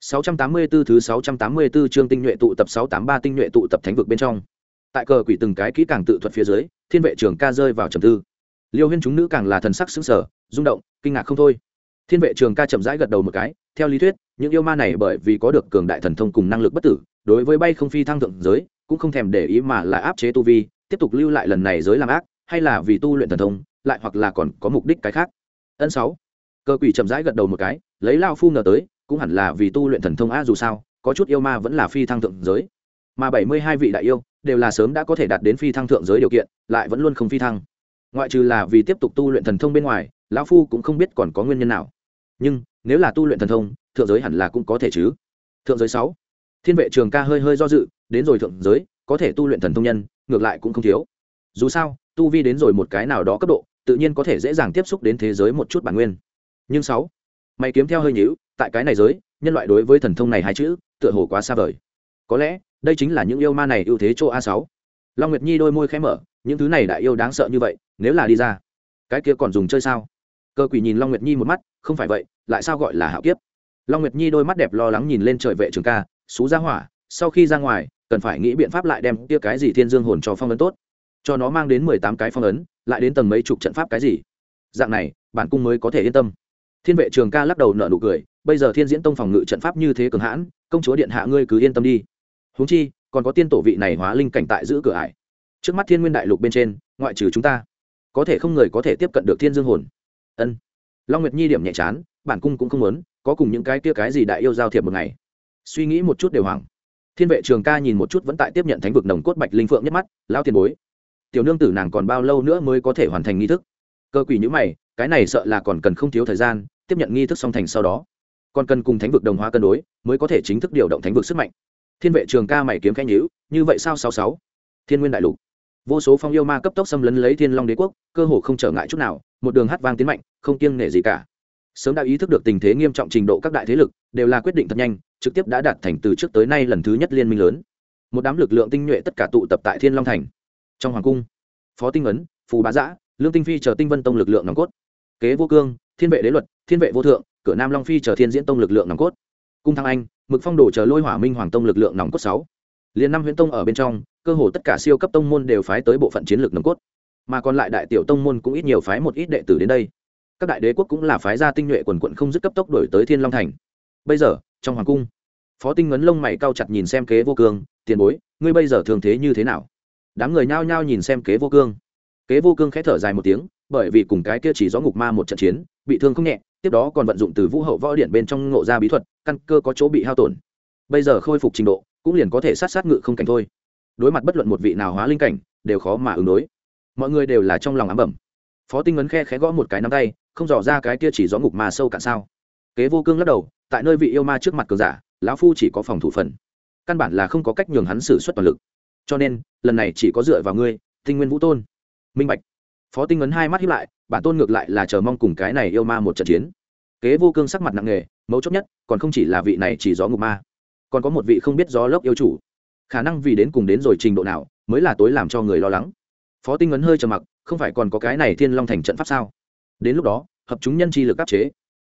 684 thứ 684 chương tinh nhuệ tụ tập 683 tinh nhuệ tụ tập thánh vực bên trong. Tại cờ quỷ từng cái kỹ càng tự thuật phía dưới, thiên vệ trưởng ca rơi vào trầm tư. Liêu Huyên chúng nữ càng là thần sắc sững sờ, rung động, kinh ngạc không thôi. Thiên vệ trường ca chậm rãi gật đầu một cái, theo lý thuyết, những yêu ma này bởi vì có được cường đại thần thông cùng năng lực bất tử, đối với bay không phi thăng thượng giới, cũng không thèm để ý mà là áp chế tu vi, tiếp tục lưu lại lần này giới làm ác, hay là vì tu luyện thần thông, lại hoặc là còn có mục đích cái khác. Ấn 6. Cơ quỷ chậm rãi gật đầu một cái, lấy lao phu ngờ tới, cũng hẳn là vì tu luyện thần thông a dù sao, có chút yêu ma vẫn là phi thăng thượng giới. Mà bảy mươi hai vị đại yêu, đều là sớm đã có thể đạt đến phi thăng thượng giới điều kiện, lại vẫn luôn không phi thăng. Ngoại trừ là vì tiếp tục tu luyện thần thông bên ngoài, lão phu cũng không biết còn có nguyên nhân nào. Nhưng, nếu là tu luyện thần thông, thượng giới hẳn là cũng có thể chứ. Thượng giới sáu. Thiên vệ trường ca hơi hơi do dự, đến rồi thượng giới, có thể tu luyện thần thông nhân, ngược lại cũng không thiếu. Dù sao, tu vi đến rồi một cái nào đó cấp độ, tự nhiên có thể dễ dàng tiếp xúc đến thế giới một chút bản nguyên. Nhưng sáu mày kiếm theo hơi nhíu, tại cái này giới, nhân loại đối với thần thông này hai chữ, tựa hồ quá xa vời. Có lẽ, đây chính là những yêu ma này ưu thế chỗ a sáu. Long nguyệt nhi đôi môi khẽ mở, những thứ này đại yêu đáng sợ như vậy, nếu là đi ra, cái kia còn dùng chơi sao? Cơ quỷ nhìn long nguyệt nhi một mắt, không phải vậy, lại sao gọi là hạo kiếp? Long nguyệt nhi đôi mắt đẹp lo lắng nhìn lên trời vệ trường ca, xú ra hỏa, sau khi ra ngoài, cần phải nghĩ biện pháp lại đem kia cái gì thiên dương hồn cho phong ấn tốt. Cho nó mang đến mười tám cái phong ấn, lại đến tầng mấy chục trận pháp cái gì? Dạng này, bản cung mới có thể yên tâm thiên vệ trường ca lắc đầu nợ nụ cười, bây giờ thiên diễn tông phòng ngự trận pháp như thế cường hãn, công chúa điện hạ ngươi cứ yên tâm đi. Huống chi, còn có tiên tổ vị này hóa linh cảnh tại giữ cửa ải. Trước mắt thiên nguyên đại lục bên trên, ngoại trừ chúng ta, có thể không người có thể tiếp cận được thiên dương hồn. Ân. Long nguyệt nhi điểm nhẹ chán, bản cung cũng không muốn, có cùng những cái kia cái gì đại yêu giao thiệp một ngày. Suy nghĩ một chút đều hoảng. Thiên vệ trường ca nhìn một chút vẫn tại tiếp nhận thánh vực nồng cốt bạch linh phượng nhất mắt lao tiền bối, tiểu nương tử nàng còn bao lâu nữa mới có thể hoàn thành nghi thức? Cơ quỷ nhữ mày cái này sợ là còn cần không thiếu thời gian, tiếp nhận nghi thức song thành sau đó. Còn cần cùng thánh vực đồng hóa cân đối, mới có thể chính thức điều động thánh vực sức mạnh. Thiên vệ trường ca mày kiếm khẽ nhữ như vậy sao sáu sáu? Thiên nguyên đại lục. Vô số phong yêu ma cấp tốc xâm lấn lấy thiên long đế quốc, cơ hồ không trở ngại chút nào, một đường hát vang tiến mạnh, không kiêng nể gì cả. Sớm đã ý thức được tình thế nghiêm trọng trình độ các đại thế lực, đều là quyết định thật nhanh, trực tiếp đã đạt thành từ trước tới nay lần thứ nhất liên minh lớn. Một đám lực lượng tinh nhuệ tất cả tụ tập tại thiên long thành. Trong hoàng cung, phó tinh ấn, phù bá giã, lương tinh phi chờ tinh vân tông lực lượng nòng cốt kế vô cương, thiên vệ đế luật, thiên vệ vô thượng, cửa nam long phi chờ thiên diễn tông lực lượng nòng cốt. Cung thăng anh, mực phong đồ chờ lôi hỏa minh hoàng tông lực lượng nòng cốt sáu. Liền năm huyễn tông ở bên trong, cơ hồ tất cả siêu cấp tông môn đều phái tới bộ phận chiến lược nòng cốt. Mà còn lại đại tiểu tông môn cũng ít nhiều phái một ít đệ tử đến đây. Các đại đế quốc cũng là phái gia tinh nhuệ quần quận không dứt cấp tốc đổi tới thiên long thành. Bây giờ, trong hoàng cung, phó tinh ngấn lông mày cao chặt nhìn xem kế vô cương, tiền bối, ngươi bây giờ thường thế như thế nào? Đám người nhao nhao nhìn xem kế vô cương. Kế vô cương khẽ thở dài một tiếng bởi vì cùng cái kia chỉ gió ngục ma một trận chiến, bị thương không nhẹ, tiếp đó còn vận dụng từ vũ hậu võ điện bên trong ngộ ra bí thuật, căn cơ có chỗ bị hao tổn. Bây giờ khôi phục trình độ, cũng liền có thể sát sát ngự không cảnh thôi. Đối mặt bất luận một vị nào hóa linh cảnh, đều khó mà ứng đối. Mọi người đều là trong lòng ám bẩm. Phó tinh ấn khe khẽ gõ một cái nắm tay, không dò ra cái kia chỉ gió ngục ma sâu cạn sao. Kế vô cương lắc đầu, tại nơi vị yêu ma trước mặt cường giả, lão phu chỉ có phòng thủ phần. Căn bản là không có cách nhường hắn xử suất toàn lực. Cho nên, lần này chỉ có dựa vào ngươi, tinh nguyên vũ tôn. Minh bạch phó tinh ấn hai mắt hiếp lại, bản tôn ngược lại là chờ mong cùng cái này yêu ma một trận chiến. Kế vô cương sắc mặt nặng nề, mấu chốt nhất, còn không chỉ là vị này chỉ gió ngục ma, còn có một vị không biết gió lốc yêu chủ. Khả năng vì đến cùng đến rồi trình độ nào, mới là tối làm cho người lo lắng. Phó tinh ấn hơi trầm mặc, không phải còn có cái này thiên long thành trận pháp sao? Đến lúc đó, hợp chúng nhân chi lực áp chế.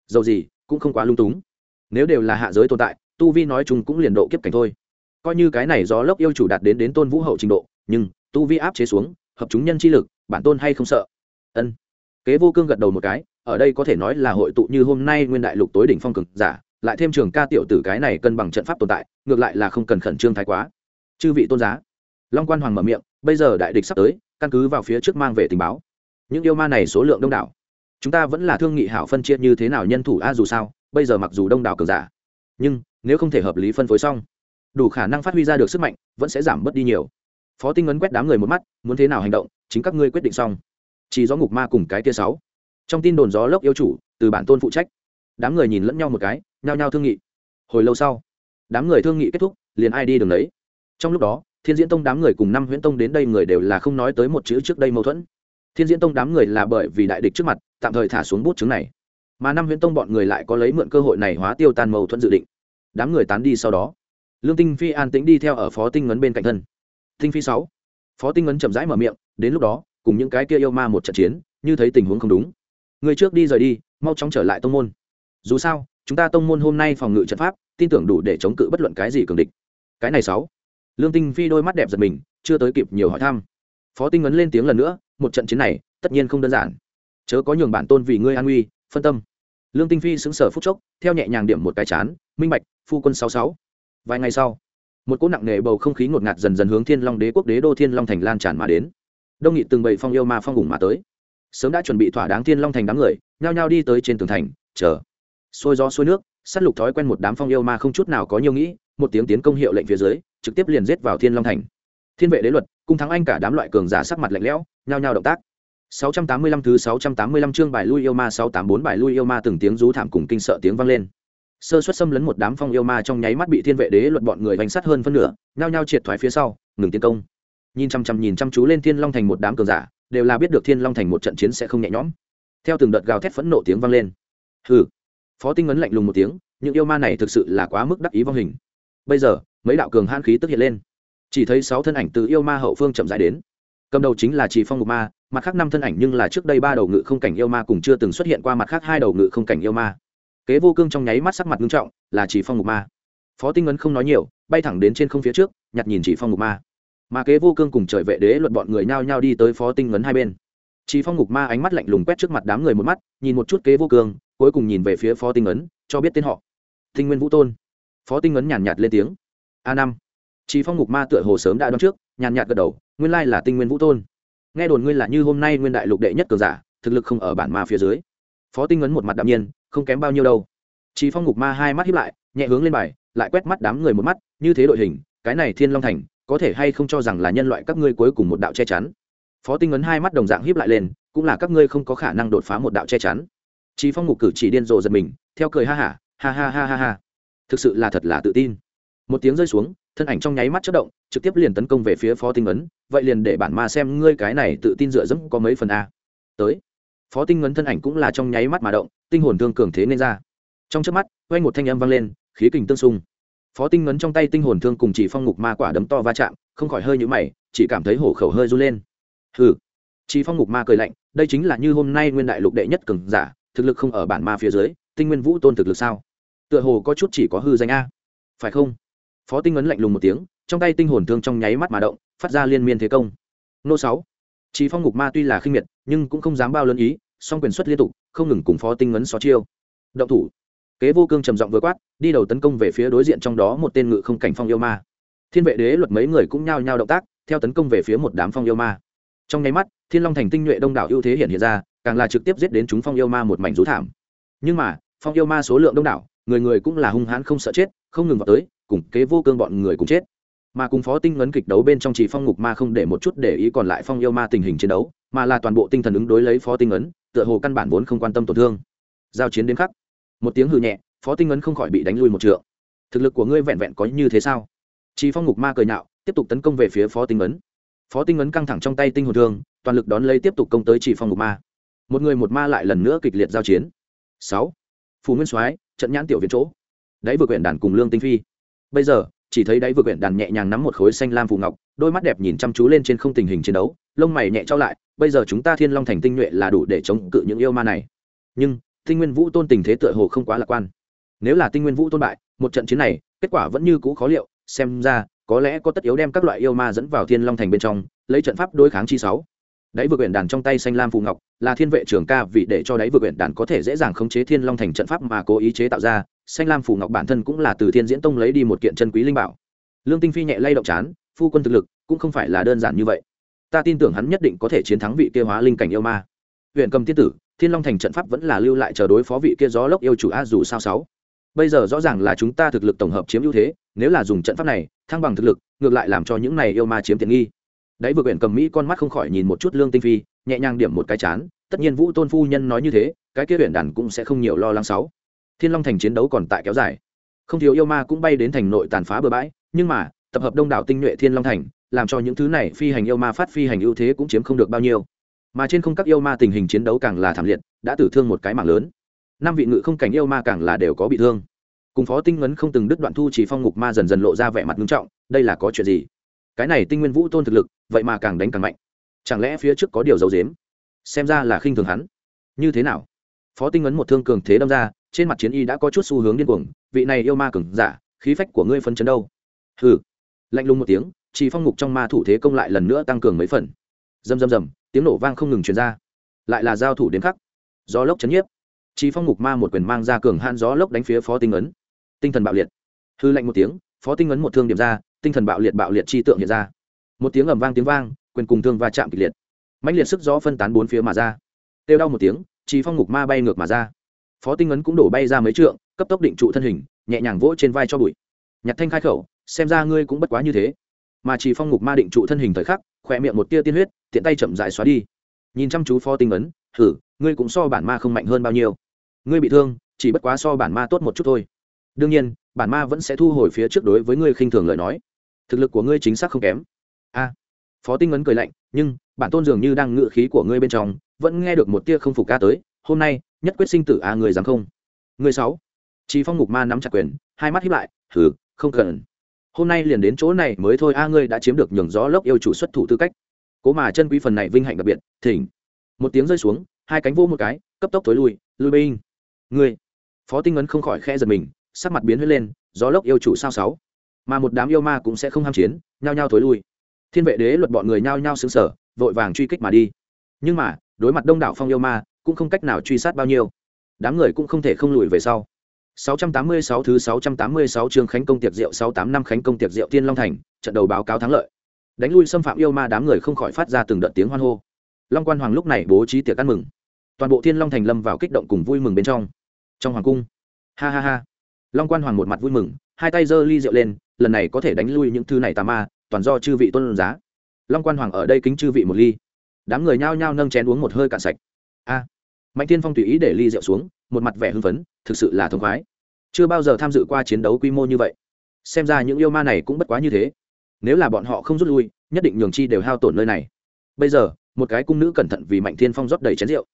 Dầu gì, cũng không quá lung túng. Nếu đều là hạ giới tồn tại, tu vi nói chung cũng liền độ kiếp cảnh thôi. Coi như cái này gió lốc yêu chủ đạt đến đến tôn vũ hậu trình độ, nhưng tu vi áp chế xuống hợp chúng nhân chi lực, bản tôn hay không sợ? Ân. Kế vô cương gật đầu một cái, ở đây có thể nói là hội tụ như hôm nay nguyên đại lục tối đỉnh phong cực giả, lại thêm trường ca tiểu tử cái này cân bằng trận pháp tồn tại, ngược lại là không cần khẩn trương thái quá. Chư vị tôn giá. Long quan hoàng mở miệng, bây giờ đại địch sắp tới, căn cứ vào phía trước mang về tình báo. Những yêu ma này số lượng đông đảo. Chúng ta vẫn là thương nghị hảo phân chia như thế nào nhân thủ a dù sao, bây giờ mặc dù đông đảo cường giả, nhưng nếu không thể hợp lý phân phối xong, đủ khả năng phát huy ra được sức mạnh, vẫn sẽ giảm bớt đi nhiều phó tinh ấn quét đám người một mắt, muốn thế nào hành động, chính các ngươi quyết định xong. Chỉ do ngục ma cùng cái tia sáu. Trong tin đồn gió lốc yêu chủ, từ bản tôn phụ trách. Đám người nhìn lẫn nhau một cái, nhao nhao thương nghị. Hồi lâu sau, đám người thương nghị kết thúc, liền ai đi đường đấy trong lúc đó, thiên diễn tông đám người cùng năm huyễn tông đến đây người đều là không nói tới một chữ trước đây mâu thuẫn. Thiên diễn tông đám người là bởi vì đại địch trước mặt, tạm thời thả xuống bút chứng này. Mà năm huyễn tông bọn người lại có lấy mượn cơ hội này hóa tiêu tan mâu thuẫn dự định. Đám người tán đi sau đó. Lương tinh phi an tĩnh đi theo ở phó tinh ngấn bên cạnh thân tinh phi sáu. Phó tinh ấn chậm rãi mở miệng, đến lúc đó, cùng những cái kia yêu ma một trận chiến, như thấy tình huống không đúng. Người trước đi rời đi, mau chóng trở lại tông môn. Dù sao, chúng ta tông môn hôm nay phòng ngự trận pháp, tin tưởng đủ để chống cự bất luận cái gì cường địch. Cái này sáu. Lương tinh phi đôi mắt đẹp giật mình, chưa tới kịp nhiều hỏi thăm. Phó tinh ấn lên tiếng lần nữa, một trận chiến này, tất nhiên không đơn giản. Chớ có nhường bản tôn vì ngươi an nguy phân tâm. Lương tinh phi xứng sở phút chốc, theo nhẹ nhàng điểm một cái chán, minh bạch, phu quân sáu sáu. Vài ngày sau một cỗ nặng nề bầu không khí ngột ngạt dần dần hướng thiên long đế quốc đế đô thiên long thành lan tràn mà đến. Đông nghị từng bầy phong yêu ma phong ủng mà tới. Sớm đã chuẩn bị thỏa đáng thiên long thành đám người, nhao nhao đi tới trên tường thành, chờ. Xôi gió xôi nước s á t lục thói quen một đám phong yêu ma không chút nào có nhiều nghĩ, một tiếng tiến công hiệu lệnh phía dưới, trực tiếp liền giết vào thiên long thành. Thiên vệ đế luật, cung thắng anh cả đám loại cường giả sắc mặt lạnh lẽo, nhao nhao động tác. 685 thứ 685 chương bài lui yêu ma 684 bài lui yêu ma từng tiếng rú thảm cùng kinh sợ tiếng vang lên. Sơ xuất xâm lấn một đám phong yêu ma trong nháy mắt bị thiên vệ đế luật bọn người bánh sát hơn phân nửa, nhao nhao triệt thoái phía sau, ngừng tiến công. Nhìn chăm chăm nhìn chăm chú lên Thiên Long thành một đám cường giả, đều là biết được Thiên Long thành một trận chiến sẽ không nhẹ nhõm. Theo từng đợt gào thét phẫn nộ tiếng vang lên. Hừ. Phó Tinh ấn lạnh lùng một tiếng, những yêu ma này thực sự là quá mức đắc ý vong hình. Bây giờ, mấy đạo cường hãn khí tức hiện lên. Chỉ thấy sáu thân ảnh từ yêu ma hậu phương chậm rãi đến. Cầm đầu chính là Chỉ Phong Ngục Ma, mặt khác năm thân ảnh nhưng là trước đây ba đầu ngự không cảnh yêu ma cùng chưa từng xuất hiện qua mặt khác hai đầu ngự không cảnh yêu ma kế vô cương trong nháy mắt sắc mặt nghiêm trọng, là chỉ phong ngục ma. Phó tinh ấn không nói nhiều, bay thẳng đến trên không phía trước, nhặt nhìn chỉ phong ngục ma. Mà kế vô cương cùng trời vệ đế luật bọn người nhao nhao đi tới phó tinh ấn hai bên. Chỉ phong ngục ma ánh mắt lạnh lùng quét trước mặt đám người một mắt, nhìn một chút kế vô cương, cuối cùng nhìn về phía phó tinh ấn, cho biết tên họ. Tinh nguyên vũ tôn. Phó tinh ấn nhàn nhạt lên tiếng. A năm. Chỉ phong ngục ma tựa hồ sớm đã đoán trước, nhàn nhạt gật đầu, nguyên lai là tinh nguyên vũ tôn. Nghe đồn ngươi là như hôm nay nguyên đại lục đệ nhất cường giả, thực lực không ở bản ma phía dưới. Phó tinh ấn một mặt đạm nhiên không kém bao nhiêu đâu. Chỉ phong ngục ma hai mắt hiếp lại nhẹ hướng lên bài lại quét mắt đám người một mắt như thế đội hình cái này thiên long thành có thể hay không cho rằng là nhân loại các ngươi cuối cùng một đạo che chắn. Phó tinh ấn hai mắt đồng dạng hiếp lại lên cũng là các ngươi không có khả năng đột phá một đạo che chắn. Chỉ phong ngục cử chỉ điên rồ giật mình theo cười ha hả ha, ha ha ha ha. Ha thực sự là thật là tự tin. Một tiếng rơi xuống thân ảnh trong nháy mắt chất động trực tiếp liền tấn công về phía phó tinh ấn vậy liền để bản ma xem ngươi cái này tự tin dựa dẫm có mấy phần a. Tới. Phó tinh ấn thân ảnh cũng là trong nháy mắt mà động tinh hồn thương cường thế nên ra. Trong trước mắt quay một thanh âm vang lên, khí kình tương xung. Phó tinh ấn trong tay tinh hồn thương cùng chỉ phong ngục ma quả đấm to va chạm, không khỏi hơi nhũ mày, chỉ cảm thấy hổ khẩu hơi run lên. Hừ. Chỉ phong ngục ma cười lạnh, đây chính là như hôm nay nguyên đại lục đệ nhất cường giả, thực lực không ở bản ma phía dưới, tinh nguyên vũ tôn thực lực sao? Tựa hồ có chút chỉ có hư danh a. Phải không? Phó tinh ấn lạnh lùng một tiếng, trong tay tinh hồn thương trong nháy mắt mà động, phát ra liên miên thế công. Nô sáu. Chỉ phong ngục ma tuy là khinh miệt, nhưng cũng không dám bao lớn ý song quyền xuất liên tục, không ngừng cùng phó tinh ngấn xó chiêu. Động thủ. Kế vô cương trầm giọng vừa quát, đi đầu tấn công về phía đối diện trong đó một tên ngự không cảnh phong yêu ma. Thiên vệ đế luật mấy người cũng nhao nhao động tác, theo tấn công về phía một đám phong yêu ma. Trong nháy mắt, thiên long thành tinh nhuệ đông đảo ưu thế hiện hiện ra, càng là trực tiếp giết đến chúng phong yêu ma một mảnh rú thảm. Nhưng mà, phong yêu ma số lượng đông đảo, người người cũng là hung hãn không sợ chết, không ngừng vào tới, cùng kế vô cương bọn người cùng chết. Mà cùng phó tinh ngấn kịch đấu bên trong chỉ phong ngục ma không để một chút để ý còn lại phong yêu ma tình hình chiến đấu, mà là toàn bộ tinh thần ứng đối lấy phó tinh ấn tựa hồ căn bản vốn không quan tâm tổn thương. Giao chiến đến khắc, một tiếng hư nhẹ, phó tinh ấn không khỏi bị đánh lui một trượng. Thực lực của ngươi vẹn vẹn có như thế sao? Chỉ phong ngục ma cười nhạo, tiếp tục tấn công về phía phó tinh ấn. Phó tinh ấn căng thẳng trong tay tinh hồn thương, toàn lực đón lấy tiếp tục công tới chỉ phong ngục ma. Một người một ma lại lần nữa kịch liệt giao chiến. Sáu, phù nguyên soái, trận nhãn tiểu viện chỗ. Đáy vừa quyển đàn cùng lương tinh phi. Bây giờ chỉ thấy đáy vừa quyển đàn nhẹ nhàng nắm một khối xanh lam phù ngọc, đôi mắt đẹp nhìn chăm chú lên trên không tình hình chiến đấu, lông mày nhẹ trao lại, bây giờ chúng ta thiên long thành tinh nhuệ là đủ để chống cự những yêu ma này. Nhưng, tinh nguyên vũ tôn tình thế tựa hồ không quá lạc quan. Nếu là tinh nguyên vũ tôn bại, một trận chiến này, kết quả vẫn như cũ khó liệu, xem ra, có lẽ có tất yếu đem các loại yêu ma dẫn vào thiên long thành bên trong, lấy trận pháp đối kháng chi sáu. Đáy vừa quyển đàn trong tay xanh lam phù ngọc, là thiên vệ trưởng ca vì để cho đáy vừa quyển đàn có thể dễ dàng khống chế thiên long thành trận pháp mà cố ý chế tạo ra xanh lam Phủ ngọc bản thân cũng là từ thiên diễn tông lấy đi một kiện chân quý linh bảo. Lương tinh phi nhẹ lay động chán, phu quân thực lực cũng không phải là đơn giản như vậy. Ta tin tưởng hắn nhất định có thể chiến thắng vị kia hóa linh cảnh yêu ma. Huyện cầm tiên tử, thiên long thành trận pháp vẫn là lưu lại chờ đối phó vị kia gió lốc yêu chủ a dù sao sáu. Bây giờ rõ ràng là chúng ta thực lực tổng hợp chiếm ưu thế, nếu là dùng trận pháp này, thăng bằng thực lực, ngược lại làm cho những này yêu ma chiếm tiện nghi. Đấy vừa quyển cầm mỹ con mắt không khỏi nhìn một chút lương tinh phi, nhẹ nhàng điểm một cái chán, tất nhiên vũ tôn phu nhân nói như thế, cái kia huyện đàn cũng sẽ không nhiều lo lắng sáu thiên long thành chiến đấu còn tại kéo dài. Không thiếu yêu ma cũng bay đến thành nội tàn phá bừa bãi, nhưng mà, tập hợp đông đảo tinh nhuệ thiên long thành, làm cho những thứ này phi hành yêu ma phát phi hành ưu thế cũng chiếm không được bao nhiêu. Mà trên không các yêu ma tình hình chiến đấu càng là thảm liệt, đã tử thương một cái mạng lớn. Năm vị ngự không cảnh yêu ma càng là đều có bị thương. Cùng phó tinh ngấn không từng đứt đoạn thu chỉ phong ngục ma dần dần lộ ra vẻ mặt nghiêm trọng, đây là có chuyện gì? Cái này tinh nguyên vũ tôn thực lực, vậy mà càng đánh càng mạnh. Chẳng lẽ phía trước có điều giấu dếm xem ra là khinh thường hắn. Như thế nào? Phó tinh ngấn một thương cường thế đâm ra trên mặt chiến y đã có chút xu hướng điên cuồng, vị này yêu ma cừng giả, khí phách của ngươi phân chấn đâu? Hừ. Lạnh lùng một tiếng chỉ phong ngục trong ma thủ thế công lại lần nữa tăng cường mấy phần. Rầm rầm rầm, tiếng nổ vang không ngừng truyền ra. Lại là giao thủ đến khắc. Gió lốc chấn nhiếp. Chỉ phong ngục ma một quyền mang ra cường hạn gió lốc đánh phía phó tinh ấn. Tinh thần bạo liệt. Hư lạnh một tiếng, phó tinh ấn một thương điểm ra, tinh thần bạo liệt bạo liệt chi tượng hiện ra. Một tiếng ầm vang tiếng vang, quyền cùng thương va chạm kịch liệt. Mãnh liệt sức gió phân tán bốn phía mà ra. Kêu đau một tiếng chỉ phong ngục ma bay ngược mà ra phó tinh ấn cũng đổ bay ra mấy trượng, cấp tốc định trụ thân hình, nhẹ nhàng vỗ trên vai cho bụi. Nhặt thanh khai khẩu, xem ra ngươi cũng bất quá như thế. Mà chỉ phong ngục ma định trụ thân hình thời khắc, khỏe miệng một tia tiên huyết, tiện tay chậm dại xóa đi. Nhìn chăm chú phó tinh ấn thử ngươi cũng so bản ma không mạnh hơn bao nhiêu. Ngươi bị thương, chỉ bất quá so bản ma tốt một chút thôi. Đương nhiên, bản ma vẫn sẽ thu hồi phía trước đối với ngươi khinh thường lời nói. Thực lực của ngươi chính xác không kém. A. Phó tinh ấn cười lạnh, nhưng, bản tôn dường như đang ngự khí của ngươi bên trong, vẫn nghe được một tia không phục ca tới hôm nay nhất quyết sinh tử a người dám không người sáu Chí Phong Ngục Ma nắm chặt quyền, hai mắt híp lại, thử không cần. Hôm nay liền đến chỗ này mới thôi a ngươi đã chiếm được nhường gió lốc yêu chủ xuất thủ tư cách. Cố mà chân quý phần này vinh hạnh đặc biệt, thỉnh." Một tiếng rơi xuống, hai cánh vô một cái, cấp tốc tối lui, lui binh. "Ngươi?" Phó Tinh Ấn không khỏi khẽ giật mình, sắc mặt biến huyết lên, gió lốc yêu chủ sao sáu? Mà một đám yêu ma cũng sẽ không ham chiến, nhao nhao tối lui. Thiên vệ đế luật bọn người nhao nhao xứng sở vội vàng truy kích mà đi. Nhưng mà, đối mặt đông đảo phong yêu ma, cũng không cách nào truy sát bao nhiêu. Đám người cũng không thể không lùi về sau 686 thứ 686 chương Khánh công tiệc rượu 68 năm Khánh công tiệc rượu Tiên Long Thành, trận đầu báo cáo thắng lợi. Đánh lui xâm phạm yêu ma đám người không khỏi phát ra từng đợt tiếng hoan hô. Long Quan Hoàng lúc này bố trí tiệc ăn mừng. Toàn bộ Thiên Long Thành lâm vào kích động cùng vui mừng bên trong. Trong hoàng cung, ha ha ha. Long Quan Hoàng một mặt vui mừng, hai tay giơ ly rượu lên, lần này có thể đánh lui những thứ này tà ma, toàn do chư vị tôn giá. Long Quan Hoàng ở đây kính chư vị một ly. Đám người nhao nhao nâng chén uống một hơi cạn sạch. A. Mạnh Thiên Phong tùy ý để ly rượu xuống, một mặt vẻ hưng phấn thực sự là thông khoái. Chưa bao giờ tham dự qua chiến đấu quy mô như vậy. Xem ra những yêu ma này cũng bất quá như thế. Nếu là bọn họ không rút lui nhất định nhường chi đều hao tổn nơi này. Bây giờ một cái cung nữ cẩn thận vì mạnh thiên phong rót đầy chén rượu.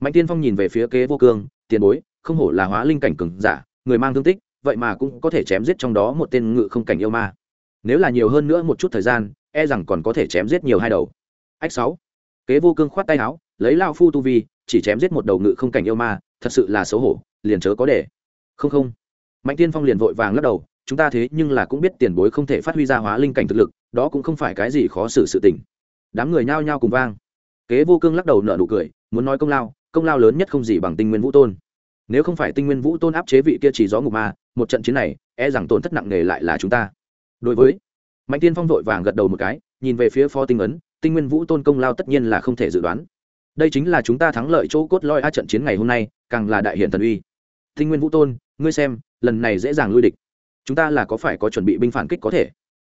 Mạnh thiên phong nhìn về phía kế vô cương tiền bối không hổ là hóa linh cảnh cừng giả người mang thương tích vậy mà cũng có thể chém giết trong đó một tên ngự không cảnh yêu ma. Nếu là nhiều hơn nữa một chút thời gian e rằng còn có thể chém giết nhiều hai đầu. Ách sáu. Kế vô cương khoát tay áo lấy lao phu tu vi chỉ chém giết một đầu ngự không cảnh yêu ma, thật sự là xấu hổ, liền chớ có để. Không không. Mạnh tiên phong liền vội vàng lắc đầu, chúng ta thế nhưng là cũng biết tiền bối không thể phát huy ra hóa linh cảnh thực lực, đó cũng không phải cái gì khó xử sự tình. Đám người nhao nhao cùng vang. Kế vô cương lắc đầu nở nụ cười, muốn nói công lao công lao lớn nhất không gì bằng tinh nguyên vũ tôn. Nếu không phải tinh nguyên vũ tôn áp chế vị kia chỉ gió ngục ma, một trận chiến này e rằng tổn thất nặng nề lại là chúng ta. Đối với mạnh tiên phong vội vàng gật đầu một cái, nhìn về phía phó tinh ấn, tinh nguyên vũ tôn công lao tất nhiên là không thể dự đoán đây chính là chúng ta thắng lợi chỗ cốt lõi a trận chiến ngày hôm nay, càng là đại hiện thần uy. Tinh nguyên vũ tôn, ngươi xem, lần này dễ dàng lui địch. Chúng ta là có phải có chuẩn bị binh phản kích có thể?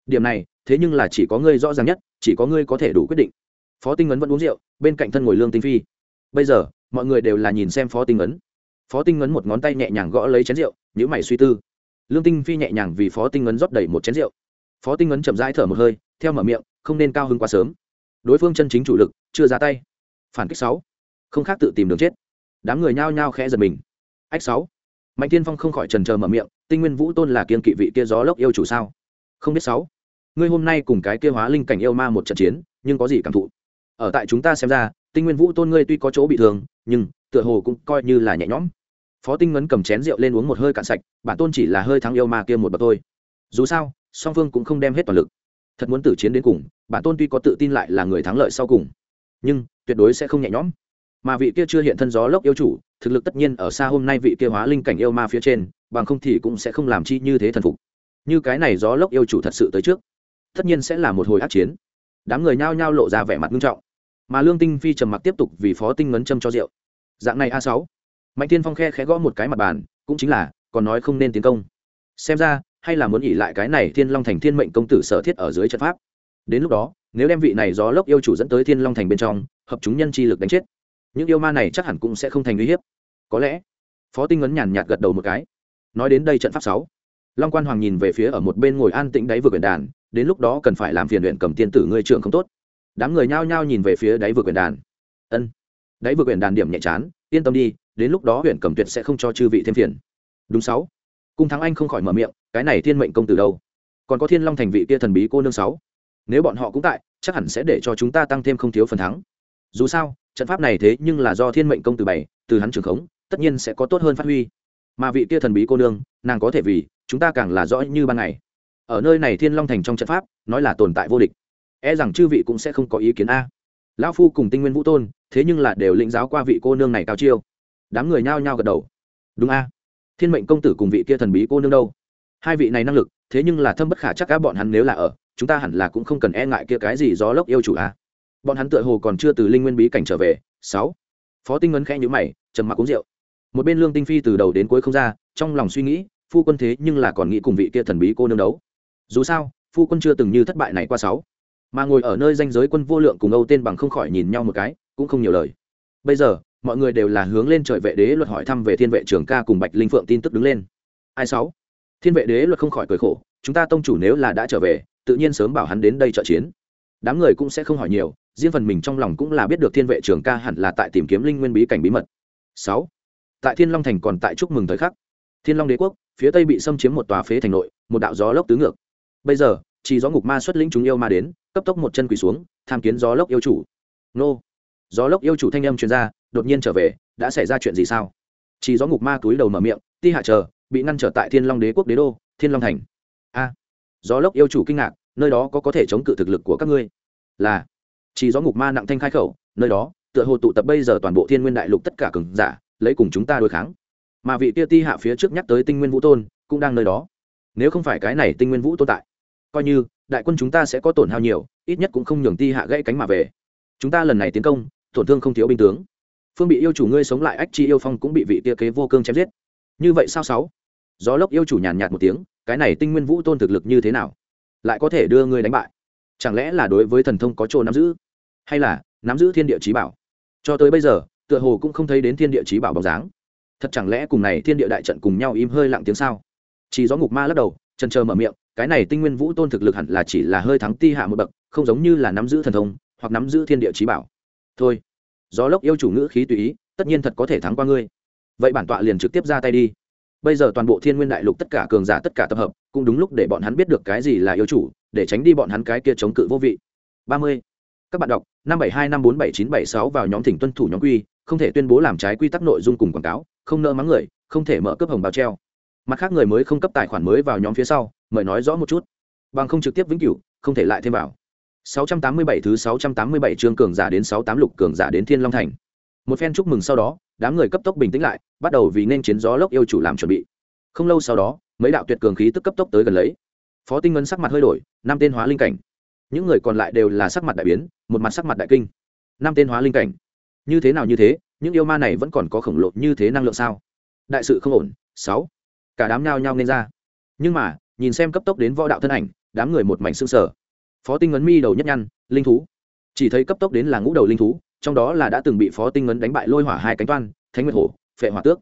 Điểm này, thế nhưng là chỉ có ngươi rõ ràng nhất, chỉ có ngươi có thể đủ quyết định. Phó tinh ấn vẫn uống rượu, bên cạnh thân ngồi lương tinh phi. Bây giờ, mọi người đều là nhìn xem phó tinh ấn phó tinh ấn một ngón tay nhẹ nhàng gõ lấy chén rượu nhữ mày suy tư. Lương tinh phi nhẹ nhàng vì phó tinh ấn rót đầy một chén rượu. Phó tinh ấn chậm rãi thở một hơi, theo mở miệng, không nên cao hơn quá sớm. Đối phương chân chính chủ lực, chưa ra tay phản kích sáu. Không khác tự tìm đường chết. Đám người nhao nhao khẽ giật mình. Ách sáu. Mạnh tiên phong không khỏi trần trờ mở miệng, tinh nguyên vũ tôn là kiên kỵ vị kia gió lốc yêu chủ sao? Không biết sáu. Ngươi hôm nay cùng cái kia hóa linh cảnh yêu ma một trận chiến, nhưng có gì cảm thụ? Ở tại chúng ta xem ra, tinh nguyên vũ tôn ngươi tuy có chỗ bị thương, nhưng, tựa hồ cũng coi như là nhẹ nhõm. Phó tinh ngấn cầm chén rượu lên uống một hơi cạn sạch, bản tôn chỉ là hơi thắng yêu ma kia một bậc thôi. Dù sao, song phương cũng không đem hết toàn lực. Thật muốn tử chiến đến cùng, bản tôn tuy có tự tin lại là người thắng lợi sau cùng nhưng tuyệt đối sẽ không nhẹ nhõm. Mà vị kia chưa hiện thân gió lốc yêu chủ, thực lực tất nhiên ở xa hôm nay vị kia hóa linh cảnh yêu ma phía trên, bằng không thì cũng sẽ không làm chi như thế thần phục. Như cái này gió lốc yêu chủ thật sự tới trước, tất nhiên sẽ là một hồi ác chiến. Đám người nhao nhao lộ ra vẻ mặt nghiêm trọng. Mà lương tinh phi trầm mặc tiếp tục vì phó tinh ngấn châm cho rượu. Dạng này a sáu. Mạnh tiên phong khe khẽ gõ một cái mặt bàn, cũng chính là, còn nói không nên tiến công. Xem ra, hay là muốn nghỉ lại cái này thiên long thành thiên mệnh công tử sở thiết ở dưới trận pháp. Đến lúc đó nếu đem vị này gió lốc yêu chủ dẫn tới thiên long thành bên trong, hợp chúng nhân chi lực đánh chết, những yêu ma này chắc hẳn cũng sẽ không thành uy hiếp. Có lẽ, phó tinh ấn nhàn nhạt gật đầu một cái. Nói đến đây trận pháp sáu, long quan hoàng nhìn về phía ở một bên ngồi an tĩnh đáy vừa quyển đàn, đến lúc đó cần phải làm phiền luyện cầm tiên tử ngươi trưởng không tốt. Đám người nhao nhao nhìn về phía đáy vừa quyển đàn. Ân. Đáy vừa quyển đàn điểm nhẹ chán, yên tâm đi, đến lúc đó huyện cầm tuyệt sẽ không cho chư vị thêm phiền. Đúng sáu. Cung thắng anh không khỏi mở miệng, cái này thiên mệnh công tử đâu? Còn có thiên long thành vị kia thần bí cô nương sáu nếu bọn họ cũng tại, chắc hẳn sẽ để cho chúng ta tăng thêm không thiếu phần thắng. Dù sao, trận pháp này thế nhưng là do thiên mệnh công từ bảy từ hắn trường khống, tất nhiên sẽ có tốt hơn phát huy. Mà vị kia thần bí cô nương, nàng có thể vì chúng ta càng là rõ như ban ngày. Ở nơi này thiên long thành trong trận pháp, nói là tồn tại vô địch. E rằng chư vị cũng sẽ không có ý kiến a. Lão phu cùng tinh nguyên vũ tôn, thế nhưng là đều lĩnh giáo qua vị cô nương này cao chiêu. Đám người nhao nhao gật đầu. Đúng a. Thiên mệnh công tử cùng vị kia thần bí cô nương đâu? Hai vị này năng lực, thế nhưng là thâm bất khả chắc các bọn hắn nếu là ở chúng ta hẳn là cũng không cần e ngại kia cái gì gió lốc yêu chủ a bọn hắn tựa hồ còn chưa từ linh nguyên bí cảnh trở về. Sáu. Phó tinh ngân khẽ nhữ mày, trầm mặc uống rượu. Một bên lương tinh phi từ đầu đến cuối không ra, trong lòng suy nghĩ, phu quân thế nhưng là còn nghĩ cùng vị kia thần bí cô nương đấu. Dù sao, phu quân chưa từng như thất bại này qua sáu. Mà ngồi ở nơi danh giới quân vô lượng cùng âu tên bằng không khỏi nhìn nhau một cái, cũng không nhiều lời. Bây giờ, mọi người đều là hướng lên trời vệ đế luật hỏi thăm về thiên vệ trưởng ca cùng bạch linh phượng tin tức đứng lên. Ai sáu? Thiên vệ đế luật không khỏi cười khổ, chúng ta tông chủ nếu là đã trở về tự nhiên sớm bảo hắn đến đây trợ chiến. Đám người cũng sẽ không hỏi nhiều, riêng phần mình trong lòng cũng là biết được thiên vệ trường ca hẳn là tại tìm kiếm linh nguyên bí cảnh bí mật. Sáu, tại thiên long thành còn tại chúc mừng thời khắc. Thiên long đế quốc, phía tây bị xâm chiếm một tòa phế thành nội, một đạo gió lốc tứ ngược. Bây giờ, chỉ gió ngục ma xuất lĩnh chúng yêu ma đến, cấp tốc một chân quỳ xuống, tham kiến gió lốc yêu chủ. Nô. Gió lốc yêu chủ thanh âm truyền ra, đột nhiên trở về, đã xảy ra chuyện gì sao? Chỉ gió ngục ma túi đầu mở miệng, ti hạ chờ, bị ngăn trở tại thiên long đế quốc đế đô, thiên long thành gió lốc yêu chủ kinh ngạc, nơi đó có có thể chống cự thực lực của các ngươi? Là. Chỉ gió ngục ma nặng thanh khai khẩu, nơi đó, tựa hồ tụ tập bây giờ toàn bộ thiên nguyên đại lục tất cả cường giả, lấy cùng chúng ta đối kháng. Mà vị tia ti hạ phía trước nhắc tới tinh nguyên vũ tôn, cũng đang nơi đó. Nếu không phải cái này tinh nguyên vũ tồn tại, coi như, đại quân chúng ta sẽ có tổn hao nhiều, ít nhất cũng không nhường ti hạ gãy cánh mà về. Chúng ta lần này tiến công, tổn thương không thiếu binh tướng. Phương bị yêu chủ ngươi sống lại ách chi yêu phong cũng bị vị tia kế vô cương chém giết. Như vậy sao sáu? Gió lốc yêu chủ nhàn nhạt một tiếng cái này tinh nguyên vũ tôn thực lực như thế nào? Lại có thể đưa ngươi đánh bại? Chẳng lẽ là đối với thần thông có chỗ nắm giữ? Hay là nắm giữ thiên địa trí bảo? Cho tới bây giờ, tựa hồ cũng không thấy đến thiên địa trí bảo bóng dáng. Thật chẳng lẽ cùng này thiên địa đại trận cùng nhau im hơi lặng tiếng sao? Chỉ gió ngục ma lắc đầu chân chờ mở miệng, cái này tinh nguyên vũ tôn thực lực hẳn là chỉ là hơi thắng ti hạ một bậc, không giống như là nắm giữ thần thông, hoặc nắm giữ thiên địa trí bảo. Thôi, gió lốc yêu chủ ngữ khí tùy ý, tất nhiên thật có thể thắng qua ngươi. Vậy bản tọa liền trực tiếp ra tay đi bây giờ toàn bộ thiên nguyên đại lục tất cả cường giả tất cả tập hợp cũng đúng lúc để bọn hắn biết được cái gì là yêu chủ để tránh đi bọn hắn cái kia chống cự vô vị. Ba mươi. Các bạn đọc năm bảy hai năm bốn bảy chín bảy sáu vào nhóm thỉnh tuân thủ nhóm quy không thể tuyên bố làm trái quy tắc nội dung cùng quảng cáo không nợ mắng người không thể mở cấp hồng báo treo. Mặt khác người mới không cấp tài khoản mới vào nhóm phía sau mời nói rõ một chút. Bằng không trực tiếp vĩnh cửu không thể lại thêm vào. 687 thứ 687 chương cường giả đến 68 lục cường giả đến Thiên Long Thành. Một phen chúc mừng sau đó, đám người cấp tốc bình tĩnh lại, bắt đầu vì nên chiến gió lốc yêu chủ làm chuẩn bị. Không lâu sau đó, mấy đạo tuyệt cường khí tức cấp tốc tới gần lấy. Phó Tinh Ngân sắc mặt hơi đổi, năm tên hóa linh cảnh. Những người còn lại đều là sắc mặt đại biến, một mặt sắc mặt đại kinh. Năm tên hóa linh cảnh. Như thế nào như thế, những yêu ma này vẫn còn có khổng lồ như thế năng lượng sao? Đại sự không ổn. Sáu. Cả đám nhao nhao nên ra. Nhưng mà, nhìn xem cấp tốc đến võ đạo thân ảnh, đám người một mảnh sương sở phó tinh ngấn mi đầu nhất nhăn linh thú chỉ thấy cấp tốc đến là ngũ đầu linh thú trong đó là đã từng bị phó tinh ngấn đánh bại lôi hỏa hai cánh toan, thánh nguyệt hổ, phệ hỏa tước.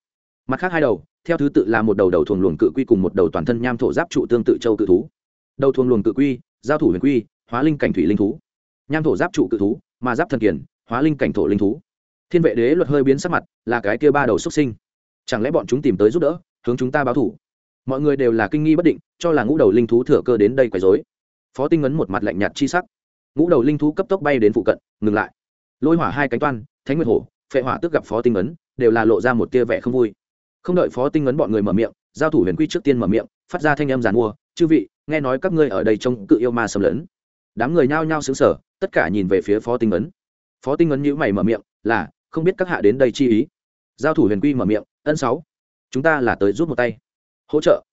Mặt khác hai đầu, theo thứ tự là một đầu đầu thuồng luồng cự quy cùng một đầu toàn thân nham thổ giáp trụ tương tự châu cự thú. Đầu thuồng luồng cự quy, giao thủ huyền quy, hóa linh cảnh thủy linh thú. Nham thổ giáp trụ cự thú, mà giáp thần kiền, hóa linh cảnh thổ linh thú. Thiên vệ đế luật hơi biến sắc mặt, là cái kia ba đầu xuất sinh. Chẳng lẽ bọn chúng tìm tới giúp đỡ, hướng chúng ta báo thủ? Mọi người đều là kinh nghi bất định, cho là ngũ đầu linh thú thừa cơ đến đây quấy dối phó tinh ngấn một mặt lạnh nhạt chi sắc. Ngũ đầu linh thú cấp tốc bay đến phụ cận, ngừng lại lôi hỏa hai cánh toan, thánh nguyệt hổ, phệ hỏa tức gặp phó tinh ấn, đều là lộ ra một tia vẻ không vui. Không đợi phó tinh ấn bọn người mở miệng, giao thủ huyền quy trước tiên mở miệng, phát ra thanh âm giàn mua, chư vị, nghe nói các ngươi ở đây trông cự yêu ma xâm lấn. Đám người nhao nhao xứng sở tất cả nhìn về phía phó tinh ấn. phó tinh ấn nhữ mày mở miệng, là, không biết các hạ đến đây chi ý. Giao thủ huyền quy mở miệng, ân sáu, chúng ta là tới giúp một tay. Hỗ trợ.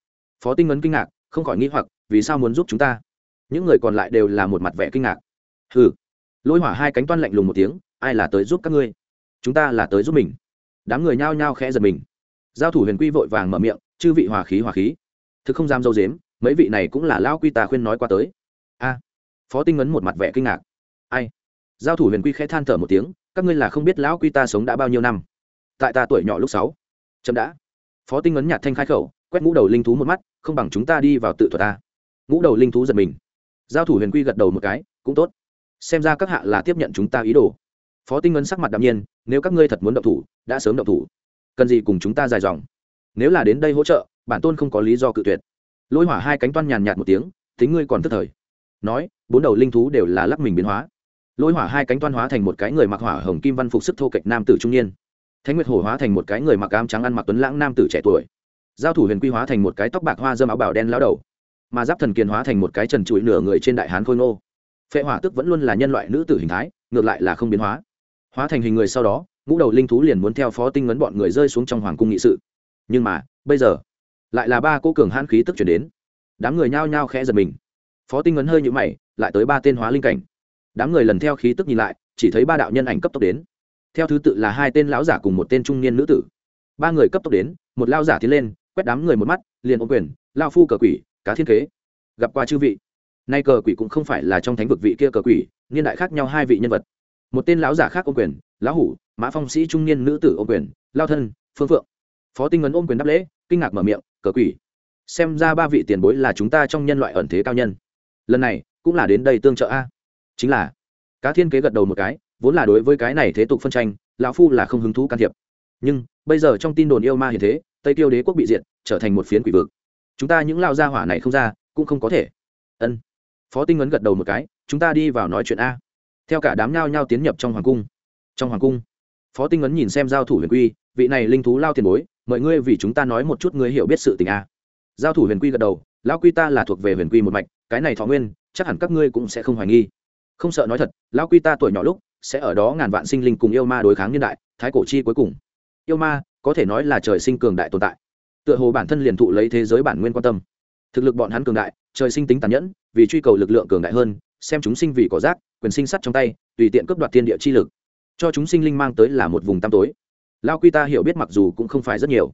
Phó tinh ấn kinh ngạc, không khỏi nghĩ hoặc, vì sao muốn giúp chúng ta? Những người còn lại đều là một mặt vẻ kinh ngạc. Hừ lôi hỏa hai cánh toan lạnh lùng một tiếng, ai là tới giúp các ngươi? Chúng ta là tới giúp mình. Đám người nhao nhao khẽ giật mình. Giao thủ huyền quy vội vàng mở miệng, chư vị hòa khí hòa khí. Thực không dám dâu dếm, mấy vị này cũng là lao quy tà khuyên nói qua tới. A. Phó tinh ấn một mặt vẻ kinh ngạc. Ai? Giao thủ huyền quy khẽ than thở một tiếng, các ngươi là không biết lão quy ta sống đã bao nhiêu năm? Tại ta tuổi nhỏ lúc sáu, chậm đã. Phó tinh ấn nhạt thanh khai khẩu, quét ngũ đầu linh thú một mắt, không bằng chúng ta đi vào tự thuật ta. Ngũ đầu linh thú giật mình. Giao thủ huyền quy gật đầu một cái, cũng tốt xem ra các hạ là tiếp nhận chúng ta ý đồ. Phó tinh ngân sắc mặt đ ạ m nhiên, nếu các ngươi thật muốn động thủ, đã sớm động thủ. Cần gì cùng chúng ta dài dòng? Nếu là đến đây hỗ trợ, bản tôn không có lý do cự tuyệt. Lôi hỏa hai cánh toan nhàn nhạt một tiếng, tính ngươi còn tức thời. Nói, bốn đầu linh thú đều là lắc mình biến hóa. Lôi hỏa hai cánh toan hóa thành một cái người mặc hỏa hồng kim văn phục sức thô kệch nam tử trung niên. Thánh nguyệt hổ hóa thành một cái người mặc ám trắng ăn mặc tuấn lãng nam tử trẻ tuổi. Giao thủ huyền quy hóa thành một cái tóc bạc hoa dâm áo bảo đen lao đầu. Mà giáp thần kiền hóa thành một cái trần trụi nửa người trên đại hán khôi ngô phệ hỏa tức vẫn luôn là nhân loại nữ tử hình thái, ngược lại là không biến hóa. Hóa thành hình người sau đó, ngũ đầu linh thú liền muốn theo phó tinh ngấn bọn người rơi xuống trong hoàng cung nghị sự. Nhưng mà, bây giờ, lại là ba cô cường hãn khí tức chuyển đến. Đám người nhao nhao khẽ giật mình. Phó tinh ngấn hơi nhũ mày, lại tới ba tên hóa linh cảnh. Đám người lần theo khí tức nhìn lại, chỉ thấy ba đạo nhân ảnh cấp tốc đến. Theo thứ tự là hai tên lão giả cùng một tên trung niên nữ tử. Ba người cấp tốc đến, một lao giả tiến lên, quét đám người một mắt, liền ô quyền, lao phu cờ quỷ, cá thiên kế. Gặp qua chư vị nay cờ quỷ cũng không phải là trong thánh vực vị kia cờ quỷ, niên đại khác nhau hai vị nhân vật. Một tên lão giả khác ô quyền, lão hủ, mã phong sĩ trung niên nữ tử ô quyền, lao thân, phương phượng. Phó tinh ấn ôm quyền đáp lễ, kinh ngạc mở miệng, cờ quỷ, xem ra ba vị tiền bối là chúng ta trong nhân loại ẩn thế cao nhân. Lần này, cũng là đến đây tương trợ a. Chính là, cá thiên kế gật đầu một cái, vốn là đối với cái này thế tục phân tranh, lão phu là không hứng thú can thiệp. Nhưng, bây giờ trong tin đồn yêu ma hiện thế, tây tiêu đế quốc bị diệt, trở thành một phiến quỷ vực. Chúng ta những lao gia hỏa này không ra, cũng không có thể. Ân phó tinh ấn gật đầu một cái, chúng ta đi vào nói chuyện a. Theo cả đám nhao nhao tiến nhập trong hoàng cung. Trong hoàng cung, phó tinh ấn nhìn xem giao thủ huyền quy, vị này linh thú lao tiền bối mời ngươi vì chúng ta nói một chút ngươi hiểu biết sự tình a. Giao thủ huyền quy gật đầu lao quy ta là thuộc về huyền quy một mạch, cái này thọ nguyên, chắc hẳn các ngươi cũng sẽ không hoài nghi. Không sợ nói thật lao quy ta tuổi nhỏ lúc, sẽ ở đó ngàn vạn sinh linh cùng yêu ma đối kháng niên đại, thái cổ chi cuối cùng. Yêu ma, có thể nói là trời sinh cường đại tồn tại. Tựa hồ bản thân liền thụ lấy thế giới bản nguyên quan tâm. Thực lực bọn hắn cường đại, trời sinh tính tàn nhẫn vì truy cầu lực lượng cường đại hơn, xem chúng sinh vì cỏ rác, quyền sinh sắt trong tay, tùy tiện cướp đoạt thiên địa chi lực. Cho chúng sinh linh mang tới là một vùng tăm tối. Lao quy ta hiểu biết mặc dù cũng không phải rất nhiều,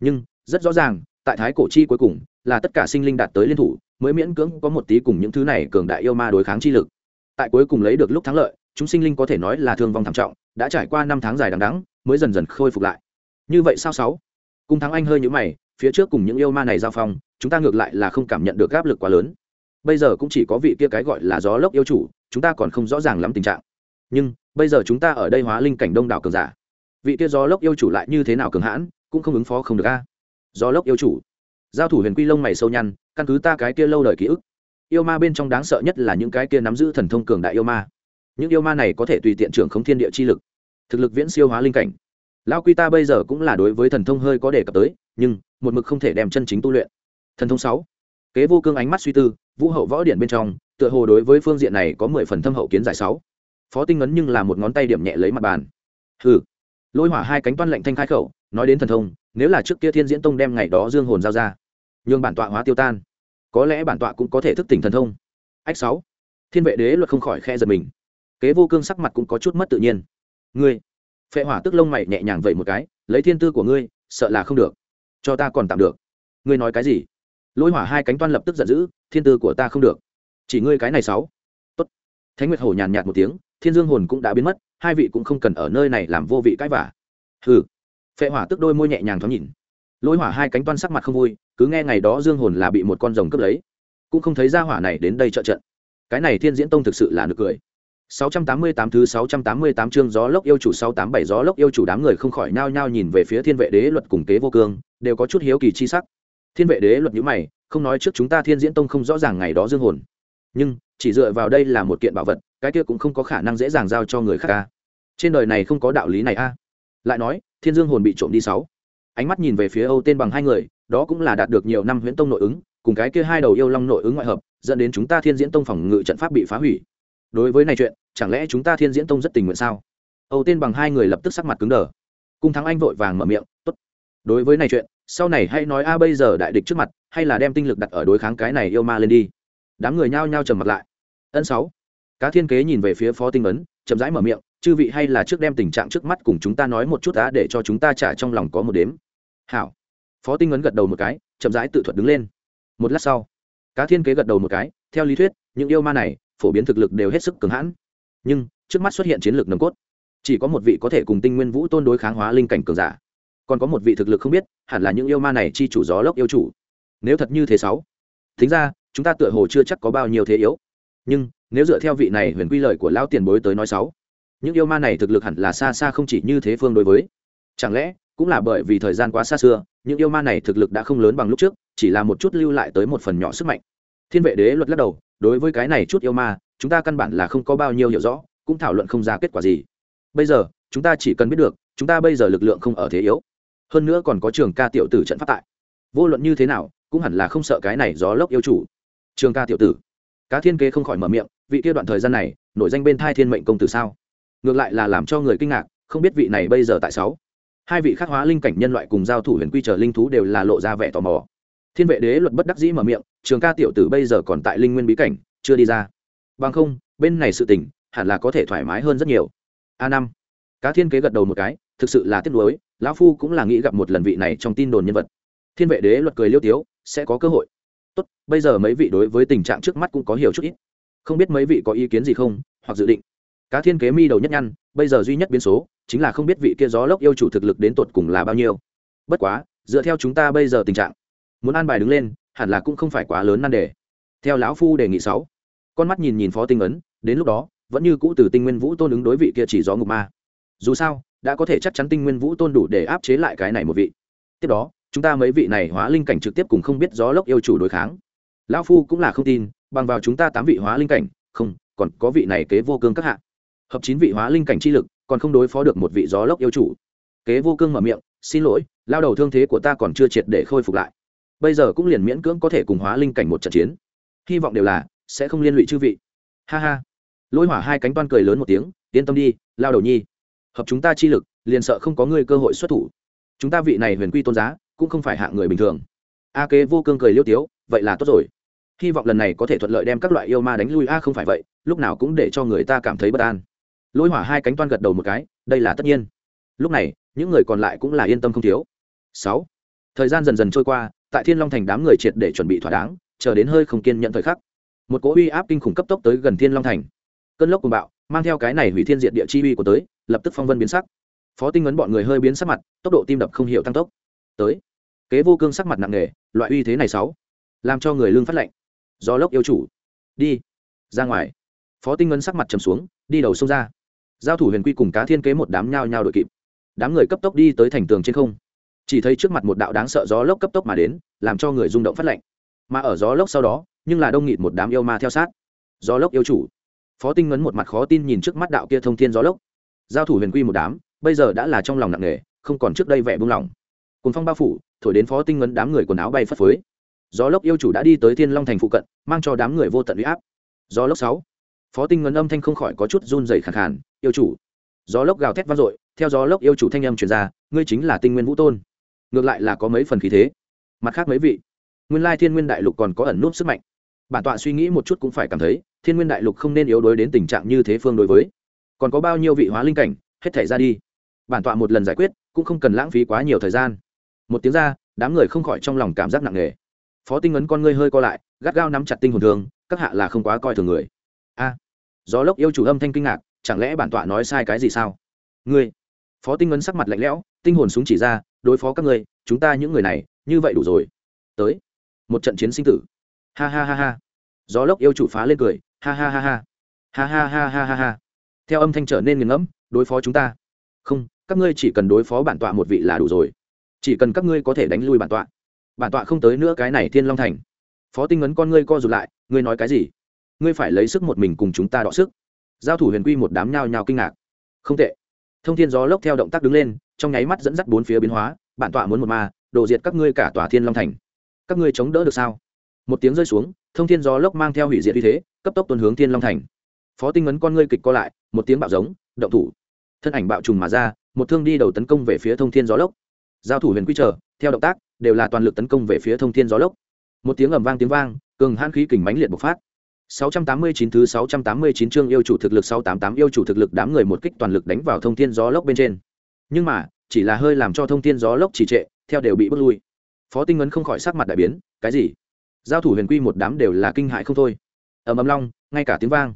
nhưng rất rõ ràng, tại thái cổ chi cuối cùng, là tất cả sinh linh đạt tới liên thủ, mới miễn cưỡng có một tí cùng những thứ này cường đại yêu ma đối kháng chi lực. Tại cuối cùng lấy được lúc thắng lợi, chúng sinh linh có thể nói là thương vong thảm trọng, đã trải qua năm tháng dài đằng đắng mới dần dần khôi phục lại. Như vậy sao sáu? Cung thắng anh hơi nhũ mày, phía trước cùng những yêu ma này giao phong, chúng ta ngược lại là không cảm nhận được áp lực quá lớn bây giờ cũng chỉ có vị kia cái gọi là gió lốc yêu chủ, chúng ta còn không rõ ràng lắm tình trạng. Nhưng, bây giờ chúng ta ở đây hóa linh cảnh đông đảo cường giả. Vị kia gió lốc yêu chủ lại như thế nào cường hãn, cũng không ứng phó không được a. Gió lốc yêu chủ. Giao thủ huyền quy lông mày sâu nhăn, căn cứ ta cái kia lâu đời ký ức. Yêu ma bên trong đáng sợ nhất là những cái kia nắm giữ thần thông cường đại yêu ma. Những yêu ma này có thể tùy tiện trưởng không thiên địa chi lực, thực lực viễn siêu hóa linh cảnh. Lao quy ta bây giờ cũng là đối với thần thông hơi có đề cập tới, nhưng, một mực không thể đem chân chính tu luyện. Thần thông sáu. Kế vô cương ánh mắt suy tư vũ hậu võ điện bên trong, tựa hồ đối với phương diện này có mười phần thâm hậu kiến giải sáu. Phó tinh ấn nhưng là một ngón tay điểm nhẹ lấy mặt bàn. Hừ. Lôi hỏa hai cánh toan lệnh thanh khai khẩu, nói đến thần thông, nếu là trước kia thiên diễn tông đem ngày đó dương hồn giao ra, nhường bản tọa hóa tiêu tan. Có lẽ bản tọa cũng có thể thức tỉnh thần thông. Ách sáu. Thiên vệ đế luật không khỏi khe giật mình. Kế vô cương sắc mặt cũng có chút mất tự nhiên. Ngươi. Phệ hỏa tức lông mày nhẹ nhàng vậy một cái, lấy thiên tư của ngươi, sợ là không được. Cho ta còn tạm được. Ngươi nói cái gì? Lôi hỏa hai cánh toan lập tức giận dữ, thiên tư của ta không được. Chỉ ngươi cái này sáu. Tốt. Thánh nguyệt hổ nhàn nhạt một tiếng, thiên dương hồn cũng đã biến mất, hai vị cũng không cần ở nơi này làm vô vị cãi vả hừ. Phệ hỏa tức đôi môi nhẹ nhàng thoáng nhìn. Lôi hỏa hai cánh toan sắc mặt không vui, cứ nghe ngày đó dương hồn là bị một con rồng cướp lấy. Cũng không thấy ra hỏa này đến đây trợ trận. Cái này thiên diễn tông thực sự là nực cười. 688 thứ 688 chương gió lốc yêu chủ 687 gió lốc yêu chủ đám người không khỏi nhao nhao nhìn về phía thiên vệ đế luật cùng kế vô cương, đều có chút hiếu kỳ chi sắc thiên vệ đế luật nhữ mày, không nói trước chúng ta thiên diễn tông không rõ ràng ngày đó dương hồn. Nhưng, chỉ dựa vào đây là một kiện bảo vật, cái kia cũng không có khả năng dễ dàng giao cho người khác ca trên đời này không có đạo lý này a lại nói, thiên dương hồn bị trộm đi sáu. Ánh mắt nhìn về phía âu tên bằng hai người, đó cũng là đạt được nhiều năm huyễn tông nội ứng, cùng cái kia hai đầu yêu long nội ứng ngoại hợp, dẫn đến chúng ta thiên diễn tông phòng ngự trận pháp bị phá hủy. Đối với này chuyện, chẳng lẽ chúng ta thiên diễn tông rất tình nguyện sao? Âu tên bằng hai người lập tức sắc mặt cứng đờ. Cung thắng anh vội vàng mở miệng, tốt. Đối với này chuyện sau này hãy nói a bây giờ đại địch trước mặt, hay là đem tinh lực đặt ở đối kháng cái này yêu ma lên đi. Đám người nhao nhao trầm mặt lại. Ân sáu. Cá thiên kế nhìn về phía phó tinh ấn, chậm rãi mở miệng, chư vị hay là trước đem tình trạng trước mắt cùng chúng ta nói một chút đã để cho chúng ta trả trong lòng có một đếm. Hảo. Phó tinh ấn gật đầu một cái, chậm rãi tự thuật đứng lên. Một lát sau, cá thiên kế gật đầu một cái, theo lý thuyết, những yêu ma này phổ biến thực lực đều hết sức cường hãn. Nhưng, trước mắt xuất hiện chiến lược nồng cốt, chỉ có một vị có thể cùng tinh nguyên vũ tôn đối kháng hóa linh cảnh cường giả còn có một vị thực lực không biết, hẳn là những yêu ma này chi chủ gió lốc yêu chủ. Nếu thật như thế sáu, thính ra, chúng ta tựa hồ chưa chắc có bao nhiêu thế yếu. Nhưng, nếu dựa theo vị này huyền quy lợi của lão tiền bối tới nói sáu, những yêu ma này thực lực hẳn là xa xa không chỉ như thế phương đối với. Chẳng lẽ, cũng là bởi vì thời gian quá xa xưa, những yêu ma này thực lực đã không lớn bằng lúc trước, chỉ là một chút lưu lại tới một phần nhỏ sức mạnh. Thiên vệ đế luật lắc đầu, đối với cái này chút yêu ma, chúng ta căn bản là không có bao nhiêu hiểu rõ, cũng thảo luận không ra kết quả gì. Bây giờ, chúng ta chỉ cần biết được, chúng ta bây giờ lực lượng không ở thế yếu hơn nữa còn có trường ca tiểu tử trận phát tại. Vô luận như thế nào, cũng hẳn là không sợ cái này gió lốc yêu chủ. Trường ca tiểu tử. Cá thiên kế không khỏi mở miệng, vị kia đoạn thời gian này, nổi danh bên thai thiên mệnh công tử sao? Ngược lại là làm cho người kinh ngạc, không biết vị này bây giờ tại sáu. Hai vị khắc hóa linh cảnh nhân loại cùng giao thủ huyền quy trở linh thú đều là lộ ra vẻ tò mò. Thiên vệ đế luật bất đắc dĩ mở miệng, trường ca tiểu tử bây giờ còn tại linh nguyên bí cảnh, chưa đi ra. Bằng không, bên này sự tình, hẳn là có thể thoải mái hơn rất nhiều. A năm. Cá thiên kế gật đầu một cái, thực sự là tiếc nuối lão phu cũng là nghĩ gặp một lần vị này trong tin đồn nhân vật. Thiên vệ đế luật cười liêu tiếu, sẽ có cơ hội. Tốt, bây giờ mấy vị đối với tình trạng trước mắt cũng có hiểu chút ít. Không biết mấy vị có ý kiến gì không, hoặc dự định. Cá thiên kế mi đầu nhất nhăn, bây giờ duy nhất biến số, chính là không biết vị kia gió lốc yêu chủ thực lực đến tột cùng là bao nhiêu. Bất quá, dựa theo chúng ta bây giờ tình trạng, muốn an bài đứng lên, hẳn là cũng không phải quá lớn nan đề. Theo lão phu đề nghị sáu, con mắt nhìn nhìn phó tinh ấn, đến lúc đó, vẫn như cũ từ tinh nguyên vũ tôn ứng đối vị kia chỉ gió ngục ma. Dù sao đã có thể chắc chắn tinh nguyên vũ tôn đủ để áp chế lại cái này một vị. Tiếp đó, chúng ta mấy vị này hóa linh cảnh trực tiếp cùng không biết gió lốc yêu chủ đối kháng. Lão phu cũng là không tin, bằng vào chúng ta tám vị hóa linh cảnh, không, còn có vị này kế vô cương các hạ. Hợp chín vị hóa linh cảnh chi lực, còn không đối phó được một vị gió lốc yêu chủ. Kế vô cương mở miệng, xin lỗi, lao đầu thương thế của ta còn chưa triệt để khôi phục lại. Bây giờ cũng liền miễn cưỡng có thể cùng hóa linh cảnh một trận chiến. Hy vọng đều là sẽ không liên lụy chư vị. Ha ha. Lỗi hỏa hai cánh toan cười lớn một tiếng, yên tâm đi, lao đầu nhi hợp chúng ta chi lực, liền sợ không có ngươi cơ hội xuất thủ. Chúng ta vị này huyền quy tôn giá, cũng không phải hạng người bình thường. A kế vô cương cười liêu tiếu, vậy là tốt rồi. Hy vọng lần này có thể thuận lợi đem các loại yêu ma đánh lui. A, không phải vậy, lúc nào cũng để cho người ta cảm thấy bất an. Lôi hỏa hai cánh toan gật đầu một cái, đây là tất nhiên. Lúc này, những người còn lại cũng là yên tâm không thiếu. Sáu. Thời gian dần dần trôi qua, tại thiên long thành đám người triệt để chuẩn bị thỏa đáng, chờ đến hơi không kiên nhận thời khắc. Một cỗ uy áp kinh khủng cấp tốc tới gần thiên long thành. Cơn lốc cùng bạo, mang theo cái này hủy thiên diệt địa chi uy của tới lập tức phong vân biến sắc. Phó tinh ấn bọn người hơi biến sắc mặt, tốc độ tim đập không hiểu tăng tốc. Tới. Kế vô cương sắc mặt nặng nề, loại uy thế này sáu, làm cho người lương phát lệnh do lốc yêu chủ. Đi. Ra ngoài. Phó tinh ấn sắc mặt trầm xuống, đi đầu sông ra. Giao thủ huyền quy cùng cá thiên kế một đám nhao nhao đội kịp. Đám người cấp tốc đi tới thành tường trên không. Chỉ thấy trước mặt một đạo đáng sợ gió lốc cấp tốc mà đến, làm cho người rung động phát lệnh mà ở gió lốc sau đó, nhưng là đông nghịt một đám yêu ma theo sát. Gió lốc yêu chủ. Phó tinh ngấn một mặt khó tin nhìn trước mắt đạo kia thông thiên gió lốc giao thủ huyền quy một đám, bây giờ đã là trong lòng nặng nề, không còn trước đây vẻ buông lỏng. Cồn phong bao phủ, thổi đến phó tinh ngấn đám người quần áo bay phất phới. Gió lốc yêu chủ đã đi tới thiên long thành phụ cận, mang cho đám người vô tận uy áp. Gió lốc sáu. Phó tinh ngấn âm thanh không khỏi có chút run dày khẳng khàn, yêu chủ. Gió lốc gào thét vang dội, theo gió lốc yêu chủ thanh âm truyền ra, ngươi chính là tinh nguyên vũ tôn. Ngược lại là có mấy phần khí thế. Mặt khác mấy vị. Nguyên lai thiên nguyên đại lục còn có ẩn nút sức mạnh. Bản tọa suy nghĩ một chút cũng phải cảm thấy, thiên nguyên đại lục không nên yếu đuối đến tình trạng như thế phương đối với còn có bao nhiêu vị hóa linh cảnh, hết thể ra đi. Bản tọa một lần giải quyết, cũng không cần lãng phí quá nhiều thời gian. Một tiếng ra, đám người không khỏi trong lòng cảm giác nặng nề. Phó tinh ấn con ngươi hơi co lại, gắt gao nắm chặt tinh hồn thường các hạ là không quá coi thường người. A, gió lốc yêu chủ âm thanh kinh ngạc, chẳng lẽ bản tọa nói sai cái gì sao? Ngươi, phó tinh ấn sắc mặt lạnh lẽo, tinh hồn súng chỉ ra, đối phó các ngươi, chúng ta những người này, như vậy đủ rồi. Tới, một trận chiến sinh tử. Ha ha ha ha. Gió lốc yêu chủ phá lên cười, ha ha ha ha. Ha ha ha ha ha ha theo âm thanh trở nên nghiền ngẫm, đối phó chúng ta. Không, các ngươi chỉ cần đối phó bản tọa một vị là đủ rồi. Chỉ cần các ngươi có thể đánh lui bản tọa. Bản tọa không tới nữa cái này thiên long thành. Phó tinh ấn con ngươi co rụt lại, ngươi nói cái gì? Ngươi phải lấy sức một mình cùng chúng ta đọ sức. Giao thủ huyền quy một đám nhao nhao kinh ngạc. Không tệ. Thông thiên gió lốc theo động tác đứng lên, trong nháy mắt dẫn dắt bốn phía biến hóa, bản tọa muốn một ma, đổ diệt các ngươi cả tòa thiên long thành. Các ngươi chống đỡ được sao? Một tiếng rơi xuống, thông thiên gió lốc mang theo hủy diệt uy thế, cấp tốc tuần hướng thiên long thành phó tinh ấn con ngươi kịch co lại một tiếng bạo giống động thủ thân ảnh bạo trùng mà ra một thương đi đầu tấn công về phía thông thiên gió lốc giao thủ huyền quy trở theo động tác đều là toàn lực tấn công về phía thông thiên gió lốc một tiếng ầm vang tiếng vang cường hãn khí kình mãnh liệt bộc phát 689 thứ 689 chương yêu chủ thực lực 688 yêu chủ thực lực đám người một kích toàn lực đánh vào thông thiên gió lốc bên trên. Nhưng mà, chỉ là hơi làm cho thông thiên gió lốc trì trệ, theo đều bị bước lui. Phó Tinh ấn không khỏi sắc mặt đại biến, cái gì? Giao thủ huyền quy một đám đều là kinh hại không thôi. Ầm ầm long, ngay cả tiếng vang.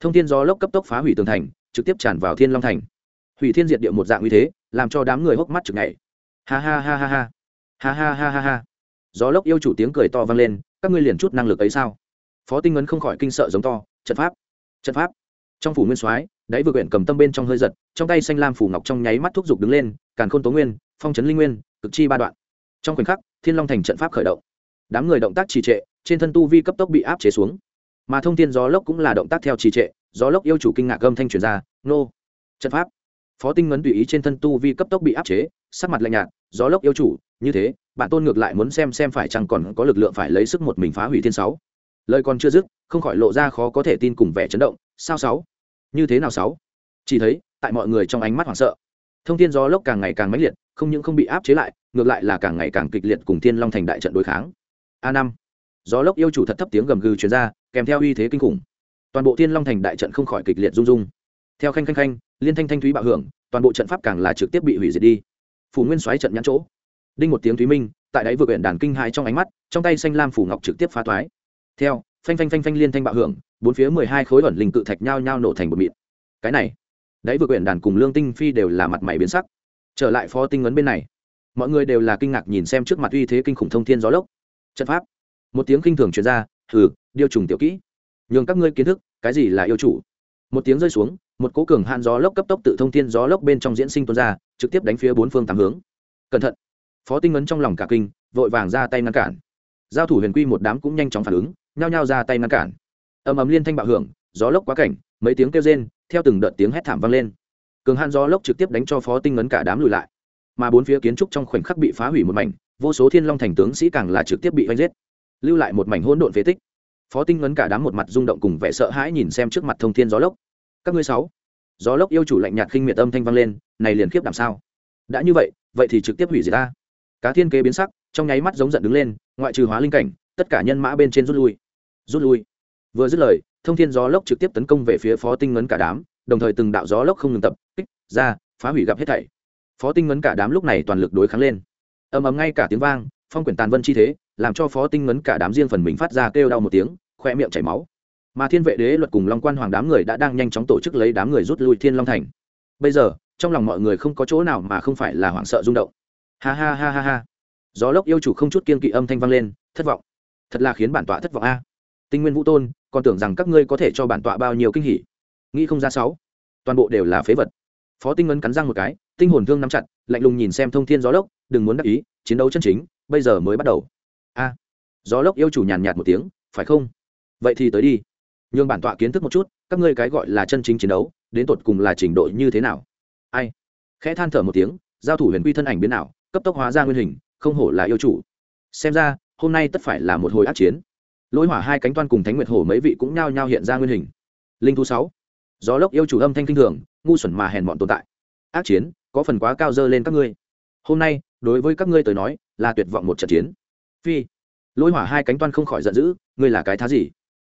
Thông thiên gió lốc cấp tốc phá hủy tường thành, trực tiếp tràn vào Thiên Long thành. Hủy thiên diệt địa một dạng uy thế, làm cho đám người hốc mắt chực ngày Ha ha ha ha ha. Ha ha ha ha ha. Gió lốc yêu chủ tiếng cười to vang lên, các ngươi liền chút năng lực ấy sao? phó tinh ấn không khỏi kinh sợ giống to trận pháp trận pháp trong phủ nguyên soái đáy vừa quyển cầm tâm bên trong hơi giật trong tay xanh lam phủ ngọc trong nháy mắt thúc giục đứng lên càn khôn tố nguyên phong trấn linh nguyên cực chi ba đoạn trong khoảnh khắc thiên long thành trận pháp khởi động đám người động tác trì trệ trên thân tu vi cấp tốc bị áp chế xuống mà thông tin gió lốc cũng là động tác theo trì trệ, gió lốc yêu chủ kinh ngạc âm thanh truyền ra, nô, trận pháp. Phó tinh ngấn tùy ý trên thân tu vi cấp tốc bị áp chế, sắc mặt lạnh nhạt, gió lốc yêu chủ, như thế, bạn tôn ngược lại muốn xem xem phải chăng còn có lực lượng phải lấy sức một mình phá hủy thiên sáu. Lời còn chưa dứt, không khỏi lộ ra khó có thể tin cùng vẻ chấn động, sao sáu? Như thế nào sáu? Chỉ thấy, tại mọi người trong ánh mắt hoảng sợ, thông thiên gió lốc càng ngày càng mãnh liệt, không những không bị áp chế lại, ngược lại là càng ngày càng kịch liệt cùng thiên long thành đại trận đối kháng. A năm gió lốc yêu chủ thật thấp tiếng gầm gừ truyền ra, kèm theo uy thế kinh khủng. Toàn bộ thiên long thành đại trận không khỏi kịch liệt rung rung. Theo khanh khanh khanh, liên thanh thanh thúy bạo hưởng, toàn bộ trận pháp càng là trực tiếp bị hủy diệt đi. Phủ nguyên xoáy trận nhãn chỗ. Đinh một tiếng thúy minh, tại đáy vừa quyển đàn kinh hãi trong ánh mắt, trong tay xanh lam phủ ngọc trực tiếp phá thoái. Theo, phanh phanh phanh phanh liên thanh bạo hưởng, bốn phía mười hai khối ẩn linh cự thạch nhao nhao nổ thành bột mịn. Cái này, đáy vừa quyển đàn cùng lương tinh phi đều là mặt mày biến sắc. Trở lại phó tinh ấn bên này, mọi người đều là kinh ngạc nhìn xem trước mặt uy thế kinh khủng thông thiên gió lốc. Trận pháp một tiếng kinh thường truyền ra, hừ điều trùng tiểu kỹ. Nhường các ngươi kiến thức, cái gì là yêu chủ? Một tiếng rơi xuống, một cố cường hạn gió lốc cấp tốc tự thông thiên gió lốc bên trong diễn sinh tuôn ra, trực tiếp đánh phía bốn phương tám hướng. Cẩn thận! Phó tinh ấn trong lòng cả kinh, vội vàng ra tay ngăn cản. Giao thủ huyền quy một đám cũng nhanh chóng phản ứng, nhao nhao ra tay ngăn cản. Ầm ầm liên thanh bạo hưởng, gió lốc quá cảnh, mấy tiếng kêu rên, theo từng đợt tiếng hét thảm vang lên. Cường hạn gió lốc trực tiếp đánh cho phó tinh ấn cả đám lùi lại. Mà bốn phía kiến trúc trong khoảnh khắc bị phá hủy một mảnh, vô số thiên long thành tướng sĩ càng là trực tiếp bị oanh giết lưu lại một mảnh hỗn độn phế tích. Phó tinh ngấn cả đám một mặt rung động cùng vẻ sợ hãi nhìn xem trước mặt thông thiên gió lốc. Các ngươi sáu, gió lốc yêu chủ lạnh nhạt khinh miệt âm thanh vang lên, này liền khiếp làm sao? Đã như vậy vậy thì trực tiếp hủy diệt ta. Cá thiên kế biến sắc, trong nháy mắt giống giận đứng lên, ngoại trừ hóa linh cảnh, tất cả nhân mã bên trên rút lui. Rút lui. Vừa dứt lời, thông thiên gió lốc trực tiếp tấn công về phía phó tinh ngấn cả đám, đồng thời từng đạo gió lốc không ngừng tập kích ra, phá hủy gặp hết thảy. Phó tinh ngấn cả đám lúc này toàn lực đối kháng lên. Ầm ầm ngay cả tiếng vang, phong quyển tàn vân chi thế làm cho phó tinh ngấn cả đám riêng phần mình phát ra kêu đau một tiếng khoe miệng chảy máu. Mà thiên vệ đế luật cùng long quan hoàng đám người đã đang nhanh chóng tổ chức lấy đám người rút lui thiên long thành. Bây giờ, trong lòng mọi người không có chỗ nào mà không phải là hoảng sợ rung động. Ha ha ha ha ha. Gió lốc yêu chủ không chút kiên kỵ âm thanh vang lên, thất vọng. Thật là khiến bản tọa thất vọng a. Tinh nguyên vũ tôn, còn tưởng rằng các ngươi có thể cho bản tọa bao nhiêu kinh hỉ? Nghĩ không ra sáu. Toàn bộ đều là phế vật. Phó tinh ngân cắn răng một cái, tinh hồn thương nắm chặt, lạnh lùng nhìn xem thông thiên gió lốc, đừng muốn đắc ý, chiến đấu chân chính, bây giờ mới bắt đầu a, gió lốc yêu chủ nhàn nhạt một tiếng, phải không? Vậy thì tới đi. Nhường bản tọa kiến thức một chút, các ngươi cái gọi là chân chính chiến đấu, đến tột cùng là trình độ như thế nào? Ai? Khẽ than thở một tiếng, giao thủ huyền quy thân ảnh biến nào cấp tốc hóa ra nguyên hình, không hổ là yêu chủ. Xem ra, hôm nay tất phải là một hồi ác chiến. Lỗi hỏa hai cánh toan cùng thánh nguyệt hổ mấy vị cũng nhao nhao hiện ra nguyên hình. Linh thú sáu. Gió lốc yêu chủ âm thanh kinh thường, ngu xuẩn mà hèn mọn tồn tại. Ác chiến, có phần quá cao dơ lên các ngươi. Hôm nay, đối với các ngươi tới nói, là tuyệt vọng một trận chiến phi. Lôi hỏa hai cánh toan không khỏi giận dữ, ngươi là cái thá gì?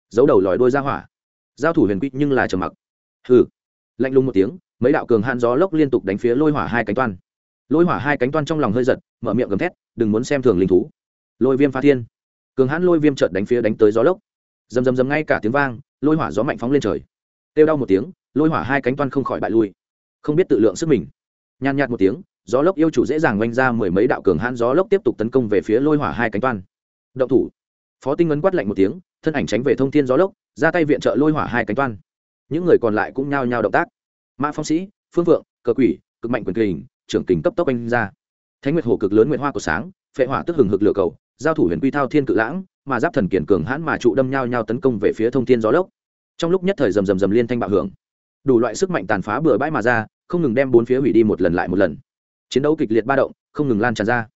Giấu đầu lòi đôi ra hỏa. Giao thủ huyền quy nhưng là trầm mặc. Hừ. Lạnh lùng một tiếng, mấy đạo cường hạn gió lốc liên tục đánh phía lôi hỏa hai cánh toan. Lôi hỏa hai cánh toan trong lòng hơi giật, mở miệng gầm thét, đừng muốn xem thường linh thú. Lôi viêm pha thiên. Cường hãn lôi viêm trợt đánh phía đánh tới gió lốc. Rầm rầm rầm ngay cả tiếng vang, lôi hỏa gió mạnh phóng lên trời. Têu đau một tiếng, lôi hỏa hai cánh toan không khỏi bại lui. Không biết tự lượng sức mình. Nhàn nhạt một tiếng gió lốc yêu chủ dễ dàng oanh ra mười mấy đạo cường hãn gió lốc tiếp tục tấn công về phía lôi hỏa hai cánh toan. Động thủ. Phó tinh ấn quát lạnh một tiếng, thân ảnh tránh về thông thiên gió lốc, ra tay viện trợ lôi hỏa hai cánh toan. Những người còn lại cũng nhao nhao động tác. Mã phong sĩ, phương vượng, cờ quỷ, cực mạnh quyền kình, trưởng kình cấp tốc anh ra. Thánh nguyệt hồ cực lớn nguyện hoa của sáng, phệ hỏa tức hừng hực lửa cầu, giao thủ huyền quy thao thiên cự lãng, mà giáp thần kiển cường hãn mà trụ đâm nhau nhau tấn công về phía thông thiên gió lốc. Trong lúc nhất thời rầm rầm rầm liên thanh bạo hưởng, đủ loại sức mạnh tàn phá bừa bãi mà ra, không ngừng đem bốn phía hủy đi một lần lại một lần chiến đấu kịch liệt ba động, không ngừng lan tràn ra.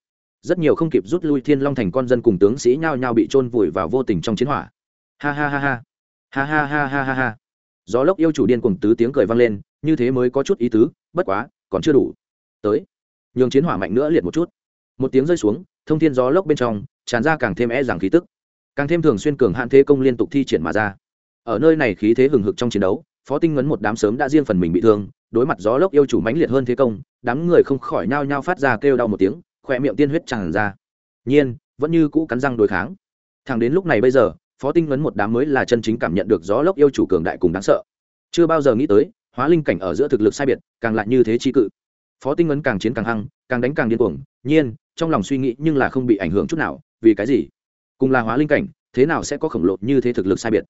Rất nhiều không kịp rút lui thiên long thành con dân cùng tướng sĩ nhao nhao bị trôn vùi vào vô tình trong chiến hỏa. Ha ha ha ha. Ha ha ha ha ha ha. Gió lốc yêu chủ điên cùng tứ tiếng cười vang lên, như thế mới có chút ý tứ, bất quá, còn chưa đủ. Tới. Nhường chiến hỏa mạnh nữa liệt một chút. Một tiếng rơi xuống, thông thiên gió lốc bên trong, tràn ra càng thêm e rằng khí tức. Càng thêm thường xuyên cường hạn thế công liên tục thi triển mà ra. Ở nơi này khí thế hừng hực trong chiến đấu, phó tinh ngấn một đám sớm đã riêng phần mình bị thương đối mặt gió lốc yêu chủ mãnh liệt hơn thế công, đám người không khỏi nhao nhao phát ra kêu đau một tiếng, khỏe miệng tiên huyết tràn ra. Nhiên, vẫn như cũ cắn răng đối kháng. Thẳng đến lúc này bây giờ, phó tinh ngấn một đám mới là chân chính cảm nhận được gió lốc yêu chủ cường đại cùng đáng sợ. Chưa bao giờ nghĩ tới, hóa linh cảnh ở giữa thực lực sai biệt, càng lại như thế chi cự. Phó tinh ngấn càng chiến càng hăng, càng đánh càng điên cuồng. Nhiên, trong lòng suy nghĩ nhưng là không bị ảnh hưởng chút nào, vì cái gì? Cùng là hóa linh cảnh, thế nào sẽ có khổng lồ như thế thực lực sai biệt?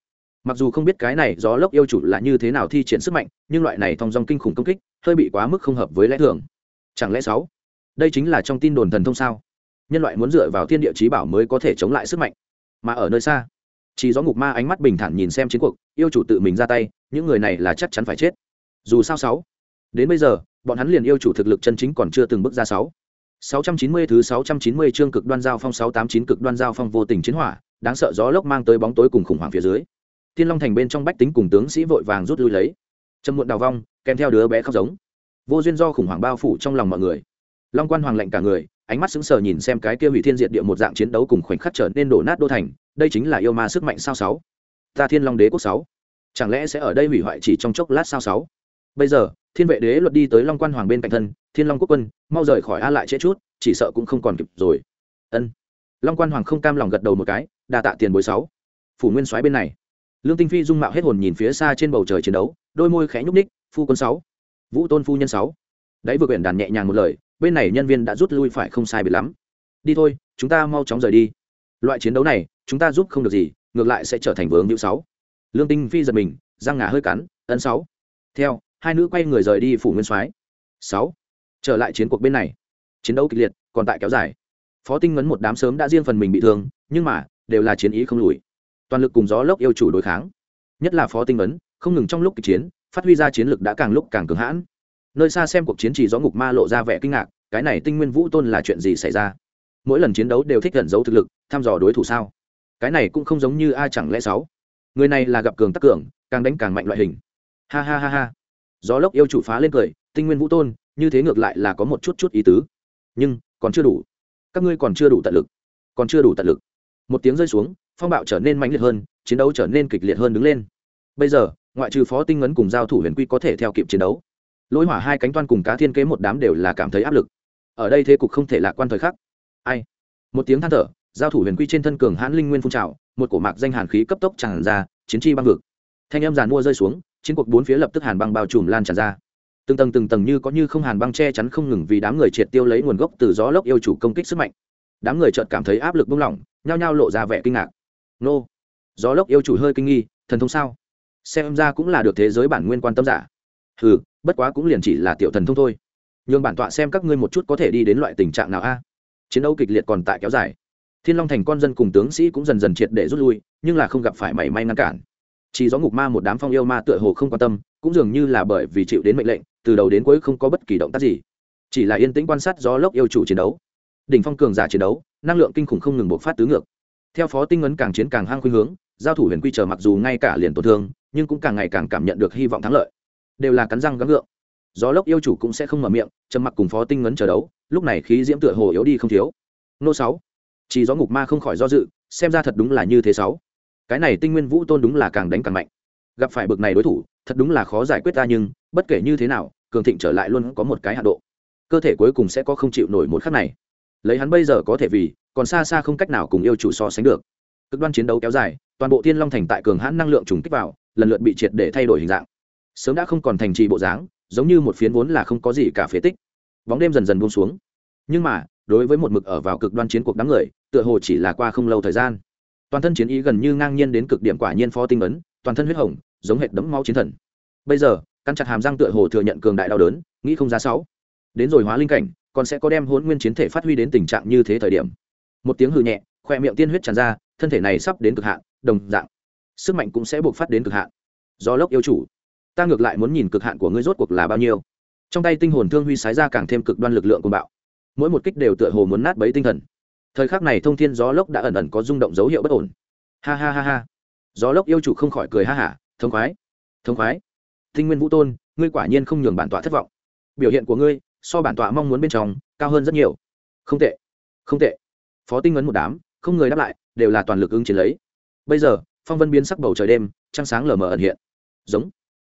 Mặc dù không biết cái này gió lốc yêu chủ là như thế nào thi triển sức mạnh nhưng loại này thong dong kinh khủng công kích hơi bị quá mức không hợp với lẽ thường. Chẳng lẽ sáu? Đây chính là trong tin đồn thần thông sao? Nhân loại muốn dựa vào thiên địa trí bảo mới có thể chống lại sức mạnh. Mà ở nơi xa chỉ gió ngục ma ánh mắt bình thản nhìn xem chiến cuộc yêu chủ tự mình ra tay những người này là chắc chắn phải chết. Dù sao sáu? Đến bây giờ bọn hắn liền yêu chủ thực lực chân chính còn chưa từng bước ra sáu. 690 thứ 690 chương cực đoan giao phong 689 cực đoan giao phong vô tình chiến hỏa, đáng sợ gió lốc mang tới bóng tối cùng khủng hoảng phía dưới. Tiên Long thành bên trong bách tính cùng tướng sĩ vội vàng rút lui lấy. Trầm muộn đào vong, kèm theo đứa bé khóc giống. Vô duyên do khủng hoảng bao phủ trong lòng mọi người. Long Quan Hoàng lệnh cả người, ánh mắt sững sờ nhìn xem cái kia hủy thiên diệt địa một dạng chiến đấu cùng khoảnh khắc trở nên đổ nát đô thành, đây chính là yêu ma sức mạnh sao sáu. Ta Thiên Long Đế quốc sáu. Chẳng lẽ sẽ ở đây hủy hoại chỉ trong chốc lát sao sáu? Bây giờ, Thiên vệ đế luật đi tới Long Quan Hoàng bên cạnh thân, Thiên Long quốc quân, mau rời khỏi a lại trễ chút, chỉ sợ cũng không còn kịp rồi. Ân. Long Quan Hoàng không cam lòng gật đầu một cái, đa tạ tiền bối sáu. Phủ Nguyên Soái bên này. Lương Tinh Phi dung mạo hết hồn nhìn phía xa trên bầu trời chiến đấu, đôi môi khẽ nhúc nhích, phu quân sáu. Vũ Tôn phu nhân sáu. Đấy vừa quyển đàn nhẹ nhàng một lời, bên này nhân viên đã rút lui phải không sai biệt lắm. Đi thôi chúng ta mau chóng rời đi. Loại chiến đấu này chúng ta giúp không được gì ngược lại sẽ trở thành vướng hữu sáu. Lương tinh phi giật mình răng ngà hơi cắn ấn sáu. Theo hai nữ quay người rời đi phủ nguyên soái. Sáu trở lại chiến cuộc bên này. Chiến đấu kịch liệt còn tại kéo dài. Phó tinh ngấn một đám sớm đã riêng phần mình bị thương nhưng mà đều là chiến ý không lùi toàn lực cùng gió lốc yêu chủ đối kháng. Nhất là phó tinh ấn, không ngừng trong lúc kịch chiến, phát huy ra chiến lực đã càng lúc càng cứng hãn. Nơi xa xem cuộc chiến trì gió ngục ma lộ ra vẻ kinh ngạc, cái này tinh nguyên vũ tôn là chuyện gì xảy ra? Mỗi lần chiến đấu đều thích gần giấu thực lực, thăm dò đối thủ sao? Cái này cũng không giống như ai chẳng lẽ sáu? Người này là gặp cường tắc cường, càng đánh càng mạnh loại hình. Ha ha ha ha. Gió lốc yêu chủ phá lên cười, tinh nguyên vũ tôn, như thế ngược lại là có một chút chút ý tứ. Nhưng, còn chưa đủ. Các ngươi còn chưa đủ tận lực. Còn chưa đủ tận lực. Một tiếng rơi xuống phong bạo trở nên mãnh liệt hơn, chiến đấu trở nên kịch liệt hơn đứng lên. Bây giờ, ngoại trừ phó tinh ngấn cùng giao thủ huyền quy có thể theo kịp chiến đấu. Lỗi hỏa hai cánh toan cùng cá thiên kế một đám đều là cảm thấy áp lực. Ở đây thế cục không thể lạc quan thời khắc. Ai? Một tiếng than thở, giao thủ huyền quy trên thân cường hãn linh nguyên phun trào, một cổ mạc danh hàn khí cấp tốc tràn ra, chiến chi băng vực. Thanh âm giàn mua rơi xuống, chiến cuộc bốn phía lập tức hàn băng bao trùm lan tràn ra. Từng tầng từng tầng như có như không hàn băng che chắn không ngừng vì đám người triệt tiêu lấy nguồn gốc từ gió lốc yêu chủ công kích sức mạnh. Đám người chợt cảm thấy áp lực buông lỏng, nhao nhao lộ ra vẻ kinh ngạc nô. Gió lốc yêu chủ hơi kinh nghi, thần thông sao? Xem ra cũng là được thế giới bản nguyên quan tâm giả. Ừ bất quá cũng liền chỉ là tiểu thần thông thôi. Nhường bản tọa xem các ngươi một chút có thể đi đến loại tình trạng nào a? Chiến đấu kịch liệt còn tại kéo dài. Thiên long thành con dân cùng tướng sĩ cũng dần dần triệt để rút lui, nhưng là không gặp phải mảy may ngăn cản. Chỉ gió ngục ma một đám phong yêu ma tựa hồ không quan tâm, cũng dường như là bởi vì chịu đến mệnh lệnh, từ đầu đến cuối không có bất kỳ động tác gì. Chỉ là yên tĩnh quan sát gió lốc yêu chủ chiến đấu. Đỉnh phong cường giả chiến đấu, năng lượng kinh khủng không ngừng bộc phát tứ ngược theo phó tinh ấn càng chiến càng hang khuynh hướng, giao thủ huyền quy chờ mặc dù ngay cả liền tổn thương, nhưng cũng càng ngày càng cảm nhận được hy vọng thắng lợi. Đều là cắn răng gắng gượng. Gió lốc yêu chủ cũng sẽ không mở miệng, trầm mặc cùng phó tinh ngấn chờ đấu, lúc này khí diễm tựa hồ yếu đi không thiếu. Nô sáu. Chỉ gió ngục ma không khỏi do dự, xem ra thật đúng là như thế sáu. Cái này tinh nguyên vũ tôn đúng là càng đánh càng mạnh. Gặp phải bực này đối thủ, thật đúng là khó giải quyết ta nhưng, bất kể như thế nào, cường thịnh trở lại luôn có một cái hạ độ. Cơ thể cuối cùng sẽ có không chịu nổi một khắc này. Lấy hắn bây giờ có thể vì còn xa xa không cách nào cùng yêu chủ so sánh được. Cực đoan chiến đấu kéo dài, toàn bộ thiên long thành tại cường hãn năng lượng trùng kích vào, lần lượt bị triệt để thay đổi hình dạng. Sớm đã không còn thành trì bộ dáng, giống như một phiến vốn là không có gì cả phế tích. Bóng đêm dần dần buông xuống. Nhưng mà, đối với một mực ở vào cực đoan chiến cuộc đám người, tựa hồ chỉ là qua không lâu thời gian. Toàn thân chiến ý gần như ngang nhiên đến cực điểm quả nhiên phó tinh ấn, toàn thân huyết hồng, giống hệt đấm máu chiến thần. Bây giờ, căn chặt hàm răng tựa hồ thừa nhận cường đại đau đớn, nghĩ không ra sáu. Đến rồi hóa linh cảnh, còn sẽ có đem hỗn nguyên chiến thể phát huy đến tình trạng như thế thời điểm một tiếng hừ nhẹ, khoe miệng tiên huyết tràn ra, thân thể này sắp đến cực hạn, đồng dạng, sức mạnh cũng sẽ buộc phát đến cực hạn. Do lốc yêu chủ, ta ngược lại muốn nhìn cực hạn của ngươi rốt cuộc là bao nhiêu. Trong tay tinh hồn thương huy sái ra càng thêm cực đoan lực lượng của bạo. Mỗi một kích đều tựa hồ muốn nát bấy tinh thần. Thời khắc này thông thiên gió lốc đã ẩn ẩn có rung động dấu hiệu bất ổn. Ha ha ha ha. Gió lốc yêu chủ không khỏi cười ha hả, thống khoái thống khoái. Tinh nguyên vũ tôn, ngươi quả nhiên không nhường bản tọa thất vọng. Biểu hiện của ngươi, so bản tọa mong muốn bên trong, cao hơn rất nhiều. Không tệ không tệ phó tinh ấn một đám, không người đáp lại, đều là toàn lực ứng chiến lấy. Bây giờ, phong vân biến sắc bầu trời đêm, trăng sáng lờ mờ ẩn hiện. Giống.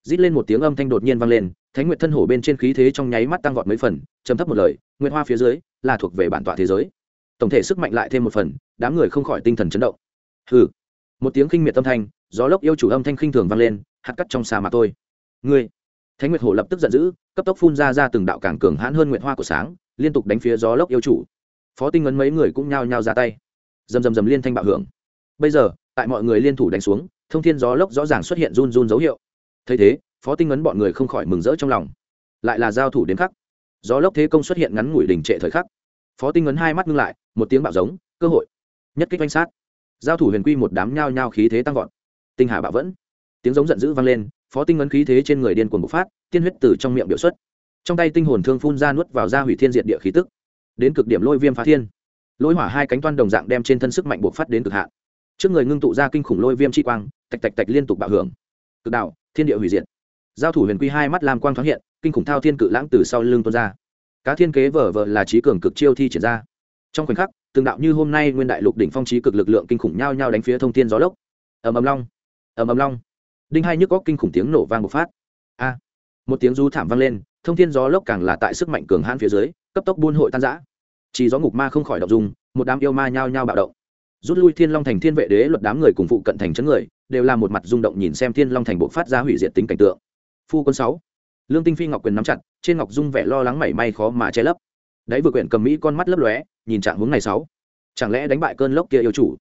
Rít lên một tiếng âm thanh đột nhiên vang lên, thánh nguyệt thân hổ bên trên khí thế trong nháy mắt tăng vọt mấy phần, trầm thấp một lời, nguyệt hoa phía dưới, là thuộc về bản tọa thế giới. Tổng thể sức mạnh lại thêm một phần, đám người không khỏi tinh thần chấn động. Hừ. Một tiếng khinh miệt âm thanh, gió lốc yêu chủ âm thanh khinh thường vang lên, hạt cắt trong xa mà thôi. ngươi. Thánh nguyệt hổ lập tức giận dữ, cấp tốc phun ra ra từng đạo càng cường hãn hơn nguyệt hoa của sáng, liên tục đánh phía gió lốc yêu chủ phó tinh ấn mấy người cũng nhao nhao ra tay. Dầm dầm dầm liên thanh bạo hưởng. Bây giờ, tại mọi người liên thủ đánh xuống, thông thiên gió lốc rõ ràng xuất hiện run run dấu hiệu. Thấy thế, phó tinh ấn bọn người không khỏi mừng rỡ trong lòng. Lại là giao thủ đến khắc. Gió lốc thế công xuất hiện ngắn ngủi đình trệ thời khắc. Phó tinh ấn hai mắt ngưng lại, một tiếng bạo giống, cơ hội. Nhất kích oanh sát. Giao thủ huyền quy một đám nhao nhao khí thế tăng vọt. Tinh hà bạo vẫn. Tiếng giống giận dữ vang lên, phó tinh ấn khí thế trên người điên cuồng bộc phát, tiên huyết từ trong miệng biểu xuất. Trong tay tinh hồn thương phun ra nuốt vào ra hủy thiên diệt địa khí tức đến cực điểm lôi viêm phá thiên. Lôi hỏa hai cánh toan đồng dạng đem trên thân sức mạnh buộc phát đến cực hạn. Trước người ngưng tụ ra kinh khủng lôi viêm chi quang, tạch tạch tạch liên tục bạo hưởng. Cực đạo, thiên địa hủy diệt. Giao thủ huyền quy hai mắt lam quang thoáng hiện, kinh khủng thao thiên cự lãng từ sau lưng tuôn ra. Cá thiên kế vở vở là trí cường cực chiêu thi triển ra. Trong khoảnh khắc, từng đạo như hôm nay nguyên đại lục đỉnh phong trí cực lực lượng kinh khủng nhau nhau đánh phía thông thiên gió lốc. Ầm ầm long, ầm ầm long. Đinh hai nhức góc kinh khủng tiếng nổ vang một phát. A! Một tiếng du thảm vang lên, thông thiên gió lốc càng là tại sức mạnh cường hãn phía dưới cấp tốc buôn hội tan giã. Chỉ gió ngục ma không khỏi động dung, một đám yêu ma nhao nhao bạo động. Rút lui thiên long thành thiên vệ đế luật đám người cùng phụ cận thành chấn người, đều là một mặt rung động nhìn xem thiên long thành bộ phát ra hủy diệt tính cảnh tượng. Phu quân sáu, lương tinh phi ngọc quyền nắm chặt, trên ngọc dung vẻ lo lắng mảy may khó mà che lấp. Đấy vừa quyển cầm mỹ con mắt lấp lóe, nhìn trạng hướng này sáu. Chẳng lẽ đánh bại cơn lốc kia yêu chủ?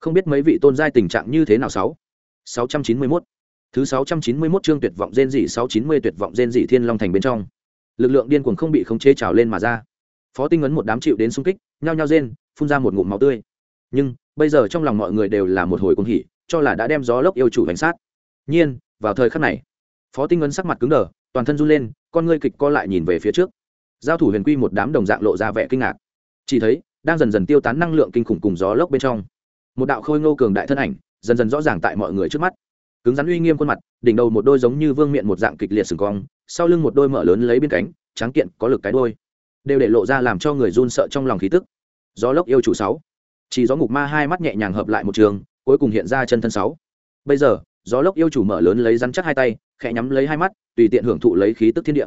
Không biết mấy vị tôn giai tình trạng như thế nào sáu? Sáu trăm chín mươi 691 thứ sáu trăm chín mươi 691 chương tuyệt vọng gen dị sáu chín mươi tuyệt vọng gen dị thiên long thành bên trong lực lượng điên cuồng không bị khống chế trào lên mà ra. Phó tinh ấn một đám chịu đến xung kích, nhao nhao rên, phun ra một ngụm máu tươi. Nhưng, bây giờ trong lòng mọi người đều là một hồi cuồng hỉ, cho là đã đem gió lốc yêu chủ bánh sát. Nhiên, vào thời khắc này, phó tinh ấn sắc mặt cứng đờ, toàn thân run lên, con ngươi kịch co lại nhìn về phía trước. Giao thủ huyền quy một đám đồng dạng lộ ra vẻ kinh ngạc. Chỉ thấy, đang dần dần tiêu tán năng lượng kinh khủng cùng gió lốc bên trong. Một đạo khôi ngô cường đại thân ảnh, dần dần rõ ràng tại mọi người trước mắt. Cứng rắn uy nghiêm khuôn mặt, đỉnh đầu một đôi giống như vương miện một dạng kịch liệt sừng cong sau lưng một đôi mở lớn lấy bên cánh, tráng kiện, có lực cái đôi đều để lộ ra làm cho người run sợ trong lòng khí tức. Gió lốc yêu chủ sáu, chỉ gió ngục ma hai mắt nhẹ nhàng hợp lại một trường, cuối cùng hiện ra chân thân sáu. Bây giờ, gió lốc yêu chủ mở lớn lấy rắn chắc hai tay, khẽ nhắm lấy hai mắt, tùy tiện hưởng thụ lấy khí tức thiên địa.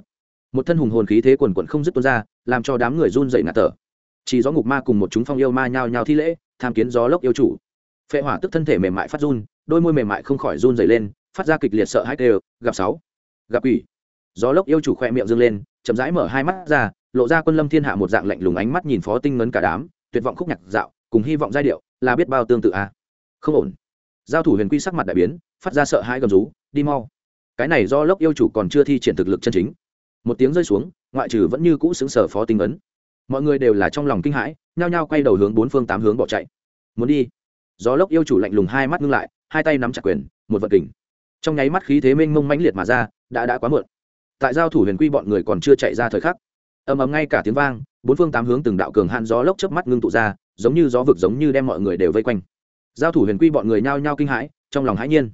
Một thân hùng hồn khí thế quần quận không dứt tuôn ra, làm cho đám người run dậy ngạt thở. Chỉ gió ngục ma cùng một chúng phong yêu ma nhao nhao thi lễ, tham kiến gió lốc yêu chủ. Phệ hỏa tức thân thể mềm mại phát run, đôi môi mềm mại không khỏi run dày lên, phát ra kịch liệt sợ hãi đều gặp sáu, gặp ủy gió lốc yêu chủ khoe miệng dâng lên, chậm rãi mở hai mắt ra, lộ ra quân lâm thiên hạ một dạng lạnh lùng ánh mắt nhìn phó tinh ngấn cả đám, tuyệt vọng khúc nhạc dạo, cùng hy vọng giai điệu, là biết bao tương tự a. À? không ổn. Giao thủ huyền quy sắc mặt đại biến, phát ra sợ hãi gầm rú, đi mau. Cái này do lốc yêu chủ còn chưa thi triển thực lực chân chính. Một tiếng rơi xuống, ngoại trừ vẫn như cũ xứng sở phó tinh ấn mọi người đều là trong lòng kinh hãi, nhao nhao quay đầu hướng bốn phương tám hướng bỏ chạy. Muốn đi. Gió lốc yêu chủ lạnh lùng hai mắt ngưng lại, hai tay nắm chặt quyền, một vật kình. Trong nháy mắt khí thế mênh mông mãnh liệt mà ra, đã đã quá muộn tại giao thủ huyền quy bọn người còn chưa chạy ra thời khắc. Ầm ầm ngay cả tiếng vang, bốn phương tám hướng từng đạo cường hạn gió lốc chớp mắt ngưng tụ ra, giống như gió vực giống như đem mọi người đều vây quanh. Giao thủ huyền quy bọn người nhao nhao kinh hãi, trong lòng hãi nhiên.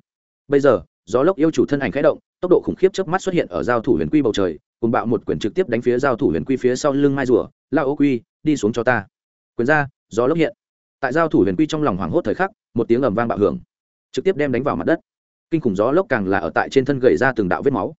Bây giờ, gió lốc yêu chủ thân ảnh khẽ động, tốc độ khủng khiếp chớp mắt xuất hiện ở giao thủ huyền quy bầu trời, cùng bạo một quyển trực tiếp đánh phía giao thủ huyền quy phía sau lưng mai rùa la ô quy, đi xuống cho ta. Quyền ra, gió lốc hiện. Tại giao thủ huyền quy trong lòng hoảng hốt thời khắc, một tiếng ầm vang bạo hưởng, trực tiếp đem đánh vào mặt đất. Kinh khủng gió lốc càng là ở tại trên thân gầy ra từng đạo vết máu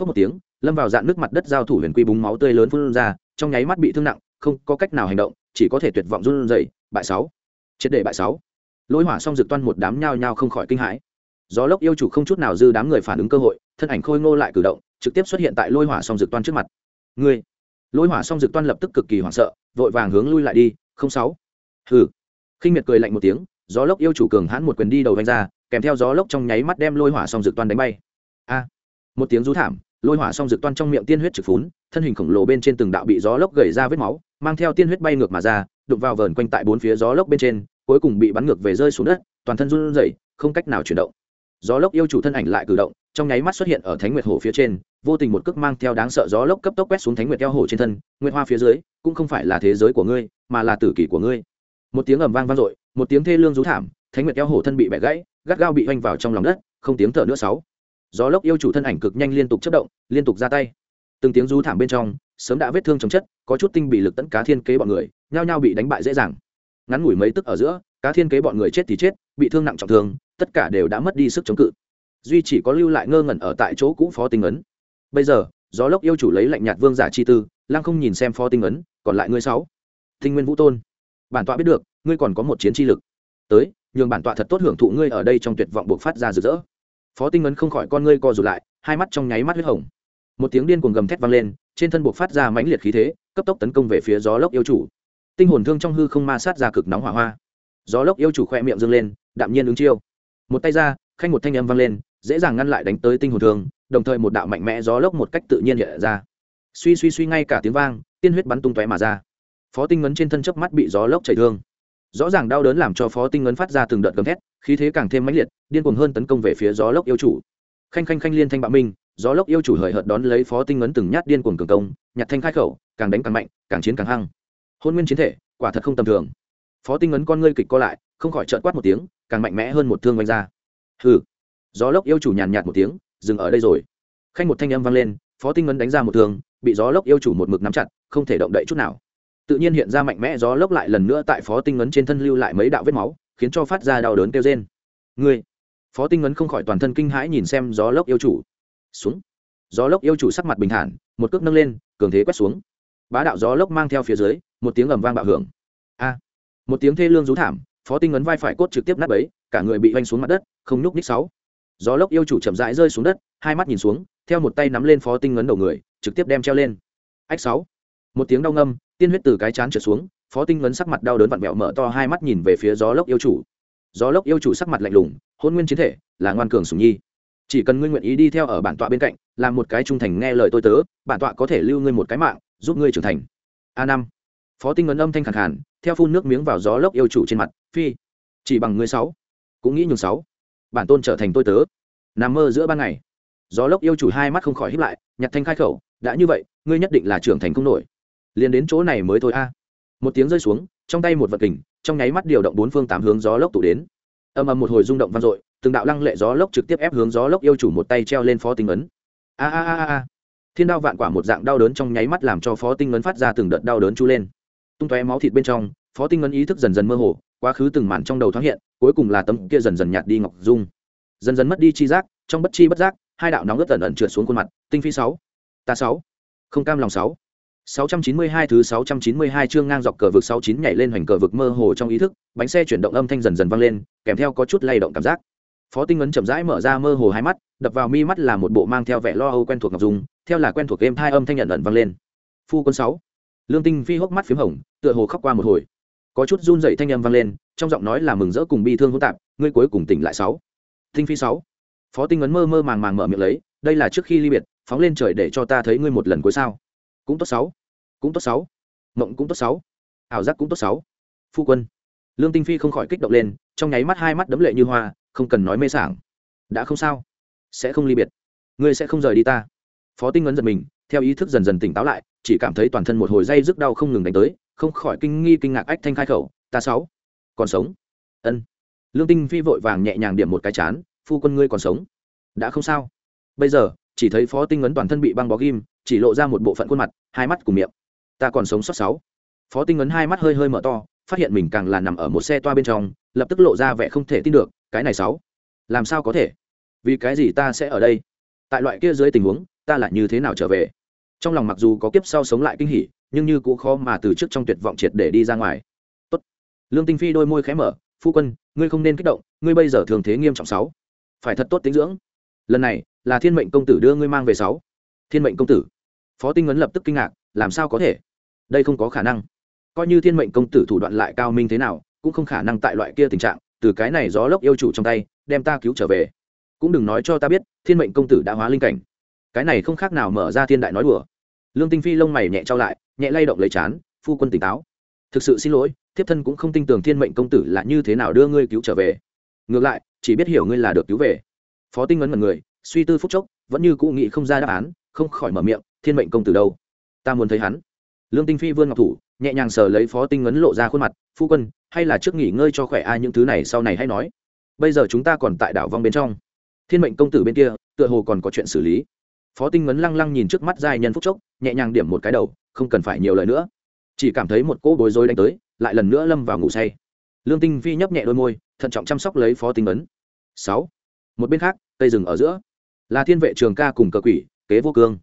phớt một tiếng, lâm vào dạn nước mặt đất giao thủ huyền quy búng máu tươi lớn phun ra, trong nháy mắt bị thương nặng, không có cách nào hành động, chỉ có thể tuyệt vọng run rẩy, bại sáu. Triệt để bại sáu. Lôi hỏa xong rực toan một đám nhao nhao không khỏi kinh hãi. Gió lốc yêu chủ không chút nào dư đám người phản ứng cơ hội, thân ảnh khôi ngô lại cử động, trực tiếp xuất hiện tại lôi hỏa xong rực toan trước mặt. Ngươi! Lôi hỏa xong rực toan lập tức cực kỳ hoảng sợ, vội vàng hướng lui lại đi, không sáu. Hừ! Khinh miệt cười lạnh một tiếng, gió lốc yêu chủ cường hãn một quyền đi đầu vanh ra, kèm theo gió lốc trong nháy mắt đem lôi hỏa xong rực toan đánh bay. A! Một tiếng rú thảm lôi hỏa xong rực toan trong miệng tiên huyết trực phún, thân hình khổng lồ bên trên từng đạo bị gió lốc gầy ra vết máu, mang theo tiên huyết bay ngược mà ra, đụng vào vờn quanh tại bốn phía gió lốc bên trên, cuối cùng bị bắn ngược về rơi xuống đất, toàn thân run rẩy, không cách nào chuyển động. Gió lốc yêu chủ thân ảnh lại cử động, trong nháy mắt xuất hiện ở thánh nguyệt hồ phía trên, vô tình một cước mang theo đáng sợ gió lốc cấp tốc quét xuống thánh nguyệt eo hồ trên thân, nguyệt hoa phía dưới, cũng không phải là thế giới của ngươi, mà là tử kỷ của ngươi. Một tiếng ầm vang vang dội, một tiếng thê lương rú thảm, thánh nguyệt eo hồ thân bị bẻ gãy, gắt gao bị oanh vào trong lòng đất, không tiếng thở nữa sáu gió lốc yêu chủ thân ảnh cực nhanh liên tục chất động, liên tục ra tay. Từng tiếng rú thảm bên trong, sớm đã vết thương chống chất, có chút tinh bị lực tấn cá thiên kế bọn người, nhao nhao bị đánh bại dễ dàng. Ngắn ngủi mấy tức ở giữa, cá thiên kế bọn người chết thì chết, bị thương nặng trọng thương, tất cả đều đã mất đi sức chống cự. Duy chỉ có lưu lại ngơ ngẩn ở tại chỗ cũ phó tinh ấn. Bây giờ, gió lốc yêu chủ lấy lạnh nhạt vương giả chi tư, lăng không nhìn xem phó tinh ấn, còn lại ngươi sáu. Tinh nguyên vũ tôn, bản tọa biết được, ngươi còn có một chiến chi lực. Tới, nhường bản tọa thật tốt hưởng thụ ngươi ở đây trong tuyệt vọng buộc phát ra rực rỡ phó tinh ấn không khỏi con ngươi co rụt lại, hai mắt trong nháy mắt huyết hồng. Một tiếng điên cuồng gầm thét vang lên, trên thân buộc phát ra mãnh liệt khí thế, cấp tốc tấn công về phía gió lốc yêu chủ. Tinh hồn thương trong hư không ma sát ra cực nóng hỏa hoa. Gió lốc yêu chủ khoe miệng dâng lên, đạm nhiên ứng chiêu. Một tay ra, khanh một thanh âm vang lên, dễ dàng ngăn lại đánh tới tinh hồn thương, đồng thời một đạo mạnh mẽ gió lốc một cách tự nhiên hiện ra. Suy suy suy ngay cả tiếng vang, tiên huyết bắn tung tóe mà ra. Phó tinh ngấn trên thân chớp mắt bị gió lốc chảy thương rõ ràng đau đớn làm cho phó tinh ngấn phát ra từng đợt gầm thét, khí thế càng thêm mãnh liệt, điên cuồng hơn tấn công về phía gió lốc yêu chủ. Khanh khanh khanh liên thanh bạo minh, gió lốc yêu chủ hời hợt đón lấy phó tinh ngấn từng nhát điên cuồng cường công, nhặt thanh khai khẩu, càng đánh càng mạnh, càng chiến càng hăng. Hôn nguyên chiến thể, quả thật không tầm thường. Phó tinh ấn con ngươi kịch co lại, không khỏi trợn quát một tiếng, càng mạnh mẽ hơn một thương oanh ra. Hừ. Gió lốc yêu chủ nhàn nhạt một tiếng, dừng ở đây rồi. Khanh một thanh âm vang lên, phó tinh ấn đánh ra một thương, bị gió lốc yêu chủ một mực nắm chặt, không thể động đậy chút nào tự nhiên hiện ra mạnh mẽ gió lốc lại lần nữa tại phó tinh ngấn trên thân lưu lại mấy đạo vết máu, khiến cho phát ra đau đớn kêu trên người phó tinh ngấn không khỏi toàn thân kinh hãi nhìn xem gió lốc yêu chủ. Xuống. Gió lốc yêu chủ sắc mặt bình thản, một cước nâng lên, cường thế quét xuống. Bá đạo gió lốc mang theo phía dưới, một tiếng ầm vang bạo hưởng. A. Một tiếng thê lương rú thảm, phó tinh ấn vai phải cốt trực tiếp nát ấy cả người bị vanh xuống mặt đất, không nhúc ních sáu. Gió lốc yêu chủ chậm rãi rơi xuống đất, hai mắt nhìn xuống, theo một tay nắm lên phó tinh ấn đầu người, trực tiếp đem treo lên. Ách sáu một tiếng đau ngâm, tiên huyết từ cái chán trở xuống, phó tinh vấn sắc mặt đau đớn vặn vẹo mở to hai mắt nhìn về phía gió lốc yêu chủ. Gió lốc yêu chủ sắc mặt lạnh lùng, hôn nguyên chiến thể, là ngoan cường sùng nhi. Chỉ cần ngươi nguyện ý đi theo ở bản tọa bên cạnh, làm một cái trung thành nghe lời tôi tớ, bản tọa có thể lưu ngươi một cái mạng, giúp ngươi trưởng thành. A năm. Phó tinh ấn âm thanh khẳng hẳn theo phun nước miếng vào gió lốc yêu chủ trên mặt, phi. Chỉ bằng ngươi sáu. Cũng nghĩ nhường sáu. Bản tôn trở thành tôi tớ. Nằm mơ giữa ban ngày. Gió lốc yêu chủ hai mắt không khỏi hít lại, nhặt thanh khai khẩu, đã như vậy, ngươi nhất định là trưởng thành không nổi liền đến chỗ này mới thôi a. Một tiếng rơi xuống, trong tay một vật kình, trong nháy mắt điều động bốn phương tám hướng gió lốc tụ đến. Âm âm một hồi rung động vang dội, từng đạo lăng lệ gió lốc trực tiếp ép hướng gió lốc yêu chủ một tay treo lên phó tinh ấn. A a a a thiên đao vạn quả một dạng đau đớn trong nháy mắt làm cho phó tinh ấn phát ra từng đợt đau đớn chu lên. Tung tóe máu thịt bên trong, phó tinh ấn ý thức dần dần mơ hồ, quá khứ từng màn trong đầu thoáng hiện, cuối cùng là tấm kia dần dần nhạt đi ngọc dung. Dần dần mất đi chi giác, trong bất chi bất giác, hai đạo nóng ướt tần ẩn trượt xuống khuôn mặt, tinh phi sáu, ta sáu, không cam lòng sáu. 692 thứ 692 chương ngang dọc cờ vực 69 nhảy lên hoành cờ vực mơ hồ trong ý thức, bánh xe chuyển động âm thanh dần dần vang lên, kèm theo có chút lay động cảm giác. Phó Tinh Ấn chậm rãi mở ra mơ hồ hai mắt, đập vào mi mắt là một bộ mang theo vẻ lo âu quen thuộc ngọc dung, theo là quen thuộc game hai âm thanh nhận ẩn vang lên. Phu quân 6. Lương Tinh Phi hốc mắt phím hồng, tựa hồ khóc qua một hồi. Có chút run rẩy thanh âm vang lên, trong giọng nói là mừng rỡ cùng bi thương hỗn tạp, ngươi cuối cùng tỉnh lại 6. Tinh Phi 6. Phó Tinh Ấn mơ mơ màng màng mở miệng lấy, đây là trước khi ly biệt, phóng lên trời để cho ta thấy ngươi một lần cuối sao? Cũng tốt sáu. Cũng tốt sáu. Mộng cũng tốt sáu. Ảo giác cũng tốt sáu. Phu quân. Lương tinh phi không khỏi kích động lên, trong nháy mắt hai mắt đấm lệ như hoa, không cần nói mê sảng. Đã không sao. Sẽ không ly biệt. Ngươi sẽ không rời đi ta. Phó tinh ấn giật mình, theo ý thức dần dần tỉnh táo lại, chỉ cảm thấy toàn thân một hồi dây rức đau không ngừng đánh tới, không khỏi kinh nghi kinh ngạc ách thanh khai khẩu, ta sáu. Còn sống? Ân. Lương tinh phi vội vàng nhẹ nhàng điểm một cái chán, phu quân ngươi còn sống? Đã không sao. Bây giờ chỉ thấy phó tinh ấn toàn thân bị băng bó ghim, chỉ lộ ra một bộ phận khuôn mặt, hai mắt cùng miệng. Ta còn sống sót sáu. Phó tinh ấn hai mắt hơi hơi mở to, phát hiện mình càng là nằm ở một xe toa bên trong, lập tức lộ ra vẻ không thể tin được, cái này sáu. Làm sao có thể? Vì cái gì ta sẽ ở đây? Tại loại kia dưới tình huống, ta lại như thế nào trở về? Trong lòng mặc dù có kiếp sau sống lại kinh hỉ, nhưng như cũng khó mà từ trước trong tuyệt vọng triệt để đi ra ngoài. Tốt. lương tinh phi đôi môi khẽ mở, phu quân, ngươi không nên kích động, ngươi bây giờ thường thế nghiêm trọng sáu. Phải thật tốt tính dưỡng. Lần này là thiên mệnh công tử đưa ngươi mang về sáu. Thiên mệnh công tử. Phó tinh ấn lập tức kinh ngạc, làm sao có thể? Đây không có khả năng. Coi như thiên mệnh công tử thủ đoạn lại cao minh thế nào, cũng không khả năng tại loại kia tình trạng, từ cái này gió lốc yêu chủ trong tay, đem ta cứu trở về. Cũng đừng nói cho ta biết, thiên mệnh công tử đã hóa linh cảnh. Cái này không khác nào mở ra thiên đại nói đùa. Lương tinh phi lông mày nhẹ trao lại, nhẹ lay động lấy chán, phu quân tỉnh táo. Thực sự xin lỗi, thiếp thân cũng không tin tưởng thiên mệnh công tử là như thế nào đưa ngươi cứu trở về. Ngược lại, chỉ biết hiểu ngươi là được cứu về. Phó tinh ấn mật người suy tư phúc chốc, vẫn như cụ nghĩ không ra đáp án, không khỏi mở miệng, thiên mệnh công tử đâu? Ta muốn thấy hắn. Lương tinh phi vươn ngọc thủ, nhẹ nhàng sờ lấy phó tinh ấn lộ ra khuôn mặt, phu quân, hay là trước nghỉ ngơi cho khỏe ai những thứ này sau này hay nói. Bây giờ chúng ta còn tại đảo vong bên trong. Thiên mệnh công tử bên kia, tựa hồ còn có chuyện xử lý. Phó tinh ấn lăng lăng nhìn trước mắt giai nhân phúc chốc, nhẹ nhàng điểm một cái đầu, không cần phải nhiều lời nữa. Chỉ cảm thấy một cỗ bối rối đánh tới, lại lần nữa lâm vào ngủ say. Lương tinh phi nhấp nhẹ đôi môi, thận trọng chăm sóc lấy phó tinh ấn sáu. Một bên khác tây rừng ở giữa là thiên vệ trường ca cùng cờ quỷ, kế vô cương.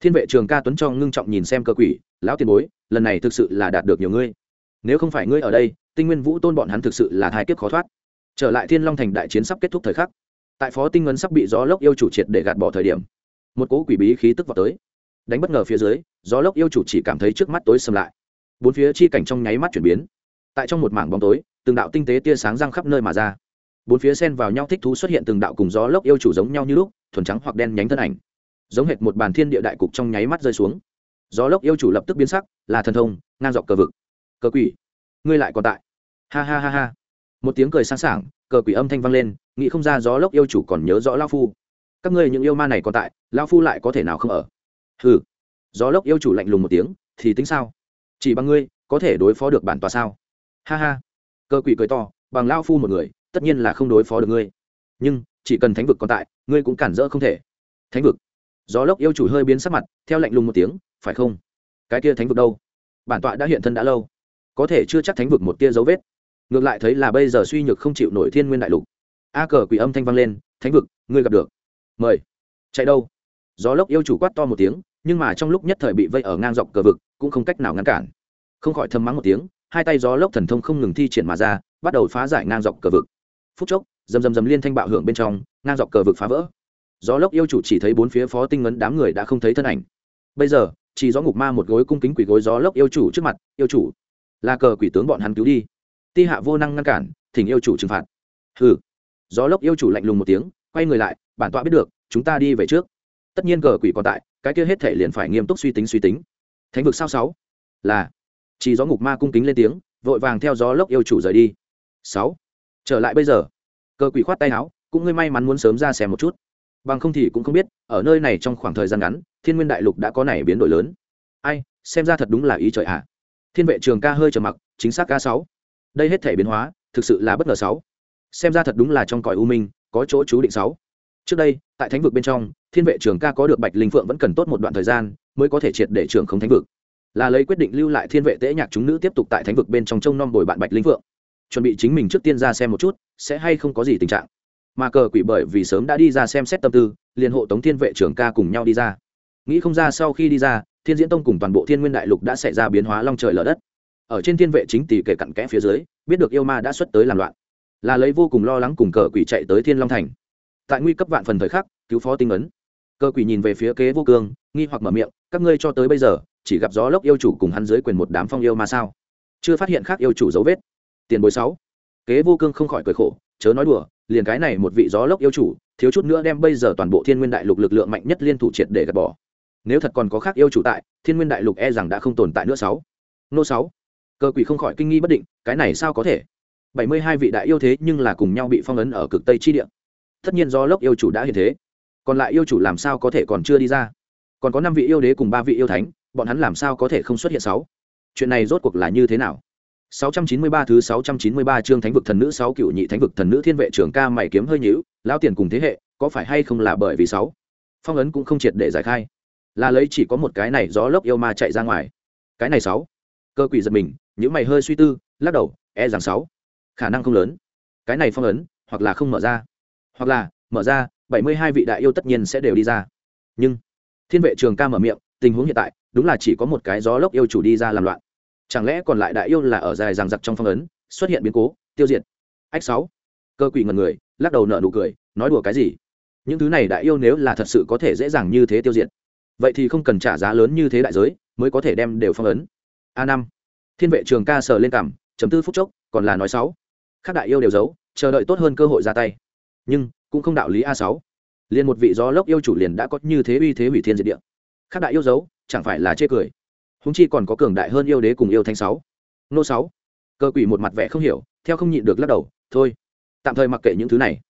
Thiên vệ trường ca tuấn cho ngưng trọng nhìn xem cơ quỷ, lão tiền bối, lần này thực sự là đạt được nhiều ngươi. Nếu không phải ngươi ở đây, tinh nguyên vũ tôn bọn hắn thực sự là thai kiếp khó thoát. Trở lại thiên long thành đại chiến sắp kết thúc thời khắc, tại phó tinh ngân sắp bị gió lốc yêu chủ triệt để gạt bỏ thời điểm, một cỗ quỷ bí khí tức vào tới. Đánh bất ngờ phía dưới, gió lốc yêu chủ chỉ cảm thấy trước mắt tối sầm lại. Bốn phía chi cảnh trong nháy mắt chuyển biến. Tại trong một mảng bóng tối, từng đạo tinh tế tia sáng răng khắp nơi mà ra bốn phía xen vào nhau thích thú xuất hiện từng đạo cùng gió lốc yêu chủ giống nhau như lúc, thuần trắng hoặc đen nhánh thân ảnh. Giống hệt một bàn thiên địa đại cục trong nháy mắt rơi xuống. Gió lốc yêu chủ lập tức biến sắc, là thần thông, ngang dọc cờ vực. Cờ quỷ, ngươi lại còn tại. Ha ha ha ha. Một tiếng cười sáng sảng, cờ quỷ âm thanh vang lên, nghĩ không ra gió lốc yêu chủ còn nhớ rõ lao phu. Các ngươi những yêu ma này còn tại lao phu lại có thể nào không ở? Hừ. Gió lốc yêu chủ lạnh lùng một tiếng, thì tính sao? Chỉ bằng ngươi, có thể đối phó được bản tòa sao? Ha ha. Cờ quỷ cười to, bằng lao phu một người tất nhiên là không đối phó được ngươi. Nhưng, chỉ cần thánh vực còn tại, ngươi cũng cản rỡ không thể. Thánh vực. Gió lốc yêu chủ hơi biến sắc mặt, theo lạnh lùng một tiếng, phải không? Cái kia thánh vực đâu? Bản tọa đã hiện thân đã lâu. Có thể chưa chắc thánh vực một tia dấu vết. Ngược lại thấy là bây giờ suy nhược không chịu nổi thiên nguyên đại lục. A cờ quỷ âm thanh vang lên, thánh vực, ngươi gặp được. Mời. Chạy đâu? Gió lốc yêu chủ quát to một tiếng, nhưng mà trong lúc nhất thời bị vây ở ngang dọc cờ vực, cũng không cách nào ngăn cản. Không khỏi thầm mắng một tiếng, hai tay gió lốc thần thông không ngừng thi triển mà ra, bắt đầu phá giải ngang dọc cờ vực phút chốc, dầm dầm dầm liên thanh bạo hưởng bên trong, ngang dọc cờ vực phá vỡ. Gió lốc yêu chủ chỉ thấy bốn phía phó tinh ngấn đám người đã không thấy thân ảnh. Bây giờ, chỉ gió ngục ma một gối cung kính quỷ gối gió lốc yêu chủ trước mặt, yêu chủ, là cờ quỷ tướng bọn hắn cứu đi. Ti hạ vô năng ngăn cản, thỉnh yêu chủ trừng phạt. Hừ. Gió lốc yêu chủ lạnh lùng một tiếng, quay người lại, bản tọa biết được, chúng ta đi về trước. Tất nhiên cờ quỷ còn tại, cái kia hết thể liền phải nghiêm túc suy tính suy tính. Thánh vực sao sáu? Là, chỉ gió ngục ma cung kính lên tiếng, vội vàng theo gió lốc yêu chủ rời đi. Sáu trở lại bây giờ. Cơ quỷ khoát tay áo, cũng ngươi may mắn muốn sớm ra xem một chút. Bằng không thì cũng không biết, ở nơi này trong khoảng thời gian ngắn, thiên nguyên đại lục đã có này biến đổi lớn. Ai, xem ra thật đúng là ý trời ạ. À. thiên vệ trường ca hơi trầm mặc, chính xác ca sáu. Đây hết thể biến hóa, thực sự là bất ngờ sáu. Xem ra thật đúng là trong cõi u minh, có chỗ chú định sáu. Trước đây, tại thánh vực bên trong, thiên vệ trường ca có được bạch linh phượng vẫn cần tốt một đoạn thời gian, mới có thể triệt để trường không thánh vực. Là lấy quyết định lưu lại thiên vệ tễ nhạc chúng nữ tiếp tục tại thánh vực bên trong trông nom bồi bạn bạch linh phượng chuẩn bị chính mình trước tiên ra xem một chút, sẽ hay không có gì tình trạng. Mà cờ quỷ bởi vì sớm đã đi ra xem xét tâm tư, liền hộ tống thiên vệ trưởng ca cùng nhau đi ra. Nghĩ không ra sau khi đi ra, thiên diễn tông cùng toàn bộ thiên nguyên đại lục đã xảy ra biến hóa long trời lở đất. Ở trên thiên vệ chính tỷ kể cặn kẽ phía dưới, biết được yêu ma đã xuất tới làm loạn. Là lấy vô cùng lo lắng cùng cờ quỷ chạy tới thiên long thành. Tại nguy cấp vạn phần thời khắc, cứu phó tinh ấn. Cờ quỷ nhìn về phía kế vô cương, nghi hoặc mở miệng, các ngươi cho tới bây giờ, chỉ gặp gió lốc yêu chủ cùng hắn dưới quyền một đám phong yêu ma sao? Chưa phát hiện khác yêu chủ dấu vết tiền bối sáu. Kế vô cương không khỏi cười khổ, chớ nói đùa, liền cái này một vị gió lốc yêu chủ, thiếu chút nữa đem bây giờ toàn bộ thiên nguyên đại lục lực lượng mạnh nhất liên thủ triệt để gạt bỏ. Nếu thật còn có khác yêu chủ tại, thiên nguyên đại lục e rằng đã không tồn tại nữa sáu. Nô sáu. Cơ quỷ không khỏi kinh nghi bất định, cái này sao có thể? Bảy mươi hai vị đại yêu thế nhưng là cùng nhau bị phong ấn ở cực tây chi địa. Tất nhiên do lốc yêu chủ đã hiện thế. Còn lại yêu chủ làm sao có thể còn chưa đi ra? Còn có năm vị yêu đế cùng ba vị yêu thánh, bọn hắn làm sao có thể không xuất hiện sáu? Chuyện này rốt cuộc là như thế nào? 693 thứ 693 chương Thánh vực thần nữ 6 cựu nhị Thánh vực thần nữ thiên vệ trưởng ca mày kiếm hơi nhíu, lão tiền cùng thế hệ, có phải hay không là bởi vì sáu Phong ấn cũng không triệt để giải khai, là lấy chỉ có một cái này gió lốc yêu ma chạy ra ngoài. Cái này sáu Cơ quỷ giật mình, những mày hơi suy tư, lắc đầu, e rằng sáu khả năng không lớn. Cái này phong ấn, hoặc là không mở ra, hoặc là mở ra, 72 vị đại yêu tất nhiên sẽ đều đi ra. Nhưng thiên vệ trường ca mở miệng, tình huống hiện tại, đúng là chỉ có một cái gió lốc yêu chủ đi ra làm loạn chẳng lẽ còn lại đại yêu là ở dài ràng giặc trong phong ấn, xuất hiện biến cố, tiêu diệt? Ách sáu. Cơ quỷ ngần người, lắc đầu nợ nụ cười, nói đùa cái gì? Những thứ này đại yêu nếu là thật sự có thể dễ dàng như thế tiêu diệt, vậy thì không cần trả giá lớn như thế đại giới, mới có thể đem đều phong ấn. A năm. Thiên vệ trường ca sờ lên cảm chấm tư phút chốc, còn là nói sáu. Các đại yêu đều giấu, chờ đợi tốt hơn cơ hội ra tay. Nhưng, cũng không đạo lý a sáu. Liền một vị gió lốc yêu chủ liền đã có như thế uy thế hủy thiên diệt địa. Các đại yêu giấu, chẳng phải là chê cười húng chi còn có cường đại hơn yêu đế cùng yêu thanh sáu. Nô sáu. Cơ quỷ một mặt vẻ không hiểu, theo không nhịn được lắc đầu, thôi, tạm thời mặc kệ những thứ này.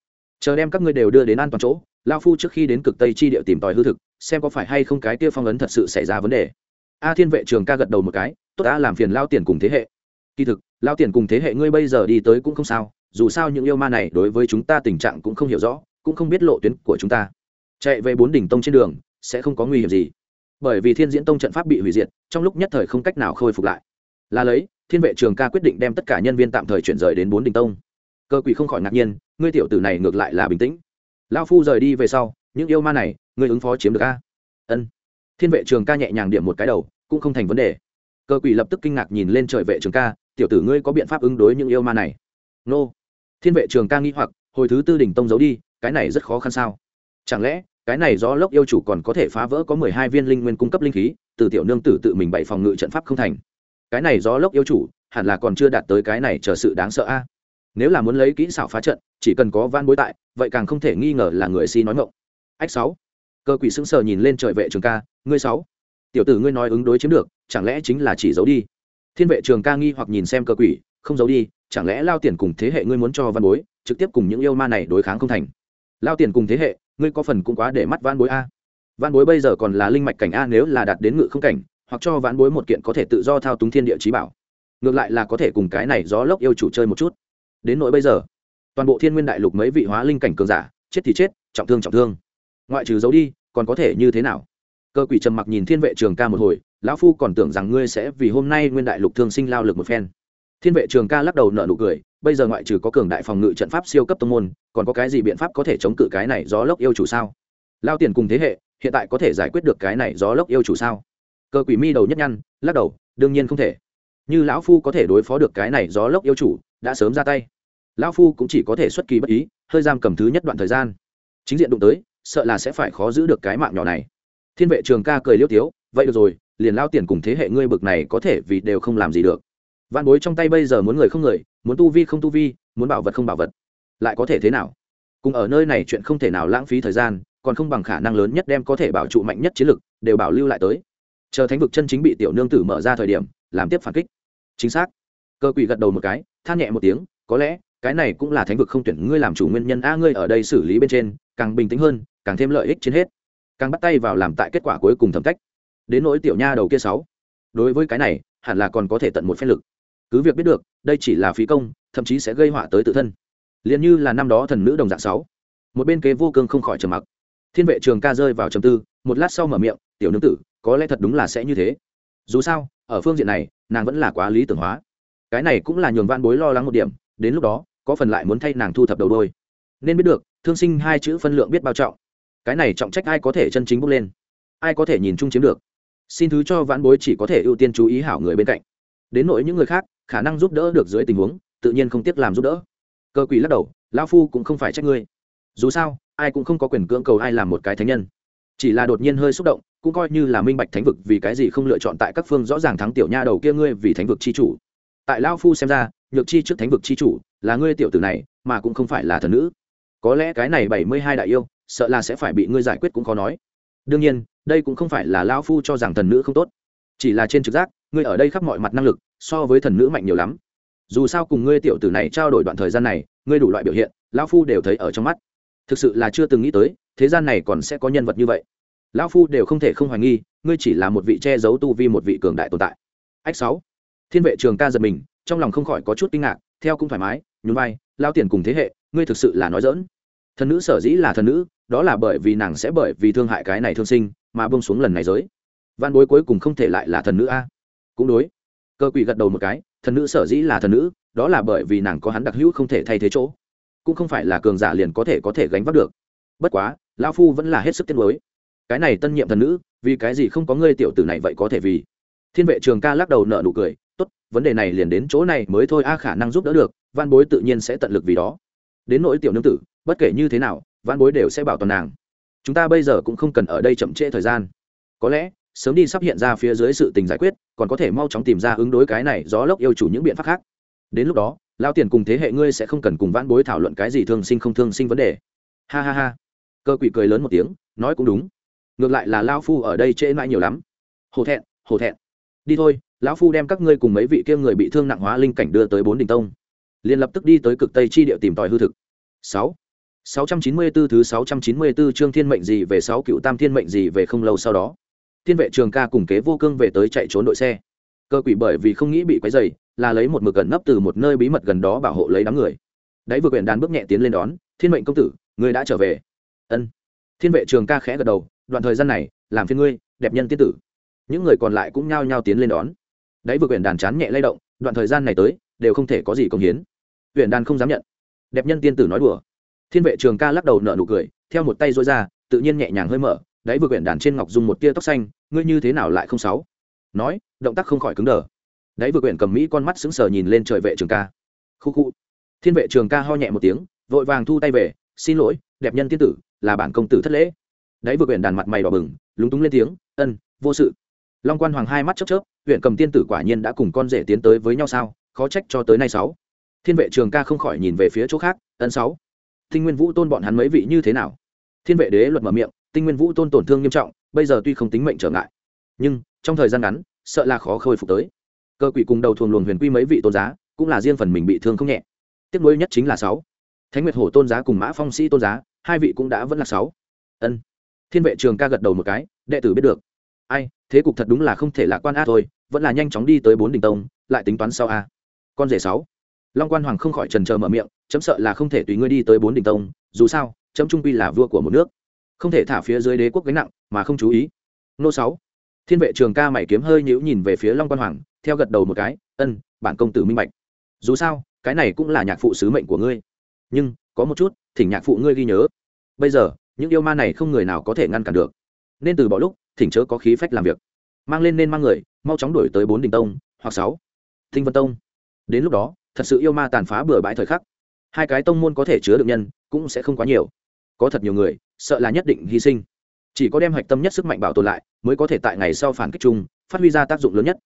Chờ đem các ngươi đều đưa đến an toàn chỗ, lao phu trước khi đến cực tây chi địa tìm tòi hư thực, xem có phải hay không cái kia phong ấn thật sự xảy ra vấn đề. A thiên vệ trường ca gật đầu một cái, tốt đã làm phiền lao tiền cùng thế hệ. Kỳ thực, lao tiền cùng thế hệ ngươi bây giờ đi tới cũng không sao, dù sao những yêu ma này đối với chúng ta tình trạng cũng không hiểu rõ, cũng không biết lộ tuyến của chúng ta. Chạy về bốn đỉnh tông trên đường, sẽ không có nguy hiểm gì bởi vì thiên diễn tông trận pháp bị hủy diệt, trong lúc nhất thời không cách nào khôi phục lại. Là lấy, thiên vệ trường ca quyết định đem tất cả nhân viên tạm thời chuyển rời đến bốn đình tông. Cơ quỷ không khỏi ngạc nhiên, ngươi tiểu tử này ngược lại là bình tĩnh. Lao phu rời đi về sau, những yêu ma này, ngươi ứng phó chiếm được a? Ân. Thiên vệ trường ca nhẹ nhàng điểm một cái đầu, cũng không thành vấn đề. Cơ quỷ lập tức kinh ngạc nhìn lên trời vệ trường ca, tiểu tử ngươi có biện pháp ứng đối những yêu ma này? Nô. Thiên vệ trường ca nghĩ hoặc, hồi thứ tư đỉnh tông giấu đi, cái này rất khó khăn sao? Chẳng lẽ cái này do lốc yêu chủ còn có thể phá vỡ có mười hai viên linh nguyên cung cấp linh khí, từ tiểu nương tử tự mình bày phòng ngự trận pháp không thành. Cái này do lốc yêu chủ, hẳn là còn chưa đạt tới cái này chờ sự đáng sợ a. Nếu là muốn lấy kỹ xảo phá trận, chỉ cần có van bối tại, vậy càng không thể nghi ngờ là người si nói ngộng ách sáu. Cơ quỷ sững sờ nhìn lên trời vệ trường ca, ngươi sáu. Tiểu tử ngươi nói ứng đối chiếm được, chẳng lẽ chính là chỉ giấu đi? Thiên vệ trường ca nghi hoặc nhìn xem cơ quỷ, không giấu đi, chẳng lẽ lao tiền cùng thế hệ ngươi muốn cho văn bối, trực tiếp cùng những yêu ma này đối kháng không thành? Lao tiền cùng thế hệ ngươi có phần cũng quá để mắt van bối a. Van bối bây giờ còn là linh mạch cảnh a, nếu là đạt đến ngự không cảnh, hoặc cho vãn bối một kiện có thể tự do thao túng thiên địa trí bảo. Ngược lại là có thể cùng cái này gió lốc yêu chủ chơi một chút. Đến nỗi bây giờ, toàn bộ thiên nguyên đại lục mấy vị hóa linh cảnh cường giả, chết thì chết, trọng thương trọng thương. Ngoại trừ giấu đi, còn có thể như thế nào? Cơ quỷ trầm mặc nhìn thiên vệ trường ca một hồi, lão phu còn tưởng rằng ngươi sẽ vì hôm nay nguyên đại lục thương sinh lao lực một phen. Thiên vệ trường ca lắc đầu nợ nụ cười bây giờ ngoại trừ có cường đại phòng ngự trận pháp siêu cấp tông môn, còn có cái gì biện pháp có thể chống cự cái này gió lốc yêu chủ sao? Lao tiền cùng thế hệ, hiện tại có thể giải quyết được cái này gió lốc yêu chủ sao? Cơ quỷ mi đầu nhất nhăn, lắc đầu, đương nhiên không thể. Như lão phu có thể đối phó được cái này gió lốc yêu chủ, đã sớm ra tay. Lão phu cũng chỉ có thể xuất kỳ bất ý, hơi giam cầm thứ nhất đoạn thời gian. Chính diện đụng tới, sợ là sẽ phải khó giữ được cái mạng nhỏ này. Thiên vệ trường ca cười liêu tiếu, vậy được rồi, liền lao tiền cùng thế hệ ngươi bực này có thể vì đều không làm gì được. Văn bối trong tay bây giờ muốn người không người muốn tu vi không tu vi, muốn bảo vật không bảo vật, lại có thể thế nào? Cùng ở nơi này chuyện không thể nào lãng phí thời gian, còn không bằng khả năng lớn nhất đem có thể bảo trụ mạnh nhất chiến lực, đều bảo lưu lại tới. Chờ thánh vực chân chính bị tiểu nương tử mở ra thời điểm, làm tiếp phản kích. Chính xác. Cơ quỷ gật đầu một cái, than nhẹ một tiếng, có lẽ, cái này cũng là thánh vực không tuyển ngươi làm chủ nguyên nhân, a, ngươi ở đây xử lý bên trên, càng bình tĩnh hơn, càng thêm lợi ích trên hết. Càng bắt tay vào làm tại kết quả cuối cùng thẩm cách đến nỗi tiểu nha đầu kia sáu, đối với cái này, hẳn là còn có thể tận một phép lực cứ việc biết được, đây chỉ là phí công, thậm chí sẽ gây họa tới tự thân. Liền như là năm đó thần nữ đồng dạng sáu. Một bên kế vô cương không khỏi trầm mặc. Thiên vệ trường ca rơi vào trầm tư, một lát sau mở miệng, tiểu nương tử, có lẽ thật đúng là sẽ như thế. Dù sao, ở phương diện này, nàng vẫn là quá lý tưởng hóa. Cái này cũng là nhường van bối lo lắng một điểm, đến lúc đó, có phần lại muốn thay nàng thu thập đầu đôi. Nên biết được, thương sinh hai chữ phân lượng biết bao trọng. Cái này trọng trách ai có thể chân chính bước lên? Ai có thể nhìn chung chiếm được? Xin thứ cho vãn bối chỉ có thể ưu tiên chú ý hảo người bên cạnh. Đến nỗi những người khác khả năng giúp đỡ được dưới tình huống, tự nhiên không tiếc làm giúp đỡ. Cơ quỷ lắc đầu, lão phu cũng không phải trách ngươi. Dù sao, ai cũng không có quyền cưỡng cầu ai làm một cái thánh nhân. Chỉ là đột nhiên hơi xúc động, cũng coi như là minh bạch thánh vực vì cái gì không lựa chọn tại các phương rõ ràng thắng tiểu nha đầu kia ngươi vì thánh vực chi chủ. Tại lao phu xem ra, nhược chi trước thánh vực chi chủ là ngươi tiểu tử này, mà cũng không phải là thần nữ. Có lẽ cái này bảy mươi hai đại yêu, sợ là sẽ phải bị ngươi giải quyết cũng khó nói. Đương nhiên, đây cũng không phải là lao phu cho rằng thần nữ không tốt. Chỉ là trên trực giác, ngươi ở đây khắp mọi mặt năng lực so với thần nữ mạnh nhiều lắm. Dù sao cùng ngươi tiểu tử này trao đổi đoạn thời gian này, ngươi đủ loại biểu hiện, lão phu đều thấy ở trong mắt. Thực sự là chưa từng nghĩ tới, thế gian này còn sẽ có nhân vật như vậy. Lão phu đều không thể không hoài nghi, ngươi chỉ là một vị che giấu tu vi một vị cường đại tồn tại. Ách sáu. Thiên vệ trường ca giật mình, trong lòng không khỏi có chút kinh ngạc, theo cũng thoải mái, nhún vai lao tiền cùng thế hệ, ngươi thực sự là nói dỡn thần nữ sở dĩ là thần nữ, đó là bởi vì nàng sẽ bởi vì thương hại cái này thương sinh, mà bông xuống lần này giới. Văn bối cuối cùng không thể lại là thần nữ a. Cũng đối cơ quỷ gật đầu một cái, thần nữ sở dĩ là thần nữ, đó là bởi vì nàng có hắn đặc hữu không thể thay thế chỗ. Cũng không phải là cường giả liền có thể có thể gánh vác được. Bất quá, lão phu vẫn là hết sức tiếc nuối. Cái này tân nhiệm thần nữ, vì cái gì không có ngươi tiểu tử này vậy có thể vì? Thiên vệ trường ca lắc đầu nợ nụ cười, tốt, vấn đề này liền đến chỗ này mới thôi, a khả năng giúp đỡ được, văn bối tự nhiên sẽ tận lực vì đó. Đến nỗi tiểu nương tử, bất kể như thế nào, văn bối đều sẽ bảo toàn nàng. Chúng ta bây giờ cũng không cần ở đây chậm trễ thời gian. Có lẽ sớm đi sắp hiện ra phía dưới sự tình giải quyết, còn có thể mau chóng tìm ra ứng đối cái này gió lốc yêu chủ những biện pháp khác. Đến lúc đó, lao tiền cùng thế hệ ngươi sẽ không cần cùng vãn bối thảo luận cái gì thương sinh không thương sinh vấn đề. Ha ha ha. Cơ quỷ cười lớn một tiếng, nói cũng đúng. Ngược lại là lao phu ở đây trễ mãi nhiều lắm. Hổ thẹn hổ thẹn. Đi thôi, lão phu đem các ngươi cùng mấy vị kia người bị thương nặng hóa linh cảnh đưa tới bốn đình tông. Liền lập tức đi tới cực tây chi địa tìm tòi hư thực. Sáu. Sáu trăm chín mươi 694 thứ sáu trăm chín mươi 694 chương thiên mệnh gì về sáu cựu tam thiên mệnh gì về không lâu sau đó thiên vệ trường ca cùng kế vô cương về tới chạy trốn đội xe. Cơ quỷ bởi vì không nghĩ bị quấy dày là lấy một mực gần nấp từ một nơi bí mật gần đó bảo hộ lấy đám người. Đáy vừa quyển đàn bước nhẹ tiến lên đón, thiên mệnh công tử, người đã trở về. Ân. Thiên vệ trường ca khẽ gật đầu, đoạn thời gian này, làm phiên ngươi, đẹp nhân tiên tử. Những người còn lại cũng nhao nhao tiến lên đón. Đáy vừa quyển đàn chán nhẹ lay động, đoạn thời gian này tới, đều không thể có gì công hiến. Huyện đàn không dám nhận. Đẹp nhân tiên tử nói đùa. Thiên vệ trường ca lắc đầu nợ nụ cười, theo một tay dối ra, tự nhiên nhẹ nhàng hơi mở đáy vừa quyển đàn trên ngọc dùng một tia tóc xanh, ngươi như thế nào lại không sáu? Nói, động tác không khỏi cứng đờ. Đáy vừa quyển cầm mỹ con mắt sững sờ nhìn lên trời vệ trường ca. Khu khu. Thiên vệ trường ca ho nhẹ một tiếng, vội vàng thu tay về, xin lỗi, đẹp nhân tiên tử, là bản công tử thất lễ. Đáy vừa quyển đàn mặt mày đỏ bừng, lúng túng lên tiếng, ân, vô sự. Long quan hoàng hai mắt chớp chớp, huyện cầm tiên tử quả nhiên đã cùng con rể tiến tới với nhau sao? Khó trách cho tới nay sáu. Thiên vệ trường ca không khỏi nhìn về phía chỗ khác, ân sáu. Thinh nguyên vũ tôn bọn hắn mấy vị như thế nào? Thiên vệ đế luật mở miệng tinh nguyên vũ tôn tổn thương nghiêm trọng, bây giờ tuy không tính mệnh trở ngại, nhưng trong thời gian ngắn, sợ là khó khôi phục tới. Cơ quỷ cùng đầu thuồng luồng huyền quy mấy vị tôn giá, cũng là riêng phần mình bị thương không nhẹ. Tiếc nuối nhất chính là sáu. Thánh nguyệt hổ tôn giá cùng mã phong sĩ tôn giá, hai vị cũng đã vẫn là sáu. Ân. Thiên vệ trường ca gật đầu một cái, đệ tử biết được. Ai, thế cục thật đúng là không thể lạc quan a thôi, vẫn là nhanh chóng đi tới bốn đình tông, lại tính toán sau a. Con rể sáu. Long quan hoàng không khỏi trần trờ mở miệng, chấm sợ là không thể tùy ngươi đi tới bốn đỉnh tông, dù sao, chấm trung quy là vua của một nước không thể thả phía dưới đế quốc gánh nặng, mà không chú ý. Nô sáu, thiên vệ trường ca mày kiếm hơi nhíu nhìn về phía long quan hoàng, theo gật đầu một cái, ân, bản công tử minh bạch. Dù sao, cái này cũng là nhạc phụ sứ mệnh của ngươi. Nhưng, có một chút, thỉnh nhạc phụ ngươi ghi nhớ. Bây giờ, những yêu ma này không người nào có thể ngăn cản được. Nên từ bỏ lúc, thỉnh chớ có khí phách làm việc. Mang lên nên mang người, mau chóng đuổi tới bốn đình tông, hoặc sáu, thinh vân tông. Đến lúc đó, thật sự yêu ma tàn phá bừa bãi thời khắc. Hai cái tông môn có thể chứa được nhân, cũng sẽ không quá nhiều. Có thật nhiều người sợ là nhất định hy sinh. Chỉ có đem hạch tâm nhất sức mạnh bảo tồn lại, mới có thể tại ngày sau phản kích chung, phát huy ra tác dụng lớn nhất.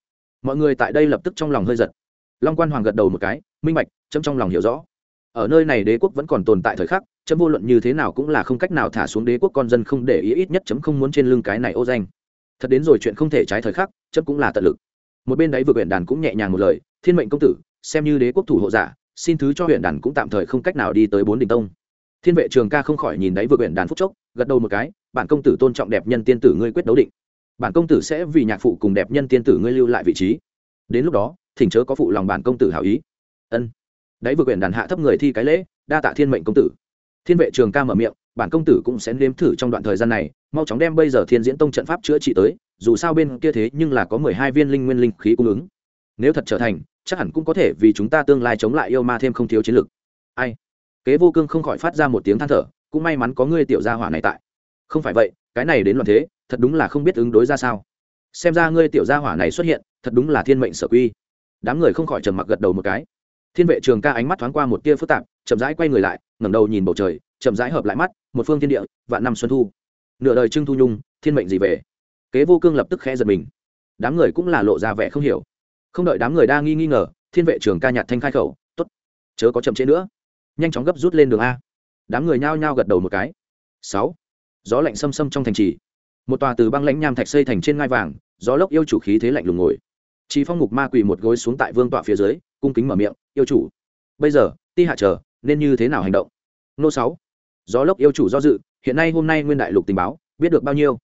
Mọi người tại đây lập tức trong lòng hơi giật. Long quan hoàng gật đầu một cái, minh bạch, chấm trong lòng hiểu rõ. Ở nơi này đế quốc vẫn còn tồn tại thời khắc, chấm vô luận như thế nào cũng là không cách nào thả xuống đế quốc con dân không để ý ít nhất chấm không muốn trên lưng cái này ô danh. Thật đến rồi chuyện không thể trái thời khắc, chấm cũng là tận lực. Một bên đấy vừa huyện đàn cũng nhẹ nhàng một lời, thiên mệnh công tử, xem như đế quốc thủ hộ giả, xin thứ cho huyện đàn cũng tạm thời không cách nào đi tới bốn đình tông thiên vệ trường ca không khỏi nhìn đáy vừa quyển đàn phúc chốc, gật đầu một cái, bản công tử tôn trọng đẹp nhân tiên tử ngươi quyết đấu định. Bản công tử sẽ vì nhạc phụ cùng đẹp nhân tiên tử ngươi lưu lại vị trí. Đến lúc đó, thỉnh chớ có phụ lòng bản công tử hảo ý. Ân. Đấy vừa quyển đàn hạ thấp người thi cái lễ, đa tạ thiên mệnh công tử. Thiên vệ trường ca mở miệng, bản công tử cũng sẽ nếm thử trong đoạn thời gian này, mau chóng đem bây giờ thiên diễn tông trận pháp chữa trị tới, dù sao bên kia thế nhưng là có mười hai viên linh nguyên linh khí cung ứng. Nếu thật trở thành, chắc hẳn cũng có thể vì chúng ta tương lai chống lại yêu ma thêm không thiếu chiến lực. Ai? Kế vô cương không khỏi phát ra một tiếng than thở, cũng may mắn có ngươi tiểu gia hỏa này tại. Không phải vậy, cái này đến loạn thế, thật đúng là không biết ứng đối ra sao. Xem ra ngươi tiểu gia hỏa này xuất hiện, thật đúng là thiên mệnh sở quy. Đám người không khỏi trầm mặc gật đầu một cái. Thiên vệ trường ca ánh mắt thoáng qua một tia phức tạp, chậm rãi quay người lại, ngẩng đầu nhìn bầu trời, chậm rãi hợp lại mắt, một phương thiên địa, vạn năm xuân thu. Nửa đời trưng thu nhung, thiên mệnh gì về? Kế vô cương lập tức khẽ giật mình. Đám người cũng là lộ ra vẻ không hiểu. Không đợi đám người đa nghi nghi ngờ, thiên vệ trường ca nhạt thanh khai khẩu t ố t chớ có chậm chế nữa nhanh chóng gấp rút lên đường a. Đám người nhao nhao gật đầu một cái. Sáu. Gió lạnh xâm xâm trong thành trì. Một tòa từ băng lãnh nham thạch xây thành trên ngai vàng, gió lốc yêu chủ khí thế lạnh lùng ngồi. Chỉ phong ngục ma quỳ một gối xuống tại vương tọa phía dưới, cung kính mở miệng, yêu chủ, bây giờ, ti hạ chờ, nên như thế nào hành động? Nô sáu. Gió lốc yêu chủ do dự, hiện nay hôm nay nguyên đại lục tình báo, biết được bao nhiêu?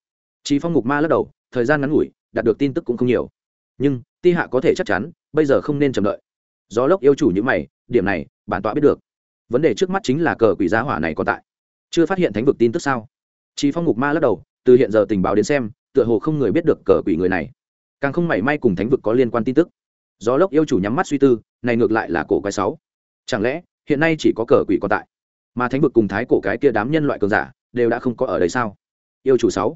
Chỉ phong ngục ma lắc đầu, thời gian ngắn ngủi, đạt được tin tức cũng không nhiều. Nhưng, ti hạ có thể chắc chắn, bây giờ không nên chờ đợi. Gió lốc yêu chủ như mày, điểm này, bản tọa biết được vấn đề trước mắt chính là cờ quỷ giá hỏa này còn tại. Chưa phát hiện thánh vực tin tức sao? Chỉ phong ngục ma lắc đầu, từ hiện giờ tình báo đến xem, tựa hồ không người biết được cờ quỷ người này. Càng không mảy may cùng thánh vực có liên quan tin tức. Gió lốc yêu chủ nhắm mắt suy tư, này ngược lại là cổ quái sáu. Chẳng lẽ, hiện nay chỉ có cờ quỷ còn tại? Mà thánh vực cùng thái cổ cái kia đám nhân loại cường giả, đều đã không có ở đây sao? Yêu chủ sáu.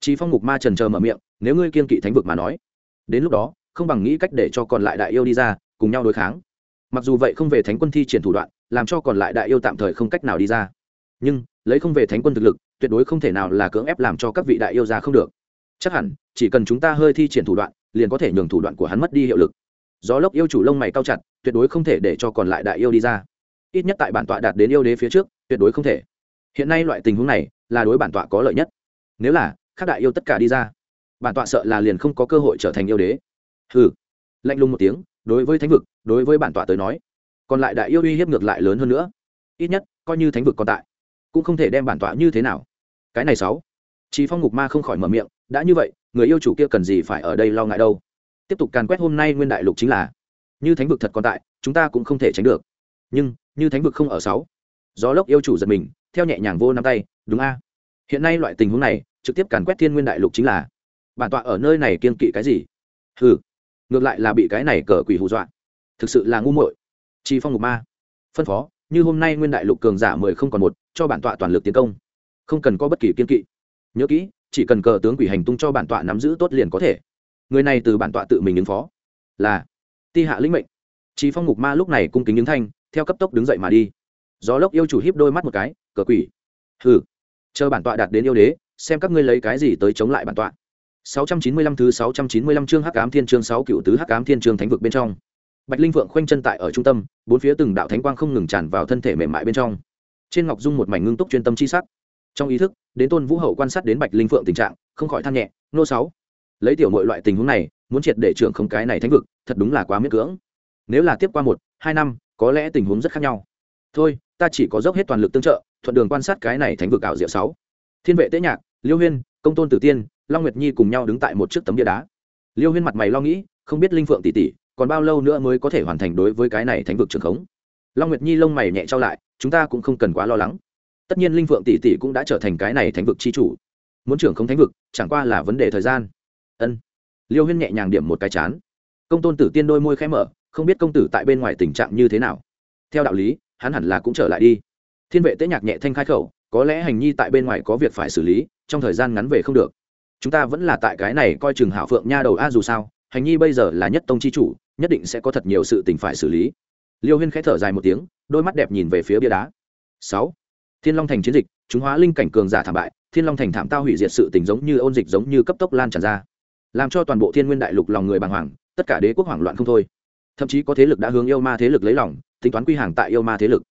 Chỉ phong ngục ma trần chờ mở miệng, nếu ngươi kiên kỵ thánh vực mà nói, đến lúc đó, không bằng nghĩ cách để cho còn lại đại yêu đi ra, cùng nhau đối kháng. Mặc dù vậy không về thánh quân thi triển thủ đoạn làm cho còn lại đại yêu tạm thời không cách nào đi ra. Nhưng, lấy không về thánh quân thực lực, tuyệt đối không thể nào là cưỡng ép làm cho các vị đại yêu ra không được. Chắc hẳn, chỉ cần chúng ta hơi thi triển thủ đoạn, liền có thể nhường thủ đoạn của hắn mất đi hiệu lực. Gió lốc yêu chủ lông mày cao chặt, tuyệt đối không thể để cho còn lại đại yêu đi ra. Ít nhất tại bản tọa đạt đến yêu đế phía trước, tuyệt đối không thể. Hiện nay loại tình huống này, là đối bản tọa có lợi nhất. Nếu là, các đại yêu tất cả đi ra, bản tọa sợ là liền không có cơ hội trở thành yêu đế. Hừ. Lạnh lùng một tiếng, đối với thánh vực, đối với bản tọa tới nói còn lại đại yêu uy hiếp ngược lại lớn hơn nữa. Ít nhất, coi như thánh vực còn tại, cũng không thể đem bản tọa như thế nào. Cái này sáu. Chỉ phong ngục ma không khỏi mở miệng, đã như vậy, người yêu chủ kia cần gì phải ở đây lo ngại đâu? Tiếp tục càn quét hôm nay nguyên đại lục chính là, như thánh vực thật còn tại, chúng ta cũng không thể tránh được. Nhưng, như thánh vực không ở sáu. Gió lốc yêu chủ giật mình, theo nhẹ nhàng vô nắm tay, đúng a. Hiện nay loại tình huống này, trực tiếp càn quét thiên nguyên đại lục chính là, bản tọa ở nơi này kiên kỵ cái gì? Ừ ngược lại là bị cái này cờ quỷ hù dọa. Thực sự là ngu muội chi phong ngục ma. Phân phó, như hôm nay nguyên đại lục cường giả mười không còn một, cho bản tọa toàn lực tiến công. Không cần có bất kỳ kiên kỵ. Nhớ kỹ, chỉ cần cờ tướng quỷ hành tung cho bản tọa nắm giữ tốt liền có thể. Người này từ bản tọa tự mình ứng phó. Là, ti hạ lĩnh mệnh. Chi phong ngục ma lúc này cung kính ứng thanh, theo cấp tốc đứng dậy mà đi. Gió lốc yêu chủ hiếp đôi mắt một cái, cờ quỷ. Hừ, chờ bản tọa đạt đến yêu đế, xem các ngươi lấy cái gì tới chống lại bản tọa. 695 thứ 695 chương Hắc Ám Thiên chương 6 cựu tứ Hắc Ám Thiên chương thánh vực bên trong. Bạch Linh Phượng khoanh chân tại ở trung tâm, bốn phía từng đạo thánh quang không ngừng tràn vào thân thể mềm mại bên trong. Trên ngọc dung một mảnh ngưng túc chuyên tâm chi sắc. Trong ý thức, đến Tôn Vũ Hậu quan sát đến Bạch Linh Phượng tình trạng, không khỏi than nhẹ, nô sáu. Lấy tiểu muội loại tình huống này, muốn triệt để trưởng không cái này thánh vực, thật đúng là quá miễn cưỡng. Nếu là tiếp qua một, hai năm, có lẽ tình huống rất khác nhau. Thôi, ta chỉ có dốc hết toàn lực tương trợ, thuận đường quan sát cái này thánh vực ảo diệu sáu. Thiên vệ Tế Nhạc, Liêu Huyên, Công Tôn Tử Tiên, long nguyệt nhi cùng nhau đứng tại một chiếc tấm bia đá liêu huyên mặt mày lo nghĩ không biết linh phượng tỷ tỷ còn bao lâu nữa mới có thể hoàn thành đối với cái này thánh vực trường khống? Long nguyệt nhi lông mày nhẹ trao lại, chúng ta cũng không cần quá lo lắng. Tất nhiên linh phượng tỷ tỷ cũng đã trở thành cái này thánh vực chi chủ. Muốn trưởng không thánh vực, chẳng qua là vấn đề thời gian. Ân. Liêu huyên nhẹ nhàng điểm một cái chán. Công tôn tử tiên đôi môi khẽ mở, không biết công tử tại bên ngoài tình trạng như thế nào. Theo đạo lý, hắn hẳn là cũng trở lại đi. Thiên vệ tế nhạc nhẹ thanh khai khẩu, có lẽ hành nhi tại bên ngoài có việc phải xử lý, trong thời gian ngắn về không được. Chúng ta vẫn là tại cái này coi chừng hảo phượng nha đầu a dù sao hành nhi bây giờ là nhất tông chi chủ, nhất định sẽ có thật nhiều sự tình phải xử lý. Liêu huyên khẽ thở dài một tiếng, đôi mắt đẹp nhìn về phía bia đá. Sáu. Thiên long thành chiến dịch, chúng hóa linh cảnh cường giả thảm bại, thiên long thành thảm tao hủy diệt sự tình giống như ôn dịch giống như cấp tốc lan tràn ra. Làm cho toàn bộ thiên nguyên đại lục lòng người bàng hoàng, tất cả đế quốc hoảng loạn không thôi. Thậm chí có thế lực đã hướng yêu ma thế lực lấy lòng, tính toán quy hàng tại yêu ma thế lực.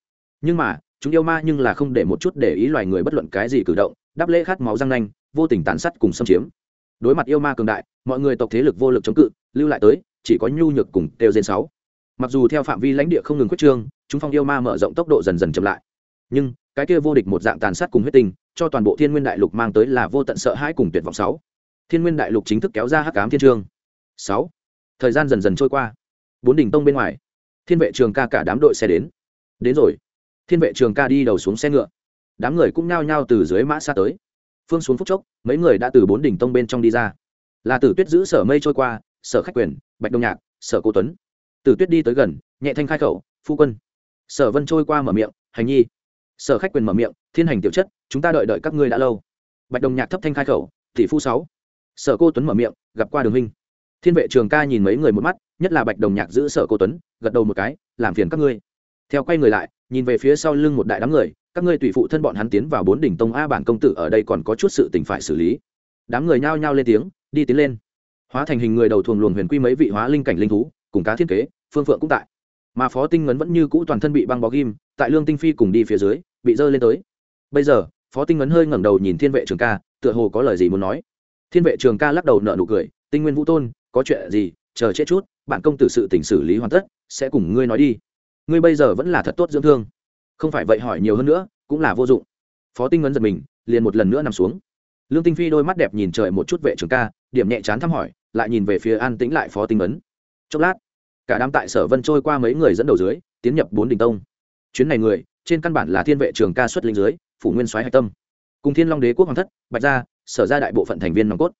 Nhưng mà, chúng yêu ma nhưng là không để một chút để ý loài người bất luận cái gì cử động, đáp lễ khát máu răng nanh, vô tình tàn sát cùng xâm chiếm. Đối mặt yêu ma cường đại mọi người tộc thế lực vô lực chống cự, lưu lại tới, chỉ có nhu nhược cùng tiêu gen sáu. Mặc dù theo phạm vi lãnh địa không ngừng quyết trương, chúng phong yêu ma mở rộng tốc độ dần dần chậm lại. Nhưng, cái kia vô địch một dạng tàn sát cùng huyết tình cho toàn bộ thiên nguyên đại lục mang tới là vô tận sợ hãi cùng tuyệt vọng sáu. Thiên nguyên đại lục chính thức kéo ra hắc cám thiên trường sáu. Thời gian dần dần trôi qua. Bốn đỉnh tông bên ngoài, thiên vệ trường ca cả đám đội xe đến. Đến rồi. Thiên vệ trường ca đi đầu xuống xe ngựa. Đám người cũng nhao nhao từ dưới mã xa tới. Phương xuống phút chốc, mấy người đã từ bốn đỉnh tông bên trong đi ra là tử tuyết giữ sở mây trôi qua, sở khách quyền, bạch đông nhạc, sở cô tuấn. Tử tuyết đi tới gần, nhẹ thanh khai khẩu, phu quân. Sở vân trôi qua mở miệng, hành nhi. Sở khách quyền mở miệng, thiên hành tiểu chất, chúng ta đợi đợi các ngươi đã lâu. Bạch đồng nhạc thấp thanh khai khẩu, tỷ phu sáu. Sở cô tuấn mở miệng, gặp qua đường huynh. Thiên vệ trường ca nhìn mấy người một mắt, nhất là bạch đồng nhạc giữ sở cô tuấn, gật đầu một cái, làm phiền các ngươi. Theo quay người lại, nhìn về phía sau lưng một đại đám người, các ngươi tùy phụ thân bọn hắn tiến vào bốn đỉnh tông a bản công tử ở đây còn có chút sự tình phải xử lý. Đám người nhao nhao lên tiếng đi tiến lên. Hóa thành hình người đầu thuồng luồng huyền quy mấy vị hóa linh cảnh linh thú, cùng cá thiên kế, phương phượng cũng tại. Mà phó tinh ngấn vẫn như cũ toàn thân bị băng bó ghim, tại lương tinh phi cùng đi phía dưới, bị dơ lên tới. Bây giờ, phó tinh ngấn hơi ngẩng đầu nhìn thiên vệ trường ca, tựa hồ có lời gì muốn nói. Thiên vệ trường ca lắc đầu nợ nụ cười, tinh nguyên vũ tôn, có chuyện gì? Chờ chết chút, bạn công tử sự tỉnh xử lý hoàn tất, sẽ cùng ngươi nói đi. Ngươi bây giờ vẫn là thật tốt dưỡng thương. Không phải vậy hỏi nhiều hơn nữa, cũng là vô dụng. Phó tinh ngấn giật mình, liền một lần nữa nằm xuống lương tinh phi đôi mắt đẹp nhìn trời một chút vệ trường ca, điểm nhẹ chán thăm hỏi, lại nhìn về phía an tĩnh lại phó tinh ấn. Chốc lát, cả đám tại sở vân trôi qua mấy người dẫn đầu dưới, tiến nhập bốn đình tông. Chuyến này người, trên căn bản là thiên vệ trường ca xuất linh dưới, phủ nguyên soái hạch tâm. Cùng thiên long đế quốc hoàng thất, bạch gia, sở ra đại bộ phận thành viên nòng cốt.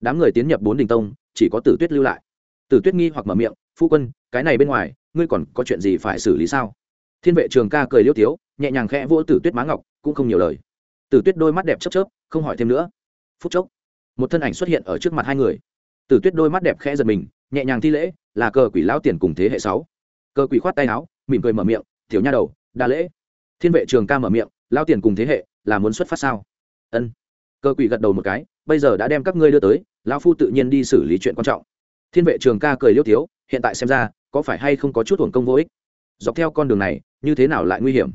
Đám người tiến nhập bốn đình tông, chỉ có tử tuyết lưu lại. Tử tuyết nghi hoặc mở miệng, phu quân, cái này bên ngoài, ngươi còn có chuyện gì phải xử lý sao? Thiên vệ trường ca cười liêu tiếu, nhẹ nhàng khẽ vỗ tử tuyết má ngọc, cũng không nhiều lời. Tử tuyết đôi mắt đẹp chớp chớp, không hỏi thêm nữa phút chốc, một thân ảnh xuất hiện ở trước mặt hai người. Tử tuyết đôi mắt đẹp khẽ giật mình, nhẹ nhàng thi lễ, là cờ quỷ lão tiền cùng thế hệ sáu. Cờ quỷ khoát tay áo, mỉm cười mở miệng, tiểu nha đầu, đa lễ. Thiên vệ trường ca mở miệng lao tiền cùng thế hệ, là muốn xuất phát sao? Ân. Cơ quỷ gật đầu một cái, bây giờ đã đem các ngươi đưa tới, lão phu tự nhiên đi xử lý chuyện quan trọng. Thiên vệ trường ca cười liêu tiếu, hiện tại xem ra, có phải hay không có chút thuồng công vô ích? Dọc theo con đường này, như thế nào lại nguy hiểm?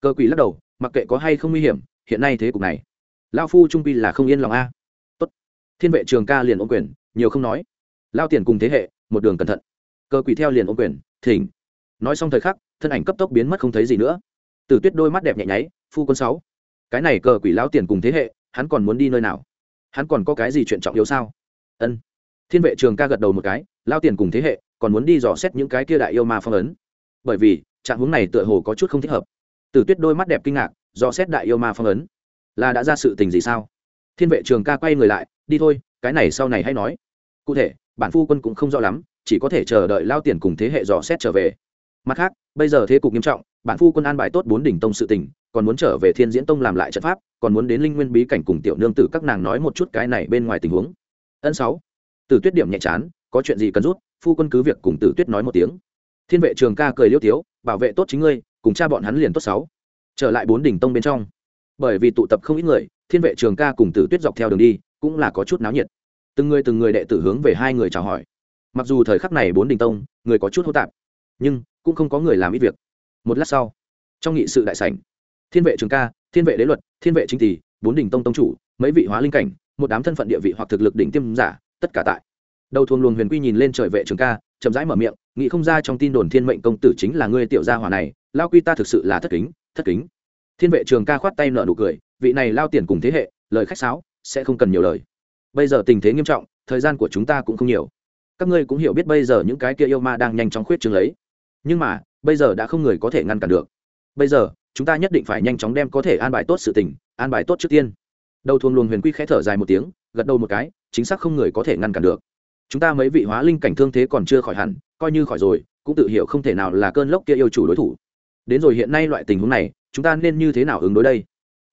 Cơ quỷ lắc đầu, mặc kệ có hay không nguy hiểm, hiện nay thế cục này lao phu trung pi là không yên lòng a. Tốt. thiên vệ trường ca liền ôm quyền, nhiều không nói. Lao tiền cùng thế hệ, một đường cẩn thận. Cơ quỷ theo liền ôm quyền, thỉnh. Nói xong thời khắc, thân ảnh cấp tốc biến mất không thấy gì nữa. Từ tuyết đôi mắt đẹp nhẹ nháy, phu quân sáu. Cái này cờ quỷ lão tiền cùng thế hệ, hắn còn muốn đi nơi nào? Hắn còn có cái gì chuyện trọng yếu sao? Ân. Thiên vệ trường ca gật đầu một cái, lao tiền cùng thế hệ, còn muốn đi dò xét những cái kia đại yêu ma phong ấn. Bởi vì, trạng hướng này tựa hồ có chút không thích hợp. Từ tuyết đôi mắt đẹp kinh ngạc, dò xét đại yêu ma phong ấn là đã ra sự tình gì sao? Thiên vệ trường ca quay người lại, đi thôi, cái này sau này hay nói. Cụ thể, bản phu quân cũng không rõ lắm, chỉ có thể chờ đợi lao tiền cùng thế hệ dò xét trở về. Mặt khác, bây giờ thế cục nghiêm trọng, bản phu quân an bài tốt bốn đỉnh tông sự tình, còn muốn trở về thiên diễn tông làm lại trận pháp, còn muốn đến linh nguyên bí cảnh cùng tiểu nương tử các nàng nói một chút cái này bên ngoài tình huống. Ân sáu. Tử tuyết điểm nhẹ chán, có chuyện gì cần rút, phu quân cứ việc cùng tử tuyết nói một tiếng. Thiên vệ trường ca cười liêu tiếu, bảo vệ tốt chính ngươi, cùng cha bọn hắn liền tốt sáu. Trở lại bốn đỉnh tông bên trong bởi vì tụ tập không ít người, thiên vệ trường ca cùng tử tuyết dọc theo đường đi, cũng là có chút náo nhiệt. Từng người từng người đệ tử hướng về hai người chào hỏi. Mặc dù thời khắc này bốn đỉnh tông, người có chút hô tạp, nhưng cũng không có người làm ít việc. Một lát sau, trong nghị sự đại sảnh, thiên vệ trường ca, thiên vệ đế luật, thiên vệ chính tỷ, bốn đình tông tông chủ, mấy vị hóa linh cảnh, một đám thân phận địa vị hoặc thực lực đỉnh tiêm giả, tất cả tại. Đầu thuồng luồng huyền quy nhìn lên trời vệ trường ca, chậm rãi mở miệng, nghĩ không ra trong tin đồn thiên mệnh công tử chính là ngươi tiểu gia hỏa này, lao quy ta thực sự là thất kính thất kính thiên vệ trường ca khoát tay nợ nụ cười, vị này lao tiền cùng thế hệ, lời khách sáo, sẽ không cần nhiều lời. Bây giờ tình thế nghiêm trọng, thời gian của chúng ta cũng không nhiều. Các ngươi cũng hiểu biết bây giờ những cái kia yêu ma đang nhanh chóng khuyết trương lấy. Nhưng mà, bây giờ đã không người có thể ngăn cản được. Bây giờ, chúng ta nhất định phải nhanh chóng đem có thể an bài tốt sự tình, an bài tốt trước tiên. Đầu thuồng luồng huyền quy khẽ thở dài một tiếng, gật đầu một cái, chính xác không người có thể ngăn cản được. Chúng ta mấy vị hóa linh cảnh thương thế còn chưa khỏi hẳn, coi như khỏi rồi, cũng tự hiểu không thể nào là cơn lốc kia yêu chủ đối thủ. Đến rồi hiện nay loại tình huống này chúng ta nên như thế nào ứng đối đây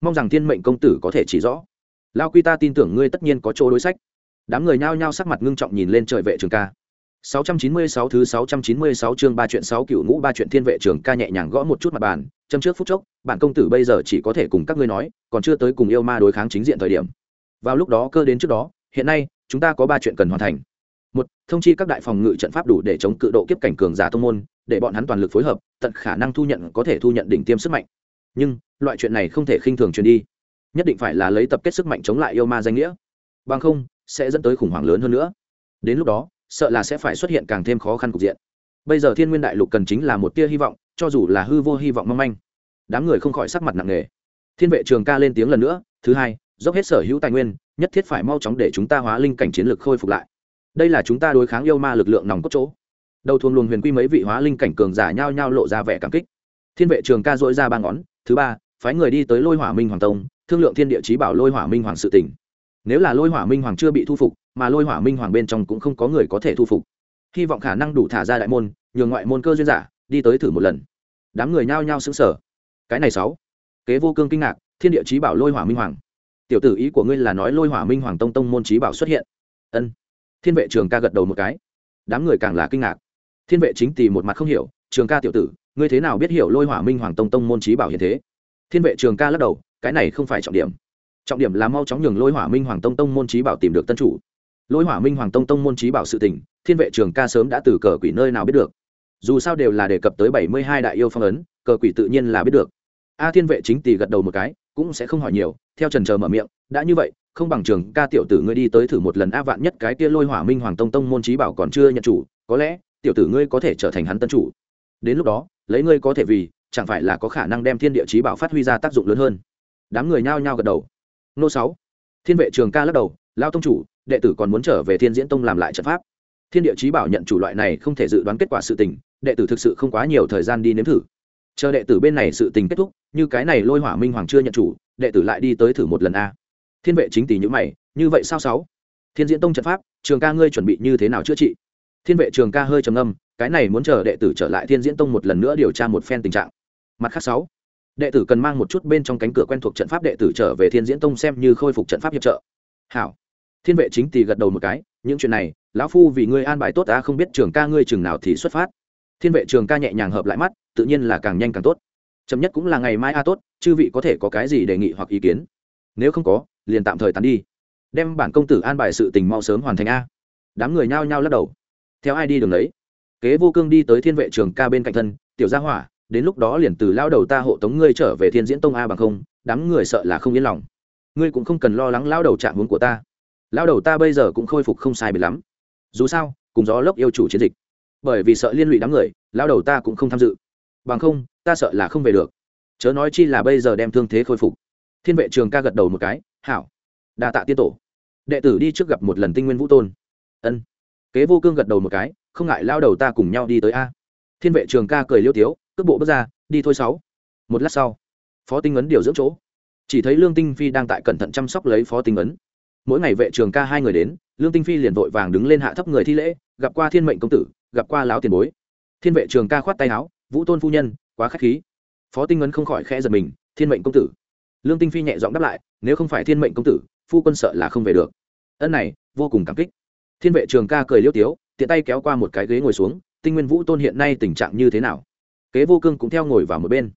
mong rằng thiên mệnh công tử có thể chỉ rõ lao quy ta tin tưởng ngươi tất nhiên có chỗ đối sách đám người nhao nhao sắc mặt ngưng trọng nhìn lên trời vệ trường ca 696 thứ 696 chương ba chuyện 6 cựu ngũ ba chuyện thiên vệ trường ca nhẹ nhàng gõ một chút mặt bàn, châm trước phút chốc, bản công tử bây giờ chỉ có thể cùng các ngươi nói, còn chưa tới cùng yêu ma đối kháng chính diện thời điểm. Vào lúc đó cơ đến trước đó, hiện nay, chúng ta có ba chuyện cần hoàn thành. Một, thông chi các đại phòng ngự trận pháp đủ để chống cự độ kiếp cảnh cường giả thông môn, để bọn hắn toàn lực phối hợp, tận khả năng thu nhận có thể thu nhận đỉnh tiêm sức mạnh. Nhưng, loại chuyện này không thể khinh thường truyền đi. Nhất định phải là lấy tập kết sức mạnh chống lại yêu ma danh nghĩa. Bằng không, sẽ dẫn tới khủng hoảng lớn hơn nữa. Đến lúc đó, sợ là sẽ phải xuất hiện càng thêm khó khăn cục diện bây giờ thiên nguyên đại lục cần chính là một tia hy vọng cho dù là hư vô hy vọng mong manh đám người không khỏi sắc mặt nặng nề thiên vệ trường ca lên tiếng lần nữa thứ hai dốc hết sở hữu tài nguyên nhất thiết phải mau chóng để chúng ta hóa linh cảnh chiến lược khôi phục lại đây là chúng ta đối kháng yêu ma lực lượng nòng cốt chỗ đầu thuồng luồng huyền quy mấy vị hóa linh cảnh cường giả nhao nhao lộ ra vẻ cảm kích thiên vệ trường ca dỗi ra ba ngón thứ ba, phái người đi tới lôi hỏa minh hoàng tông, thương lượng thiên địa chí bảo lôi hỏa minh hoàng sự tỉnh nếu là lôi hỏa minh hoàng chưa bị thu phục, mà lôi hỏa minh hoàng bên trong cũng không có người có thể thu phục. Hy vọng khả năng đủ thả ra đại môn, nhường ngoại môn cơ duyên giả, đi tới thử một lần. Đám người nhao nhao xứng sở cái này sáu. Kế vô cương kinh ngạc, thiên địa chí bảo lôi hỏa minh hoàng. Tiểu tử ý của ngươi là nói lôi hỏa minh hoàng tông tông môn chí bảo xuất hiện. Ân. Thiên vệ trường ca gật đầu một cái. Đám người càng là kinh ngạc. Thiên vệ chính tì một mặt không hiểu, trường ca tiểu tử ngươi thế nào biết hiểu lôi hỏa minh hoàng tông tông môn chí bảo hiện thế? Thiên vệ trường ca lắc đầu, cái này không phải trọng điểm. Trọng điểm là mau chóng nhường lôi hỏa minh hoàng tông tông môn chí bảo tìm được tân chủ. Lôi hỏa minh hoàng tông tông môn chí bảo sự tình, thiên vệ trường ca sớm đã từ cờ quỷ nơi nào biết được. Dù sao đều là đề cập tới bảy mươi hai đại yêu phong ấn, cờ quỷ tự nhiên là biết được. A thiên vệ chính tỷ gật đầu một cái, cũng sẽ không hỏi nhiều, theo trần chờ mở miệng, đã như vậy, không bằng trường ca tiểu tử ngươi đi tới thử một lần a vạn nhất cái kia lôi hỏa minh hoàng tông tông môn chí bảo còn chưa nhận chủ, có lẽ tiểu tử ngươi có thể trở thành hắn tân chủ. Đến lúc đó lấy ngươi có thể vì, chẳng phải là có khả năng đem thiên địa chí bảo phát huy ra tác dụng lớn hơn. Đám người nhao nhao gật đầu. Nô sáu, thiên vệ trường ca lắc đầu lao tông chủ, đệ tử còn muốn trở về thiên diễn tông làm lại trận pháp. Thiên địa chí bảo nhận chủ loại này không thể dự đoán kết quả sự tình, đệ tử thực sự không quá nhiều thời gian đi nếm thử. Chờ đệ tử bên này sự tình kết thúc, như cái này lôi hỏa minh hoàng chưa nhận chủ, đệ tử lại đi tới thử một lần a. Thiên vệ chính tỷ như mày, như vậy sao sáu? Thiên diễn tông trận pháp, trường ca ngươi chuẩn bị như thế nào chữa trị? Thiên vệ trường ca hơi trầm âm cái này muốn chờ đệ tử trở lại thiên diễn tông một lần nữa điều tra một phen tình trạng. Mặt khác sáu, đệ tử cần mang một chút bên trong cánh cửa quen thuộc trận pháp đệ tử trở về thiên diễn tông xem như khôi phục trận pháp hiệp trợ. Hảo. Thiên vệ chính tỷ gật đầu một cái, những chuyện này, lão phu vì ngươi an bài tốt ta không biết trường ca ngươi chừng nào thì xuất phát. Thiên vệ trường ca nhẹ nhàng hợp lại mắt, tự nhiên là càng nhanh càng tốt. Chậm nhất cũng là ngày mai a tốt, chư vị có thể có cái gì đề nghị hoặc ý kiến? Nếu không có, liền tạm thời tán đi. Đem bản công tử an bài sự tình mau sớm hoàn thành a. Đám người nhao nhao lắc đầu. Theo ai đi đường đấy? Kế vô cương đi tới thiên vệ trường ca bên cạnh thân, tiểu gia hỏa, đến lúc đó liền từ lao đầu ta hộ tống ngươi trở về thiên diễn tông a bằng không, đám người sợ là không yên lòng. Ngươi cũng không cần lo lắng lao đầu chạm hướng của ta. Lao đầu ta bây giờ cũng khôi phục không sai bị lắm. Dù sao, cùng gió lốc yêu chủ chiến dịch. Bởi vì sợ liên lụy đám người, lao đầu ta cũng không tham dự. Bằng không, ta sợ là không về được. Chớ nói chi là bây giờ đem thương thế khôi phục. Thiên vệ trường ca gật đầu một cái, hảo. Đa tạ tiên tổ. Đệ tử đi trước gặp một lần tinh nguyên vũ tôn. Ân kế vô cương gật đầu một cái, không ngại, lao đầu ta cùng nhau đi tới a. Thiên vệ trường ca cười liêu tiếu, cước bộ bước ra, đi thôi sáu. Một lát sau, phó tinh ấn điều dưỡng chỗ. Chỉ thấy lương tinh phi đang tại cẩn thận chăm sóc lấy phó tinh ấn. Mỗi ngày vệ trường ca hai người đến, lương tinh phi liền vội vàng đứng lên hạ thấp người thi lễ, gặp qua thiên mệnh công tử, gặp qua láo tiền bối. Thiên vệ trường ca khoát tay áo, vũ tôn phu nhân, quá k h á c h khí. Phó tinh ấn không khỏi khẽ giật mình, thiên mệnh công tử. Lương tinh phi nhẹ giọng đáp lại, nếu không phải thiên mệnh công tử, phu quân sợ là không về được. Ân này, vô cùng cảm kích thiên vệ trường ca cười liêu tiếu, tiện tay kéo qua một cái ghế ngồi xuống, tinh nguyên vũ tôn hiện nay tình trạng như thế nào? Kế vô cương cũng theo ngồi vào một bên.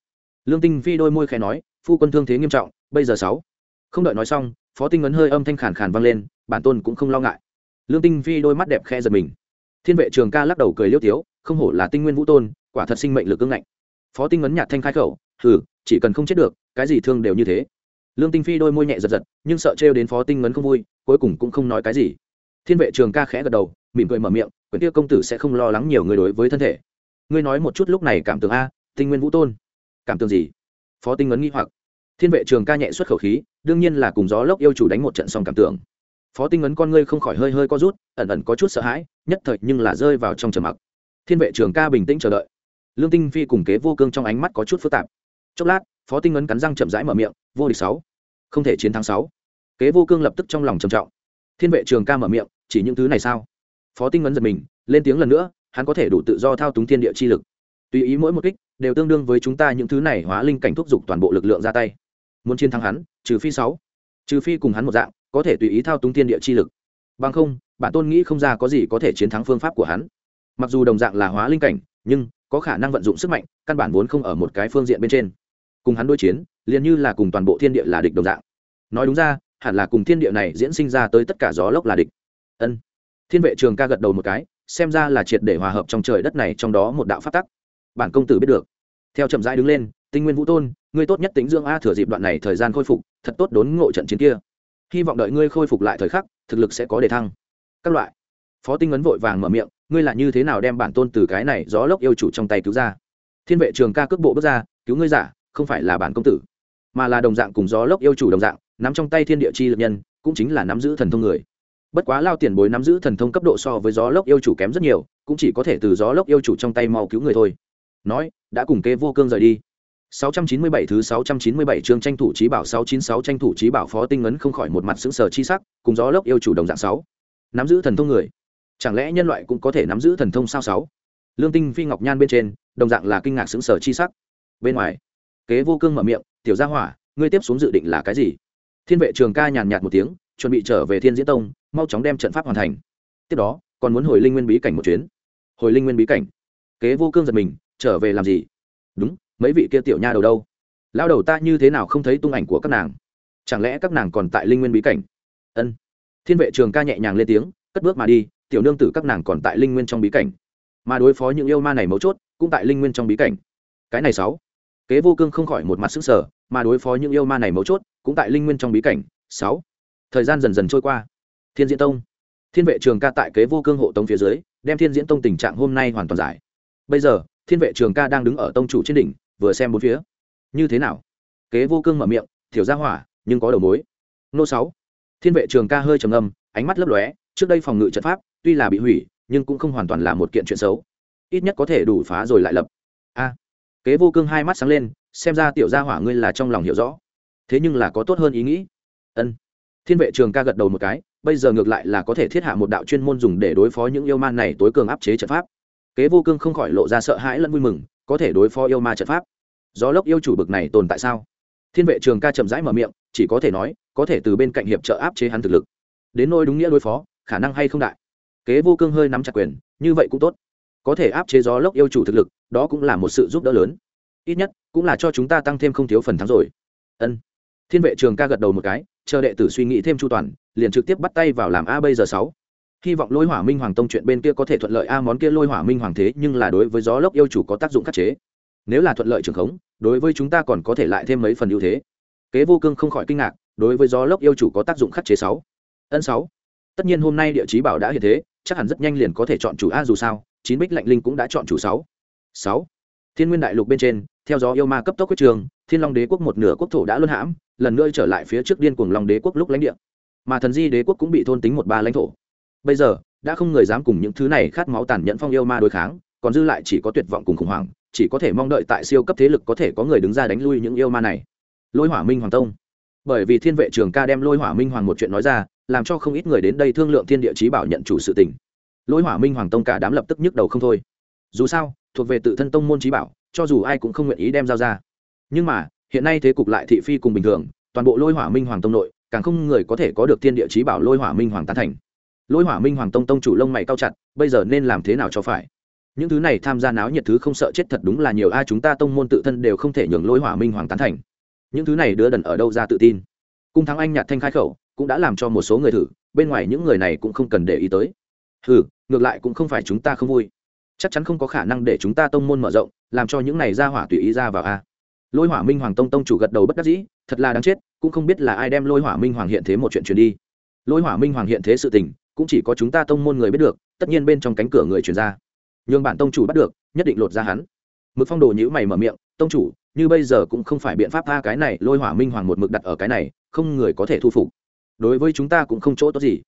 Lương tinh phi đôi môi khẽ nói, phu quân thương thế nghiêm trọng, bây giờ sáu. Không đợi nói xong, phó tinh ấn hơi âm thanh khàn khàn vang lên, bản tôn cũng không lo ngại. Lương tinh phi đôi mắt đẹp khe giật mình. Thiên vệ trường ca lắc đầu cười liêu tiếu, không hổ là tinh nguyên vũ tôn, quả thật sinh mệnh lực cương ngạnh. Phó tinh ấn nhạt thanh khai khẩu, hừ, chỉ cần không chết được, cái gì thương đều như thế. Lương tinh phi đôi môi nhẹ giật giật, nhưng sợ trêu đến phó tinh ấn không vui, cuối cùng cũng không nói cái gì thiên vệ trường ca khẽ gật đầu, mỉm cười mở miệng quyển tiêu công tử sẽ không lo lắng nhiều người đối với thân thể. Ngươi nói một chút lúc này cảm tưởng a, tinh nguyên vũ tôn. Cảm tưởng gì? Phó tinh ấn nghi hoặc. Thiên vệ trường ca nhẹ xuất khẩu khí, đương nhiên là cùng gió lốc yêu chủ đánh một trận xong cảm tưởng. Phó tinh ấn con ngươi không khỏi hơi hơi co rút, ẩn ẩn có chút sợ hãi, nhất thời nhưng là rơi vào trong trầm mặc. Thiên vệ trường ca bình tĩnh chờ đợi. Lương tinh phi cùng kế vô cương trong ánh mắt có chút phức tạp. Chốc lát, phó tinh ấn cắn răng chậm rãi mở miệng, vô địch sáu, không thể chiến thắng sáu. Kế vô cương lập tức trong lòng trầm trọng. Thiên vệ trường ca mở miệng chỉ những thứ này sao? Phó tinh ngấn giật mình, lên tiếng lần nữa, hắn có thể đủ tự do thao túng thiên địa chi lực. Tùy ý mỗi một kích, đều tương đương với chúng ta những thứ này hóa linh cảnh thúc giục toàn bộ lực lượng ra tay. Muốn chiến thắng hắn, trừ phi sáu, trừ phi cùng hắn một dạng, có thể tùy ý thao túng thiên địa chi lực. Bằng không, bản tôn nghĩ không ra có gì có thể chiến thắng phương pháp của hắn. Mặc dù đồng dạng là hóa linh cảnh, nhưng có khả năng vận dụng sức mạnh, căn bản vốn không ở một cái phương diện bên trên. Cùng hắn đối chiến, liền như là cùng toàn bộ thiên địa là địch đồng dạng. Nói đúng ra, hẳn là cùng thiên địa này diễn sinh ra tới tất cả gió lốc là địch ân. Thiên vệ trường ca gật đầu một cái, xem ra là triệt để hòa hợp trong trời đất này trong đó một đạo phát tắc. Bản công tử biết được. Theo chậm rãi đứng lên, tinh nguyên vũ tôn, ngươi tốt nhất tính dương a thừa dịp đoạn này thời gian khôi phục, thật tốt đốn ngộ trận chiến kia. Hy vọng đợi ngươi khôi phục lại thời khắc, thực lực sẽ có đề thăng. Các loại. Phó tinh ấn vội vàng mở miệng, ngươi là như thế nào đem bản tôn từ cái này gió lốc yêu chủ trong tay cứu ra? Thiên vệ trường ca cước bộ bước ra, cứu ngươi giả, không phải là bản công tử, mà là đồng dạng cùng gió lốc yêu chủ đồng dạng, nắm trong tay thiên địa chi lực nhân, cũng chính là nắm giữ thần thông người bất quá lao tiền bối nắm giữ thần thông cấp độ so với gió lốc yêu chủ kém rất nhiều cũng chỉ có thể từ gió lốc yêu chủ trong tay mau cứu người thôi nói đã cùng kê vô cương rời đi 697 thứ 697 chương tranh thủ trí bảo 696 tranh thủ trí bảo phó tinh ấn không khỏi một mặt sững sờ chi sắc, cùng gió lốc yêu chủ đồng dạng 6. Nắm giữ thần thông người. Chẳng lẽ nhân loại cũng có thể nắm giữ thần thông sao 6? Lương Tinh Phi Ngọc Nhan bên trên, đồng dạng là kinh ngạc sững sờ chi sắc. Bên ngoài, Kế Vô Cương mở miệng, "Tiểu Gia Hỏa, ngươi tiếp xuống dự định là cái gì?" Thiên vệ trường ca nhàn nhạt một tiếng, chuẩn bị trở về Thiên Diễn Tông, mau chóng đem trận pháp hoàn thành. Tiếp đó, còn muốn hồi Linh Nguyên bí cảnh một chuyến. Hồi Linh Nguyên bí cảnh? Kế Vô Cương giật mình, trở về làm gì? Đúng, mấy vị kia tiểu nha đầu đâu? Lao đầu ta như thế nào không thấy tung ảnh của các nàng? Chẳng lẽ các nàng còn tại linh nguyên bí cảnh? Ân. Thiên vệ trường ca nhẹ nhàng lên tiếng cất bước mà đi tiểu nương tử các nàng còn tại linh nguyên trong bí cảnh. Mà đối phó những yêu ma này mấu chốt cũng tại linh nguyên trong bí cảnh. Cái này sáu. Kế vô cương không khỏi một mặt sức sở mà đối phó những yêu ma này mấu chốt cũng tại linh nguyên trong bí cảnh. Sáu thời gian dần dần trôi qua. Thiên diễn tông. Thiên vệ trường ca tại kế vô cương hộ tông phía dưới, đem thiên diễn tông tình trạng hôm nay hoàn toàn giải. Bây giờ, thiên vệ trường ca đang đứng ở tông chủ trên đỉnh, vừa xem bốn phía. Như thế nào? Kế vô cương mở miệng thiểu ra hỏa, nhưng có đầu mối. Nô sáu. Thiên vệ trường ca hơi trầm âm ánh mắt lấp lóe, trước đây phòng ngự trận pháp, tuy là bị hủy, nhưng cũng không hoàn toàn là một kiện chuyện xấu. Ít nhất có thể đủ phá rồi lại lập. A. Kế vô cương hai mắt sáng lên, xem ra tiểu gia hỏa ngươi là trong lòng hiểu rõ. Thế nhưng là có tốt hơn ý nghĩ. Ân thiên vệ trường ca gật đầu một cái, bây giờ ngược lại là có thể thiết hạ một đạo chuyên môn dùng để đối phó những yêu ma này tối cường áp chế trận pháp. Kế vô cương không khỏi lộ ra sợ hãi lẫn vui mừng, có thể đối phó yêu ma trận pháp. Gió lốc yêu chủ bực này tồn tại sao? Thiên vệ trường ca chậm rãi mở miệng, chỉ có thể nói, có thể từ bên cạnh hiệp trợ áp chế hắn thực lực. Đến nôi đúng nghĩa đối phó, khả năng hay không đại? Kế vô cương hơi nắm chặt quyền, như vậy cũng tốt. Có thể áp chế gió lốc yêu chủ thực lực, đó cũng là một sự giúp đỡ lớn. Ít nhất, cũng là cho chúng ta tăng thêm không thiếu phần thắng rồi. Ân thiên vệ trường ca gật đầu một cái, chờ đệ tử suy nghĩ thêm chu toàn, liền trực tiếp bắt tay vào làm a bây giờ sáu. Hy vọng lôi hỏa minh hoàng tông chuyện bên kia có thể thuận lợi a món kia lôi hỏa minh hoàng thế, nhưng là đối với gió lốc yêu chủ có tác dụng khắc chế. Nếu là thuận lợi trường khống, đối với chúng ta còn có thể lại thêm mấy phần ưu thế. Kế vô cương không khỏi kinh ngạc, đối với gió lốc yêu chủ có tác dụng khắc chế sáu. Ân sáu. Tất nhiên hôm nay địa chí bảo đã hiện thế, chắc hẳn rất nhanh liền có thể chọn chủ a dù sao, chín bích lạnh linh cũng đã chọn chủ sáu. Sáu. Thiên nguyên đại lục bên trên, theo gió yêu ma cấp tốc quyết trường, thiên long đế quốc một nửa quốc thổ đã luân hãm lần nữa trở lại phía trước điên cuồng long đế quốc lúc lãnh địa. Mà thần di đế quốc cũng bị thôn tính một ba lãnh thổ. Bây giờ, đã không người dám cùng những thứ này khát máu tàn nhẫn phong yêu ma đối kháng, còn dư lại chỉ có tuyệt vọng cùng khủng hoảng, chỉ có thể mong đợi tại siêu cấp thế lực có thể có người đứng ra đánh lui những yêu ma này. Lôi hỏa minh hoàng tông. Bởi vì thiên vệ trường ca đem lôi hỏa minh hoàng một chuyện nói ra, làm cho không ít người đến đây thương lượng thiên địa chí bảo nhận chủ sự tình. Lôi hỏa minh hoàng tông cả đám lập tức nhức đầu không thôi. Dù sao, thuộc về tự thân tông môn chí bảo, cho dù ai cũng không nguyện ý đem giao ra. Nhưng mà hiện nay thế cục lại thị phi cùng bình thường, toàn bộ lôi hỏa minh hoàng tông nội, càng không người có thể có được thiên địa chí bảo lôi hỏa minh hoàng tán thành. Lôi hỏa minh hoàng tông tông chủ lông mày cao chặt, bây giờ nên làm thế nào cho phải? Những thứ này tham gia náo nhiệt thứ không sợ chết thật đúng là nhiều, ai chúng ta tông môn tự thân đều không thể nhường lôi hỏa minh hoàng tán thành. Những thứ này đứa đần ở đâu ra tự tin? Cung thắng anh nhạt thanh khai khẩu, cũng đã làm cho một số người thử, bên ngoài những người này cũng không cần để ý tới. Ừ ngược lại cũng không phải chúng ta không vui. Chắc chắn không có khả năng để chúng ta tông môn mở rộng, làm cho những này ra hỏa tùy ý ra vào a lôi hỏa minh hoàng tông tông chủ gật đầu bất đắc dĩ, thật là đáng chết, cũng không biết là ai đem lôi hỏa minh hoàng hiện thế một chuyện truyền đi. Lôi hỏa minh hoàng hiện thế sự tình, cũng chỉ có chúng ta tông môn người biết được, tất nhiên bên trong cánh cửa người truyền ra. Nhường bản tông chủ bắt được, nhất định lột ra hắn. Mực phong đồ nhữ mày mở miệng, tông chủ, như bây giờ cũng không phải biện pháp tha cái này, lôi hỏa minh hoàng một mực đặt ở cái này, không người có thể thu phục. Đối với chúng ta cũng không chỗ tốt gì.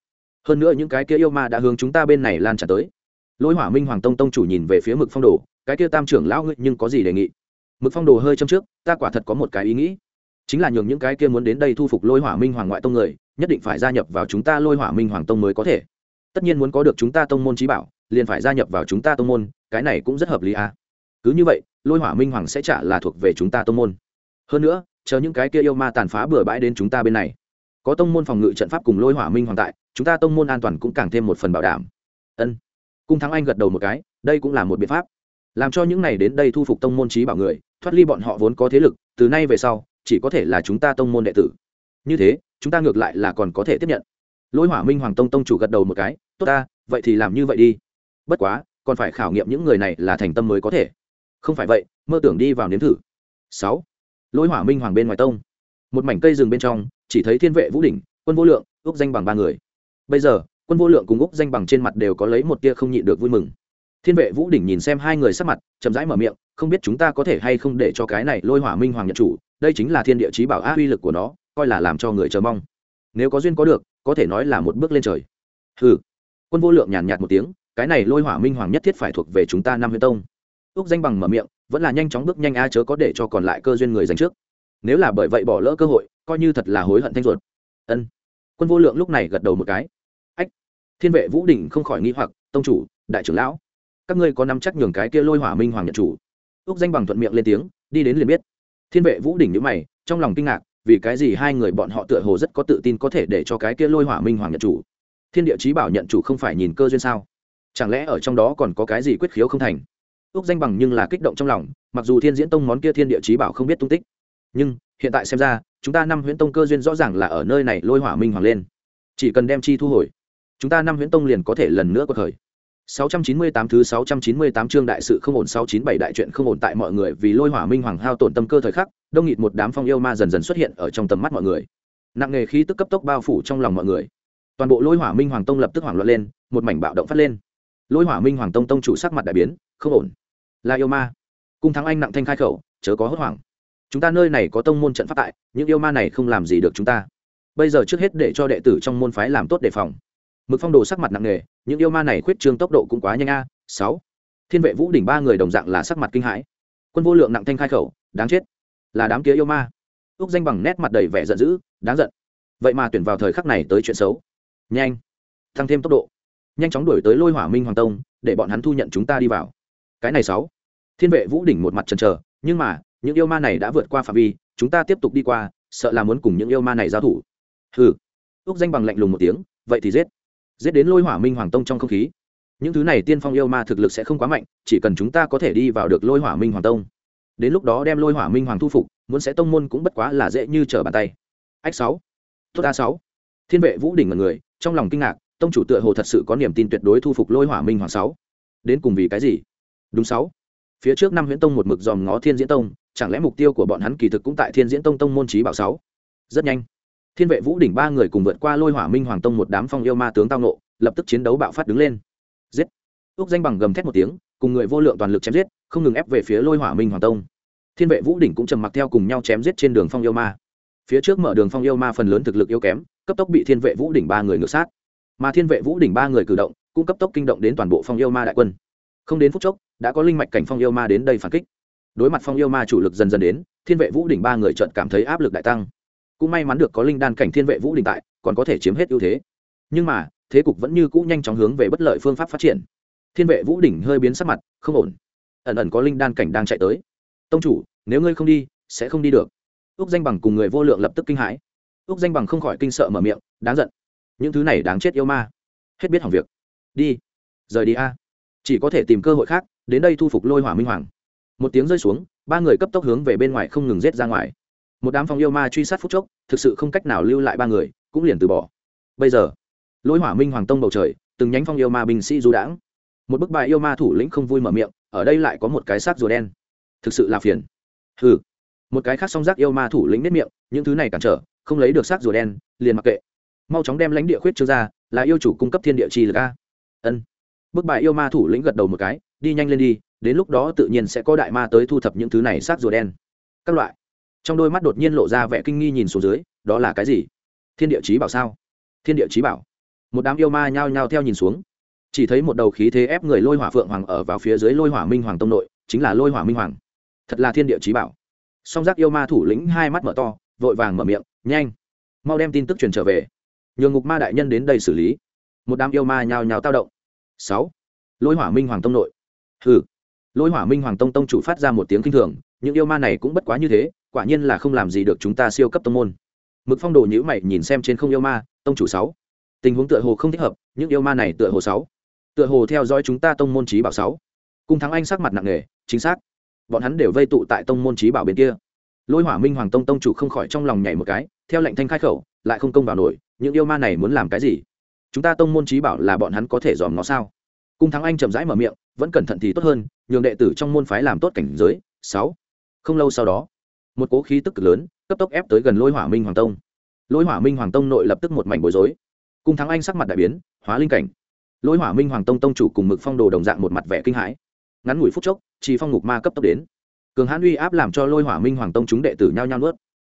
Hơn nữa những cái kia yêu ma đã hướng chúng ta bên này lan tràn tới. Lôi hỏa minh hoàng tông tông chủ nhìn về phía mực phong đồ, cái kia tam trưởng lão ngươi nhưng có gì đề nghị? Mực phong đồ hơi châm trước, ta quả thật có một cái ý nghĩ. Chính là nhường những cái kia muốn đến đây thu phục lôi hỏa minh hoàng ngoại tông người, nhất định phải gia nhập vào chúng ta lôi hỏa minh hoàng tông mới có thể. Tất nhiên muốn có được chúng ta tông môn trí bảo, liền phải gia nhập vào chúng ta tông môn, cái này cũng rất hợp lý à. cứ như vậy, lôi hỏa minh hoàng sẽ trả là thuộc về chúng ta tông môn. Hơn nữa, chờ những cái kia yêu ma tàn phá bừa bãi đến chúng ta bên này. Có tông môn phòng ngự trận pháp cùng lôi hỏa minh hoàng tại, chúng ta tông môn an toàn cũng càng thêm một phần bảo đảm. Ân. Cung thắng anh gật đầu một cái, đây cũng là một biện pháp. Làm cho những này đến đây thu phục tông môn trí bảo người thoát ly bọn họ vốn có thế lực, từ nay về sau, chỉ có thể là chúng ta tông môn đệ tử. Như thế, chúng ta ngược lại là còn có thể tiếp nhận. Lôi hỏa minh hoàng tông tông chủ gật đầu một cái, tốt ta, vậy thì làm như vậy đi. Bất quá, còn phải khảo nghiệm những người này là thành tâm mới có thể. Không phải vậy, mơ tưởng đi vào nếm thử. Sáu. Lôi hỏa minh hoàng bên ngoài tông. Một mảnh cây rừng bên trong, chỉ thấy thiên vệ vũ đỉnh, quân vô lượng úc danh bằng ba người. Bây giờ, quân vô lượng cùng úc danh bằng trên mặt đều có lấy một tia không nhịn được vui mừng. Thiên vệ vũ đỉnh nhìn xem hai người sắc mặt, chậm rãi mở miệng không biết chúng ta có thể hay không để cho cái này lôi hỏa minh hoàng nhận chủ, đây chính là thiên địa chí bảo á uy lực của nó, coi là làm cho người chờ mong. Nếu có duyên có được, có thể nói là một bước lên trời. Hừ. Quân vô lượng nhàn nhạt một tiếng, cái này lôi hỏa minh hoàng nhất thiết phải thuộc về chúng ta năm huyên tông. Úc danh bằng mở miệng, vẫn là nhanh chóng bước nhanh a chớ có để cho còn lại cơ duyên người dành trước. Nếu là bởi vậy bỏ lỡ cơ hội, coi như thật là hối hận thanh ruột. Ân. Quân vô lượng lúc này gật đầu một cái. Ách. Thiên vệ vũ đình không khỏi nghi hoặc, tông chủ, đại trưởng lão, các ngươi có nắm chắc nhường cái kia lôi hỏa minh hoàng nhận chủ úc danh bằng thuận miệng lên tiếng, đi đến liền biết. Thiên vệ vũ đỉnh nhữ mày, trong lòng kinh ngạc, vì cái gì hai người bọn họ tựa hồ rất có tự tin có thể để cho cái kia lôi hỏa minh hoàng nhận chủ? Thiên địa chí bảo nhận chủ không phải nhìn cơ duyên sao? Chẳng lẽ ở trong đó còn có cái gì quyết khiếu không thành? Úc danh bằng nhưng là kích động trong lòng, mặc dù thiên diễn tông món kia thiên địa chí bảo không biết tung tích. Nhưng, hiện tại xem ra, chúng ta năm huyễn tông cơ duyên rõ ràng là ở nơi này lôi hỏa minh hoàng lên. Chỉ cần đem chi thu hồi, chúng ta năm huyễn tông liền có thể lần nữa quật khởi. 698 thứ 698 chương đại sự không ổn 697 đại chuyện không ổn tại mọi người vì lôi hỏa minh hoàng hao tổn tâm cơ thời khắc, đông nghịt một đám phong yêu ma dần dần xuất hiện ở trong tầm mắt mọi người. Nặng nghề khí tức cấp tốc bao phủ trong lòng mọi người. Toàn bộ lôi hỏa minh hoàng tông lập tức hoảng loạn lên, một mảnh bạo động phát lên. Lôi hỏa minh hoàng tông tông chủ sắc mặt đại biến, không ổn. Là yêu ma. Cung thắng anh nặng thanh khai khẩu, chớ có hốt hoảng. Chúng ta nơi này có tông môn trận pháp tại, những yêu ma này không làm gì được chúng ta. Bây giờ trước hết để cho đệ tử trong môn phái làm tốt đề phòng mực phong đồ sắc mặt nặng nề, những yêu ma này khuyết trương tốc độ cũng quá nhanh a, sáu. Thiên vệ vũ đỉnh ba người đồng dạng là sắc mặt kinh hãi. Quân vô lượng nặng thanh khai khẩu, đáng chết. Là đám kia yêu ma. Úc danh bằng nét mặt đầy vẻ giận dữ, đáng giận. Vậy mà tuyển vào thời khắc này tới chuyện xấu. Nhanh. Tăng thêm tốc độ. Nhanh chóng đuổi tới lôi hỏa minh hoàng tông, để bọn hắn thu nhận chúng ta đi vào. Cái này sáu. Thiên vệ vũ đỉnh một mặt chần chờ, nhưng mà, những yêu ma này đã vượt qua phạm vi, chúng ta tiếp tục đi qua, sợ là muốn cùng những yêu ma này giao thủ. Hừ. Úc danh bằng lạnh lùng một tiếng, vậy thì giết giết đến lôi hỏa minh hoàng tông trong không khí. Những thứ này tiên phong yêu ma thực lực sẽ không quá mạnh, chỉ cần chúng ta có thể đi vào được lôi hỏa minh hoàng tông. Đến lúc đó đem lôi hỏa minh hoàng thu phục, muốn sẽ tông môn cũng bất quá là dễ như trở bàn tay. Ách sáu. Tốt a sáu. Thiên vệ vũ đỉnh mật người, trong lòng kinh ngạc, tông chủ tựa hồ thật sự có niềm tin tuyệt đối thu phục lôi hỏa minh hoàng sáu. Đến cùng vì cái gì? Đúng sáu. Phía trước năm huyễn tông một mực dòm ngó thiên diễn tông, chẳng lẽ mục tiêu của bọn hắn kỳ thực cũng tại thiên diễn tông tông môn trí bảo sáu? Rất nhanh thiên vệ vũ đỉnh ba người cùng vượt qua lôi hỏa minh hoàng tông một đám phong yêu ma tướng tao nộ lập tức chiến đấu bạo phát đứng lên. Giết! Ước danh bằng gầm thét một tiếng, cùng người vô lượng toàn lực chém giết, không ngừng ép về phía lôi hỏa minh hoàng tông. Thiên vệ vũ đỉnh cũng trầm mặc theo cùng nhau chém giết trên đường phong yêu ma. Phía trước mở đường phong yêu ma phần lớn thực lực yếu kém, cấp tốc bị thiên vệ vũ đỉnh ba người ngược sát. Mà thiên vệ vũ đỉnh ba người cử động, cũng cấp tốc kinh động đến toàn bộ phong yêu ma đại quân. Không đến phút chốc, đã có linh mạch cảnh phong yêu ma đến đây phản kích. Đối mặt phong yêu ma chủ lực dần dần đến, thiên vệ vũ đỉnh ba người trận cảm thấy áp lực đại tăng cũng may mắn được có linh đan cảnh thiên vệ vũ đình tại, còn có thể chiếm hết ưu thế. Nhưng mà, thế cục vẫn như cũ nhanh chóng hướng về bất lợi phương pháp phát triển. Thiên vệ vũ đỉnh hơi biến sắc mặt, không ổn. Ẩn ẩn có linh đan cảnh đang chạy tới. Tông chủ, nếu ngươi không đi, sẽ không đi được. Úc danh bằng cùng người vô lượng lập tức kinh hãi. Úc danh bằng không khỏi kinh sợ mở miệng, đáng giận. Những thứ này đáng chết yêu ma. Hết biết hỏng việc. Đi. Rời đi a. Chỉ có thể tìm cơ hội khác, đến đây thu phục lôi hỏa minh hoàng. Một tiếng rơi xuống, ba người cấp tốc hướng về bên ngoài không ngừng rết ra ngoài một đám phong yêu ma truy sát phút chốc, thực sự không cách nào lưu lại ba người, cũng liền từ bỏ. Bây giờ lỗi hỏa minh hoàng tông bầu trời, từng nhánh phong yêu ma binh sĩ du đãng. Một bức bài yêu ma thủ lĩnh không vui mở miệng, ở đây lại có một cái xác rùa đen. Thực sự là phiền. Hừ. Một cái khác song giác yêu ma thủ lĩnh nếp miệng, những thứ này cản trở, không lấy được xác rùa đen, liền mặc kệ. Mau chóng đem lãnh địa khuyết trương ra, là yêu chủ cung cấp thiên địa chi lực a. Ân. Bức bài yêu ma thủ lĩnh gật đầu một cái, đi nhanh lên đi, đến lúc đó tự nhiên sẽ có đại ma tới thu thập những thứ này xác rùa đen. Các loại trong đôi mắt đột nhiên lộ ra vẻ kinh nghi nhìn xuống dưới, đó là cái gì? Thiên địa chí bảo sao? Thiên địa chí bảo. Một đám yêu ma nhao nhao theo nhìn xuống. Chỉ thấy một đầu khí thế ép người lôi hỏa phượng hoàng ở vào phía dưới lôi hỏa minh hoàng tông nội, chính là lôi hỏa minh hoàng. Thật là thiên địa chí bảo. Song giác yêu ma thủ lĩnh hai mắt mở to, vội vàng mở miệng, nhanh, mau đem tin tức truyền trở về. Nhường ngục ma đại nhân đến đây xử lý. Một đám yêu ma nhào nhào tao động. Sáu, lôi hỏa minh hoàng tông nội. Hừ, lôi hỏa minh hoàng tông tông chủ phát ra một tiếng kinh thường, những yêu ma này cũng bất quá như thế quả nhiên là không làm gì được chúng ta siêu cấp tông môn. Mực phong đồ nhữ mày nhìn xem trên không yêu ma, tông chủ sáu. Tình huống tựa hồ không thích hợp, những yêu ma này tựa hồ sáu. Tựa hồ theo dõi chúng ta tông môn trí bảo sáu. Cung thắng anh sắc mặt nặng nề, chính xác. Bọn hắn đều vây tụ tại tông môn trí bảo bên kia. Lôi hỏa minh hoàng tông tông chủ không khỏi trong lòng nhảy một cái, theo lệnh thanh khai khẩu, lại không công vào nổi, những yêu ma này muốn làm cái gì? Chúng ta tông môn trí bảo là bọn hắn có thể dòm nó sao? Cung thắng anh chậm rãi mở miệng, vẫn cẩn thận thì tốt hơn, nhường đệ tử trong môn phái làm tốt cảnh giới, sáu. Không lâu sau đó một cố khí tức cực lớn, cấp tốc ép tới gần lôi hỏa minh hoàng tông. Lôi hỏa minh hoàng tông nội lập tức một mảnh bối rối. Cung thắng anh sắc mặt đại biến, hóa linh cảnh. Lôi hỏa minh hoàng tông tông chủ cùng mực phong đồ đồng dạng một mặt vẻ kinh hãi. Ngắn ngủi phút chốc chỉ phong ngục ma cấp tốc đến. Cường hãn uy áp làm cho lôi hỏa minh hoàng tông chúng đệ tử nhao nhao nuốt.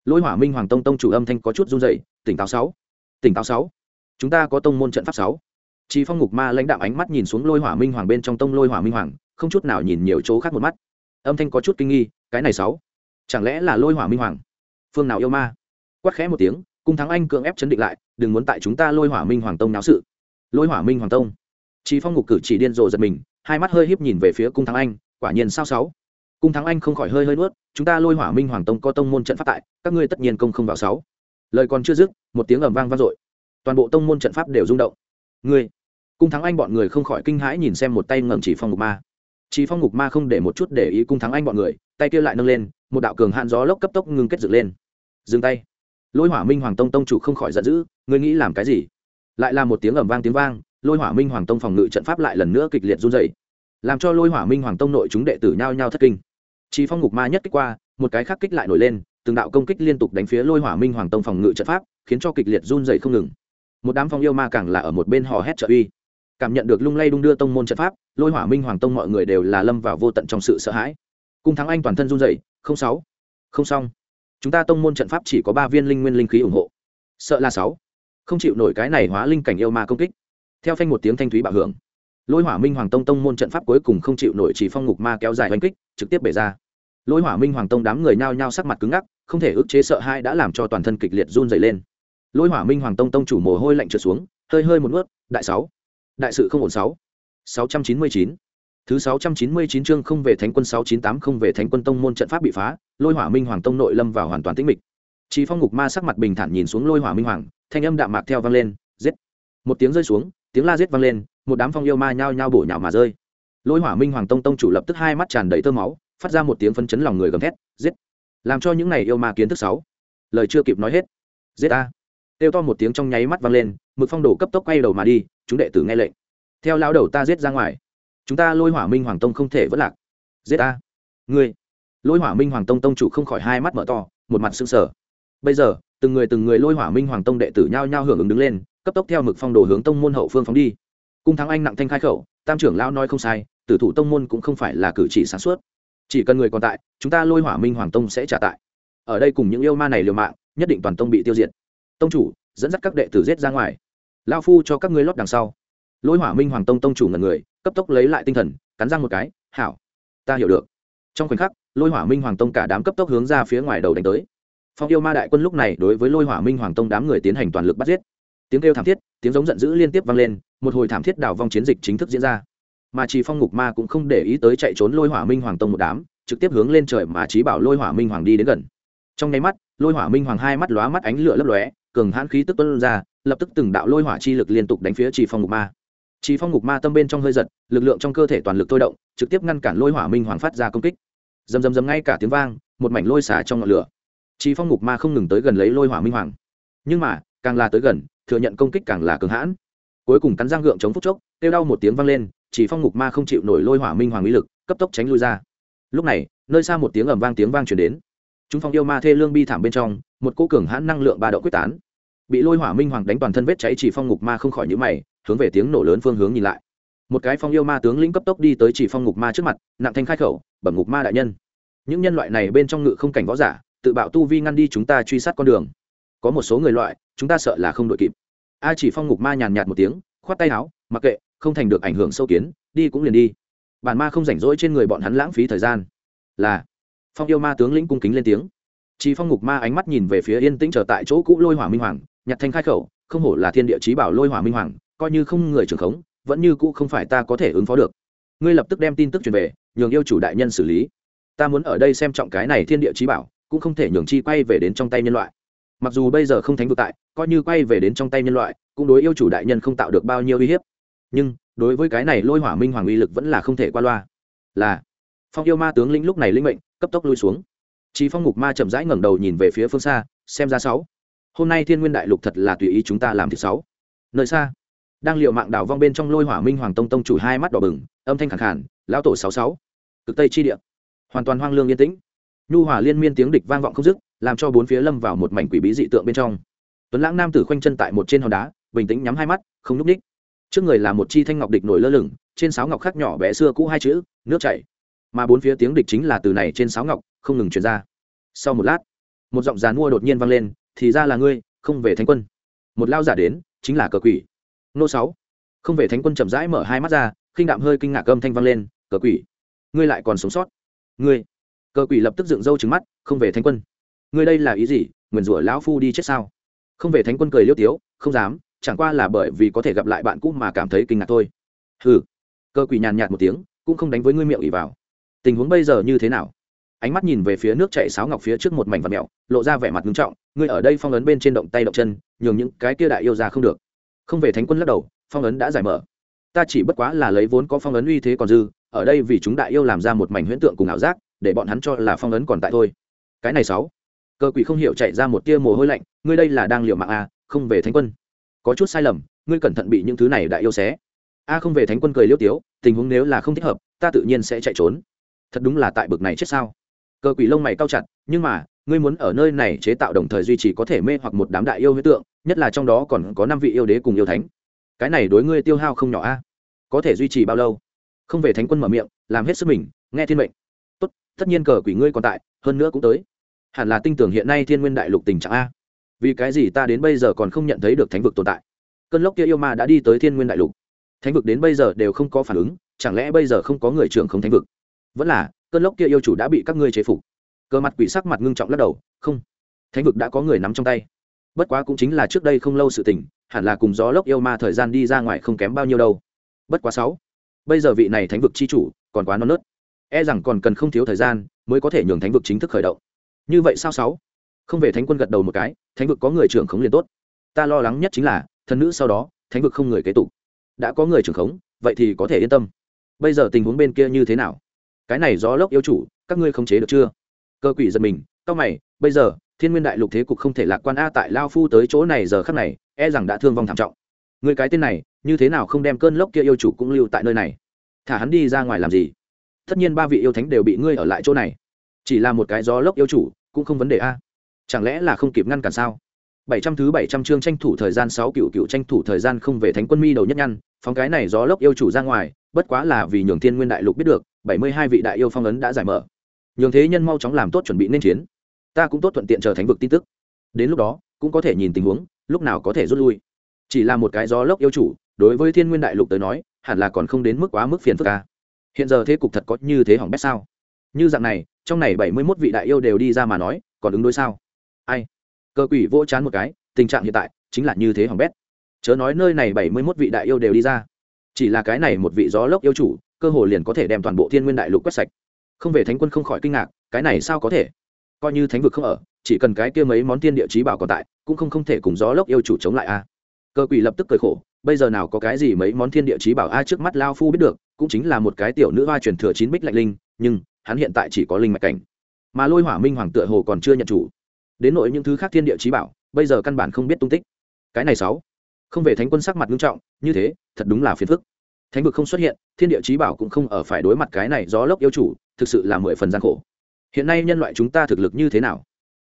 Lôi hỏa minh hoàng tông tông chủ âm thanh có chút run dậy tỉnh táo sáu, tỉnh táo sáu, chúng ta có tông môn trận pháp sáu. Chỉ phong ngục ma lãnh đạo ánh mắt nhìn xuống lôi hỏa minh hoàng bên trong tông lôi hỏa minh hoàng, không chút nào nhìn nhiều chỗ khác một mắt. Âm thanh có chút kinh nghi, cái này sáu chẳng lẽ là lôi hỏa minh hoàng? Phương nào yêu ma? Quát khẽ một tiếng, cung thắng anh cưỡng ép chấn định lại, đừng muốn tại chúng ta lôi hỏa minh hoàng tông náo sự. Lôi hỏa minh hoàng tông. Chỉ phong ngục cử chỉ điên rồ giật mình, hai mắt hơi híp nhìn về phía cung thắng anh, quả nhiên sao sáu? Cung thắng anh không khỏi hơi hơi nuốt, chúng ta lôi hỏa minh hoàng tông có tông môn trận pháp tại, các ngươi tất nhiên công không vào sáu. Lời còn chưa dứt, một tiếng ầm vang vang dội. Toàn bộ tông môn trận pháp đều rung động. Ngươi! Cung thắng anh bọn người không khỏi kinh hãi nhìn xem một tay ngẩng chỉ phong ngục ma. Chỉ phong ngục ma không để một chút để ý cung thắng anh bọn người, tay kia lại nâng lên một đạo cường hạn gió lốc cấp tốc ngưng kết dựng lên. Dừng tay. Lôi hỏa minh hoàng tông tông chủ không khỏi giận dữ, ngươi nghĩ làm cái gì? Lại là một tiếng ầm vang tiếng vang, lôi hỏa minh hoàng tông phòng ngự trận pháp lại lần nữa kịch liệt run dày làm cho lôi hỏa minh hoàng tông nội chúng đệ tử nhao nhao thất kinh. Chỉ phong ngục ma nhất kích qua, một cái khác kích lại nổi lên, từng đạo công kích liên tục đánh phía lôi hỏa minh hoàng tông phòng ngự trận pháp, khiến cho kịch liệt run dày không ngừng. Một đám phong yêu ma càng là ở một bên hò hét trợ uy. Cảm nhận được lung lay đung đưa tông môn trận pháp, lôi hỏa minh hoàng tông mọi người đều là lâm vào vô tận trong sự sợ hãi. Cung thắng anh toàn thân run dày không sáu. Không xong. Chúng ta tông môn trận pháp chỉ có ba viên linh nguyên linh khí ủng hộ. Sợ là sáu. Không chịu nổi cái này hóa linh cảnh yêu ma công kích. Theo phanh một tiếng thanh thúy bạo hưởng. Lôi hỏa minh hoàng tông tông môn trận pháp cuối cùng không chịu nổi chỉ phong ngục ma kéo dài oanh kích, trực tiếp bể ra. Lôi hỏa minh hoàng tông đám người nhao nhao sắc mặt cứng ngắc, không thể ức chế sợ hãi đã làm cho toàn thân kịch liệt run dày lên. Lôi hỏa minh hoàng tông tông chủ mồ hôi lạnh trượt xuống, hơi hơi một nuốt, đại sáu, đại sự không ổn sáu. Sáu trăm chín mươi chín thứ sáu trăm chín mươi chín chương không về thánh quân, sáu chín tám không về thánh quân tông môn trận pháp bị phá, lôi hỏa minh hoàng tông nội lâm vào hoàn toàn tĩnh mịch. Chỉ phong ngục ma sắc mặt bình thản nhìn xuống lôi hỏa minh hoàng, thanh âm đạm mạc theo vang lên, giết! Một tiếng rơi xuống, tiếng la giết vang lên, một đám phong yêu ma nhao nhao bổ nhào mà rơi. Lôi hỏa minh hoàng tông tông chủ lập tức hai mắt tràn đầy tơ máu, phát ra một tiếng phân chấn lòng người gầm thét, giết! Làm cho những này yêu ma kiến thức sáu. Lời chưa kịp nói hết. Giết a tiêu to một tiếng trong nháy mắt vang lên, mực phong đổ cấp tốc quay đầu mà đi, chúng đệ tử nghe lệnh. Theo lão đầu ta giết ra ngoài chúng ta lôi hỏa minh hoàng tông không thể vất lạc. Giết a ngươi. Lôi hỏa minh hoàng tông tông chủ không khỏi hai mắt mở to, một mặt sưng sờ. Bây giờ, từng người từng người lôi hỏa minh hoàng tông đệ tử nhao nhao hưởng ứng đứng lên, cấp tốc theo mực phong đồ hướng tông môn hậu phương phóng đi. Cung thắng anh nặng thanh khai khẩu, tam trưởng lão nói không sai, tử thủ tông môn cũng không phải là cử chỉ sản xuất chỉ cần người còn tại, chúng ta lôi hỏa minh hoàng tông sẽ trả tại. Ở đây cùng những yêu ma này liều mạng, nhất định toàn tông bị tiêu diệt. Tông chủ, dẫn dắt các đệ tử giết ra ngoài. Lao phu cho các ngươi lót đằng sau. Lôi hỏa minh hoàng tông tông chủ ngần người cấp tốc lấy lại tinh thần, cắn răng một cái, hảo, ta hiểu được. Trong khoảnh khắc, lôi hỏa minh hoàng tông cả đám cấp tốc hướng ra phía ngoài đầu đánh tới. Phong yêu ma đại quân lúc này đối với lôi hỏa minh hoàng tông đám người tiến hành toàn lực bắt giết. Tiếng kêu thảm thiết, tiếng giống giận dữ liên tiếp vang lên, một hồi thảm thiết đảo vong chiến dịch chính thức diễn ra. Mà chỉ phong ngục ma cũng không để ý tới chạy trốn lôi hỏa minh hoàng tông một đám, trực tiếp hướng lên trời mà trí bảo lôi hỏa minh hoàng đi đến gần. Trong nháy mắt, lôi hỏa minh hoàng hai mắt lóa mắt ánh lửa lấp lóe, cường hãn khí tức tuân ra, lập tức từng đạo lôi hỏa chi lực liên tục đánh phía chỉ phong ngục ma chỉ phong ngục ma tâm bên trong hơi giật, lực lượng trong cơ thể toàn lực thôi động, trực tiếp ngăn cản lôi hỏa minh hoàng phát ra công kích. Dầm dầm dầm ngay cả tiếng vang, một mảnh lôi xả trong ngọn lửa. Chỉ phong ngục ma không ngừng tới gần lấy lôi hỏa minh hoàng. Nhưng mà, càng là tới gần, thừa nhận công kích càng là cường hãn. Cuối cùng cắn răng gượng chống phút chốc, kêu đau một tiếng vang lên, chỉ phong ngục ma không chịu nổi lôi hỏa minh hoàng uy lực, cấp tốc tránh lui ra. Lúc này, nơi xa một tiếng ầm vang tiếng vang truyền đến. Chúng phong yêu ma thê lương bi thảm bên trong, một cỗ cường hãn năng lượng ba độ quyết tán. Bị lôi hỏa minh hoàng đánh toàn thân vết cháy, chỉ phong ngục ma không khỏi nhíu mày hướng về tiếng nổ lớn phương hướng nhìn lại. Một cái phong yêu ma tướng lĩnh cấp tốc đi tới chỉ phong ngục ma trước mặt, nặng thanh khai khẩu, bẩm ngục ma đại nhân. Những nhân loại này bên trong ngự không cảnh võ giả, tự bạo tu vi ngăn đi chúng ta truy sát con đường. Có một số người loại, chúng ta sợ là không đội kịp. A chỉ phong ngục ma nhàn nhạt một tiếng, khoát tay áo, mặc kệ, không thành được ảnh hưởng sâu kiến, đi cũng liền đi. Bản ma không rảnh rỗi trên người bọn hắn lãng phí thời gian. Là, phong yêu ma tướng lĩnh cung kính lên tiếng. Chỉ phong ngục ma ánh mắt nhìn về phía yên tĩnh trở tại chỗ cũ lôi hỏa minh hoàng, nhặt thanh khai khẩu, không hổ là thiên địa chí bảo lôi hỏa minh hoàng coi như không người trưởng khống, vẫn như cũ không phải ta có thể ứng phó được. Ngươi lập tức đem tin tức truyền về, nhường yêu chủ đại nhân xử lý. Ta muốn ở đây xem trọng cái này thiên địa chí bảo, cũng không thể nhường chi quay về đến trong tay nhân loại. Mặc dù bây giờ không thánh vực tại, coi như quay về đến trong tay nhân loại, cũng đối yêu chủ đại nhân không tạo được bao nhiêu uy hiếp. Nhưng, đối với cái này lôi hỏa minh hoàng uy lực vẫn là không thể qua loa. Là, phong yêu ma tướng lĩnh lúc này linh mệnh, cấp tốc lui xuống. Chí phong ngục ma chậm rãi ngẩng đầu nhìn về phía phương xa, xem ra sáu. Hôm nay thiên nguyên đại lục thật là tùy ý chúng ta làm thứ sáu. Nơi xa đang liệu mạng đào vong bên trong lôi hỏa minh hoàng tông tông chủ hai mắt đỏ bừng, âm thanh khẳng khản lão tổ sáu sáu, cực tây chi địa. Hoàn toàn hoang lương yên tĩnh. Nhu hòa liên miên tiếng địch vang vọng không dứt, làm cho bốn phía lâm vào một mảnh quỷ bí dị tượng bên trong. Tuấn lãng nam tử khoanh chân tại một trên hòn đá, bình tĩnh nhắm hai mắt, không n ú c ních trước người là một chi thanh ngọc địch nổi lơ lửng, trên sáo ngọc khác nhỏ bé xưa cũ hai chữ, nước chảy. Mà bốn phía tiếng địch chính là từ này trên sáo ngọc, không ngừng chuyển ra. Sau một lát, một giọng dàn mua đột nhiên vang lên, thì ra là ngươi, không về thánh quân. Một lao giả đến, chính là cờ quỷ nô sáu. Không về thánh quân chậm rãi mở hai mắt ra, khinh đạm hơi kinh ngạc âm thanh vang lên, cờ quỷ, ngươi lại còn sống sót. Ngươi. Cờ quỷ lập tức dựng râu trứng mắt, không về thánh quân. Ngươi đây là ý gì? Nguyền rủa lão phu đi chết sao? Không về thánh quân cười liêu tiếu, không dám, chẳng qua là bởi vì có thể gặp lại bạn cũ mà cảm thấy kinh ngạc thôi. Hừ. Cơ quỷ nhàn nhạt một tiếng, cũng không đánh với ngươi miệng ỉ vào. Tình huống bây giờ như thế nào? Ánh mắt nhìn về phía nước chạy sáo ngọc phía trước một mảnh vật mẹo, lộ ra vẻ mặt nghiêm trọng, ngươi ở đây phong ấn bên trên động tay động chân, nhường những cái kia đại yêu ra không được không về thánh quân lắc đầu phong ấn đã giải mở. Ta chỉ bất quá là lấy vốn có phong ấn uy thế còn dư ở đây vì chúng đại yêu làm ra một mảnh huyễn tượng cùng ảo giác để bọn hắn cho là phong ấn còn tại thôi. Cái này sáu. Cơ quỷ không hiểu chạy ra một tia mồ hôi lạnh ngươi đây là đang liều mạng a à, không về thánh quân. Có chút sai lầm ngươi cẩn thận bị những thứ này đại yêu xé. A không về thánh quân cười liêu tiếu tình huống nếu là không thích hợp ta tự nhiên sẽ chạy trốn. Thật đúng là tại bực này chết sao? Cơ quỷ lông mày cao chặt nhưng mà ngươi muốn ở nơi này chế tạo đồng thời duy trì có thể mê hoặc một đám đại yêu huyết tượng, nhất là trong đó còn có năm vị yêu đế cùng yêu thánh. Cái này đối ngươi tiêu hao không nhỏ a. Có thể duy trì bao lâu? Không về thánh quân mở miệng, làm hết sức mình, nghe thiên mệnh. Tốt, tất nhiên cờ quỷ ngươi còn tại, hơn nữa cũng tới. Hẳn là tinh tưởng hiện nay thiên nguyên đại lục tình trạng a. Vì cái gì ta đến bây giờ còn không nhận thấy được thánh vực tồn tại? Cơn lốc kia yêu ma đã đi tới thiên nguyên đại lục. Thánh vực đến bây giờ đều không có phản ứng, chẳng lẽ bây giờ không có người trưởng không thánh vực? Vẫn là, cơn lốc kia yêu chủ đã bị các ngươi chế phục cờ mặt quỷ sắc mặt ngưng trọng lắc đầu, không, thánh vực đã có người nắm trong tay. Bất quá cũng chính là trước đây không lâu sự tình, hẳn là cùng gió lốc yêu ma thời gian đi ra ngoài không kém bao nhiêu đâu. Bất quá sáu, bây giờ vị này thánh vực chi chủ còn quá non nớt. E rằng còn cần không thiếu thời gian mới có thể nhường thánh vực chính thức khởi động. Như vậy sao sáu? Không về thánh quân gật đầu một cái, thánh vực có người trưởng khống liền tốt. Ta lo lắng nhất chính là, thần nữ sau đó, thánh vực không người kế tục. Đã có người trưởng khống, vậy thì có thể yên tâm. Bây giờ tình huống bên kia như thế nào? Cái này gió lốc yêu chủ, các ngươi không chế được chưa? Cơ quỷ giật mình cao mày, bây giờ, thiên nguyên đại lục thế cục không thể lạc quan a tại lao phu tới chỗ này giờ khắc này e rằng đã thương vong thảm trọng. Người cái tên này, như thế nào không đem cơn lốc kia yêu chủ cũng lưu tại nơi này? Thả hắn đi ra ngoài làm gì? Tất nhiên ba vị yêu thánh đều bị ngươi ở lại chỗ này. Chỉ là một cái gió lốc yêu chủ, cũng không vấn đề a. Chẳng lẽ là không kịp ngăn cản sao? Bảy trăm thứ bảy trăm chương tranh thủ thời gian sáu cựu cựu tranh thủ thời gian không về thánh quân mi đầu nhất nhăn, phóng cái này gió lốc yêu chủ ra ngoài, bất quá là vì nhường thiên nguyên đại lục biết được, bảy mươi hai vị đại yêu phong ấn đã giải mở nhường thế nhân mau chóng làm tốt chuẩn bị nên chiến. Ta cũng tốt thuận tiện chờ thánh vực tin tức. Đến lúc đó, cũng có thể nhìn tình huống, lúc nào có thể rút lui. Chỉ là một cái gió lốc yêu chủ, đối với thiên nguyên đại lục tới nói, hẳn là còn không đến mức quá mức phiền phức ca hiện giờ thế cục thật có như thế hỏng bét sao? Như dạng này, trong này bảy mươi mốt vị đại yêu đều đi ra mà nói, còn ứng đối sao? Ai? Cơ quỷ vỗ chán một cái, tình trạng hiện tại chính là như thế hỏng bét. Chớ nói nơi này bảy mươi mốt vị đại yêu đều đi ra. Chỉ là cái này một vị gió lốc yêu chủ, cơ hồ liền có thể đem toàn bộ thiên nguyên đại lục quét sạch không về thánh quân không khỏi kinh ngạc, cái này sao có thể? Coi như thánh vực không ở, chỉ cần cái kia mấy món tiên địa chí bảo còn tại, cũng không không thể cùng gió lốc yêu chủ chống lại a. Cơ quỷ lập tức cười khổ, bây giờ nào có cái gì mấy món thiên địa chí bảo a trước mắt lao phu biết được, cũng chính là một cái tiểu nữ hoa truyền thừa chín bích lạnh linh, nhưng hắn hiện tại chỉ có linh mạch cảnh. Mà lôi hỏa minh hoàng tựa hồ còn chưa nhận chủ. Đến nội những thứ khác thiên địa chí bảo, bây giờ căn bản không biết tung tích. Cái này sáu. Không về thánh quân sắc mặt nghiêm trọng, như thế, thật đúng là phiền phức thánh vực không xuất hiện, thiên địa chí bảo cũng không ở phải đối mặt cái này gió lốc yêu chủ, thực sự là mười phần gian khổ. Hiện nay nhân loại chúng ta thực lực như thế nào?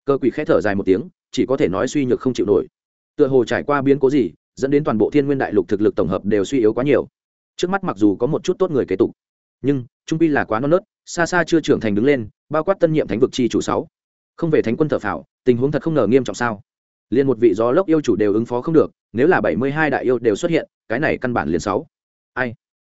Cơ quỷ khẽ thở dài một tiếng, chỉ có thể nói suy nhược không chịu nổi. Tựa hồ trải qua biến cố gì, dẫn đến toàn bộ thiên nguyên đại lục thực lực tổng hợp đều suy yếu quá nhiều. Trước mắt mặc dù có một chút tốt người kế tục, nhưng, trung pi là quá non nớt, xa xa chưa trưởng thành đứng lên, bao quát tân nhiệm thánh vực chi chủ sáu. Không về thánh quân thờ phảo tình huống thật không ngờ nghiêm trọng sao? Liền một vị gió lốc yêu chủ đều ứng phó không được, nếu là bảy mươi hai đại yêu đều xuất hiện, cái này căn bản liền sáu ai?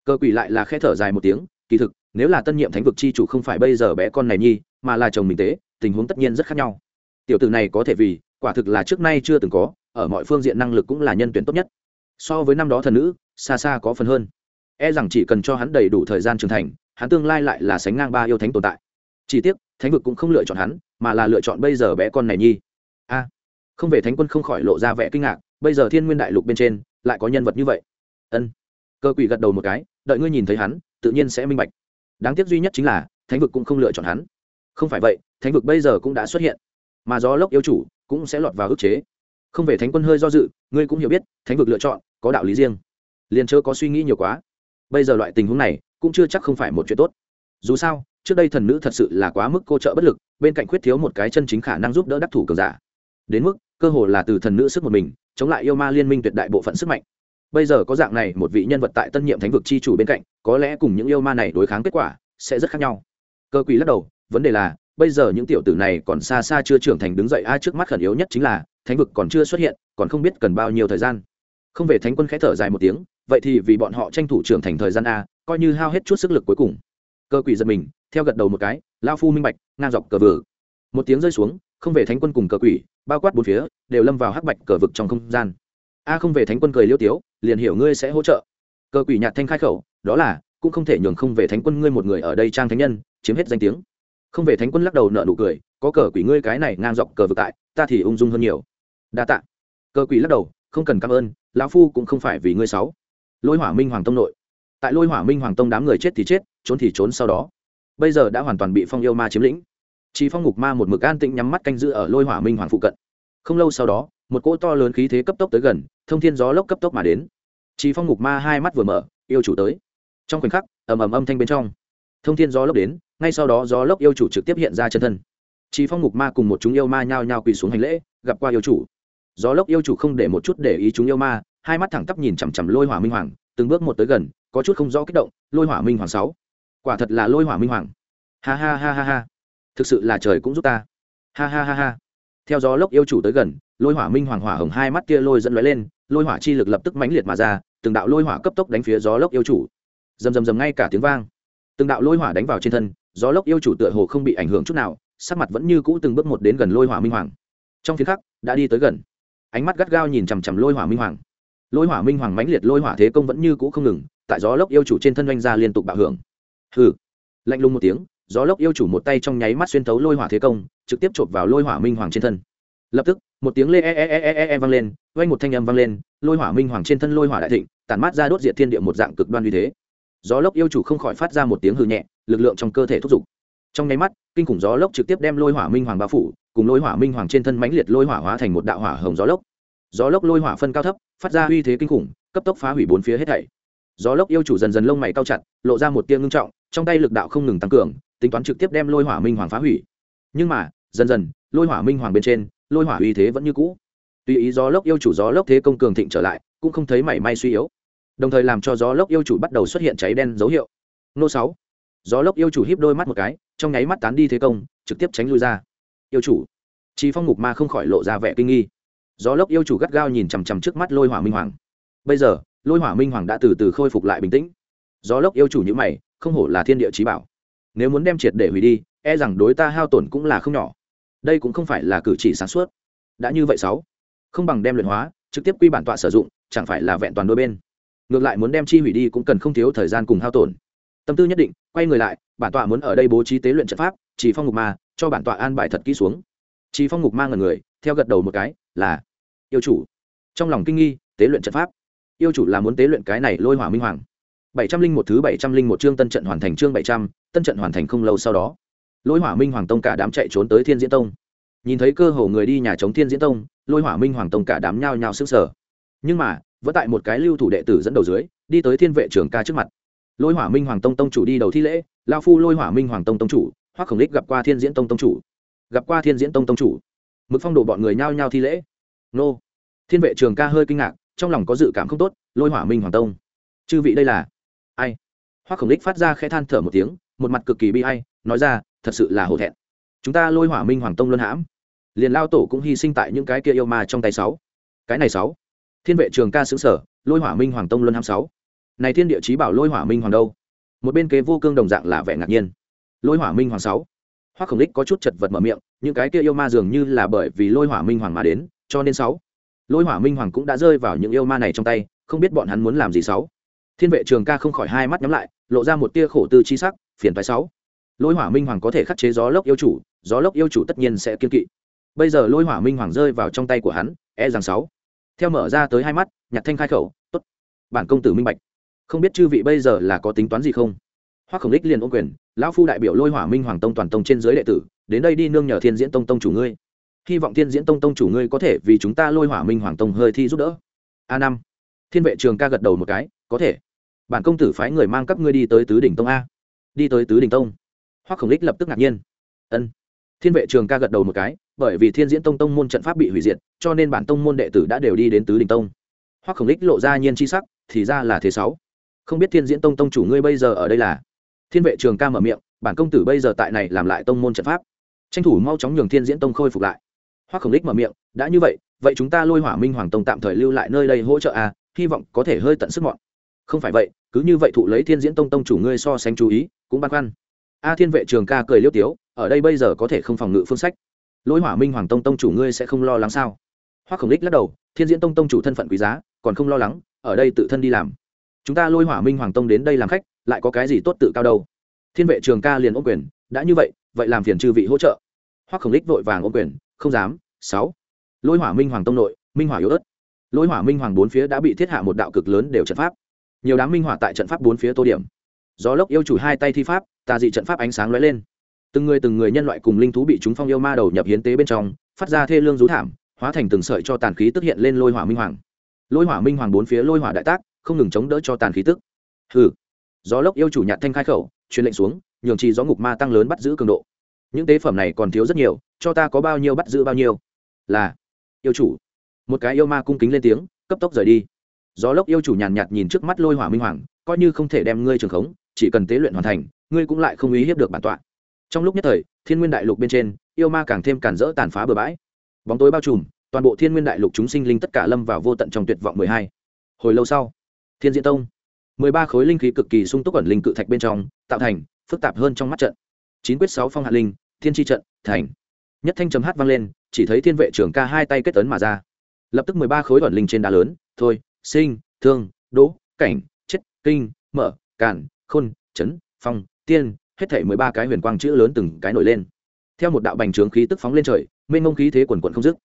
Cơ quỷ lại là khe thở dài một tiếng, kỳ thực, nếu là tân nhiệm thánh vực chi chủ không phải bây giờ bé con này nhi, mà là chồng mình tế, tình huống tất nhiên rất khác nhau. Tiểu tử này có thể vì, quả thực là trước nay chưa từng có, ở mọi phương diện năng lực cũng là nhân tuyển tốt nhất. So với năm đó thần nữ, xa xa có phần hơn. E rằng chỉ cần cho hắn đầy đủ thời gian trưởng thành, hắn tương lai lại là sánh ngang ba yêu thánh tồn tại. Chỉ tiếc, thánh vực cũng không lựa chọn hắn, mà là lựa chọn bây giờ bé con này nhi. A, không về thánh quân không khỏi lộ ra vẻ kinh ngạc, bây giờ thiên nguyên đại lục bên trên, lại có nhân vật như vậy. Ân cơ quỷ gật đầu một cái, đợi ngươi nhìn thấy hắn, tự nhiên sẽ minh bạch. Đáng tiếc duy nhất chính là, thánh vực cũng không lựa chọn hắn. Không phải vậy, thánh vực bây giờ cũng đã xuất hiện. Mà gió lốc yêu chủ cũng sẽ lọt vào ức chế. Không về thánh quân hơi do dự, ngươi cũng hiểu biết, thánh vực lựa chọn có đạo lý riêng. Liền chớ có suy nghĩ nhiều quá. Bây giờ loại tình huống này cũng chưa chắc không phải một chuyện tốt. Dù sao, trước đây thần nữ thật sự là quá mức cô trợ bất lực, bên cạnh khuyết thiếu một cái chân chính khả năng giúp đỡ đắc thủ cường giả. Đến mức, cơ hồ là từ thần nữ sức một mình, chống lại yêu ma liên minh tuyệt đại bộ phận sức mạnh bây giờ có dạng này, một vị nhân vật tại tân nhiệm thánh vực chi chủ bên cạnh, có lẽ cùng những yêu ma này đối kháng kết quả sẽ rất khác nhau. Cơ quỷ lắc đầu, vấn đề là, bây giờ những tiểu tử này còn xa xa chưa trưởng thành đứng dậy ai trước mắt khẩn yếu nhất chính là, thánh vực còn chưa xuất hiện, còn không biết cần bao nhiêu thời gian. Không về thánh quân khẽ thở dài một tiếng, vậy thì vì bọn họ tranh thủ trưởng thành thời gian, a, coi như hao hết chút sức lực cuối cùng. Cơ quỷ giật mình, theo gật đầu một cái, lao phu minh bạch, ngang dọc cờ vừa một tiếng rơi xuống, không về thánh quân cùng cờ quỷ, bao quát bốn phía, đều lâm vào hắc bạch cờ vực trong không gian. A, không về thánh quân cười liêu tiếu liền hiểu ngươi sẽ hỗ trợ. Cờ quỷ nhạt thanh khai khẩu, đó là, cũng không thể nhường không về thánh quân ngươi một người ở đây trang thánh nhân, chiếm hết danh tiếng. Không về thánh quân lắc đầu nợ nụ cười, có cờ quỷ ngươi cái này ngang dọc cờ vực tại, ta thì ung dung hơn nhiều. Đa tạ. Cờ quỷ lắc đầu, không cần cảm ơn, lão phu cũng không phải vì ngươi sáu lôi hỏa minh hoàng tông nội. Tại lôi hỏa minh hoàng tông đám người chết thì chết, trốn thì trốn sau đó. Bây giờ đã hoàn toàn bị phong yêu ma chiếm lĩnh. Chỉ phong ngục ma một mực an tĩnh nhắm mắt canh giữ ở lôi hỏa minh hoàng phụ cận. Không lâu sau đó một cỗ to lớn khí thế cấp tốc tới gần, thông thiên gió lốc cấp tốc mà đến. Chỉ phong ngục ma hai mắt vừa mở, yêu chủ tới. Trong khoảnh khắc, ầm ầm âm thanh bên trong, thông thiên gió lốc đến, ngay sau đó gió lốc yêu chủ trực tiếp hiện ra chân thân. Chỉ phong ngục ma cùng một chúng yêu ma nhao nhao quỳ xuống hành lễ, gặp qua yêu chủ. Gió lốc yêu chủ không để một chút để ý chúng yêu ma, hai mắt thẳng tắp nhìn chằm chằm lôi hỏa minh hoàng, từng bước một tới gần, có chút không rõ kích động, lôi hỏa minh hoàng sáu. Quả thật là lôi hỏa minh hoàng. Ha ha ha ha ha. Thực sự là trời cũng giúp ta. Ha ha ha ha theo gió lốc yêu chủ tới gần, lôi hỏa minh hoàng hỏa hồng hai mắt kia lôi dẫn lóe lên, lôi hỏa chi lực lập tức mãnh liệt mà ra, từng đạo lôi hỏa cấp tốc đánh phía gió lốc yêu chủ. Rầm rầm rầm ngay cả tiếng vang. Từng đạo lôi hỏa đánh vào trên thân, gió lốc yêu chủ tựa hồ không bị ảnh hưởng chút nào, sắc mặt vẫn như cũ từng bước một đến gần lôi hỏa minh hoàng. Trong phiên khắc, đã đi tới gần. Ánh mắt gắt gao nhìn chằm chằm lôi hỏa minh hoàng. Lôi hỏa minh hoàng mãnh liệt lôi hỏa thế công vẫn như cũ không ngừng, tại gió lốc yêu chủ trên thân doanh ra liên tục bạo hưởng. Hừ. Lạnh lùng một tiếng gió lốc yêu chủ một tay trong nháy mắt xuyên thấu lôi hỏa thế công trực tiếp chộp vào lôi hỏa minh hoàng trên thân. Lập tức một tiếng lê e, e e e e e, vang lên quanh một thanh âm vang lên lôi hỏa minh hoàng trên thân lôi hỏa đại thịnh tản mát ra đốt diệt thiên địa một dạng cực đoan uy thế. Gió lốc yêu chủ không khỏi phát ra một tiếng hư nhẹ lực lượng trong cơ thể thúc giục. Trong nháy mắt kinh khủng gió lốc trực tiếp đem lôi hỏa minh hoàng bao phủ cùng lôi hỏa minh hoàng trên thân mãnh liệt lôi hỏa hóa thành một đạo hỏa hồng gió lốc. Gió lốc lôi hỏa phân cao thấp phát ra uy thế kinh khủng cấp tốc phá hủy bốn phía hết thảy. Gió lốc yêu chủ dần dần lông mày cao chặt lộ ra một tia ngưng trọng trong tay lực đạo không ngừng tăng cường tính toán trực tiếp đem lôi hỏa minh hoàng phá hủy. Nhưng mà, dần dần, lôi hỏa minh hoàng bên trên, lôi hỏa uy thế vẫn như cũ. Tuy ý gió lốc yêu chủ gió lốc thế công cường thịnh trở lại, cũng không thấy mảy may suy yếu. Đồng thời làm cho gió lốc yêu chủ bắt đầu xuất hiện cháy đen dấu hiệu. Nô sáu. Gió lốc yêu chủ híp đôi mắt một cái, trong nháy mắt tán đi thế công, trực tiếp tránh lui ra. Yêu chủ. Chi phong ngục ma không khỏi lộ ra vẻ kinh nghi. Gió lốc yêu chủ gắt gao nhìn chằm chằm trước mắt lôi hỏa minh hoàng. Bây giờ, lôi hỏa minh hoàng đã từ từ khôi phục lại bình tĩnh. Gió lốc yêu chủ như mày, không hổ là thiên địa trí bảo nếu muốn đem triệt để hủy đi e rằng đối ta hao tổn cũng là không nhỏ. Đây cũng không phải là cử chỉ sáng suốt. Đã như vậy sáu, không bằng đem luyện hóa, trực tiếp quy bản tọa sử dụng, chẳng phải là vẹn toàn đôi bên. Ngược lại muốn đem chi hủy đi cũng cần không thiếu thời gian cùng hao tổn. Tâm tư nhất định, quay người lại, bản tọa muốn ở đây bố trí tế luyện trận pháp, chỉ phong ngục ma, cho bản tọa an bài thật kỹ xuống. Chỉ phong ngục ma ngần người, theo gật đầu một cái, là, yêu chủ. Trong lòng kinh nghi, tế luyện trận pháp. Yêu chủ là muốn tế luyện cái này lôi hỏa minh hoàng bảy trăm linh một thứ bảy trăm linh một chương tân trận hoàn thành chương bảy trăm, tân trận hoàn thành không lâu sau đó, lôi hỏa minh hoàng tông cả đám chạy trốn tới thiên diễn tông. Nhìn thấy cơ hồ người đi nhà chống thiên diễn tông, lôi hỏa minh hoàng tông cả đám nhao nhao sức sở nhưng mà, vẫn tại một cái lưu thủ đệ tử dẫn đầu dưới, đi tới thiên vệ trưởng ca trước mặt. Lôi hỏa minh hoàng tông tông chủ đi đầu thi lễ, lao phu lôi hỏa minh hoàng tông tông chủ hoặc khổng đích gặp qua thiên diễn tông tông chủ. Gặp qua thiên diễn tông tông chủ. Mực phong đồ bọn người nhao nhao thi lễ. Nô. Thiên vệ trường ca hơi kinh ngạc, trong lòng có dự cảm không tốt, lôi hỏa minh hoàng tông. Chư vị đây là ai? Hoa khổng đích phát ra khẽ than thở một tiếng, một mặt cực kỳ bi ai, nói ra, thật sự là hổ thẹn. Chúng ta lôi hỏa minh hoàng tông luân hãm. Liền lao tổ cũng hy sinh tại những cái kia yêu ma trong tay sáu. Cái này sáu. Thiên vệ trường ca xứ sở, lôi hỏa minh hoàng tông luân hãm sáu. Này thiên địa chí bảo lôi hỏa minh hoàng đâu? Một bên kế vô cương đồng dạng là vẻ ngạc nhiên. Lôi hỏa minh hoàng sáu. Hoa khổng đích có chút chật vật mở miệng, những cái kia yêu ma dường như là bởi vì lôi hỏa minh hoàng mà đến, cho nên sáu. Lôi hỏa minh hoàng cũng đã rơi vào những yêu ma này trong tay, không biết bọn hắn muốn làm gì sáu thiên vệ trường ca không khỏi hai mắt nhắm lại, lộ ra một tia khổ tư chi sắc, phiền phái sáu. Lôi hỏa minh hoàng có thể khắc chế gió lốc yêu chủ, gió lốc yêu chủ tất nhiên sẽ kiên kỵ. Bây giờ lôi hỏa minh hoàng rơi vào trong tay của hắn e rằng sáu. Theo mở ra tới hai mắt, nhạc thanh khai khẩu, tốt, bản công tử minh bạch. Không biết chư vị bây giờ là có tính toán gì không? Hoa khổng đích liền ôm quyền, lão phu đại biểu lôi hỏa minh hoàng tông toàn tông trên dưới đệ tử, đến đây đi nương nhờ thiên diễn tông tông chủ ngươi. Hy vọng thiên diễn tông tông chủ ngươi có thể vì chúng ta lôi hỏa minh hoàng tông hơi thi giúp đỡ. A năm thiên vệ trường ca gật đầu một cái, có thể. Bản công tử phái người mang các ngươi đi tới tứ đỉnh tông a. Đi tới tứ đỉnh tông? Hoắc khổng lích lập tức ngạc nhiên. Ân. Thiên vệ trường ca gật đầu một cái, bởi vì thiên diễn tông tông môn trận pháp bị hủy diệt, cho nên bản tông môn đệ tử đã đều đi đến tứ đỉnh tông. Hoắc khổng lích lộ ra nhiên chi sắc, thì ra là thế sáu. Không biết thiên diễn tông tông chủ ngươi bây giờ ở đây là? Thiên vệ trường ca mở miệng, bản công tử bây giờ tại này làm lại tông môn trận pháp. Tranh thủ mau chóng nhường thiên diễn tông khôi phục lại. Hoắc khổng lích mở miệng, đã như vậy vậy chúng ta lôi hỏa minh hoàng tông tạm thời lưu lại nơi đây hỗ trợ a hy vọng có thể hơi tận sức mọn. Không phải vậy, cứ như vậy thụ lấy thiên diễn tông tông chủ ngươi so sánh chú ý, cũng băn khoăn. A thiên vệ trường ca cười liêu tiếu, ở đây bây giờ có thể không phòng ngự phương sách. Lỗi hỏa minh hoàng tông tông chủ ngươi sẽ không lo lắng sao? Hoa khổng đích lắc đầu, thiên diễn tông tông chủ thân phận quý giá, còn không lo lắng, ở đây tự thân đi làm. Chúng ta lôi hỏa minh hoàng tông đến đây làm khách, lại có cái gì tốt tự cao đâu? Thiên vệ trường ca liền ôm quyền, đã như vậy vậy làm phiền chư vị hỗ trợ. Hoa khổng đích vội vàng ôm quyền, không dám, sáu. Lôi hỏa minh hoàng tông nội, minh hỏa yếu ớt lôi hỏa minh hoàng bốn phía đã bị thiết hạ một đạo cực lớn đều trận pháp. Nhiều đám minh hỏa tại trận pháp bốn phía tô điểm. Gió lốc yêu chủ hai tay thi pháp, tà dị trận pháp ánh sáng lóe lên. Từng người từng người nhân loại cùng linh thú bị chúng phong yêu ma đầu nhập hiến tế bên trong, phát ra thê lương rú thảm, hóa thành từng sợi cho tàn khí tức hiện lên lôi hỏa minh hoàng. Lôi hỏa minh hoàng bốn phía lôi hỏa đại tác, không ngừng chống đỡ cho tàn khí tức. Hừ. Gió lốc yêu chủ nhạt thanh khai khẩu, truyền lệnh xuống, nhường trì gió ngục ma tăng lớn bắt giữ cường độ. Những tế phẩm này còn thiếu rất nhiều, cho ta có bao nhiêu bắt giữ bao nhiêu? Là, yêu chủ một cái yêu ma cung kính lên tiếng, cấp tốc rời đi. Gió lốc yêu chủ nhàn nhạt nhìn trước mắt lôi hỏa minh hoàng, coi như không thể đem ngươi trường khống, chỉ cần tế luyện hoàn thành, ngươi cũng lại không ý hiếp được bản tọa. Trong lúc nhất thời, thiên nguyên đại lục bên trên, yêu ma càng thêm cản rỡ tàn phá bừa bãi. Bóng tối bao trùm, toàn bộ thiên nguyên đại lục chúng sinh linh tất cả lâm vào vô tận trong tuyệt vọng mười hai. Hồi lâu sau, thiên diễn tông, mười ba khối linh khí cực kỳ sung túc ẩn linh cự thạch bên trong, tạo thành phức tạp hơn trong mắt trận. Chín quyết sáu phong hạ linh, thiên tri trận, thành. Nhất thanh chấm hát vang lên, chỉ thấy thiên vệ trưởng ca hai tay kết tấn mà ra lập tức mười ba khối ẩn linh trên đá lớn, thôi, sinh, thương, đỗ, cảnh, chết, kinh, mở, càn, khôn, chấn, phong, tiên, hết thảy mười ba cái huyền quang chữ lớn từng cái nổi lên. Theo một đạo bành trướng khí tức phóng lên trời, mênh mông khí thế quần quận không dứt.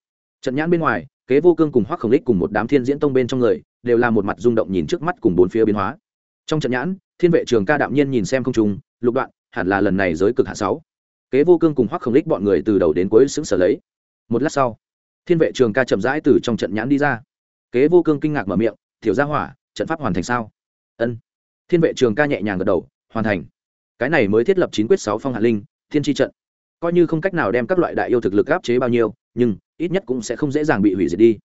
Trận nhãn bên ngoài, kế vô cương cùng hoắc khổng lích cùng một đám thiên diễn tông bên trong người, đều là một mặt rung động nhìn trước mắt cùng bốn phía biến hóa. Trong trận nhãn, thiên vệ trường ca đạm nhiên nhìn xem không trung, lục đoạn, hẳn là lần này giới cực hạ sáu. Kế vô cương cùng hoắc khổng lích bọn người từ đầu đến cuối xứng sở lấy. Một lát sau thiên vệ trường ca chậm rãi từ trong trận nhãn đi ra. Kế vô cương kinh ngạc mở miệng thiểu ra hỏa, trận pháp hoàn thành sao? Ân. Thiên vệ trường ca nhẹ nhàng gật đầu, hoàn thành. Cái này mới thiết lập chín quyết sáu phong hạ linh, thiên tri trận. Coi như không cách nào đem các loại đại yêu thực lực áp chế bao nhiêu, nhưng ít nhất cũng sẽ không dễ dàng bị hủy diệt đi.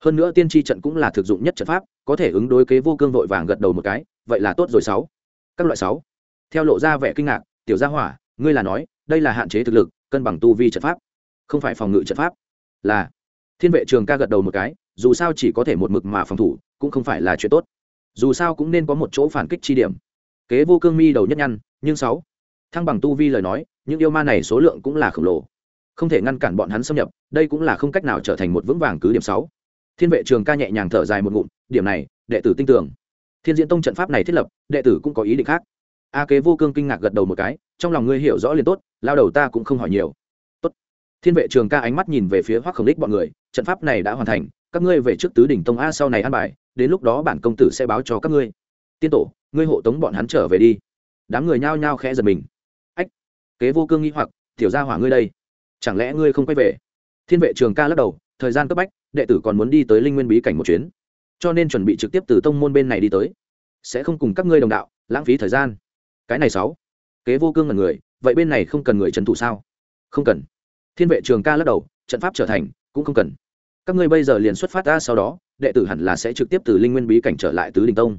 Hơn nữa tiên tri trận cũng là thực dụng nhất trận pháp, có thể ứng đối kế vô cương vội vàng gật đầu một cái, vậy là tốt rồi sáu. Các loại sáu. Theo lộ ra vẻ kinh ngạc, tiểu gia hỏa, ngươi là nói, đây là hạn chế thực lực, cân bằng tu vi trận pháp, không phải phòng ngự trận pháp. Là thiên vệ trường ca gật đầu một cái, dù sao chỉ có thể một mực mà phòng thủ, cũng không phải là chuyện tốt. Dù sao cũng nên có một chỗ phản kích chi điểm. Kế vô cương mi đầu nhất nhăn, nhưng sáu. Thăng bằng tu vi lời nói, những yêu ma này số lượng cũng là khổng lồ. Không thể ngăn cản bọn hắn xâm nhập, đây cũng là không cách nào trở thành một vững vàng cứ điểm sáu. Thiên vệ trường ca nhẹ nhàng thở dài một ngụm, điểm này, đệ tử tin tưởng. Thiên diễn tông trận pháp này thiết lập, đệ tử cũng có ý định khác. A kế vô cương kinh ngạc gật đầu một cái, trong lòng ngươi hiểu rõ liền tốt, lao đầu ta cũng không hỏi nhiều thiên vệ trường ca ánh mắt nhìn về phía hoắc khổng lịch bọn người, trận pháp này đã hoàn thành, các ngươi về trước tứ đỉnh tông a sau này ăn bài, đến lúc đó bản công tử sẽ báo cho các ngươi. Tiên tổ, ngươi hộ tống bọn hắn trở về đi. Đám người nhao nhao khẽ giật mình. Ách, kế vô cương nghĩ hoặc, tiểu gia hỏa ngươi đây, chẳng lẽ ngươi không quay về? Thiên vệ trường ca lắc đầu, thời gian cấp bách, đệ tử còn muốn đi tới linh nguyên bí cảnh một chuyến. Cho nên chuẩn bị trực tiếp từ tông môn bên này đi tới. Sẽ không cùng các ngươi đồng đạo, lãng phí thời gian. Cái này sáu, kế vô cương là người, vậy bên này không cần người trấn thủ sao? Không cần thiên vệ trường ca lắc đầu trận pháp trở thành cũng không cần các ngươi bây giờ liền xuất phát ra sau đó đệ tử hẳn là sẽ trực tiếp từ linh nguyên bí cảnh trở lại tứ đình tông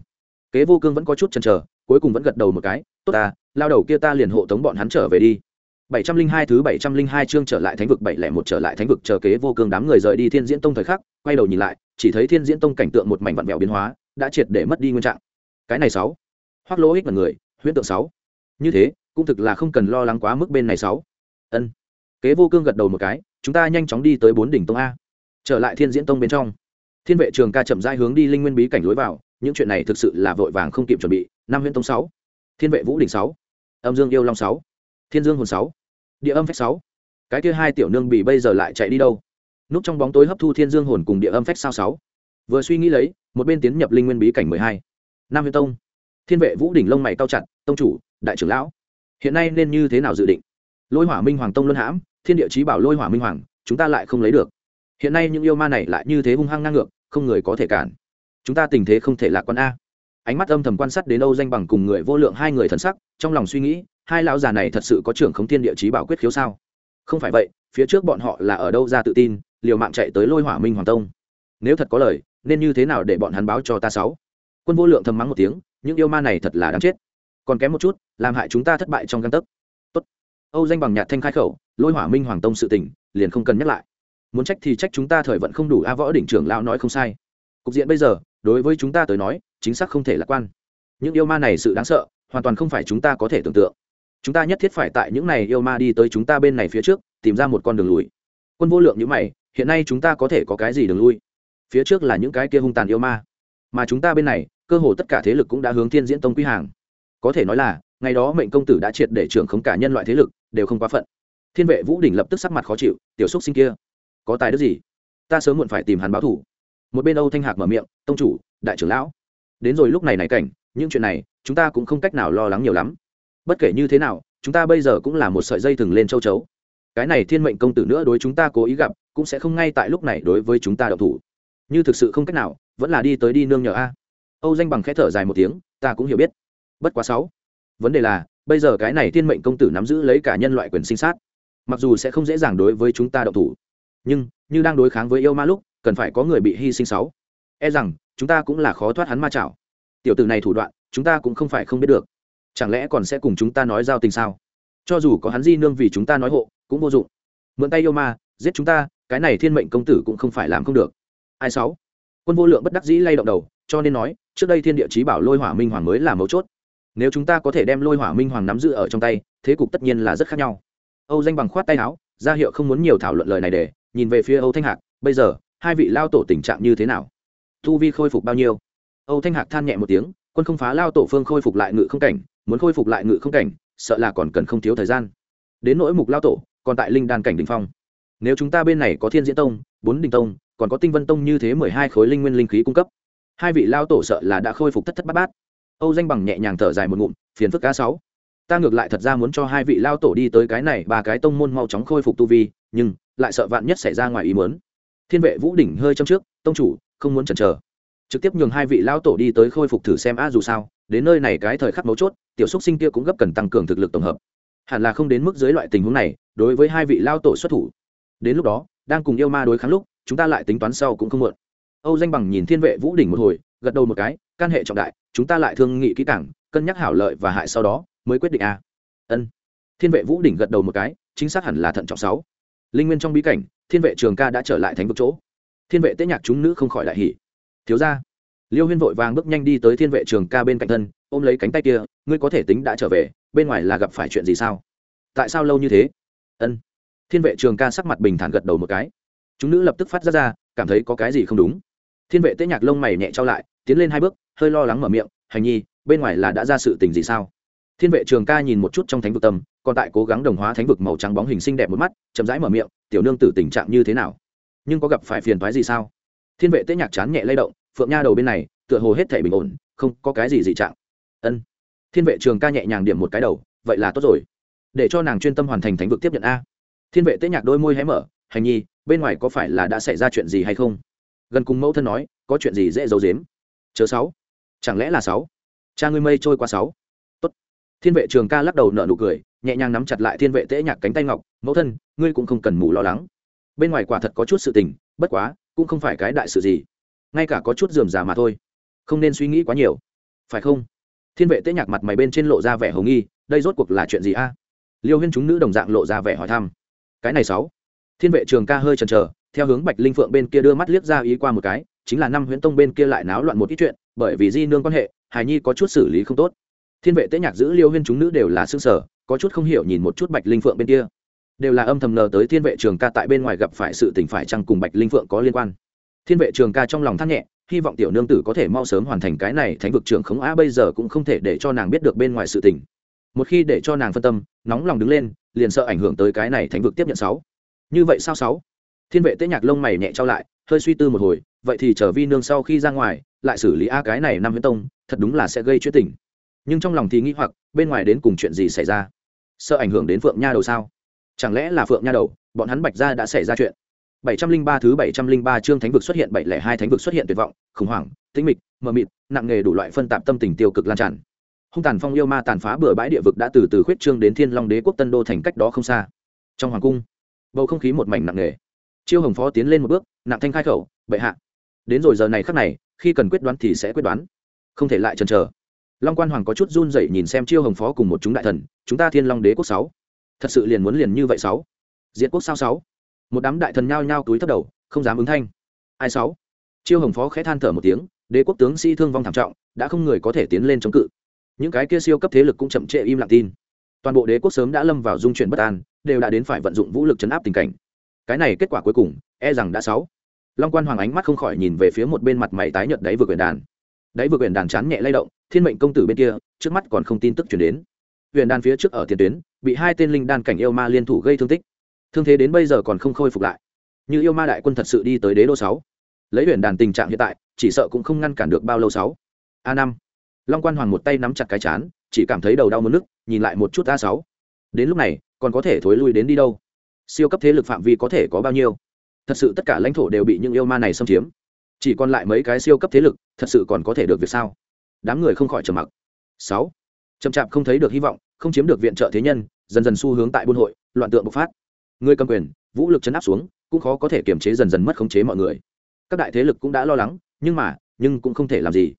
kế vô cương vẫn có chút chần chờ cuối cùng vẫn gật đầu một cái tốt ta lao đầu kia ta liền hộ tống bọn hắn trở về đi 702 thứ 702 chương trở lại thánh vực 701 trở lại thánh vực chờ kế vô cương đám người rời đi Thiên Diễn Tông thời khắc, quay đầu nhìn lại, chỉ thấy Thiên Diễn Tông cảnh tượng một mảnh vặn vẹo biến hóa, đã triệt để mất đi nguyên trạng. Cái này sáu, Hoắc Lỗ ích người, huyễn tượng sáu. Như thế, cũng thực là không cần lo lắng quá mức bên này sáu. Ân. Kế vô cương gật đầu một cái, chúng ta nhanh chóng đi tới bốn đỉnh tông a. Trở lại Thiên Diễn Tông bên trong. Thiên vệ trường ca chậm rãi hướng đi linh nguyên bí cảnh lối vào, những chuyện này thực sự là vội vàng không kịp chuẩn bị. Năm huyện tông sáu, Thiên vệ vũ đỉnh sáu, Âm Dương yêu long sáu, Thiên Dương hồn sáu địa âm phách sáu cái kia hai tiểu nương bị bây giờ lại chạy đi đâu núp trong bóng tối hấp thu thiên dương hồn cùng địa âm phách sao sáu vừa suy nghĩ lấy một bên tiến nhập linh nguyên bí cảnh mười hai nam huyên tông thiên vệ vũ đỉnh lông mày cao chặt tông chủ đại trưởng lão hiện nay nên như thế nào dự định lôi hỏa minh hoàng tông luân hãm thiên địa chí bảo lôi hỏa minh hoàng, chúng ta lại không lấy được. Hiện nay những yêu ma này lại như thế hung hăng ngang ngược, không người có thể cản. Chúng ta tình thế không thể lạc quan a. Ánh mắt âm thầm quan sát đến âu danh bằng cùng người vô lượng hai người thần sắc, trong lòng suy nghĩ, hai lão già này thật sự có trưởng khống thiên địa chí bảo quyết khiếu sao? Không phải vậy, phía trước bọn họ là ở đâu ra tự tin, liều mạng chạy tới lôi hỏa minh hoàng tông. Nếu thật có lời, nên như thế nào để bọn hắn báo cho ta sáu? Quân vô lượng thầm mắng một tiếng, những yêu ma này thật là đáng chết. Còn kém một chút, làm hại chúng ta thất bại trong găng tấc âu danh bằng nhạt thanh khai khẩu, lôi hỏa minh hoàng tông sự tình, liền không cần nhắc lại. Muốn trách thì trách chúng ta thời vận không đủ a võ đỉnh trưởng lão nói không sai. Cục diện bây giờ, đối với chúng ta tới nói, chính xác không thể lạc quan. Những yêu ma này sự đáng sợ, hoàn toàn không phải chúng ta có thể tưởng tượng. Chúng ta nhất thiết phải tại những này yêu ma đi tới chúng ta bên này phía trước, tìm ra một con đường lùi. Quân vô lượng như mày, hiện nay chúng ta có thể có cái gì đường lui? Phía trước là những cái kia hung tàn yêu ma. Mà chúng ta bên này, cơ hồ tất cả thế lực cũng đã hướng thiên diễn tông quy hàng. Có thể nói là, ngày đó mệnh công tử đã triệt để trưởng khống cả nhân loại thế lực đều không quá phận. Thiên vệ vũ đỉnh lập tức sắc mặt khó chịu, tiểu xúc sinh kia, có tài đức gì? Ta sớm muộn phải tìm hắn báo thủ một bên âu thanh hạc mở miệng, tông chủ, đại trưởng lão, đến rồi lúc này này cảnh, những chuyện này, chúng ta cũng không cách nào lo lắng nhiều lắm. Bất kể như thế nào, chúng ta bây giờ cũng là một sợi dây thừng lên châu chấu. Cái này thiên mệnh công tử nữa đối chúng ta cố ý gặp, cũng sẽ không ngay tại lúc này đối với chúng ta đậu thủ. Như thực sự không cách nào, vẫn là đi tới đi nương nhờ a. Âu danh bằng khẽ thở dài một tiếng, ta cũng hiểu biết. Bất quá sáu, vấn đề là bây giờ cái này thiên mệnh công tử nắm giữ lấy cả nhân loại quyền sinh sát. Mặc dù sẽ không dễ dàng đối với chúng ta đậu thủ, nhưng như đang đối kháng với yêu ma lúc, cần phải có người bị hy sinh sáu. E rằng, chúng ta cũng là khó thoát hắn ma chảo. Tiểu tử này thủ đoạn, chúng ta cũng không phải không biết được. Chẳng lẽ còn sẽ cùng chúng ta nói giao tình sao? Cho dù có hắn di nương vì chúng ta nói hộ, cũng vô dụng. Mượn tay yêu ma, giết chúng ta, cái này thiên mệnh công tử cũng không phải làm không được. Ai sáu? Quân vô lượng bất đắc dĩ lay động đầu, cho nên nói, trước đây thiên địa chí bảo lôi hỏa minh hoàng mới là mấu chốt nếu chúng ta có thể đem lôi hỏa minh hoàng nắm giữ ở trong tay, thế cục tất nhiên là rất khác nhau. Âu danh bằng khoát tay áo, ra hiệu không muốn nhiều thảo luận lời này để, nhìn về phía âu thanh hạc, bây giờ, hai vị lao tổ tình trạng như thế nào? Thu vi khôi phục bao nhiêu? Âu thanh hạc than nhẹ một tiếng, quân không phá lao tổ phương khôi phục lại ngự không cảnh, muốn khôi phục lại ngự không cảnh, sợ là còn cần không thiếu thời gian. Đến nỗi mục lao tổ, còn tại linh đan cảnh đình phong. Nếu chúng ta bên này có thiên diễn tông, bốn đình tông, còn có tinh vân tông như thế mười hai khối linh nguyên linh khí cung cấp, hai vị lao tổ sợ là đã khôi phục thất thất bát bát âu danh bằng nhẹ nhàng thở dài một ngụm, phiền phức cá sáu. Ta ngược lại thật ra muốn cho hai vị lao tổ đi tới cái này, ba cái tông môn mau chóng khôi phục tu vi, nhưng lại sợ vạn nhất xảy ra ngoài ý muốn. Thiên vệ vũ đỉnh hơi trong trước, tông chủ, không muốn chần chờ. Trực tiếp nhường hai vị lao tổ đi tới khôi phục thử xem a dù sao, đến nơi này cái thời khắc mấu chốt, tiểu xúc sinh kia cũng gấp cần tăng cường thực lực tổng hợp. Hẳn là không đến mức dưới loại tình huống này, đối với hai vị lao tổ xuất thủ. Đến lúc đó, đang cùng yêu ma đối kháng lúc, chúng ta lại tính toán sau cũng không muộn. Âu danh bằng nhìn thiên vệ vũ đỉnh một hồi, gật đầu một cái, can hệ trọng đại chúng ta lại thương nghị kỹ càng, cân nhắc hảo lợi và hại sau đó, mới quyết định a. Ân. Thiên vệ vũ đỉnh gật đầu một cái, chính xác hẳn là thận trọng sáu. Linh nguyên trong bí cảnh, thiên vệ trường ca đã trở lại thánh vực chỗ. Thiên vệ tế nhạc chúng nữ không khỏi đại hỉ. Thiếu ra liêu huyên vội vàng bước nhanh đi tới thiên vệ trường ca bên cạnh thân, ôm lấy cánh tay kia, ngươi có thể tính đã trở về, bên ngoài là gặp phải chuyện gì sao? Tại sao lâu như thế? Ân. Thiên vệ trường ca sắc mặt bình thản gật đầu một cái. Chúng nữ lập tức phát ra ra, cảm thấy có cái gì không đúng? Thiên vệ tế nhạc lông mày nhẹ trao lại, tiến lên hai bước hơi lo lắng mở miệng, hành nhi, bên ngoài là đã ra sự tình gì sao? Thiên vệ trường ca nhìn một chút trong thánh vực tâm, còn tại cố gắng đồng hóa thánh vực màu trắng bóng hình xinh đẹp một mắt, chậm rãi mở miệng, tiểu nương tử tình trạng như thế nào? Nhưng có gặp phải phiền thoái gì sao? Thiên vệ tế nhạc chán nhẹ lay động, phượng nha đầu bên này, tựa hồ hết thể bình ổn, không có cái gì dị trạng. Ân. Thiên vệ trường ca nhẹ nhàng điểm một cái đầu, vậy là tốt rồi. Để cho nàng chuyên tâm hoàn thành thánh vực tiếp nhận a. Thiên vệ tế nhạc đôi môi hé mở, hành nhi, bên ngoài có phải là đã xảy ra chuyện gì hay không? Gần cùng mẫu thân nói, có chuyện gì dễ giấu dếm chớ sáu chẳng lẽ là sáu? Cha ngươi mây trôi qua sáu. Tốt. Thiên vệ trường ca lắc đầu nở nụ cười, nhẹ nhàng nắm chặt lại thiên vệ tễ nhạc cánh tay ngọc, mẫu thân, ngươi cũng không cần mù lo lắng. Bên ngoài quả thật có chút sự tình, bất quá, cũng không phải cái đại sự gì. Ngay cả có chút dườm già mà thôi. Không nên suy nghĩ quá nhiều. Phải không? Thiên vệ tễ nhạc mặt mày bên trên lộ ra vẻ hồng nghi, đây rốt cuộc là chuyện gì a? Liêu huyên chúng nữ đồng dạng lộ ra vẻ hỏi thăm. Cái này sáu. Thiên vệ trường ca hơi chần chờ, theo hướng bạch linh phượng bên kia đưa mắt liếc ra ý qua một cái chính là năm huyễn tông bên kia lại náo loạn một ít chuyện, bởi vì di nương quan hệ, hài nhi có chút xử lý không tốt. Thiên vệ tế nhạc giữ liêu huyên chúng nữ đều là xương sở có chút không hiểu nhìn một chút bạch linh phượng bên kia. Đều là âm thầm nờ tới thiên vệ trường ca tại bên ngoài gặp phải sự tình phải chăng cùng bạch linh phượng có liên quan. Thiên vệ trường ca trong lòng thắt nhẹ, hy vọng tiểu nương tử có thể mau sớm hoàn thành cái này thánh vực trưởng khống á, bây giờ cũng không thể để cho nàng biết được bên ngoài sự tình. Một khi để cho nàng phân tâm, nóng lòng đứng lên, liền sợ ảnh hưởng tới cái này thánh vực tiếp nhận sáu. Như vậy sao sáu? Thiên vệ tế nhạc lông mày nhẹ trao lại, hơi suy tư một hồi vậy thì chờ vi nương sau khi ra ngoài lại xử lý a cái này năm huyễn tông thật đúng là sẽ gây chuyện tình nhưng trong lòng thì nghĩ hoặc bên ngoài đến cùng chuyện gì xảy ra sợ ảnh hưởng đến phượng nha đầu sao chẳng lẽ là phượng nha đầu bọn hắn bạch gia đã xảy ra chuyện 703 thứ 703 chương thánh vực xuất hiện 702 thánh vực xuất hiện tuyệt vọng, khủng hoảng, tĩnh mịch, mờ mịt, nặng nghề đủ loại phân tạp tâm tình tiêu cực lan tràn. Hung tàn phong yêu ma tàn phá bừa bãi địa vực đã từ từ khuyết trương đến Thiên Long Đế quốc Tân Đô thành cách đó không xa. Trong hoàng cung, bầu không khí một mảnh nặng nghề. Chiêu Hồng Phó tiến lên một bước, nặng thanh khai khẩu, "Bệ hạ, đến rồi giờ này khắc này, khi cần quyết đoán thì sẽ quyết đoán, không thể lại chần chờ." Long Quan Hoàng có chút run rẩy nhìn xem Chiêu Hồng Phó cùng một chúng đại thần, "Chúng ta Thiên Long Đế quốc sáu. Thật sự liền muốn liền như vậy sáu? Diệt quốc sao sáu? Một đám đại thần nhao nhao túi thấp đầu không dám ứng thanh. Ai sáu? Chiêu hồng phó khẽ than thở một tiếng đế quốc tướng sĩ thương vong thảm trọng đã không người có thể tiến lên chống cự. Những cái kia siêu cấp thế lực cũng chậm trễ im lặng tin. Toàn bộ đế quốc sớm đã lâm vào dung chuyển bất an đều đã đến phải vận dụng vũ lực chấn áp tình cảnh. Cái này kết quả cuối cùng e rằng đã sáu long quan hoàng ánh mắt không khỏi nhìn về phía một bên mặt mày tái nhợt đáy vừa quyển đàn. Đáy vừa quyển đàn chán nhẹ lay động, thiên mệnh công tử bên kia, trước mắt còn không tin tức chuyển đến. Quyền đàn phía trước ở tiền tuyến, bị hai tên linh đan cảnh yêu ma liên thủ gây thương tích. Thương thế đến bây giờ còn không khôi phục lại. Như yêu ma đại quân thật sự đi tới đế đô sáu. Lấy quyền đàn tình trạng hiện tại, chỉ sợ cũng không ngăn cản được bao lâu sáu. A năm. Long quan hoàng một tay nắm chặt cái chán, chỉ cảm thấy đầu đau mất nước nhìn lại một chút a sáu. Đến lúc này, còn có thể thối lui đến đi đâu? Siêu cấp thế lực phạm vi có thể có bao nhiêu? Thật sự tất cả lãnh thổ đều bị những yêu ma này xâm chiếm. Chỉ còn lại mấy cái siêu cấp thế lực, thật sự còn có thể được việc sao? Đám người không khỏi trầm mặc. Sáu, chậm chạp không thấy được hy vọng, không chiếm được viện trợ thế nhân, dần dần xu hướng tại buôn hội, loạn tượng bộc phát. Người cầm quyền, vũ lực chấn áp xuống, cũng khó có thể kiềm chế dần dần mất khống chế mọi người. Các đại thế lực cũng đã lo lắng, nhưng mà, nhưng cũng không thể làm gì.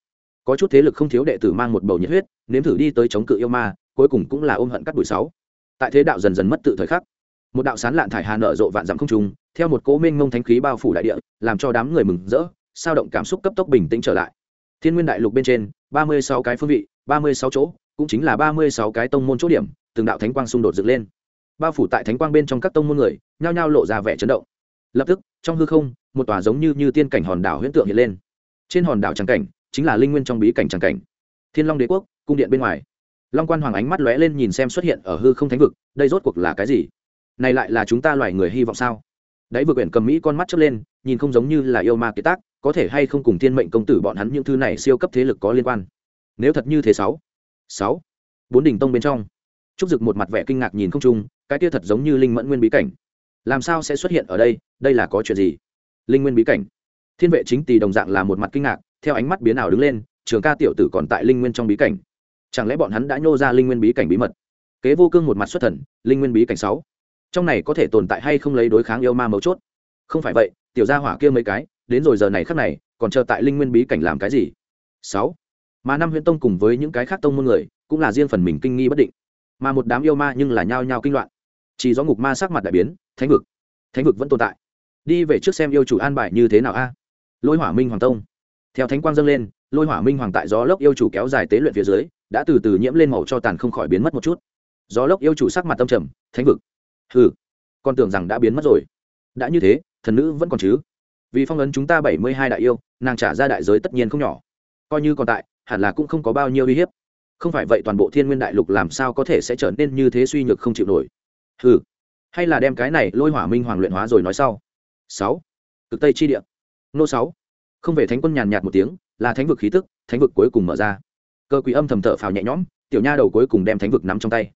Có chút thế lực không thiếu đệ tử mang một bầu nhiệt huyết, nếm thử đi tới chống cự yêu ma, cuối cùng cũng là ôm hận cắt đùi sáu. Tại thế đạo dần dần mất tự thời khắc một đạo sán lạn thải hà nở rộ vạn dặm không trùng theo một cố minh ngông thánh khí bao phủ đại địa, làm cho đám người mừng rỡ, sao động cảm xúc cấp tốc bình tĩnh trở lại. Thiên nguyên đại lục bên trên, ba mươi sáu cái phương vị, ba mươi sáu chỗ, cũng chính là ba mươi sáu cái tông môn chỗ điểm, từng đạo thánh quang xung đột dựng lên. Bao phủ tại thánh quang bên trong các tông môn người, nhao nhao lộ ra vẻ chấn động. Lập tức, trong hư không, một tòa giống như như tiên cảnh hòn đảo huyễn tượng hiện lên. Trên hòn đảo tràng cảnh, chính là linh nguyên trong bí cảnh tràng cảnh. Thiên long đế quốc, cung điện bên ngoài. Long quan hoàng ánh mắt lóe lên nhìn xem xuất hiện ở hư không thánh vực, đây rốt cuộc là cái gì? Này lại là chúng ta loài người hy vọng sao? Đấy, vừa quyển cầm mỹ con mắt chớp lên, nhìn không giống như là yêu ma kiệt tác, có thể hay không cùng thiên mệnh công tử bọn hắn những thứ này siêu cấp thế lực có liên quan? Nếu thật như thế sáu sáu, bốn đỉnh tông bên trong, trúc dực một mặt vẻ kinh ngạc nhìn không trung, cái kia thật giống như linh mẫn nguyên bí cảnh. Làm sao sẽ xuất hiện ở đây? Đây là có chuyện gì? Linh nguyên bí cảnh. Thiên vệ chính tỳ đồng dạng là một mặt kinh ngạc, theo ánh mắt biến ảo đứng lên, trường ca tiểu tử còn tại linh nguyên trong bí cảnh. Chẳng lẽ bọn hắn đã nhô ra linh nguyên bí cảnh bí mật? Kế vô cương một mặt xuất thần, linh nguyên bí cảnh sáu trong này có thể tồn tại hay không lấy đối kháng yêu ma mấu chốt? Không phải vậy, tiểu gia hỏa kia mấy cái, đến rồi giờ này khắc này, còn chờ tại linh nguyên bí cảnh làm cái gì? Sáu. Mà năm huyễn tông cùng với những cái khác tông môn người, cũng là riêng phần mình kinh nghi bất định. Mà một đám yêu ma nhưng là nhao nhao kinh loạn. Chỉ do ngục ma sắc mặt đại biến, thánh vực. Thánh vực vẫn tồn tại. Đi về trước xem yêu chủ an bài như thế nào a. Lôi hỏa minh hoàng tông. Theo thánh quang dâng lên, lôi hỏa minh hoàng tại gió lốc yêu chủ kéo dài tế luyện phía dưới, đã từ từ nhiễm lên màu cho tàn không khỏi biến mất một chút. Gió lốc yêu chủ sắc mặt tâm trầm, thánh vực hừ, con tưởng rằng đã biến mất rồi. Đã như thế, thần nữ vẫn còn chứ? Vì phong ấn chúng ta bảy mươi hai đại yêu, nàng trả ra đại giới tất nhiên không nhỏ. Coi như còn tại, hẳn là cũng không có bao nhiêu uy hiếp. Không phải vậy toàn bộ thiên nguyên đại lục làm sao có thể sẽ trở nên như thế suy nhược không chịu nổi? Hừ, hay là đem cái này lôi hỏa minh hoàng luyện hóa rồi nói sau. Sáu, cực tây chi địa. Nô sáu, không về thánh quân nhàn nhạt một tiếng, là thánh vực khí tức, thánh vực cuối cùng mở ra. Cơ quý âm thầm thở phào nhẹ nhõm, tiểu nha đầu cuối cùng đem thánh vực nắm trong tay.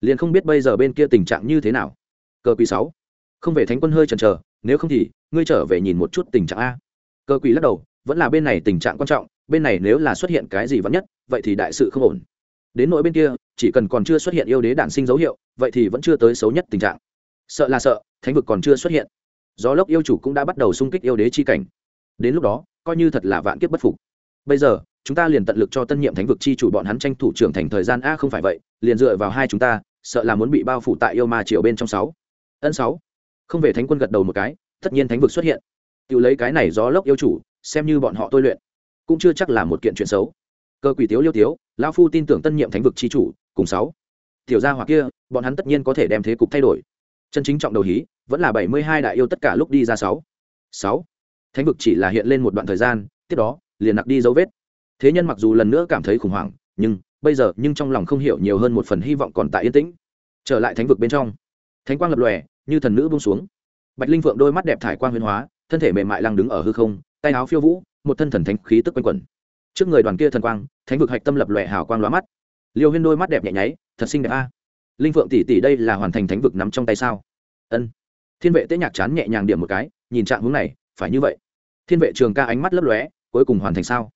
Liền không biết bây giờ bên kia tình trạng như thế nào cơ quý sáu. Không về thánh quân hơi chần chờ, nếu không thì, ngươi trở về nhìn một chút tình trạng a. Cơ quý lắc đầu, vẫn là bên này tình trạng quan trọng, bên này nếu là xuất hiện cái gì vắn nhất, vậy thì đại sự không ổn. Đến nỗi bên kia, chỉ cần còn chưa xuất hiện yêu đế đản sinh dấu hiệu, vậy thì vẫn chưa tới xấu nhất tình trạng. Sợ là sợ, thánh vực còn chưa xuất hiện. Gió lốc yêu chủ cũng đã bắt đầu xung kích yêu đế chi cảnh. Đến lúc đó, coi như thật là vạn kiếp bất phục. Bây giờ, chúng ta liền tận lực cho tân nhiệm thánh vực chi chủ bọn hắn tranh thủ trưởng thành thời gian a không phải vậy, liền dựa vào hai chúng ta, sợ là muốn bị bao phủ tại yêu ma triều bên trong sáu ân sáu. Không về thánh quân gật đầu một cái, tất nhiên thánh vực xuất hiện. Tự lấy cái này gió lốc yêu chủ, xem như bọn họ tôi luyện. Cũng chưa chắc là một kiện chuyện xấu. Cơ quỷ tiếu liêu tiếu, lão phu tin tưởng tân nhiệm thánh vực chi chủ, cùng sáu. Tiểu gia hoặc kia, bọn hắn tất nhiên có thể đem thế cục thay đổi. Chân chính trọng đầu hí, vẫn là bảy mươi hai đại yêu tất cả lúc đi ra sáu. Sáu. Thánh vực chỉ là hiện lên một đoạn thời gian, tiếp đó, liền nặc đi dấu vết. Thế nhân mặc dù lần nữa cảm thấy khủng hoảng, nhưng, bây giờ, nhưng trong lòng không hiểu nhiều hơn một phần hy vọng còn tại yên tĩnh. Trở lại thánh vực bên trong. Thánh quang lập lòe như thần nữ buông xuống. Bạch linh vượng đôi mắt đẹp thải quang huyền hóa, thân thể mềm mại lăng đứng ở hư không, tay áo phiêu vũ, một thân thần thánh khí tức quanh quẩn. Trước người đoàn kia thần quang, thánh vực hạch tâm lập lòe hào quang lóa mắt. Liêu huyên đôi mắt đẹp nhẹ nháy, thật xinh đẹp a. Linh phượng tỷ tỷ đây là hoàn thành thánh vực nắm trong tay sao? Ân. Thiên vệ tế nhạc chán nhẹ nhàng điểm một cái, nhìn trạng hướng này, phải như vậy. Thiên vệ trường ca ánh mắt lấp lóe, cuối cùng hoàn thành sao?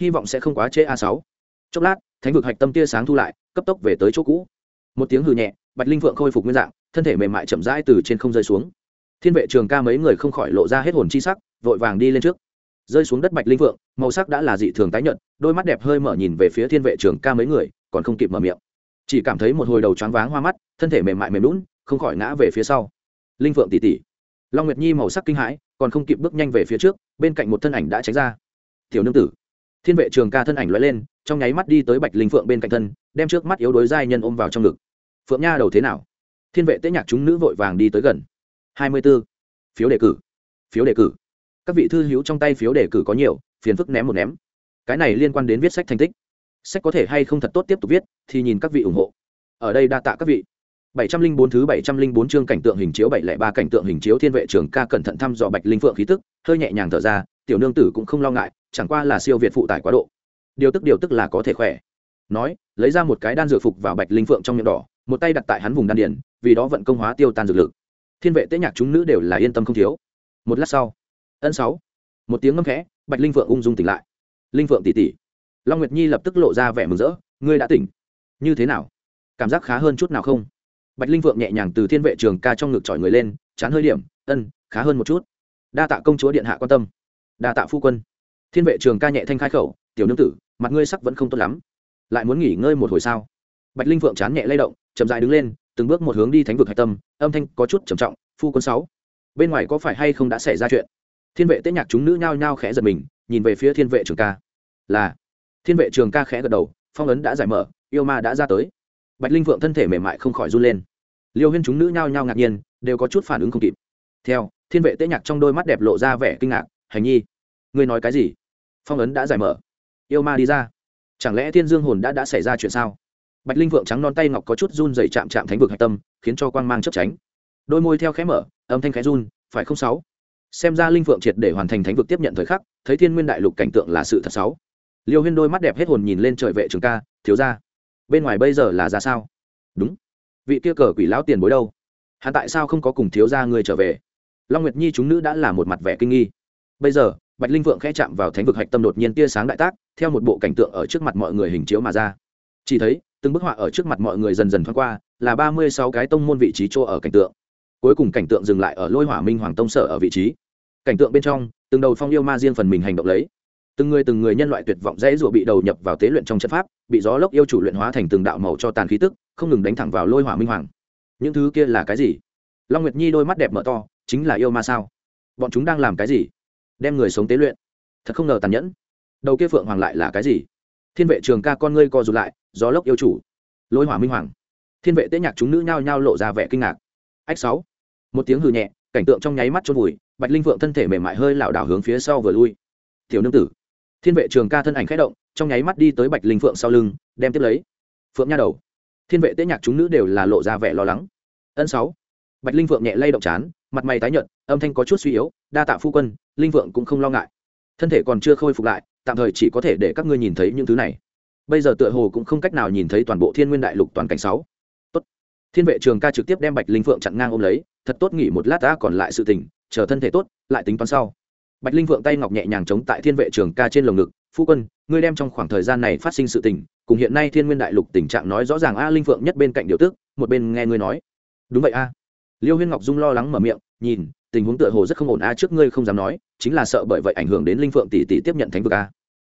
Hy vọng sẽ không quá chế a sáu. Chốc lát, thánh vực hạch tâm tia sáng thu lại, cấp tốc về tới chỗ cũ. Một tiếng hư nhẹ, bạch linh phượng khôi phục nguyên dạng thân thể mềm mại chậm rãi từ trên không rơi xuống. Thiên vệ trường ca mấy người không khỏi lộ ra hết hồn chi sắc, vội vàng đi lên trước. Rơi xuống đất bạch linh phượng, màu sắc đã là dị thường tái nhợt, đôi mắt đẹp hơi mở nhìn về phía thiên vệ trường ca mấy người, còn không kịp mở miệng. Chỉ cảm thấy một hồi đầu choáng váng hoa mắt, thân thể mềm mại mềm lún không khỏi ngã về phía sau. Linh phượng tỉ tỉ. Long nguyệt nhi màu sắc kinh hãi, còn không kịp bước nhanh về phía trước, bên cạnh một thân ảnh đã tránh ra. Tiểu nương tử. Thiên vệ trường ca thân ảnh lóe lên, trong nháy mắt đi tới bạch linh phượng bên cạnh thân, đem trước mắt yếu đối giai nhân ôm vào trong ngực. Phượng nha đầu thế nào? Thiên vệ tế nhạc chúng nữ vội vàng đi tới gần. Hai mươi b ố phiếu đề cử. Phiếu đề cử. Các vị thư hữu trong tay phiếu đề cử có nhiều phiền phức ném một ném. Cái này liên quan đến viết sách thành tích. Sách có thể hay không thật tốt tiếp tục viết thì nhìn các vị ủng hộ. Ở đây đa tạ các vị. 704 thứ 704 chương cảnh tượng hình chiếu 703 cảnh tượng hình chiếu thiên vệ trưởng ca cẩn thận thăm dò Bạch Linh Phượng khí tức, hơi nhẹ nhàng thở ra, tiểu nương tử cũng không lo ngại, chẳng qua là siêu việt phụ tải quá độ. Điều tức điều tức là có thể khỏe. Nói, lấy ra một cái đan dược phục vào Bạch Linh Phượng trong miệng đỏ, một tay đặt tại hắn vùng đan điền, vì đó vận công hóa tiêu tan dược lực. Thiên vệ tế nhạc chúng nữ đều là yên tâm không thiếu. Một lát sau, ân sáu, một tiếng ngâm khẽ, Bạch Linh vượng ung dung tỉnh lại. Linh vượng tỷ tỷ. Long Nguyệt Nhi lập tức lộ ra vẻ mừng rỡ, ngươi đã tỉnh. Như thế nào? Cảm giác khá hơn chút nào không? bạch linh vượng nhẹ nhàng từ thiên vệ trường ca trong ngực chọi người lên chán hơi điểm ân khá hơn một chút đa tạ công chúa điện hạ quan tâm đa tạ phu quân thiên vệ trường ca nhẹ thanh khai khẩu tiểu nương tử mặt ngươi sắc vẫn không tốt lắm lại muốn nghỉ ngơi một hồi sao bạch linh vượng chán nhẹ lay động chậm dài đứng lên từng bước một hướng đi thánh vực hạch tâm, âm thanh có chút trầm trọng, phu quân sáu. Bên ngoài có phải hay không đã xảy ra chuyện? Thiên vệ tết nhạc chúng nữ nhao nhao khẽ giật mình, nhìn về phía thiên vệ trường ca. Là. Thiên vệ trường ca khẽ gật đầu, phong ấn đã giải mở, yêu ma đã ra tới. Bạch linh vượng thân thể mềm mại không khỏi run lên. Liêu huyên chúng nữ nhao nhao ngạc nhiên, đều có chút phản ứng không kịp. Theo, thiên vệ tế nhạc trong đôi mắt đẹp lộ ra vẻ kinh ngạc, hành nhi, ngươi nói cái gì? Phong ấn đã giải mở, yêu ma đi ra. Chẳng lẽ thiên dương hồn đã đã xảy ra chuyện sao? Bạch linh vượng trắng non tay ngọc có chút run dày chạm chạm thánh vực hạch tâm, khiến cho quang mang chấp tránh. Đôi môi theo khẽ mở, âm thanh khẽ run, phải không sáu? Xem ra linh vượng triệt để hoàn thành thánh vực tiếp nhận thời khắc, thấy thiên nguyên đại lục cảnh tượng là sự thật sáu. Liêu huyên đôi mắt đẹp hết hồn nhìn lên trời vệ trường ca, thiếu ra bên ngoài bây giờ là ra sao? Đúng. Vị kia cờ quỷ lão tiền bối đâu? Hắn tại sao không có cùng thiếu gia người trở về? Long nguyệt nhi chúng nữ đã là một mặt vẻ kinh nghi. Bây giờ, bạch linh vượng khẽ chạm vào thánh vực hạch tâm đột nhiên tia sáng đại tác, theo một bộ cảnh tượng ở trước mặt mọi người hình chiếu mà ra chỉ thấy, từng bức họa ở trước mặt mọi người dần dần thoáng qua, là ba mươi sáu cái tông môn vị trí chỗ ở cảnh tượng. Cuối cùng cảnh tượng dừng lại ở lôi hỏa minh hoàng tông sở ở vị trí. Cảnh tượng bên trong, từng đầu phong yêu ma riêng phần mình hành động lấy. Từng người từng người nhân loại tuyệt vọng dễ rụa bị đầu nhập vào tế luyện trong chất pháp, bị gió lốc yêu chủ luyện hóa thành từng đạo màu cho tàn khí tức, không ngừng đánh thẳng vào lôi hỏa minh hoàng. Những thứ kia là cái gì? Long nguyệt nhi đôi mắt đẹp mở to, chính là yêu ma sao? Bọn chúng đang làm cái gì? Đem người sống tế luyện. Thật không ngờ tàn nhẫn. Đầu kia phượng hoàng lại là cái gì? Thiên vệ trường ca con ngươi co rụt lại gió lốc yêu chủ. Lôi hỏa minh hoàng. Thiên vệ tế nhạc chúng nữ nhao nhao lộ ra vẻ kinh ngạc. Ách sáu. Một tiếng hừ nhẹ, cảnh tượng trong nháy mắt chôn vùi, bạch linh phượng thân thể mềm mại hơi lảo đảo hướng phía sau vừa lui. Tiểu nương tử. Thiên vệ trường ca thân ảnh khẽ động, trong nháy mắt đi tới bạch linh phượng sau lưng, đem tiếp lấy. Phượng nha đầu. Thiên vệ tế nhạc chúng nữ đều là lộ ra vẻ lo lắng. Ân sáu. Bạch linh phượng nhẹ lay động chán, mặt mày tái nhợt, âm thanh có chút suy yếu, đa tạ phu quân, linh phượng cũng không lo ngại. Thân thể còn chưa khôi phục lại, tạm thời chỉ có thể để các ngươi nhìn thấy những thứ này bây giờ tựa hồ cũng không cách nào nhìn thấy toàn bộ thiên nguyên đại lục toàn cảnh sáu. Tốt. Thiên vệ trường ca trực tiếp đem bạch linh phượng chặn ngang ôm lấy, thật tốt nghỉ một lát đã còn lại sự tình, chờ thân thể tốt, lại tính toán sau. Bạch linh phượng tay ngọc nhẹ nhàng chống tại thiên vệ trường ca trên lồng ngực, phu quân, ngươi đem trong khoảng thời gian này phát sinh sự tình, cùng hiện nay thiên nguyên đại lục tình trạng nói rõ ràng a linh phượng nhất bên cạnh điều tước một bên nghe ngươi nói. Đúng vậy a. Liêu huyên ngọc dung lo lắng mở miệng, nhìn, tình huống tựa hồ rất không ổn a, trước ngươi không dám nói, chính là sợ bởi vậy ảnh hưởng đến linh phượng tỷ tỷ tiếp nhận thánh vực a.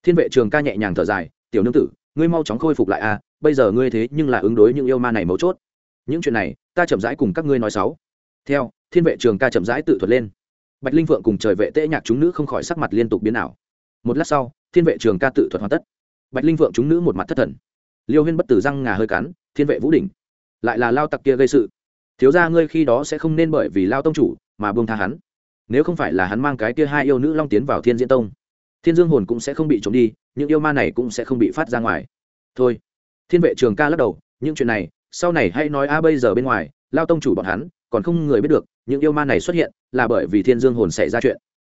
Thiên vệ trường ca nhẹ nhàng thở dài, tiểu nương tử ngươi mau chóng khôi phục lại a bây giờ ngươi thế nhưng là ứng đối những yêu ma này mấu chốt. Những chuyện này, ta chậm rãi cùng các ngươi nói sáu. Theo, thiên vệ trường ca chậm rãi tự thuật lên. Bạch linh phượng cùng trời vệ tễ nhạc chúng nữ không khỏi sắc mặt liên tục biến ảo. Một lát sau, thiên vệ trường ca tự thuật hoàn tất. Bạch linh phượng chúng nữ một mặt thất thần. Liêu huyên bất tử răng ngà hơi cắn, thiên vệ vũ đỉnh. Lại là lao tặc kia gây sự. Thiếu ra ngươi khi đó sẽ không nên bởi vì lao tông chủ mà buông tha hắn. Nếu không phải là hắn mang cái kia hai yêu nữ long tiến vào thiên diễn tông, thiên dương hồn cũng sẽ không bị trộm đi những yêu ma này cũng sẽ không bị phát ra ngoài. Thôi, thiên vệ trường ca lắc đầu, những chuyện này, sau này hãy nói a bây giờ bên ngoài, lao tông chủ bọn hắn, còn không người biết được, những yêu ma này xuất hiện, là bởi vì thiên dương hồn xảy ra chuyện.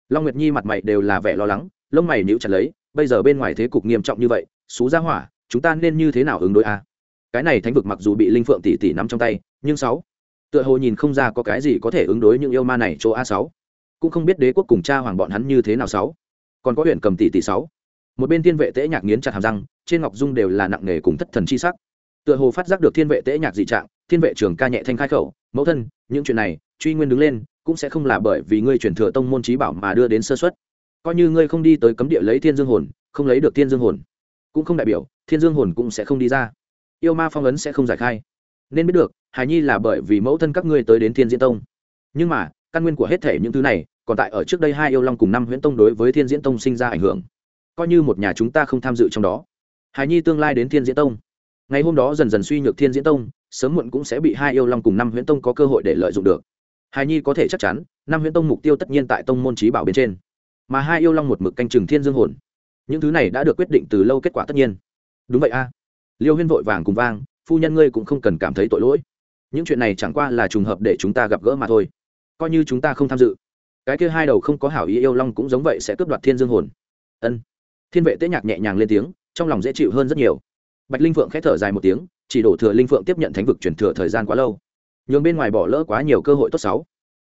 Long nguyệt nhi mặt mày đều là vẻ lo lắng, lông mày níu chặt lấy, bây giờ bên ngoài thế cục nghiêm trọng như vậy, xú ra hỏa, chúng ta nên như thế nào ứng đối a? Cái này thánh vực mặc dù bị linh phượng tỷ tỷ nắm trong tay, nhưng sáu, tựa hồ nhìn không ra có cái gì có thể ứng đối những yêu ma này chỗ a sáu. Cũng không biết đế quốc cùng cha hoàng bọn hắn như thế nào sáu. Còn có huyện cầm tỷ tỷ sáu một bên thiên vệ tễ nhạc nghiến chặt hàm răng, trên ngọc dung đều là nặng nề cùng thất thần chi sắc. Tựa hồ phát giác được thiên vệ tễ nhạc dị trạng, thiên vệ trường ca nhẹ thanh khai khẩu, mẫu thân, những chuyện này, truy nguyên đứng lên, cũng sẽ không là bởi vì ngươi truyền thừa tông môn trí bảo mà đưa đến sơ xuất coi như ngươi không đi tới cấm địa lấy thiên dương hồn, không lấy được thiên dương hồn, cũng không đại biểu thiên dương hồn cũng sẽ không đi ra. Yêu ma phong ấn sẽ không giải khai. Nên biết được hài nhi là bởi vì mẫu thân các ngươi tới đến thiên diễn tông. Nhưng mà, căn nguyên của hết thể những thứ này, còn tại ở trước đây hai yêu long cùng năm huyễn tông đối với thiên diễn tông sinh ra ảnh hưởng coi như một nhà chúng ta không tham dự trong đó. Hài nhi tương lai đến thiên diễn tông. Ngày hôm đó dần dần suy nhược thiên diễn tông, sớm muộn cũng sẽ bị hai yêu long cùng năm huyễn tông có cơ hội để lợi dụng được. Hài nhi có thể chắc chắn, năm huyễn tông mục tiêu tất nhiên tại tông môn trí bảo bên trên. Mà hai yêu long một mực canh chừng thiên dương hồn. Những thứ này đã được quyết định từ lâu kết quả tất nhiên. Đúng vậy a. Liêu huyên vội vàng cùng vang, phu nhân ngươi cũng không cần cảm thấy tội lỗi. Những chuyện này chẳng qua là trùng hợp để chúng ta gặp gỡ mà thôi. Coi như chúng ta không tham dự, cái kia hai đầu không có hảo ý yêu long cũng giống vậy sẽ cướp đoạt thiên dương hồn. Ân thiên vệ tế nhạc nhẹ nhàng lên tiếng, trong lòng dễ chịu hơn rất nhiều. Bạch linh phượng k h ẽ thở dài một tiếng, chỉ đổ thừa linh phượng tiếp nhận thánh vực chuyển thừa thời gian quá lâu. Nhường bên ngoài bỏ lỡ quá nhiều cơ hội tốt sáu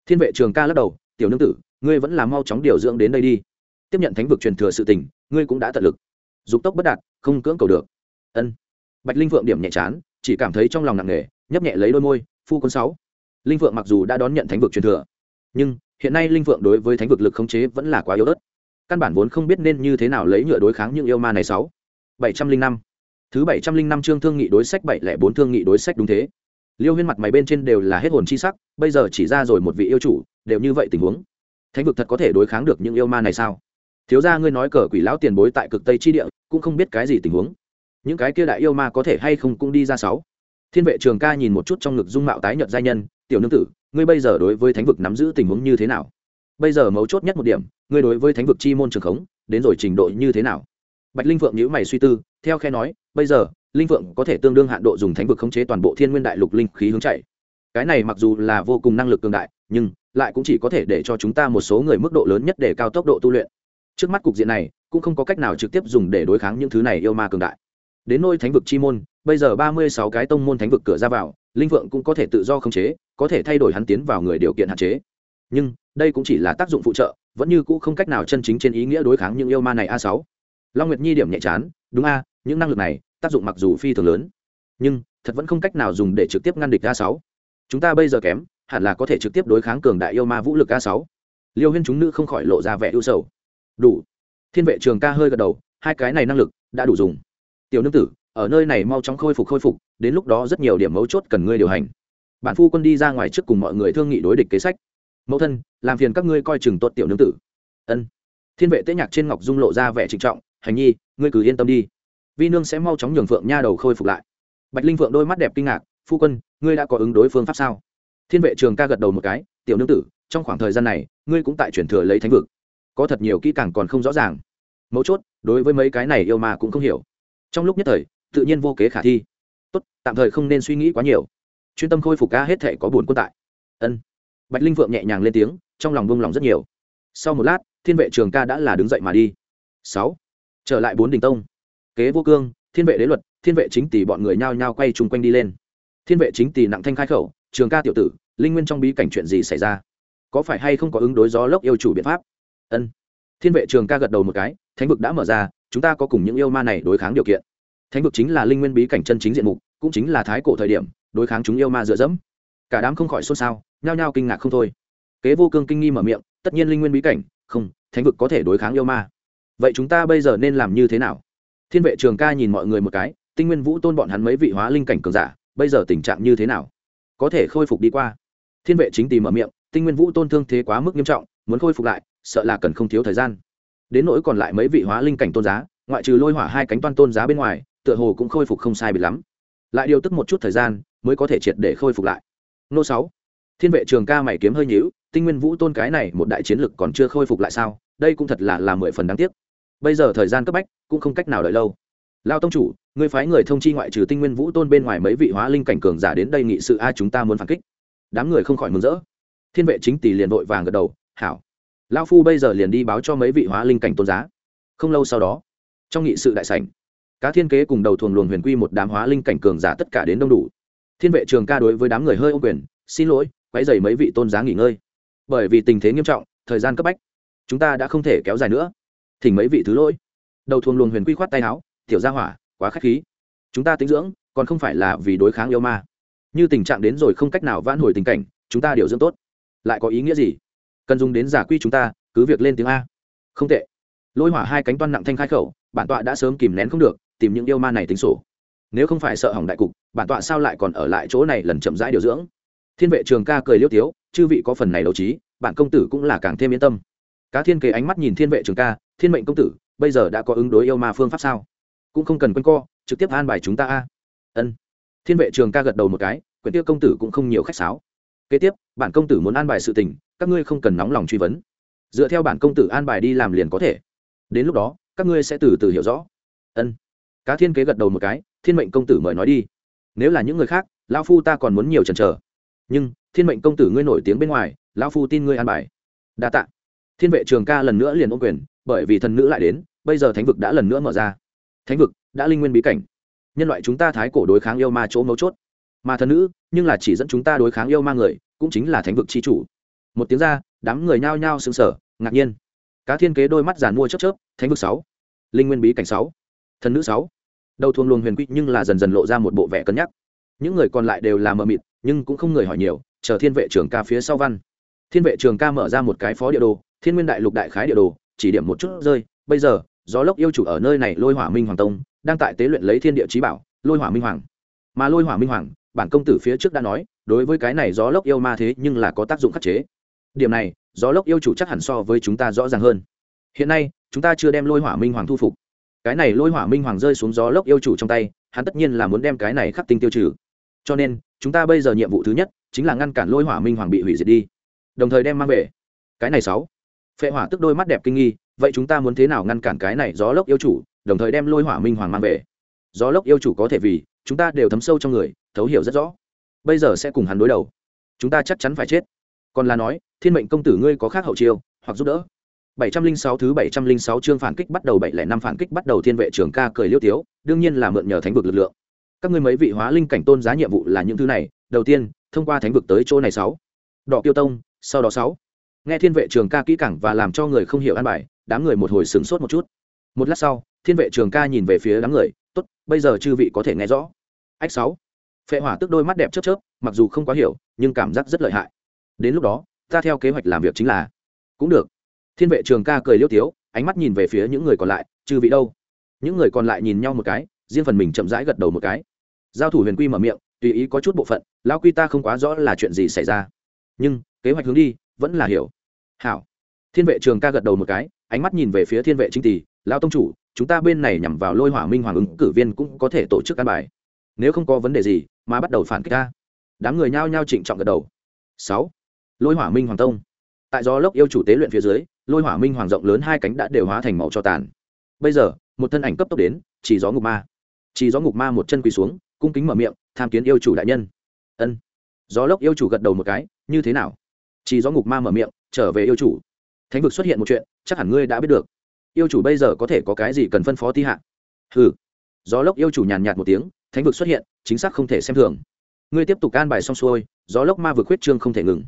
thiên vệ trường ca lắc đầu, tiểu nương tử, ngươi vẫn là mau chóng điều dưỡng đến đây đi. Tiếp nhận thánh vực truyền thừa sự tình, ngươi cũng đã tận lực. Dục tốc bất đạt, không cưỡng cầu được. Ân. Bạch linh phượng điểm nhẹ chán, chỉ cảm thấy trong lòng nặng nề, nhấp nhẹ lấy đôi môi, phu quân sáu. Linh phượng mặc dù đã đón nhận thánh vực truyền thừa, nhưng hiện nay linh phượng đối với thánh vực lực khống chế vẫn là quá yếu ớt căn bản vốn không biết nên như thế nào lấy nhựa đối kháng những yêu ma này sáu. bảy trăm linh năm. Thứ bảy trăm linh năm chương thương nghị đối sách bảy lẻ bốn thương nghị đối sách đúng thế. Liêu huyên mặt mày bên trên đều là hết hồn chi sắc, bây giờ chỉ ra rồi một vị yêu chủ, đều như vậy tình huống. Thánh vực thật có thể đối kháng được những yêu ma này sao? Thiếu ra ngươi nói cờ quỷ lão tiền bối tại cực tây chi địa, cũng không biết cái gì tình huống. Những cái kia đại yêu ma có thể hay không cũng đi ra sáu. Thiên vệ trường ca nhìn một chút trong ngực dung mạo tái nhợt giai nhân, tiểu nương tử, ngươi bây giờ đối với thánh vực nắm giữ tình huống như thế nào? Bây giờ mấu chốt nhất một điểm, ngươi đối với thánh vực chi môn trường khống, đến rồi trình độ như thế nào? Bạch linh vượng nhữ mày suy tư, theo khe nói, bây giờ, linh vượng có thể tương đương hạn độ dùng thánh vực khống chế toàn bộ thiên nguyên đại lục linh khí hướng chạy. Cái này mặc dù là vô cùng năng lực cường đại, nhưng lại cũng chỉ có thể để cho chúng ta một số người mức độ lớn nhất để cao tốc độ tu luyện. Trước mắt cục diện này, cũng không có cách nào trực tiếp dùng để đối kháng những thứ này yêu ma cường đại. Đến nôi thánh vực chi môn, bây giờ ba mươi sáu cái tông môn thánh vực cửa ra vào, linh vượng cũng có thể tự do khống chế, có thể thay đổi hắn tiến vào người điều kiện hạn chế nhưng đây cũng chỉ là tác dụng phụ trợ, vẫn như cũ không cách nào chân chính trên ý nghĩa đối kháng những yêu ma này a sáu. Long nguyệt nhi điểm nhẹ chán, đúng a, những năng lực này, tác dụng mặc dù phi thường lớn, nhưng thật vẫn không cách nào dùng để trực tiếp ngăn địch a sáu. Chúng ta bây giờ kém, hẳn là có thể trực tiếp đối kháng cường đại yêu ma vũ lực a sáu. Liêu huyên chúng nữ không khỏi lộ ra vẻ ưu sầu. Đủ. Thiên vệ trường ca hơi gật đầu, hai cái này năng lực đã đủ dùng. Tiểu nương tử, ở nơi này mau chóng khôi phục khôi phục, đến lúc đó rất nhiều điểm mấu chốt cần ngươi điều hành. Bản phu quân đi ra ngoài trước cùng mọi người thương nghị đối địch kế sách mẫu thân, làm phiền các ngươi coi chừng tốt tiểu nương tử. Ân. Thiên vệ tế nhạc trên ngọc dung lộ ra vẻ trịnh trọng, hành nhi, ngươi cứ yên tâm đi. Vi nương sẽ mau chóng nhường phượng nha đầu khôi phục lại. Bạch linh phượng đôi mắt đẹp kinh ngạc, phu quân, ngươi đã có ứng đối phương pháp sao? Thiên vệ trường ca gật đầu một cái, tiểu nương tử, trong khoảng thời gian này, ngươi cũng tại chuyển thừa lấy thánh vực. Có thật nhiều kỹ càng còn không rõ ràng. Mấu chốt, đối với mấy cái này yêu mà cũng không hiểu. Trong lúc nhất thời, tự nhiên vô kế khả thi. Tốt, tạm thời không nên suy nghĩ quá nhiều. Chuyên tâm khôi phục ca hết thể có buồn quân tại. Ân bạch linh vượng nhẹ nhàng lên tiếng, trong lòng buông lòng rất nhiều. Sau một lát, thiên vệ trường ca đã là đứng dậy mà đi. Sáu, trở lại bốn đình tông. Kế vô cương, thiên vệ đế luật, thiên vệ chính tỷ bọn người nhao nhao quay chung quanh đi lên. Thiên vệ chính tỷ nặng thanh khai khẩu, trường ca tiểu tử, linh nguyên trong bí cảnh chuyện gì xảy ra? Có phải hay không có ứng đối gió lốc yêu chủ biện pháp? Ân. Thiên vệ trường ca gật đầu một cái, thánh vực đã mở ra, chúng ta có cùng những yêu ma này đối kháng điều kiện. Thánh vực chính là linh nguyên bí cảnh chân chính diện mục, cũng chính là thái cổ thời điểm, đối kháng chúng yêu ma dựa dẫm. Cả đám không khỏi xôn xao nhao nhao kinh ngạc không thôi. Kế vô cương kinh nghi mở miệng, tất nhiên linh nguyên bí cảnh, không, thánh vực có thể đối kháng yêu ma. Vậy chúng ta bây giờ nên làm như thế nào? Thiên vệ trường ca nhìn mọi người một cái, tinh nguyên vũ tôn bọn hắn mấy vị hóa linh cảnh cường giả, bây giờ tình trạng như thế nào? Có thể khôi phục đi qua. Thiên vệ chính tìm mở miệng, tinh nguyên vũ tôn thương thế quá mức nghiêm trọng, muốn khôi phục lại, sợ là cần không thiếu thời gian. Đến nỗi còn lại mấy vị hóa linh cảnh tôn giá, ngoại trừ lôi hỏa hai cánh toan tôn giá bên ngoài, tựa hồ cũng khôi phục không sai biệt lắm. Lại điều tức một chút thời gian, mới có thể triệt để khôi phục lại. Nô sáu thiên vệ trường ca mày kiếm hơi nhíu, tinh nguyên vũ tôn cái này một đại chiến lực còn chưa khôi phục lại sao? Đây cũng thật là là mười phần đáng tiếc. Bây giờ thời gian cấp bách, cũng không cách nào đợi lâu. Lao tông chủ người phái người thông chi ngoại trừ tinh nguyên vũ tôn bên ngoài mấy vị hóa linh cảnh cường giả đến đây nghị sự a, chúng ta muốn phản kích. Đám người không khỏi mừng rỡ. Thiên vệ chính tỷ liền vội vàng gật đầu, hảo. Lao phu bây giờ liền đi báo cho mấy vị hóa linh cảnh tôn giá. Không lâu sau đó, trong nghị sự đại sảnh, cá thiên kế cùng đầu thuồng luồng huyền quy một đám hóa linh cảnh cường giả tất cả đến đông đủ. Thiên vệ trường ca đối với đám người hơi ô quyền, xin lỗi quấy dày mấy vị tôn giá nghỉ ngơi. Bởi vì tình thế nghiêm trọng, thời gian cấp bách, chúng ta đã không thể kéo dài nữa. Thỉnh mấy vị thứ lỗi. Đầu thuồng luồng huyền quy khoát tay áo, tiểu gia hỏa, quá k h á c h khí. Chúng ta tính dưỡng, còn không phải là vì đối kháng yêu ma. Như tình trạng đến rồi không cách nào vãn hồi tình cảnh, chúng ta điều dưỡng tốt. Lại có ý nghĩa gì? Cần dùng đến giả quy chúng ta, cứ việc lên tiếng a. Không tệ. Lôi hỏa hai cánh toan nặng thanh khai khẩu, bản tọa đã sớm kìm nén không được, tìm những yêu ma này tính sổ. Nếu không phải sợ hỏng đại cục, bản tọa sao lại còn ở lại chỗ này lần chậm rãi điều dưỡng? Thiên vệ trường ca cười liêu tiếu, chư vị có phần này đấu trí, bạn công tử cũng là càng thêm yên tâm. Cá thiên kế ánh mắt nhìn thiên vệ trường ca, thiên mệnh công tử, bây giờ đã có ứng đối yêu ma phương pháp sao? Cũng không cần quanh co, trực tiếp an bài chúng ta a. Ân. Thiên vệ trường ca gật đầu một cái quyển tiêu công tử cũng không nhiều khách sáo. Kế tiếp bản công tử muốn an bài sự tình, các ngươi không cần nóng lòng truy vấn. Dựa theo bản công tử an bài đi làm liền có thể. Đến lúc đó, các ngươi sẽ từ từ hiểu rõ. Ân. Cá thiên kế gật đầu một cái, thiên mệnh công tử mời nói đi. Nếu là những người khác, lão phu ta còn muốn nhiều chần chờ nhưng, thiên mệnh công tử ngươi nổi tiếng bên ngoài, lão phu tin ngươi an bài. Đa tạ. Thiên vệ trường ca lần nữa liền ôm quyền, bởi vì thần nữ lại đến, bây giờ thánh vực đã lần nữa mở ra. Thánh vực, đã linh nguyên bí cảnh. Nhân loại chúng ta thái cổ đối kháng yêu ma chỗ mấu chốt. Mà thần nữ, nhưng là chỉ dẫn chúng ta đối kháng yêu ma người, cũng chính là thánh vực chi chủ. Một tiếng ra, đám người nhao nhao sững sờ, ngạc nhiên. Cá thiên kế đôi mắt giàn mua chớp chớp, thánh vực sáu, linh nguyên bí cảnh sáu, thần nữ sáu. Đầu thuồng luồng huyền quy nhưng là dần dần lộ ra một bộ vẻ cân nhắc. Những người còn lại đều là mờ mịt nhưng cũng không người hỏi nhiều, chờ thiên vệ Trường ca phía sau văn. Thiên vệ trường ca mở ra một cái phó địa đồ, thiên nguyên đại lục đại khái địa đồ, chỉ điểm một chút rơi. Bây giờ, gió lốc yêu chủ ở nơi này lôi hỏa minh hoàng tông, đang tại tế luyện lấy thiên địa trí bảo, lôi hỏa minh hoàng. Mà lôi hỏa minh hoàng, bản công tử phía trước đã nói, đối với cái này gió lốc yêu ma thế nhưng là có tác dụng khắc chế. Điểm này, gió lốc yêu chủ chắc hẳn so với chúng ta rõ ràng hơn. Hiện nay, chúng ta chưa đem lôi hỏa minh hoàng thu phục. Cái này lôi hỏa minh hoàng rơi xuống gió lốc yêu chủ trong tay, hắn tất nhiên là muốn đem cái này khắc tinh tiêu trừ cho nên chúng ta bây giờ nhiệm vụ thứ nhất chính là ngăn cản lôi hỏa minh hoàng bị hủy diệt đi. Đồng thời đem mang về. Cái này sáu. Phệ hỏa tức đôi mắt đẹp kinh nghi vậy chúng ta muốn thế nào ngăn cản cái này gió lốc yêu chủ đồng thời đem lôi hỏa minh hoàng mang về? Gió lốc yêu chủ có thể vì chúng ta đều thấm sâu trong người thấu hiểu rất rõ. Bây giờ sẽ cùng hắn đối đầu. Chúng ta chắc chắn phải chết. Còn là nói thiên mệnh công tử ngươi có khác hậu chiêu hoặc giúp đỡ. 706 thứ 706 chương phản kích bắt đầu 705 phản kích bắt đầu thiên vệ trưởng ca cười liêu tiếu, đương nhiên là mượn nhờ thánh vực lực lượng. Các ngươi mấy vị hóa linh cảnh tôn giá nhiệm vụ là những thứ này, đầu tiên, thông qua thánh vực tới chỗ này sáu Đọ Tiêu Tông, sau đó sáu Nghe thiên vệ trường ca kỹ càng và làm cho người không hiểu an bài, đám người một hồi sửng sốt một chút. Một lát sau, thiên vệ trường ca nhìn về phía đám người, "Tốt, bây giờ chư vị có thể nghe rõ." Ách sáu Phệ Hỏa tức đôi mắt đẹp chớp chớp, mặc dù không quá hiểu, nhưng cảm giác rất lợi hại. Đến lúc đó, ta theo kế hoạch làm việc chính là cũng được thiên vệ trường ca cười liêu tiếu ánh mắt nhìn về phía những người còn lại chư vị đâu những người còn lại nhìn nhau một cái riêng phần mình chậm rãi gật đầu một cái. Giao thủ huyền quy mở miệng, tùy ý có chút bộ phận, lão quy ta không quá rõ là chuyện gì xảy ra. Nhưng, kế hoạch hướng đi, vẫn là hiểu. Hảo. Thiên vệ trường ca gật đầu một cái, ánh mắt nhìn về phía thiên vệ chính tỷ, lão tông chủ, chúng ta bên này nhằm vào lôi hỏa minh hoàng ứng cử viên cũng có thể tổ chức an bài. Nếu không có vấn đề gì, mà bắt đầu phản kích ta. Đám người nhao nhao trịnh trọng gật đầu. Sáu. Lôi hỏa minh hoàng tông. Tại do lốc yêu chủ tế luyện phía dưới, lôi hỏa minh hoàng rộng lớn hai cánh đã đều hóa thành màu cho tàn. Bây giờ, một thân ảnh cấp tốc đến, chỉ gió ngục ma chỉ gió ngục ma một chân quỳ xuống, cung kính mở miệng, tham kiến yêu chủ đại nhân. Ân. Gió lốc yêu chủ gật đầu một cái, như thế nào? Chỉ gió ngục ma mở miệng, trở về yêu chủ. Thánh vực xuất hiện một chuyện, chắc hẳn ngươi đã biết được. Yêu chủ bây giờ có thể có cái gì cần phân phó ti hạ? Ừ gió lốc yêu chủ nhàn nhạt một tiếng, thánh vực xuất hiện, chính xác không thể xem thường. Ngươi tiếp tục can bài xong xuôi, gió lốc ma vực khuyết trương không thể ngừng.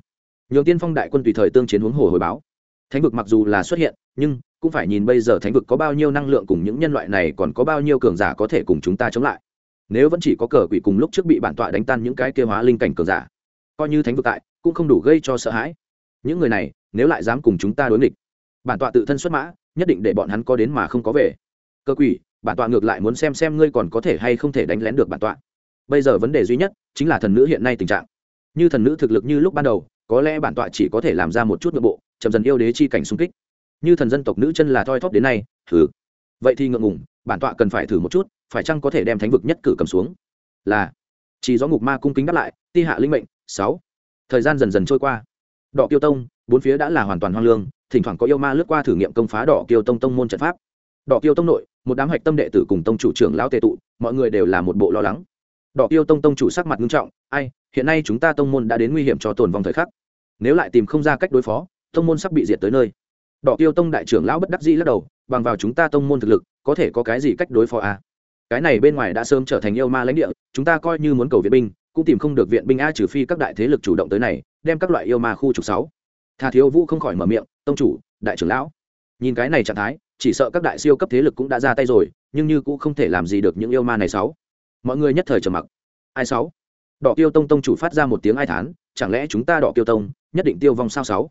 Nhường tiên phong đại quân tùy thời tương chiến huống hồ hồi báo thánh vực mặc dù là xuất hiện, nhưng cũng phải nhìn bây giờ thánh vực có bao nhiêu năng lượng cùng những nhân loại này còn có bao nhiêu cường giả có thể cùng chúng ta chống lại. Nếu vẫn chỉ có cờ quỷ cùng lúc trước bị bản tọa đánh tan những cái kêu hóa linh cảnh cường giả, coi như thánh vực tại, cũng không đủ gây cho sợ hãi. Những người này, nếu lại dám cùng chúng ta đối nghịch, bản tọa tự thân xuất mã, nhất định để bọn hắn có đến mà không có về. Cơ quỷ, bản tọa ngược lại muốn xem xem ngươi còn có thể hay không thể đánh lén được bản tọa. Bây giờ vấn đề duy nhất chính là thần nữ hiện nay tình trạng. Như thần nữ thực lực như lúc ban đầu có lẽ bản tọa chỉ có thể làm ra một chút nội bộ, chậm dần yêu đế chi cảnh xung kích. Như thần dân tộc nữ chân là thoi thóp đến nay, thử. Vậy thì ngượng ngùng, bản tọa cần phải thử một chút, phải chăng có thể đem thánh vực nhất cử cầm xuống? Là. Chỉ do ngục ma cung kính đáp lại, ti hạ linh mệnh, sáu. Thời gian dần dần trôi qua. Đỏ kiêu tông, bốn phía đã là hoàn toàn hoang lương, thỉnh thoảng có yêu ma lướt qua thử nghiệm công phá đỏ kiêu tông tông môn trận pháp. Đỏ kiêu tông nội, một đám hạch tâm đệ tử cùng tông chủ trưởng lão tề tụ, mọi người đều là một bộ lo lắng đỏ Tiêu tông tông chủ sắc mặt nghiêm trọng, ai, hiện nay chúng ta tông môn đã đến nguy hiểm cho tồn vong thời khắc. Nếu lại tìm không ra cách đối phó, tông môn sắp bị diệt tới nơi. Đỏ Tiêu tông đại trưởng lão bất đắc dĩ lắc đầu, bằng vào chúng ta tông môn thực lực, có thể có cái gì cách đối phó à? cái này bên ngoài đã sớm trở thành yêu ma lãnh địa, chúng ta coi như muốn cầu viện binh, cũng tìm không được viện binh a trừ phi các đại thế lực chủ động tới này, đem các loại yêu ma khu trục sáu. Thà thiếu vũ không khỏi mở miệng, tông chủ, đại trưởng lão. Nhìn cái này trạng thái, chỉ sợ các đại siêu cấp thế lực cũng đã ra tay rồi, nhưng như cũng không thể làm gì được những yêu ma này sáu mọi người nhất thời trầm mặc. Ai sáu? Đỏ tiêu tông tông chủ phát ra một tiếng ai thán, chẳng lẽ chúng ta đỏ tiêu tông nhất định tiêu vong sao sáu?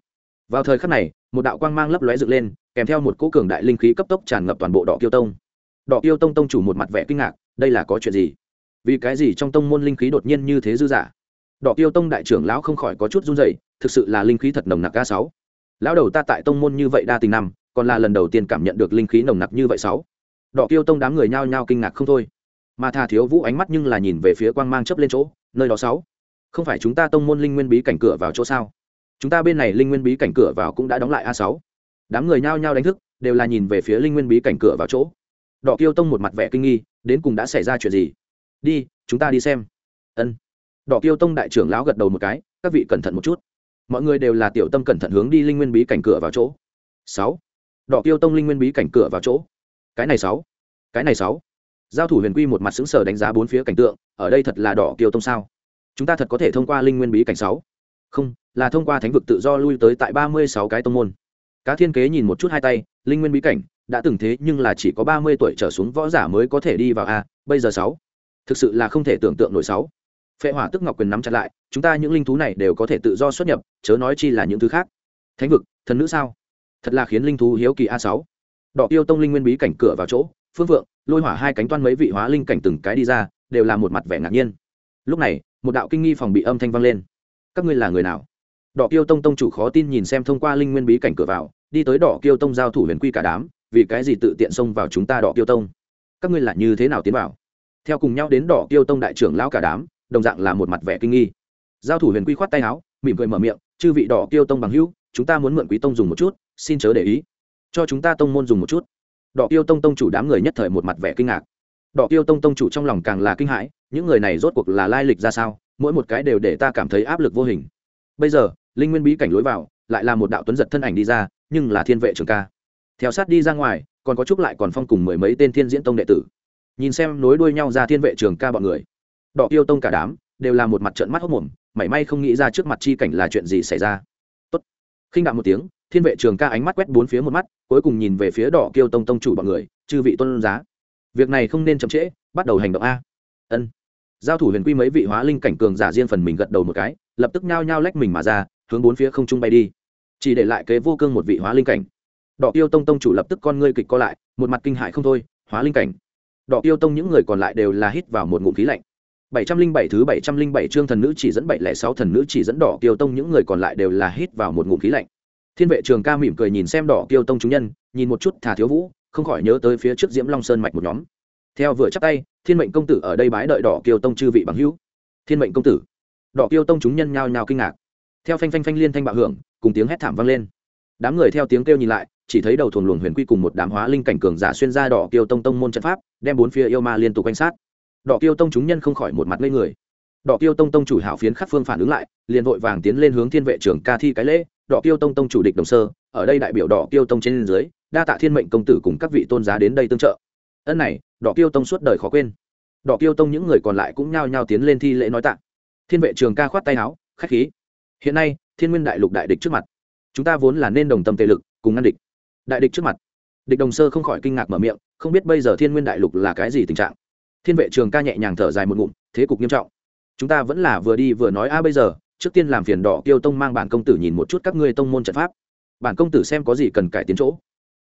Vào thời khắc này, một đạo quang mang lấp lóe dựng lên, kèm theo một cỗ cường đại linh khí cấp tốc tràn ngập toàn bộ đỏ tiêu tông. Đỏ tiêu tông tông chủ một mặt vẻ kinh ngạc, đây là có chuyện gì? Vì cái gì trong tông môn linh khí đột nhiên như thế dư giả đỏ tiêu tông đại trưởng lão không khỏi có chút run rẩy, thực sự là linh khí thật nồng nặc ca sáu. Lão đầu ta tại tông môn như vậy đa tình năm, còn là lần đầu tiên cảm nhận được linh khí nồng nặc như vậy sáu. Đỏ tiêu tông đám người nhao nhao kinh ngạc không thôi mà thà thiếu vũ ánh mắt nhưng là nhìn về phía quang mang chấp lên chỗ, nơi đó sáu. Không phải chúng ta tông môn linh nguyên bí cảnh cửa vào chỗ sao? Chúng ta bên này linh nguyên bí cảnh cửa vào cũng đã đóng lại a sáu. Đám người nhao nhao đánh thức, đều là nhìn về phía linh nguyên bí cảnh cửa vào chỗ. Đỏ kiêu tông một mặt vẻ kinh nghi, đến cùng đã xảy ra chuyện gì? Đi, chúng ta đi xem. Ân. Đỏ kiêu tông đại trưởng lão gật đầu một cái, các vị cẩn thận một chút. Mọi người đều là tiểu tâm cẩn thận hướng đi linh nguyên bí cảnh cửa vào chỗ. Sáu. Đỏ kiêu tông linh nguyên bí cảnh cửa vào chỗ. Cái này sáu. Cái này sáu giao thủ huyền quy một mặt xứng sở đánh giá bốn phía cảnh tượng, ở đây thật là đỏ kiêu tông sao? Chúng ta thật có thể thông qua linh nguyên bí cảnh sáu? Không, là thông qua thánh vực tự do lui tới tại ba mươi sáu cái tông môn. Cá thiên kế nhìn một chút hai tay, linh nguyên bí cảnh, đã từng thế nhưng là chỉ có ba mươi tuổi trở xuống võ giả mới có thể đi vào a, bây giờ sáu? Thực sự là không thể tưởng tượng nổi sáu. Phệ hỏa tức ngọc quyền nắm chặt lại, chúng ta những linh thú này đều có thể tự do xuất nhập, chớ nói chi là những thứ khác. Thánh vực, thần nữ sao? Thật là khiến linh thú hiếu kỳ a sáu. Đỏ yêu tông linh nguyên bí cảnh cửa vào chỗ, phương vượng lôi hỏa hai cánh toan mấy vị hóa linh cảnh từng cái đi ra, đều là một mặt vẻ ngạc nhiên. Lúc này, một đạo kinh nghi phòng bị âm thanh vang lên. Các ngươi là người nào? Đỏ kiêu tông tông chủ khó tin nhìn xem thông qua linh nguyên bí cảnh cửa vào, đi tới đỏ kiêu tông giao thủ huyền quy cả đám, vì cái gì tự tiện xông vào chúng ta đỏ kiêu tông? Các ngươi là như thế nào tiến vào? Theo cùng nhau đến đỏ kiêu tông đại trưởng lão cả đám, đồng dạng là một mặt vẻ kinh nghi. Giao thủ huyền quy khoát tay áo, mỉm cười mở miệng, chư vị đỏ kiêu tông bằng hữu, chúng ta muốn mượn quý tông dùng một chút, xin chớ để ý. Cho chúng ta tông môn dùng một chút đỏ tiêu tông tông chủ đám người nhất thời một mặt vẻ kinh ngạc. Đỏ tiêu tông tông chủ trong lòng càng là kinh hãi, những người này rốt cuộc là lai lịch ra sao, mỗi một cái đều để ta cảm thấy áp lực vô hình. Bây giờ, linh nguyên bí cảnh lối vào, lại là một đạo tuấn giật thân ảnh đi ra, nhưng là thiên vệ trường ca. Theo sát đi ra ngoài, còn có chúc lại còn phong cùng mười mấy tên thiên diễn tông đệ tử. Nhìn xem nối đuôi nhau ra thiên vệ trường ca bọn người, đỏ yêu tông cả đám đều là một mặt trận mắt hốc mồm mảy may không nghĩ ra trước mặt chi cảnh là chuyện gì xảy ra. Tốt. Khinh đạo một tiếng thiên vệ trường ca ánh mắt quét bốn phía một mắt, cuối cùng nhìn về phía đỏ kiêu tông tông chủ bọn người, chư vị tôn giá. Việc này không nên chậm trễ, bắt đầu hành động a. Ân. Giao thủ huyền quy mấy vị hóa linh cảnh cường giả riêng phần mình gật đầu một cái, lập tức nhao nhao lách mình mà ra, hướng bốn phía không trung bay đi. Chỉ để lại kế vô cương một vị hóa linh cảnh. Đỏ tiêu tông tông chủ lập tức con ngươi kịch co lại, một mặt kinh hại không thôi, hóa linh cảnh. Đỏ tiêu tông những người còn lại đều là hít vào một ngụm khí lạnh. Bảy trăm linh bảy thứ bảy trăm linh bảy chương thần nữ chỉ dẫn bảy lẻ sáu, thần nữ chỉ dẫn đỏ tiêu tông những người còn lại đều là hít vào một ngụm khí lạnh thiên vệ trường ca mỉm cười nhìn xem đỏ tiêu tông chúng nhân, nhìn một chút thả thiếu vũ, không khỏi nhớ tới phía trước diễm long sơn mạch một nhóm. Theo vừa chắc tay, thiên mệnh công tử ở đây bái đợi đỏ kiêu tông chư vị bằng hữu. Thiên mệnh công tử. Đỏ kiêu tông chúng nhân nhao nhao kinh ngạc. Theo phanh phanh phanh liên thanh bạo hưởng, cùng tiếng hét thảm vang lên. Đám người theo tiếng kêu nhìn lại, chỉ thấy đầu thuần luồng huyền quy cùng một đám hóa linh cảnh cường giả xuyên ra đỏ kiêu tông tông môn trận pháp, đem bốn phía yêu ma liên tục quanh sát. Đỏ kiêu tông chúng nhân không khỏi một mặt ngây người đỏ tiêu tông tông chủ hảo phiến khắc phương phản ứng lại, liền vội vàng tiến lên hướng thiên vệ trưởng ca thi cái lễ, đỏ tiêu tông tông chủ địch đồng sơ, ở đây đại biểu đỏ tiêu tông trên dưới, đa tạ thiên mệnh công tử cùng các vị tôn giá đến đây tương trợ. Ân này, đỏ tiêu tông suốt đời khó quên. Đỏ tiêu tông những người còn lại cũng nhao nhao tiến lên thi lễ nói tạ. Thiên vệ trường ca khoát tay áo, khách khí. Hiện nay, thiên nguyên đại lục đại địch trước mặt, chúng ta vốn là nên đồng tâm tề lực, cùng ngăn địch. Đại địch trước mặt. Địch đồng sơ không khỏi kinh ngạc mở miệng, không biết bây giờ thiên nguyên đại lục là cái gì tình trạng. Thiên vệ trường ca nhẹ nhàng thở dài một ngụm, thế cục nghiêm trọng chúng ta vẫn là vừa đi vừa nói, a, bây giờ, trước tiên làm phiền đỏ kiêu tông mang bản công tử nhìn một chút các ngươi tông môn trận pháp. Bản công tử xem có gì cần cải tiến chỗ.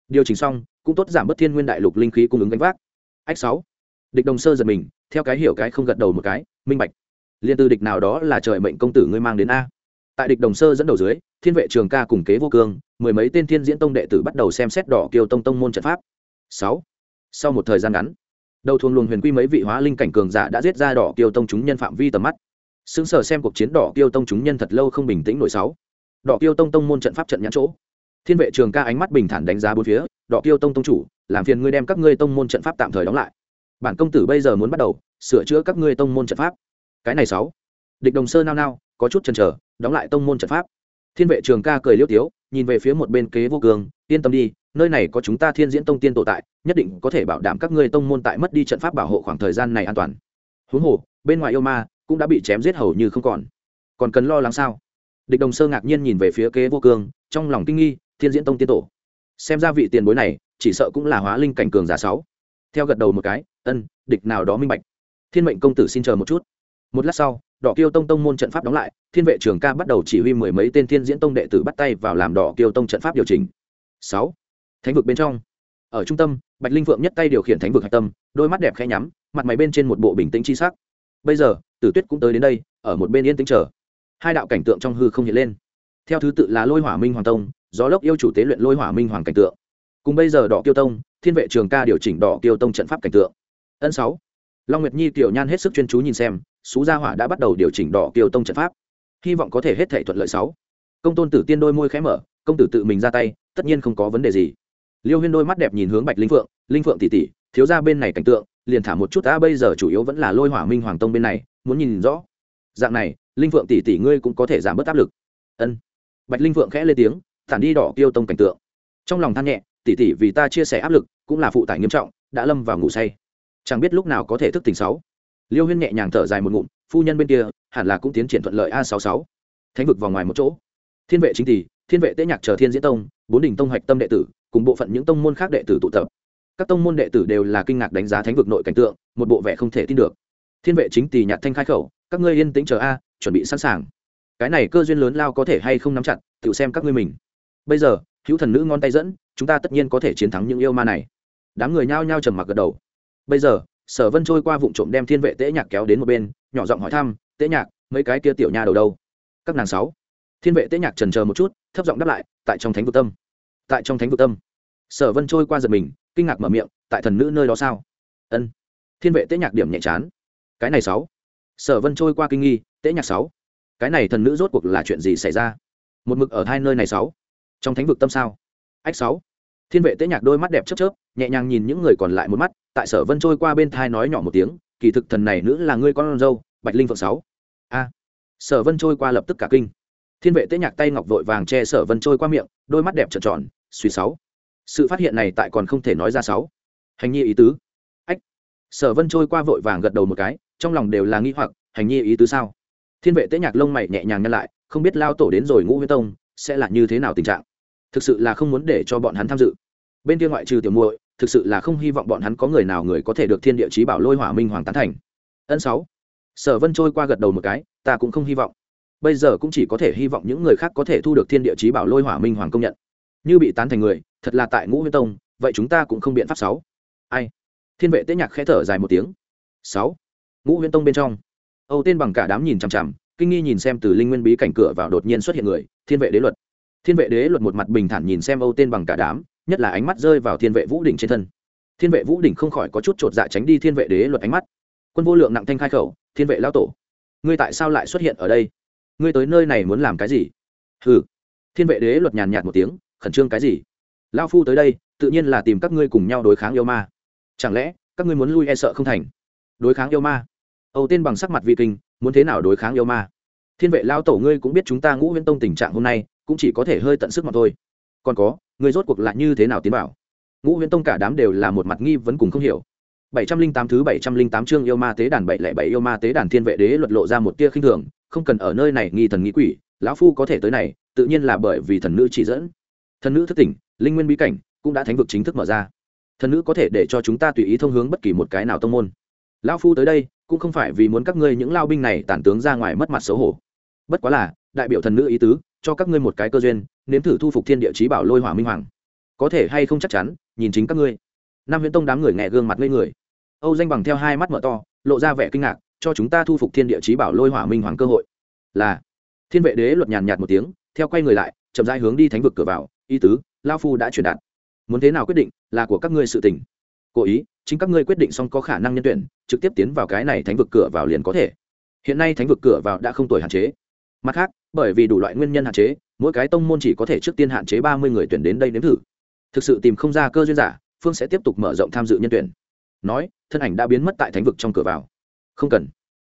Điều chỉnh xong, cũng tốt giảm bớt thiên nguyên đại lục linh khí cung ứng gánh vác. Ách sáu. Địch đồng sơ giật mình, theo cái hiểu cái không gật đầu một cái, minh bạch, liên tư địch nào đó là trời mệnh công tử ngươi mang đến a. Tại địch đồng sơ dẫn đầu dưới, thiên vệ trường ca cùng kế vô cương, mười mấy tên thiên diễn tông đệ tử bắt đầu xem xét đỏ kiêu tông tông môn trận pháp. Sáu. Sau một thời gian ngắn đầu thuồng luồng huyền quy mấy vị hóa linh cảnh cường giả đã giết ra đỏ kiêu tông chúng nhân phạm vi tầm mắt. Xứng sở xem cuộc chiến đỏ kiêu tông chúng nhân thật lâu không bình tĩnh nổi sáu. Đỏ kiêu tông tông môn trận pháp trận nhãn chỗ. Thiên vệ trường ca ánh mắt bình thản đánh giá bốn phía, đỏ kiêu tông tông chủ, làm phiền ngươi đem các ngươi tông môn trận pháp tạm thời đóng lại. Bản công tử bây giờ muốn bắt đầu sửa chữa các ngươi tông môn trận pháp. Cái này sáu. Địch đồng sơ nao nao, có chút chần chờ, đóng lại tông môn trận pháp. Thiên vệ trường ca cười liêu tiếu, nhìn về phía một bên kế vô cường, yên tâm đi nơi này có chúng ta thiên diễn tông tiên tổ tại, nhất định có thể bảo đảm các ngươi tông môn tại mất đi trận pháp bảo hộ khoảng thời gian này an toàn. Huống hồ, bên ngoài yêu ma cũng đã bị chém giết hầu như không còn. Còn cần lo lắng sao? Địch đồng sơ ngạc nhiên nhìn về phía kế vô cương, trong lòng kinh nghi, thiên diễn tông tiên tổ. Xem ra vị tiền bối này, chỉ sợ cũng là hóa linh cảnh cường giả sáu. Theo gật đầu một cái, ân, địch nào đó minh bạch. Thiên mệnh công tử xin chờ một chút. Một lát sau, đỏ kiêu tông tông môn trận pháp đóng lại, thiên vệ trường ca bắt đầu chỉ huy mười mấy tên thiên diễn tông đệ tử bắt tay vào làm đỏ kiêu tông trận pháp điều chỉnh. Sáu thánh vực bên trong. Ở trung tâm, bạch linh vượng nhất tay điều khiển thánh vực hạch tâm, đôi mắt đẹp khẽ nhắm, mặt máy bên trên một bộ bình tĩnh chi sắc. Bây giờ, tử tuyết cũng tới đến đây, ở một bên yên tĩnh chờ. Hai đạo cảnh tượng trong hư không hiện lên. Theo thứ tự là lôi hỏa minh hoàng tông, gió lốc yêu chủ tế luyện lôi hỏa minh hoàng cảnh tượng. Cùng bây giờ đỏ kiêu tông, thiên vệ trường ca điều chỉnh đỏ kiêu tông trận pháp cảnh tượng. Ân sáu. Long nguyệt nhi, tiểu nhan hết sức chuyên chú nhìn xem xú gia hỏa đã bắt đầu điều chỉnh đỏ kiêu tông trận pháp. Hy vọng có thể hết thể thuận lợi sáu. Công tôn tử tiên đôi môi khẽ mở, công tử tự mình ra tay, tất nhiên không có vấn đề gì liêu huyên đôi mắt đẹp nhìn hướng bạch linh phượng linh phượng tỷ tỷ, thiếu ra bên này cảnh tượng, liền thả một chút ta, bây giờ chủ yếu vẫn là lôi hỏa minh hoàng tông bên này, muốn nhìn rõ. Dạng này, linh phượng tỷ tỷ ngươi cũng có thể giảm bớt áp lực. Ân. Bạch linh phượng khẽ lên tiếng, thản đi đỏ kiêu tông cảnh tượng. Trong lòng than nhẹ, tỷ tỷ vì ta chia sẻ áp lực, cũng là phụ tải nghiêm trọng, đã lâm vào ngủ say. Chẳng biết lúc nào có thể thức tỉnh sáu. Liêu huyên nhẹ nhàng thở dài một ngụm, phu nhân bên kia, hẳn là cũng tiến triển thuận lợi a sáu sáu. Thánh vực vào ngoài một chỗ. Thiên vệ chính tỷ thiên vệ tế nhạc chờ thiên diễn tông, bốn đỉnh tông Hạch tâm đệ tử, cùng bộ phận những tông môn khác đệ tử tụ tập. Các tông môn đệ tử đều là kinh ngạc đánh giá thánh vực nội cảnh tượng, một bộ vẻ không thể tin được. Thiên vệ chính tỳ nhạc thanh khai khẩu, các ngươi yên tĩnh chờ a, chuẩn bị sẵn sàng. Cái này cơ duyên lớn lao có thể hay không nắm chặt, tự xem các ngươi mình. Bây giờ, hữu thần nữ ngon tay dẫn, chúng ta tất nhiên có thể chiến thắng những yêu ma này. Đám người nhao nhao trầm mặc gật đầu. Bây giờ, sở vân trôi qua vụ trộm đem thiên vệ tễ nhạc kéo đến một bên, nhỏ giọng hỏi thăm tễ nhạc, mấy cái kia tiểu nha đầu đâu? Các nàng sáu. Thiên vệ tễ nhạc trần chờ một chút thấp giọng đáp lại, tại trong thánh vực tâm. Tại trong thánh vực tâm. Sở vân trôi qua giật mình, kinh ngạc mở miệng, tại thần nữ nơi đó sao? Ân. Thiên vệ tế nhạc điểm nhẹ chán. Cái này sáu. Sở vân trôi qua kinh nghi, tế nhạc sáu. Cái này thần nữ rốt cuộc là chuyện gì xảy ra? Một mực ở hai nơi này sáu. Trong thánh vực tâm sao? Ách sáu. Thiên vệ tế nhạc đôi mắt đẹp chớp chớp, nhẹ nhàng nhìn những người còn lại một mắt, tại sở vân trôi qua bên thai nói nhỏ một tiếng, kỳ thực thần này nữ là ngươi con dâu, bạch linh phượng sáu. A. Sở vân trôi qua lập tức cả kinh thiên vệ tế nhạc tay ngọc vội vàng che sở vân trôi qua miệng, đôi mắt đẹp trợn tròn, suy sáu. Sự phát hiện này tại còn không thể nói ra sáu. Hành nhi ý tứ. Ách. Sở vân trôi qua vội vàng gật đầu một cái, trong lòng đều là nghi hoặc, hành nhi ý tứ sao? Thiên vệ tế nhạc lông mày nhẹ nhàng nhăn lại, không biết lao tổ đến rồi ngũ huyết tông, sẽ là như thế nào tình trạng? Thực sự là không muốn để cho bọn hắn tham dự. Bên kia ngoại trừ tiểu muội, thực sự là không hy vọng bọn hắn có người nào người có thể được thiên địa chí bảo lôi hỏa minh hoàng tán thành. Ân sáu. Sở vân trôi qua gật đầu một cái, ta cũng không hy vọng bây giờ cũng chỉ có thể hy vọng những người khác có thể thu được thiên địa chí bảo lôi hỏa minh hoàng công nhận. Như bị tán thành người, thật là tại ngũ huyết tông, vậy chúng ta cũng không biện pháp sáu. Ai? Thiên vệ tế nhạc khẽ thở dài một tiếng. Sáu. Ngũ huyễn tông bên trong. Âu tên bằng cả đám nhìn chằm chằm, kinh nghi nhìn xem từ linh nguyên bí cảnh cửa vào đột nhiên xuất hiện người, thiên vệ đế luật. Thiên vệ đế luật một mặt bình thản nhìn xem âu tên bằng cả đám, nhất là ánh mắt rơi vào thiên vệ vũ đỉnh trên thân. Thiên vệ vũ đỉnh không khỏi có chút chột dạ tránh đi thiên vệ đế luật ánh mắt. Quân vô lượng nặng thanh khai khẩu, thiên vệ lao tổ, ngươi tại sao lại xuất hiện ở đây? Ngươi tới nơi này muốn làm cái gì? Ừ thiên vệ đế luật nhàn nhạt một tiếng, khẩn trương cái gì? Lao phu tới đây, tự nhiên là tìm các ngươi cùng nhau đối kháng yêu ma. Chẳng lẽ, các ngươi muốn lui e sợ không thành? Đối kháng yêu ma. Âu tên bằng sắc mặt vi kinh, muốn thế nào đối kháng yêu ma? Thiên vệ lao tổ ngươi cũng biết chúng ta ngũ huyễn tông tình trạng hôm nay, cũng chỉ có thể hơi tận sức mà thôi. Còn có, ngươi rốt cuộc lại như thế nào tiến bảo ngũ huyễn tông cả đám đều là một mặt nghi vấn cùng không hiểu. Bảy trăm linh tám thứ bảy trăm linh tám chương yêu ma tế đàn bảy lẻ bảy yêu ma tế đàn thiên vệ đế luật lộ ra một tia khinh thường không cần ở nơi này nghi thần nghi quỷ, lão phu có thể tới này, tự nhiên là bởi vì thần nữ chỉ dẫn. Thần nữ thức tỉnh, linh nguyên bí cảnh cũng đã thánh vực chính thức mở ra. Thần nữ có thể để cho chúng ta tùy ý thông hướng bất kỳ một cái nào tông môn. Lão phu tới đây cũng không phải vì muốn các ngươi những lao binh này tản tướng ra ngoài mất mặt xấu hổ. Bất quá là, đại biểu thần nữ ý tứ, cho các ngươi một cái cơ duyên, nếm thử thu phục thiên địa chí bảo lôi hỏa minh hoàng. Có thể hay không chắc chắn, nhìn chính các ngươi. Nam huyễn tông đám người nghe gương mặt ngây người. Âu danh bằng theo hai mắt mở to, lộ ra vẻ kinh ngạc cho chúng ta thu phục thiên địa chí bảo lôi hỏa minh hoàng cơ hội. Là. Thiên vệ đế luật nhàn nhạt một tiếng, theo quay người lại, chậm rãi hướng đi thánh vực cửa vào. Y tứ, lao phu đã truyền đạt. Muốn thế nào quyết định, là của các ngươi sự tình. Cố ý, chính các ngươi quyết định xong có khả năng nhân tuyển, trực tiếp tiến vào cái này thánh vực cửa vào liền có thể. Hiện nay thánh vực cửa vào đã không tuổi hạn chế. Mặt khác, bởi vì đủ loại nguyên nhân hạn chế, mỗi cái tông môn chỉ có thể trước tiên hạn chế ba mươi người tuyển đến đây nếm thử. Thực sự tìm không ra cơ duyên giả, phương sẽ tiếp tục mở rộng tham dự nhân tuyển. Nói, thân ảnh đã biến mất tại thánh vực trong cửa vào. Không cần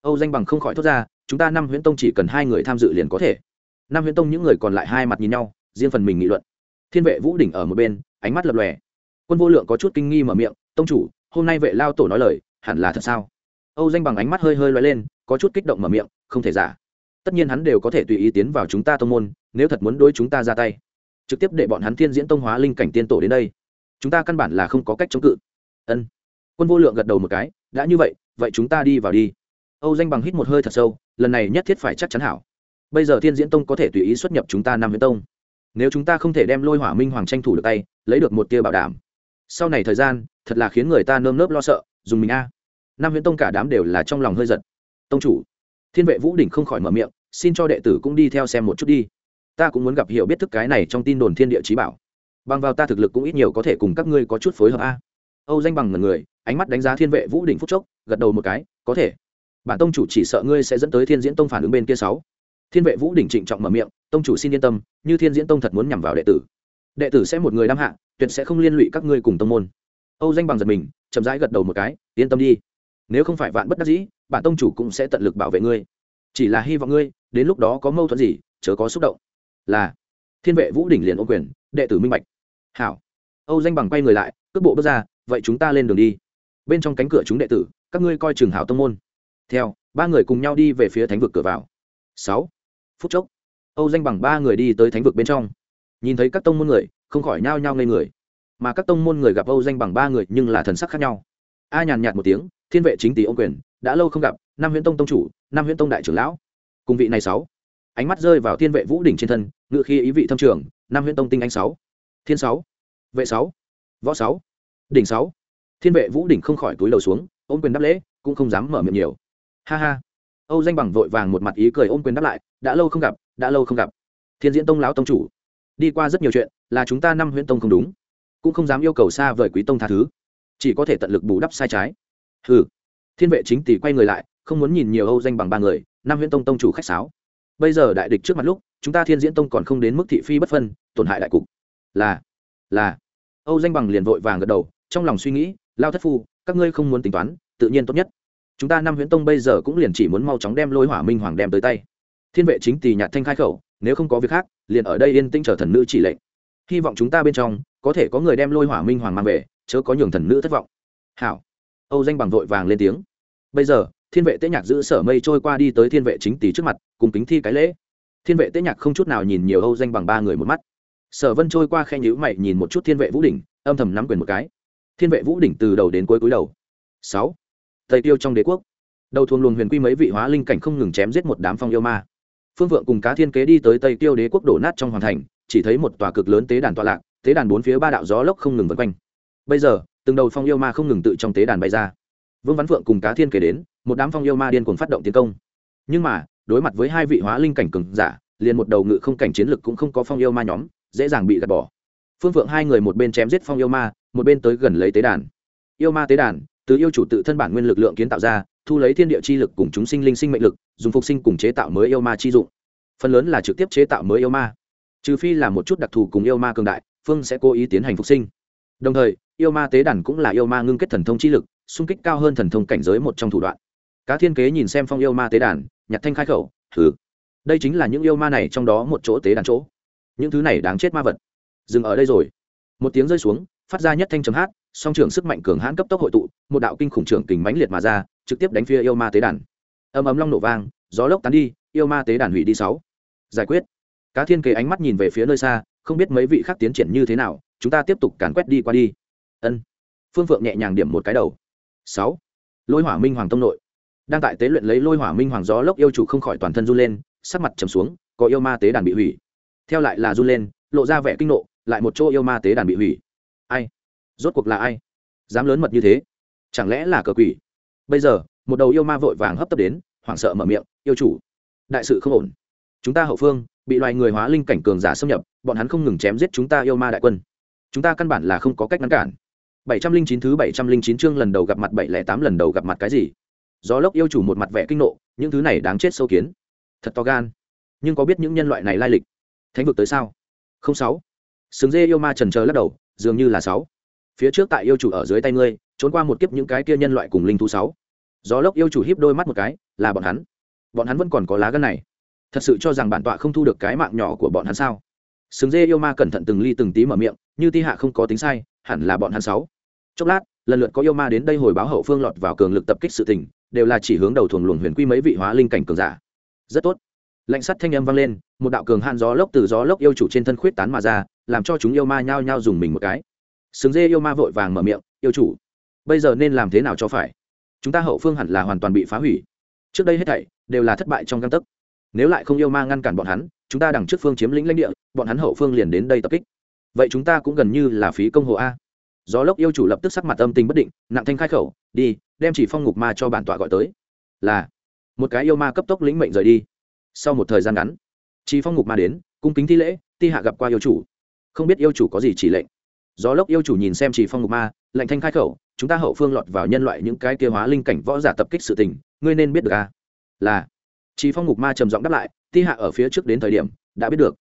âu danh bằng không khỏi thốt ra, chúng ta năm huyễn tông chỉ cần hai người tham dự liền có thể. Năm huyễn tông những người còn lại hai mặt nhìn nhau, riêng phần mình nghị luận. Thiên vệ vũ đỉnh ở một bên, ánh mắt lập lòe. Quân vô lượng có chút kinh nghi mở miệng, tông chủ, hôm nay vệ lao tổ nói lời, hẳn là thật sao? Âu danh bằng ánh mắt hơi hơi loay lên, có chút kích động mở miệng, không thể giả. Tất nhiên hắn đều có thể tùy ý tiến vào chúng ta tông môn, nếu thật muốn đối chúng ta ra tay. Trực tiếp để bọn hắn thiên diễn tông hóa linh cảnh tiên tổ đến đây. Chúng ta căn bản là không có cách chống cự. Ân. Quân vô lượng gật đầu một cái, đã như vậy vậy chúng ta đi vào đi âu danh bằng hít một hơi thật sâu, lần này nhất thiết phải chắc chắn hảo. Bây giờ thiên diễn tông có thể tùy ý xuất nhập chúng ta Nam viễn tông. Nếu chúng ta không thể đem lôi hỏa minh hoàng tranh thủ được tay, lấy được một tia bảo đảm. Sau này thời gian, thật là khiến người ta nơm nớp lo sợ, dùng mình a. À. năm viễn tông cả đám đều là trong lòng hơi giật. Tông chủ, thiên vệ vũ đỉnh không khỏi mở miệng, xin cho đệ tử cũng đi theo xem một chút đi. Ta cũng muốn gặp hiểu biết thức cái này trong tin đồn thiên địa trí bảo. Bằng vào ta thực lực cũng ít nhiều có thể cùng các ngươi có chút phối hợp a. Âu danh bằng ngần người, ánh mắt đánh giá thiên vệ vũ đỉnh phúc chốc, gật đầu một cái, có thể bản tông chủ chỉ sợ ngươi sẽ dẫn tới thiên diễn tông phản ứng bên kia sáu. Thiên vệ vũ đỉnh trịnh trọng mở miệng, tông chủ xin yên tâm, như thiên diễn tông thật muốn nhằm vào đệ tử. Đệ tử sẽ một người đam hạ, tuyệt sẽ không liên lụy các ngươi cùng tông môn. Âu danh bằng giật mình, chậm rãi gật đầu một cái, yên tâm đi. Nếu không phải vạn bất đắc dĩ, bản tông chủ cũng sẽ tận lực bảo vệ ngươi. Chỉ là hy vọng ngươi, đến lúc đó có mâu thuẫn gì, chớ có xúc động. Là, thiên vệ vũ đỉnh liền ô quyền, đệ tử minh bạch. Hảo. Âu danh bằng quay người lại, cước bộ bước ra, vậy chúng ta lên đường đi. Bên trong cánh cửa chúng đệ tử, các ngươi coi trường hảo tông môn theo, ba người cùng nhau đi về phía thánh vực cửa vào. Sáu, phút chốc, âu danh bằng ba người đi tới thánh vực bên trong. Nhìn thấy các tông môn người, không khỏi nhao nhao ngây người. Mà các tông môn người gặp âu danh bằng ba người nhưng là thần sắc khác nhau. A nhàn nhạt một tiếng, thiên vệ chính tỷ ô quyền, đã lâu không gặp, Nam huyễn tông tông chủ, Nam huyễn tông đại trưởng lão. Cùng vị này sáu, ánh mắt rơi vào thiên vệ vũ đỉnh trên thân ngự khi ý vị thâm trường, Nam huyễn tông tinh anh sáu, thiên sáu, vệ sáu, võ sáu, đỉnh sáu. Thiên vệ vũ đỉnh không khỏi túi đầu xuống, ôm quyền đáp lễ, cũng không dám mở miệng nhiều ha ha. Âu danh bằng vội vàng một mặt ý cười ôm quyền đáp lại, đã lâu không gặp, đã lâu không gặp. Thiên diễn tông lão tông chủ, đi qua rất nhiều chuyện, là chúng ta năm Huyện tông không đúng, cũng không dám yêu cầu xa vời quý tông tha thứ. Chỉ có thể tận lực bù đắp sai trái. Ừ thiên vệ chính tỷ quay người lại, không muốn nhìn nhiều âu danh bằng ba người, năm Huyện tông tông chủ khách sáo. Bây giờ đại địch trước mặt lúc, chúng ta thiên diễn tông còn không đến mức thị phi bất phân, tổn hại đại cục. Là là. Âu danh bằng liền vội vàng gật đầu, trong lòng suy nghĩ, lao thất phu, các ngươi không muốn tính toán, tự nhiên tốt nhất chúng ta năm huyễn tông bây giờ cũng liền chỉ muốn mau chóng đem lôi hỏa minh hoàng đem tới tay. Thiên vệ chính tỷ nhạt thanh khai khẩu, nếu không có việc khác, liền ở đây yên tĩnh chờ thần nữ chỉ lệnh. Hy vọng chúng ta bên trong, có thể có người đem lôi hỏa minh hoàng mang về, chớ có nhường thần nữ thất vọng. Hảo. Âu danh bằng vội vàng lên tiếng. Bây giờ, thiên vệ tế nhạc giữ sở mây trôi qua đi tới thiên vệ chính tỷ trước mặt, cùng kính thi cái lễ. Thiên vệ tế nhạc không chút nào nhìn nhiều âu danh bằng ba người một mắt. Sở vân trôi qua khen nhữ mày nhìn một chút thiên vệ vũ đỉnh, âm thầm nắm quyền một cái. Thiên vệ vũ đỉnh từ đầu đến cuối cúi đầu. Sáu tây tiêu trong đế quốc. Đầu thuồng luồng huyền quy mấy vị hóa linh cảnh không ngừng chém giết một đám phong yêu ma. Phương vượng cùng cá thiên kế đi tới tây tiêu đế quốc đổ nát trong hoàn thành, chỉ thấy một tòa cực lớn tế đàn tọa lạc, tế đàn bốn phía ba đạo gió lốc không ngừng vân quanh. Bây giờ, từng đầu phong yêu ma không ngừng tự trong tế đàn bay ra. Vương văn phượng cùng cá thiên kế đến, một đám phong yêu ma điên cuồng phát động tiến công. Nhưng mà, đối mặt với hai vị hóa linh cảnh cường giả, liền một đầu ngự không cảnh chiến lực cũng không có phong yêu ma nhóm, dễ dàng bị gạt bỏ. Phương phượng hai người một bên chém giết phong yêu ma, một bên tới gần lấy tế đàn. Yêu ma tế đàn từ yêu chủ tự thân bản nguyên lực lượng kiến tạo ra, thu lấy thiên địa chi lực cùng chúng sinh linh sinh mệnh lực, dùng phục sinh cùng chế tạo mới yêu ma chi dụng. Phần lớn là trực tiếp chế tạo mới yêu ma. Trừ phi là một chút đặc thù cùng yêu ma cường đại, phương sẽ cố ý tiến hành phục sinh. Đồng thời, yêu ma tế đàn cũng là yêu ma ngưng kết thần thông chi lực, xung kích cao hơn thần thông cảnh giới một trong thủ đoạn. Cá thiên kế nhìn xem phong yêu ma tế đàn, nhặt thanh khai khẩu, thử. Đây chính là những yêu ma này trong đó một chỗ tế đàn chỗ. Những thứ này đáng chết ma vật. Dừng ở đây rồi. Một tiếng rơi xuống, phát ra nhất thanh chấm hát song trưởng sức mạnh cường hãn cấp tốc hội tụ, một đạo kinh khủng trưởng kình mãnh liệt mà ra, trực tiếp đánh phía yêu ma tế đàn. Ầm ầm long nổ vang, gió lốc tán đi, yêu ma tế đàn hủy đi sáu. Giải quyết. Cá thiên kế ánh mắt nhìn về phía nơi xa, không biết mấy vị khác tiến triển như thế nào, chúng ta tiếp tục càn quét đi qua đi. Ân. Phương phượng nhẹ nhàng điểm một cái đầu. Sáu. Lôi hỏa minh hoàng tông nội. Đang tại tế luyện lấy lôi hỏa minh hoàng gió lốc yêu chủ không khỏi toàn thân run lên, sắc mặt trầm xuống, có yêu ma tế đàn bị hủy. Theo lại là run lên, lộ ra vẻ kinh nộ, lại một chỗ yêu ma tế đàn bị hủy. Ai? Rốt cuộc là ai? Dám lớn mật như thế, chẳng lẽ là cờ quỷ? Bây giờ, một đầu yêu ma vội vàng hấp tấp đến, hoảng sợ mở miệng, yêu chủ, đại sự không ổn. Chúng ta hậu phương, bị loài người hóa linh cảnh cường giả xâm nhập, bọn hắn không ngừng chém giết chúng ta yêu ma đại quân. Chúng ta căn bản là không có cách ngăn cản. Bảy trăm linh chín thứ bảy trăm linh chín chương lần đầu gặp mặt, bảy lẻ tám lần đầu gặp mặt cái gì? Gió lốc yêu chủ một mặt vẻ kinh nộ, những thứ này đáng chết sâu kiến. Thật to gan. Nhưng có biết những nhân loại này lai lịch? Thánh vực tới sao? Không sáu. Sừng dê yêu ma trần trờ lắc đầu, dường như là sáu phía trước tại yêu chủ ở dưới tay ngươi, trốn qua một kiếp những cái kia nhân loại cùng linh thú sáu. Gió lốc yêu chủ híp đôi mắt một cái, là bọn hắn. Bọn hắn vẫn còn có lá gân này. Thật sự cho rằng bản tọa không thu được cái mạng nhỏ của bọn hắn sao? Sừng dê yêu ma cẩn thận từng ly từng tí mở miệng, như ti hạ không có tính sai, hẳn là bọn hắn sáu. Chốc lát, lần lượt có yêu ma đến đây hồi báo hậu phương lọt vào cường lực tập kích sự tình, đều là chỉ hướng đầu thuồng luồng huyền quy mấy vị hóa linh cảnh cường giả. Rất tốt. Lạnh sắt thanh âm vang lên, một đạo cường hạn gió lốc từ gió lốc yêu chủ trên thân khuyết tán mà ra, làm cho chúng yêu ma nhao nhao dùng mình một cái sừng dê yêu ma vội vàng mở miệng, yêu chủ, bây giờ nên làm thế nào cho phải? Chúng ta hậu phương hẳn là hoàn toàn bị phá hủy. Trước đây hết thảy đều là thất bại trong găng tấc. Nếu lại không yêu ma ngăn cản bọn hắn, chúng ta đằng trước phương chiếm lĩnh lãnh địa, bọn hắn hậu phương liền đến đây tập kích. Vậy chúng ta cũng gần như là phí công hồ a. Gió lốc yêu chủ lập tức sắc mặt âm tình bất định, nặng thanh khai khẩu, đi, đem chỉ phong ngục ma cho bản tọa gọi tới. Là, một cái yêu ma cấp tốc lĩnh mệnh rời đi. Sau một thời gian ngắn, chỉ phong ngục ma đến, cung kính thi lễ, ti hạ gặp qua yêu chủ. Không biết yêu chủ có gì chỉ lệnh gió lốc yêu chủ nhìn xem chỉ phong ngục ma, lạnh thanh khai khẩu, chúng ta hậu phương lọt vào nhân loại những cái kia hóa linh cảnh võ giả tập kích sự tình, ngươi nên biết được a là. Chỉ phong ngục ma trầm giọng đáp lại, ti hạ ở phía trước đến thời điểm, đã biết được.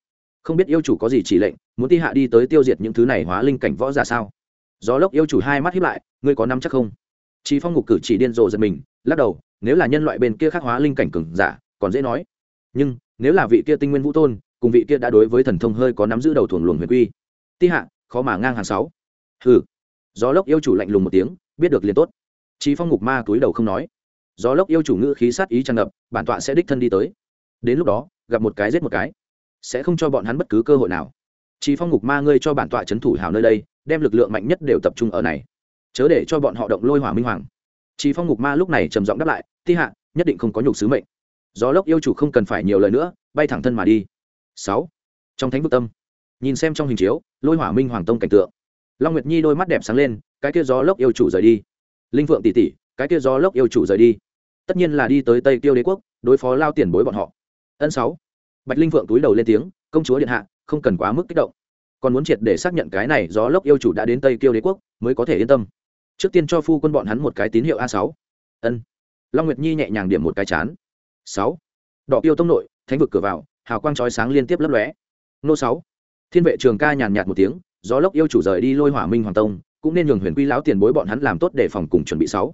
Không biết yêu chủ có gì chỉ lệnh, muốn ti hạ đi tới tiêu diệt những thứ này hóa linh cảnh võ giả sao? Gió lốc yêu chủ hai mắt hiếp lại, ngươi có nắm chắc không? Chỉ phong ngục cử chỉ điên rồ giật mình, lắc đầu, nếu là nhân loại bên kia khắc hóa linh cảnh cường giả, còn dễ nói. Nhưng, nếu là vị kia tinh nguyên vũ tôn, cùng vị kia đã đối với thần thông hơi có nắm giữ đầu thuồng luồng huyền quy, ti hạ khó mà ngang hàng sáu hừ gió lốc yêu chủ lạnh lùng một tiếng biết được liền tốt Chí Phong ngục ma túi đầu không nói. Gió lốc yêu chủ ngữ khí sát ý tràn ngập, bản tọa sẽ đích thân đi tới. Đến lúc đó, gặp một cái giết một cái, sẽ không cho bọn hắn bất cứ cơ hội nào. Chí Phong ngục ma ngươi cho bản tọa trấn thủ hào nơi đây, đem lực lượng mạnh nhất đều tập trung ở này. Chớ để cho bọn họ động lôi hỏa minh hoàng. Chí Phong ngục ma lúc này trầm giọng đáp lại, "Ti hạ, nhất định không có nhục sứ mệnh." Gió lốc yêu chủ không cần phải nhiều lời nữa, bay thẳng thân mà đi. Sáu, Trong thánh vực tâm, nhìn xem trong hình chiếu, lôi hỏa minh hoàng tông cảnh tượng. Long Nguyệt Nhi đôi mắt đẹp sáng lên, cái kia gió lốc yêu chủ rời đi. Linh phượng tỷ tỷ cái kia gió lốc yêu chủ rời đi. Tất nhiên là đi tới tây tiêu đế quốc đối phó lao tiền bối bọn họ. Ân sáu. Bạch linh phượng túi đầu lên tiếng công chúa điện hạ không cần quá mức kích động. Còn muốn triệt để xác nhận cái này gió lốc yêu chủ đã đến tây tiêu đế quốc mới có thể yên tâm. Trước tiên cho phu quân bọn hắn một cái tín hiệu a sáu. Ân. Long nguyệt nhi nhẹ nhàng điểm một cái chán. Sáu. Đỏ tiêu tông nội thánh vực cửa vào hào quang chói sáng liên tiếp lấp lóe. Nô sáu thiên vệ trường ca nhàn nhạt một tiếng, gió lốc yêu chủ rời đi lôi hỏa minh hoàng tông, cũng nên nhường huyền quy lão tiền bối bọn hắn làm tốt để phòng cùng chuẩn bị sáu.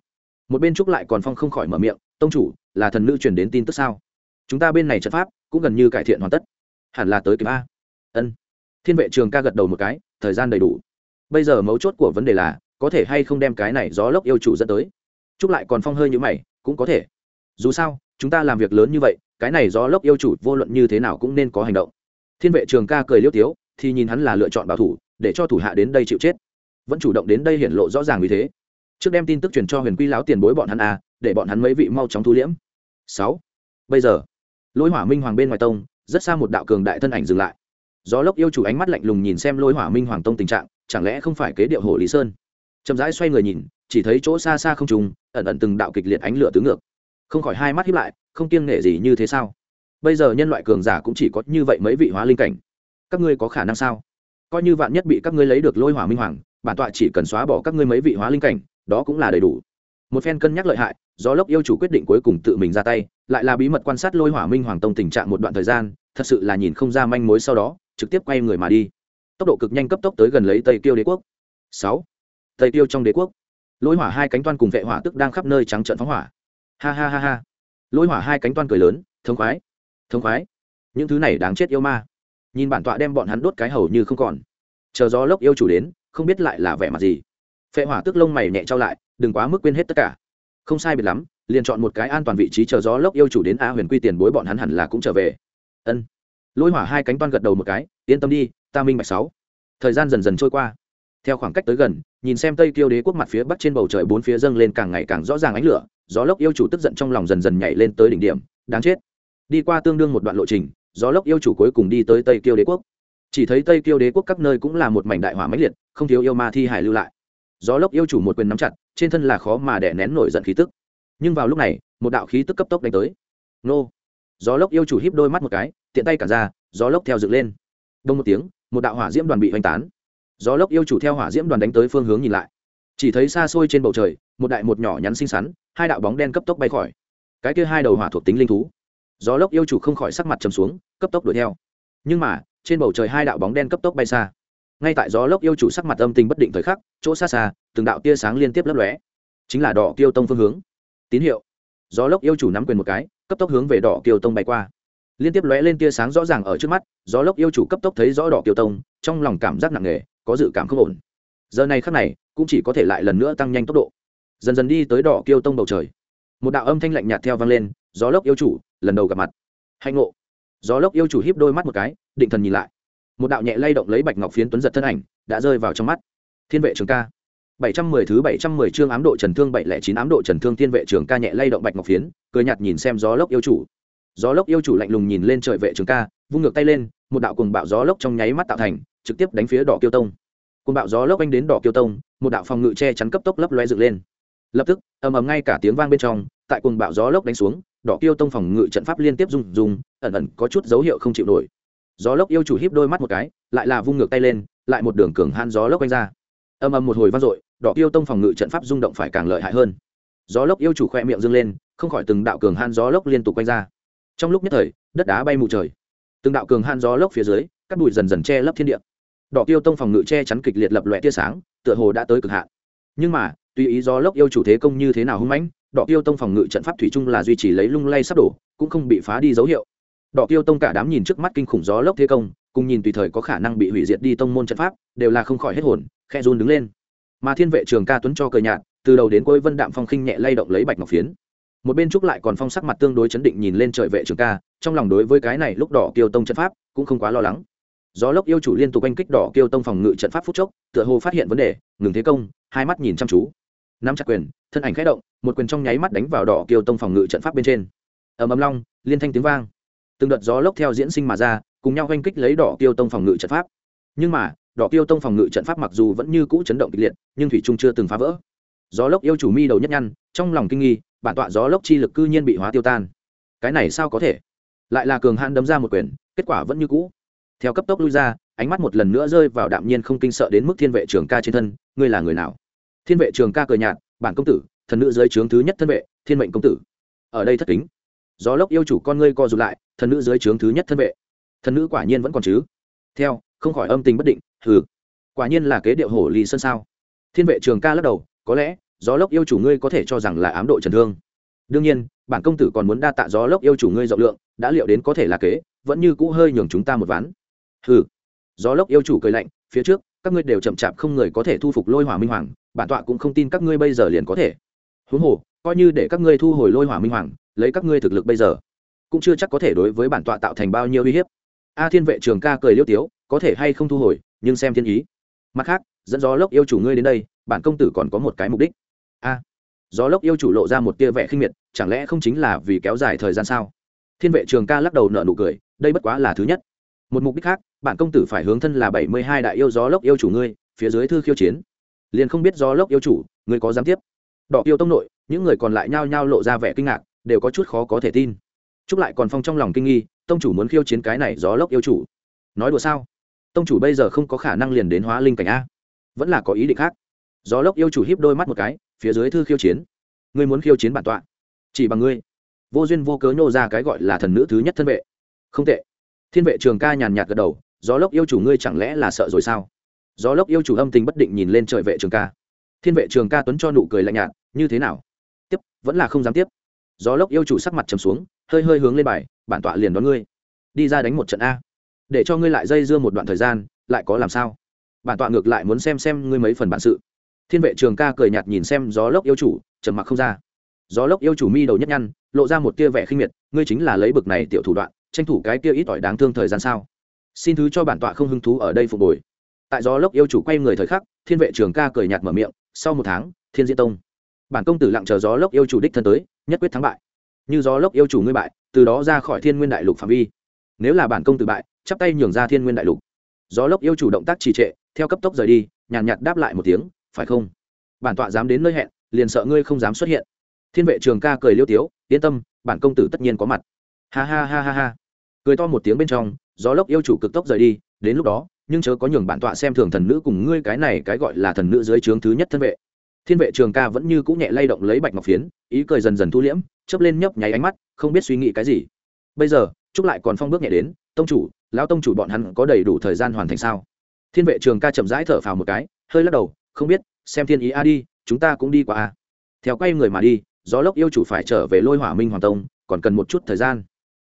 Một bên trúc lại còn phong không khỏi mở miệng, tông chủ, là thần nữ truyền đến tin tức sao? Chúng ta bên này trận pháp cũng gần như cải thiện hoàn tất. Hẳn là tới kịp a. Ân. Thiên vệ trường ca gật đầu một cái, thời gian đầy đủ. Bây giờ mấu chốt của vấn đề là, có thể hay không đem cái này gió lốc yêu chủ dẫn tới? Trúc lại còn phong hơi như mày, cũng có thể. Dù sao, chúng ta làm việc lớn như vậy, cái này gió lốc yêu chủ vô luận như thế nào cũng nên có hành động. Thiên vệ trường ca cười liêu tiếu thì nhìn hắn là lựa chọn bảo thủ, để cho thủ hạ đến đây chịu chết. Vẫn chủ động đến đây hiển lộ rõ ràng như thế. Trước đem tin tức truyền cho huyền quy láo tiền bối bọn hắn à để bọn hắn mấy vị mau chóng thu liễm. Sáu. Bây giờ, lôi hỏa minh hoàng bên ngoài tông, rất xa một đạo cường đại thân ảnh dừng lại. Gió lốc yêu chủ ánh mắt lạnh lùng nhìn xem lôi hỏa minh hoàng tông tình trạng, chẳng lẽ không phải kế điệu hồ lý sơn? Chậm rãi xoay người nhìn, chỉ thấy chỗ xa xa không trùng ẩn ẩn từng đạo kịch liệt ánh lửa tứ ngược. Không khỏi hai mắt hiếp lại, không kiêng nể gì như thế sao? Bây giờ nhân loại cường giả cũng chỉ có như vậy mấy vị hóa linh cảnh các ngươi có khả năng sao? Coi như vạn nhất bị các ngươi lấy được lôi hỏa minh hoàng, bản tọa chỉ cần xóa bỏ các ngươi mấy vị hóa linh cảnh, đó cũng là đầy đủ. Một phen cân nhắc lợi hại do lốc yêu chủ quyết định cuối cùng tự mình ra tay, lại là bí mật quan sát lôi hỏa minh hoàng tông tình trạng một đoạn thời gian, thật sự là nhìn không ra manh mối sau đó, trực tiếp quay người mà đi. Tốc độ cực nhanh cấp tốc tới gần lấy tây tiêu đế quốc. Sáu. Tây tiêu trong đế quốc. Lôi hỏa hai cánh toan cùng vệ hỏa tức đang khắp nơi trắng trận phóng hỏa. Ha ha ha ha. Lôi hỏa hai cánh toan cười lớn, thống khoái thống khoái. Những thứ này đáng chết yêu ma nhìn bản tọa đem bọn hắn đốt cái hầu như không còn. Chờ gió lốc yêu chủ đến, không biết lại là vẻ mặt gì. Phệ hỏa tức lông mày nhẹ trao lại, đừng quá mức quên hết tất cả. Không sai biệt lắm, liền chọn một cái an toàn vị trí chờ gió lốc yêu chủ đến a huyền quy tiền bối bọn hắn hẳn là cũng trở về. Ân. Lôi hỏa hai cánh toan gật đầu một cái, yên tâm đi, ta minh bạch sáu. Thời gian dần dần trôi qua. Theo khoảng cách tới gần, nhìn xem tây kiêu đế quốc mặt phía bắc trên bầu trời bốn phía dâng lên càng ngày càng rõ ràng ánh lửa, gió lốc yêu chủ tức giận trong lòng dần dần nhảy lên tới đỉnh điểm, đáng chết. Đi qua tương đương một đoạn lộ trình gió lốc yêu chủ cuối cùng đi tới tây kiêu đế quốc. Chỉ thấy tây kiêu đế quốc các nơi cũng là một mảnh đại hỏa máy liệt, không thiếu yêu ma thi hải lưu lại. Gió lốc yêu chủ một quyền nắm chặt, trên thân là khó mà đẻ nén nổi giận khí tức. Nhưng vào lúc này, một đạo khí tức cấp tốc đánh tới. Nô! Gió lốc yêu chủ híp đôi mắt một cái, tiện tay cả ra, gió lốc theo dựng lên. Đông một tiếng, một đạo hỏa diễm đoàn bị hoành tán. Gió lốc yêu chủ theo hỏa diễm đoàn đánh tới phương hướng nhìn lại. Chỉ thấy xa xôi trên bầu trời, một đại một nhỏ nhắn xinh xắn, hai đạo bóng đen cấp tốc bay khỏi. Cái kia hai đầu hỏa thuộc tính linh thú gió lốc yêu chủ không khỏi sắc mặt trầm xuống, cấp tốc đuổi theo. Nhưng mà, trên bầu trời hai đạo bóng đen cấp tốc bay xa. Ngay tại gió lốc yêu chủ sắc mặt âm tình bất định thời khắc, chỗ xa xa, từng đạo tia sáng liên tiếp lấp lóe. Chính là đỏ tiêu tông phương hướng. Tín hiệu. Gió lốc yêu chủ nắm quyền một cái, cấp tốc hướng về đỏ tiêu tông bay qua. Liên tiếp lóe lên tia sáng rõ ràng ở trước mắt, gió lốc yêu chủ cấp tốc thấy rõ đỏ tiêu tông, trong lòng cảm giác nặng nề, có dự cảm không ổn. Giờ này khắc này, cũng chỉ có thể lại lần nữa tăng nhanh tốc độ. Dần dần đi tới đỏ tiêu tông bầu trời. Một đạo âm thanh lạnh nhạt theo vang lên gió lốc yêu chủ, lần đầu gặp mặt. Hạnh ngộ. Gió lốc yêu chủ híp đôi mắt một cái, định thần nhìn lại. Một đạo nhẹ lay động lấy bạch ngọc phiến tuấn giật thân ảnh, đã rơi vào trong mắt. Thiên vệ trường ca. bảy trăm mười thứ bảy trăm mười chương ám độ trần thương bảy lẻ chín ám độ trần thương thiên vệ trường ca nhẹ lay động bạch ngọc phiến, cười nhạt nhìn xem gió lốc yêu chủ. Gió lốc yêu chủ lạnh lùng nhìn lên trời vệ trường ca, vung ngược tay lên, một đạo cùng bạo gió lốc trong nháy mắt tạo thành, trực tiếp đánh phía đỏ kiêu tông. Cùng bạo gió lốc anh đến đỏ kiêu tông, một đạo phòng ngự che chắn cấp tốc lấp loe dựng lên. Lập tức, ầm ầm ngay cả tiếng vang bên trong, tại cùng bạo gió lốc đánh xuống đỏ kiêu tông phòng ngự trận pháp liên tiếp rung rung, ẩn ẩn có chút dấu hiệu không chịu nổi. Gió lốc yêu chủ híp đôi mắt một cái, lại là vung ngược tay lên, lại một đường cường han gió lốc quanh ra. Âm âm một hồi vang dội, đỏ kiêu tông phòng ngự trận pháp rung động phải càng lợi hại hơn. Gió lốc yêu chủ khoe miệng dâng lên, không khỏi từng đạo cường han gió lốc liên tục quanh ra. Trong lúc nhất thời, đất đá bay mù trời. Từng đạo cường han gió lốc phía dưới các bụi dần dần che lấp thiên địa. Đỏ kiêu tông phòng ngự che chắn kịch liệt lập loẹ tia sáng, tựa hồ đã tới cực hạn. Nhưng mà, tùy ý gió lốc yêu chủ thế công như thế nào hung mãnh đỏ tiêu tông phòng ngự trận pháp thủy chung là duy trì lấy lung lay sắp đổ, cũng không bị phá đi dấu hiệu. Đỏ tiêu tông cả đám nhìn trước mắt kinh khủng gió lốc thế công, cùng nhìn tùy thời có khả năng bị hủy diệt đi tông môn trận pháp, đều là không khỏi hết hồn khe run đứng lên. Mà thiên vệ trường ca tuấn cho cờ nhạt, từ đầu đến cuối vân đạm phong khinh nhẹ lay động lấy bạch ngọc phiến. Một bên trúc lại còn phong sắc mặt tương đối chấn định nhìn lên trời vệ trường ca, trong lòng đối với cái này lúc đỏ kiêu tông trận pháp cũng không quá lo lắng. Gió lốc yêu chủ liên tục oanh kích đỏ kiêu tông phòng ngự trận pháp phút chốc, tựa hồ phát hiện vấn đề, ngừng thế công, hai mắt nhìn chăm chú nắm chặt quyền, thân ảnh khẽ động, một quyền trong nháy mắt đánh vào đỏ kiều tông phòng ngự trận pháp bên trên. Ầm ầm long, liên thanh tiếng vang. Từng đợt gió lốc theo diễn sinh mà ra, cùng nhau oanh kích lấy đỏ kiều tông phòng ngự trận pháp. Nhưng mà, đỏ kiều tông phòng ngự trận pháp mặc dù vẫn như cũ chấn động kịch liệt, nhưng thủy trung chưa từng phá vỡ. Gió lốc yêu chủ mi đầu nhất nhăn, trong lòng kinh nghi, bản tọa gió lốc chi lực cư nhiên bị hóa tiêu tan. Cái này sao có thể? Lại là cường hãn đấm ra một quyền, kết quả vẫn như cũ. Theo cấp tốc lui ra, ánh mắt một lần nữa rơi vào đạm nhiên không kinh sợ đến mức thiên vệ trường ca trên thân, ngươi là người nào? Thiên vệ trường ca cười nhạt, bản công tử, thần nữ dưới trướng thứ nhất thân vệ, thiên mệnh công tử. Ở đây thất kính. Gió lốc yêu chủ con ngươi co rụt lại, thần nữ dưới trướng thứ nhất thân vệ. Thần nữ quả nhiên vẫn còn chứ? Theo, không khỏi âm tình bất định, hừ, quả nhiên là kế điệu hổ lì sơn sao? Thiên vệ trường ca lắc đầu, có lẽ, gió lốc yêu chủ ngươi có thể cho rằng là ám độ trần thương. Đương nhiên, bản công tử còn muốn đa tạ gió lốc yêu chủ ngươi rộng lượng, đã liệu đến có thể là kế, vẫn như cũ hơi nhường chúng ta một ván. Hừ. Gió lốc yêu chủ cười lạnh, phía trước, các ngươi đều chậm chạp không người có thể thu phục lôi hỏa minh hoàng bản tọa cũng không tin các ngươi bây giờ liền có thể. Huống hồ, coi như để các ngươi thu hồi lôi hỏa minh hoàng, lấy các ngươi thực lực bây giờ, cũng chưa chắc có thể đối với bản tọa tạo thành bao nhiêu uy hiếp. A thiên vệ trường ca cười liêu tiếu, có thể hay không thu hồi, nhưng xem thiên ý. Mặt khác, dẫn gió lốc yêu chủ ngươi đến đây, bản công tử còn có một cái mục đích. A, gió lốc yêu chủ lộ ra một tia vẻ khinh miệt, chẳng lẽ không chính là vì kéo dài thời gian sao? Thiên vệ trường ca lắc đầu nợ nụ cười, đây bất quá là thứ nhất. Một mục đích khác, bản công tử phải hướng thân là bảy mươi hai đại yêu gió lốc yêu chủ ngươi, phía dưới thư khiêu chiến liền không biết gió lốc yêu chủ ngươi có dám tiếp. Đỏ yêu tông nội, những người còn lại nhao nhao lộ ra vẻ kinh ngạc, đều có chút khó có thể tin. Chúc lại còn phong trong lòng kinh nghi, tông chủ muốn khiêu chiến cái này gió lốc yêu chủ. Nói đùa sao? Tông chủ bây giờ không có khả năng liền đến hóa linh cảnh a. Vẫn là có ý định khác. Gió lốc yêu chủ hiếp đôi mắt một cái, phía dưới thư khiêu chiến. Ngươi muốn khiêu chiến bản tọa. Chỉ bằng ngươi. Vô duyên vô cớ nhô ra cái gọi là thần nữ thứ nhất thân vệ. Không tệ. Thiên vệ trường ca nhàn nhạt gật đầu, gió lốc yêu chủ ngươi chẳng lẽ là sợ rồi sao? Gió lốc yêu chủ âm tình bất định nhìn lên trời vệ trường ca. Thiên vệ trường ca tuấn cho nụ cười lạnh nhạt, như thế nào? Tiếp, vẫn là không dám tiếp. Gió lốc yêu chủ sắc mặt trầm xuống, hơi hơi hướng lên bài, bản tọa liền đón ngươi. Đi ra đánh một trận a. Để cho ngươi lại dây dưa một đoạn thời gian, lại có làm sao? Bản tọa ngược lại muốn xem xem ngươi mấy phần bản sự. Thiên vệ trường ca cười nhạt nhìn xem gió lốc yêu chủ, trầm mặc không ra. Gió lốc yêu chủ mi đầu nhất nhăn, lộ ra một tia vẻ khinh miệt, ngươi chính là lấy bực này tiểu thủ đoạn, tranh thủ cái tia ít ỏi đáng thương thời gian sao? Xin thứ cho bản tọa không hứng thú ở đây phục hồi tại gió lốc yêu chủ quay người thời khắc, thiên vệ trường ca cười nhạt mở miệng, sau một tháng, thiên diễn tông. Bản công tử lặng chờ gió lốc yêu chủ đích thân tới, nhất quyết thắng bại. Như gió lốc yêu chủ ngươi bại, từ đó ra khỏi thiên nguyên đại lục phạm vi. Nếu là bản công tử bại, chắp tay nhường ra thiên nguyên đại lục. Gió lốc yêu chủ động tác trì trệ, theo cấp tốc rời đi, nhàn nhạt đáp lại một tiếng, phải không? Bản tọa dám đến nơi hẹn, liền sợ ngươi không dám xuất hiện. Thiên vệ trường ca cười liêu tiếu, yên tâm, bản công tử tất nhiên có mặt. Ha ha ha ha ha. Cười to một tiếng bên trong, gió lốc yêu chủ cực tốc rời đi, đến lúc đó nhưng chớ có nhường bản tọa xem thường thần nữ cùng ngươi cái này cái gọi là thần nữ dưới trướng thứ nhất thân vệ. Thiên vệ trường ca vẫn như cũng nhẹ lay động lấy bạch ngọc phiến, ý cười dần dần thu liễm, chớp lên nhấp nháy ánh mắt, không biết suy nghĩ cái gì. Bây giờ trúc lại còn phong bước nhẹ đến, tông chủ, lão tông chủ bọn hắn có đầy đủ thời gian hoàn thành sao? Thiên vệ trường ca chậm rãi thở phào một cái, hơi lắc đầu, không biết, xem thiên ý a đi, chúng ta cũng đi qua a. Theo quay người mà đi, gió lốc yêu chủ phải trở về lôi hỏa minh hoàng tông, còn cần một chút thời gian.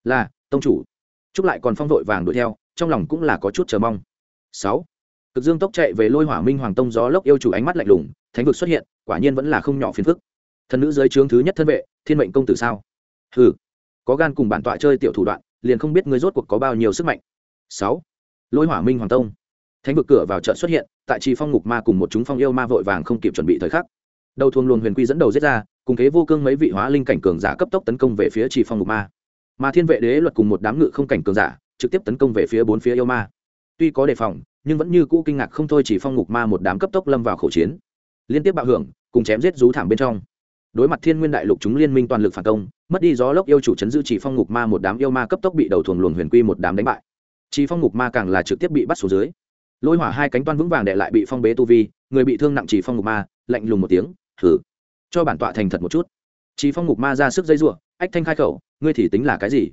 Là, tông chủ trúc lại còn phong vội vàng đuổi theo, trong lòng cũng là có chút chờ mong sáu. Cực dương tốc chạy về lôi hỏa minh hoàng tông gió lốc yêu chủ ánh mắt lạnh lùng, thánh vực xuất hiện, quả nhiên vẫn là không nhỏ phiền phức. Thần nữ dưới trướng thứ nhất thân vệ, thiên mệnh công tử sao? Hừ. Có gan cùng bản tọa chơi tiểu thủ đoạn, liền không biết ngươi rốt cuộc có bao nhiêu sức mạnh. Sáu. Lôi hỏa minh hoàng tông. Thánh vực cửa vào chợ xuất hiện, tại trì phong ngục ma cùng một chúng phong yêu ma vội vàng không kịp chuẩn bị thời khắc. Đầu thuồng luồng huyền quy dẫn đầu giết ra, cùng kế vô cương mấy vị hóa linh cảnh cường giả cấp tốc tấn công về phía trì phong ngục ma. Mà thiên vệ đế luật cùng một đám ngự không cảnh cường giả, trực tiếp tấn công về phía bốn phía yêu ma tuy có đề phòng, nhưng vẫn như cũ kinh ngạc không thôi chỉ phong ngục ma một đám cấp tốc lâm vào khẩu chiến. Liên tiếp bạo hưởng, cùng chém giết rú thảm bên trong. Đối mặt thiên nguyên đại lục chúng liên minh toàn lực phản công, mất đi gió lốc yêu chủ chấn giữ chỉ phong ngục ma một đám yêu ma cấp tốc bị đầu thuồng luồng huyền quy một đám đánh bại. Chỉ phong ngục ma càng là trực tiếp bị bắt xuống dưới. Lôi hỏa hai cánh toan vững vàng để lại bị phong bế tu vi, người bị thương nặng chỉ phong ngục ma, lạnh lùng một tiếng thử cho bản tọa thành thật một chút. Chỉ phong ngục ma ra sức dây rủa, ách thanh khai khẩu, ngươi thì tính là cái gì?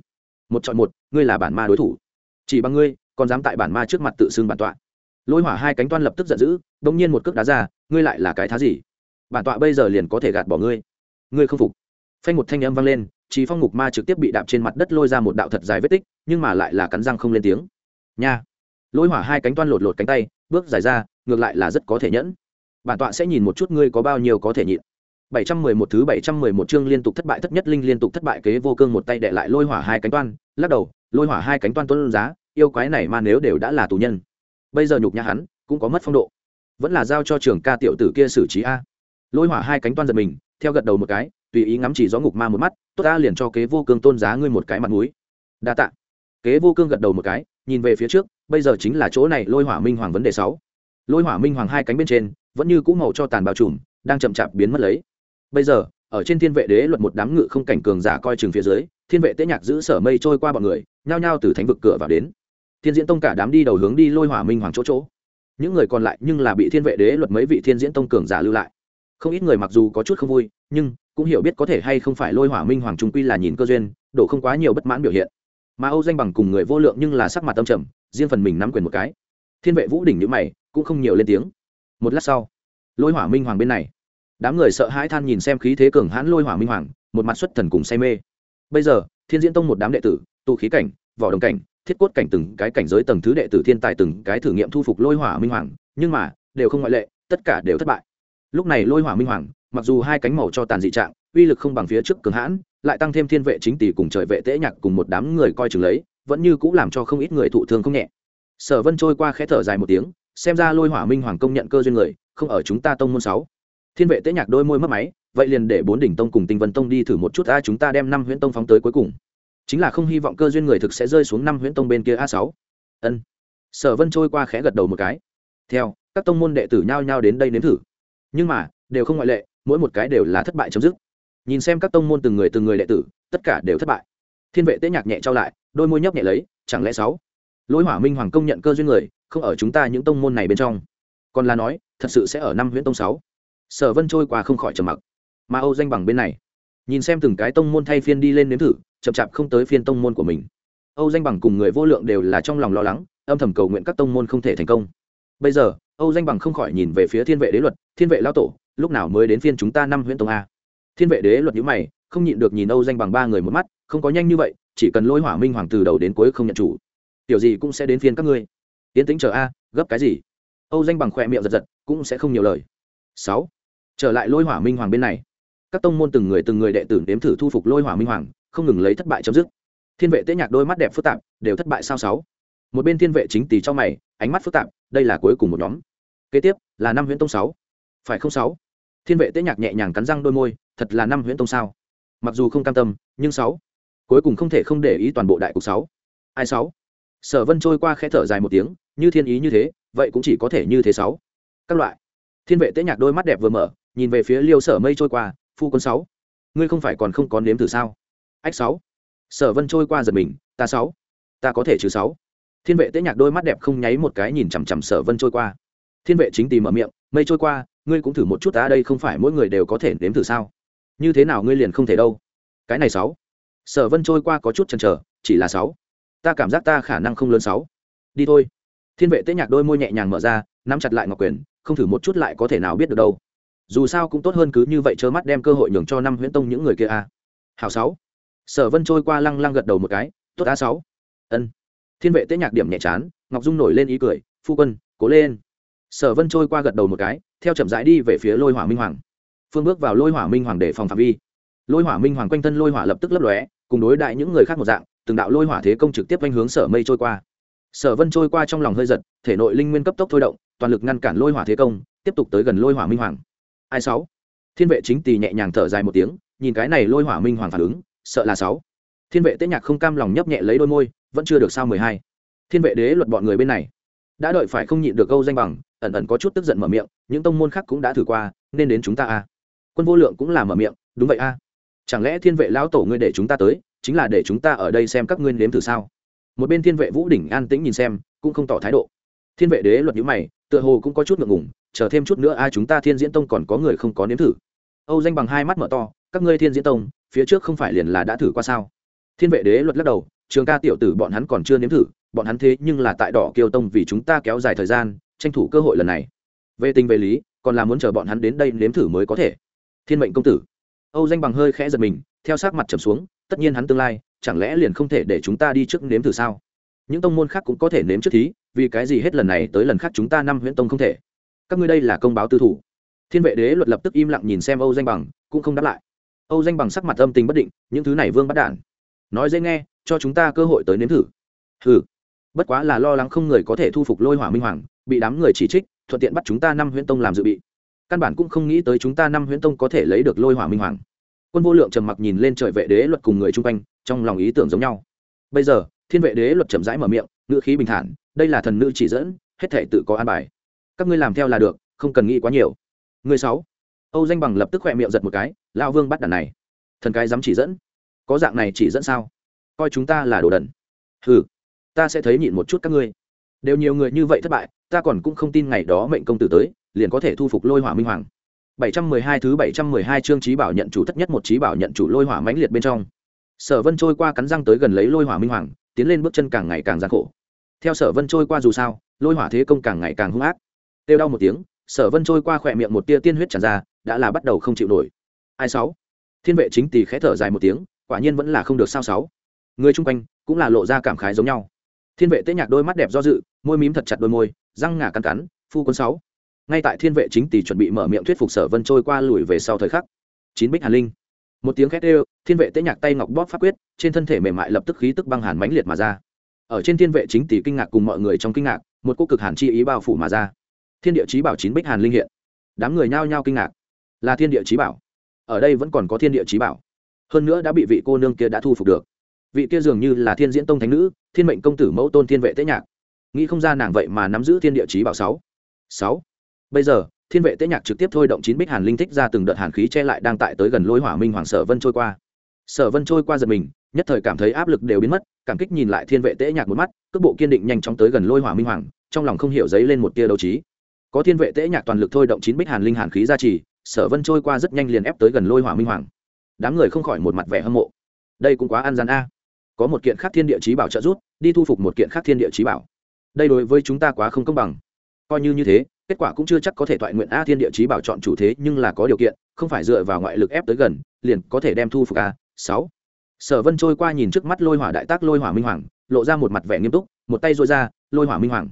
Một chọn một, ngươi là bản ma đối thủ. Chỉ bằng ngươi còn dám tại bản ma trước mặt tự xưng bản tọa. Lôi hỏa hai cánh toan lập tức giận dữ đ ỗ n g nhiên một cước đá ra ngươi lại là cái thá gì? Bản tọa bây giờ liền có thể gạt bỏ ngươi. Ngươi không phục. Phanh một thanh âm vang lên trí phong ngục ma trực tiếp bị đạp trên mặt đất lôi ra một đạo thật dài vết tích nhưng mà lại là cắn răng không lên tiếng. Nha. Lôi hỏa hai cánh toan lột lột cánh tay bước dài ra ngược lại là rất có thể nhẫn. Bản tọa sẽ nhìn một chút ngươi có bao nhiêu có thể nhịn. 711 thứ 711 chương liên tục thất bại thất nhất linh liên tục thất bại kế vô cương một tay đệ lại lôi hỏa hai cánh toan, lắc đầu, lôi hỏa hai cánh toan tuân giá, yêu quái này mà nếu đều đã là tù nhân. Bây giờ nhục nhã hắn, cũng có mất phong độ. Vẫn là giao cho trưởng ca tiểu tử kia xử trí a. Lôi hỏa hai cánh toan giật mình, theo gật đầu một cái, tùy ý ngắm chỉ gió ngục ma một mắt, tốt ta liền cho kế vô cương tôn giá ngươi một cái mặt mũi. Đa tạ. Kế vô cương gật đầu một cái, nhìn về phía trước, bây giờ chính là chỗ này lôi hỏa minh hoàng vấn đề sáu, Lôi hỏa minh hoàng hai cánh bên trên, vẫn như cũ màu cho tàn bao trùm, đang chậm chạp biến mất lấy bây giờ ở trên thiên vệ đế luật một đám ngự không cảnh cường giả coi chừng phía dưới thiên vệ tế nhạc giữ sở mây trôi qua bọn người nhao nhao từ thánh vực cửa vào đến thiên diễn tông cả đám đi đầu hướng đi lôi hỏa minh hoàng chỗ chỗ. Những người còn lại nhưng là bị thiên vệ đế luật mấy vị thiên diễn tông cường giả lưu lại. Không ít người mặc dù có chút không vui, nhưng cũng hiểu biết có thể hay không phải lôi hỏa minh hoàng trung quy là nhìn cơ duyên, đổ không quá nhiều bất mãn biểu hiện. Mà âu danh bằng cùng người vô lượng nhưng là sắc mặt tâm trầm, riêng phần mình nắm quyền một cái. Thiên vệ vũ đỉnh nhữ mày, cũng không nhiều lên tiếng. Một lát sau, lôi hỏa minh hoàng bên này. Đám người sợ hãi than nhìn xem khí thế cường hãn lôi hỏa minh hoàng, một mặt xuất thần cùng say mê. Bây giờ, thiên diễn tông một đám đệ tử, tụ khí cảnh vỏ đồng cảnh thiết cốt cảnh từng cái cảnh giới tầng thứ đệ tử thiên tài từng cái thử nghiệm thu phục lôi hỏa minh hoàng, nhưng mà, đều không ngoại lệ, tất cả đều thất bại. Lúc này lôi hỏa minh hoàng, mặc dù hai cánh màu cho tàn dị trạng, uy lực không bằng phía trước cường hãn, lại tăng thêm thiên vệ chính tỷ cùng trời vệ tễ nhạc cùng một đám người coi chừng lấy, vẫn như cũng làm cho không ít người thụ thương không nhẹ. Sở vân trôi qua khẽ thở dài một tiếng, xem ra lôi hỏa minh hoàng công nhận cơ duyên người, không ở chúng ta tông môn sáu. Thiên vệ tễ nhạc đôi môi mất máy, vậy liền để bốn đỉnh tông cùng tinh vân tông đi thử một chút, a, chúng ta đem năm huyễn tông phóng tới cuối cùng chính là không hy vọng cơ duyên người thực sẽ rơi xuống năm huyễn tông bên kia a sáu. Ân. Sở vân trôi qua khẽ gật đầu một cái. Theo, các tông môn đệ tử nhao nhao đến đây nếm thử. Nhưng mà, đều không ngoại lệ, mỗi một cái đều là thất bại chấm dứt. Nhìn xem các tông môn từng người từng người đệ tử, tất cả đều thất bại. Thiên vệ tế nhạc nhẹ trao lại, đôi môi nhấp nhẹ lấy, chẳng lẽ sáu? Lỗi hỏa minh hoàng công nhận cơ duyên người, không ở chúng ta những tông môn này bên trong. Còn là nói, thật sự sẽ ở năm huyễn tông sáu. Sở vân trôi qua không khỏi trầm mặc. Mà âu danh bằng bên này, nhìn xem từng cái tông môn thay phiên đi lên nếm thử chậm chạp không tới phiên tông môn của mình. Âu danh bằng cùng người vô lượng đều là trong lòng lo lắng, âm thầm cầu nguyện các tông môn không thể thành công. Bây giờ, âu danh bằng không khỏi nhìn về phía thiên vệ đế luật, thiên vệ lao tổ, lúc nào mới đến phiên chúng ta năm huyện tông a? Thiên vệ đế luật nhữ mày, không nhịn được nhìn âu danh bằng ba người một mắt, không có nhanh như vậy, chỉ cần lôi hỏa minh hoàng từ đầu đến cuối không nhận chủ, tiểu gì cũng sẽ đến phiên các ngươi. Tiến tính chờ a, gấp cái gì? Âu danh bằng khỏe miệng giật giật, cũng sẽ không nhiều lời. Sáu, trở lại lôi hỏa minh hoàng bên này. Các tông môn từng người từng người đệ tử đếm thử thu phục lôi hỏa minh hoàng không ngừng lấy thất bại chấm dứt. Thiên vệ tế nhạc đôi mắt đẹp phức tạp, đều thất bại sao sáu. Một bên thiên vệ chính tỷ trong mày, ánh mắt phức tạp, đây là cuối cùng một nhóm. Kế tiếp, là năm huyễn tông sáu. Phải không sáu? Thiên vệ tế nhạc nhẹ nhàng cắn răng đôi môi, thật là năm huyễn tông sao? Mặc dù không cam tâm, nhưng sáu. Cuối cùng không thể không để ý toàn bộ đại cục sáu. Ai sáu? Sở vân trôi qua khẽ thở dài một tiếng, như thiên ý như thế, vậy cũng chỉ có thể như thế sáu. Các loại. Thiên vệ tế nhạc đôi mắt đẹp vừa mở, nhìn về phía liêu sở mây trôi qua, phu quân sáu. Ngươi không phải còn không có nếm thử sao? Ách sáu. Sở vân trôi qua giật mình, ta sáu. Ta có thể chứ sáu. Thiên vệ tế nhạc đôi mắt đẹp không nháy một cái nhìn chằm chằm sở vân trôi qua. Thiên vệ chính tìm ở miệng, mây trôi qua, ngươi cũng thử một chút ta, đây không phải mỗi người đều có thể nếm thử sao? Như thế nào ngươi liền không thể đâu? Cái này sáu. Sở vân trôi qua có chút chần chờ, chỉ là sáu. Ta cảm giác ta khả năng không lớn sáu. Đi thôi. Thiên vệ tế nhạc đôi môi nhẹ nhàng mở ra, nắm chặt lại ngọc quyền, không thử một chút lại có thể nào biết được đâu. Dù sao cũng tốt hơn cứ như vậy trơ mắt đem cơ hội nhường cho năm huyễn tông những người kia a à. hào sáu sở vân trôi qua lăng lăng gật đầu một cái, tốt a sáu. Ân. Thiên vệ tế nhạc điểm nhẹ chán, ngọc dung nổi lên ý cười, phu quân, cố lên. Sở vân trôi qua gật đầu một cái, theo chậm rãi đi về phía lôi hỏa minh hoàng. Phương bước vào lôi hỏa minh hoàng để phòng phạm vi. Lôi hỏa minh hoàng quanh thân lôi hỏa lập tức lấp lóe, cùng đối đại những người khác một dạng, từng đạo lôi hỏa thế công trực tiếp quanh hướng sở mây trôi qua. Sở vân trôi qua trong lòng hơi giật, thể nội linh nguyên cấp tốc thôi động, toàn lực ngăn cản lôi hỏa thế công, tiếp tục tới gần lôi hỏa minh hoàng. Ai sáu? Thiên vệ chính tỳ nhẹ nhàng thở dài một tiếng, nhìn cái này lôi hỏa minh hoàng phản ứng sợ là sáu. Thiên vệ tế nhạc không cam lòng nhấp nhẹ lấy đôi môi, vẫn chưa được sao mười hai. Thiên vệ đế luật bọn người bên này. Đã đợi phải không nhịn được câu danh bằng, ẩn ẩn có chút tức giận mở miệng, những tông môn khác cũng đã thử qua, nên đến chúng ta a quân vô lượng cũng là mở miệng, đúng vậy a chẳng lẽ thiên vệ lão tổ ngươi để chúng ta tới, chính là để chúng ta ở đây xem các ngươi nếm thử sao? Một bên thiên vệ vũ đỉnh an tĩnh nhìn xem, cũng không tỏ thái độ. Thiên vệ đế luật nhữ mày, tựa hồ cũng có chút ngượng ngùng, chờ thêm chút nữa ai chúng ta thiên diễn tông còn có người không có nếm thử. Âu danh bằng hai mắt mở to, các ngươi thiên diễn tông phía trước không phải liền là đã thử qua sao? Thiên vệ đế luật lắc đầu, trường ca tiểu tử bọn hắn còn chưa nếm thử, bọn hắn thế nhưng là tại đỏ kiêu tông vì chúng ta kéo dài thời gian, tranh thủ cơ hội lần này. Về tình về lý, còn là muốn chờ bọn hắn đến đây nếm thử mới có thể. Thiên mệnh công tử. Âu danh bằng hơi khẽ giật mình, theo sát mặt trầm xuống, tất nhiên hắn tương lai, chẳng lẽ liền không thể để chúng ta đi trước nếm thử sao? Những tông môn khác cũng có thể nếm trước thí, vì cái gì hết lần này tới lần khác chúng ta năm huyễn tông không thể? Các ngươi đây là công báo tư thủ. Thiên vệ đế luật lập tức im lặng nhìn xem âu danh bằng, cũng không đáp lại âu danh bằng sắc mặt âm tình bất định, những thứ này vương bắt đản. Nói dễ nghe, cho chúng ta cơ hội tới nếm thử. Hừ. Bất quá là lo lắng không người có thể thu phục lôi hỏa minh hoàng, bị đám người chỉ trích, thuận tiện bắt chúng ta năm huyễn tông làm dự bị. Căn bản cũng không nghĩ tới chúng ta năm huyễn tông có thể lấy được lôi hỏa minh hoàng. Quân vô lượng trầm mặc nhìn lên trời vệ đế luật cùng người chung quanh, trong lòng ý tưởng giống nhau. Bây giờ, thiên vệ đế luật chậm rãi mở miệng, ngữ khí bình thản, đây là thần nữ chỉ dẫn, hết thể tự có an bài. Các ngươi làm theo là được, không cần nghĩ quá nhiều. Người sáu. Âu danh bằng lập tức khỏe miệng giật một cái lao vương bắt đàn này. Thần cái dám chỉ dẫn? Có dạng này chỉ dẫn sao? Coi chúng ta là đồ đần. Hừ, ta sẽ thấy nhịn một chút các ngươi. Đều nhiều người như vậy thất bại, ta còn cũng không tin ngày đó mệnh công tử tới, liền có thể thu phục lôi hỏa minh hoàng. 712 thứ 712 chương trí bảo nhận chủ thất nhất một trí bảo nhận chủ lôi hỏa mãnh liệt bên trong. Sở vân trôi qua cắn răng tới gần lấy lôi hỏa minh hoàng, tiến lên bước chân càng ngày càng gian khổ. Theo sở vân trôi qua dù sao, lôi hỏa thế công càng ngày càng hung ác. Têu đau một tiếng, sở vân trôi qua khỏe miệng một tia tiên huyết tràn ra, đã là bắt đầu không chịu nổi ai sáu? Thiên vệ chính tỳ khẽ thở dài một tiếng, quả nhiên vẫn là không được sao sáu. Người chung quanh cũng là lộ ra cảm khái giống nhau. Thiên vệ tế nhạc đôi mắt đẹp do dự, môi mím thật chặt đôi môi, răng ngà cắn cắn, phu quân sáu. Ngay tại thiên vệ chính tỷ chuẩn bị mở miệng thuyết phục sở vân trôi qua lùi về sau thời khắc, chín bích hàn linh. Một tiếng khét đều, thiên vệ tế nhạc tay ngọc bóp pháp quyết, trên thân thể mềm mại lập tức khí tức băng hàn mãnh liệt mà ra. Ở trên thiên vệ chính tỷ kinh ngạc cùng mọi người trong kinh ngạc, một cô cực hàn chi ý bao phủ mà ra. Thiên địa chí bảo chín bích hàn linh hiện. Đám người nhao nhao kinh ngạc. Là thiên địa chí bảo ở đây vẫn còn có thiên địa chí bảo. Hơn nữa đã bị vị cô nương kia đã thu phục được. Vị kia dường như là thiên diễn tông thánh nữ, thiên mệnh công tử mẫu tôn thiên vệ tế nhạc. Nghĩ không ra nàng vậy mà nắm giữ thiên địa chí bảo sáu. Sáu. Bây giờ, thiên vệ tế nhạc trực tiếp thôi động chín bích hàn linh thích ra từng đợt hàn khí che lại đang tại tới gần lối hỏa minh hoàng sở vân trôi qua. Sở vân trôi qua giật mình, nhất thời cảm thấy áp lực đều biến mất, cảm kích nhìn lại thiên vệ tế nhạc một mắt, cước bộ kiên định nhanh chóng tới gần lôi hỏa minh hoàng, trong lòng không hiểu dấy lên một tia đấu trí. Có thiên vệ tế nhạc toàn lực thôi động chín bích hàn linh hàn khí ra trì sở vân trôi qua rất nhanh liền ép tới gần lôi hỏa minh hoàng. Đám người không khỏi một mặt vẻ hâm mộ. Đây cũng quá ăn gian a. Có một kiện khác thiên địa chí bảo trợ giúp, đi thu phục một kiện khác thiên địa chí bảo. Đây đối với chúng ta quá không công bằng. Coi như như thế, kết quả cũng chưa chắc có thể thoại nguyện a thiên địa chí bảo chọn chủ thế, nhưng là có điều kiện, không phải dựa vào ngoại lực ép tới gần, liền có thể đem thu phục a. Sáu. Sở vân trôi qua nhìn trước mắt lôi hỏa đại tác lôi hỏa minh hoàng, lộ ra một mặt vẻ nghiêm túc, một tay dội ra, lôi hỏa minh hoàng,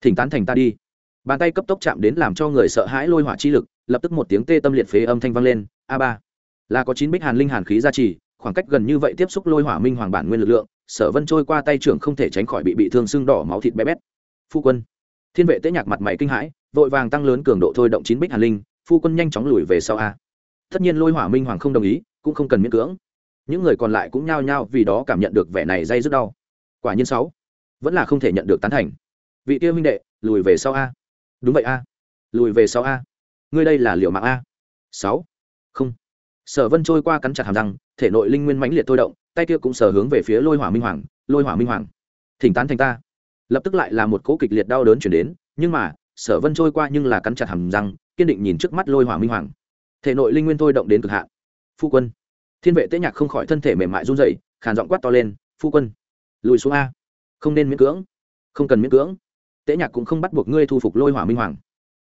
thỉnh tán thành ta đi. Bàn tay cấp tốc chạm đến làm cho người sợ hãi lôi hỏa chi lực lập tức một tiếng tê tâm liệt phế âm thanh vang lên, a ba. Là có chín bích hàn linh hàn khí gia trì, khoảng cách gần như vậy tiếp xúc lôi hỏa minh hoàng bản nguyên lực lượng, sở vân trôi qua tay trưởng không thể tránh khỏi bị bị thương sưng đỏ máu thịt bé bét. Phu quân. Thiên vệ tế nhạc mặt mày kinh hãi, vội vàng tăng lớn cường độ thôi động chín bích hàn linh, phu quân nhanh chóng lùi về sau a. Tất nhiên lôi hỏa minh hoàng không đồng ý, cũng không cần miễn cưỡng. Những người còn lại cũng nhao nhao vì đó cảm nhận được vẻ này dây rất đau. Quả nhiên sáu. Vẫn là không thể nhận được tán thành. Vị tiêu minh đệ, lùi về sau a. Đúng vậy a. Lùi về sau a ngươi đây là liệu mạng a? Sáu. Không. Sở vân trôi qua cắn chặt hàm răng, thể nội linh nguyên mãnh liệt thôi động, tay kia cũng sờ hướng về phía lôi hỏa minh hoàng, lôi hỏa minh hoàng, thỉnh tán thành ta. Lập tức lại là một cỗ kịch liệt đau đớn chuyển đến, nhưng mà, sở vân trôi qua nhưng là cắn chặt hàm răng, kiên định nhìn trước mắt lôi hỏa minh hoàng. Thể nội linh nguyên thôi động đến cực hạn. Phu quân. Thiên vệ tế nhạc không khỏi thân thể mềm mại run dậy khàn giọng quát to lên, phu quân, lùi xuống a. Không nên miễn cưỡng. Không cần miễn cưỡng. Tế nhạc cũng không bắt buộc ngươi thu phục lôi hỏa minh hoàng.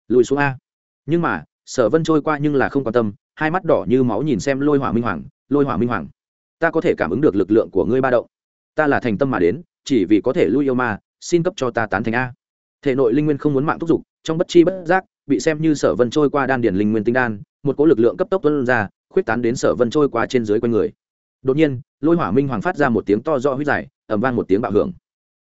Lùi xuống a nhưng mà, sở vân trôi qua nhưng là không quan tâm, hai mắt đỏ như máu nhìn xem lôi hỏa minh hoàng, lôi hỏa minh hoàng, ta có thể cảm ứng được lực lượng của ngươi ba động. Ta là thành tâm mà đến, chỉ vì có thể lui yêu ma, xin cấp cho ta tán thành a. Thể nội linh nguyên không muốn mạng thúc giục, trong bất chi bất giác, bị xem như sở vân trôi qua đan điển linh nguyên tinh đan, một cỗ lực lượng cấp tốc tuân ra, khuyết tán đến sở vân trôi qua trên dưới quanh người. Đột nhiên, lôi hỏa minh hoàng phát ra một tiếng to do huyết dài ẩm vang một tiếng bạo hưởng.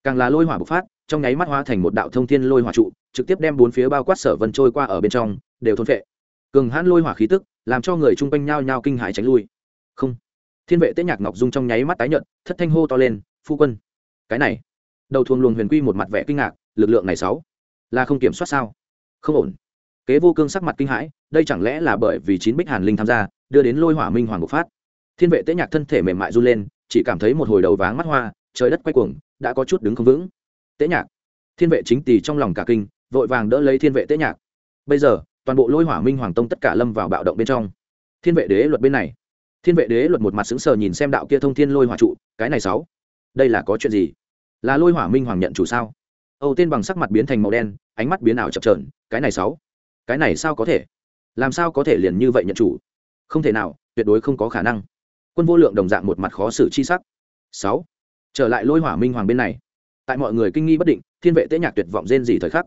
Càng là lôi hỏa bộc phát trong nháy mắt hóa thành một đạo thông thiên lôi hỏa trụ, trực tiếp đem bốn phía bao quát sở vân trôi qua ở bên trong, đều thôn phệ. Cường hãn lôi hỏa khí tức, làm cho người chung quanh nhao nhao kinh hãi tránh lui. Không. Thiên vệ tế nhạc ngọc dung trong nháy mắt tái nhận thất thanh hô to lên, phu quân! Cái này, đầu thuồng luồng huyền quy một mặt vẻ kinh ngạc, lực lượng này sáu, là không kiểm soát sao? Không ổn. Kế vô cương sắc mặt kinh hãi, đây chẳng lẽ là bởi vì chín bích hàn linh tham gia, đưa đến lôi hỏa minh hoàng bộc phát? Thiên vệ tế nhạc thân thể mềm mại run lên, chỉ cảm thấy một hồi đầu váng mắt hoa, trời đất quay cuồng, đã có chút đứng không vững tế nhạc. Thiên vệ chính tỳ trong lòng cả kinh, vội vàng đỡ lấy thiên vệ tế nhạc. Bây giờ, toàn bộ lôi hỏa minh hoàng tông tất cả lâm vào bạo động bên trong. Thiên vệ đế luật bên này. Thiên vệ đế luật một mặt sững sờ nhìn xem đạo kia thông thiên lôi hỏa trụ, cái này sáu. Đây là có chuyện gì? Là lôi hỏa minh hoàng nhận chủ sao? Âu tên bằng sắc mặt biến thành màu đen, ánh mắt biến ảo chập trờn cái này sáu. Cái này sao có thể? Làm sao có thể liền như vậy nhận chủ? Không thể nào, tuyệt đối không có khả năng. Quân vô lượng đồng dạng một mặt khó xử chi sắc. Sáu. Trở lại lôi hỏa minh hoàng bên này tại mọi người kinh nghi bất định, thiên vệ tế nhạc tuyệt vọng rên gì thời khắc.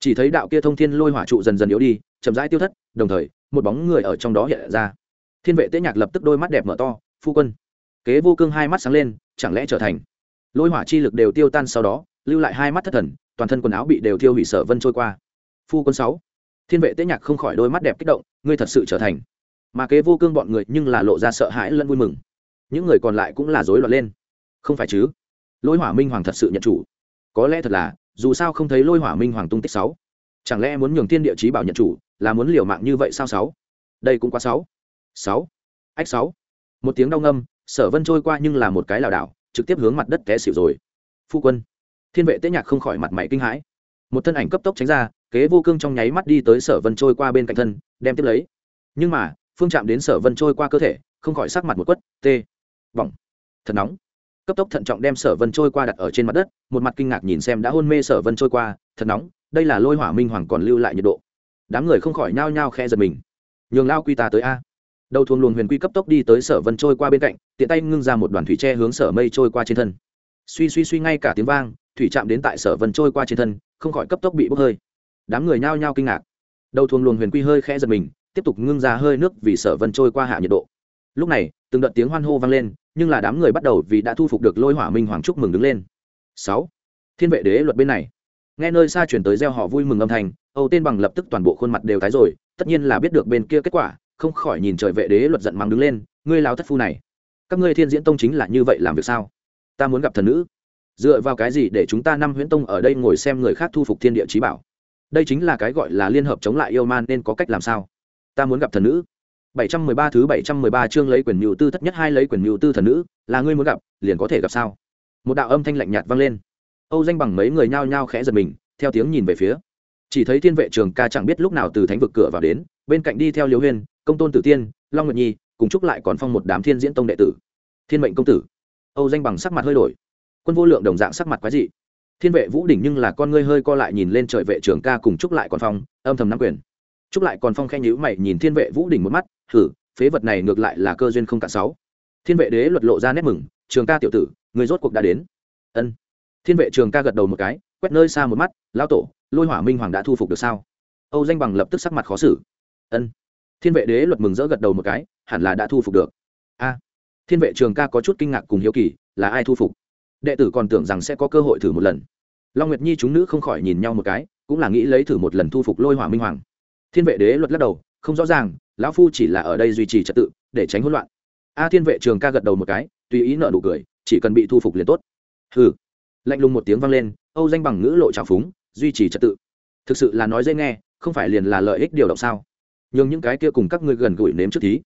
Chỉ thấy đạo kia thông thiên lôi hỏa trụ dần dần yếu đi, chậm rãi tiêu thất, đồng thời, một bóng người ở trong đó hiện ra. Thiên vệ tế nhạc lập tức đôi mắt đẹp mở to, phu quân. Kế vô cương hai mắt sáng lên, chẳng lẽ trở thành? Lôi hỏa chi lực đều tiêu tan sau đó, lưu lại hai mắt thất thần, toàn thân quần áo bị đều thiêu hủy sở vân trôi qua. Phu quân sáu. Thiên vệ tế nhạc không khỏi đôi mắt đẹp kích động, ngươi thật sự trở thành. Mà kế vô cương bọn người nhưng là lộ ra sợ hãi lẫn vui mừng. Những người còn lại cũng là rối loạn lên. Không phải chứ? Lôi hỏa minh hoàng thật sự nhận chủ. Có lẽ thật là, dù sao không thấy lôi hỏa minh hoàng tung tích sáu. Chẳng lẽ muốn nhường thiên địa chí bảo nhận chủ, là muốn liều mạng như vậy sao sáu? Đây cũng quá sáu. Sáu. Ách sáu. Một tiếng đau ngâm, sở vân trôi qua nhưng là một cái lảo đảo, trực tiếp hướng mặt đất té xỉu rồi. Phu quân. Thiên vệ tế nhạc không khỏi mặt mày kinh hãi. Một thân ảnh cấp tốc tránh ra, kế vô cương trong nháy mắt đi tới sở vân trôi qua bên cạnh thân, đem tiếp lấy. Nhưng mà, phương chạm đến sở vân trôi qua cơ thể, không khỏi sắc mặt một quất, tê. Bỏng. Thật nóng cấp tốc thận trọng đem sở vân trôi qua đặt ở trên mặt đất, một mặt kinh ngạc nhìn xem đã hôn mê sở vân trôi qua, thật nóng, đây là lôi hỏa minh hoàng còn lưu lại nhiệt độ. Đám người không khỏi nhao nhao khe giật mình. Nhường lao quy ta tới a. Đầu thuồng luồng huyền quy cấp tốc đi tới sở vân trôi qua bên cạnh, tiện tay ngưng ra một đoàn thủy tre hướng sở mây trôi qua trên thân. Suy suy suy ngay cả tiếng vang, thủy chạm đến tại sở vân trôi qua trên thân, không khỏi cấp tốc bị bốc hơi. Đám người nhao nhao kinh ngạc. Đầu thuồng luồng huyền quy hơi khẽ giật mình, tiếp tục ngưng ra hơi nước vì sở vân trôi qua hạ nhiệt độ. Lúc này từng đợt tiếng hoan hô vang lên, nhưng là đám người bắt đầu vì đã thu phục được lôi hỏa minh hoàng chúc mừng đứng lên. Sáu, thiên vệ đế luật bên này. Nghe nơi xa chuyển tới gieo họ vui mừng âm thanh, âu tên bằng lập tức toàn bộ khuôn mặt đều tái rồi, tất nhiên là biết được bên kia kết quả, không khỏi nhìn trời vệ đế luật giận mắng đứng lên, ngươi lao thất phu này, các ngươi thiên diễn tông chính là như vậy làm việc sao? Ta muốn gặp thần nữ. Dựa vào cái gì để chúng ta năm huyễn tông ở đây ngồi xem người khác thu phục thiên địa trí bảo? Đây chính là cái gọi là liên hợp chống lại yêu man nên có cách làm sao? Ta muốn gặp thần nữ. 713 thứ 713 chương lấy quyền nhu tư thất nhất hai lấy quyền nhu tư thần nữ, là ngươi muốn gặp, liền có thể gặp sao? Một đạo âm thanh lạnh nhạt vang lên. Âu danh bằng mấy người nhao nhao khẽ giật mình, theo tiếng nhìn về phía. Chỉ thấy Thiên vệ trường ca chẳng biết lúc nào từ thánh vực cửa vào đến, bên cạnh đi theo Liễu Huyền, Công Tôn Tử Tiên, Long Nguyệt Nhi, cùng chúc lại còn phong một đám Thiên Diễn Tông đệ tử. Thiên mệnh công tử. Âu danh bằng sắc mặt hơi đổi. Quân vô lượng đồng dạng sắc mặt quái dị. Thiên vệ Vũ đỉnh nhưng là con ngươi hơi co lại nhìn lên trời vệ trường ca cùng chúc lại còn phong, âm thầm nắm quyền chúc lại còn phong khen nhữ mày nhìn thiên vệ vũ đỉnh một mắt thử phế vật này ngược lại là cơ duyên không cả sáu. Thiên vệ đế luật lộ ra nét mừng, trường ca tiểu tử, người rốt cuộc đã đến. Ân. Thiên vệ trường ca gật đầu một cái, quét nơi xa một mắt lao tổ, lôi hỏa minh hoàng đã thu phục được sao? Âu danh bằng lập tức sắc mặt khó xử. Ân. Thiên vệ đế luật mừng rỡ gật đầu một cái, hẳn là đã thu phục được. A. Thiên vệ trường ca có chút kinh ngạc cùng hiếu kỳ, là ai thu phục? Đệ tử còn tưởng rằng sẽ có cơ hội thử một lần. Long nguyệt nhi chúng nữ không khỏi nhìn nhau một cái, cũng là nghĩ lấy thử một lần thu phục lôi hỏa minh hoàng. Thiên vệ đế luật lắc đầu không rõ ràng, lão phu chỉ là ở đây duy trì trật tự, để tránh hỗn loạn. A thiên vệ trường ca gật đầu một cái, tùy ý nợ nụ cười, chỉ cần bị thu phục liền tốt. Hừ. Lạnh lùng một tiếng vang lên, âu danh bằng ngữ lộ trào phúng, duy trì trật tự. Thực sự là nói dễ nghe, không phải liền là lợi ích điều động sao? Nhưng những cái kia cùng các ngươi gần gũi nếm trước thí,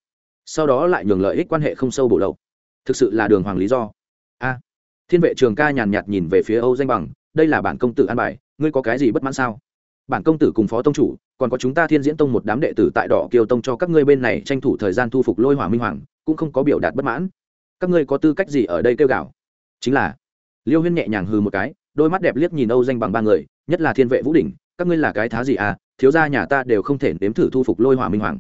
sau đó lại nhường lợi ích quan hệ không sâu bổ lậu thực sự là đường hoàng lý do. A. Thiên vệ trường ca nhàn nhạt nhìn về phía âu danh bằng, đây là bản công tử an bài, ngươi có cái gì bất mãn sao? Bản công tử cùng phó tông chủ còn có chúng ta thiên diễn tông một đám đệ tử tại đỏ kiều tông cho các ngươi bên này tranh thủ thời gian thu phục lôi hỏa minh hoàng, cũng không có biểu đạt bất mãn. Các ngươi có tư cách gì ở đây kêu gào? Chính là, liêu huyên nhẹ nhàng hư một cái, đôi mắt đẹp liếc nhìn âu danh bằng ba người, nhất là thiên vệ vũ đỉnh, các ngươi là cái thá gì à? Thiếu gia nhà ta đều không thể nếm thử thu phục lôi hỏa minh hoàng.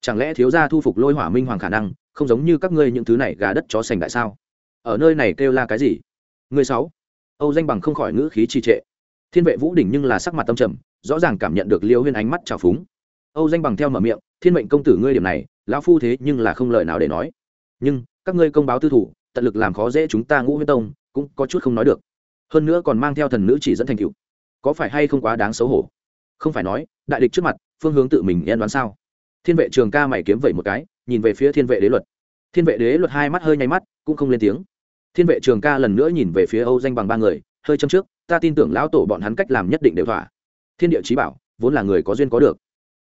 Chẳng lẽ thiếu gia thu phục lôi hỏa minh hoàng khả năng, không giống như các ngươi những thứ này gà đất chó sành đại sao? Ở nơi này kêu là cái gì? Người sáu. Âu danh bằng không khỏi ngữ khí trì trệ thiên vệ vũ đỉnh nhưng là sắc mặt tâm trầm, rõ ràng cảm nhận được liêu huyên ánh mắt trào phúng. Âu danh bằng theo mở miệng, thiên mệnh công tử ngươi điểm này, lão phu thế nhưng là không lời nào để nói. Nhưng, các ngươi công báo tư thủ, tận lực làm khó dễ chúng ta ngũ huyên tông, cũng có chút không nói được. Hơn nữa còn mang theo thần nữ chỉ dẫn thành cựu có phải hay không quá đáng xấu hổ? Không phải nói, đại địch trước mặt, phương hướng tự mình yên đoán sao? Thiên vệ trường ca mày kiếm vẩy một cái, nhìn về phía thiên vệ đế luật. Thiên vệ đế luật hai mắt hơi nháy mắt, cũng không lên tiếng. Thiên vệ trường ca lần nữa nhìn về phía âu danh bằng ba người, hơi châm trước ta tin tưởng lão tổ bọn hắn cách làm nhất định đều thỏa. Thiên địa trí bảo, vốn là người có duyên có được.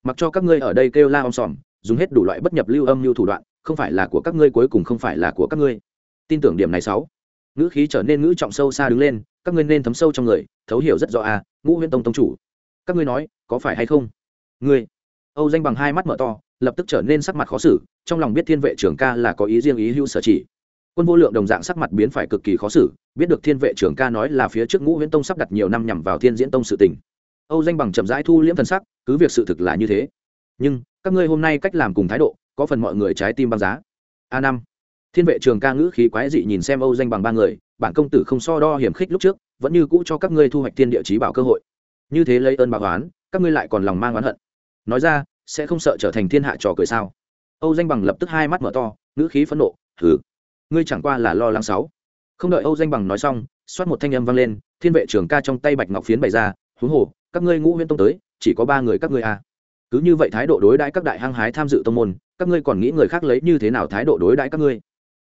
Mặc cho các ngươi ở đây kêu la om sòm, dùng hết đủ loại bất nhập lưu âm lưu thủ đoạn, không phải là của các ngươi, cuối cùng không phải là của các ngươi. Tin tưởng điểm này sáu. Ngữ khí trở nên ngữ trọng sâu xa đứng lên, các ngươi nên thấm sâu trong người, thấu hiểu rất rõ à ngũ huyễn tông tông chủ. Các ngươi nói, có phải hay không? Ngươi. Âu danh bằng hai mắt mở to, lập tức trở nên sắc mặt khó xử, trong lòng biết thiên vệ trưởng ca là có ý riêng ý hưu sở chỉ quân vô lượng đồng dạng sắc mặt biến phải cực kỳ khó xử, biết được thiên vệ trưởng ca nói là phía trước ngũ huyễn tông sắp đặt nhiều năm nhằm vào thiên diễn tông sự tình. Âu danh bằng chậm rãi thu liễm thần sắc, cứ việc sự thực là như thế. Nhưng, các ngươi hôm nay cách làm cùng thái độ, có phần mọi người trái tim băng giá. A năm. Thiên vệ trường ca ngữ khí quái dị nhìn xem âu danh bằng ba người, bản công tử không so đo hiểm khích lúc trước, vẫn như cũ cho các ngươi thu hoạch thiên địa chí bảo cơ hội. Như thế lấy ơn báo oán, các ngươi lại còn lòng mang oán hận. Nói ra, sẽ không sợ trở thành thiên hạ trò cười sao? Âu danh bằng lập tức hai mắt mở to, ngữ khí phẫn nộ thử ngươi chẳng qua là lo lắng sáu. Không đợi âu danh bằng nói xong xoát một thanh âm vang lên, thiên vệ trường ca trong tay bạch ngọc phiến bày ra, huống hồ, các ngươi ngũ huyễn tông tới, chỉ có ba người các ngươi à. cứ như vậy thái độ đối đãi các đại hăng hái tham dự tông môn, các ngươi còn nghĩ người khác lấy như thế nào thái độ đối đãi các ngươi?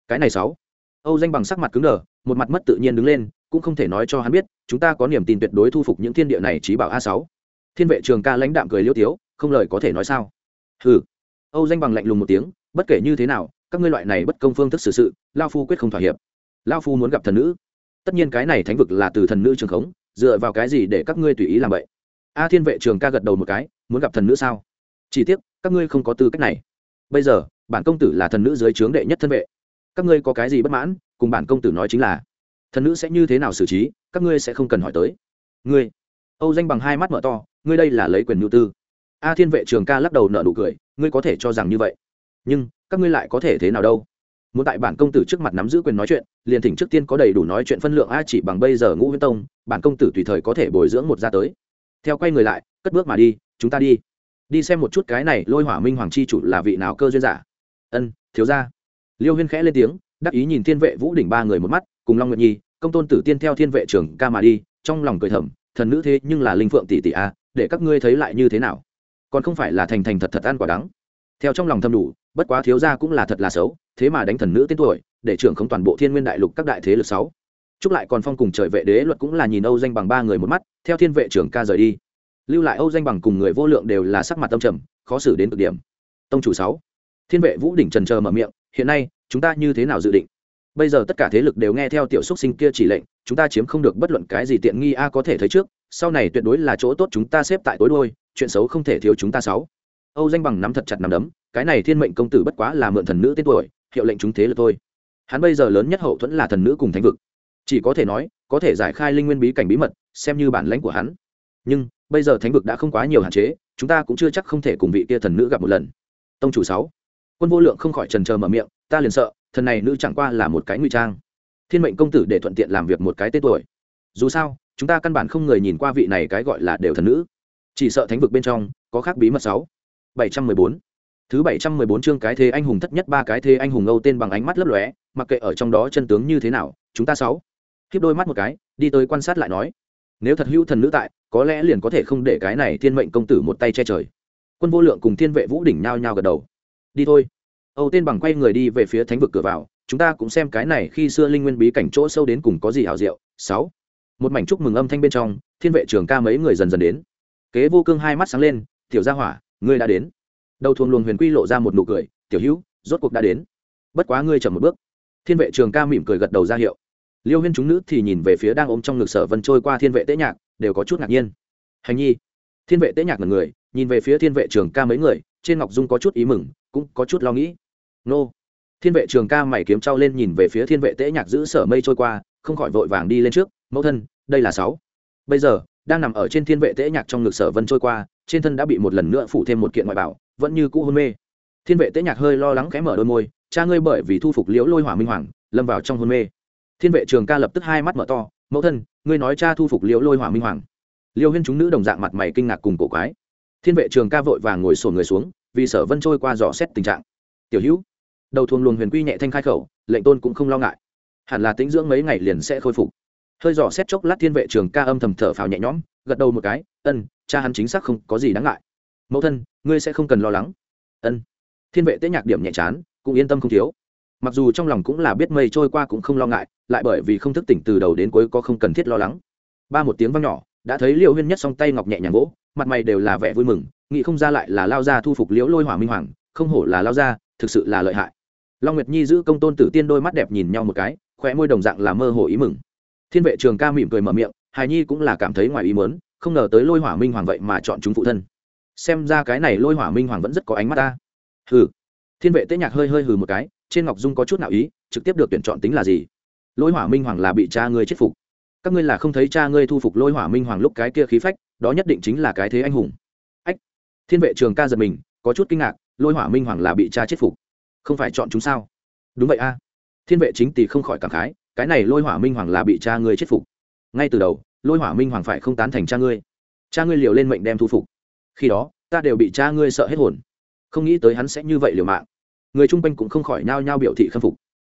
Cái này sáu. Âu danh bằng sắc mặt cứng đờ, một mặt mất tự nhiên đứng lên, cũng không thể nói cho hắn biết, chúng ta có niềm tin tuyệt đối thu phục những thiên địa này trí bảo a sáu. Thiên vệ trường ca lãnh đạm cười liêu tiếu, không lời có thể nói sao. Hừ. Âu danh bằng lạnh lùng một tiếng, bất kể như thế nào các ngươi loại này bất công phương thức xử sự, lao phu quyết không thỏa hiệp. Lao phu muốn gặp thần nữ. Tất nhiên cái này thánh vực là từ thần nữ trường khống, dựa vào cái gì để các ngươi tùy ý làm vậy? A thiên vệ trường ca gật đầu một cái, muốn gặp thần nữ sao? Chỉ tiếc, các ngươi không có tư cách này. Bây giờ, bản công tử là thần nữ dưới trướng đệ nhất thân vệ. Các ngươi có cái gì bất mãn, cùng bản công tử nói chính là, thần nữ sẽ như thế nào xử trí, các ngươi sẽ không cần hỏi tới. Ngươi, âu danh bằng hai mắt mở to, ngươi đây là lấy quyền nhu tư. A thiên vệ trường ca lắc đầu nợ nụ cười, ngươi có thể cho rằng như vậy. Nhưng các ngươi lại có thể thế nào đâu? Muốn tại bản công tử trước mặt nắm giữ quyền nói chuyện liền thỉnh trước tiên có đầy đủ nói chuyện phân lượng a chỉ bằng bây giờ ngũ huyễn tông bản công tử tùy thời có thể bồi dưỡng một gia tới. Theo quay người lại cất bước mà đi chúng ta đi. Đi xem một chút cái này lôi hỏa minh hoàng chi chủ là vị nào cơ duyên giả. Ân thiếu gia, liêu huyên khẽ lên tiếng đắc ý nhìn thiên vệ vũ đỉnh ba người một mắt cùng long nguyệt nhi công tôn tử tiên theo thiên vệ trưởng ca mà đi trong lòng cười thầm thần nữ thế nhưng là linh phượng tỷ tỷ a để các ngươi thấy lại như thế nào? Còn không phải là thành thành thật thật ăn quả đắng theo trong lòng thâm đủ, bất quá thiếu gia cũng là thật là xấu, thế mà đánh thần nữ tên tuổi, để trưởng không toàn bộ thiên nguyên đại lục các đại thế lực sáu. Chúc lại còn phong cùng trời vệ đế luật cũng là nhìn âu danh bằng ba người một mắt, theo thiên vệ trưởng ca rời đi. Lưu lại âu danh bằng cùng người vô lượng đều là sắc mặt tâm trầm, khó xử đến cực điểm. Tông chủ sáu. Thiên vệ vũ đỉnh trần chờ mở miệng, hiện nay, chúng ta như thế nào dự định? Bây giờ tất cả thế lực đều nghe theo tiểu xúc sinh kia chỉ lệnh, chúng ta chiếm không được bất luận cái gì tiện nghi a có thể thấy trước, sau này tuyệt đối là chỗ tốt chúng ta xếp tại tối đôi chuyện xấu không thể thiếu chúng ta sáu âu danh bằng nắm thật chặt nắm đấm, cái này thiên mệnh công tử bất quá là mượn thần nữ tên tuổi, hiệu lệnh chúng thế là thôi. Hắn bây giờ lớn nhất hậu thuẫn là thần nữ cùng thánh vực. Chỉ có thể nói, có thể giải khai linh nguyên bí cảnh bí mật, xem như bản lãnh của hắn. Nhưng, bây giờ thánh vực đã không quá nhiều hạn chế, chúng ta cũng chưa chắc không thể cùng vị kia thần nữ gặp một lần. Tông chủ sáu. Quân vô lượng không khỏi trần trờ mở miệng, ta liền sợ, thần này nữ chẳng qua là một cái nguy trang. Thiên mệnh công tử để thuận tiện làm việc một cái tên tuổi. Dù sao, chúng ta căn bản không người nhìn qua vị này cái gọi là đều thần nữ. Chỉ sợ thánh vực bên trong có khác bí mật sáu bảy trăm mười bốn. Thứ bảy trăm mười bốn chương cái thế anh hùng thất nhất, ba cái thế anh hùng âu tên bằng ánh mắt lấp lóe, mặc kệ ở trong đó chân tướng như thế nào, chúng ta sáu. Kiếp đôi mắt một cái, đi tới quan sát lại nói, nếu thật hữu thần nữ tại, có lẽ liền có thể không để cái này thiên mệnh công tử một tay che trời. Quân vô lượng cùng thiên vệ vũ đỉnh nhao nhao gật đầu. Đi thôi. Âu tên bằng quay người đi về phía thánh vực cửa vào, chúng ta cũng xem cái này khi xưa linh nguyên bí cảnh chỗ sâu đến cùng có gì hảo diệu. Sáu. Một mảnh chúc mừng âm thanh bên trong, thiên vệ trường ca mấy người dần dần đến. Kế vô cương hai mắt sáng lên, tiểu gia hỏa ngươi đã đến. Đầu thuồng luồng huyền quy lộ ra một nụ cười, tiểu hữu, rốt cuộc đã đến. Bất quá ngươi chậm một bước. Thiên vệ trường ca mỉm cười gật đầu ra hiệu. Liêu huyên chúng nữ thì nhìn về phía đang ôm trong ngực sở vân trôi qua thiên vệ tế nhạc, đều có chút ngạc nhiên. Hành nhi. Thiên vệ tế nhạc là người, nhìn về phía thiên vệ trường ca mấy người, trên ngọc dung có chút ý mừng, cũng có chút lo nghĩ. Nô. Thiên vệ trường ca mày kiếm trao lên nhìn về phía thiên vệ tế nhạc giữ sở mây trôi qua, không khỏi vội vàng đi lên trước, mẫu thân, đây là sáu. Bây giờ, đang nằm ở trên thiên vệ tế nhạc trong ngực sở vân trôi qua trên thân đã bị một lần nữa phủ thêm một kiện ngoại bảo, vẫn như cũ hôn mê. Thiên vệ tế nhạc hơi lo lắng khẽ mở đôi môi, cha ngươi bởi vì thu phục liễu lôi hỏa minh hoàng, lâm vào trong hôn mê. Thiên vệ trường ca lập tức hai mắt mở to, mẫu thân, ngươi nói cha thu phục liễu lôi hỏa minh hoàng. Liêu huyên chúng nữ đồng dạng mặt mày kinh ngạc cùng cổ quái. Thiên vệ trường ca vội vàng ngồi sổn người xuống, vì sở vân trôi qua dò xét tình trạng. Tiểu hữu. Đầu thuồng luồng huyền quy nhẹ thanh khai khẩu, lệnh tôn cũng không lo ngại. Hẳn là tính dưỡng mấy ngày liền sẽ khôi phục. Hơi dò xét chốc lát thiên vệ trường ca âm thầm thở phào nhẹ nhõm, gật đầu một cái, ân cha hắn chính xác không có gì đáng ngại. Mẫu thân, ngươi sẽ không cần lo lắng. Ân. Thiên vệ tế nhạc điểm nhẹ chán, cũng yên tâm không thiếu. Mặc dù trong lòng cũng là biết mây trôi qua cũng không lo ngại, lại bởi vì không thức tỉnh từ đầu đến cuối có không cần thiết lo lắng. Ba một tiếng vang nhỏ, đã thấy liệu huyên nhất song tay ngọc nhẹ nhàng gỗ mặt mày đều là vẻ vui mừng, nghĩ không ra lại là lao ra thu phục liễu lôi hỏa minh hoàng, không hổ là lao ra thực sự là lợi hại. Long nguyệt nhi giữ công tôn tử tiên đôi mắt đẹp nhìn nhau một cái, khóe môi đồng dạng là mơ hồ ý mừng. Thiên vệ trường ca mỉm cười mở miệng hài nhi cũng là cảm thấy ngoài ý mớn không ngờ tới lôi hỏa minh hoàng vậy mà chọn chúng phụ thân. Xem ra cái này lôi hỏa minh hoàng vẫn rất có ánh mắt ta. Hừ. Thiên vệ tế nhạc hơi hơi hừ một cái, trên ngọc dung có chút nào ý, trực tiếp được tuyển chọn tính là gì? Lôi hỏa minh hoàng là bị cha ngươi chết phục. Các ngươi là không thấy cha ngươi thu phục lôi hỏa minh hoàng lúc cái kia khí phách, đó nhất định chính là cái thế anh hùng. Ách. Thiên vệ trường ca giật mình, có chút kinh ngạc, lôi hỏa minh hoàng là bị cha chết phục. Không phải chọn chúng sao? Đúng vậy a. Thiên vệ chính tỷ không khỏi cảm khái, cái này lôi hỏa minh hoàng là bị cha ngươi chết phục. Ngay từ đầu lôi hỏa minh hoàng phải không tán thành cha ngươi? Cha ngươi liều lên mệnh đem thu phục. Khi đó, ta đều bị cha ngươi sợ hết hồn. Không nghĩ tới hắn sẽ như vậy liều mạng. Người chung quanh cũng không khỏi nhao nhao biểu thị khâm phục.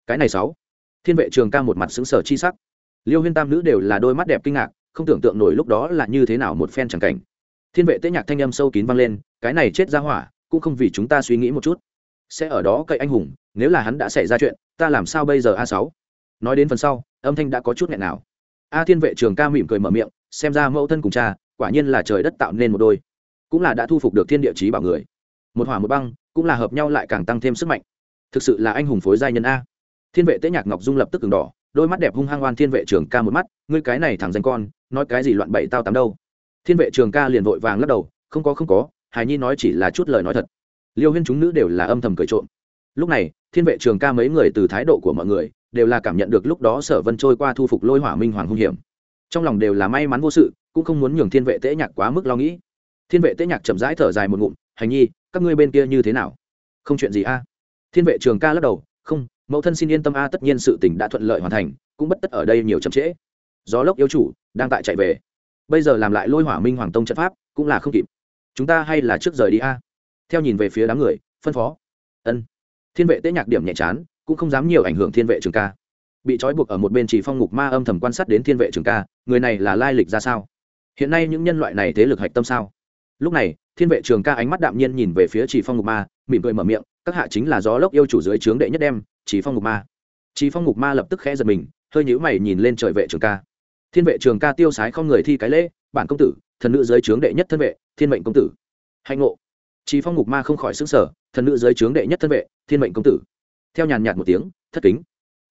Cái này sáu. Thiên vệ trường ca một mặt xứng sở chi sắc. Liêu huyên tam nữ đều là đôi mắt đẹp kinh ngạc, không tưởng tượng nổi lúc đó là như thế nào một phen chẳng cảnh. Thiên vệ tế nhạc thanh âm sâu kín vang lên, cái này chết ra hỏa, cũng không vì chúng ta suy nghĩ một chút. Sẽ ở đó cậy anh hùng, nếu là hắn đã xảy ra chuyện, ta làm sao bây giờ a sáu? Nói đến phần sau, âm thanh đã có chút nghẹn nào a thiên vệ trường ca mỉm cười mở miệng, xem ra mẫu thân cùng cha, quả nhiên là trời đất tạo nên một đôi. Cũng là đã thu phục được thiên địa chí bảo người. Một hỏa một băng, cũng là hợp nhau lại càng tăng thêm sức mạnh. Thực sự là anh hùng phối giai nhân a. Thiên vệ tế nhạc ngọc dung lập tức cường đỏ, đôi mắt đẹp hung hăng oan thiên vệ trường ca một mắt, ngươi cái này thằng danh con, nói cái gì loạn bậy tao tắm đâu. Thiên vệ trường ca liền vội vàng lắc đầu, không có không có, hài nhi nói chỉ là chút lời nói thật. Liêu huyên chúng nữ đều là âm thầm cười trộm. Lúc này, thiên vệ trường ca mấy người từ thái độ của mọi người đều là cảm nhận được lúc đó sở vân trôi qua thu phục lôi hỏa minh hoàng hung hiểm. Trong lòng đều là may mắn vô sự, cũng không muốn nhường thiên vệ tễ nhạc quá mức lo nghĩ. Thiên vệ tễ nhạc chậm rãi thở dài một ngụm, hành nhi, các ngươi bên kia như thế nào? Không chuyện gì a. Thiên vệ trường ca lắc đầu, không, mẫu thân xin yên tâm a, tất nhiên sự tình đã thuận lợi hoàn thành, cũng bất tất ở đây nhiều chậm trễ. Gió lốc yêu chủ, đang tại chạy về. Bây giờ làm lại lôi hỏa minh hoàng tông trận pháp, cũng là không kịp. Chúng ta hay là trước rời đi a. Theo nhìn về phía đám người, phân phó. Ân. Thiên vệ tế nhạc điểm nhẹ chán cũng không dám nhiều ảnh hưởng thiên vệ trường ca. Bị trói buộc ở một bên chỉ phong ngục ma âm thầm quan sát đến thiên vệ trường ca, người này là lai lịch ra sao? Hiện nay những nhân loại này thế lực hạch tâm sao? Lúc này, thiên vệ trường ca ánh mắt đạm nhiên nhìn về phía chỉ phong ngục ma, mỉm cười mở miệng, các hạ chính là gió lốc yêu chủ dưới trướng đệ nhất đem, chỉ phong ngục ma. Chỉ phong ngục ma lập tức khẽ giật mình, hơi nhíu mày nhìn lên trời vệ trường ca. Thiên vệ trường ca tiêu sái không người thi cái lễ, bản công tử, thần nữ dưới trướng đệ nhất thân vệ, thiên mệnh công tử. Hạnh ngộ. Chỉ phong ngục ma không khỏi xứng sở thần nữ dưới trướng đệ nhất thân vệ, thiên mệnh công tử theo nhàn nhạt một tiếng, thất kính.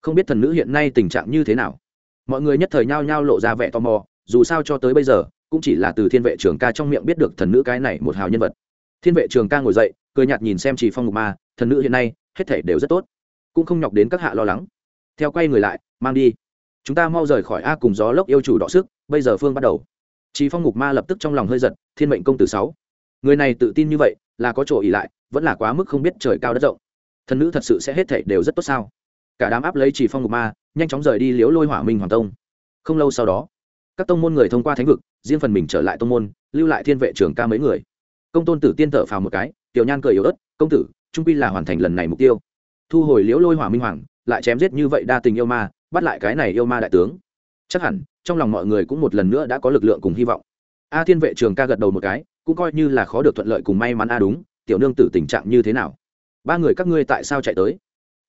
Không biết thần nữ hiện nay tình trạng như thế nào. Mọi người nhất thời nhao nhao lộ ra vẻ tò mò, dù sao cho tới bây giờ, cũng chỉ là từ thiên vệ trường ca trong miệng biết được thần nữ cái này một hào nhân vật. Thiên vệ trường ca ngồi dậy, cười nhạt nhìn xem chỉ phong ngục ma, thần nữ hiện nay, hết thể đều rất tốt. Cũng không nhọc đến các hạ lo lắng. Theo quay người lại, mang đi. Chúng ta mau rời khỏi a cùng gió lốc yêu chủ đọ sức, bây giờ phương bắt đầu. Chỉ phong ngục ma lập tức trong lòng hơi giật, thiên mệnh công tử sáu. Người này tự tin như vậy, là có chỗ ỉ lại, vẫn là quá mức không biết trời cao đất rộng thần nữ thật sự sẽ hết thảy đều rất tốt sao? Cả đám áp lấy chỉ phong ngục ma, nhanh chóng rời đi liếu lôi hỏa minh hoàng tông. Không lâu sau đó, các tông môn người thông qua thánh vực, riêng phần mình trở lại tông môn, lưu lại thiên vệ trưởng ca mấy người. Công tôn tử tiên thở phào một cái, tiểu nhan cười yếu ớt, công tử, trung quy là hoàn thành lần này mục tiêu. Thu hồi liễu lôi hỏa minh hoàng, lại chém giết như vậy đa tình yêu ma, bắt lại cái này yêu ma đại tướng. Chắc hẳn, trong lòng mọi người cũng một lần nữa đã có lực lượng cùng hy vọng. A thiên vệ trường ca gật đầu một cái, cũng coi như là khó được thuận lợi cùng may mắn, a, đúng, tiểu nương tử tình trạng như thế nào? Ba người các ngươi tại sao chạy tới?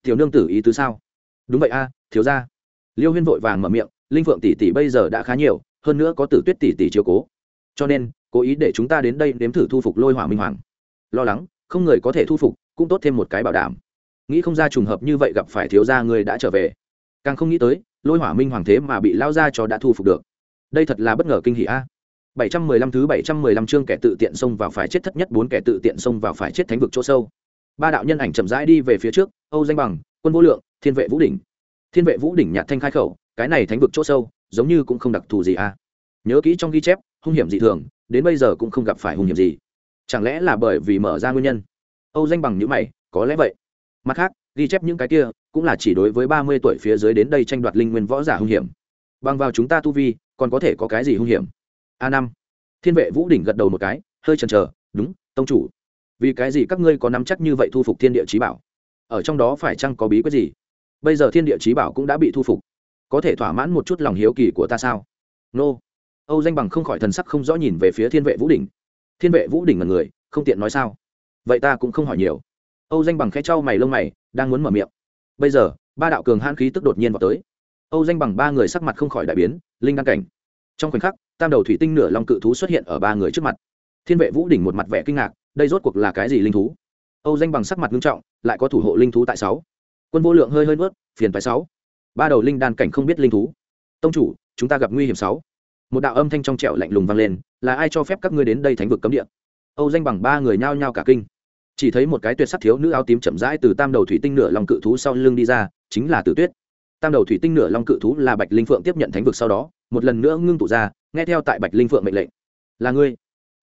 Tiểu nương tử ý tứ sao? Đúng vậy a, thiếu ra liêu huyên vội vàng mở miệng, linh phượng tỷ tỷ bây giờ đã khá nhiều, hơn nữa có tử tuyết tỷ tỷ chiều cố. Cho nên, cố ý để chúng ta đến đây nếm thử thu phục lôi hỏa minh hoàng. Lo lắng, không người có thể thu phục, cũng tốt thêm một cái bảo đảm. Nghĩ không ra trùng hợp như vậy gặp phải thiếu gia người đã trở về. Càng không nghĩ tới, lôi hỏa minh hoàng thế mà bị lao ra cho đã thu phục được. Đây thật là bất ngờ kinh hỉ a. 715 thứ 715 chương kẻ tự tiện xông vào phải chết thất nhất bốn kẻ tự tiện xông vào phải chết thánh vực chỗ sâu ba đạo nhân ảnh chậm rãi đi về phía trước, âu danh bằng, quân vô lượng, thiên vệ vũ đỉnh. Thiên vệ vũ đỉnh nhạt thanh khai khẩu, cái này thánh vực chỗ sâu, giống như cũng không đặc thù gì à? nhớ kỹ trong ghi chép, hung hiểm dị thường, đến bây giờ cũng không gặp phải hung hiểm gì. Chẳng lẽ là bởi vì mở ra nguyên nhân? Âu danh bằng những mày, có lẽ vậy. Mặt khác, ghi chép những cái kia, cũng là chỉ đối với ba mươi tuổi phía dưới đến đây tranh đoạt linh nguyên võ giả hung hiểm. Bằng vào chúng ta tu vi, còn có thể có cái gì hung hiểm? A năm. Thiên vệ vũ đỉnh gật đầu một cái, hơi chần chờ, đúng, tông chủ vì cái gì các ngươi có nắm chắc như vậy thu phục thiên địa trí bảo? Ở trong đó phải chăng có bí quyết gì? Bây giờ thiên địa trí bảo cũng đã bị thu phục. Có thể thỏa mãn một chút lòng hiếu kỳ của ta sao? Nô. Âu danh bằng không khỏi thần sắc không rõ nhìn về phía thiên vệ vũ đỉnh. Thiên vệ vũ đỉnh là người, không tiện nói sao? Vậy ta cũng không hỏi nhiều. Âu danh bằng khẽ trao mày lông mày, đang muốn mở miệng. Bây giờ, ba đạo cường hãn khí tức đột nhiên vào tới. Âu danh bằng ba người sắc mặt không khỏi đại biến, linh đăng cảnh. Trong khoảnh khắc, tam đầu thủy tinh nửa long cự thú xuất hiện ở ba người trước mặt. Thiên vệ vũ đỉnh một mặt vẻ kinh ngạc đây rốt cuộc là cái gì linh thú? Âu danh bằng sắc mặt nghiêm trọng, lại có thủ hộ linh thú tại sáu. Quân vô lượng hơi hơi nuốt, phiền phải sáu. Ba đầu linh đan cảnh không biết linh thú. Tông chủ, chúng ta gặp nguy hiểm sáu. Một đạo âm thanh trong trẻo lạnh lùng vang lên, là ai cho phép các ngươi đến đây thánh vực cấm địa? Âu danh bằng ba người nhao nhao cả kinh. Chỉ thấy một cái tuyệt sắc thiếu nữ áo tím chậm rãi từ tam đầu thủy tinh nửa long cự thú sau lưng đi ra, chính là tử tuyết. Tam đầu thủy tinh nửa long cự thú là bạch linh phượng tiếp nhận thánh vực sau đó, một lần nữa ngưng tụ ra, nghe theo tại bạch linh phượng mệnh lệnh. Là ngươi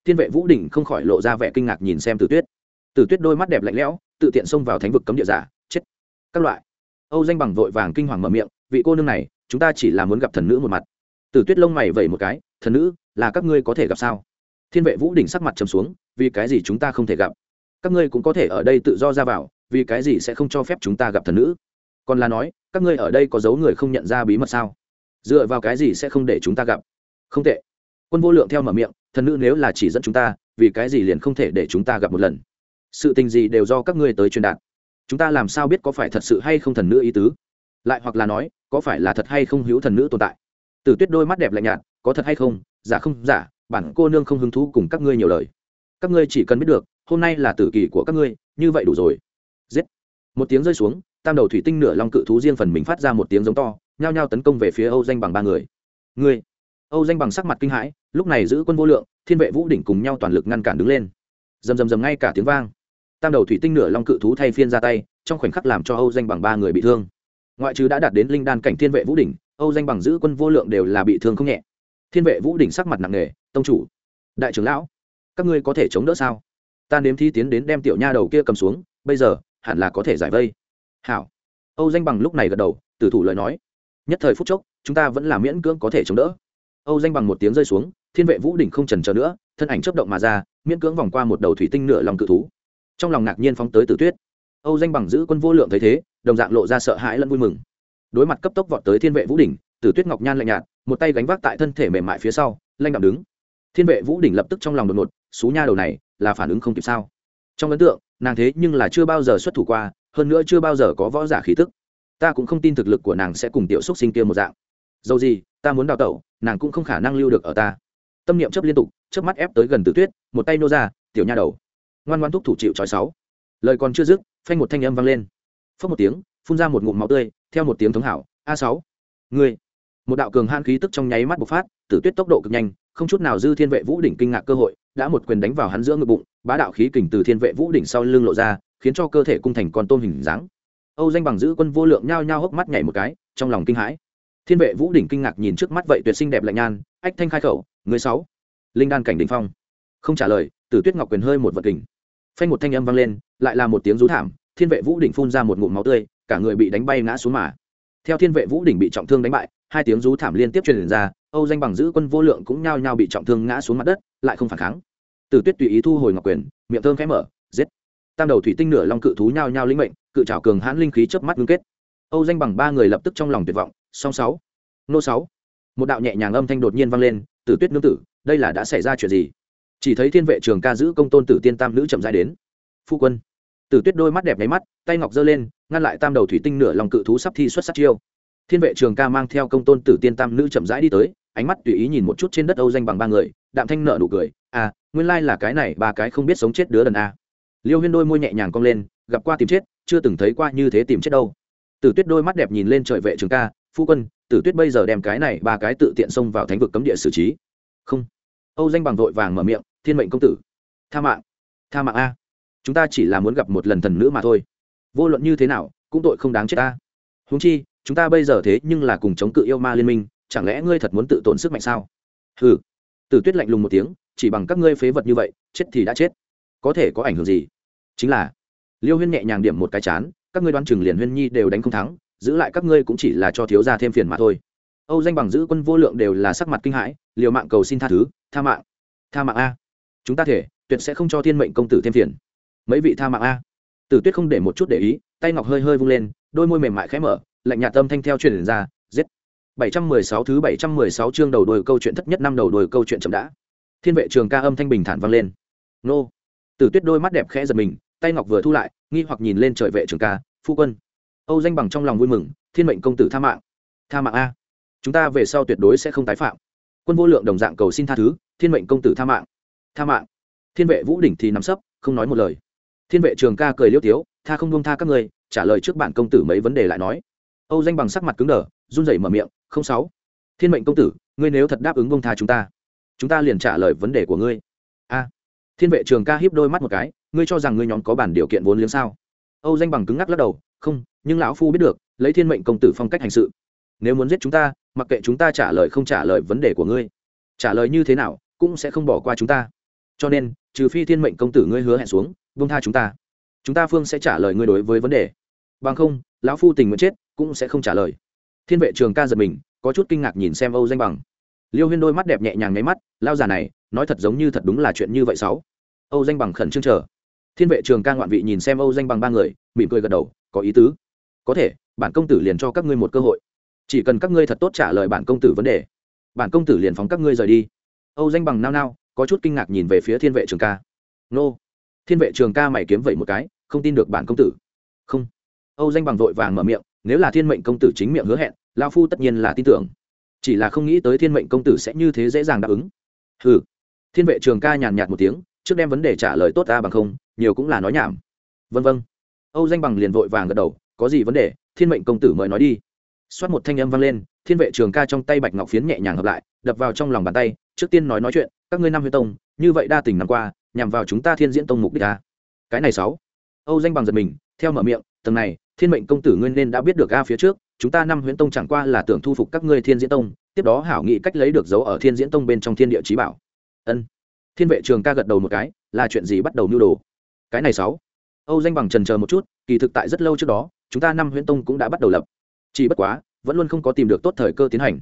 tiên vệ vũ đỉnh không khỏi lộ ra vẻ kinh ngạc nhìn xem tử tuyết. Tử tuyết đôi mắt đẹp lạnh lẽo, tự tiện xông vào thánh vực cấm địa giả, chết. Các loại. Âu danh bằng vội vàng kinh hoàng mở miệng, vị cô nương này, chúng ta chỉ là muốn gặp thần nữ một mặt. Tử tuyết lông mày vẩy một cái, thần nữ, là các ngươi có thể gặp sao? Thiên vệ vũ đỉnh sắc mặt trầm xuống, vì cái gì chúng ta không thể gặp? Các ngươi cũng có thể ở đây tự do ra vào, vì cái gì sẽ không cho phép chúng ta gặp thần nữ? Còn là nói, các ngươi ở đây có dấu người không nhận ra bí mật sao? Dựa vào cái gì sẽ không để chúng ta gặp? Không tệ. Quân vô lượng theo mở miệng thần nữ nếu là chỉ dẫn chúng ta, vì cái gì liền không thể để chúng ta gặp một lần? Sự tình gì đều do các ngươi tới truyền đạt. Chúng ta làm sao biết có phải thật sự hay không thần nữ ý tứ? Lại hoặc là nói, có phải là thật hay không hữu thần nữ tồn tại? Tử tuyết đôi mắt đẹp lạnh nhạt, có thật hay không? Giả không giả, bản cô nương không hứng thú cùng các ngươi nhiều lời. Các ngươi chỉ cần biết được, hôm nay là tử kỳ của các ngươi, như vậy đủ rồi. Giết. Một tiếng rơi xuống, tam đầu thủy tinh nửa long cự thú riêng phần mình phát ra một tiếng giống to, nhao nhao tấn công về phía âu danh bằng ba người. Ngươi. Âu danh bằng sắc mặt kinh hãi lúc này giữ quân vô lượng, thiên vệ vũ đỉnh cùng nhau toàn lực ngăn cản đứng lên. Rầm rầm rầm ngay cả tiếng vang. Tam đầu thủy tinh nửa long cự thú thay phiên ra tay, trong khoảnh khắc làm cho âu danh bằng ba người bị thương. Ngoại trừ đã đạt đến linh đan cảnh thiên vệ vũ đỉnh, âu danh bằng giữ quân vô lượng đều là bị thương không nhẹ. Thiên vệ vũ đỉnh sắc mặt nặng nề, tông chủ, đại trưởng lão, các ngươi có thể chống đỡ sao? Ta nếm thi tiến đến đem tiểu nha đầu kia cầm xuống, bây giờ, hẳn là có thể giải vây. Hảo. Âu danh bằng lúc này gật đầu, tử thủ lời nói, nhất thời phút chốc, chúng ta vẫn là miễn cưỡng có thể chống đỡ âu danh bằng một tiếng rơi xuống, thiên vệ vũ đỉnh không trần chờ nữa, thân ảnh chấp động mà ra, miễn cưỡng vòng qua một đầu thủy tinh nửa lòng cự thú. Trong lòng ngạc nhiên phóng tới tử tuyết. Âu danh bằng giữ quân vô lượng thấy thế, đồng dạng lộ ra sợ hãi lẫn vui mừng. Đối mặt cấp tốc vọt tới thiên vệ vũ đỉnh, tử tuyết ngọc nhan lạnh nhạt, một tay gánh vác tại thân thể mềm mại phía sau, lanh đạm đứng. Thiên vệ vũ đỉnh lập tức trong lòng đột ngột, xú nha đầu này, là phản ứng không kịp sao? Trong ấn tượng, nàng thế nhưng là chưa bao giờ xuất thủ qua, hơn nữa chưa bao giờ có võ giả khí tức. Ta cũng không tin thực lực của nàng sẽ cùng tiểu xúc sinh kia một dạng. Dầu gì ta muốn đào tẩu nàng cũng không khả năng lưu được ở ta. Tâm niệm chấp liên tục chớp mắt ép tới gần tử tuyết một tay nô ra tiểu nha đầu. Ngoan ngoan thúc thủ chịu trói sáu. Lời còn chưa dứt phanh một thanh âm vang lên. Phớt một tiếng phun ra một ngụm máu tươi theo một tiếng thống hảo a sáu người, một đạo cường han khí tức trong nháy mắt bộc phát tử tuyết tốc độ cực nhanh không chút nào dư thiên vệ vũ đỉnh kinh ngạc cơ hội đã một quyền đánh vào hắn giữa ngực bụng bá đạo khí kình từ thiên vệ vũ đỉnh sau lưng lộ ra khiến cho cơ thể cung thành con tôm hình dáng. Âu danh bằng giữ quân vô lượng nhao nhao hốc mắt nhảy một cái trong lòng kinh hãi thiên vệ vũ đỉnh kinh ngạc nhìn trước mắt vậy tuyệt sinh đẹp lạnh nhan, ách thanh khai khẩu, người sáu, linh đan cảnh đỉnh phong. Không trả lời, tử tuyết ngọc quyền hơi một vật kình. Phanh một thanh âm vang lên, lại là một tiếng rú thảm, thiên vệ vũ đỉnh phun ra một ngụm máu tươi, cả người bị đánh bay ngã xuống mà. Theo thiên vệ vũ đỉnh bị trọng thương đánh bại, hai tiếng rú thảm liên tiếp truyền ra, âu danh bằng giữ quân vô lượng cũng nhao nhao bị trọng thương ngã xuống mặt đất, lại không phản kháng. Tử tuyết tùy ý thu hồi ngọc quyền, miệng thơm khẽ mở, giết. Tam đầu thủy tinh nửa long cự thú nhao nhao linh mệnh, cự trảo cường hãn linh khí chớp mắt ngưng kết. Âu danh bằng ba người lập tức trong lòng tuyệt vọng song sáu. Nô sáu. Một đạo nhẹ nhàng âm thanh đột nhiên vang lên, tử tuyết nương tử, đây là đã xảy ra chuyện gì? Chỉ thấy thiên vệ trường ca giữ công tôn tử tiên tam nữ chậm dài đến. Phu quân. Tử tuyết đôi mắt đẹp nháy mắt, tay ngọc giơ lên, ngăn lại tam đầu thủy tinh nửa lòng cự thú sắp thi xuất sắc chiêu. Thiên vệ trường ca mang theo công tôn tử tiên tam nữ chậm rãi đi tới, ánh mắt tùy ý nhìn một chút trên đất âu danh bằng ba người, đạm thanh nợ nụ cười à nguyên lai là cái này, ba cái không biết sống chết đứa đần a. Liêu huyên đôi môi nhẹ nhàng cong lên, gặp qua tìm chết, chưa từng thấy qua như thế tìm chết đâu. Tử tuyết đôi mắt đẹp nhìn lên trời vệ trường ca phu quân, tử tuyết bây giờ đem cái này ba cái tự tiện xông vào thánh vực cấm địa xử trí. Không. Âu danh bằng vội vàng mở miệng, thiên mệnh công tử, tha mạng tha mạng a. Chúng ta chỉ là muốn gặp một lần thần nữ mà thôi. Vô luận như thế nào, cũng tội không đáng chết ta. Húng chi, chúng ta bây giờ thế nhưng là cùng chống cự yêu ma liên minh, chẳng lẽ ngươi thật muốn tự tổn sức mạnh sao? Hừ. Tử tuyết lạnh lùng một tiếng, chỉ bằng các ngươi phế vật như vậy, chết thì đã chết. Có thể có ảnh hưởng gì? Chính là. Liêu huyên nhẹ nhàng điểm một cái chán, các ngươi đoán chừng liền huyên nhi đều đánh không thắng giữ lại các ngươi cũng chỉ là cho thiếu gia thêm phiền mà thôi. Âu danh bằng giữ quân vô lượng đều là sắc mặt kinh hãi, liều mạng cầu xin tha thứ, tha mạng. Tha mạng a. Chúng ta thể, tuyệt sẽ không cho thiên mệnh công tử thêm phiền. Mấy vị tha mạng a. Tử tuyết không để một chút để ý, tay ngọc hơi hơi vung lên, đôi môi mềm mại khẽ mở, lạnh nhạt tâm thanh theo truyền ra, giết. 716 thứ 716 chương đầu đuôi câu chuyện thất nhất năm đầu đuôi câu chuyện chậm đã. Thiên vệ trường ca âm thanh bình thản vang lên. Nô. Tử tuyết đôi mắt đẹp khẽ giật mình, tay ngọc vừa thu lại, nghi hoặc nhìn lên trời vệ trường ca, phu quân âu danh bằng trong lòng vui mừng, thiên mệnh công tử tha mạng. Tha mạng a. Chúng ta về sau tuyệt đối sẽ không tái phạm. Quân vô lượng đồng dạng cầu xin tha thứ, thiên mệnh công tử tha mạng. Tha mạng. Thiên vệ vũ đỉnh thì nắm sấp, không nói một lời. Thiên vệ trường ca cười liêu tiếu, tha không buông tha các người trả lời trước bản công tử mấy vấn đề lại nói. Âu danh bằng sắc mặt cứng đờ, run rẩy mở miệng, không sáu. Thiên mệnh công tử, ngươi nếu thật đáp ứng buông tha chúng ta chúng ta liền trả lời vấn đề của ngươi. A. Thiên vệ trường ca hiếp đôi mắt một cái, ngươi cho rằng ngươi nhóm có bản điều kiện vốn liếng sao? Âu danh bằng cứng ngắc lắc đầu không, nhưng lão phu biết được, lấy thiên mệnh công tử phong cách hành sự. Nếu muốn giết chúng ta, mặc kệ chúng ta trả lời không trả lời vấn đề của ngươi. Trả lời như thế nào, cũng sẽ không bỏ qua chúng ta. Cho nên, trừ phi thiên mệnh công tử ngươi hứa hẹn xuống, buông tha chúng ta. Chúng ta phương sẽ trả lời ngươi đối với vấn đề. Bằng không, lão phu tình nguyện chết, cũng sẽ không trả lời. Thiên vệ trường ca giật mình, có chút kinh ngạc nhìn xem âu danh bằng. Liêu huyên đôi mắt đẹp nhẹ nhàng nháy mắt lao già này, nói thật giống như thật đúng là chuyện như vậy sáu âu danh bằng khẩn trương chờ. Thiên vệ trường ca ngoạn vị nhìn xem âu danh bằng ba người, mỉm cười gật đầu có ý tứ. Có thể, bản công tử liền cho các ngươi một cơ hội. Chỉ cần các ngươi thật tốt trả lời bản công tử vấn đề, bản công tử liền phóng các ngươi rời đi. Âu danh bằng nao nao, có chút kinh ngạc nhìn về phía thiên vệ trường ca. Nô, thiên vệ trường ca mày kiếm vậy một cái, không tin được bản công tử. Không. Âu danh bằng vội vàng mở miệng, nếu là thiên mệnh công tử chính miệng hứa hẹn lao phu tất nhiên là tin tưởng. Chỉ là không nghĩ tới thiên mệnh công tử sẽ như thế dễ dàng đáp ứng. Ừ thiên vệ trường ca nhàn nhạt một tiếng, trước đem vấn đề trả lời tốt ta bằng không, nhiều cũng là nói nhảm. Vân vân âu danh bằng liền vội vàng gật đầu, có gì vấn đề, thiên mệnh công tử mời nói đi. Xoát một thanh âm vang lên, thiên vệ trường ca trong tay bạch ngọc phiến nhẹ nhàng hợp lại, đập vào trong lòng bàn tay, trước tiên nói nói chuyện, các ngươi năm huyết tông, như vậy đa tình năm qua, nhằm vào chúng ta thiên diễn tông mục đích ta cái này sáu. Âu danh bằng giật mình, theo mở miệng, tầng này, thiên mệnh công tử ngươi nên đã biết được a phía trước, chúng ta năm huyễn tông chẳng qua là tưởng thu phục các ngươi thiên diễn tông, tiếp đó hảo nghị cách lấy được dấu ở thiên diễn tông bên trong thiên địa trí bảo. Ân. Thiên vệ trường ca gật đầu một cái, là chuyện gì bắt đầu nưu đồ? Cái này sáu âu danh bằng trần chờ một chút, kỳ thực tại rất lâu trước đó, chúng ta năm huyễn tông cũng đã bắt đầu lập. Chỉ bất quá, vẫn luôn không có tìm được tốt thời cơ tiến hành.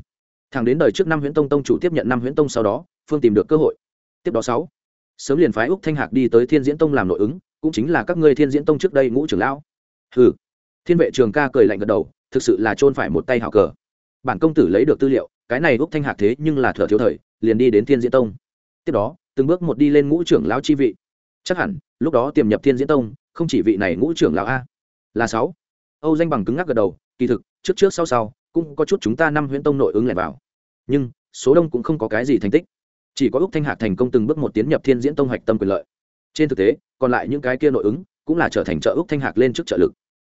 Thẳng đến đời trước năm huyễn tông tông chủ tiếp nhận năm huyễn tông sau đó, phương tìm được cơ hội. Tiếp đó sáu, sớm liền phái úc thanh hạc đi tới thiên diễn tông làm nội ứng, cũng chính là các ngươi thiên diễn tông trước đây ngũ trưởng lão. Hừ. Thiên vệ trường ca cười lạnh gật đầu, thực sự là chôn phải một tay hảo cờ. Bản công tử lấy được tư liệu, cái này úc thanh hạc thế nhưng là thừa thiếu thời, liền đi đến thiên diễn tông. Tiếp đó, từng bước một đi lên ngũ trưởng lão chi vị. Chắc hẳn, lúc đó tiềm nhập thiên diễn tông không chỉ vị này ngũ trưởng lão a, là sáu. Âu danh bằng cứng ngắc gật đầu, kỳ thực, trước trước sau sau, cũng có chút chúng ta năm huyễn tông nội ứng lẻn vào. Nhưng, số đông cũng không có cái gì thành tích. Chỉ có úc thanh hạc thành công từng bước một tiến nhập thiên diễn tông hạch tâm quyền lợi. Trên thực tế, còn lại những cái kia nội ứng, cũng là trở thành trợ úc thanh hạc lên trước trợ lực.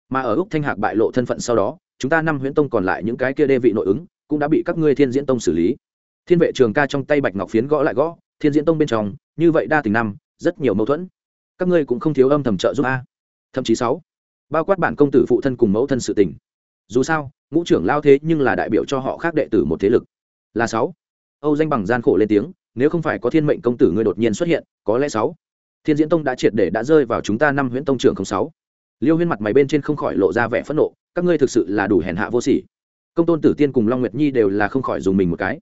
Mà ở úc thanh hạc bại lộ thân phận sau đó, chúng ta năm huyễn tông còn lại những cái kia đê vị nội ứng, cũng đã bị các ngươi thiên diễn tông xử lý. Thiên vệ trường ca trong tay bạch ngọc phiến gõ lại gõ, thiên diễn tông bên trong, như vậy đa tình năm, rất nhiều mâu thuẫn các ngươi cũng không thiếu âm thầm trợ giúp a. Thậm chí sáu. Bao quát bản công tử phụ thân cùng mẫu thân sự tình. Dù sao, ngũ trưởng lao thế nhưng là đại biểu cho họ khác đệ tử một thế lực. Là sáu. Âu danh bằng gian khổ lên tiếng, nếu không phải có thiên mệnh công tử ngươi đột nhiên xuất hiện, có lẽ sáu. Thiên diễn tông đã triệt để đã rơi vào chúng ta năm huyễn tông trưởng không sáu. Liêu huyên mặt mày bên trên không khỏi lộ ra vẻ phẫn nộ, các ngươi thực sự là đủ hèn hạ vô sỉ. Công tôn tử tiên cùng long nguyệt nhi đều là không khỏi dùng mình một cái.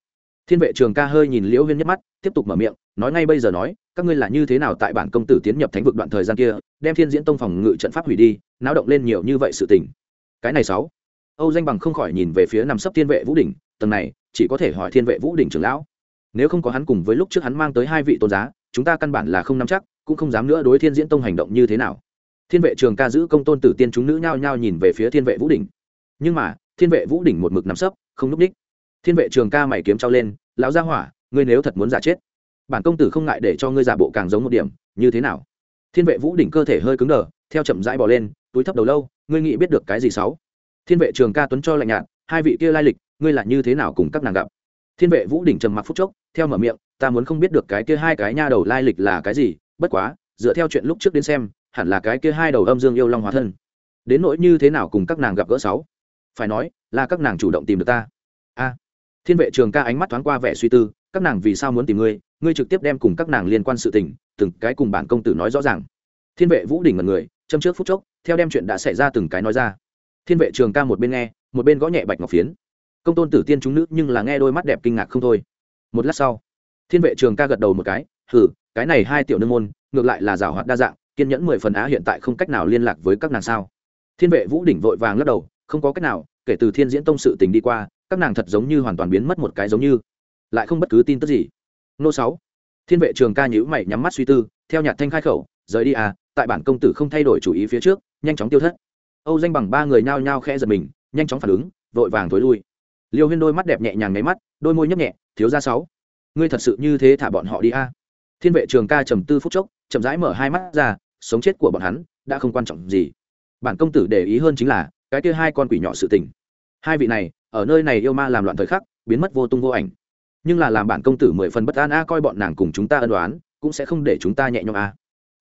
Thiên vệ trường ca hơi nhìn liễu huyên nhất mắt, tiếp tục mở miệng, nói ngay bây giờ nói các ngươi là như thế nào tại bản công tử tiến nhập thánh vực đoạn thời gian kia, đem thiên diễn tông phòng ngự trận pháp hủy đi, náo động lên nhiều như vậy sự tình. Cái này sáu. Âu danh bằng không khỏi nhìn về phía nằm sấp thiên vệ vũ đỉnh, tầng này, chỉ có thể hỏi thiên vệ vũ đỉnh trưởng lão. Nếu không có hắn cùng với lúc trước hắn mang tới hai vị tôn giá, chúng ta căn bản là không nắm chắc, cũng không dám nữa đối thiên diễn tông hành động như thế nào. Thiên vệ trường ca giữ công tôn tử tiên chúng nữ nhao nhao nhìn về phía thiên vệ vũ đỉnh. Nhưng mà, thiên vệ vũ đỉnh một mực nắm sấp, không núp đích. Thiên vệ trường ca mày kiếm trao lên, lão gia hỏa, ngươi nếu thật muốn giả chết bản công tử không ngại để cho ngươi giả bộ càng giống một điểm, như thế nào? Thiên vệ vũ đỉnh cơ thể hơi cứng đờ, theo chậm rãi bỏ lên, túi thấp đầu lâu, ngươi nghĩ biết được cái gì sáu? Thiên vệ trường ca tuấn cho lạnh nhạt, hai vị kia lai lịch, ngươi là như thế nào cùng các nàng gặp? Thiên vệ vũ đỉnh trầm mặc phúc chốc, theo mở miệng, ta muốn không biết được cái kia hai cái nha đầu lai lịch là cái gì, bất quá, dựa theo chuyện lúc trước đến xem, hẳn là cái kia hai đầu âm dương yêu long hóa thân. Đến nỗi như thế nào cùng các nàng gặp gỡ sáu? Phải nói, là các nàng chủ động tìm được ta. A. Thiên vệ trường ca ánh mắt thoáng qua vẻ suy tư, các nàng vì sao muốn tìm ngươi ngươi trực tiếp đem cùng các nàng liên quan sự tình, từng cái cùng bản công tử nói rõ ràng. Thiên vệ vũ đỉnh ngần người, châm trước phút chốc, theo đem chuyện đã xảy ra từng cái nói ra. Thiên vệ trường ca một bên nghe, một bên gõ nhẹ bạch ngọc phiến. Công tôn tử tiên chúng nữ nhưng là nghe đôi mắt đẹp kinh ngạc không thôi. Một lát sau, thiên vệ trường ca gật đầu một cái hử cái này hai tiểu nương môn, ngược lại là rào hoạt đa dạng, kiên nhẫn mười phần á hiện tại không cách nào liên lạc với các nàng sao? Thiên vệ vũ đỉnh vội vàng lắc đầu, không có cách nào, kể từ thiên diễn tông sự tình đi qua, các nàng thật giống như hoàn toàn biến mất một cái giống như. Lại không bất cứ tin tức gì nô sáu. Thiên vệ trường ca nhữ mày nhắm mắt suy tư, theo nhạc thanh khai khẩu, rời đi à tại bản công tử không thay đổi chủ ý phía trước, nhanh chóng tiêu thất. Âu danh bằng ba người nhao nhao khẽ giật mình, nhanh chóng phản ứng, vội vàng thối lui. Liêu huyên đôi mắt đẹp nhẹ nhàng nháy mắt, đôi môi nhấp nhẹ, thiếu ra sáu. Ngươi thật sự như thế thả bọn họ đi a à. thiên vệ trường ca trầm tư phút chốc, chậm rãi mở hai mắt ra, sống chết của bọn hắn, đã không quan trọng gì. Bản công tử để ý hơn chính là, cái kia hai con quỷ nhỏ sự tình. Hai vị này, ở nơi này yêu ma làm loạn thời khắc, biến mất vô tung vô ảnh nhưng là làm bản công tử mười phần bất an a, coi bọn nàng cùng chúng ta ân đoán cũng sẽ không để chúng ta nhẹ nhõm a.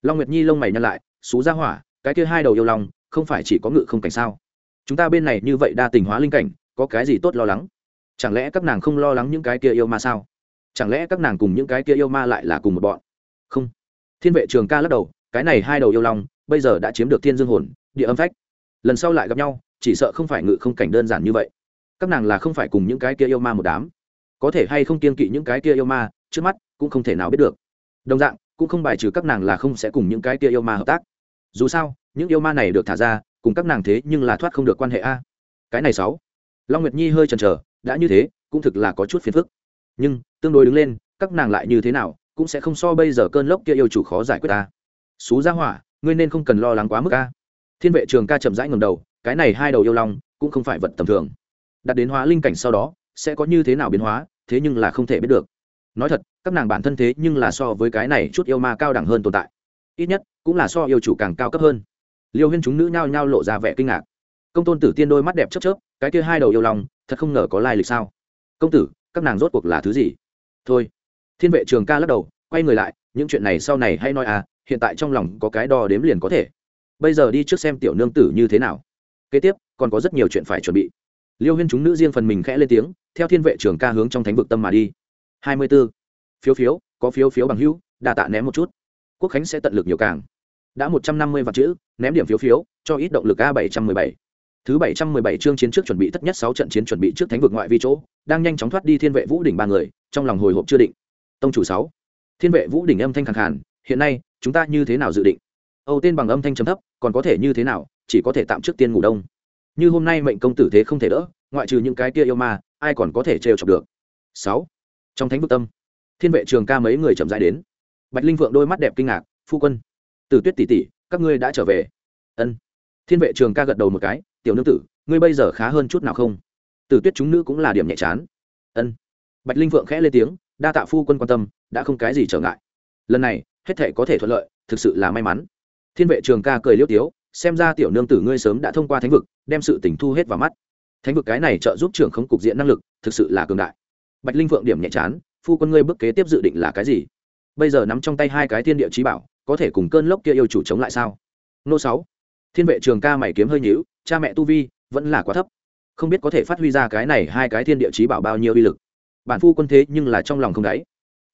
Long nguyệt nhi lông mày nhăn lại, xú ra hỏa, cái kia hai đầu yêu long, không phải chỉ có ngự không cảnh sao? Chúng ta bên này như vậy đa tình hóa linh cảnh, có cái gì tốt lo lắng? Chẳng lẽ các nàng không lo lắng những cái kia yêu ma sao? Chẳng lẽ các nàng cùng những cái kia yêu ma lại là cùng một bọn? Không. Thiên vệ trường ca lắc đầu, cái này hai đầu yêu long, bây giờ đã chiếm được thiên dương hồn, địa âm phách. Lần sau lại gặp nhau, chỉ sợ không phải ngự không cảnh đơn giản như vậy. Các nàng là không phải cùng những cái kia yêu ma một đám có thể hay không kiên kỵ những cái kia yêu ma, trước mắt cũng không thể nào biết được. Đồng dạng, cũng không bài trừ các nàng là không sẽ cùng những cái kia yêu ma hợp tác. Dù sao, những yêu ma này được thả ra, cùng các nàng thế nhưng là thoát không được quan hệ a. Cái này sáu. Long nguyệt nhi hơi chần chờ, đã như thế, cũng thực là có chút phiền phức. Nhưng, tương đối đứng lên, các nàng lại như thế nào, cũng sẽ không so bây giờ cơn lốc kia yêu chủ khó giải quyết ta xú ra hỏa, ngươi nên không cần lo lắng quá mức a. Thiên vệ trường ca chậm rãi ngầm đầu, cái này hai đầu yêu long, cũng không phải vật tầm thường. Đặt đến hóa linh cảnh sau đó, sẽ có như thế nào biến hóa thế nhưng là không thể biết được. Nói thật, các nàng bản thân thế nhưng là so với cái này chút yêu ma cao đẳng hơn tồn tại. Ít nhất, cũng là so yêu chủ càng cao cấp hơn. Liêu huyên chúng nữ nhao nhao lộ ra vẻ kinh ngạc. Công tôn tử tiên đôi mắt đẹp chớp chớp, cái kia hai đầu yêu lòng, thật không ngờ có lai lịch sao? Công tử, các nàng rốt cuộc là thứ gì? Thôi. Thiên vệ trường ca lắc đầu, quay người lại, những chuyện này sau này hay nói à hiện tại trong lòng có cái đo đếm liền có thể. Bây giờ đi trước xem tiểu nương tử như thế nào. Kế tiếp, còn có rất nhiều chuyện phải chuẩn bị liêu huyên chúng nữ riêng phần mình khẽ lên tiếng, theo thiên vệ trưởng ca hướng trong thánh vực tâm mà đi. Hai mươi b ố phiếu phiếu, có phiếu phiếu bằng hữu đà tạ ném một chút. Quốc khánh sẽ tận lực nhiều càng. Đã một trăm năm mươi vạn chữ, ném điểm phiếu phiếu, cho ít động lực a bảy trăm mười bảy. Thứ bảy trăm mười bảy chương chiến trước chuẩn bị tất nhất sáu trận chiến chuẩn bị trước thánh vực ngoại vi chỗ, đang nhanh chóng thoát đi thiên vệ vũ đỉnh ba người, trong lòng hồi hộp chưa định. Tông chủ sáu. Thiên vệ vũ đỉnh âm thanh khẳng khàn, hiện nay, chúng ta như thế nào dự định? Âu tên bằng âm thanh trầm thấp, còn có thể như thế nào, chỉ có thể tạm trước tiên ngủ đông như hôm nay mệnh công tử thế không thể đỡ, ngoại trừ những cái kia yêu ma, ai còn có thể trêu chọc được. Sáu, trong thánh vực tâm, thiên vệ trường ca mấy người chậm rãi đến. Bạch linh vượng đôi mắt đẹp kinh ngạc, phu quân, tử tuyết tỷ tỷ, các ngươi đã trở về? Ân. Thiên vệ trường ca gật đầu một cái, tiểu nương tử, ngươi bây giờ khá hơn chút nào không? Tử tuyết chúng nữ cũng là điểm nhẹ chán. Ân. Bạch linh vượng khẽ lên tiếng, đa tạ phu quân quan tâm, đã không cái gì trở ngại. Lần này, hết thể có thể thuận lợi, thực sự là may mắn. Thiên vệ trường ca cười liêu tiếu xem ra tiểu nương tử ngươi sớm đã thông qua thánh vực, đem sự tình thu hết vào mắt. Thánh vực cái này trợ giúp trưởng không cục diện năng lực, thực sự là cường đại. Bạch linh vượng điểm nhẹ chán, phu quân ngươi bước kế tiếp dự định là cái gì? Bây giờ nắm trong tay hai cái thiên địa trí bảo, có thể cùng cơn lốc kia yêu chủ chống lại sao? Nô sáu. Thiên vệ trường ca mày kiếm hơi nhíu, cha mẹ tu vi vẫn là quá thấp. Không biết có thể phát huy ra cái này hai cái thiên địa trí bảo bao nhiêu uy lực. Bản phu quân thế nhưng là trong lòng không đáy.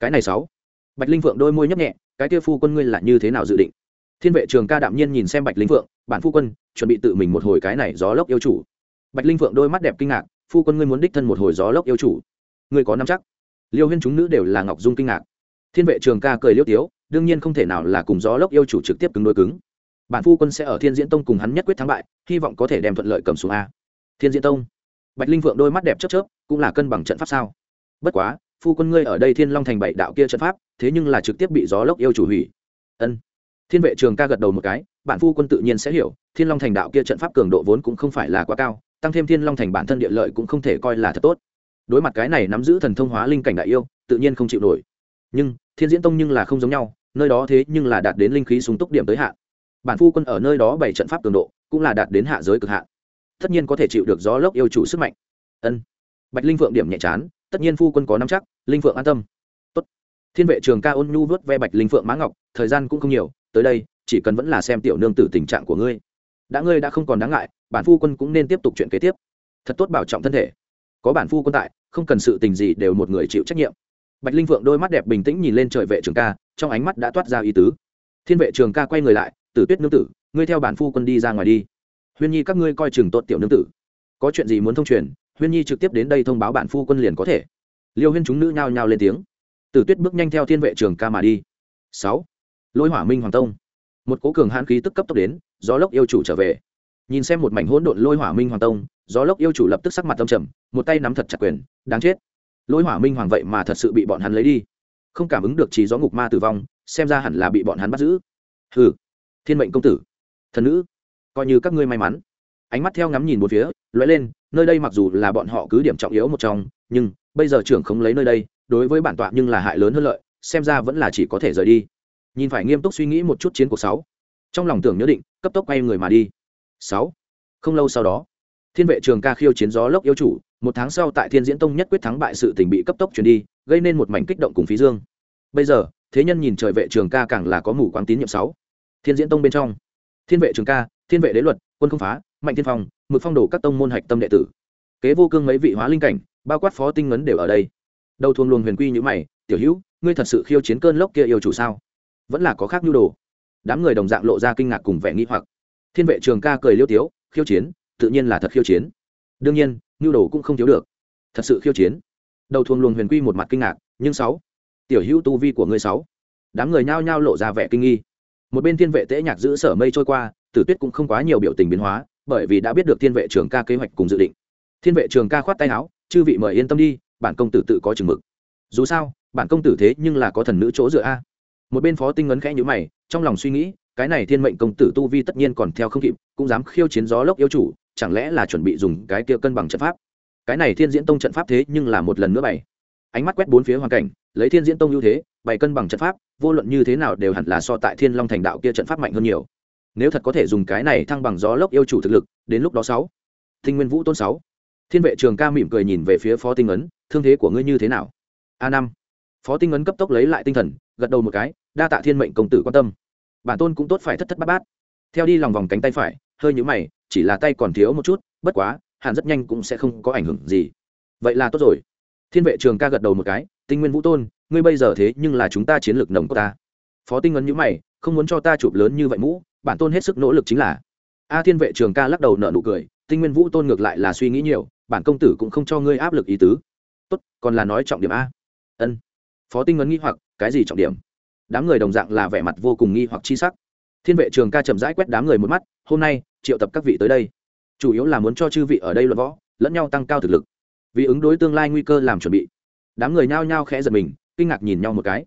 Cái này sáu. Bạch linh vượng đôi môi nhấp nhẹ, cái kia phu quân ngươi là như thế nào dự định? Thiên vệ trường ca đạm nhiên nhìn xem bạch linh vượng bản phu quân, chuẩn bị tự mình một hồi cái này gió lốc yêu chủ. Bạch linh vượng đôi mắt đẹp kinh ngạc, phu quân ngươi muốn đích thân một hồi gió lốc yêu chủ? Ngươi có nắm chắc? Liêu huyên chúng nữ đều là ngọc dung kinh ngạc. Thiên vệ trường ca cười liêu tiếu, đương nhiên không thể nào là cùng gió lốc yêu chủ trực tiếp cứng đôi cứng. Bản phu quân sẽ ở thiên diễn tông cùng hắn nhất quyết thắng bại, hy vọng có thể đem thuận lợi cầm xuống a. Thiên diễn tông. Bạch linh vượng đôi mắt đẹp chớp chớp, cũng là cân bằng trận pháp sao? Bất quá, phu quân ngươi ở đây thiên long thành bảy đạo kia trận pháp, thế nhưng là trực tiếp bị gió lốc yêu chủ hủy. Ân thiên vệ trường ca gật đầu một cái bản phu quân tự nhiên sẽ hiểu, thiên long thành đạo kia trận pháp cường độ vốn cũng không phải là quá cao, tăng thêm thiên long thành bản thân địa lợi cũng không thể coi là thật tốt. Đối mặt cái này nắm giữ thần thông hóa linh cảnh đại yêu, tự nhiên không chịu nổi. Nhưng, thiên diễn tông nhưng là không giống nhau, nơi đó thế nhưng là đạt đến linh khí súng túc điểm tới hạn. Bản phu quân ở nơi đó bảy trận pháp cường độ, cũng là đạt đến hạ giới cực hạn. Tất nhiên có thể chịu được gió lốc yêu chủ sức mạnh. Ân. Bạch linh phượng điểm nhẹ chán, tất nhiên phu quân có nắm chắc, linh phượng an tâm. Tốt. thiên vệ trường ca ôn nhu vớt ve bạch linh phượng mã ngọc, thời gian cũng không nhiều tới đây, chỉ cần vẫn là xem tiểu nương tử tình trạng của ngươi. Đã ngươi đã không còn đáng ngại, bản phu quân cũng nên tiếp tục chuyện kế tiếp. Thật tốt bảo trọng thân thể. Có bản phu quân tại, không cần sự tình gì đều một người chịu trách nhiệm. Bạch linh vượng đôi mắt đẹp bình tĩnh nhìn lên trời vệ trường ca, trong ánh mắt đã toát ra ý tứ. Thiên vệ trường ca quay người lại, tử tuyết nương tử, ngươi theo bản phu quân đi ra ngoài đi. Huyên nhi các ngươi coi chừng tốt tiểu nương tử. Có chuyện gì muốn thông truyền, huyên nhi trực tiếp đến đây thông báo bản phu quân liền có thể. Liêu huyên chúng nữ nhao nhao lên tiếng. Tử tuyết bước nhanh theo thiên vệ trường ca mà đi. Sáu lôi hỏa minh hoàng tông. Một cố cường hãn khí tức cấp tốc đến, gió lốc yêu chủ trở về. Nhìn xem một mảnh hỗn độn lôi hỏa minh hoàng tông, gió lốc yêu chủ lập tức sắc mặt tâm trầm, một tay nắm thật chặt quyền, đáng chết. Lôi hỏa minh hoàng vậy mà thật sự bị bọn hắn lấy đi. Không cảm ứng được trí gió ngục ma tử vong, xem ra hẳn là bị bọn hắn bắt giữ. Hừ, thiên mệnh công tử, thần nữ, coi như các ngươi may mắn. Ánh mắt theo ngắm nhìn một phía, lóe lên, nơi đây mặc dù là bọn họ cứ điểm trọng yếu một trong, nhưng bây giờ trưởng không lấy nơi đây, đối với bản tọa nhưng là hại lớn hơn lợi, xem ra vẫn là chỉ có thể rời đi nhìn phải nghiêm túc suy nghĩ một chút chiến cuộc sáu. Trong lòng tưởng nhớ định, cấp tốc quay người mà đi. Sáu. Không lâu sau đó, thiên vệ trường ca khiêu chiến gió lốc yêu chủ, một tháng sau tại thiên diễn tông nhất quyết thắng bại sự tình bị cấp tốc chuyển đi, gây nên một mảnh kích động cùng phí dương. Bây giờ, thế nhân nhìn trời vệ trường ca càng là có mù quáng tín nhiệm sáu. Thiên diễn tông bên trong, thiên vệ trường ca, thiên vệ đế luật, quân không phá, mạnh thiên phong, mực phong đồ các tông môn hạch tâm đệ tử. Kế vô cương mấy vị hóa linh cảnh, bao quát phó tinh ngấn đều ở đây. Đầu thuồng luồng huyền quy như mày, tiểu hữu, ngươi thật sự khiêu chiến cơn lốc kia yêu chủ sao? Vẫn là có khác nhu đồ. Đám người đồng dạng lộ ra kinh ngạc cùng vẻ nghĩ hoặc. Thiên vệ trường ca cười liêu tiếu, khiêu chiến, tự nhiên là thật khiêu chiến. Đương nhiên, nhu đồ cũng không thiếu được. Thật sự khiêu chiến. Đầu thuồng luồng huyền quy một mặt kinh ngạc, nhưng sáu. Tiểu hữu tu vi của ngươi sáu. Đám người nhao nhao lộ ra vẻ kinh nghi. Một bên thiên vệ tễ nhạc giữ sở mây trôi qua, tử tuyết cũng không quá nhiều biểu tình biến hóa, bởi vì đã biết được thiên vệ trường ca kế hoạch cùng dự định. Thiên vệ trường ca khoát tay áo, chư vị mời yên tâm đi, bản công tử tự có chừng mực. Dù sao, bản công tử thế nhưng là có thần nữ chỗ dựa a một bên phó tinh ngấn khẽ nhữ mày, trong lòng suy nghĩ, cái này thiên mệnh công tử tu vi tất nhiên còn theo không kịp, cũng dám khiêu chiến gió lốc yêu chủ, chẳng lẽ là chuẩn bị dùng cái kia cân bằng trận pháp? Cái này thiên diễn tông trận pháp thế nhưng là một lần nữa bày. Ánh mắt quét bốn phía hoàn cảnh, lấy thiên diễn tông ưu thế, bày cân bằng trận pháp, vô luận như thế nào đều hẳn là so tại thiên long thành đạo kia trận pháp mạnh hơn nhiều. Nếu thật có thể dùng cái này thăng bằng gió lốc yêu chủ thực lực, đến lúc đó sáu. Tinh nguyên vũ tôn sáu. Thiên vệ trường ca mỉm cười nhìn về phía phó tinh ấn thương thế của ngươi như thế nào? A năm. Phó tinh ấn cấp tốc lấy lại tinh thần gật đầu một cái, đa tạ thiên mệnh công tử quan tâm. Bản tôn cũng tốt phải thất thất bát bát. Theo đi lòng vòng cánh tay phải, hơi nhũ mày, chỉ là tay còn thiếu một chút, bất quá, hẳn rất nhanh cũng sẽ không có ảnh hưởng gì. Vậy là tốt rồi. Thiên vệ trường ca gật đầu một cái, tinh nguyên vũ tôn, ngươi bây giờ thế nhưng là chúng ta chiến lược nồng của ta. Phó tinh ấn nhũ mày, không muốn cho ta chụp lớn như vậy mũ, bản tôn hết sức nỗ lực chính là. A thiên vệ trường ca lắc đầu nợ nụ cười, tinh nguyên vũ tôn ngược lại là suy nghĩ nhiều, bản công tử cũng không cho ngươi áp lực ý tứ. Tốt, còn là nói trọng điểm a. Ân. Phó tinh ấn nghĩ hoặc cái gì trọng điểm? Đám người đồng dạng là vẻ mặt vô cùng nghi hoặc chi sắc. Thiên vệ trường ca chậm rãi quét đám người một mắt, hôm nay, triệu tập các vị tới đây. Chủ yếu là muốn cho chư vị ở đây luận võ, lẫn nhau tăng cao thực lực. Vì ứng đối tương lai nguy cơ làm chuẩn bị. Đám người nhao nhao khẽ giật mình, kinh ngạc nhìn nhau một cái.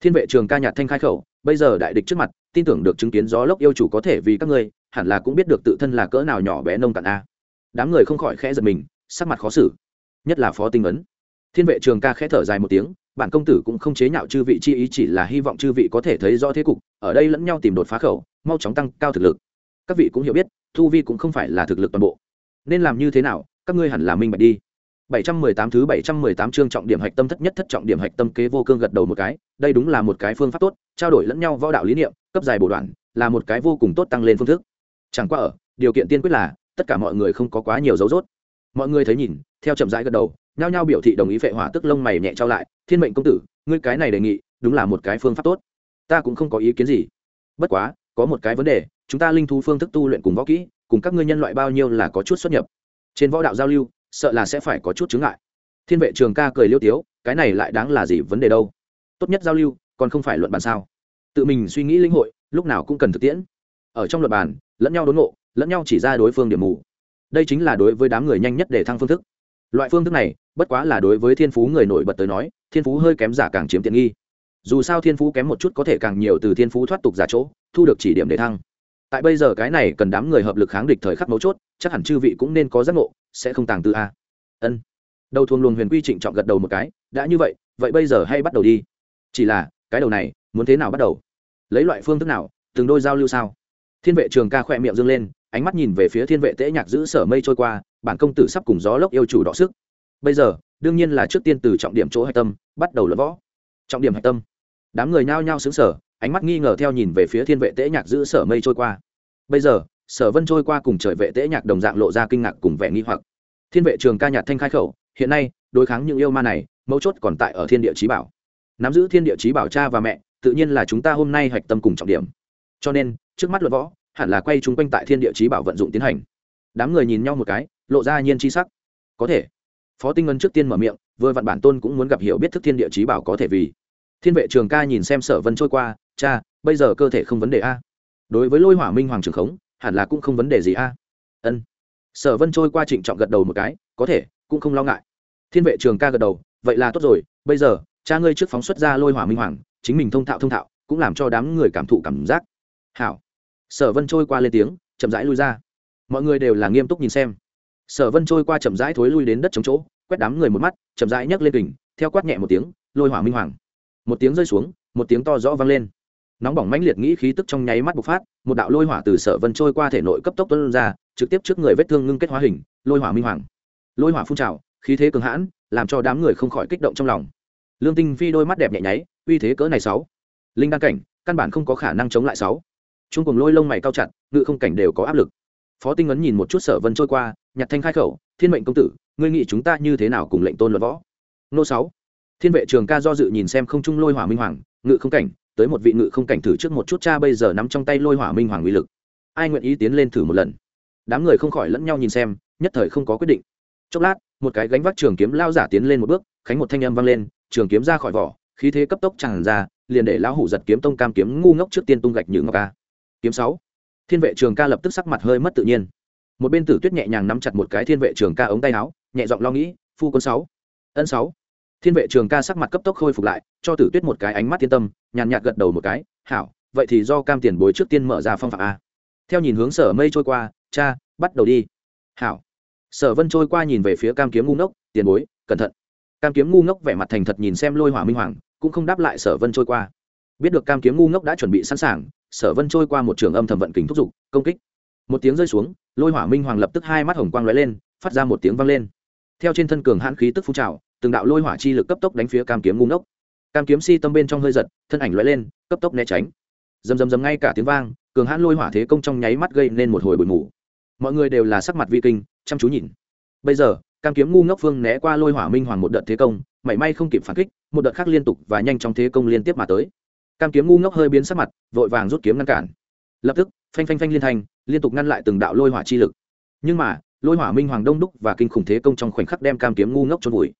Thiên vệ trường ca nhạt thanh khai khẩu, bây giờ đại địch trước mặt, tin tưởng được chứng kiến gió lốc yêu chủ có thể vì các ngươi, hẳn là cũng biết được tự thân là cỡ nào nhỏ bé nông cạn a. Đám người không khỏi khẽ giật mình, sắc mặt khó xử, nhất là phó tinh ấn. Thiên vệ trường ca khẽ thở dài một tiếng bản công tử cũng không chế nhạo chư vị chi ý chỉ là hy vọng chư vị có thể thấy rõ thế cục ở đây lẫn nhau tìm đột phá khẩu mau chóng tăng cao thực lực các vị cũng hiểu biết thu vi cũng không phải là thực lực toàn bộ nên làm như thế nào các ngươi hẳn là minh bạch đi 718 thứ 718 chương trọng điểm hạch tâm thất nhất thất trọng điểm hạch tâm kế vô cương gật đầu một cái, đây đúng là một cái phương pháp tốt, trao đổi lẫn nhau võ đạo lý niệm, cấp dài bổ đoạn, là một cái vô cùng tốt tăng lên phương thức. Chẳng qua ở, điều kiện tiên quyết là tất cả mọi người không có quá nhiều dấu rốt. Mọi người thấy nhìn, theo chậm rãi gật đầu, nhao nhao biểu thị đồng ý phệ hỏa tức lông mày nhẹ trao lại, thiên mệnh công tử, ngươi cái này đề nghị, đúng là một cái phương pháp tốt. Ta cũng không có ý kiến gì. Bất quá, có một cái vấn đề, chúng ta linh thú phương thức tu luyện cùng võ kỹ, cùng các ngươi nhân loại bao nhiêu là có chút xuất nhập. Trên võ đạo giao lưu, sợ là sẽ phải có chút chứng ngại thiên vệ trường ca cười liêu tiếu cái này lại đáng là gì vấn đề đâu tốt nhất giao lưu còn không phải luận bàn sao tự mình suy nghĩ linh hội lúc nào cũng cần thực tiễn ở trong luận bàn lẫn nhau đốn ngộ lẫn nhau chỉ ra đối phương điểm mù đây chính là đối với đám người nhanh nhất để thăng phương thức. Loại phương thức này, bất quá là đối với thiên phú người nổi bật tới nói, thiên phú hơi kém giả càng chiếm tiện nghi. Dù sao thiên phú kém một chút có thể càng nhiều từ thiên phú thoát tục giả chỗ, thu được chỉ điểm để thăng. Tại bây giờ cái này cần đám người hợp lực kháng địch thời khắc mấu chốt, chắc hẳn chư vị cũng nên có giác ngộ, sẽ không tàng tư a. Ân. Đầu thuồng luồng huyền quy trịnh trọng gật đầu một cái, đã như vậy vậy bây giờ hay bắt đầu đi. Chỉ là, cái đầu này, muốn thế nào bắt đầu? Lấy loại phương thức nào, từng đôi giao lưu sao? Thiên vệ trường ca khỏe miệng dâng lên ánh mắt nhìn về phía thiên vệ tễ nhạc giữ sở mây trôi qua, bản công tử sắp cùng gió lốc yêu chủ đọ sức. Bây giờ, đương nhiên là trước tiên từ trọng điểm chỗ hạch tâm, bắt đầu luận võ. Trọng điểm hạch tâm. Đám người nhao nhao xứng sở ánh mắt nghi ngờ theo nhìn về phía thiên vệ tễ nhạc giữ sở mây trôi qua. Bây giờ, sở vân trôi qua cùng trời vệ tễ nhạc đồng dạng lộ ra kinh ngạc cùng vẻ nghi hoặc. Thiên vệ trường ca nhạc thanh khai khẩu, hiện nay, đối kháng những yêu ma này, mấu chốt còn tại ở thiên địa trí bảo. Nắm giữ thiên địa trí bảo cha và mẹ, tự nhiên là chúng ta hôm nay hạch tâm cùng trọng điểm. Cho nên, trước mắt luận võ hẳn là quay chung quanh tại thiên địa Chí bảo vận dụng tiến hành. Đám người nhìn nhau một cái, lộ ra nhiên chi sắc. Có thể. Phó tinh ngân trước tiên mở miệng, vừa vặn bản tôn cũng muốn gặp hiểu biết thức thiên địa Chí bảo có thể vì. Thiên vệ trường ca nhìn xem sở vân trôi qua, cha, bây giờ cơ thể không vấn đề a? Đối với lôi hỏa minh hoàng trường khống, hẳn là cũng không vấn đề gì a? Ân. Sở vân trôi qua trịnh trọng gật đầu một cái, có thể, cũng không lo ngại. Thiên vệ trường ca gật đầu, vậy là tốt rồi, bây giờ, cha ngươi trước phóng xuất ra lôi hỏa minh hoàng, chính mình thông thạo thông thạo, cũng làm cho đám người cảm thụ cảm giác. Hảo sở vân trôi qua lên tiếng, chậm rãi lui ra. Mọi người đều là nghiêm túc nhìn xem. Sở vân trôi qua chậm rãi thối lui đến đất chống chỗ, quét đám người một mắt, chậm rãi nhấc lên kình, theo quát nhẹ một tiếng, lôi hỏa minh hoàng. Một tiếng rơi xuống, một tiếng to rõ vang lên. Nóng bỏng mãnh liệt nghĩ khí tức trong nháy mắt bộc phát, một đạo lôi hỏa từ sở vân trôi qua thể nội cấp tốc tuân ra, trực tiếp trước người vết thương ngưng kết hóa hình, lôi hỏa minh hoàng. Lôi hỏa phun trào, khí thế cường hãn, làm cho đám người không khỏi kích động trong lòng. Lương tinh phi đôi mắt đẹp nhẹ nháy, uy thế cỡ này sáu. Linh đăng cảnh, căn bản không có khả năng chống lại sáu trung cùng lôi lông mày cao chặt, ngự không cảnh đều có áp lực. Phó tinh ấn nhìn một chút sở vân trôi qua, nhặt thanh khai khẩu, thiên mệnh công tử, ngươi nghĩ chúng ta như thế nào cùng lệnh tôn luận võ? Nô sáu. Thiên vệ trường ca do dự nhìn xem không trung lôi hỏa minh hoàng, ngự không cảnh, tới một vị ngự không cảnh thử trước một chút cha, bây giờ nắm trong tay lôi hỏa minh hoàng uy lực. Ai nguyện ý tiến lên thử một lần? Đám người không khỏi lẫn nhau nhìn xem, nhất thời không có quyết định. Chốc lát, một cái gánh vác trường kiếm lao giả tiến lên một bước, khánh một thanh âm vang lên, trường kiếm ra khỏi vỏ, khí thế cấp tốc tràn ra, liền để lão hủ giật kiếm tông cam kiếm ngu ngốc trước tiên tung gạch như ngọc ca kiếm sáu. Thiên vệ trường ca lập tức sắc mặt hơi mất tự nhiên. Một bên tử tuyết nhẹ nhàng nắm chặt một cái thiên vệ trường ca ống tay áo, nhẹ giọng lo nghĩ, phu quân sáu, ân sáu. Thiên vệ trường ca sắc mặt cấp tốc khôi phục lại, cho tử tuyết một cái ánh mắt yên tâm, nhàn nhạt gật đầu một cái, hảo, vậy thì do cam tiền bối trước tiên mở ra phong phạm a. Theo nhìn hướng sở mây trôi qua, cha, bắt đầu đi. Hảo. Sở vân trôi qua nhìn về phía cam kiếm ngu ngốc, tiền bối, cẩn thận. Cam kiếm ngu ngốc vẻ mặt thành thật nhìn xem lôi hỏa minh hoàng, cũng không đáp lại sở vân trôi qua. Biết được cam kiếm ngu ngốc đã chuẩn bị sẵn sàng sở vân trôi qua một trường âm thầm vận kính thúc giục, công kích. Một tiếng rơi xuống, lôi hỏa minh hoàng lập tức hai mắt hồng quang lóe lên, phát ra một tiếng vang lên. Theo trên thân cường hãn khí tức phun trào, từng đạo lôi hỏa chi lực cấp tốc đánh phía cam kiếm ngu ngốc. Cam kiếm si tâm bên trong hơi giật, thân ảnh lóe lên, cấp tốc né tránh. Dầm dầm dầm ngay cả tiếng vang, cường hãn lôi hỏa thế công trong nháy mắt gây nên một hồi bụi mù. Mọi người đều là sắc mặt vi kinh, chăm chú nhìn. Bây giờ, cam kiếm ngu ngốc phương né qua lôi hỏa minh hoàng một đợt thế công, mảy may không kịp phản kích, một đợt khác liên tục và nhanh trong thế công liên tiếp mà tới cam kiếm ngu ngốc hơi biến sắc mặt, vội vàng rút kiếm ngăn cản. Lập tức, phanh phanh phanh liên thành liên tục ngăn lại từng đạo lôi hỏa chi lực. Nhưng mà, lôi hỏa minh hoàng đông đúc và kinh khủng thế công trong khoảnh khắc đem cam kiếm ngu ngốc trôn vùi.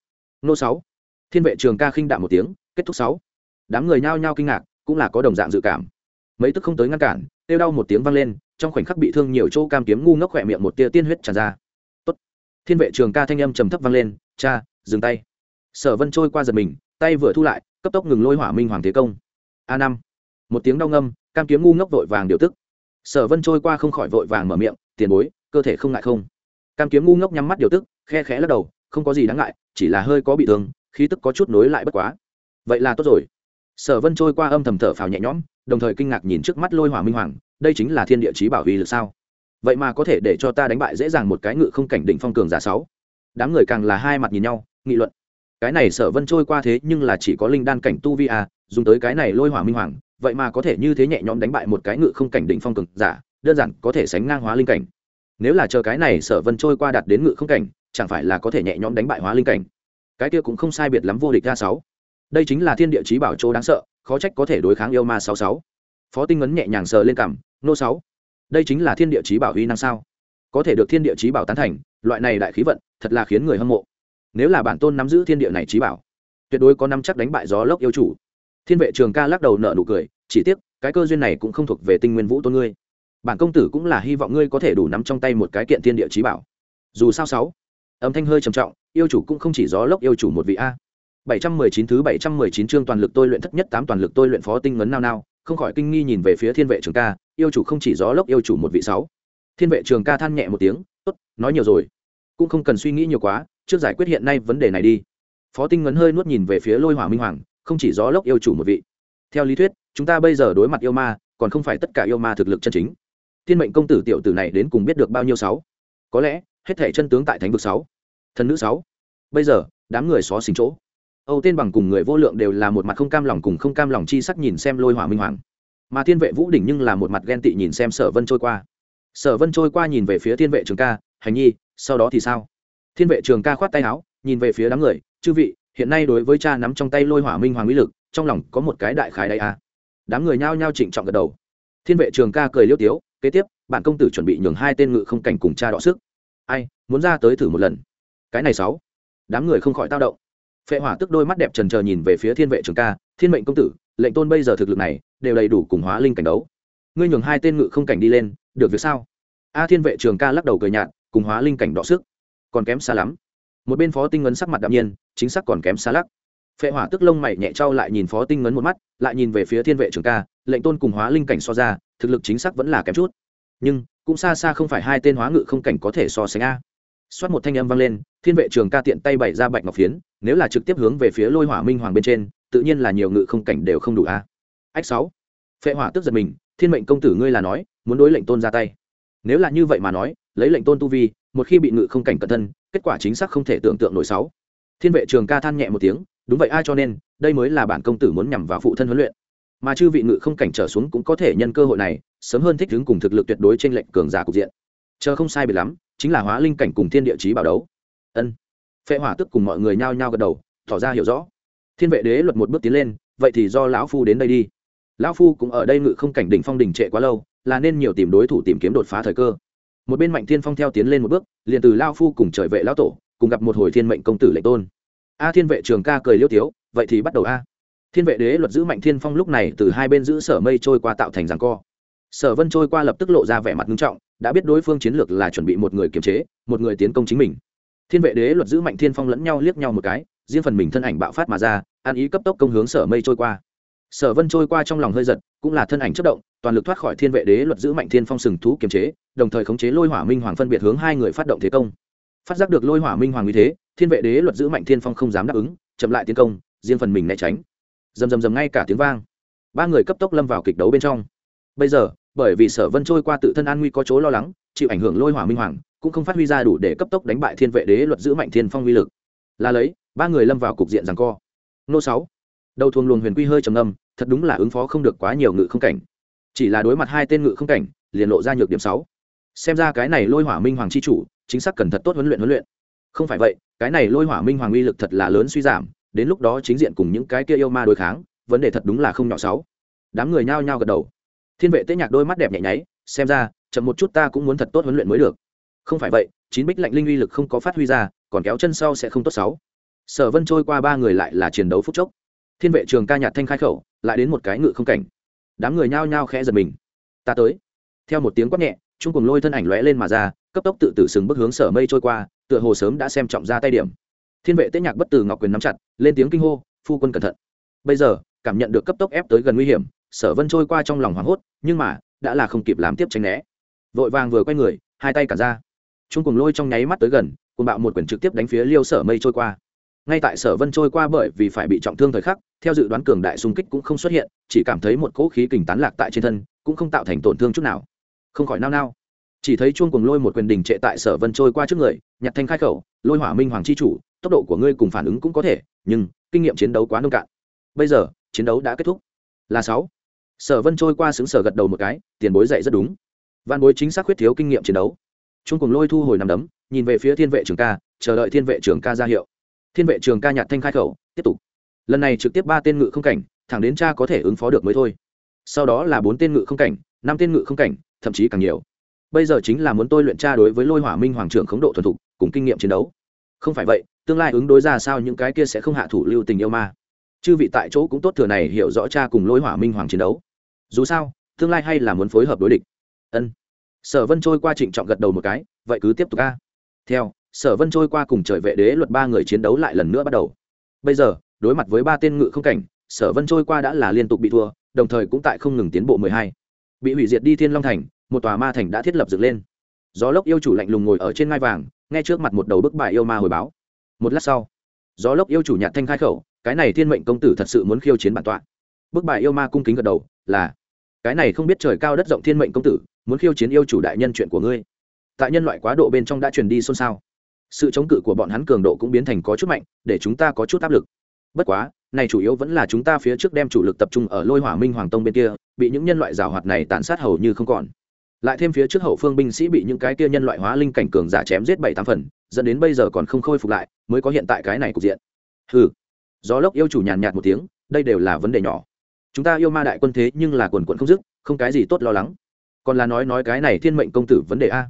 Nô sáu, thiên vệ trường ca khinh đạm một tiếng, kết thúc sáu. Đám người nhao nhao kinh ngạc, cũng là có đồng dạng dự cảm. Mấy tức không tới ngăn cản tiêu đau một tiếng vang lên, trong khoảnh khắc bị thương nhiều chỗ cam kiếm ngu ngốc khỏe miệng một tia tiên huyết tràn ra. Tốt. thiên vệ trường ca thanh âm trầm thấp vang lên, cha, dừng tay. Sở vân trôi qua giật mình, tay vừa thu lại, cấp tốc ngừng lôi hỏa minh hoàng thế công a năm. Một tiếng đau ngâm, cam kiếm ngu ngốc vội vàng điều tức. Sở vân trôi qua không khỏi vội vàng mở miệng, tiền bối, cơ thể không ngại không? Cam kiếm ngu ngốc nhắm mắt điều tức, khe khẽ lắc đầu, không có gì đáng ngại, chỉ là hơi có bị thương, khí tức có chút nối lại bất quá. Vậy là tốt rồi. Sở vân trôi qua âm thầm thở phào nhẹ nhõm, đồng thời kinh ngạc nhìn trước mắt lôi hỏa minh hoàng, đây chính là thiên địa chí bảo huy lực sao? Vậy mà có thể để cho ta đánh bại dễ dàng một cái ngự không cảnh định phong cường giả sáu. Đám người càng là hai mặt nhìn nhau, nghị luận cái này sở vân trôi qua thế nhưng là chỉ có linh đan cảnh tu vi à dùng tới cái này lôi hỏa minh hoàng, vậy mà có thể như thế nhẹ nhõm đánh bại một cái ngự không cảnh định phong cường giả, đơn giản có thể sánh ngang hóa linh cảnh. Nếu là chờ cái này sở vân trôi qua đạt đến ngự không cảnh, chẳng phải là có thể nhẹ nhõm đánh bại hóa linh cảnh. Cái kia cũng không sai biệt lắm vô địch ra sáu. Đây chính là thiên địa chí bảo chỗ đáng sợ, khó trách có thể đối kháng yêu ma sáu sáu. Phó tinh ngấn nhẹ nhàng sờ lên cằm, nô sáu, đây chính là thiên địa chí bảo huy năng sao? Có thể được thiên địa chí bảo tán thành, loại này đại khí vận, thật là khiến người hâm mộ nếu là bản tôn nắm giữ thiên địa này trí bảo tuyệt đối có năm chắc đánh bại gió lốc yêu chủ. Thiên vệ trường ca lắc đầu nợ nụ cười chỉ tiếc cái cơ duyên này cũng không thuộc về tinh nguyên vũ tôn ngươi. Bản công tử cũng là hy vọng ngươi có thể đủ nắm trong tay một cái kiện thiên địa trí bảo. Dù sao sáu âm thanh hơi trầm trọng yêu chủ cũng không chỉ gió lốc yêu chủ một vị a. 719 thứ 719 chương toàn lực tôi luyện thất nhất tám toàn lực tôi luyện phó tinh ngấn nao nao, không khỏi kinh nghi nhìn về phía Thiên vệ trường ca, yêu chủ không chỉ gió lốc yêu chủ một vị sáu. Thiên vệ trường ca than nhẹ một tiếng, "Tốt, nói nhiều rồi, cũng không cần suy nghĩ nhiều quá, trước giải quyết hiện nay vấn đề này đi." Phó Tinh ngấn hơi nuốt nhìn về phía Lôi Hỏa Minh Hoàng, không chỉ gió lốc yêu chủ một vị. Theo lý thuyết, chúng ta bây giờ đối mặt yêu ma, còn không phải tất cả yêu ma thực lực chân chính. thiên mệnh công tử tiểu tử này đến cùng biết được bao nhiêu sáu? Có lẽ hết thể chân tướng tại thánh vực sáu. Thần nữ sáu. Bây giờ đám người xó xỉnh chỗ. Âu tên bằng cùng người vô lượng đều là một mặt không cam lòng cùng không cam lòng chi sắc nhìn xem lôi hỏa minh hoàng. Mà thiên vệ vũ đỉnh nhưng là một mặt ghen tị nhìn xem sở vân trôi qua. Sở vân trôi qua nhìn về phía thiên vệ trường ca hành nhi sau đó thì sao? Thiên vệ trường ca khoát tay áo, nhìn về phía đám người, chư vị, hiện nay đối với cha nắm trong tay lôi hỏa minh hoàng mỹ lực, trong lòng có một cái đại khái đại a à? đám người nhao nhao trịnh trọng gật đầu. Thiên vệ trường ca cười liêu tiếu, kế tiếp bạn công tử chuẩn bị nhường hai tên ngự không cảnh cùng cha đọ sức. Ai, muốn ra tới thử một lần? Cái này sáu. Đám người không khỏi tao động. Phệ hỏa tức đôi mắt đẹp trần trờ nhìn về phía thiên vệ trường ca, thiên mệnh công tử, lệnh tôn bây giờ thực lực này, đều đầy đủ cùng hóa linh cảnh đấu. Ngươi nhường hai tên ngự không cảnh đi lên, được việc sao? A thiên vệ trường ca lắc đầu cười nhạt, cùng hóa linh cảnh đọ sức còn kém xa lắm. Một bên phó tinh ngấn sắc mặt đạm nhiên, chính xác còn kém xa lắc. Phệ hỏa tức lông mày nhẹ trao lại nhìn phó tinh ngấn một mắt, lại nhìn về phía thiên vệ trường ca, lệnh tôn cùng hóa linh cảnh so ra, thực lực chính xác vẫn là kém chút. Nhưng, cũng xa xa không phải hai tên hóa ngự không cảnh có thể so sánh a. Xoát một thanh âm vang lên, thiên vệ trường ca tiện tay bày ra bạch ngọc phiến, nếu là trực tiếp hướng về phía lôi hỏa minh hoàng bên trên, tự nhiên là nhiều ngự không cảnh đều không đủ a. Ách sáu. Phệ hỏa tức giật mình, thiên mệnh công tử ngươi là nói, muốn đối lệnh tôn ra tay. Nếu là như vậy mà nói, lấy lệnh tôn tu vi một khi bị ngự không cảnh cẩn thân, kết quả chính xác không thể tưởng tượng nổi sáu. Thiên vệ trường ca than nhẹ một tiếng, đúng vậy, ai cho nên, đây mới là bản công tử muốn nhằm vào phụ thân huấn luyện. Mà chư vị ngự không cảnh trở xuống cũng có thể nhân cơ hội này, sớm hơn thích ứng cùng thực lực tuyệt đối trên lệnh cường giả cục diện. Chờ không sai biệt lắm, chính là hóa linh cảnh cùng thiên địa chí bảo đấu. Ân. Phệ hỏa tức cùng mọi người nhao nhao gật đầu, tỏ ra hiểu rõ. Thiên vệ đế luật một bước tiến lên, vậy thì do lão phu đến đây đi. Lão phu cũng ở đây ngự không cảnh đỉnh phong đỉnh trệ quá lâu, là nên nhiều tìm đối thủ tìm kiếm đột phá thời cơ một bên mạnh thiên phong theo tiến lên một bước, liền từ lao phu cùng trời vệ lão tổ, cùng gặp một hồi thiên mệnh công tử lệnh tôn. A thiên vệ trường ca cười liêu tiếu, vậy thì bắt đầu a. Thiên vệ đế luật giữ mạnh thiên phong lúc này từ hai bên giữ sở mây trôi qua tạo thành giảng co. Sở vân trôi qua lập tức lộ ra vẻ mặt nghiêm trọng, đã biết đối phương chiến lược là chuẩn bị một người kiềm chế, một người tiến công chính mình. Thiên vệ đế luật giữ mạnh thiên phong lẫn nhau liếc nhau một cái, riêng phần mình thân ảnh bạo phát mà ra, ăn ý cấp tốc công hướng sở mây trôi qua. Sở vân trôi qua trong lòng hơi giật, cũng là thân ảnh chất động, toàn lực thoát khỏi thiên vệ đế luật giữ mạnh thiên phong sừng thú kiềm chế đồng thời khống chế lôi hỏa minh hoàng phân biệt hướng hai người phát động thế công. Phát giác được lôi hỏa minh hoàng như thế, thiên vệ đế luật giữ mạnh thiên phong không dám đáp ứng, chậm lại tiến công, riêng phần mình né tránh. Rầm rầm rầm ngay cả tiếng vang. Ba người cấp tốc lâm vào kịch đấu bên trong. Bây giờ, bởi vì sở vân trôi qua tự thân an nguy có chỗ lo lắng, chịu ảnh hưởng lôi hỏa minh hoàng, cũng không phát huy ra đủ để cấp tốc đánh bại thiên vệ đế luật giữ mạnh thiên phong uy lực. Là lấy, ba người lâm vào cục diện rằng co. Nô sáu. Đầu thuồng luồng huyền quy hơi trầm âm thật đúng là ứng phó không được quá nhiều ngự không cảnh. Chỉ là đối mặt hai tên ngự không cảnh, liền lộ ra nhược điểm sáu xem ra cái này lôi hỏa minh hoàng chi chủ, chính xác cần thật tốt huấn luyện huấn luyện. Không phải vậy, cái này lôi hỏa minh hoàng uy lực thật là lớn suy giảm, đến lúc đó chính diện cùng những cái kia yêu ma đối kháng, vấn đề thật đúng là không nhỏ sáu. Đám người nhao nhao gật đầu. Thiên vệ tế nhạc đôi mắt đẹp nhẹ nháy, xem ra, chậm một chút ta cũng muốn thật tốt huấn luyện mới được. Không phải vậy, chín bích lạnh linh uy lực không có phát huy ra, còn kéo chân sau sẽ không tốt sáu. Sở vân trôi qua ba người lại là chiến đấu phút chốc. Thiên vệ trường ca nhạt thanh khai khẩu, lại đến một cái ngự không cảnh. Đám người nhao nhao khẽ giật mình. Ta tới. Theo một tiếng quát nhẹ trung cùng lôi thân ảnh lóe lên mà ra, cấp tốc tự tử sừng bước hướng sở mây trôi qua, tựa hồ sớm đã xem trọng ra tay điểm. Thiên vệ tế nhạc bất từ ngọc quyền nắm chặt, lên tiếng kinh hô, phu quân cẩn thận. Bây giờ, cảm nhận được cấp tốc ép tới gần nguy hiểm, sở vân trôi qua trong lòng hoảng hốt, nhưng mà, đã là không kịp làm tiếp tránh né. Vội vàng vừa quay người, hai tay cả ra. Trung cùng lôi trong nháy mắt tới gần cùng bạo một quyền trực tiếp đánh phía liêu sở mây trôi qua. Ngay tại sở vân trôi qua bởi vì phải bị trọng thương thời khắc, theo dự đoán cường đại xung kích cũng không xuất hiện, chỉ cảm thấy một cỗ khí kình tán lạc tại trên thân, cũng không tạo thành tổn thương chút nào không khỏi nao nao. Chỉ thấy chuông cùng lôi một quyền đình trệ tại sở vân trôi qua trước người, nhặt thanh khai khẩu, lôi hỏa minh hoàng chi chủ, tốc độ của ngươi cùng phản ứng cũng có thể, nhưng kinh nghiệm chiến đấu quá nông cạn. Bây giờ, chiến đấu đã kết thúc. Là sáu. Sở vân trôi qua xứng sở gật đầu một cái, tiền bối dạy rất đúng. Văn bối chính xác khuyết thiếu kinh nghiệm chiến đấu. Chuông cùng lôi thu hồi nằm đấm, nhìn về phía thiên vệ trường ca, chờ đợi thiên vệ trường ca ra hiệu. Thiên vệ trường ca nhạt thanh khai khẩu, tiếp tục. Lần này trực tiếp ba tên ngự không cảnh, thẳng đến cha có thể ứng phó được mới thôi. Sau đó là bốn tên ngự không cảnh, năm tên ngự không cảnh thậm chí càng nhiều. Bây giờ chính là muốn tôi luyện tra đối với lôi hỏa minh hoàng trưởng khống độ thuần thục, cùng kinh nghiệm chiến đấu. Không phải vậy, tương lai ứng đối ra sao những cái kia sẽ không hạ thủ lưu tình yêu ma. Chư vị tại chỗ cũng tốt thừa này hiểu rõ cha cùng lôi hỏa minh hoàng chiến đấu. Dù sao, tương lai hay là muốn phối hợp đối địch. Ân. Sở vân trôi qua trịnh trọng gật đầu một cái, vậy cứ tiếp tục ca theo, sở vân trôi qua cùng trời vệ đế luật ba người chiến đấu lại lần nữa bắt đầu. Bây giờ, đối mặt với ba tên ngự không cảnh, sở vân trôi qua đã là liên tục bị thua, đồng thời cũng tại không ngừng tiến bộ mười hai bị hủy diệt đi thiên long thành, một tòa ma thành đã thiết lập dựng lên. Gió lốc yêu chủ lạnh lùng ngồi ở trên ngai vàng, nghe trước mặt một đầu bức bài yêu ma hồi báo. Một lát sau, gió lốc yêu chủ nhạt thanh khai khẩu, cái này thiên mệnh công tử thật sự muốn khiêu chiến bản tọa. Bức bài yêu ma cung kính gật đầu, là, cái này không biết trời cao đất rộng thiên mệnh công tử, muốn khiêu chiến yêu chủ đại nhân chuyện của ngươi. Tại nhân loại quá độ bên trong đã truyền đi xôn xao. Sự chống cự của bọn hắn cường độ cũng biến thành có chút mạnh, để chúng ta có chút áp lực. Bất quá, này chủ yếu vẫn là chúng ta phía trước đem chủ lực tập trung ở lôi hỏa minh hoàng tông bên kia bị những nhân loại rào hoạt này tàn sát hầu như không còn. Lại thêm phía trước hậu phương binh sĩ bị những cái kia nhân loại hóa linh cảnh cường giả chém giết bảy tám phần, dẫn đến bây giờ còn không khôi phục lại, mới có hiện tại cái này cục diện. Ừ gió lốc yêu chủ nhàn nhạt một tiếng, đây đều là vấn đề nhỏ. Chúng ta yêu ma đại quân thế nhưng là quần quận không dứt, không cái gì tốt lo lắng. Còn là nói nói cái này thiên mệnh công tử vấn đề a.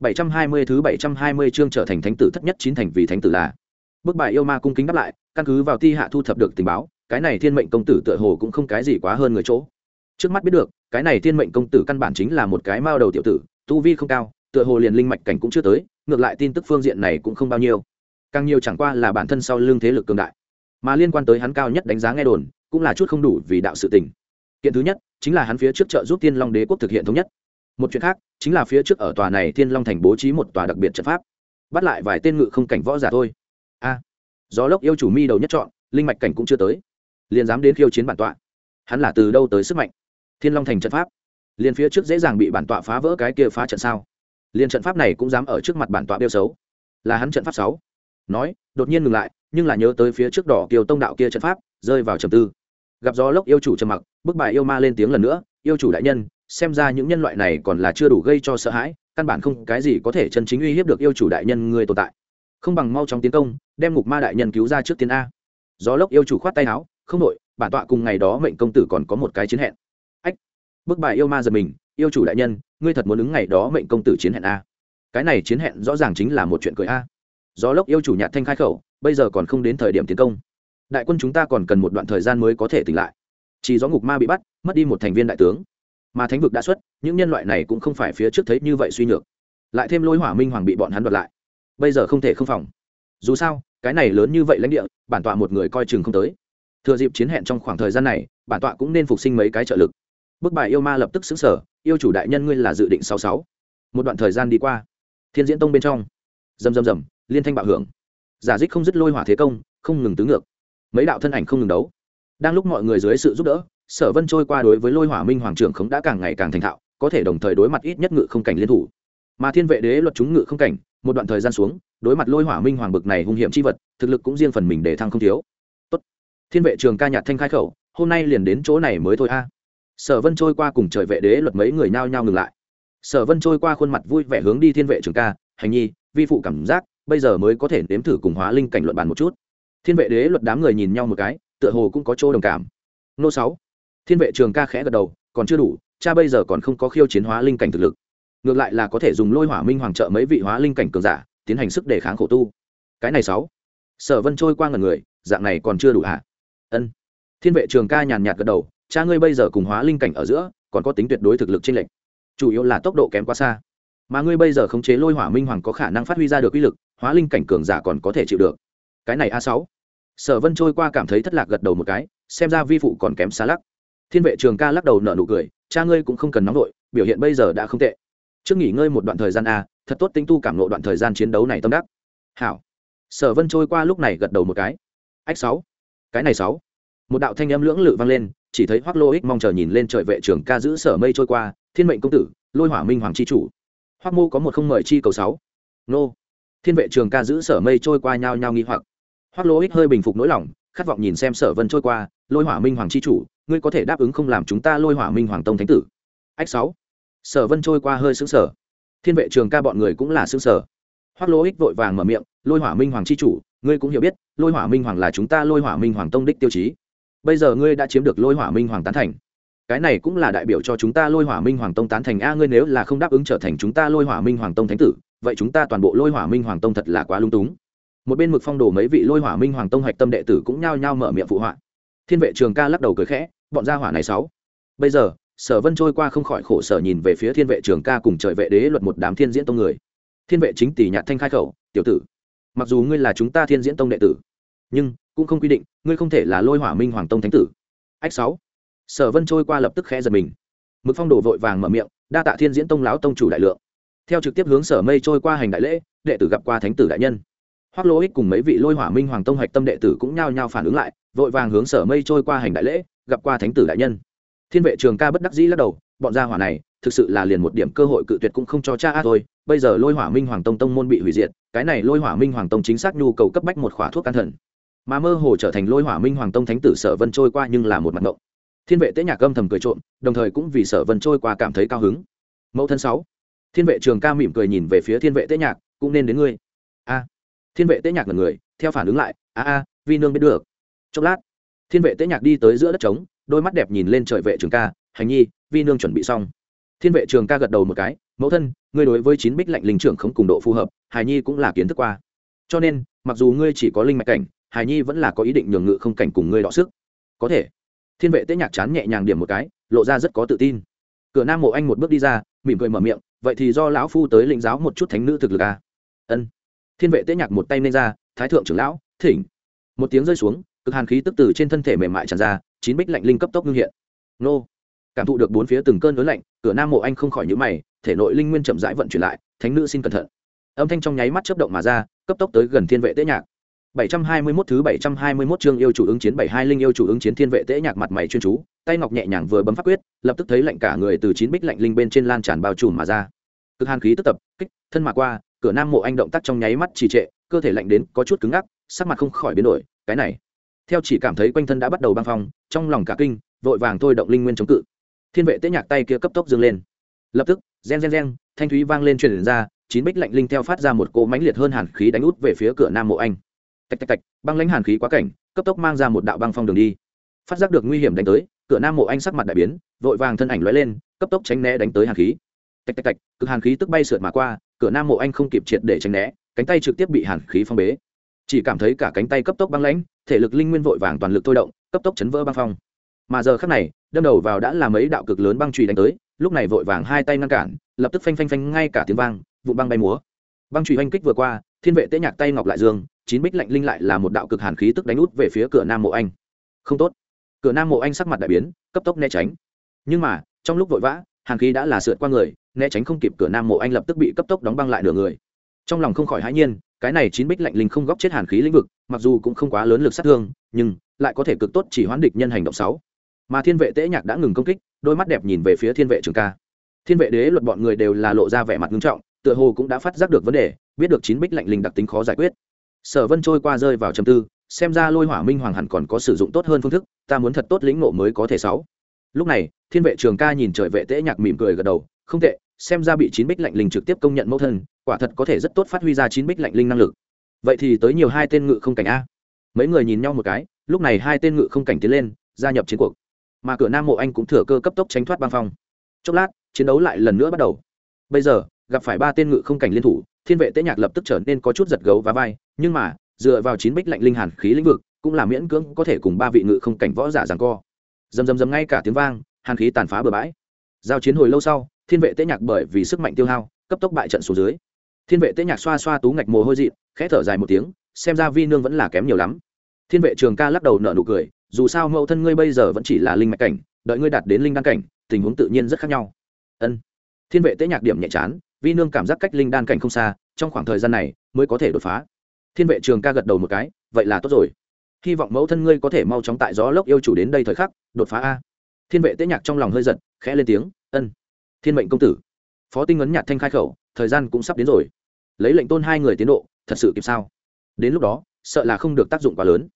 720 thứ 720 chương trở thành thánh tử thất nhất chín thành vì thánh tử là. Bức bài yêu ma cung kính đáp lại, căn cứ vào ti hạ thu thập được tình báo, cái này thiên mệnh công tử tựa hồ cũng không cái gì quá hơn người chỗ trước mắt biết được, cái này thiên mệnh công tử căn bản chính là một cái mao đầu tiểu tử, tu vi không cao, tựa hồ liền linh mạch cảnh cũng chưa tới, ngược lại tin tức phương diện này cũng không bao nhiêu. Càng nhiều chẳng qua là bản thân sau lưng thế lực cường đại. Mà liên quan tới hắn cao nhất đánh giá nghe đồn, cũng là chút không đủ vì đạo sự tình. Kiện thứ nhất, chính là hắn phía trước trợ giúp tiên long đế quốc thực hiện thống nhất. Một chuyện khác, chính là phía trước ở tòa này thiên long thành bố trí một tòa đặc biệt trận pháp. Bắt lại vài tên ngự không cảnh võ giả thôi. A, gió lốc yêu chủ mi đầu nhất chọn, linh mạch cảnh cũng chưa tới, liền dám đến khiêu chiến bản tọa. Hắn là từ đâu tới sức mạnh? Thiên long thành trận pháp. Liền phía trước dễ dàng bị bản tọa phá vỡ cái kia phá trận sao? Liền trận pháp này cũng dám ở trước mặt bản tọa đeo xấu. Là hắn trận pháp sáu. Nói, đột nhiên ngừng lại, nhưng là nhớ tới phía trước đỏ kiều tông đạo kia trận pháp, rơi vào trầm tư. Gặp gió lốc yêu chủ trầm mặc, bức bài yêu ma lên tiếng lần nữa, yêu chủ đại nhân, xem ra những nhân loại này còn là chưa đủ gây cho sợ hãi, căn bản không cái gì có thể chân chính uy hiếp được yêu chủ đại nhân người tồn tại. Không bằng mau chóng tiến công, đem ngục ma đại nhân cứu ra trước tiên a. Gió lốc yêu chủ khoát tay áo, không nội bản tọa cùng ngày đó mệnh công tử còn có một cái chiến hẹn bức bài yêu ma giật mình, yêu chủ đại nhân, ngươi thật muốn ứng ngày đó mệnh công tử chiến hẹn a. Cái này chiến hẹn rõ ràng chính là một chuyện cười a. Gió lốc yêu chủ nhạt thanh khai khẩu, bây giờ còn không đến thời điểm tiến công. Đại quân chúng ta còn cần một đoạn thời gian mới có thể tỉnh lại. Chỉ do ngục ma bị bắt, mất đi một thành viên đại tướng. Mà thánh vực đã xuất, những nhân loại này cũng không phải phía trước thấy như vậy suy nhược. Lại thêm lôi hỏa minh hoàng bị bọn hắn đoạt lại. Bây giờ không thể không phòng. Dù sao, cái này lớn như vậy lãnh địa, bản tọa một người coi chừng không tới. Thừa dịp chiến hẹn trong khoảng thời gian này, bản tọa cũng nên phục sinh mấy cái trợ lực bức bài yêu ma lập tức xứng sở yêu chủ đại nhân ngươi là dự định sáu sáu. Một đoạn thời gian đi qua, thiên diễn tông bên trong, rầm rầm rầm, liên thanh bạo hưởng. Giả dích không dứt lôi hỏa thế công, không ngừng tứ ngược. Mấy đạo thân ảnh không ngừng đấu. Đang lúc mọi người dưới sự giúp đỡ, sở vân trôi qua đối với lôi hỏa minh hoàng trưởng khống đã càng ngày càng thành thạo, có thể đồng thời đối mặt ít nhất ngự không cảnh liên thủ. Mà thiên vệ đế luật chúng ngự không cảnh, một đoạn thời gian xuống, đối mặt lôi hỏa minh hoàng bực này hung hiểm c h i vật, thực lực cũng riêng phần mình để thăng không thiếu. Tốt. thiên vệ trường ca nhạt thanh khai khẩu, hôm nay liền đến chỗ này mới thôi a sở vân trôi qua cùng trời vệ đế luật mấy người nhao nhao ngừng lại. Sở vân trôi qua khuôn mặt vui vẻ hướng đi thiên vệ trường ca, hành nhi, vi phụ cảm giác, bây giờ mới có thể nếm thử cùng hóa linh cảnh luận bàn một chút. Thiên vệ đế luật đám người nhìn nhau một cái, tựa hồ cũng có chỗ đồng cảm. Nô sáu. Thiên vệ trường ca khẽ gật đầu, còn chưa đủ, cha bây giờ còn không có khiêu chiến hóa linh cảnh thực lực. Ngược lại là có thể dùng lôi hỏa minh hoàng trợ mấy vị hóa linh cảnh cường giả, tiến hành sức đề kháng khổ tu. Cái này sáu. Sở vân trôi qua ngần người, dạng này còn chưa đủ hả? Ân. Thiên vệ trường ca nhàn nhạt gật đầu cha ngươi bây giờ cùng hóa linh cảnh ở giữa, còn có tính tuyệt đối thực lực trên lệnh chủ yếu là tốc độ kém quá xa. Mà ngươi bây giờ khống chế lôi hỏa minh hoàng có khả năng phát huy ra được uy lực, hóa linh cảnh cường giả còn có thể chịu được. Cái này a sáu. Sở vân trôi qua cảm thấy thất lạc gật đầu một cái, xem ra vi phụ còn kém xa lắc. Thiên vệ trường ca lắc đầu nở nụ cười, cha ngươi cũng không cần nóng vội biểu hiện bây giờ đã không tệ. Trước nghỉ ngơi một đoạn thời gian a, thật tốt tính tu cảm lộ đoạn thời gian chiến đấu này tâm đắc. Hảo. Sở vân trôi qua lúc này gật đầu một cái. Ách sáu. Cái này sáu. Một đạo thanh âm lưỡng lự vang lên chỉ thấy hoác lô ích mong chờ nhìn lên trời vệ trưởng ca giữ sở mây trôi qua, thiên mệnh công tử, lôi hỏa minh hoàng c h i chủ. Hoác mô có một không mời chi cầu sáu. Nô. Thiên vệ trường ca giữ sở mây trôi qua nhao nhao nghi hoặc. Hoác lô ích hơi bình phục nỗi lòng, khát vọng nhìn xem sở vân trôi qua, lôi hỏa minh hoàng c h i chủ, ngươi có thể đáp ứng không làm chúng ta lôi hỏa minh hoàng tông thánh tử? Ách sáu. Sở vân trôi qua hơi xứng sở thiên vệ trường ca bọn người cũng là xứng sở hoác lô ích vội vàng mở miệng, lôi hỏa minh hoàng c chủ, ngươi cũng hiểu biết, lôi hỏa minh hoàng là chúng ta lôi hỏa minh hoàng tông đích tiêu chí bây giờ ngươi đã chiếm được lôi hỏa minh hoàng tán thành. Cái này cũng là đại biểu cho chúng ta lôi hỏa minh hoàng tông tán thành. A, ngươi nếu là không đáp ứng trở thành chúng ta lôi hỏa minh hoàng tông thánh tử, vậy chúng ta toàn bộ lôi hỏa minh hoàng tông thật là quá lung túng. Một bên mực phong đồ mấy vị lôi hỏa minh hoàng tông hạch tâm đệ tử cũng nhao nhao mở miệng phụ họa. Thiên vệ trường ca lắc đầu cười khẽ, bọn gia hỏa này sáu. Bây giờ, sở vân trôi qua không khỏi khổ sở nhìn về phía thiên vệ trường ca cùng trời vệ đế luật một đám thiên diễn tông người. Thiên vệ chính tỷ nhạt thanh khai khẩu, tiểu tử, mặc dù ngươi là chúng ta thiên diễn tông đệ tử nhưng cũng không quy định ngươi không thể là lôi hỏa minh hoàng tông thánh tử ách sáu sở vân trôi qua lập tức khẽ giật mình mực phong đổ vội vàng mở miệng đa tạ thiên diễn tông lão tông chủ đại lượng theo trực tiếp hướng sở mây trôi qua hành đại lễ đệ tử gặp qua thánh tử đại nhân hoác lô ích cùng mấy vị lôi hỏa minh hoàng tông hạch tâm đệ tử cũng nhao nhao phản ứng lại vội vàng hướng sở mây trôi qua hành đại lễ gặp qua thánh tử đại nhân thiên vệ trường ca bất đắc dĩ lắc đầu bọn gia hỏa này thực sự là liền một điểm cơ hội cự tuyệt cũng không cho cha a thôi bây giờ lôi hỏa minh hoàng tông tông môn bị hủy diệt cái này lôi hỏa minh hoàng tông chính xác nhu cầu cấp bách một khỏa thuốc can thần mà mơ hồ trở thành lôi hỏa minh hoàng tông thánh tử sở vân trôi qua nhưng là một mặt ngộng. Thiên vệ tế nhạc âm thầm cười trộm, đồng thời cũng vì sở vân trôi qua cảm thấy cao hứng. Mẫu thân sáu. Thiên vệ trường ca mỉm cười nhìn về phía thiên vệ tế nhạc, cũng nên đến ngươi. A. Thiên vệ tế nhạc là người, theo phản ứng lại, a a, vi nương biết được. Chốc lát, thiên vệ tế nhạc đi tới giữa đất trống, đôi mắt đẹp nhìn lên trời vệ trường ca, hành nhi, vi nương chuẩn bị xong. Thiên vệ trường ca gật đầu một cái, mẫu thân, ngươi đối với chín bích lạnh linh trưởng không cùng độ phù hợp, hài nhi cũng là kiến thức qua. Cho nên, mặc dù ngươi chỉ có linh mạch cảnh hài nhi vẫn là có ý định nhường ngự không cảnh cùng ngươi đọ sức. Có thể. Thiên vệ tế nhạc chán nhẹ nhàng điểm một cái, lộ ra rất có tự tin. Cửa nam mộ anh một bước đi ra, mỉm cười mở miệng, vậy thì do lão phu tới lĩnh giáo một chút thánh nữ thực lực à? ân. Thiên vệ tế nhạc một tay lên ra, thái thượng trưởng lão, thỉnh. Một tiếng rơi xuống, cực hàn khí tức từ trên thân thể mềm mại tràn ra, chín bích lạnh linh cấp tốc ngưng hiện. Nô. Cảm thụ được bốn phía từng cơn lớn lạnh, cửa nam mộ anh không khỏi nhữ mày, thể nội linh nguyên chậm rãi vận chuyển lại, thánh nữ xin cẩn thận. Âm thanh trong nháy mắt chấp động mà ra, cấp tốc tới gần thiên vệ tế nhạc. 721 thứ 721 chương yêu chủ ứng chiến 72 linh yêu chủ ứng chiến thiên vệ tế nhạc mặt mày chuyên chú, tay ngọc nhẹ nhàng vừa bấm pháp quyết, lập tức thấy lạnh cả người từ chín bích lạnh linh bên trên lan tràn bao trùm mà ra. Cực hàn khí tức tập, kích, thân mà qua, cửa nam mộ anh động tác trong nháy mắt trì trệ, cơ thể lạnh đến có chút cứng ngắc, sắc mặt không khỏi biến đổi, cái này. Theo chỉ cảm thấy quanh thân đã bắt đầu băng phong, trong lòng cả kinh, vội vàng thôi động linh nguyên chống cự. Thiên vệ tế nhạc tay kia cấp tốc dương lên. Lập tức, reng reng reng, thanh thúy vang lên truyền ra, chín bích lạnh linh theo phát ra một cỗ mãnh liệt hơn hàn khí đánh út về phía cửa nam mộ anh tạch tạch tạch băng lãnh hàn khí quá cảnh, cấp tốc mang ra một đạo băng phong đường đi. Phát giác được nguy hiểm đánh tới, cửa nam mộ anh sắc mặt đại biến, vội vàng thân ảnh lóe lên, cấp tốc tránh né đánh tới hàn khí. Tạch tạch tạch cực hàn khí tức bay sượt mà qua, cửa nam mộ anh không kịp triệt để tránh né, cánh tay trực tiếp bị hàn khí phong bế. Chỉ cảm thấy cả cánh tay cấp tốc băng lãnh, thể lực linh nguyên vội vàng toàn lực thôi động, cấp tốc chấn vỡ băng phong. Mà giờ khắc này, đâm đầu vào đã là mấy đạo cực lớn băng trùy đánh tới, lúc này vội vàng hai tay ngăn cản, lập tức phanh phanh phanh ngay cả tiếng vang vụ băng bay múa băng trụy oanh kích vừa qua, thiên vệ tế nhạc tay ngọc lại dương, chín bích lạnh linh lại là một đạo cực hàn khí tức đánh út về phía cửa nam mộ anh. Không tốt. Cửa nam mộ anh sắc mặt đại biến, cấp tốc né tránh. Nhưng mà, trong lúc vội vã, hàn khí đã là sượt qua người, né tránh không kịp cửa nam mộ anh lập tức bị cấp tốc đóng băng lại nửa người. Trong lòng không khỏi hãi nhiên, cái này chín bích lạnh linh không góp chết hàn khí lĩnh vực, mặc dù cũng không quá lớn lực sát thương, nhưng lại có thể cực tốt chỉ hoán địch nhân hành động sáu. Mà thiên vệ tế nhạc đã ngừng công kích, đôi mắt đẹp nhìn về phía thiên vệ trường ca. Thiên vệ đế luật bọn người đều là lộ ra vẻ mặt nghiêm trọng tựa hồ cũng đã phát giác được vấn đề, biết được chín bích lạnh linh đặc tính khó giải quyết. Sở vân trôi qua rơi vào trầm tư, xem ra lôi hỏa minh hoàng hẳn còn có sử dụng tốt hơn phương thức, ta muốn thật tốt lĩnh nộ mới có thể sáu. Lúc này, thiên vệ trường ca nhìn trời vệ tễ nhạc mỉm cười gật đầu, không tệ, xem ra bị chín bích lạnh linh trực tiếp công nhận mẫu thân, quả thật có thể rất tốt phát huy ra chín bích lạnh linh năng lực. Vậy thì tới nhiều hai tên ngự không cảnh a. Mấy người nhìn nhau một cái, lúc này hai tên ngự không cảnh tiến lên, gia nhập chiến cuộc. Mà cửa nam mộ anh cũng thừa cơ cấp tốc tránh thoát băng phong. Chốc lát, chiến đấu lại lần nữa bắt đầu. Bây giờ gặp phải ba tên ngự không cảnh liên thủ, thiên vệ tế nhạc lập tức trở nên có chút giật gấu và vai, nhưng mà, dựa vào chín bích lạnh linh hàn khí lĩnh vực, cũng là miễn cưỡng có thể cùng ba vị ngự không cảnh võ giả rằng co. Dầm dầm dầm ngay cả tiếng vang, hàn khí tàn phá bừa bãi. Giao chiến hồi lâu sau, thiên vệ tế nhạc bởi vì sức mạnh tiêu hao, cấp tốc bại trận xuống dưới. Thiên vệ tế nhạc xoa xoa tú ngạch mồ hôi dị khẽ thở dài một tiếng, xem ra vi nương vẫn là kém nhiều lắm. Thiên vệ trường ca lắc đầu nở nụ cười, dù sao mẫu thân ngươi bây giờ vẫn chỉ là linh mạch cảnh, đợi ngươi đạt đến linh đăng cảnh, tình huống tự nhiên rất khác nhau. Ân. Thiên vệ tế nhạc điểm nhẹ chán vi nương cảm giác cách linh đan cảnh không xa, trong khoảng thời gian này mới có thể đột phá. Thiên vệ trường ca gật đầu một cái, vậy là tốt rồi. Hy vọng mẫu thân ngươi có thể mau chóng tại gió lốc yêu chủ đến đây thời khắc, đột phá a. Thiên vệ tế nhạc trong lòng hơi giật, khẽ lên tiếng, ân, thiên mệnh công tử. Phó tinh ấn nhạt thanh khai khẩu, thời gian cũng sắp đến rồi. Lấy lệnh tôn hai người tiến độ, thật sự kịp sao? Đến lúc đó, sợ là không được tác dụng quá lớn.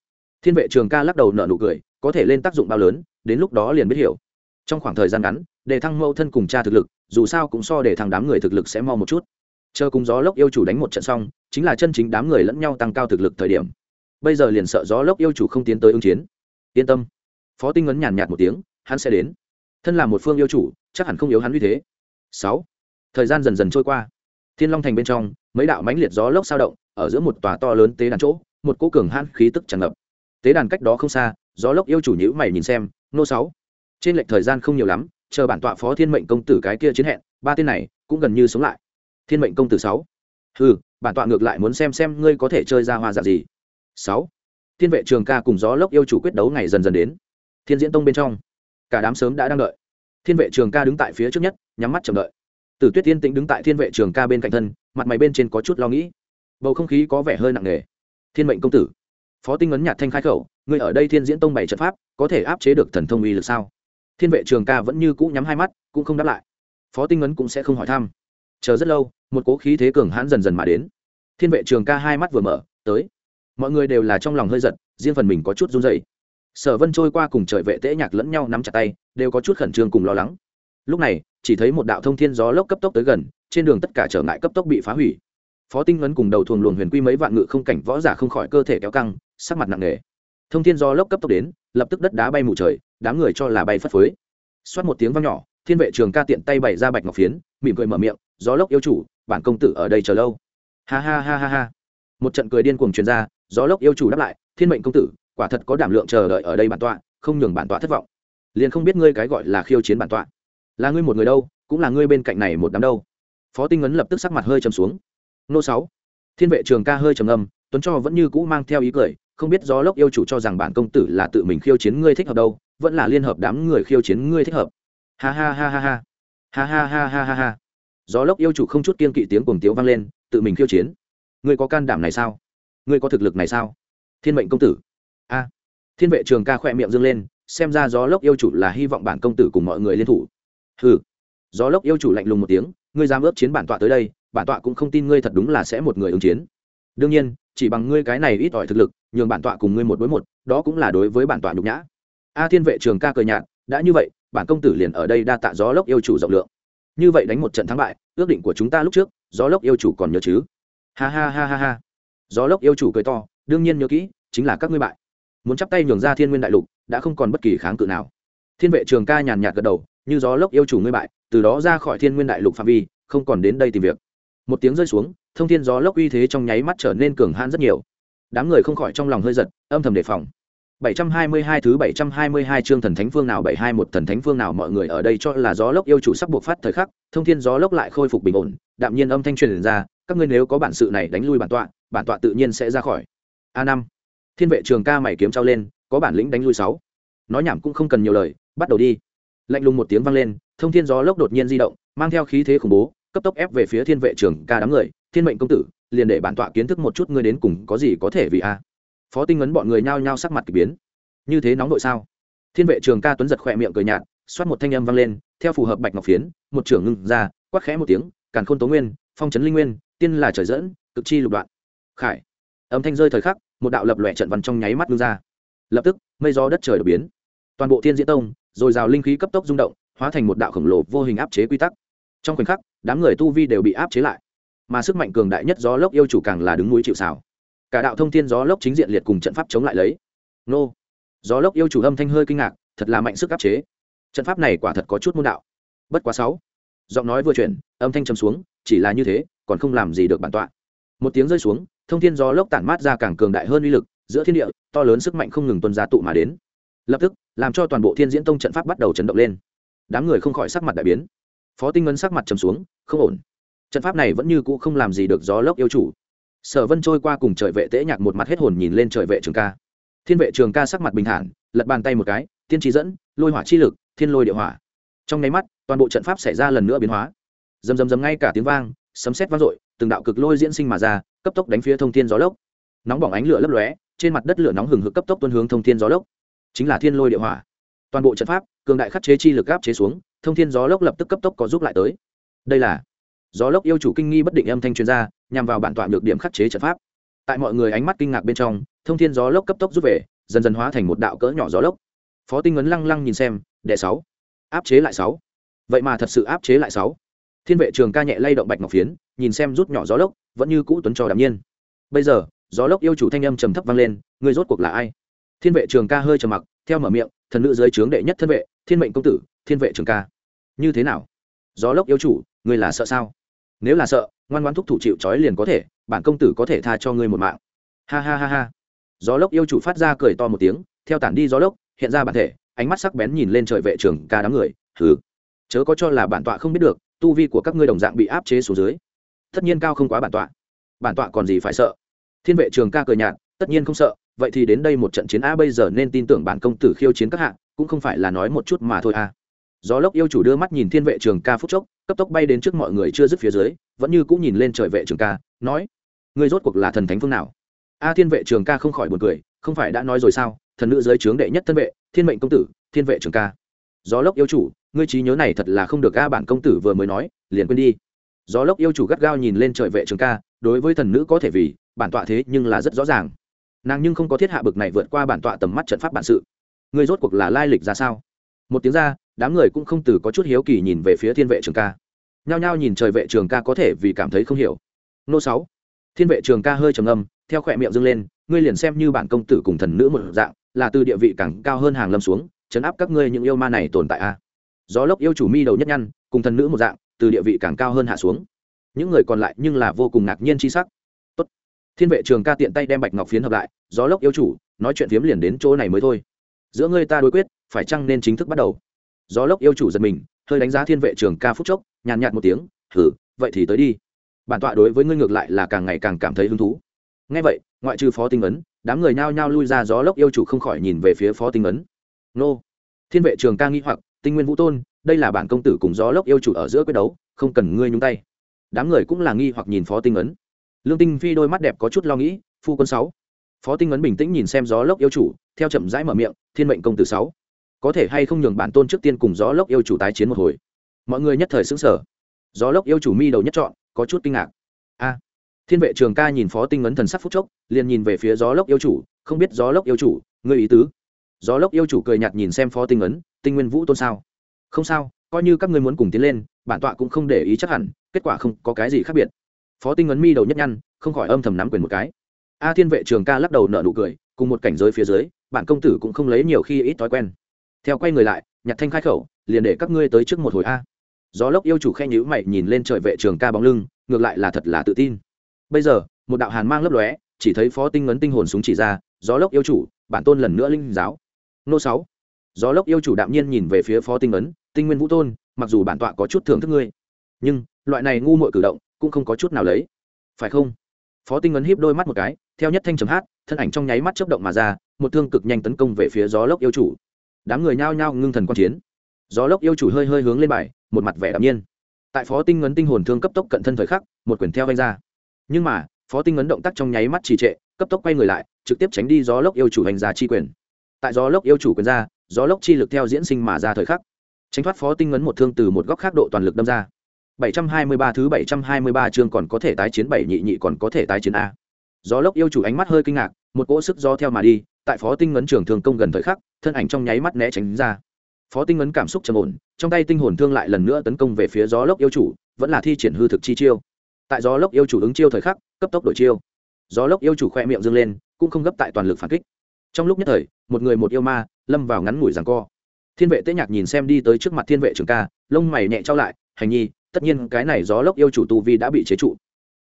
Thiên vệ trường ca lắc đầu nợ nụ cười, có thể lên tác dụng bao lớn, đến lúc đó liền biết hiểu trong khoảng thời gian ngắn, để thăng mẫu thân cùng cha thực lực, dù sao cũng so để thằng đám người thực lực sẽ mau một chút. Chờ cùng gió lốc yêu chủ đánh một trận xong, chính là chân chính đám người lẫn nhau tăng cao thực lực thời điểm. Bây giờ liền sợ gió lốc yêu chủ không tiến tới ứng chiến. Yên tâm. Phó tinh ấn nhàn nhạt một tiếng, hắn sẽ đến. Thân là một phương yêu chủ, chắc hẳn không yếu hắn như thế. Sáu. Thời gian dần dần trôi qua. Thiên long thành bên trong, mấy đạo mãnh liệt gió lốc sao động, ở giữa một tòa to lớn tế đàn chỗ, một cỗ cường hãn khí tức tràn ngập. Tế đàn cách đó không xa, gió lốc yêu chủ nhữ mày nhìn xem, nô sáu trên lệch thời gian không nhiều lắm, chờ bản tọa phó thiên mệnh công tử cái kia chiến hẹn, ba tên này cũng gần như sống lại. Thiên mệnh công tử sáu. Ừ bản tọa ngược lại muốn xem xem ngươi có thể chơi ra hoa giả gì. Sáu. Thiên vệ trường ca cùng gió lốc yêu chủ quyết đấu ngày dần dần đến. Thiên diễn tông bên trong, cả đám sớm đã đang đợi. Thiên vệ trường ca đứng tại phía trước nhất, nhắm mắt chờ đợi. Tử tuyết tiên tĩnh đứng tại thiên vệ trường ca bên cạnh thân, mặt mày bên trên có chút lo nghĩ. Bầu không khí có vẻ hơi nặng nề. Thiên mệnh công tử, phó tinh ấn nhạt thanh khai khẩu, ngươi ở đây thiên diễn tông bảy trận pháp, có thể áp chế được thần thông uy lực sao? Thiên vệ trường ca vẫn như cũ nhắm hai mắt, cũng không đáp lại. Phó tinh ấn cũng sẽ không hỏi thăm. Chờ rất lâu, một cố khí thế cường hãn dần dần mà đến. Thiên vệ trường ca hai mắt vừa mở, tới. Mọi người đều là trong lòng hơi giật, riêng phần mình có chút run dày sở vân trôi qua cùng trời vệ tễ nhạc lẫn nhau nắm chặt tay, đều có chút khẩn trương cùng lo lắng. Lúc này, chỉ thấy một đạo thông thiên gió lốc cấp tốc tới gần, trên đường tất cả trở ngại cấp tốc bị phá hủy. Phó tinh ấn cùng đầu thuồng luồng huyền quy mấy vạn ngự không cảnh võ giả không khỏi cơ thể kéo căng, sắc mặt nặng nề. Thông thiên gió lốc cấp tốc đến, lập tức đất đá bay mù trời đám người cho là bay phất phới. Xoát một tiếng vang nhỏ, thiên vệ trường ca tiện tay bày ra bạch ngọc phiến, mỉm cười mở miệng, gió lốc yêu chủ, bản công tử ở đây chờ lâu. Ha ha ha ha ha. Một trận cười điên cuồng truyền ra, gió lốc yêu chủ đáp lại, thiên mệnh công tử, quả thật có đảm lượng chờ đợi ở đây bản tọa, không nhường bản tọa thất vọng. Liền không biết ngươi cái gọi là khiêu chiến bản tọa. Là ngươi một người đâu, cũng là ngươi bên cạnh này một đám đâu. Phó tinh ấn lập tức sắc mặt hơi trầm xuống. Nô sáu. Thiên vệ trường ca hơi trầm âm tuấn cho vẫn như cũ mang theo ý cười, không biết gió lốc yêu chủ cho rằng bản công tử là tự mình khiêu chiến ngươi thích hợp đâu vẫn là liên hợp đám người khiêu chiến ngươi thích hợp. Ha ha ha ha ha. Ha ha ha ha ha ha. Gió lốc yêu chủ không chút kiên kỵ tiếng cuồng tiếu vang lên, tự mình khiêu chiến. Ngươi có can đảm này sao? Ngươi có thực lực này sao? Thiên mệnh công tử. A. Thiên vệ trường ca khỏe miệng dâng lên, xem ra gió lốc yêu chủ là hy vọng bản công tử cùng mọi người liên thủ. Hừ. Gió lốc yêu chủ lạnh lùng một tiếng, ngươi dám ướp chiến bản tọa tới đây, bản tọa cũng không tin ngươi thật đúng là sẽ một người ứng chiến. Đương nhiên, chỉ bằng ngươi cái này ít ỏi thực lực, nhường bản tọa cùng ngươi một đối một, đó cũng là đối với bản tọa nhục nhã a thiên vệ trường ca cười nhạt, đã như vậy, bản công tử liền ở đây đa tạ gió lốc yêu chủ rộng lượng. Như vậy đánh một trận thắng bại, ước định của chúng ta lúc trước, gió lốc yêu chủ còn nhớ chứ? Ha ha ha ha ha. Gió lốc yêu chủ cười to, đương nhiên nhớ kỹ, chính là các ngươi bại. Muốn chắp tay nhường ra thiên nguyên đại lục, đã không còn bất kỳ kháng cự nào. Thiên vệ trường ca nhàn nhạt gật đầu, như gió lốc yêu chủ ngươi bại, từ đó ra khỏi thiên nguyên đại lục phạm vi, không còn đến đây tìm việc. Một tiếng rơi xuống, thông thiên gió lốc uy thế trong nháy mắt trở nên cường hãn rất nhiều. Đám người không khỏi trong lòng hơi giật, âm thầm đề phòng. 722 thứ 722 chương thần thánh phương nào 721 thần thánh phương nào mọi người ở đây cho là gió lốc yêu chủ sắp buộc phát thời khắc, thông thiên gió lốc lại khôi phục bình ổn, đạm nhiên âm thanh truyền ra, các ngươi nếu có bản sự này đánh lui bản tọa, bản tọa tự nhiên sẽ ra khỏi. A5. Thiên vệ trường ca mày kiếm trao lên, có bản lĩnh đánh lui sáu. Nói nhảm cũng không cần nhiều lời, bắt đầu đi. Lạnh lùng một tiếng vang lên, thông thiên gió lốc đột nhiên di động, mang theo khí thế khủng bố, cấp tốc ép về phía thiên vệ trường ca đám người, thiên mệnh công tử, liền để bản tọa kiến thức một chút ngươi đến cùng có gì có thể vì a phó tinh ấn bọn người nhao nhao sắc mặt k ỳ biến. Như thế nóng đội sao? Thiên vệ trường ca tuấn giật khỏe miệng cười nhạt, xoát một thanh âm vang lên, theo phù hợp bạch ngọc phiến, một trưởng ngưng ra quắc khẽ một tiếng, càn khôn tố nguyên, phong trấn linh nguyên, tiên là trời dẫn, cực chi lục đoạn. Khải. Âm thanh rơi thời khắc, một đạo lập lòe trận văn trong nháy mắt ngưng ra. Lập tức, mây gió đất trời đột biến. Toàn bộ thiên diễn tông, rồi rào linh khí cấp tốc rung động, hóa thành một đạo khổng lồ vô hình áp chế quy tắc. Trong khoảnh khắc, đám người tu vi đều bị áp chế lại. Mà sức mạnh cường đại nhất gió lốc yêu chủ càng là đứng núi chịu xảo cả đạo thông thiên gió lốc chính diện liệt cùng trận pháp chống lại lấy. Nô. Gió lốc yêu chủ âm thanh hơi kinh ngạc, thật là mạnh sức áp chế. Trận pháp này quả thật có chút môn đạo. Bất quá sáu. Giọng nói vừa chuyển, âm thanh trầm xuống, chỉ là như thế, còn không làm gì được bản tọa. Một tiếng rơi xuống, thông thiên gió lốc tản mát ra càng cường đại hơn uy lực, giữa thiên địa, to lớn sức mạnh không ngừng tuân ra tụ mà đến. Lập tức, làm cho toàn bộ thiên diễn tông trận pháp bắt đầu chấn động lên. Đám người không khỏi sắc mặt đại biến. Phó tinh ngân sắc mặt trầm xuống, không ổn. Trận pháp này vẫn như cũ không làm gì được gió lốc yêu chủ sở vân trôi qua cùng trời vệ tễ nhạc một mặt hết hồn nhìn lên trời vệ trường ca. Thiên vệ trường ca sắc mặt bình thản, lật bàn tay một cái, tiên trí dẫn, lôi hỏa chi lực, thiên lôi địa hỏa. Trong nháy mắt, toàn bộ trận pháp xảy ra lần nữa biến hóa. Dầm dầm dầm ngay cả tiếng vang, sấm sét vang dội, từng đạo cực lôi diễn sinh mà ra, cấp tốc đánh phía thông thiên gió lốc. Nóng bỏng ánh lửa lấp lóe, trên mặt đất lửa nóng hừng hực cấp tốc tuân hướng thông thiên gió lốc. Chính là thiên lôi địa hỏa. Toàn bộ trận pháp, cường đại khắc chế chi lực áp chế xuống, thông thiên gió lốc lập tức cấp tốc có giúp lại tới. Đây là gió lốc yêu chủ kinh nghi bất định âm thanh chuyên gia nhằm vào bản tọa nhược điểm khắc chế trận pháp. Tại mọi người ánh mắt kinh ngạc bên trong, thông thiên gió lốc cấp tốc rút về, dần dần hóa thành một đạo cỡ nhỏ gió lốc. Phó tinh ấn lăng lăng nhìn xem, đệ sáu. Áp chế lại sáu. Vậy mà thật sự áp chế lại sáu. Thiên vệ trường ca nhẹ lay động bạch ngọc phiến, nhìn xem rút nhỏ gió lốc, vẫn như cũ tuấn trò đạm nhiên. Bây giờ, gió lốc yêu chủ thanh âm trầm thấp vang lên, người rốt cuộc là ai? Thiên vệ trường ca hơi trầm mặc, theo mở miệng, thần nữ dưới trướng đệ nhất thân vệ, thiên mệnh công tử, thiên vệ trường ca. Như thế nào? Gió lốc yêu chủ ngươi là sợ sao? Nếu là sợ ngoan ngoan thúc thủ chịu trói liền có thể bản công tử có thể tha cho ngươi một mạng. Ha ha ha ha. Gió lốc yêu chủ phát ra cười to một tiếng theo tản đi gió lốc hiện ra bản thể ánh mắt sắc bén nhìn lên trời vệ trường ca đám người Thứ, chớ có cho là bản tọa không biết được tu vi của các ngươi đồng dạng bị áp chế xuống dưới. Tất nhiên cao không quá bản tọa. Bản tọa còn gì phải sợ? Thiên vệ trường ca cười nhạt tất nhiên không sợ vậy thì đến đây một trận chiến a bây giờ nên tin tưởng bản công tử khiêu chiến các hạng cũng không phải là nói một chút mà thôi a gió lốc yêu chủ đưa mắt nhìn thiên vệ trường ca phúc chốc, cấp tốc bay đến trước mọi người chưa dứt phía dưới, vẫn như cũng nhìn lên trời vệ trường ca, nói, ngươi rốt cuộc là thần thánh phương nào? A thiên vệ trường ca không khỏi buồn cười, không phải đã nói rồi sao? Thần nữ giới trướng đệ nhất thân vệ, thiên mệnh công tử, thiên vệ trường ca. Gió lốc yêu chủ, ngươi trí nhớ này thật là không được a bản công tử vừa mới nói, liền quên đi. Gió lốc yêu chủ gắt gao nhìn lên trời vệ trường ca, đối với thần nữ có thể vì, bản tọa thế nhưng là rất rõ ràng. Nàng nhưng không có thiết hạ bực này vượt qua bản tọa tầm mắt trận pháp bản sự. Ngươi rốt cuộc là lai lịch ra sao? Một tiếng ra đám người cũng không từ có chút hiếu kỳ nhìn về phía thiên vệ trường ca. Nhao nhao nhìn trời vệ trường ca có thể vì cảm thấy không hiểu. Nô sáu. Thiên vệ trường ca hơi trầm ngâm, theo khỏe miệng dâng lên, ngươi liền xem như bản công tử cùng thần nữ một dạng, là từ địa vị càng cao hơn hàng lâm xuống, chấn áp các ngươi những yêu ma này tồn tại a gió lốc yêu chủ mi đầu nhất nhăn, cùng thần nữ một dạng, từ địa vị càng cao hơn hạ xuống. Những người còn lại nhưng là vô cùng ngạc nhiên chi sắc. Tốt. thiên vệ trường ca tiện tay đem bạch ngọc phiến hợp lại, gió lốc yêu chủ, nói chuyện phiếm liền đến chỗ này mới thôi. Giữa ngươi ta đối quyết, phải chăng nên chính thức bắt đầu? Gió lốc yêu chủ giật mình, hơi đánh giá thiên vệ trường ca phúc chốc, nhàn nhạt một tiếng thử vậy thì tới đi. Bản tọa đối với ngươi ngược lại là càng ngày càng cảm thấy hứng thú. Ngay vậy, ngoại trừ phó tinh ấn, đám người nhao nhao lui ra gió lốc yêu chủ không khỏi nhìn về phía phó tinh ấn. Nô. Thiên vệ trường ca nghi hoặc, tinh nguyên vũ tôn, đây là bản công tử cùng gió lốc yêu chủ ở giữa quyết đấu, không cần ngươi nhúng tay. Đám người cũng là nghi hoặc nhìn phó tinh ấn. Lương tinh phi đôi mắt đẹp có chút lo nghĩ, phu quân sáu. Phó tinh ấn bình tĩnh nhìn xem gió lốc yêu chủ, theo chậm rãi mở miệng, thiên mệnh công tử sáu có thể hay không nhường bản tôn trước tiên cùng gió lốc yêu chủ tái chiến một hồi. Mọi người nhất thời xứng sở gió lốc yêu chủ mi đầu nhất chọn có chút kinh ngạc. A, thiên vệ trường ca nhìn phó tinh ấn thần sắc phúc chốc, liền nhìn về phía gió lốc yêu chủ, không biết gió lốc yêu chủ ngươi ý tứ? Gió lốc yêu chủ cười nhạt nhìn xem phó tinh ấn, tinh nguyên vũ tôn sao? Không sao, coi như các ngươi muốn cùng tiến lên, bản tọa cũng không để ý chắc hẳn, kết quả không có cái gì khác biệt. Phó tinh ấn mi đầu nhất nhăn, không khỏi âm thầm nắm quyền một cái. A thiên vệ trường ca lắc đầu nợ nụ cười, cùng một cảnh giới phía dưới, bản công tử cũng không lấy nhiều khi ít thói quen theo quay người lại, nhạc thanh khai khẩu, liền để các ngươi tới trước một hồi a. Gió lốc yêu chủ khen nhữ mày nhìn lên trời vệ trường ca bóng lưng, ngược lại là thật là tự tin. Bây giờ, một đạo hàn mang lấp lóe, chỉ thấy phó tinh ấn tinh hồn súng chỉ ra, gió lốc yêu chủ, bản tôn lần nữa linh giáo. Nô sáu. Gió lốc yêu chủ đạm nhiên nhìn về phía phó tinh ấn tinh nguyên vũ tôn, mặc dù bản tọa có chút thưởng thức ngươi, nhưng loại này ngu muội cử động cũng không có chút nào lấy. Phải không? Phó tinh ấn híp đôi mắt một cái, theo nhất thanh chấm hát, thân ảnh trong nháy mắt chớp động mà ra, một thương cực nhanh tấn công về phía gió lốc yêu chủ đám người nhao nhao ngưng thần quan chiến. Gió lốc yêu chủ hơi hơi hướng lên bài, một mặt vẻ đạm nhiên. Tại phó tinh ngấn tinh hồn thương cấp tốc cận thân thời khắc, một quyển theo vanh ra. Nhưng mà, phó tinh ngấn động tác trong nháy mắt trì trệ, cấp tốc quay người lại, trực tiếp tránh đi gió lốc yêu chủ hành ra chi quyền. Tại gió lốc yêu chủ quyền ra, gió lốc chi lực theo diễn sinh mà ra thời khắc. Tránh thoát phó tinh ngấn một thương từ một góc khác độ toàn lực đâm ra. 723 thứ 723 chương còn có thể tái chiến bảy nhị nhị còn có thể tái chiến a. Gió lốc yêu chủ ánh mắt hơi kinh ngạc, một cỗ sức gió theo mà đi tại phó tinh ngấn trường thường công gần thời khắc, thân ảnh trong nháy mắt né tránh ra. Phó tinh ngấn cảm xúc trầm ổn, trong tay tinh hồn thương lại lần nữa tấn công về phía gió lốc yêu chủ, vẫn là thi triển hư thực chi chiêu. Tại gió lốc yêu chủ ứng chiêu thời khắc, cấp tốc đổi chiêu. Gió lốc yêu chủ khoe miệng dâng lên, cũng không gấp tại toàn lực phản kích. Trong lúc nhất thời, một người một yêu ma, lâm vào ngắn ngủi rằng co. Thiên vệ tế nhạc nhìn xem đi tới trước mặt thiên vệ trường ca, lông mày nhẹ trao lại, hành nhi, tất nhiên cái này gió lốc yêu chủ tu vi đã bị chế trụ.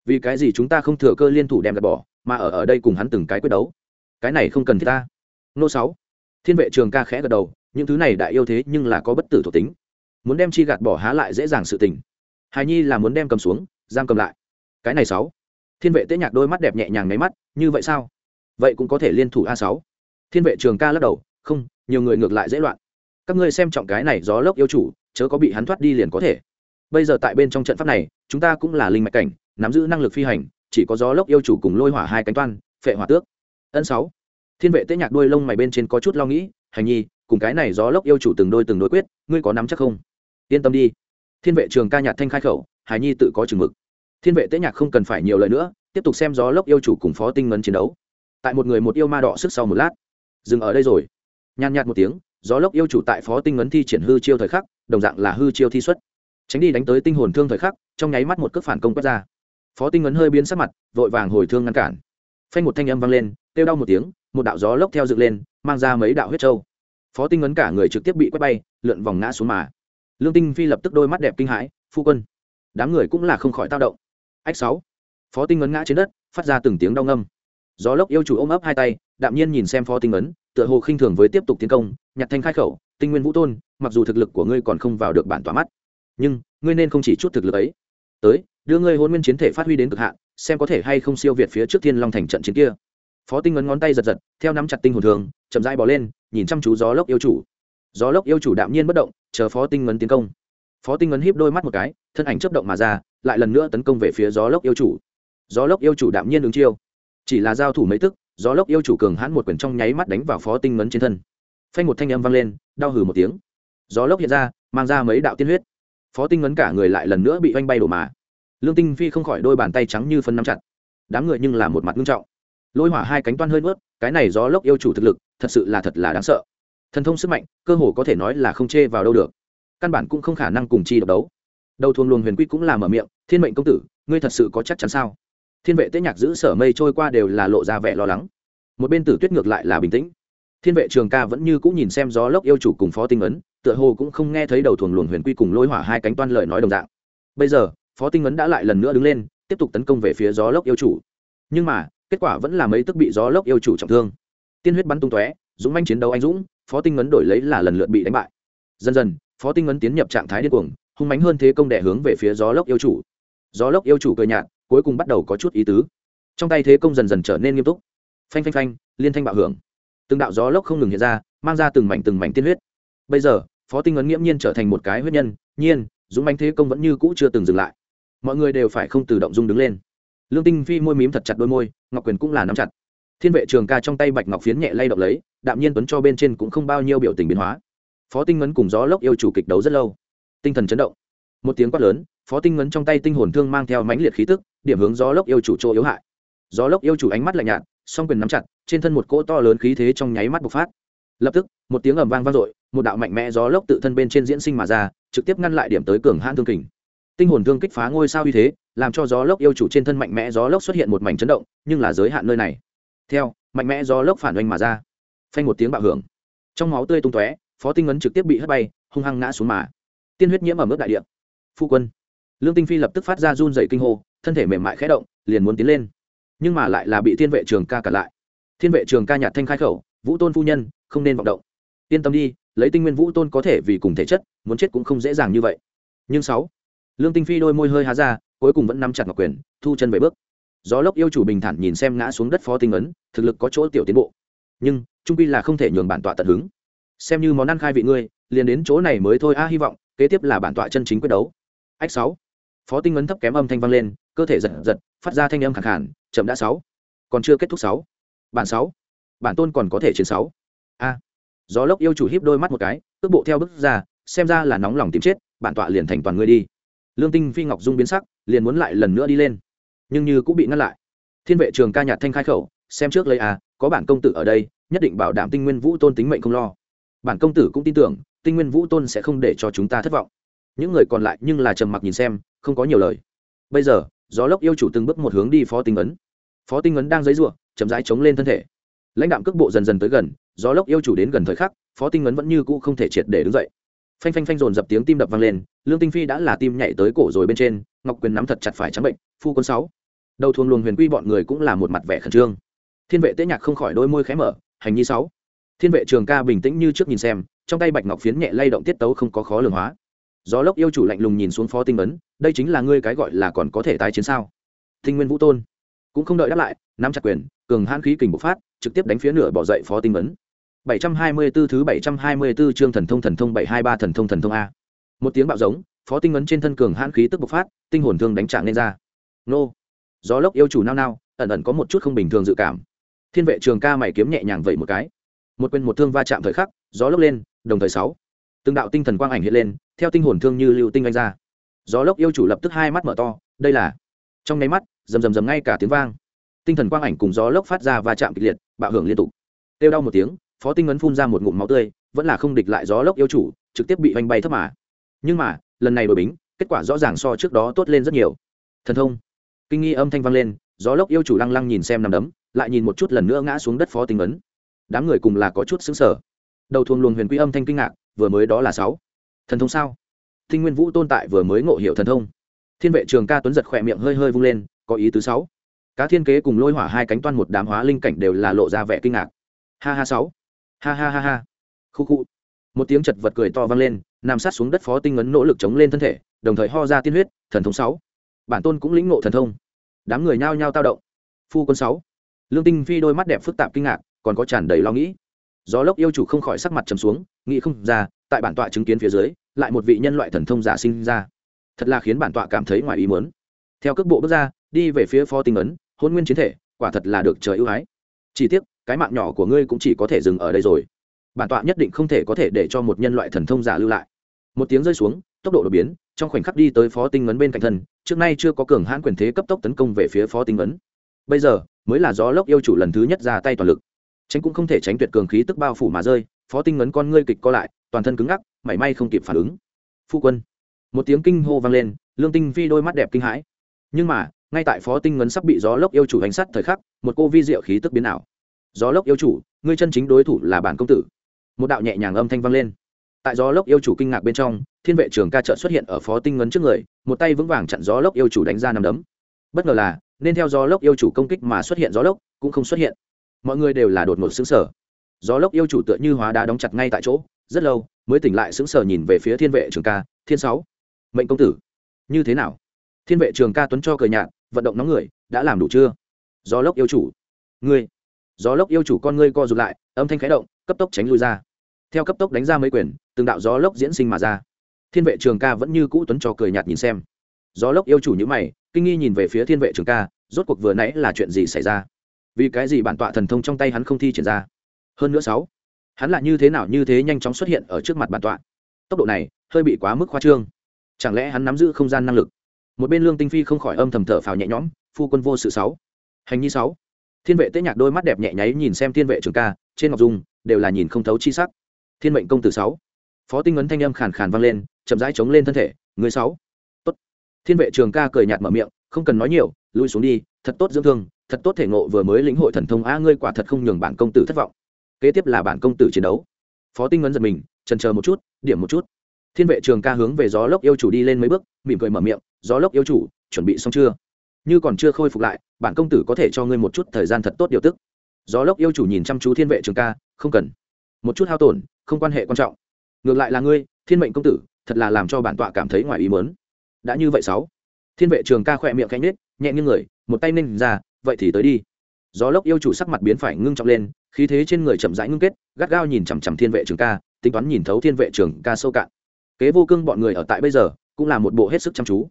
Vì cái gì chúng ta không thừa cơ liên thủ đem gạt bỏ, mà ở ở đây cùng hắn từng cái quyết đấu? Cái này không cần thiết ta. Nô sáu. Thiên vệ trường ca khẽ gật đầu, những thứ này đại yêu thế nhưng là có bất tử thuộc tính. Muốn đem chi gạt bỏ há lại dễ dàng sự tình. Hài nhi là muốn đem cầm xuống, giam cầm lại. Cái này sáu. Thiên vệ tế nhạc đôi mắt đẹp nhẹ nhàng nháy mắt, như vậy sao? Vậy cũng có thể liên thủ a sáu. Thiên vệ trường ca lắc đầu, không, nhiều người ngược lại dễ loạn. Các ngươi xem trọng cái này gió lốc yêu chủ, chớ có bị hắn thoát đi liền có thể. Bây giờ tại bên trong trận pháp này, chúng ta cũng là linh mạch cảnh, nắm giữ năng lực phi hành, chỉ có gió lốc yêu chủ cùng lôi hỏa hai cánh toan, phệ hỏa tước ân sáu. Thiên vệ tế nhạc đuôi lông mày bên trên có chút lo nghĩ, hành nhi, cùng cái này gió lốc yêu chủ từng đôi từng đôi quyết, ngươi có nắm chắc không? Yên tâm đi. Thiên vệ trường ca nhạt thanh khai khẩu hải nhi tự có chừng mực. Thiên vệ tế nhạc không cần phải nhiều lời nữa, tiếp tục xem gió lốc yêu chủ cùng phó tinh ngân chiến đấu. Tại một người một yêu ma đỏ sức sau một lát, dừng ở đây rồi. Nhàn nhạt một tiếng, gió lốc yêu chủ tại phó tinh ngấn thi triển hư chiêu thời khắc, đồng dạng là hư chiêu thi xuất. Tránh đi đánh tới tinh hồn thương thời khắc, trong nháy mắt một cước phản công quét ra. Phó tinh ngấn hơi biến sắc mặt, vội vàng hồi thương ngăn cản. Phanh một thanh âm vang lên kêu đau một tiếng, một đạo gió lốc theo dựng lên, mang ra mấy đạo huyết trâu. Phó tinh ngân cả người trực tiếp bị quét bay, lượn vòng ngã xuống mà. Lương tinh phi lập tức đôi mắt đẹp kinh hãi, phu quân, đám người cũng là không khỏi tao động. Ách sáu. Phó tinh ngân ngã trên đất, phát ra từng tiếng đau ngâm. Gió lốc yêu chủ ôm ấp hai tay, đạm nhiên nhìn xem phó tinh ấn tựa hồ khinh thường với tiếp tục tiến công, nhặt thanh khai khẩu, tinh nguyên vũ tôn, mặc dù thực lực của ngươi còn không vào được bản tỏa mắt, nhưng ngươi nên không chỉ chút thực lực ấy, tới, đưa ngươi hôn nguyên chiến thể phát huy đến cực hạn, xem có thể hay không siêu việt phía trước thiên long thành trận chiến kia phó tinh ấn ngón tay giật giật, theo nắm chặt tinh hồn thường, chậm rãi bỏ lên, nhìn chăm chú gió lốc yêu chủ. Gió lốc yêu chủ đạm nhiên bất động, chờ phó tinh ấn tiến công. Phó tinh ấn híp đôi mắt một cái, thân ảnh chấp động mà ra, lại lần nữa tấn công về phía gió lốc yêu chủ. Gió lốc yêu chủ đạm nhiên ứng chiêu. Chỉ là giao thủ mấy tức, gió lốc yêu chủ cường hãn một quyền trong nháy mắt đánh vào phó tinh ngấn trên thân. Phanh một thanh âm vang lên, đau hừ một tiếng. Gió lốc hiện ra, mang ra mấy đạo tiên huyết. Phó tinh ấn cả người lại lần nữa bị oanh bay đổ mà. Lương tinh phi không khỏi đôi bàn tay trắng như phân nắm chặt. Đám người nhưng là một mặt nghiêm trọng lôi hỏa hai cánh toan hơi nuốt, cái này gió lốc yêu chủ thực lực, thật sự là thật là đáng sợ. Thần thông sức mạnh, cơ hồ có thể nói là không chê vào đâu được. Căn bản cũng không khả năng cùng chi độc đấu. Đầu thuồng luồng huyền quy cũng là mở miệng, thiên mệnh công tử, ngươi thật sự có chắc chắn sao? Thiên vệ tế nhạc giữ sở mây trôi qua đều là lộ ra vẻ lo lắng. Một bên tử tuyết ngược lại là bình tĩnh. Thiên vệ trường ca vẫn như cũng nhìn xem gió lốc yêu chủ cùng phó tinh ấn, tựa hồ cũng không nghe thấy đầu thuồng luồng huyền quy cùng lôi hỏa hai cánh toan lời nói đồng dạng. Bây giờ, phó tinh ấn đã lại lần nữa đứng lên, tiếp tục tấn công về phía gió lốc yêu chủ. Nhưng mà kết quả vẫn là mấy tức bị gió lốc yêu chủ trọng thương. Tiên huyết bắn tung tóe, dũng manh chiến đấu anh dũng, phó tinh ấn đổi lấy là lần lượt bị đánh bại. Dần dần, phó tinh ấn tiến nhập trạng thái điên cuồng, hung mánh hơn thế công đẻ hướng về phía gió lốc yêu chủ. Gió lốc yêu chủ cười nhạt, cuối cùng bắt đầu có chút ý tứ. Trong tay thế công dần dần trở nên nghiêm túc. Phanh phanh phanh, liên thanh bạo hưởng. Từng đạo gió lốc không ngừng hiện ra, mang ra từng mảnh từng mảnh tiên huyết. Bây giờ, phó tinh ấn nghiễm nhiên trở thành một cái huyết nhân, nhiên, dũng mánh thế công vẫn như cũ chưa từng dừng lại. Mọi người đều phải không tự động dung đứng lên. Lương tinh phi môi mím thật chặt đôi môi ngọc quyền cũng là nắm chặt. Thiên vệ trường ca trong tay bạch ngọc phiến nhẹ lay động lấy, đạm nhiên tuấn cho bên trên cũng không bao nhiêu biểu tình biến hóa. Phó tinh ngấn cùng gió lốc yêu chủ kịch đấu rất lâu. Tinh thần chấn động. Một tiếng quát lớn, phó tinh ngấn trong tay tinh hồn thương mang theo mãnh liệt khí tức, điểm hướng gió lốc yêu chủ chỗ yếu hại. Gió lốc yêu chủ ánh mắt lạnh nhạt, song quyền nắm chặt, trên thân một cỗ to lớn khí thế trong nháy mắt bộc phát. Lập tức, một tiếng ầm vang vang dội, một đạo mạnh mẽ gió lốc tự thân bên trên diễn sinh mà ra, trực tiếp ngăn lại điểm tới cường hãn thương kình. Tinh hồn thương kích phá ngôi sao uy thế làm cho gió lốc yêu chủ trên thân mạnh mẽ gió lốc xuất hiện một mảnh chấn động, nhưng là giới hạn nơi này. Theo, mạnh mẽ gió lốc phản oanh mà ra. Phanh một tiếng bạo hưởng. Trong máu tươi tung tóe, phó tinh ấn trực tiếp bị hất bay, hung hăng ngã xuống mà. Tiên huyết nhiễm ở mức đại địa. Phu quân. Lương tinh phi lập tức phát ra run dày kinh hô, thân thể mềm mại khẽ động, liền muốn tiến lên. Nhưng mà lại là bị thiên vệ trường ca cản lại. Thiên vệ trường ca nhạt thanh khai khẩu, vũ tôn phu nhân, không nên vọng động. Yên tâm đi, lấy tinh nguyên vũ tôn có thể vì cùng thể chất, muốn chết cũng không dễ dàng như vậy. Nhưng sáu, lương tinh phi đôi môi hơi há ra cuối cùng vẫn nắm chặt ngọc quyền, thu chân về bước. Gió lốc yêu chủ bình thản nhìn xem ngã xuống đất phó tinh ấn, thực lực có chỗ tiểu tiến bộ. Nhưng, trung pi là không thể nhường bản tọa tận hứng. Xem như món ăn khai vị ngươi, liền đến chỗ này mới thôi a, hy vọng, kế tiếp là bản tọa chân chính quyết đấu. Ách sáu. Phó tinh ấn thấp kém âm thanh vang lên, cơ thể giật giật, phát ra thanh âm khẳng hẳn chậm đã sáu. Còn chưa kết thúc sáu. Bản sáu. Bản tôn còn có thể chiến sáu. A. Gió lốc yêu chủ hiếp đôi mắt một cái, cước bộ theo bước ra, xem ra là nóng lòng tìm chết, bản tọa liền thành toàn ngươi đi lương tinh phi ngọc dung biến sắc, liền muốn lại lần nữa đi lên. Nhưng như cũng bị ngăn lại. Thiên vệ trường ca nhạt thanh khai khẩu, xem trước lấy à có bản công tử ở đây, nhất định bảo đảm tinh nguyên vũ tôn tính mệnh không lo. Bản công tử cũng tin tưởng, tinh nguyên vũ tôn sẽ không để cho chúng ta thất vọng. Những người còn lại nhưng là trầm mặc nhìn xem, không có nhiều lời. Bây giờ, gió lốc yêu chủ từng bước một hướng đi phó tinh ấn. Phó tinh ấn đang dấy ruộng chậm rãi chống lên thân thể. Lãnh đạm cước bộ dần dần tới gần, gió lốc yêu chủ đến gần thời khắc, phó tinh ấn vẫn như cũ không thể triệt để đứng dậy phanh phanh phanh dồn dập tiếng tim đập vang lên, lương tinh phi đã là tim nhảy tới cổ rồi bên trên, ngọc quyền nắm thật chặt phải trắng bệnh, phu quân sáu. Đầu thuồng luồng huyền quy bọn người cũng là một mặt vẻ khẩn trương. Thiên vệ tế nhạc không khỏi đôi môi khé mở, hành nhi sáu. Thiên vệ trường ca bình tĩnh như trước nhìn xem, trong tay bạch ngọc phiến nhẹ lay động tiết tấu không có khó lường hóa. Gió lốc yêu chủ lạnh lùng nhìn xuống phó tinh ấn, đây chính là ngươi cái gọi là còn có thể tái chiến sao? Tinh nguyên vũ tôn. Cũng không đợi đáp lại, nắm chặt quyền, cường hãn khí kình bộc phát, trực tiếp đánh phía nửa bỏ dậy phó tinh ấn. 724 thứ 724 chương thần thông thần thông 723 thần thông thần thông a. Một tiếng bạo giống, phó tinh ấn trên thân cường hãn khí tức bộc phát, tinh hồn thương đánh trạng lên ra. Nô. Gió lốc yêu chủ nao nao, ẩn ẩn có một chút không bình thường dự cảm. Thiên vệ trường ca mày kiếm nhẹ nhàng vậy một cái. Một quyền một thương va chạm thời khắc, gió lốc lên, đồng thời sáu. Từng đạo tinh thần quang ảnh hiện lên, theo tinh hồn thương như lưu tinh anh ra. Gió lốc yêu chủ lập tức hai mắt mở to, đây là. Trong nháy mắt, rầm rầm rầm ngay cả tiếng vang. Tinh thần quang ảnh cùng gió lốc phát ra va chạm kịch liệt, bạo hưởng liên tục. Tiêu đau một tiếng, phó tinh ấn phun ra một ngụm máu tươi, vẫn là không địch lại gió lốc yêu chủ, trực tiếp bị oanh bay thấp mà. Nhưng mà, lần này đổi bính, kết quả rõ ràng so trước đó tốt lên rất nhiều. Thần thông. Kinh nghi âm thanh vang lên, gió lốc yêu chủ lăng lăng nhìn xem nằm đấm, lại nhìn một chút lần nữa ngã xuống đất phó tinh ấn. Đám người cùng là có chút xứng sở đầu thuồng luồng huyền quy âm thanh kinh ngạc, vừa mới đó là sáu. Thần thông sao? Thinh nguyên vũ tồn tại vừa mới ngộ hiệu thần thông. Thiên vệ trường ca tuấn giật khỏe miệng hơi hơi vung lên, có ý tứ sáu. Cá thiên kế cùng lôi hỏa hai cánh toan một đám hóa linh cảnh đều là lộ ra vẻ kinh ngạc. Ha ha sáu ha ha ha ha. Khu khu. Một tiếng chật vật cười to vang lên, nằm sát xuống đất phó tinh ấn nỗ lực chống lên thân thể, đồng thời ho ra tiên huyết, thần thông sáu. Bản tôn cũng lĩnh ngộ thần thông. Đám người nhao nhao tao động. Phu quân sáu. Lương tinh phi đôi mắt đẹp phức tạp kinh ngạc, còn có tràn đầy lo nghĩ. Gió lốc yêu chủ không khỏi sắc mặt trầm xuống, nghĩ không ra, tại bản tọa chứng kiến phía dưới, lại một vị nhân loại thần thông giả sinh ra. Thật là khiến bản tọa cảm thấy ngoài ý muốn. Theo cước bộ bước ra, đi về phía phó tinh ấn, hôn nguyên chiến thể, quả thật là được trời ưu ái. Chỉ tiếc cái mạng nhỏ của ngươi cũng chỉ có thể dừng ở đây rồi. Bản tọa nhất định không thể có thể để cho một nhân loại thần thông giả lưu lại. Một tiếng rơi xuống, tốc độ đột biến, trong khoảnh khắc đi tới phó tinh ấn bên cạnh thân, trước nay chưa có cường hãn quyền thế cấp tốc tấn công về phía phó tinh ấn. Bây giờ, mới là gió lốc yêu chủ lần thứ nhất ra tay toàn lực. Tránh cũng không thể tránh tuyệt cường khí tức bao phủ mà rơi, phó tinh ấn con ngươi kịch co lại, toàn thân cứng ngắc, mảy may không kịp phản ứng. Phu quân, một tiếng kinh hô vang lên, lương tinh phi đôi mắt đẹp kinh hãi. Nhưng mà, ngay tại phó tinh ngấn sắp bị gió lốc yêu chủ hành sát thời khắc, một cô vi diệu khí tức biến ảo gió lốc yêu chủ, ngươi chân chính đối thủ là bản công tử. Một đạo nhẹ nhàng âm thanh vang lên. Tại gió lốc yêu chủ kinh ngạc bên trong, thiên vệ trường ca trợ xuất hiện ở phó tinh ngấn trước người, một tay vững vàng chặn gió lốc yêu chủ đánh ra nằm đấm. Bất ngờ là, nên theo gió lốc yêu chủ công kích mà xuất hiện gió lốc, cũng không xuất hiện. Mọi người đều là đột ngột xứng sở gió lốc yêu chủ tựa như hóa đá đóng chặt ngay tại chỗ, rất lâu mới tỉnh lại sững sờ nhìn về phía thiên vệ trường ca, thiên sáu, mệnh công tử, như thế nào? Thiên vệ trường ca tuấn cho cười nhạt, vận động nóng người, đã làm đủ chưa? Gió lốc yêu chủ, ngươi gió lốc yêu chủ con ngươi co rụt lại, âm thanh khẽ động, cấp tốc tránh lui ra. Theo cấp tốc đánh ra mấy quyền, từng đạo gió lốc diễn sinh mà ra. Thiên vệ trường ca vẫn như cũ tuấn cho cười nhạt nhìn xem. Gió lốc yêu chủ như mày, kinh nghi nhìn về phía thiên vệ trường ca, rốt cuộc vừa nãy là chuyện gì xảy ra? Vì cái gì bản tọa thần thông trong tay hắn không thi triển ra? Hơn nữa sáu, hắn lại như thế nào như thế nhanh chóng xuất hiện ở trước mặt bản tọa? Tốc độ này, hơi bị quá mức khoa trương. Chẳng lẽ hắn nắm giữ không gian năng lực? Một bên lương tinh phi không khỏi âm thầm thở phào nhẹ nhõm, phu quân vô sự sáu. Hành nhi sáu thiên vệ tế nhạc đôi mắt đẹp nhẹ nháy nhìn xem thiên vệ trường ca, trên ngọc dung, đều là nhìn không thấu chi sắc. Thiên mệnh công tử sáu. Phó tinh ấn thanh âm khàn khàn vang lên, chậm rãi chống lên thân thể, người sáu. Tốt. Thiên vệ trường ca cười nhạt mở miệng, không cần nói nhiều, lui xuống đi, thật tốt dưỡng thương, thật tốt thể ngộ vừa mới lĩnh hội thần thông a, ngươi quả thật không nhường bản công tử thất vọng. Kế tiếp là bản công tử chiến đấu. Phó tinh ấn giật mình trần chờ một chút, điểm một chút. Thiên vệ trường ca hướng về gió lốc yêu chủ đi lên mấy bước, mỉm cười mở miệng, gió lốc yêu chủ, chuẩn bị xong chưa? Như còn chưa khôi phục lại bản công tử có thể cho ngươi một chút thời gian thật tốt điều tức. Gió lốc yêu chủ nhìn chăm chú thiên vệ trường ca, không cần. Một chút hao tổn, không quan hệ quan trọng. Ngược lại là ngươi, thiên mệnh công tử, thật là làm cho bản tọa cảm thấy ngoài ý mớn đã như vậy sáu. Thiên vệ trường ca khỏe miệng cánh nết nhẹ như người, một tay ninh ra, vậy thì tới đi. Gió lốc yêu chủ sắc mặt biến phải ngưng trọng lên, khí thế trên người chậm rãi ngưng kết, gắt gao nhìn chằm chằm thiên vệ trường ca, tính toán nhìn thấu thiên vệ trường ca sâu cạn. Kế vô cương bọn người ở tại bây giờ, cũng là một bộ hết sức chăm chú.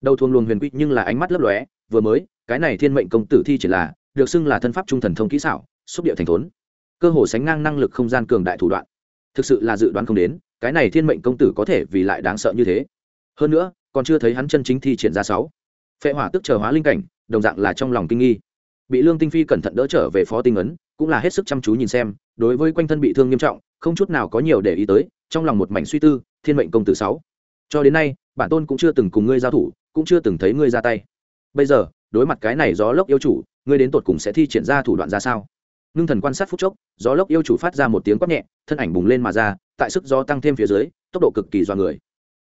Đầu thuồng luồng huyền quy nhưng là ánh mắt lấp lóe, vừa mới cái này thiên mệnh công tử thi chỉ là, được xưng là thân pháp trung thần thông kỹ xảo, xúc điệu thành thốn. Cơ hồ sánh ngang năng lực không gian cường đại thủ đoạn. Thực sự là dự đoán không đến, cái này thiên mệnh công tử có thể vì lại đáng sợ như thế. Hơn nữa, còn chưa thấy hắn chân chính thi triển ra sáu. Phệ hỏa tức chờ hóa linh cảnh, đồng dạng là trong lòng kinh nghi. Bị lương tinh phi cẩn thận đỡ trở về phó tinh ấn, cũng là hết sức chăm chú nhìn xem, đối với quanh thân bị thương nghiêm trọng, không chút nào có nhiều để ý tới, trong lòng một mảnh suy tư, thiên mệnh công tử sáu. Cho đến nay, bản tôn cũng chưa từng cùng ngươi giao thủ, cũng chưa từng thấy ngươi ra tay. Bây giờ đối mặt cái này gió lốc yêu chủ, ngươi đến tột cùng sẽ thi triển ra thủ đoạn ra sao? Ngưng thần quan sát phút chốc, gió lốc yêu chủ phát ra một tiếng quát nhẹ, thân ảnh bùng lên mà ra, tại sức gió tăng thêm phía dưới, tốc độ cực kỳ do người.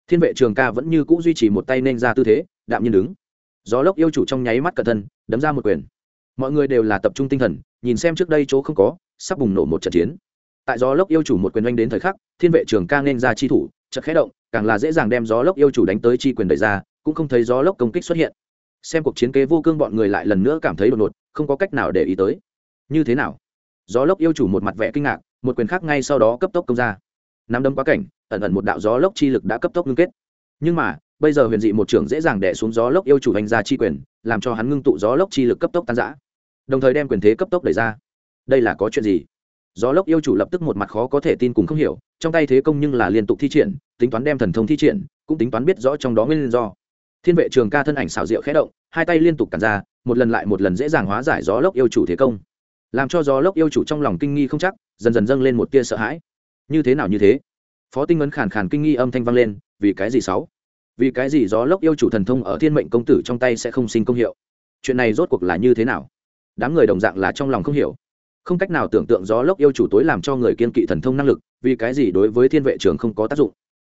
Thiên vệ trường ca vẫn như cũ duy trì một tay nên ra tư thế, đạm nhiên đứng. Gió lốc yêu chủ trong nháy mắt cẩn thân đấm ra một quyền. Mọi người đều là tập trung tinh thần, nhìn xem trước đây chỗ không có, sắp bùng nổ một trận chiến. Tại gió lốc yêu chủ một quyền oanh đến thời khắc, thiên vệ trường ca nên ra chi thủ chật khẽ động, càng là dễ dàng đem gió lốc yêu chủ đánh tới chi quyền đẩy ra, cũng không thấy gió lốc công kích xuất hiện xem cuộc chiến kế vô cương bọn người lại lần nữa cảm thấy đột ngột, không có cách nào để ý tới. Như thế nào? Gió lốc yêu chủ một mặt vẻ kinh ngạc, một quyền khác ngay sau đó cấp tốc công ra. Nắm đấm quá cảnh, ẩn ẩn một đạo gió lốc chi lực đã cấp tốc ngưng kết. Nhưng mà, bây giờ huyền dị một trưởng dễ dàng đẻ xuống gió lốc yêu chủ hành ra chi quyền, làm cho hắn ngưng tụ gió lốc chi lực cấp tốc tan giã đồng thời đem quyền thế cấp tốc đẩy ra. Đây là có chuyện gì? Gió lốc yêu chủ lập tức một mặt khó có thể tin cùng không hiểu, trong tay thế công nhưng là liên tục thi triển, tính toán đem thần thông thi triển, cũng tính toán biết rõ trong đó nguyên do thiên vệ trường ca thân ảnh xảo diệu khẽ động, hai tay liên tục cản ra, một lần lại một lần dễ dàng hóa giải gió lốc yêu chủ thế công. Làm cho gió lốc yêu chủ trong lòng kinh nghi không chắc, dần dần dâng lên một tia sợ hãi. Như thế nào như thế? Phó tinh ấn khàn khàn kinh nghi âm thanh vang lên, vì cái gì sáu? Vì cái gì gió lốc yêu chủ thần thông ở thiên mệnh công tử trong tay sẽ không sinh công hiệu? Chuyện này rốt cuộc là như thế nào? Đám người đồng dạng là trong lòng không hiểu. Không cách nào tưởng tượng gió lốc yêu chủ tối làm cho người kiên kỵ thần thông năng lực, vì cái gì đối với thiên vệ trường không có tác dụng?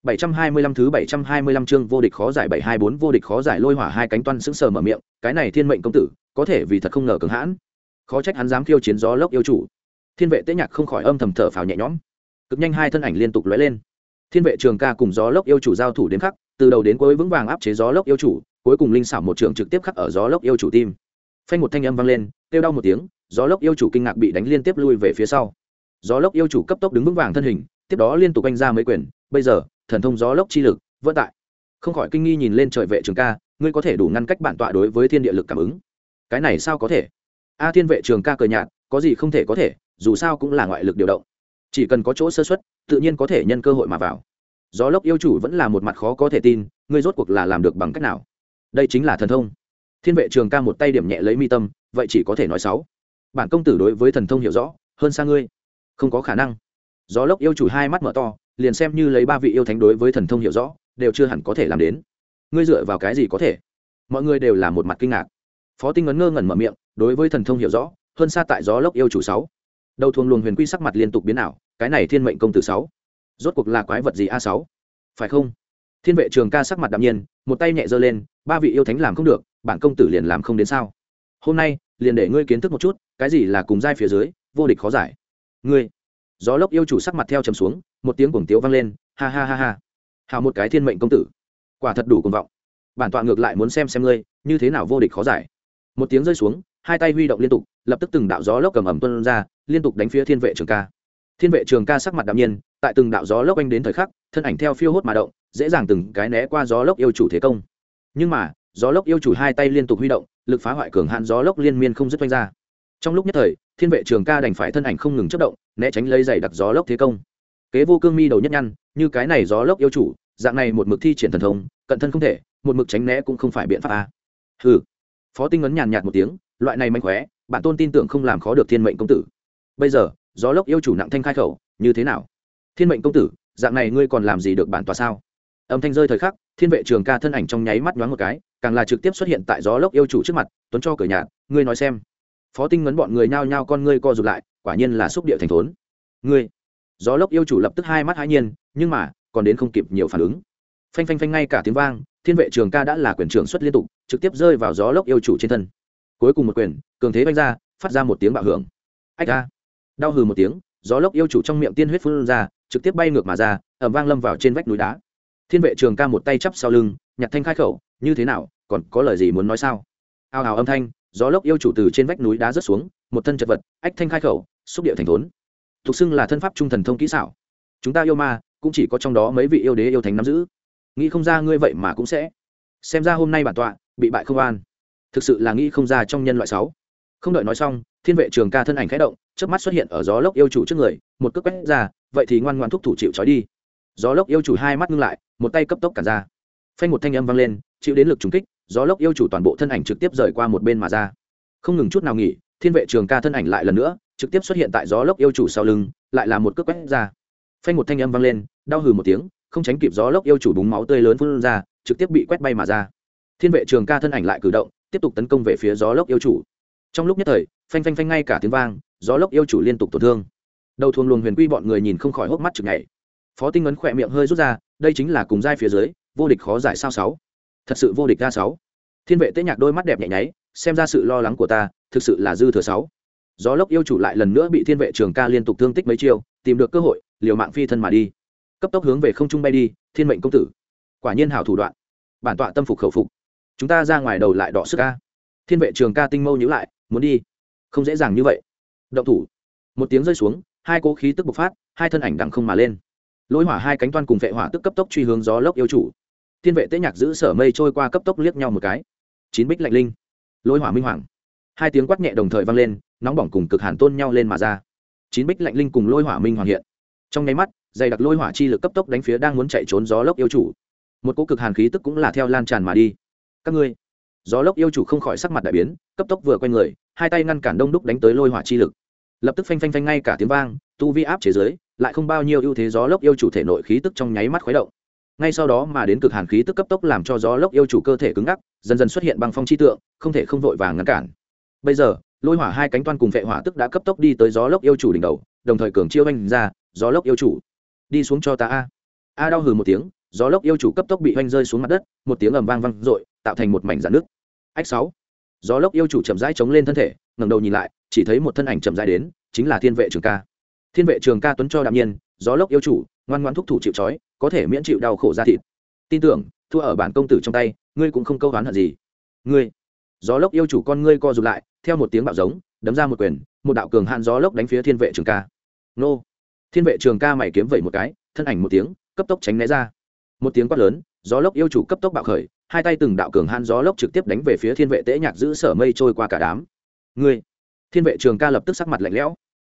725 thứ 725 chương vô địch khó giải 724 vô địch khó giải lôi hỏa hai cánh toan sững sờ mở miệng, cái này thiên mệnh công tử, có thể vì thật không ngờ cường hãn. Khó trách hắn dám khiêu chiến gió lốc yêu chủ. Thiên vệ tế nhạc không khỏi âm thầm thở phào nhẹ nhõm. Cực nhanh hai thân ảnh liên tục lóe lên. Thiên vệ trường ca cùng gió lốc yêu chủ giao thủ đến khắc, từ đầu đến cuối vững vàng áp chế gió lốc yêu chủ, cuối cùng linh xảo một trường trực tiếp khắc ở gió lốc yêu chủ tim. Phanh một thanh âm vang lên, kêu đau một tiếng, gió lốc yêu chủ kinh ngạc bị đánh liên tiếp lui về phía sau. Gió lốc yêu chủ cấp tốc đứng vững vàng thân hình, tiếp đó liên tục anh ra mấy quyền, bây giờ thần thông gió lốc chi lực, vỡ tại. Không khỏi kinh nghi nhìn lên trời vệ trường ca, ngươi có thể đủ ngăn cách bản tọa đối với thiên địa lực cảm ứng. Cái này sao có thể? A thiên vệ trường ca cờ nhạt, có gì không thể có thể, dù sao cũng là ngoại lực điều động. Chỉ cần có chỗ sơ xuất tự nhiên có thể nhân cơ hội mà vào. Gió lốc yêu chủ vẫn là một mặt khó có thể tin, ngươi rốt cuộc là làm được bằng cách nào? Đây chính là thần thông. Thiên vệ trường ca một tay điểm nhẹ lấy mi tâm, vậy chỉ có thể nói sáu. Bản công tử đối với thần thông hiểu rõ, hơn xa ngươi. Không có khả năng. Gió lốc yêu chủ hai mắt mở to liền xem như lấy ba vị yêu thánh đối với thần thông hiểu rõ, đều chưa hẳn có thể làm đến. Ngươi dựa vào cái gì có thể? Mọi người đều là một mặt kinh ngạc. Phó tinh ấn ngơ ngẩn mở miệng, đối với thần thông hiểu rõ, hơn xa tại gió lốc yêu chủ sáu. Đầu thuồng luồng huyền quy sắc mặt liên tục biến ảo, cái này thiên mệnh công tử sáu. Rốt cuộc là quái vật gì a sáu? Phải không? Thiên vệ trường ca sắc mặt đạm nhiên, một tay nhẹ giơ lên, ba vị yêu thánh làm không được, bản công tử liền làm không đến sao? Hôm nay, liền để ngươi kiến thức một chút, cái gì là cùng giai phía dưới, vô địch khó giải. Ngươi, gió lốc yêu chủ sắc mặt theo trầm xuống một tiếng cuồng tiếu vang lên, ha ha ha ha. Hào một cái thiên mệnh công tử. Quả thật đủ cuồng vọng. Bản tọa ngược lại muốn xem xem ngươi, như thế nào vô địch khó giải. Một tiếng rơi xuống, hai tay huy động liên tục, lập tức từng đạo gió lốc cầm ẩm tuân ra, liên tục đánh phía thiên vệ trường ca. Thiên vệ trường ca sắc mặt đạm nhiên, tại từng đạo gió lốc anh đến thời khắc, thân ảnh theo phiêu hốt mà động, dễ dàng từng cái né qua gió lốc yêu chủ thế công. Nhưng mà, gió lốc yêu chủ hai tay liên tục huy động, lực phá hoại cường hạn gió lốc liên miên không dứt quanh ra. Trong lúc nhất thời, thiên vệ trường ca đành phải thân ảnh không ngừng chất động, né tránh lấy giày đặc gió lốc thế công kế vô cương mi đầu nhất nhăn, như cái này gió lốc yêu chủ, dạng này một mực thi triển thần thông, cận thân không thể, một mực tránh né cũng không phải biện pháp a. À. hừ. Phó tinh ấn nhàn nhạt một tiếng, loại này manh khóe bản tôn tin tưởng không làm khó được thiên mệnh công tử. Bây giờ, gió lốc yêu chủ nặng thanh khai khẩu, như thế nào? Thiên mệnh công tử, dạng này ngươi còn làm gì được bản tòa sao? Âm thanh rơi thời khắc, thiên vệ trường ca thân ảnh trong nháy mắt nhoáng một cái, càng là trực tiếp xuất hiện tại gió lốc yêu chủ trước mặt, tuấn cho cửa nhạt, ngươi nói xem. Phó tinh ngấn bọn người nhao nhao con ngươi co rụt lại, quả nhiên là xúc địa thành thốn. Ngươi gió lốc yêu chủ lập tức hai mắt hãi nhiên, nhưng mà, còn đến không kịp nhiều phản ứng. Phanh phanh phanh ngay cả tiếng vang, thiên vệ trường ca đã là quyền trưởng xuất liên tục, trực tiếp rơi vào gió lốc yêu chủ trên thân. Cuối cùng một quyền, cường thế vanh ra, phát ra một tiếng bạo hưởng. Ách ra đau hừ một tiếng, gió lốc yêu chủ trong miệng tiên huyết phun ra, trực tiếp bay ngược mà ra ẩm vang lâm vào trên vách núi đá. Thiên vệ trường ca một tay chắp sau lưng, nhặt thanh khai khẩu, như thế nào, còn có lời gì muốn nói sao? Ao ào âm thanh, gió lốc yêu chủ từ trên vách núi đá rớt xuống, một thân chật vật, ách thanh khai khẩu, xúc điệu thành thốn. Thuộc xưng là thân pháp trung thần thông kỹ xảo. Chúng ta yêu ma, cũng chỉ có trong đó mấy vị yêu đế yêu thánh nắm giữ. Nghĩ không ra ngươi vậy mà cũng sẽ. Xem ra hôm nay bản tọa bị bại không an. Thực sự là nghĩ không ra trong nhân loại sáu. Không đợi nói xong, thiên vệ trường ca thân ảnh khẽ động trước mắt xuất hiện ở gió lốc yêu chủ trước người, một cước quét ra, vậy thì ngoan ngoan thúc thủ chịu trói đi. Gió lốc yêu chủ hai mắt ngưng lại, một tay cấp tốc cản ra. Phanh một thanh âm vang lên, chịu đến lực trùng kích, gió lốc yêu chủ toàn bộ thân ảnh trực tiếp rời qua một bên mà ra. Không ngừng chút nào nghỉ, thiên vệ trường ca thân ảnh lại lần nữa trực tiếp xuất hiện tại gió lốc yêu chủ sau lưng, lại là một cước quét ra. Phanh một thanh âm vang lên, đau hừ một tiếng, không tránh kịp gió lốc yêu chủ búng máu tươi lớn phun ra, trực tiếp bị quét bay mà ra. Thiên vệ trường ca thân ảnh lại cử động, tiếp tục tấn công về phía gió lốc yêu chủ. Trong lúc nhất thời, phanh phanh phanh ngay cả tiếng vang, gió lốc yêu chủ liên tục tổn thương. Đầu thuồng luồng huyền quy bọn người nhìn không khỏi hốc mắt chực nhảy. phó tinh ấn khỏe miệng hơi rút ra, đây chính là cùng giai phía dưới, vô địch khó giải sao sáu. Thật sự vô địch ra sáu. Thiên vệ tế nhạc đôi mắt đẹp nhẹ nháy, xem ra sự lo lắng của ta thực sự là dư thừa sáu gió lốc yêu chủ lại lần nữa bị thiên vệ trường ca liên tục thương tích mấy chiêu, tìm được cơ hội, liều mạng phi thân mà đi. Cấp tốc hướng về không trung bay đi, thiên mệnh công tử. Quả nhiên hảo thủ đoạn. Bản tọa tâm phục khẩu phục. Chúng ta ra ngoài đầu lại đọ sức ca thiên vệ trường ca tinh mâu nhữ lại, muốn đi. Không dễ dàng như vậy. Động thủ. Một tiếng rơi xuống, hai cố khí tức bộc phát, hai thân ảnh đằng không mà lên. Lôi hỏa hai cánh toan cùng vệ hỏa tức cấp tốc truy hướng gió lốc yêu chủ. Thiên vệ tế nhạc giữ sở mây trôi qua cấp tốc liếc nhau một cái. Chín bích lạnh linh. Lôi hỏa minh hoàng. Hai tiếng quát nhẹ đồng thời vang lên nóng bỏng cùng cực hàn tôn nhau lên mà ra. Chín bích lạnh linh cùng lôi hỏa minh hoàng hiện. Trong nháy mắt, dày đặc lôi hỏa chi lực cấp tốc đánh phía đang muốn chạy trốn gió lốc yêu chủ. Một cỗ cực hàn khí tức cũng là theo lan tràn mà đi. Các ngươi, gió lốc yêu chủ không khỏi sắc mặt đại biến, cấp tốc vừa quay người, hai tay ngăn cản đông đúc đánh tới lôi hỏa chi lực. Lập tức phanh phanh phanh ngay cả tiếng vang, tu vi áp chế giới lại không bao nhiêu ưu thế gió lốc yêu chủ thể nội khí tức trong nháy mắt khuấy động. Ngay sau đó mà đến cực hàn khí tức cấp tốc làm cho gió lốc yêu chủ cơ thể cứng ngắc, dần dần xuất hiện băng phong chi tượng, không thể không vội vàng ngăn cản. Bây giờ lôi hỏa hai cánh toan cùng vệ hỏa tức đã cấp tốc đi tới gió lốc yêu chủ đỉnh đầu, đồng thời cường chiêu oanh ra, gió lốc yêu chủ. Đi xuống cho ta a. A đau hừ một tiếng, gió lốc yêu chủ cấp tốc bị oanh rơi xuống mặt đất, một tiếng ầm vang vang dội, tạo thành một mảnh dạn nước ách sáu. Gió lốc yêu chủ chậm rãi chống lên thân thể, ngẩng đầu nhìn lại, chỉ thấy một thân ảnh chậm rãi đến, chính là thiên vệ trường ca. Thiên vệ trường ca tuấn cho đạm nhiên, gió lốc yêu chủ, ngoan ngoan thúc thủ chịu trói, có thể miễn chịu đau khổ ra thịt. Tin tưởng, thua ở bản công tử trong tay, ngươi cũng không câu hoán hận gì. Ngươi, gió lốc yêu chủ con ngươi co rụt lại theo một tiếng bạo giống đấm ra một quyền một đạo cường hạn gió lốc đánh phía thiên vệ trường ca. Nô! Thiên vệ trường ca mày kiếm vẩy một cái thân ảnh một tiếng cấp tốc tránh né ra. Một tiếng quát lớn gió lốc yêu chủ cấp tốc bạo khởi hai tay từng đạo cường han gió lốc trực tiếp đánh về phía thiên vệ tễ nhạc giữ sở mây trôi qua cả đám. Ngươi! Thiên vệ trường ca lập tức sắc mặt lạnh lẽo.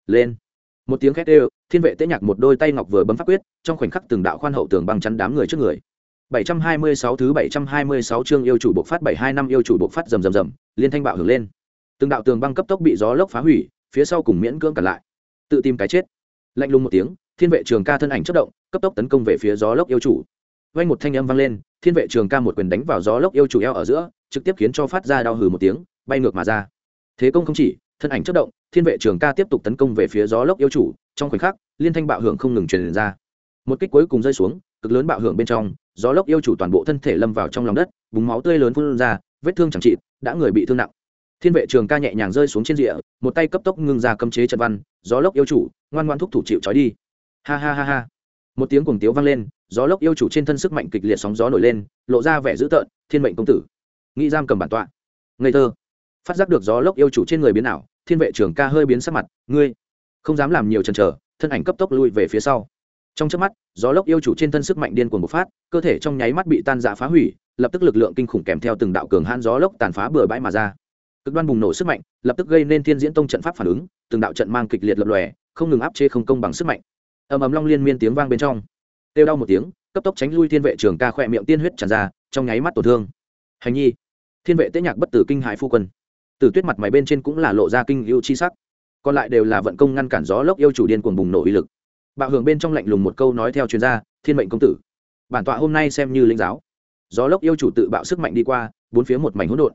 Lên! Một tiếng khét đều thiên vệ tế nhạc một đôi tay ngọc vừa bấm pháp quyết trong khoảnh khắc từng đạo khoan hậu tường băng chắn đám người trước người. 726 thứ 726 chương yêu chủ bộ phát 72 năm yêu chủ bộ phát rầm rầm rầm, liên thanh bạo hưởng lên. Từng đạo tường băng cấp tốc bị gió lốc phá hủy, phía sau cùng miễn cưỡng cản lại. Tự tìm cái chết. Lạnh lùng một tiếng, thiên vệ trường ca thân ảnh chất động, cấp tốc tấn công về phía gió lốc yêu chủ. Vang một thanh âm vang lên, thiên vệ trường ca một quyền đánh vào gió lốc yêu chủ eo ở giữa, trực tiếp khiến cho phát ra đau hừ một tiếng, bay ngược mà ra. Thế công không chỉ, thân ảnh chất động, thiên vệ trường ca tiếp tục tấn công về phía gió lốc yêu chủ, trong khoảnh khắc, liên thanh bạo hưởng không ngừng truyền ra. Một kích cuối cùng rơi xuống, cực lớn bạo hưởng bên trong, gió lốc yêu chủ toàn bộ thân thể lâm vào trong lòng đất búng máu tươi lớn phun ra vết thương chẳng trị đã người bị thương nặng thiên vệ trường ca nhẹ nhàng rơi xuống trên rìa, một tay cấp tốc ngưng ra cấm chế trận văn, gió lốc yêu chủ, ngoan ngoan thúc thủ chịu trói đi. Ha ha ha ha. Một tiếng cuồng tiếu vang lên, gió lốc yêu chủ trên thân sức mạnh kịch liệt sóng gió nổi lên, lộ ra vẻ dữ tợn, thiên mệnh công tử. Nghĩ giam cầm bản tọa. Ngây thơ. Phát giác được gió lốc yêu chủ trên người biến ảo, thiên vệ trường ca hơi biến sắc mặt, ngươi không dám làm nhiều chần chờ, thân ảnh cấp tốc lui về phía sau. Trong trước mắt, gió lốc yêu chủ trên thân sức mạnh điên cuồng bộc phát, cơ thể trong nháy mắt bị tan dạ phá hủy, lập tức lực lượng kinh khủng kèm theo từng đạo cường hãn gió lốc tàn phá bừa bãi mà ra cực đoan bùng nổ sức mạnh, lập tức gây nên thiên diễn tông trận pháp phản ứng, từng đạo trận mang kịch liệt lập lòe, không ngừng áp chế không công bằng sức mạnh. Ầm ầm long liên miên tiếng vang bên trong. Têu đau một tiếng, cấp tốc tránh lui thiên vệ trường ca khỏe miệng tiên huyết tràn ra, trong nháy mắt tổn thương. Hành nhi. Thiên vệ tế nhạc bất tử kinh hại phu quân. Từ tuyết mặt mày bên trên cũng là lộ ra kinh yêu chi sắc. Còn lại đều là vận công ngăn cản gió lốc yêu chủ điên cuồng bùng nổ uy lực. Bạo hưởng bên trong lạnh lùng một câu nói theo chuyên gia, thiên mệnh công tử. Bản tọa hôm nay xem như linh giáo. Gió lốc yêu chủ tự bạo sức mạnh đi qua, bốn phía một mảnh hỗn độn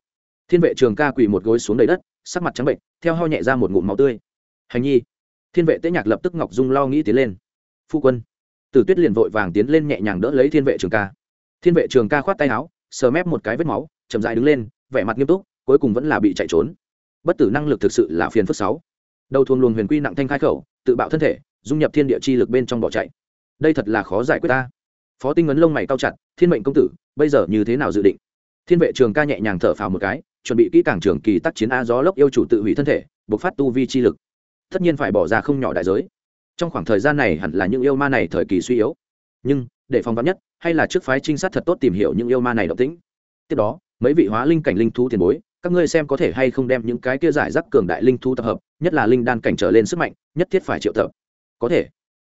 thiên vệ trường ca quỳ một gối xuống đầy đất, sắc mặt trắng bệnh, theo ho nhẹ ra một ngụm máu tươi. Hành nhi. Thiên vệ tế nhạc lập tức ngọc dung lo nghĩ tiến lên. Phu quân. Tử tuyết liền vội vàng tiến lên nhẹ nhàng đỡ lấy thiên vệ trường ca. Thiên vệ trường ca khoát tay áo, sờ mép một cái vết máu, chậm dại đứng lên, vẻ mặt nghiêm túc, cuối cùng vẫn là bị chạy trốn. Bất tử năng lực thực sự là phiền phức sáu. Đầu thuồng luồng huyền quy nặng thanh khai khẩu, tự bạo thân thể, dung nhập thiên địa chi lực bên trong bỏ chạy. Đây thật là khó giải quyết ta. Phó tinh ấn lông mày cao chặt, thiên mệnh công tử, bây giờ như thế nào dự định? Thiên vệ trường ca nhẹ nhàng thở phào một cái chuẩn bị kỹ càng trường kỳ tác chiến a gió lốc yêu chủ tự hủy thân thể buộc phát tu vi chi lực. Tất nhiên phải bỏ ra không nhỏ đại giới. Trong khoảng thời gian này hẳn là những yêu ma này thời kỳ suy yếu. Nhưng, để phòng vắn nhất, hay là trước phái trinh sát thật tốt tìm hiểu những yêu ma này động tĩnh. Tiếp đó, mấy vị hóa linh cảnh linh thú tiền bối, các ngươi xem có thể hay không đem những cái kia giải rác cường đại linh thú tập hợp, nhất là linh đan cảnh trở lên sức mạnh, nhất thiết phải triệu tập. Có thể.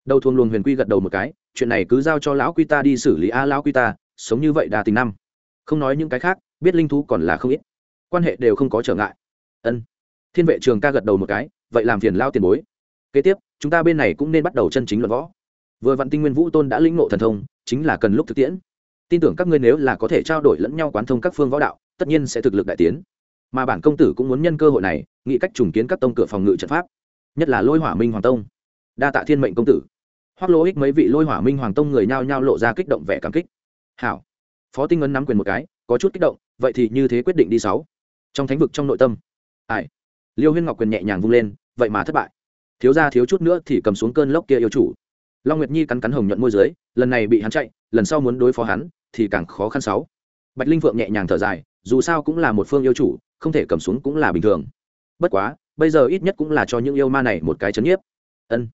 Đầu thuồng luồng huyền quy gật đầu một cái, chuyện này cứ giao cho lão quy ta đi xử lý a lão quy ta, sống như vậy đà tình năm. Không nói những cái khác, biết linh thú còn là không ít quan hệ đều không có trở ngại. Ân. Thiên vệ trường ca gật đầu một cái, vậy làm phiền lao tiền bối. Kế tiếp, chúng ta bên này cũng nên bắt đầu chân chính luận võ. Vừa vạn tinh nguyên vũ tôn đã lĩnh ngộ thần thông, chính là cần lúc thực tiễn. Tin tưởng các ngươi nếu là có thể trao đổi lẫn nhau quán thông các phương võ đạo, tất nhiên sẽ thực lực đại tiến. Mà bản công tử cũng muốn nhân cơ hội này, nghĩ cách trùng kiến các tông cửa phòng ngự trận pháp. Nhất là lôi hỏa minh hoàng tông. Đa tạ thiên mệnh công tử. Hoác lỗ ích mấy vị lôi hỏa minh hoàng tông người nhao nhao lộ ra kích động vẻ cảm kích. Hảo. Phó tinh ấn nắm quyền một cái, có chút kích động, vậy thì như thế quyết định đi sáu trong thánh vực trong nội tâm. Ai? Liêu huyên ngọc quyền nhẹ nhàng vung lên, vậy mà thất bại. Thiếu ra thiếu chút nữa thì cầm xuống cơn lốc kia yêu chủ. Long nguyệt nhi cắn cắn hồng nhuận môi dưới, lần này bị hắn chạy, lần sau muốn đối phó hắn, thì càng khó khăn sáu. Bạch linh phượng nhẹ nhàng thở dài, dù sao cũng là một phương yêu chủ, không thể cầm xuống cũng là bình thường. Bất quá, bây giờ ít nhất cũng là cho những yêu ma này một cái chấn nhiếp. Ân.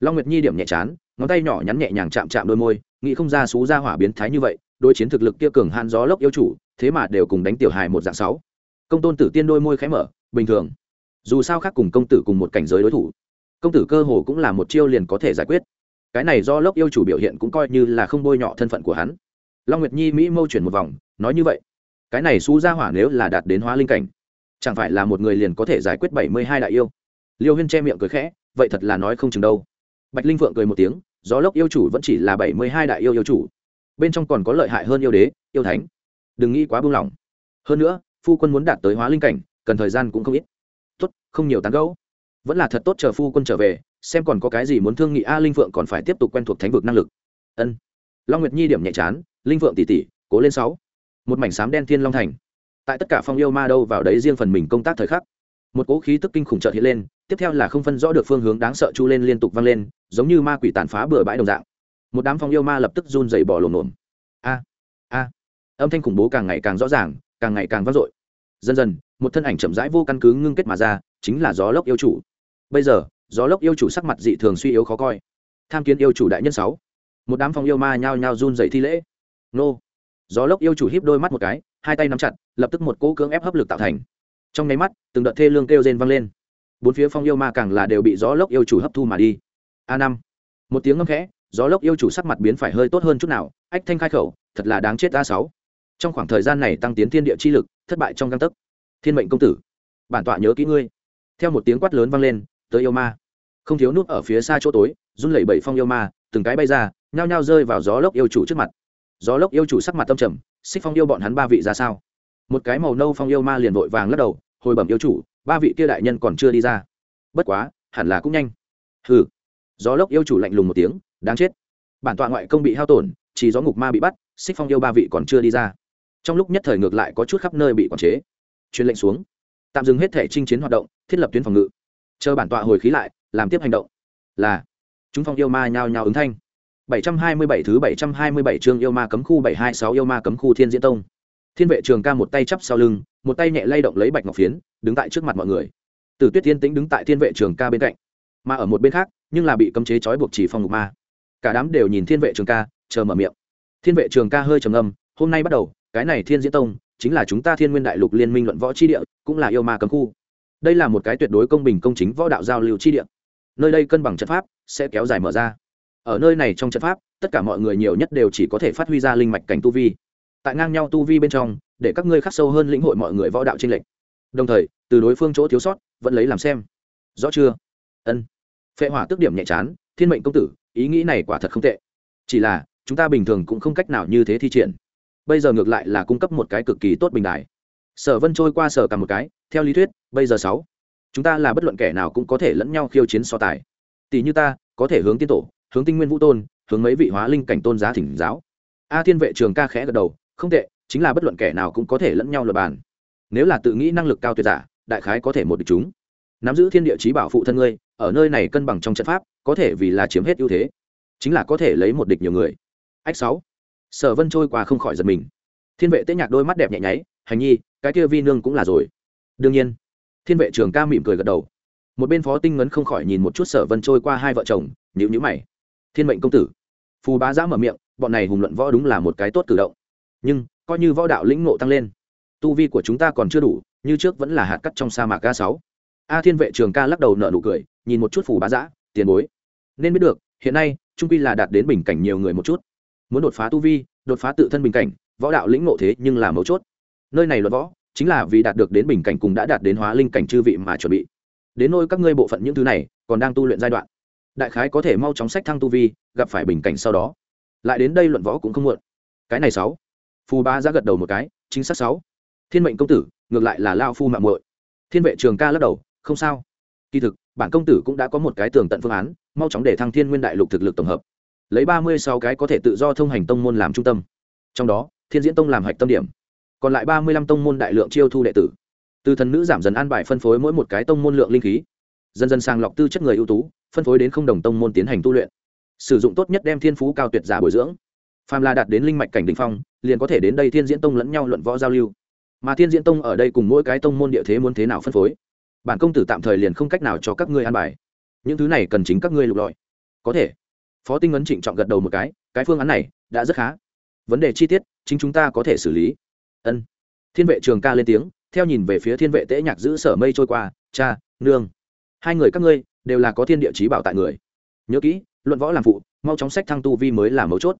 Long nguyệt nhi điểm nhẹ chán, ngón tay nhỏ nhắn nhẹ nhàng chạm chạm đôi môi, nghĩ không ra xú ra hỏa biến thái như vậy đôi chiến thực lực kia cường han gió lốc yêu chủ, thế mà đều cùng đánh tiểu hài một dạng sáu công tôn tử tiên đôi môi khẽ mở, bình thường. Dù sao khác cùng công tử cùng một cảnh giới đối thủ, công tử cơ hồ cũng là một chiêu liền có thể giải quyết. Cái này do lốc yêu chủ biểu hiện cũng coi như là không bôi nhọ thân phận của hắn. Long nguyệt nhi mỹ mâu chuyển một vòng, nói như vậy, cái này xú ra hỏa nếu là đạt đến hóa linh cảnh, chẳng phải là một người liền có thể giải quyết bảy mươi hai đại yêu? Liêu huyên che miệng cười khẽ, vậy thật là nói không chừng đâu. Bạch linh phượng cười một tiếng gió lốc yêu chủ vẫn chỉ là bảy mươi hai đại yêu yêu chủ. Bên trong còn có lợi hại hơn yêu đế, yêu thánh. Đừng nghĩ quá buông lỏng. Hơn nữa phu quân muốn đạt tới hóa linh cảnh, cần thời gian cũng không ít. Tốt, không nhiều tán gẫu. Vẫn là thật tốt chờ phu quân trở về, xem còn có cái gì muốn thương nghị a linh phượng còn phải tiếp tục quen thuộc thánh vực năng lực. Ân. Long nguyệt nhi điểm nhẹ chán, linh phượng tỷ tỷ cố lên sáu. Một mảnh sám đen thiên long thành. Tại tất cả phong yêu ma đâu vào đấy riêng phần mình công tác thời khắc. Một cỗ khí tức kinh khủng chợt hiện lên, tiếp theo là không phân rõ được phương hướng đáng sợ chu lên liên tục vang lên, giống như ma quỷ tàn phá bừa bãi đồng dạng. Một đám phong yêu ma lập tức run dày bỏ lồm lồm a a. Âm thanh khủng bố càng ngày càng rõ ràng càng ngày càng vang dội. Dần dần, một thân ảnh chậm rãi vô căn cứ ngưng kết mà ra, chính là gió lốc yêu chủ. Bây giờ, gió lốc yêu chủ sắc mặt dị thường suy yếu khó coi. Tham kiến yêu chủ đại nhân sáu. Một đám phong yêu ma nhao nhao run dậy thi lễ. Nô. Gió lốc yêu chủ híp đôi mắt một cái, hai tay nắm chặt, lập tức một cỗ cưỡng ép hấp lực tạo thành. Trong nháy mắt, từng đợt thê lương kêu rên vang lên. Bốn phía phong yêu ma càng là đều bị gió lốc yêu chủ hấp thu mà đi. A năm. Một tiếng ngâm khẽ, gió lốc yêu chủ sắc mặt biến phải hơi tốt hơn chút nào, ách thanh khai khẩu, thật là đáng chết a sáu trong khoảng thời gian này tăng tiến thiên địa chi lực, thất bại trong găng tấc. Thiên mệnh công tử, bản tọa nhớ kỹ ngươi. Theo một tiếng quát lớn vang lên, tới yêu ma. Không thiếu nút ở phía xa chỗ tối, run lẩy bẩy phong yêu ma, từng cái bay ra, nhao nhao rơi vào gió lốc yêu chủ trước mặt. Gió lốc yêu chủ sắc mặt tâm trầm, xích phong yêu bọn hắn ba vị ra sao? Một cái màu nâu phong yêu ma liền vội vàng lắc đầu, hồi bẩm yêu chủ, ba vị kia đại nhân còn chưa đi ra. Bất quá, hẳn là cũng nhanh. Hừ. Gió lốc yêu chủ lạnh lùng một tiếng, đáng chết. Bản tọa ngoại công bị hao tổn, chỉ gió ngục ma bị bắt, xích phong yêu ba vị còn chưa đi ra trong lúc nhất thời ngược lại có chút khắp nơi bị quản chế truyền lệnh xuống tạm dừng hết thể chinh chiến hoạt động thiết lập tuyến phòng ngự chờ bản tọa hồi khí lại làm tiếp hành động là chúng phong yêu ma nhao nhao ứng thanh 727 thứ 727 chương yêu ma cấm khu 726 yêu ma cấm khu Thiên Diễn Tông. Thiên vệ trường ca một tay chắp sau lưng, một tay nhẹ lay động lấy bạch ngọc phiến, đứng tại trước mặt mọi người. Tử Tuyết Tiên Tĩnh đứng tại Thiên vệ trường ca bên cạnh, mà ở một bên khác, nhưng là bị cấm chế trói buộc chỉ phong ngục ma. Cả đám đều nhìn Thiên vệ trường ca, chờ mở miệng. Thiên vệ trường ca hơi trầm ngâm, hôm nay bắt đầu, cái này Thiên Diễn Tông chính là chúng ta Thiên Nguyên Đại Lục liên minh luận võ chi địa, cũng là yêu ma cấm khu. Đây là một cái tuyệt đối công bình công chính võ đạo giao lưu chi địa. Nơi đây cân bằng trận pháp sẽ kéo dài mở ra. Ở nơi này trong trận pháp tất cả mọi người nhiều nhất đều chỉ có thể phát huy ra linh mạch cảnh tu vi. Tại ngang nhau tu vi bên trong để các ngươi khắc sâu hơn lĩnh hội mọi người võ đạo trên lệnh đồng thời từ đối phương chỗ thiếu sót vẫn lấy làm xem. Rõ chưa? Ân. Phệ hỏa tước điểm nhẹ chán thiên mệnh công tử ý nghĩ này quả thật không tệ. Chỉ là chúng ta bình thường cũng không cách nào như thế thi triển bây giờ ngược lại là cung cấp một cái cực kỳ tốt bình đài. Sở vân trôi qua sở cả một cái, theo lý thuyết, bây giờ sáu, chúng ta là bất luận kẻ nào cũng có thể lẫn nhau khiêu chiến so tài. Tỷ như ta, có thể hướng tiên tổ, hướng tinh nguyên vũ tôn, hướng mấy vị hóa linh cảnh tôn giá thỉnh giáo. A thiên vệ trường ca khẽ gật đầu, không tệ, chính là bất luận kẻ nào cũng có thể lẫn nhau lập bàn. Nếu là tự nghĩ năng lực cao tuyệt giả, đại khái có thể một địch chúng. Nắm giữ thiên địa chí bảo phụ thân ngươi, ở nơi này cân bằng trong trận pháp, có thể vì là chiếm hết ưu thế, chính là có thể lấy một địch nhiều người. Ách sáu sở vân trôi qua không khỏi giật mình. Thiên vệ tế nhạc đôi mắt đẹp nhẹ nháy, hành nhi, cái kia vi nương cũng là rồi. Đương nhiên. Thiên vệ trường ca mỉm cười gật đầu. Một bên phó tinh ngấn không khỏi nhìn một chút sở vân trôi qua hai vợ chồng nhữ nhữ mày. Thiên mệnh công tử. Phù bá giã mở miệng, bọn này hùng luận võ đúng là một cái tốt cử động. Nhưng, coi như võ đạo lĩnh ngộ tăng lên, tu vi của chúng ta còn chưa đủ, như trước vẫn là hạt cắt trong sa mạc ca sáu. A thiên vệ trường ca lắc đầu nợ nụ cười, nhìn một chút phù bá giã, tiền bối. Nên biết được, hiện nay, trung quy là đạt đến bình cảnh nhiều người một chút muốn đột phá tu vi, đột phá tự thân bình cảnh, võ đạo lĩnh ngộ thế nhưng là mấu chốt. Nơi này luận võ, chính là vì đạt được đến bình cảnh cùng đã đạt đến hóa linh cảnh chư vị mà chuẩn bị. Đến nôi các ngươi bộ phận những thứ này, còn đang tu luyện giai đoạn. Đại khái có thể mau chóng sách thăng tu vi, gặp phải bình cảnh sau đó. Lại đến đây luận võ cũng không muộn. Cái này sáu. Phù ba ra gật đầu một cái, chính xác sáu. Thiên mệnh công tử, ngược lại là lao phu mạng muội. Thiên vệ trường ca lắc đầu, không sao. Kỳ thực, bản công tử cũng đã có một cái tường tận phương án, mau chóng để thăng thiên nguyên đại lục thực lực tổng hợp lấy ba mươi sáu cái có thể tự do thông hành tông môn làm trung tâm. Trong đó, thiên diễn tông làm hạch tâm điểm. Còn lại ba mươi lăm tông môn đại lượng chiêu thu đệ tử. Từ thần nữ giảm dần an bài phân phối mỗi một cái tông môn lượng linh khí. Dần dần sàng lọc tư chất người ưu tú, phân phối đến không đồng tông môn tiến hành tu luyện. Sử dụng tốt nhất đem thiên phú cao tuyệt giả bồi dưỡng. Phàm là đạt đến linh mạch cảnh đỉnh phong, liền có thể đến đây thiên diễn tông lẫn nhau luận võ giao lưu. Mà thiên diễn tông ở đây cùng mỗi cái tông môn địa thế muốn thế nào phân phối? Bản công tử tạm thời liền không cách nào cho các ngươi an bài. Những thứ này cần chính các ngươi lục lọi. Có thể phó tinh ấn trịnh trọng gật đầu một cái cái phương án này đã rất khá. Vấn đề chi tiết, chính chúng ta có thể xử lý. Ân. Thiên vệ trường ca lên tiếng, theo nhìn về phía thiên vệ tễ nhạc giữ sở mây trôi qua, cha, nương, hai người các ngươi đều là có thiên địa chí bảo tại người. Nhớ kỹ, luận võ làm phụ, mau chóng sách thăng tu vi mới là mấu chốt.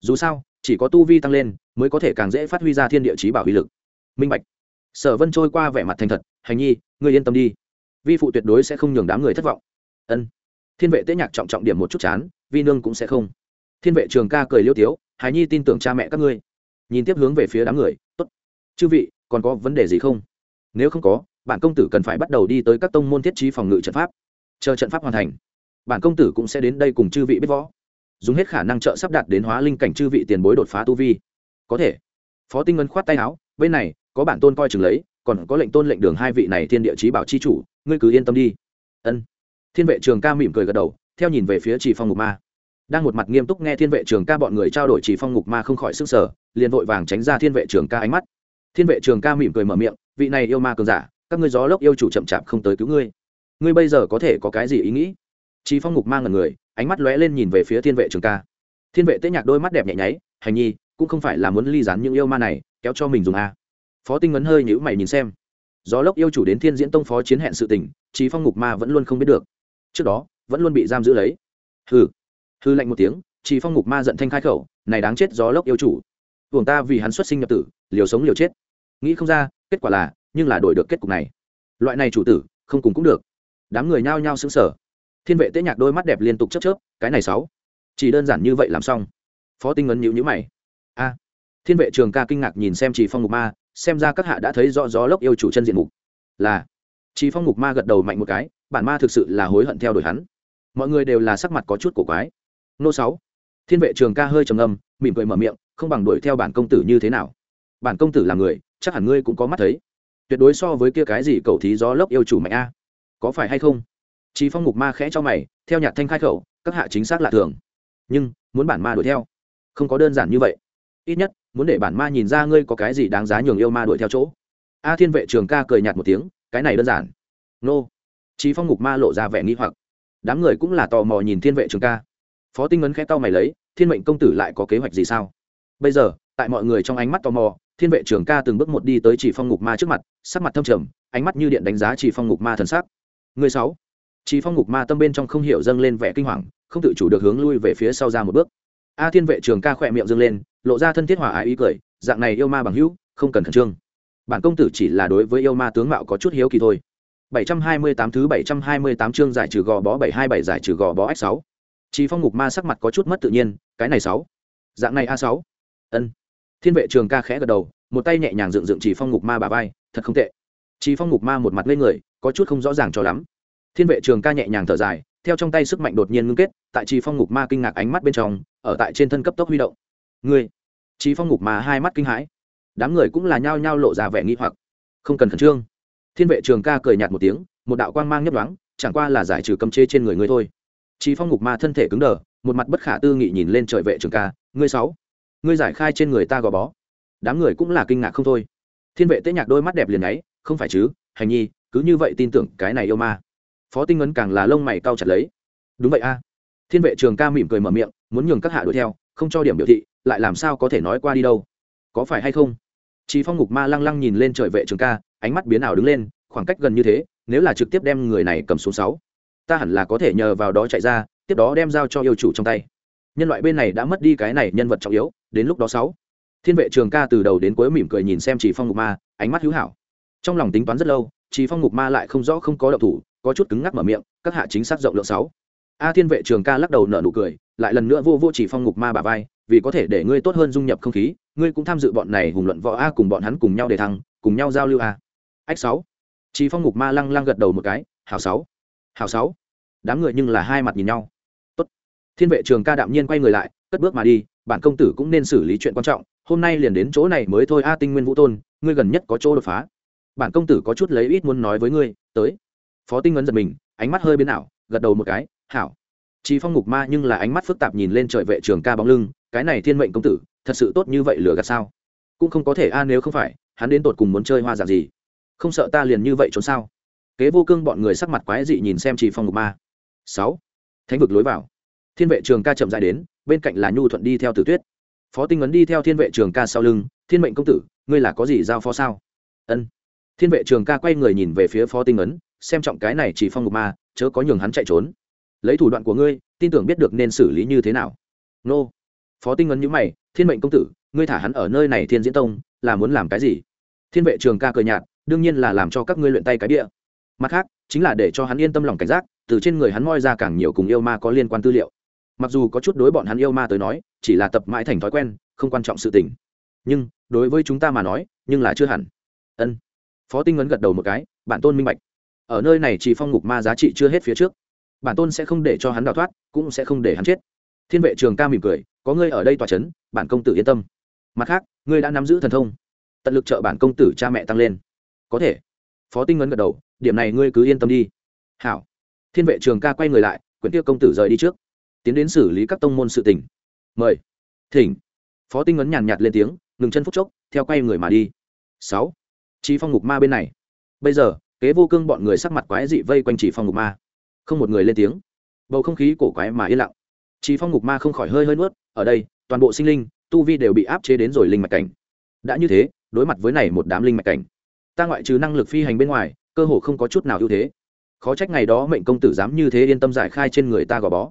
Dù sao, chỉ có tu vi tăng lên mới có thể càng dễ phát huy ra thiên địa chí bảo uy lực. Minh bạch. Sở vân trôi qua vẻ mặt thành thật, hành nhi, ngươi yên tâm đi. Vi phụ tuyệt đối sẽ không nhường đám người thất vọng. Ân. Thiên vệ tế nhạc trọng trọng điểm một chút chán vi nương cũng sẽ không. Thiên vệ trường ca cười liêu tiếu hải nhi tin tưởng cha mẹ các ngươi. Nhìn tiếp hướng về phía đám người, tốt. Chư vị, còn có vấn đề gì không? Nếu không có, bản công tử cần phải bắt đầu đi tới các tông môn thiết trí phòng ngự trận pháp. Chờ trận pháp hoàn thành, bản công tử cũng sẽ đến đây cùng chư vị biết võ. Dùng hết khả năng trợ sắp đặt đến hóa linh cảnh chư vị tiền bối đột phá tu vi. Có thể. Phó tinh ngân khoát tay áo, bên này, có bản tôn coi chừng lấy, còn có lệnh tôn lệnh đường hai vị này thiên địa chí bảo chi chủ, ngươi cứ yên tâm đi. Ân. Thiên vệ trường ca mỉm cười gật đầu theo nhìn về phía chỉ phong ngục ma đang một mặt nghiêm túc nghe thiên vệ trường ca bọn người trao đổi chỉ phong ngục ma không khỏi sức sở liền vội vàng tránh ra thiên vệ trường ca ánh mắt thiên vệ trường ca mỉm cười mở miệng vị này yêu ma cường giả các ngươi gió lốc yêu chủ chậm chạp không tới cứu ngươi ngươi bây giờ có thể có cái gì ý nghĩ Chỉ Phong Ngục Ma ngần người, ánh mắt lóe lên nhìn về phía Thiên vệ Trường Ca. Thiên vệ Tế Nhạc đôi mắt đẹp nhẹ nháy, hành nhi, cũng không phải là muốn ly gián những yêu ma này, kéo cho mình dùng a. Phó Tinh Ngấn hơi nhữ mày nhìn xem. Gió lốc yêu chủ đến Thiên Diễn Tông phó chiến hẹn sự tình, Chỉ phong ngục ma vẫn luôn không biết được trước đó vẫn luôn bị giam giữ lấy. Hừ. Hư lạnh một tiếng chỉ phong ngục ma giận thanh khai khẩu, này đáng chết gió lốc yêu chủ. Buồng ta vì hắn xuất sinh nhập tử, liều sống liều chết. Nghĩ không ra, kết quả là, nhưng là đổi được kết cục này. Loại này chủ tử, không cùng cũng được. Đám người nhao nhao sững sờ. Thiên vệ tế nhạc đôi mắt đẹp liên tục chớp chớp, cái này sáu. Chỉ đơn giản như vậy làm xong. Phó tinh ấn nhíu nhíu mày. A. Thiên vệ trường ca kinh ngạc nhìn xem chỉ phong ngục ma, xem ra các hạ đã thấy rõ gió lốc yêu chủ chân diện mục. Là. Chỉ phong ngục ma gật đầu mạnh một cái, bản ma thực sự là hối hận theo đuổi hắn mọi người đều là sắc mặt có chút cổ quái nô sáu thiên vệ trường ca hơi trầm ngâm mỉm cười mở miệng không bằng đuổi theo bản công tử như thế nào bản công tử là người chắc hẳn ngươi cũng có mắt thấy tuyệt đối so với kia cái gì cầu thí gió lốc yêu chủ mạnh a có phải hay không Chí Phong Ngục Ma khẽ cho mày, theo nhạt thanh khai khẩu, các hạ chính xác lạ thường. Nhưng, muốn bản ma đuổi theo, không có đơn giản như vậy. Ít nhất, muốn để bản ma nhìn ra ngươi có cái gì đáng giá nhường yêu ma đuổi theo chỗ. A Thiên vệ trường ca cười nhạt một tiếng, cái này đơn giản. Nô. Chí Phong Ngục Ma lộ ra vẻ nghi hoặc. Đám người cũng là tò mò nhìn Thiên vệ trường ca. Phó Tinh Ấn khẽ cau mày lấy, Thiên mệnh công tử lại có kế hoạch gì sao? Bây giờ, tại mọi người trong ánh mắt tò mò, Thiên vệ trường ca từng bước một đi tới Chỉ Phong Ngục Ma trước mặt, sắc mặt thâm trầm, ánh mắt như điện đánh giá Chỉ Phong Ngục Ma thần sắc. Người sáu chỉ phong ngục ma tâm bên trong không hiểu dâng lên vẻ kinh hoàng không tự chủ được hướng lui về phía sau ra một bước a thiên vệ trường ca khỏe miệng dâng lên lộ ra thân thiết hòa ái ý cười dạng này yêu ma bằng hữu không cần khẩn trương bản công tử chỉ là đối với yêu ma tướng mạo có chút hiếu kỳ thôi 728 thứ 728 chương giải trừ gò bó 727 giải trừ gò bó X6. Chỉ phong ngục ma sắc mặt có chút mất tự nhiên, cái này 6. Dạng này A6. Ân. Thiên vệ trường ca khẽ gật đầu, một tay nhẹ nhàng dựng dựng chỉ phong ngục ma bà vai, thật không tệ. Chỉ phong ngục ma một mặt lên người, có chút không rõ ràng cho lắm thiên vệ trường ca nhẹ nhàng thở dài theo trong tay sức mạnh đột nhiên ngưng kết tại trì phong ngục ma kinh ngạc ánh mắt bên trong ở tại trên thân cấp tốc huy động Ngươi. trì phong ngục ma hai mắt kinh hãi đám người cũng là nhao nhao lộ ra vẻ nghi hoặc không cần khẩn trương thiên vệ trường ca cười nhạt một tiếng, một đạo quang mang nhấp đoán chẳng qua là giải trừ cấm chế trên người ngươi thôi. Chí phong ngục ma thân thể cứng đờ, một mặt bất khả tư nghị nhìn lên trời vệ trường ca, ngươi sáu, ngươi giải khai trên người ta gò bó. Đám người cũng là kinh ngạc không thôi. Thiên vệ tế nhạc đôi mắt đẹp liền ấy, không phải chứ, hành nhi, cứ như vậy tin tưởng cái này yêu ma. Phó tinh ấn càng là lông mày cau chặt lấy. Đúng vậy a. Thiên vệ trường ca mỉm cười mở miệng, muốn nhường các hạ đuổi theo, không cho điểm biểu thị, lại làm sao có thể nói qua đi đâu. Có phải hay không? Chỉ phong ngục ma lăng lăng nhìn lên trời vệ trường ca, ánh mắt biến ảo đứng lên, khoảng cách gần như thế, nếu là trực tiếp đem người này cầm xuống sáu, ta hẳn là có thể nhờ vào đó chạy ra, tiếp đó đem giao cho yêu chủ trong tay. Nhân loại bên này đã mất đi cái này nhân vật trọng yếu, đến lúc đó sáu. Thiên vệ trường ca từ đầu đến cuối mỉm cười nhìn xem chỉ phong ngục ma, ánh mắt hữu hảo. Trong lòng tính toán rất lâu chỉ phong ngục ma lại không rõ không có động thủ, có chút cứng ngắc mở miệng, các hạ chính xác rộng lượng sáu. A thiên vệ trường ca lắc đầu nở nụ cười, lại lần nữa vô vô chỉ phong ngục ma bà vai vì có thể để ngươi tốt hơn dung nhập không khí, ngươi cũng tham dự bọn này hùng luận võ a cùng bọn hắn cùng nhau để thăng, cùng nhau giao lưu a. Ách sáu. Chỉ phong ngục ma lăng lăng gật đầu một cái, hảo sáu. Hảo sáu. Đám người nhưng là hai mặt nhìn nhau. Tốt. Thiên vệ trường ca đạm nhiên quay người lại, cất bước mà đi, bản công tử cũng nên xử lý chuyện quan trọng, hôm nay liền đến chỗ này mới thôi a tinh nguyên vũ tôn, ngươi gần nhất có chỗ đột phá. Bản công tử có chút lấy ít muốn nói với ngươi, tới. Phó tinh ngấn giật mình, ánh mắt hơi biến ảo, gật đầu một cái, hảo. Chi phong ngục ma nhưng là ánh mắt phức tạp nhìn lên trời vệ trường ca bóng lưng cái này thiên mệnh công tử, thật sự tốt như vậy lừa gạt sao? Cũng không có thể a, nếu không phải, hắn đến tột cùng muốn chơi hoa dạng gì? Không sợ ta liền như vậy trốn sao? Kế vô cương bọn người sắc mặt quái dị nhìn xem chỉ phong ngục ma. Sáu. Thánh vực lối vào. Thiên vệ trường ca chậm dài đến, bên cạnh là nhu thuận đi theo tử tuyết. Phó tinh ấn đi theo thiên vệ trường ca sau lưng, thiên mệnh công tử, ngươi là có gì giao phó sao? Ân. Thiên vệ trường ca quay người nhìn về phía phó tinh ấn, xem trọng cái này chỉ phong ngục ma, chớ có nhường hắn chạy trốn. Lấy thủ đoạn của ngươi, tin tưởng biết được nên xử lý như thế nào? Nô phó tinh ngấn nhữ mày, thiên mệnh công tử, ngươi thả hắn ở nơi này thiên diễn tông, là muốn làm cái gì? Thiên vệ trường ca cờ nhạt, đương nhiên là làm cho các ngươi luyện tay cái địa mặt khác, chính là để cho hắn yên tâm lòng cảnh giác, từ trên người hắn moi ra càng nhiều cùng yêu ma có liên quan tư liệu. Mặc dù có chút đối bọn hắn yêu ma tới nói, chỉ là tập mãi thành thói quen, không quan trọng sự tình. Nhưng, đối với chúng ta mà nói, nhưng là chưa hẳn. Ân. Phó tinh ngấn gật đầu một cái, bản tôn minh bạch. Ở nơi này chỉ phong ngục ma giá trị chưa hết phía trước. Bản tôn sẽ không để cho hắn đào thoát, cũng sẽ không để hắn chết thiên vệ trường ca mỉm cười, có ngươi ở đây tòa c h ấ n bản công tử yên tâm. Mặt khác, ngươi đã nắm giữ thần thông. Tận lực trợ bản công tử cha mẹ tăng lên. Có thể. Phó tinh ngấn gật đầu, điểm này ngươi cứ yên tâm đi. Hảo. Thiên vệ trường ca quay người lại, quyển tiêu công tử rời đi trước. Tiến đến xử lý các tông môn sự tỉnh mời. Thỉnh. Phó tinh ngấn nhàn nhạt lên tiếng, ngừng chân phút chốc, theo quay người mà đi. Sáu. Trí phong ngục ma bên này. Bây giờ, kế vô cương bọn người sắc mặt quái dị vây quanh chỉ phong ngục ma. Không một người lên tiếng. Bầu không khí cổ quái mà yên lặng chỉ phong ngục ma không khỏi hơi hơi nuốt, ở đây, toàn bộ sinh linh, tu vi đều bị áp chế đến rồi linh mạch cảnh. Đã như thế, đối mặt với này một đám linh mạch cảnh, ta ngoại trừ năng lực phi hành bên ngoài, cơ hồ không có chút nào ưu thế. Khó trách ngày đó mệnh công tử dám như thế yên tâm giải khai trên người ta gò bó.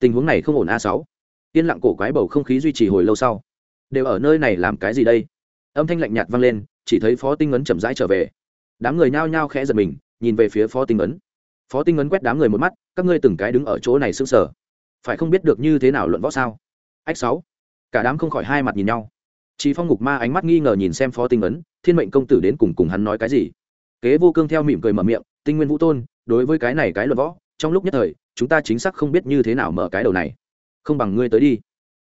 Tình huống này không ổn a sáu. Yên lặng cổ quái bầu không khí duy trì hồi lâu sau. Đều ở nơi này làm cái gì đây? Âm thanh lạnh nhạt vang lên, chỉ thấy phó tinh ấn chậm rãi trở về. Đám người nhao nhao khẽ giật mình, nhìn về phía phó tinh ấn. Phó tinh ấn quét đám người một mắt, các ngươi từng cái đứng ở chỗ này sững sờ phải không biết được như thế nào luận võ sao? Ách sáu. Cả đám không khỏi hai mặt nhìn nhau. Chỉ phong ngục ma ánh mắt nghi ngờ nhìn xem phó tinh ấn, thiên mệnh công tử đến cùng cùng hắn nói cái gì? Kế vô cương theo mỉm cười mở miệng, tinh nguyên vũ tôn, đối với cái này cái luận võ, trong lúc nhất thời, chúng ta chính xác không biết như thế nào mở cái đầu này. Không bằng ngươi tới đi.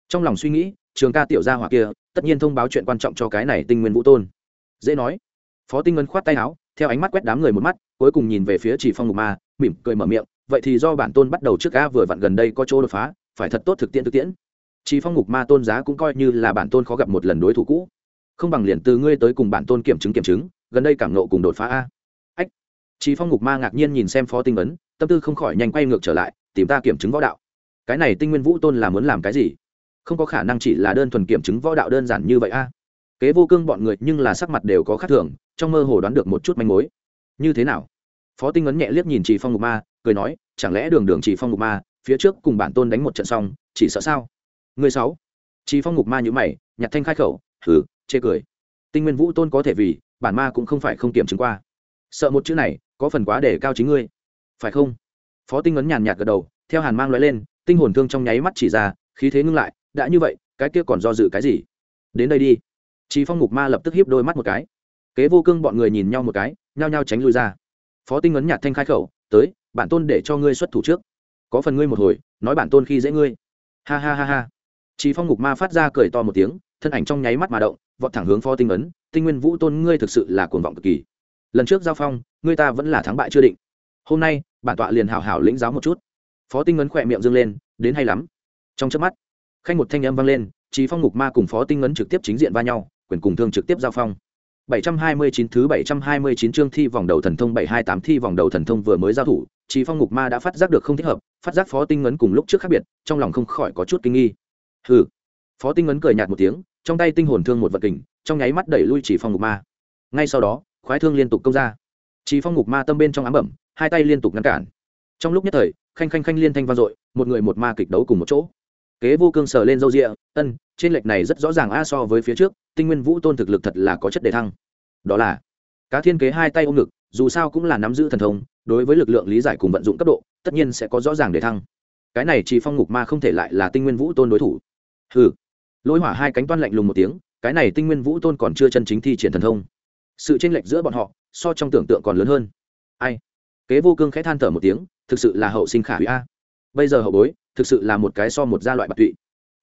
Trong lòng suy nghĩ, trường ca tiểu gia hỏa kia, tất nhiên thông báo chuyện quan trọng cho cái này tinh nguyên vũ tôn. Dễ nói. Phó tinh ngân khoát tay áo, theo ánh mắt quét đám người một mắt, cuối cùng nhìn về phía chỉ phong ngục ma, mỉm cười mở miệng vậy thì do bản tôn bắt đầu trước ca vừa vặn gần đây có chỗ đột phá, phải thật tốt thực tiễn thực tiễn. Chỉ phong ngục ma tôn giá cũng coi như là bản tôn khó gặp một lần đối thủ cũ. Không bằng liền từ ngươi tới cùng bản tôn kiểm chứng kiểm chứng, gần đây cảm nộ cùng đột phá a. Ách. Chỉ phong ngục ma ngạc nhiên nhìn xem phó tinh ấn, tâm tư không khỏi nhanh quay ngược trở lại, tìm ta kiểm chứng võ đạo. Cái này tinh nguyên vũ tôn là muốn làm cái gì? Không có khả năng chỉ là đơn thuần kiểm chứng võ đạo đơn giản như vậy a. Kế vô cương bọn người nhưng là sắc mặt đều có khác thường, trong mơ hồ đoán được một chút manh mối. Như thế nào? Phó tinh ấn nhẹ liếc nhìn chỉ phong ngục ma cười nói chẳng lẽ đường đường chỉ phong ngục ma phía trước cùng bản tôn đánh một trận xong chỉ sợ sao? Người sáu. Chỉ phong ngục ma như mày nhặt thanh khai khẩu hừ chê cười. Tinh nguyên vũ tôn có thể vì bản ma cũng không phải không kiểm chứng qua. Sợ một chữ này có phần quá để cao chính ngươi. Phải không? Phó tinh ấn nhàn nhạt gật đầu theo hàn mang loại lên tinh hồn thương trong nháy mắt chỉ ra khí thế ngưng lại đã như vậy cái kia còn do dự cái gì? Đến đây đi. Chí Phong Ngục Ma lập tức hiếp đôi mắt một cái. Kế Vô Cương bọn người nhìn nhau một cái, nhao nhao tránh lui ra. Phó Tinh ấn nhạt thanh khai khẩu, "Tới, bản tôn để cho ngươi xuất thủ trước. Có phần ngươi một hồi, nói bản tôn khi dễ ngươi." Ha ha ha ha. Chí Phong Ngục Ma phát ra cười to một tiếng, thân ảnh trong nháy mắt mà động, vọt thẳng hướng Phó Tinh ấn, "Tinh Nguyên Vũ Tôn ngươi thực sự là cuồng vọng cực kỳ. Lần trước giao phong, ngươi ta vẫn là thắng bại chưa định. Hôm nay, bản tọa liền hảo hảo lĩnh giáo một chút." Phó Tinh ấn khỏe miệng dương lên, "Đến hay lắm." Trong chớp mắt, khanh một thanh âm vang lên, Chí Phong Ngục Ma cùng Phó Tinh ấn trực tiếp chính diện va nhau, quyền cùng thương trực tiếp giao phong 729 thứ 729 chương thi vòng đầu thần thông 728 thi vòng đầu thần thông vừa mới giao thủ, chỉ Phong Ngục Ma đã phát giác được không thích hợp, phát giác Phó Tinh Ngấn cùng lúc trước khác biệt, trong lòng không khỏi có chút kinh nghi. Hừ. Phó Tinh Ngấn cười nhạt một tiếng, trong tay tinh hồn thương một vật kình, trong nháy mắt đẩy lui chỉ Phong Ngục Ma. Ngay sau đó, khoái thương liên tục công ra. Chỉ Phong Ngục Ma tâm bên trong ám bẩm, hai tay liên tục ngăn cản. Trong lúc nhất thời, khanh khanh khanh liên thanh vang dội, một người một ma kịch đấu cùng một chỗ kế vô cương sờ lên râu rịa ân trên lệch này rất rõ ràng a so với phía trước tinh nguyên vũ tôn thực lực thật là có chất đề thăng đó là cá thiên kế hai tay ôm ngực dù sao cũng là nắm giữ thần thông đối với lực lượng lý giải cùng vận dụng cấp độ, tất nhiên sẽ có rõ ràng để thăng. Cái này chỉ phong ngục ma không thể lại là tinh nguyên vũ tôn đối thủ. Hừ. Lôi hỏa hai cánh toan lạnh lùng một tiếng, cái này tinh nguyên vũ tôn còn chưa chân chính thi triển thần thông. Sự tranh lệch giữa bọn họ, so trong tưởng tượng còn lớn hơn. Ai? Kế vô cương khẽ than thở một tiếng, thực sự là hậu sinh khả hủy a. Bây giờ hậu bối, thực sự là một cái so một gia loại bạc tụy.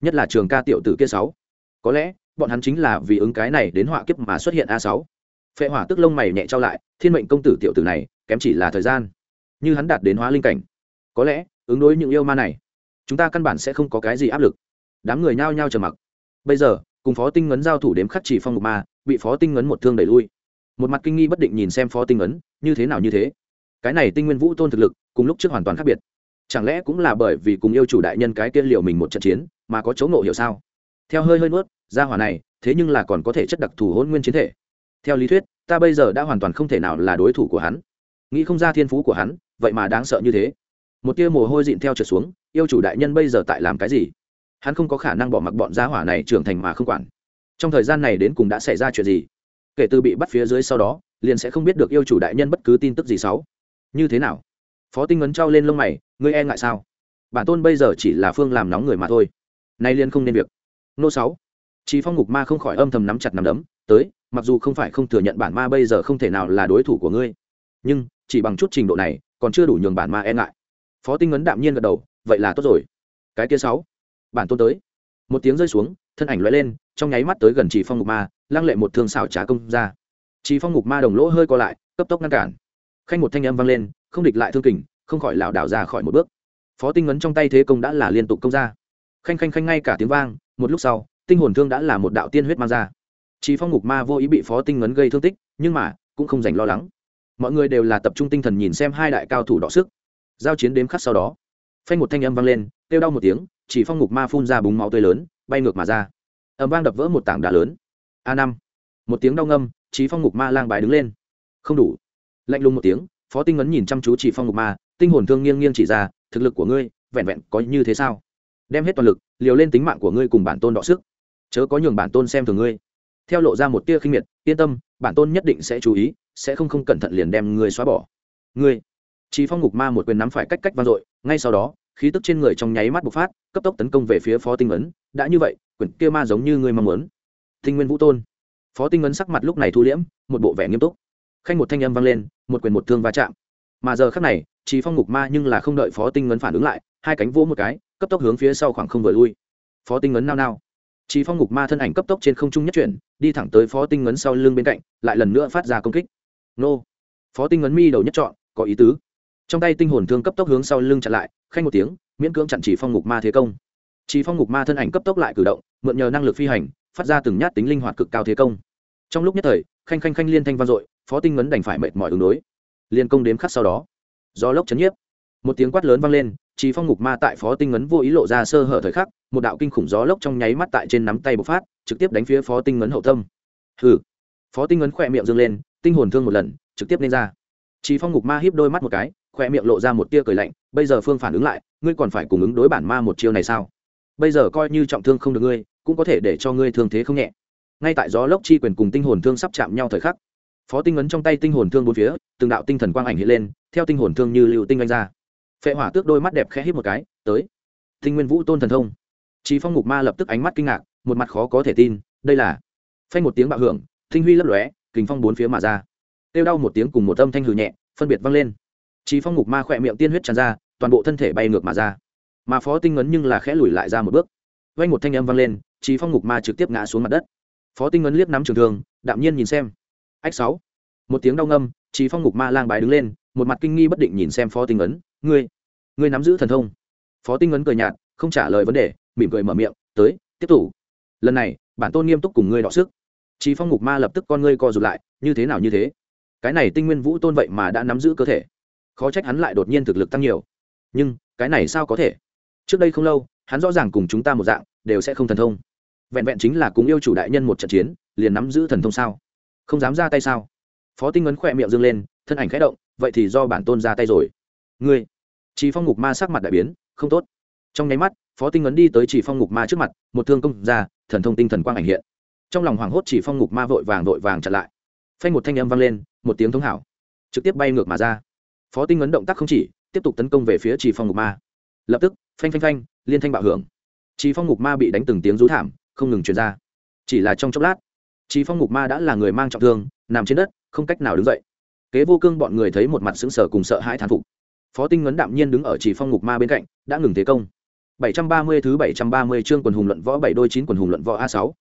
Nhất là trường ca tiểu tử kia sáu. Có lẽ, bọn hắn chính là vì ứng cái này đến họa kiếp mà xuất hiện a sáu phệ hỏa tức lông mày nhẹ trao lại, thiên mệnh công tử tiểu tử này, kém chỉ là thời gian. Như hắn đạt đến hóa linh cảnh, có lẽ ứng đối những yêu ma này, chúng ta căn bản sẽ không có cái gì áp lực. Đám người nhao nhao trầm mặc. Bây giờ, cùng phó tinh ngấn giao thủ đếm khắc chỉ phong mục ma, bị phó tinh ngấn một thương đẩy lui. Một mặt kinh nghi bất định nhìn xem phó tinh ngấn, như thế nào như thế? Cái này tinh nguyên vũ tôn thực lực, cùng lúc trước hoàn toàn khác biệt. Chẳng lẽ cũng là bởi vì cùng yêu chủ đại nhân cái tiên liệu mình một trận chiến, mà có chỗ ngộ hiểu sao? Theo hơi hơi nuốt ra hỏa này, thế nhưng là còn có thể chất đặc thù hôn nguyên chiến thể theo lý thuyết, ta bây giờ đã hoàn toàn không thể nào là đối thủ của hắn. Nghĩ không ra thiên phú của hắn, vậy mà đáng sợ như thế. Một tia mồ hôi dịn theo trượt xuống, yêu chủ đại nhân bây giờ tại làm cái gì? Hắn không có khả năng bỏ mặc bọn gia hỏa này trưởng thành mà không quản. Trong thời gian này đến cùng đã xảy ra chuyện gì? Kể từ bị bắt phía dưới sau đó, liền sẽ không biết được yêu chủ đại nhân bất cứ tin tức gì xấu. Như thế nào? Phó tinh ấn trao lên lông mày, ngươi e ngại sao? Bản tôn bây giờ chỉ là phương làm nóng người mà thôi. Nay liên không nên việc. Nô sáu. Chí Phong Ngục Ma không khỏi âm thầm nắm chặt nắm đấm, tới, mặc dù không phải không thừa nhận bản ma bây giờ không thể nào là đối thủ của ngươi, nhưng chỉ bằng chút trình độ này, còn chưa đủ nhường bản ma e ngại. Phó Tinh ấn đạm nhiên gật đầu, vậy là tốt rồi. Cái kia sáu, bản tôn tới. Một tiếng rơi xuống, thân ảnh lóe lên, trong nháy mắt tới gần Chỉ Phong Ngục Ma, lăng lệ một thương xảo trá công ra. Chỉ Phong Ngục Ma đồng lỗ hơi co lại, cấp tốc ngăn cản. Khanh một thanh âm vang lên, không địch lại thương kình, không khỏi lảo đảo ra khỏi một bước. Phó Tinh ấn trong tay thế công đã là liên tục công ra. Khanh khanh khanh ngay cả tiếng vang, một lúc sau, tinh hồn thương đã là một đạo tiên huyết mang ra. Chỉ phong ngục ma vô ý bị phó tinh ngấn gây thương tích, nhưng mà, cũng không dành lo lắng. Mọi người đều là tập trung tinh thần nhìn xem hai đại cao thủ đọ sức. Giao chiến đếm khắc sau đó, phanh một thanh âm vang lên, kêu đau một tiếng, chỉ phong ngục ma phun ra búng máu tươi lớn, bay ngược mà ra. Ẩm vang đập vỡ một tảng đá lớn. A năm. Một tiếng đau ngâm, chỉ phong ngục ma lang bài đứng lên. Không đủ. Lạnh lùng một tiếng, phó tinh ngấn nhìn chăm chú chỉ phong ngục ma, tinh hồn thương nghiêng nghiêng chỉ ra, thực lực của ngươi, vẹn vẹn có như thế sao? Đem hết toàn lực, liều lên tính mạng của ngươi cùng bản tôn đọ sức chớ có nhường bản tôn xem thường ngươi. Theo lộ ra một tia khinh miệt, yên tâm, bản tôn nhất định sẽ chú ý, sẽ không không cẩn thận liền đem ngươi xóa bỏ. Ngươi. Chỉ phong ngục ma một quyền nắm phải cách cách vang dội, ngay sau đó, khí tức trên người trong nháy mắt bộc phát, cấp tốc tấn công về phía phó tinh ấn. Đã như vậy quyền kia ma giống như ngươi mong muốn. Tinh nguyên vũ tôn. Phó tinh ấn sắc mặt lúc này thu liễm, một bộ vẻ nghiêm túc. Khanh một thanh âm vang lên, một quyền một thương va chạm. Mà giờ khắc này, chỉ phong ngục ma nhưng là không đợi phó tinh ấn phản ứng lại, hai cánh vỗ một cái, cấp tốc hướng phía sau khoảng không vừa lui. Phó tinh ấn nao nao chỉ phong ngục ma thân ảnh cấp tốc trên không trung nhất chuyển, đi thẳng tới phó tinh ngấn sau lưng bên cạnh, lại lần nữa phát ra công kích. Nô! Phó tinh ngấn mi đầu nhất chọn, có ý tứ. Trong tay tinh hồn thương cấp tốc hướng sau lưng chặn lại, khanh một tiếng, miễn cưỡng chặn chỉ phong ngục ma thế công. Chỉ phong ngục ma thân ảnh cấp tốc lại cử động, mượn nhờ năng lực phi hành, phát ra từng nhát tính linh hoạt cực cao thế công. Trong lúc nhất thời, khanh khanh khanh liên thanh vang dội, phó tinh ngấn đành phải mệt mỏi ứng đối. Liên công đếm khắc sau đó do lốc chấn nhiếp. Một tiếng quát lớn vang lên chỉ phong ngục ma tại phó tinh ngấn vô ý lộ ra sơ hở thời khắc một đạo kinh khủng gió lốc trong nháy mắt tại trên nắm tay bộc phát, trực tiếp đánh phía phó tinh ngấn hậu tâm. Hừ. Phó tinh ngấn khỏe miệng dâng lên, tinh hồn thương một lần, trực tiếp lên ra. Chỉ phong ngục ma híp đôi mắt một cái, khỏe miệng lộ ra một tia cười lạnh, bây giờ phương phản ứng lại, ngươi còn phải cùng ứng đối bản ma một chiêu này sao? Bây giờ coi như trọng thương không được ngươi, cũng có thể để cho ngươi thương thế không nhẹ. Ngay tại gió lốc chi quyền cùng tinh hồn thương sắp chạm nhau thời khắc, phó tinh ấn trong tay tinh hồn thương bốn phía, từng đạo tinh thần quang ảnh hiện lên, theo tinh hồn thương như liệu tinh anh ra. Phệ hỏa tước đôi mắt đẹp khẽ hít một cái, tới. Tinh nguyên vũ tôn thần thông. Chí phong ngục ma lập tức ánh mắt kinh ngạc một mặt khó có thể tin đây là phanh một tiếng bạo hưởng tinh huy lấp lóe kình phong bốn phía mà ra. Tiêu đau một tiếng cùng một âm thanh hừ nhẹ phân biệt vang lên. Chí phong ngục ma khỏe miệng tiên huyết tràn ra toàn bộ thân thể bay ngược mà ra. Mà phó tinh Ngấn nhưng là khẽ lùi lại ra một bước. Vang một thanh âm vang lên Chí phong ngục ma trực tiếp ngã xuống mặt đất. Phó tinh Ngấn liếc nắm trường thương đạm nhiên nhìn xem. Ách sáu. Một tiếng đau ngâm Chí phong ngục ma lang bái đứng lên một mặt kinh nghi bất định nhìn xem phó tinh Ngấn, ngươi ngươi nắm giữ thần thông? Phó tinh Ngấn cười nhạt không trả lời vấn đề mỉm cười mở miệng, tới, tiếp tục. Lần này, bản tôn nghiêm túc cùng ngươi đọ sức. Chí phong ngục ma lập tức con ngươi co rụt lại, như thế nào như thế? Cái này tinh nguyên vũ tôn vậy mà đã nắm giữ cơ thể. Khó trách hắn lại đột nhiên thực lực tăng nhiều. Nhưng, cái này sao có thể? Trước đây không lâu, hắn rõ ràng cùng chúng ta một dạng, đều sẽ không thần thông. Vẹn vẹn chính là cùng yêu chủ đại nhân một trận chiến, liền nắm giữ thần thông sao? Không dám ra tay sao? Phó tinh Ngấn khỏe miệng dâng lên, thân ảnh khẽ động, vậy thì do bản tôn ra tay rồi. Ngươi? Chí phong ngục ma sắc mặt đại biến, không tốt. Trong nháy mắt phó tinh ấn đi tới chỉ phong ngục ma trước mặt, một thương công ra, thần thông tinh thần quang ảnh hiện. Trong lòng hoảng hốt chỉ phong ngục ma vội vàng vội vàng chặn lại. Phanh một thanh âm vang lên, một tiếng thống hảo. Trực tiếp bay ngược mà ra. Phó tinh ấn động tác không chỉ, tiếp tục tấn công về phía chỉ phong ngục ma. Lập tức, phanh phanh phanh, liên thanh bạo hưởng. Chỉ phong ngục ma bị đánh từng tiếng rú thảm, không ngừng truyền ra. Chỉ là trong chốc lát, chỉ phong ngục ma đã là người mang trọng thương, nằm trên đất, không cách nào đứng dậy. Kế vô cương bọn người thấy một mặt sững sờ cùng sợ hãi thán phục. Phó tinh ngấn đạm nhiên đứng ở chỉ phong ngục ma bên cạnh, đã ngừng thế công. 730 thứ 730 chương quần hùng luận võ bảy đôi chín quần hùng luận võ a 6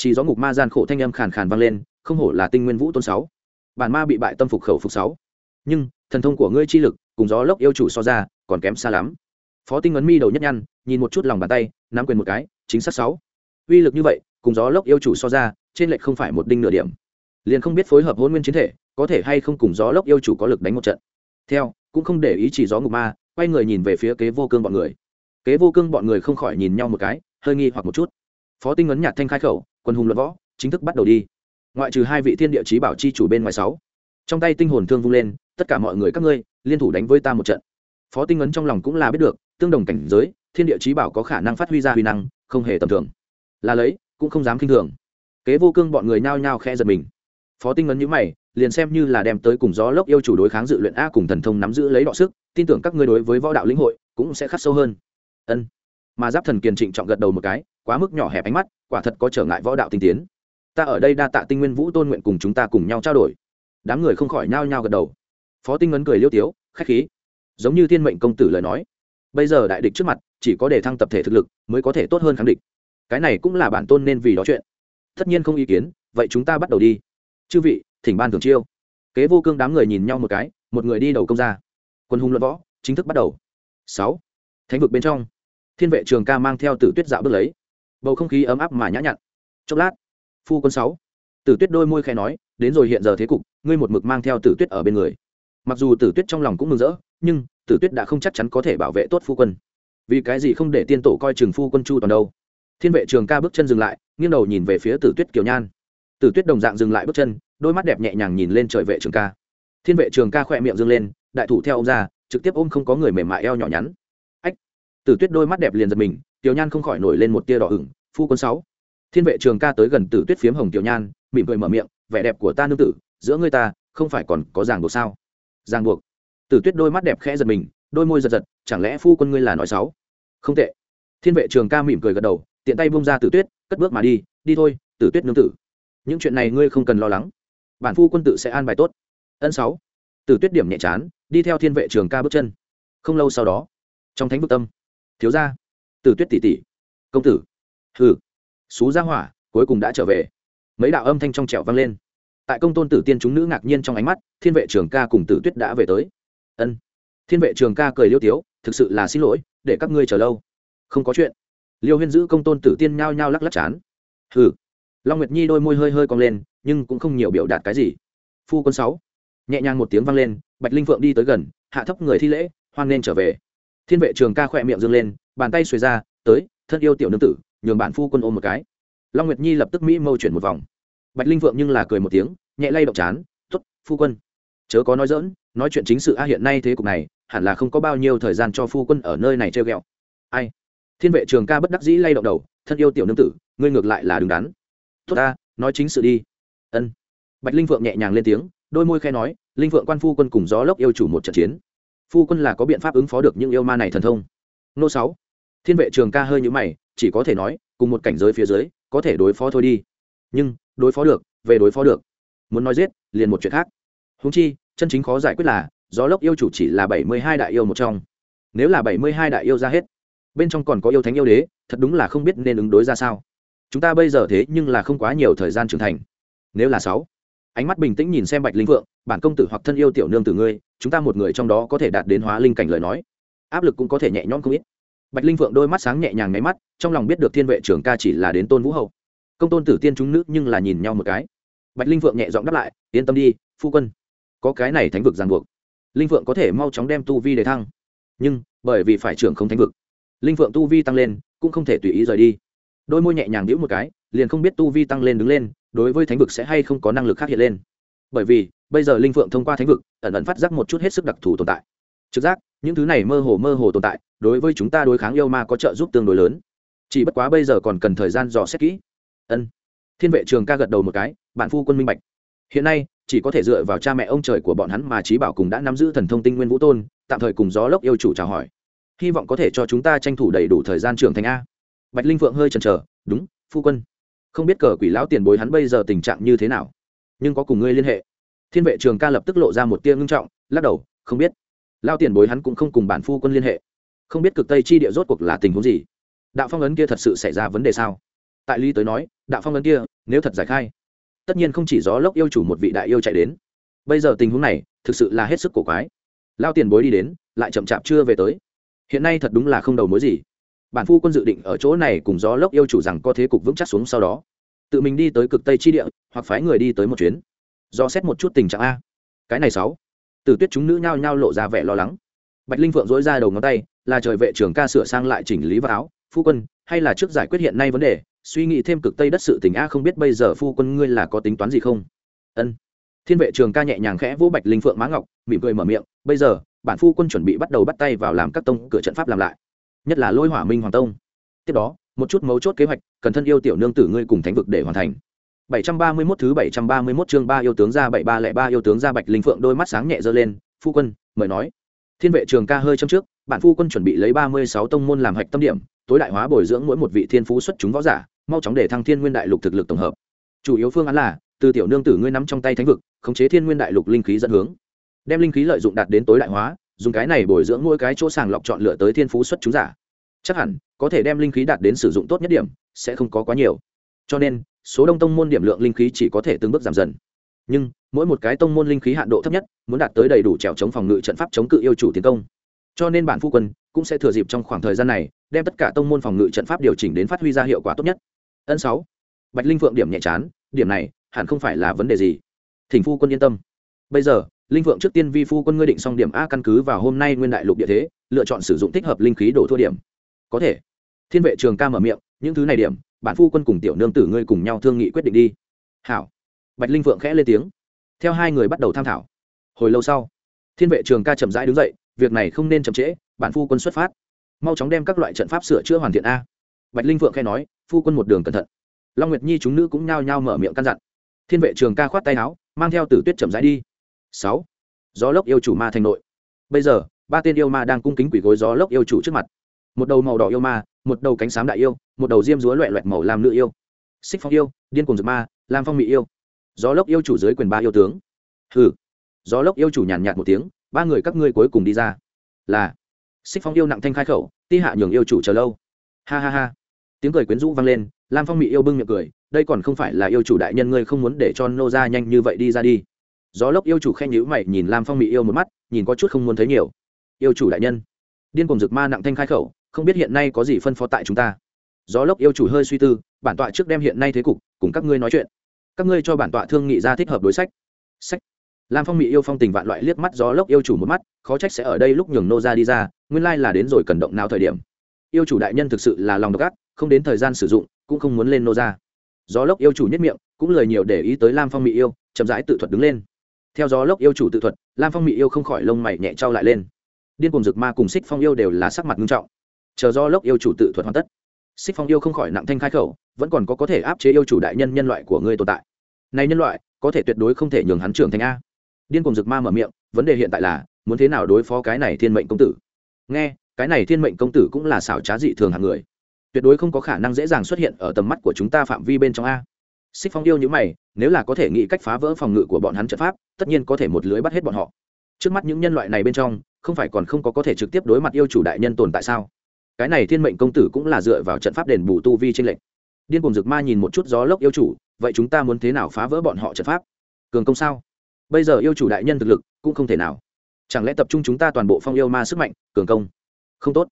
chỉ gió ngục ma gian khổ thanh âm khàn khàn vang lên, không hổ là tinh nguyên vũ tôn sáu. Bản ma bị bại tâm phục khẩu phục sáu. Nhưng, thần thông của ngươi chi lực, cùng gió lốc yêu chủ so ra, còn kém xa lắm. Phó tinh ấn mi đầu nhất nhăn, nhìn một chút lòng bàn tay, nắm quyền một cái, chính xác sáu. Uy lực như vậy, cùng gió lốc yêu chủ so ra, trên lệch không phải một đinh nửa điểm. Liền không biết phối hợp hỗn nguyên chiến thể, có thể hay không cùng gió lốc yêu chủ có lực đánh một trận. Theo, cũng không để ý chỉ gió ngục ma, quay người nhìn về phía kế vô cương bọn người kế vô cương bọn người không khỏi nhìn nhau một cái, hơi nghi hoặc một chút. Phó tinh ấn nhạt thanh khai khẩu, quân hùng luận võ, chính thức bắt đầu đi. Ngoại trừ hai vị thiên địa chí bảo chi chủ bên ngoài sáu, trong tay tinh hồn thương vung lên, tất cả mọi người các ngươi, liên thủ đánh với ta một trận. Phó tinh ấn trong lòng cũng là biết được, tương đồng cảnh giới, thiên địa chí bảo có khả năng phát huy ra huy năng, không hề tầm thường. Là lấy, cũng không dám kinh thường. Kế vô cương bọn người nhao nhao khe giật mình. Phó tinh ấn nhíu mày, liền xem như là đem tới cùng gió lốc yêu chủ đối kháng dự luyện a cùng thần thông nắm giữ lấy đọ sức, tin tưởng các ngươi đối với võ đạo lĩnh hội, cũng sẽ khắc sâu hơn ân. Mà giáp thần kiền trịnh trọng gật đầu một cái, quá mức nhỏ hẹp ánh mắt, quả thật có trở ngại võ đạo tinh tiến. Ta ở đây đa tạ tinh nguyên vũ tôn nguyện cùng chúng ta cùng nhau trao đổi. Đám người không khỏi nhao nhao gật đầu. Phó tinh ấn cười liêu tiếu, khách khí. Giống như thiên mệnh công tử lời nói. Bây giờ đại địch trước mặt, chỉ có để thăng tập thể thực lực mới có thể tốt hơn kháng địch. Cái này cũng là bản tôn nên vì đó chuyện. Tất nhiên không ý kiến, vậy chúng ta bắt đầu đi. Chư vị, thỉnh ban thường chiêu. Kế vô cương đám người nhìn nhau một cái, một người đi đầu công ra. Quân hùng luận võ, chính thức bắt đầu. Sáu. Thánh vực bên trong thiên vệ trường ca mang theo tử tuyết dạo bước lấy. Bầu không khí ấm áp mà nhã nhặn. Chốc lát, phu quân sáu. Tử tuyết đôi môi khẽ nói, đến rồi hiện giờ thế cục, ngươi một mực mang theo tử tuyết ở bên người. Mặc dù tử tuyết trong lòng cũng mừng rỡ, nhưng tử tuyết đã không chắc chắn có thể bảo vệ tốt phu quân. Vì cái gì không để tiên tổ coi chừng phu quân chu toàn đâu? Thiên vệ trường ca bước chân dừng lại, nghiêng đầu nhìn về phía tử tuyết kiều nhan. Tử tuyết đồng dạng dừng lại bước chân, đôi mắt đẹp nhẹ nhàng nhìn lên trời vệ trường ca. Thiên vệ trường ca khỏe miệng dâng lên, đại thủ theo ông ra, trực tiếp ôm không có người mềm mại eo nhỏ nhắn tử tuyết đôi mắt đẹp liền giật mình, tiểu nhan không khỏi nổi lên một tia đỏ ửng, phu quân sáu, thiên vệ trường ca tới gần tử tuyết phiếm hồng tiểu nhan, mỉm cười mở miệng, vẻ đẹp của ta nương tử, giữa ngươi ta, không phải còn có ràng buộc sao? Ràng buộc? Tử tuyết đôi mắt đẹp khẽ giật mình, đôi môi giật giật, chẳng lẽ phu quân ngươi là nói xấu? Không tệ. Thiên vệ trường ca mỉm cười gật đầu, tiện tay buông ra tử tuyết, cất bước mà đi đi thôi, tử tuyết nương tử. Những chuyện này ngươi không cần lo lắng. Bản phu quân tự sẽ an bài tốt. Ân sáu. Tử tuyết điểm nhẹ chán, đi theo thiên vệ trường ca bước chân. Không lâu sau đó, trong thánh vực tâm thiếu gia. Tử tuyết tỷ tỷ. Công tử. Hừ. Xú gia hỏa, cuối cùng đã trở về. Mấy đạo âm thanh trong trẻo vang lên. Tại công tôn tử tiên chúng nữ ngạc nhiên trong ánh mắt, thiên vệ trường ca cùng tử tuyết đã về tới. Ân. Thiên vệ trường ca cười liêu tiếu, thực sự là xin lỗi, để các ngươi chờ lâu. Không có chuyện. Liêu huyên giữ công tôn tử tiên nhao nhao lắc lắc chán. Hừ. Long nguyệt nhi đôi môi hơi hơi cong lên, nhưng cũng không nhiều biểu đạt cái gì. Phu quân sáu. Nhẹ nhàng một tiếng vang lên, bạch linh phượng đi tới gần, hạ thấp người thi lễ, hoan nên trở về thiên vệ trường ca khỏe miệng dâng lên, bàn tay xuề ra, tới, thân yêu tiểu nương tử, nhường bản phu quân ôm một cái. Long nguyệt nhi lập tức mỹ mâu chuyển một vòng. Bạch linh Vượng nhưng là cười một tiếng, nhẹ lay động chán t ố t phu quân. Chớ có nói dỡn nói chuyện chính sự a, hiện nay thế cục này, hẳn là không có bao nhiêu thời gian cho phu quân ở nơi này treo g ẹ o ai? Thiên vệ trường ca bất đắc dĩ lay động đầu, thân yêu tiểu nương tử, ngươi ngược lại là đứng đắn. Tốt ta, nói chính sự đi. Ân. Bạch linh Vượng nhẹ nhàng lên tiếng, đôi môi khe nói, linh Vượng quan phu quân cùng gió lốc yêu chủ một trận chiến phu quân là có biện pháp ứng phó được những yêu ma này thần thông. Nô sáu. Thiên vệ trường ca hơi nhũ mày, chỉ có thể nói, cùng một cảnh giới phía dưới, có thể đối phó thôi đi. Nhưng, đối phó được, về đối phó được. Muốn nói giết, liền một chuyện khác. Húng chi, chân chính khó giải quyết là, gió lốc yêu chủ chỉ là bảy mươi hai đại yêu một trong. Nếu là bảy mươi hai đại yêu ra hết, bên trong còn có yêu thánh yêu đế, thật đúng là không biết nên ứng đối ra sao. Chúng ta bây giờ thế nhưng là không quá nhiều thời gian trưởng thành. Nếu là sáu. Ánh mắt bình tĩnh nhìn xem bạch linh vượng bản công tử hoặc thân yêu tiểu nương tử ngươi, chúng ta một người trong đó có thể đạt đến hóa linh cảnh lời nói. Áp lực cũng có thể nhẹ nhõm không ít. Bạch linh vượng đôi mắt sáng nhẹ nhàng nháy mắt, trong lòng biết được thiên vệ trưởng ca chỉ là đến tôn vũ hậu công tôn tử tiên chúng nữ nhưng là nhìn nhau một cái. Bạch linh vượng nhẹ giọng đáp lại, yên tâm đi, phu quân. Có cái này thánh vực ràng buộc, linh vượng có thể mau chóng đem tu vi để thăng. Nhưng, bởi vì phải trưởng không thánh vực, linh vượng tu vi tăng lên, cũng không thể tùy ý rời đi. Đôi môi nhẹ nhàng đĩu một cái, liền không biết tu vi tăng lên đứng lên, đối với thánh vực sẽ hay không có năng lực khác hiện lên bởi vì bây giờ linh phượng thông qua thánh vực ẩn ẩn phát giác một chút hết sức đặc thù tồn tại. Trực giác, những thứ này mơ hồ mơ hồ tồn tại, đối với chúng ta đối kháng yêu ma có trợ giúp tương đối lớn. Chỉ bất quá bây giờ còn cần thời gian dò xét kỹ. Ân. Thiên vệ trường ca gật đầu một cái, bạn phu quân minh bạch. Hiện nay, chỉ có thể dựa vào cha mẹ ông trời của bọn hắn mà trí bảo cùng đã nắm giữ thần thông tinh nguyên vũ tôn, tạm thời cùng gió lốc yêu chủ chào hỏi. Hy vọng có thể cho chúng ta tranh thủ đầy đủ thời gian trưởng thành a. Bạch linh phượng hơi chần chờ, đúng, phu quân. Không biết cờ quỷ lão tiền bối hắn bây giờ tình trạng như thế nào? Nhưng có cùng ngươi liên hệ. Thiên vệ trường ca lập tức lộ ra một tia ngưng trọng, lắc đầu, không biết. Lao tiền bối hắn cũng không cùng bản phu quân liên hệ. Không biết cực tây chi địa rốt cuộc là tình huống gì. Đạo phong ấn kia thật sự xảy ra vấn đề sao? Tại lý tới nói, đạo phong ấn kia, nếu thật giải khai, tất nhiên không chỉ gió lốc yêu chủ một vị đại yêu chạy đến. Bây giờ tình huống này, thực sự là hết sức cổ quái. Lao tiền bối đi đến, lại chậm chạp chưa về tới. Hiện nay thật đúng là không đầu mối gì. Bản phu quân dự định ở chỗ này cùng gió lốc yêu chủ rằng có thế cục vững chắc xuống sau đó tự mình đi tới cực tây chi địa, hoặc phái người đi tới một chuyến. Do xét một chút tình trạng a. Cái này sáu. Từ tuyết chúng nữ nhao nhao lộ ra vẻ lo lắng. Bạch linh phượng dỗi ra đầu ngón tay, là trời vệ trưởng ca sửa sang lại chỉnh lý vào áo. Phu quân, hay là trước giải quyết hiện nay vấn đề, suy nghĩ thêm cực tây đất sự tình a không biết bây giờ phu quân ngươi là có tính toán gì không? Ân. Thiên vệ trường ca nhẹ nhàng khẽ vỗ bạch linh phượng má ngọc, mỉm cười mở miệng, bây giờ, bản phu quân chuẩn bị bắt đầu bắt tay vào làm các tông cửa trận pháp làm lại. Nhất là lôi hỏa minh hoàng tông. Tiếp đó một chút mấu chốt kế hoạch cần thân yêu tiểu nương tử ngươi cùng thánh vực để hoàn thành 731 thứ 731 chương ba yêu tướng ra bảy ba lẻ ba yêu tướng ra Bạch Linh Phượng đôi mắt sáng nhẹ giơ lên, "Phu quân, mời nói." Thiên vệ trường ca hơi châm trước, bản phu quân chuẩn bị lấy 36 tông môn làm hạch tâm điểm, tối đại hóa bồi dưỡng mỗi một vị thiên phú xuất chúng võ giả, mau chóng để thăng Thiên Nguyên Đại Lục thực lực tổng hợp. Chủ yếu phương án là, từ tiểu nương tử ngươi nắm trong tay thánh vực, khống chế Thiên Nguyên Đại Lục linh khí dẫn hướng, đem linh khí lợi dụng đạt đến tối đại hóa, dùng cái này bồi dưỡng mỗi cái chỗ sàng lọc chọn lựa tới thiên phú xuất chúng giả. Chắc hẳn có thể đem linh khí đạt đến sử dụng tốt nhất điểm, sẽ không có quá nhiều. Cho nên, số đông tông môn điểm lượng linh khí chỉ có thể từng bước giảm dần. Nhưng mỗi một cái tông môn linh khí hạn độ thấp nhất muốn đạt tới đầy đủ trèo chống phòng ngự trận pháp chống cự yêu chủ tiến công. Cho nên bản phu quân cũng sẽ thừa dịp trong khoảng thời gian này đem tất cả tông môn phòng ngự trận pháp điều chỉnh đến phát huy ra hiệu quả tốt nhất. Ân sáu bạch linh phượng điểm nhẹ chán điểm này hẳn không phải là vấn đề gì. Thỉnh phu quân yên tâm. Bây giờ linh phượng trước tiên vi phu quân ngươi định xong điểm a căn cứ vào hôm nay nguyên đại lục địa thế lựa chọn sử dụng thích hợp linh khí đổ thua điểm có thể. Thiên vệ trường ca mở miệng, những thứ này điểm, bản phu quân cùng tiểu nương tử ngươi cùng nhau thương nghị quyết định đi. Hảo. Bạch linh phượng khẽ lên tiếng. Theo hai người bắt đầu tham thảo. Hồi lâu sau, thiên vệ trường ca chậm rãi đứng dậy, việc này không nên chậm trễ, bản phu quân xuất phát. Mau chóng đem các loại trận pháp sửa chữa hoàn thiện a. Bạch linh vượng khẽ nói, phu quân một đường cẩn thận. Long nguyệt nhi chúng nữ cũng nhao nhao mở miệng căn dặn. Thiên vệ trường ca khoát tay áo, mang theo tử tuyết chậm rãi đi. Sáu. Gió lốc yêu chủ ma thành nội. Bây giờ, ba tên yêu ma đang cung kính quỷ gối gió lốc yêu chủ trước mặt một đầu màu đỏ yêu ma, một đầu cánh xám đại yêu, một đầu diêm dúa loẹ loẹt màu làm nữ yêu. Xích phong yêu, điên cùng dược ma, lam phong mỹ yêu. Gió lốc yêu chủ dưới quyền ba yêu tướng. Hừ. Gió lốc yêu chủ nhàn nhạt một tiếng, ba người các ngươi cuối cùng đi ra. Là. Xích phong yêu nặng thanh khai khẩu, ti hạ nhường yêu chủ chờ lâu. Ha ha ha. Tiếng cười quyến rũ vang lên, lam phong mỹ yêu bưng miệng cười, đây còn không phải là yêu chủ đại nhân ngươi không muốn để cho nô ra nhanh như vậy đi ra đi. Gió lốc yêu chủ khen nhữ mày, nhìn lam phong mỹ yêu một mắt, nhìn có chút không muốn thấy nhiều. Yêu chủ đại nhân. Điên cùng rực ma nặng thanh khai khẩu không biết hiện nay có gì phân phó tại chúng ta. Gió lốc yêu chủ hơi suy tư, bản tọa trước đem hiện nay thế cục, cùng các ngươi nói chuyện. Các ngươi cho bản tọa thương nghị ra thích hợp đối sách. Sách. Lam phong mỹ yêu phong tình vạn loại liếc mắt gió lốc yêu chủ một mắt, khó trách sẽ ở đây lúc nhường nô ra đi ra, nguyên lai là đến rồi cần động nào thời điểm. Yêu chủ đại nhân thực sự là lòng độc ác, không đến thời gian sử dụng, cũng không muốn lên nô ra. Gió lốc yêu chủ nhất miệng, cũng lời nhiều để ý tới lam phong mỹ yêu, chậm rãi tự thuật đứng lên. Theo gió lốc yêu chủ tự thuật, lam phong mỹ yêu không khỏi lông mày nhẹ trao lại lên. Điên cùng rực ma cùng xích phong yêu đều là sắc mặt nghiêm trọng chờ do lốc yêu chủ tự thuật hoàn tất. Xích phong yêu không khỏi nặng thanh khai khẩu, vẫn còn có có thể áp chế yêu chủ đại nhân nhân loại của ngươi tồn tại. Này nhân loại, có thể tuyệt đối không thể nhường hắn trưởng thành a. Điên cùng rực ma mở miệng, vấn đề hiện tại là, muốn thế nào đối phó cái này thiên mệnh công tử? Nghe, cái này thiên mệnh công tử cũng là xảo trá dị thường hàng người. Tuyệt đối không có khả năng dễ dàng xuất hiện ở tầm mắt của chúng ta phạm vi bên trong a. Xích phong yêu như mày, nếu là có thể nghĩ cách phá vỡ phòng ngự của bọn hắn trận pháp, tất nhiên có thể một lưới bắt hết bọn họ. Trước mắt những nhân loại này bên trong, không phải còn không có có thể trực tiếp đối mặt yêu chủ đại nhân tồn tại sao? Cái này thiên mệnh công tử cũng là dựa vào trận pháp đền bù tu vi tranh lệch. Điên cùng dực ma nhìn một chút gió lốc yêu chủ, vậy chúng ta muốn thế nào phá vỡ bọn họ trận pháp? Cường công sao? Bây giờ yêu chủ đại nhân thực lực cũng không thể nào. Chẳng lẽ tập trung chúng ta toàn bộ phong yêu ma sức mạnh, cường công? Không tốt.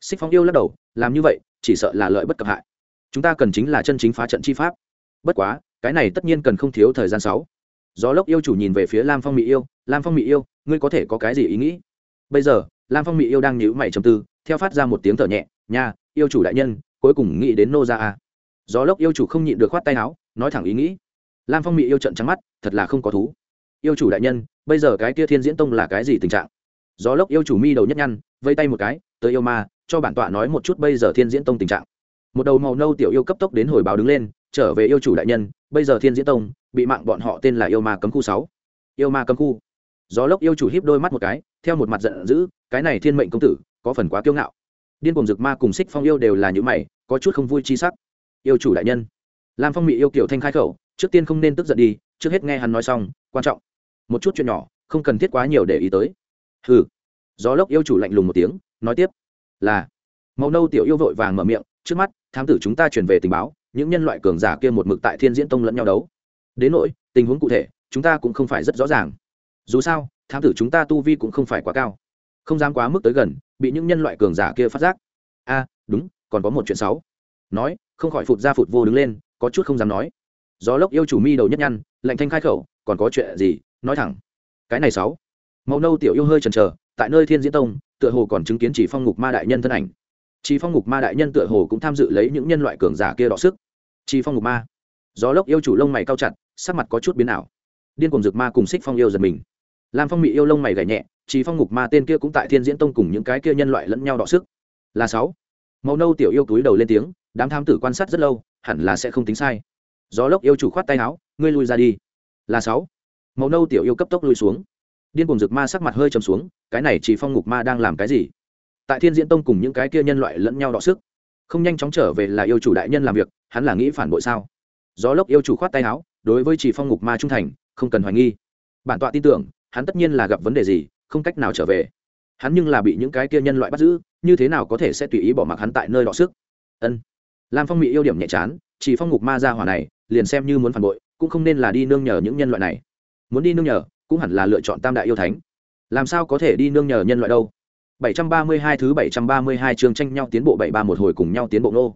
Xích phong yêu lắc đầu, làm như vậy, chỉ sợ là lợi bất cập hại. Chúng ta cần chính là chân chính phá trận chi pháp. Bất quá, cái này tất nhiên cần không thiếu thời gian sáu. Gió lốc yêu chủ nhìn về phía lam phong mỹ yêu, lam phong mỹ yêu, ngươi có thể có cái gì ý nghĩ? Bây giờ, lam phong mỹ yêu đang nhíu mày trầm tư theo phát ra một tiếng thở nhẹ, nha, yêu chủ đại nhân, cuối cùng nghĩ đến nô ra a à. gió lốc yêu chủ không nhịn được khoát tay áo, nói thẳng ý nghĩ. Lam phong Mị yêu trận trắng mắt, thật là không có thú. Yêu chủ đại nhân, bây giờ cái kia thiên diễn tông là cái gì tình trạng? Gió lốc yêu chủ mi đầu nhất nhăn, vây tay một cái, tới yêu ma, cho bản tọa nói một chút bây giờ thiên diễn tông tình trạng. Một đầu màu nâu tiểu yêu cấp tốc đến hồi báo đứng lên, trở về yêu chủ đại nhân, bây giờ thiên diễn tông, bị mạng bọn họ tên là yêu ma cấm khu sáu. Yêu ma cấm khu? Gió lốc yêu chủ híp đôi mắt một cái, theo một mặt giận dữ cái này thiên mệnh công tử, có phần quá kiêu ngạo. Điên cùng dực ma cùng xích phong yêu đều là những mày, có chút không vui chi sắc. Yêu chủ đại nhân. Lam phong mỹ yêu kiểu thanh khai khẩu, trước tiên không nên tức giận đi, trước hết nghe hắn nói xong, quan trọng. Một chút chuyện nhỏ, không cần thiết quá nhiều để ý tới. Hừ. Gió lốc yêu chủ lạnh lùng một tiếng, nói tiếp. Là. Màu nâu tiểu yêu vội vàng mở miệng, trước mắt, thám tử chúng ta chuyển về tình báo, những nhân loại cường giả kia một mực tại thiên diễn tông lẫn nhau đấu. Đến nỗi, tình huống cụ thể, chúng ta cũng không phải rất rõ ràng. Dù sao, thám tử chúng ta tu vi cũng không phải quá cao không dám quá mức tới gần, bị những nhân loại cường giả kia phát giác. A, đúng, còn có một chuyện xấu. Nói, không khỏi phụt ra phụt vô đứng lên, có chút không dám nói. Gió lốc yêu chủ mi đầu nhất nhăn, lạnh thanh khai khẩu, còn có chuyện gì? Nói thẳng. Cái này sáu màu nâu tiểu yêu hơi chần chờ, tại nơi thiên diễn tông, tựa hồ còn chứng kiến chỉ phong ngục ma đại nhân thân ảnh. Chỉ phong ngục ma đại nhân tựa hồ cũng tham dự lấy những nhân loại cường giả kia đọ sức. Chỉ phong ngục ma. Gió lốc yêu chủ lông mày cao chặt, sắc mặt có chút biến ảo. Điên cùng rực ma cùng xích phong yêu giật mình lam phong mỹ yêu lông mày gảy nhẹ chỉ phong ngục ma tên kia cũng tại thiên diễn tông cùng những cái kia nhân loại lẫn nhau đọ sức. Là sáu. Màu nâu tiểu yêu túi đầu lên tiếng, đám tham tử quan sát rất lâu, hẳn là sẽ không tính sai. Gió lốc yêu chủ khoát tay áo, ngươi lui ra đi. Là sáu. Màu nâu tiểu yêu cấp tốc lui xuống. Điên cùng rực ma sắc mặt hơi trầm xuống, cái này chỉ phong ngục ma đang làm cái gì? Tại thiên diễn tông cùng những cái kia nhân loại lẫn nhau đọ sức, không nhanh chóng trở về là yêu chủ đại nhân làm việc, hắn là nghĩ phản bội sao? Gió lốc yêu chủ khoát tay áo, đối với chỉ phong ngục ma trung thành, không cần hoài nghi. Bản tọa tin tưởng hắn tất nhiên là gặp vấn đề gì, không cách nào trở về. Hắn nhưng là bị những cái kia nhân loại bắt giữ, như thế nào có thể sẽ tùy ý bỏ mặc hắn tại nơi đọ sức? Ân. Lam phong mỹ yêu điểm nhẹ chán, chỉ phong ngục ma ra hỏa này, liền xem như muốn phản bội, cũng không nên là đi nương nhờ những nhân loại này. Muốn đi nương nhờ, cũng hẳn là lựa chọn tam đại yêu thánh. Làm sao có thể đi nương nhờ nhân loại đâu? 732 thứ 732 chương tranh nhau tiến bộ 73 một hồi cùng nhau tiến bộ nô.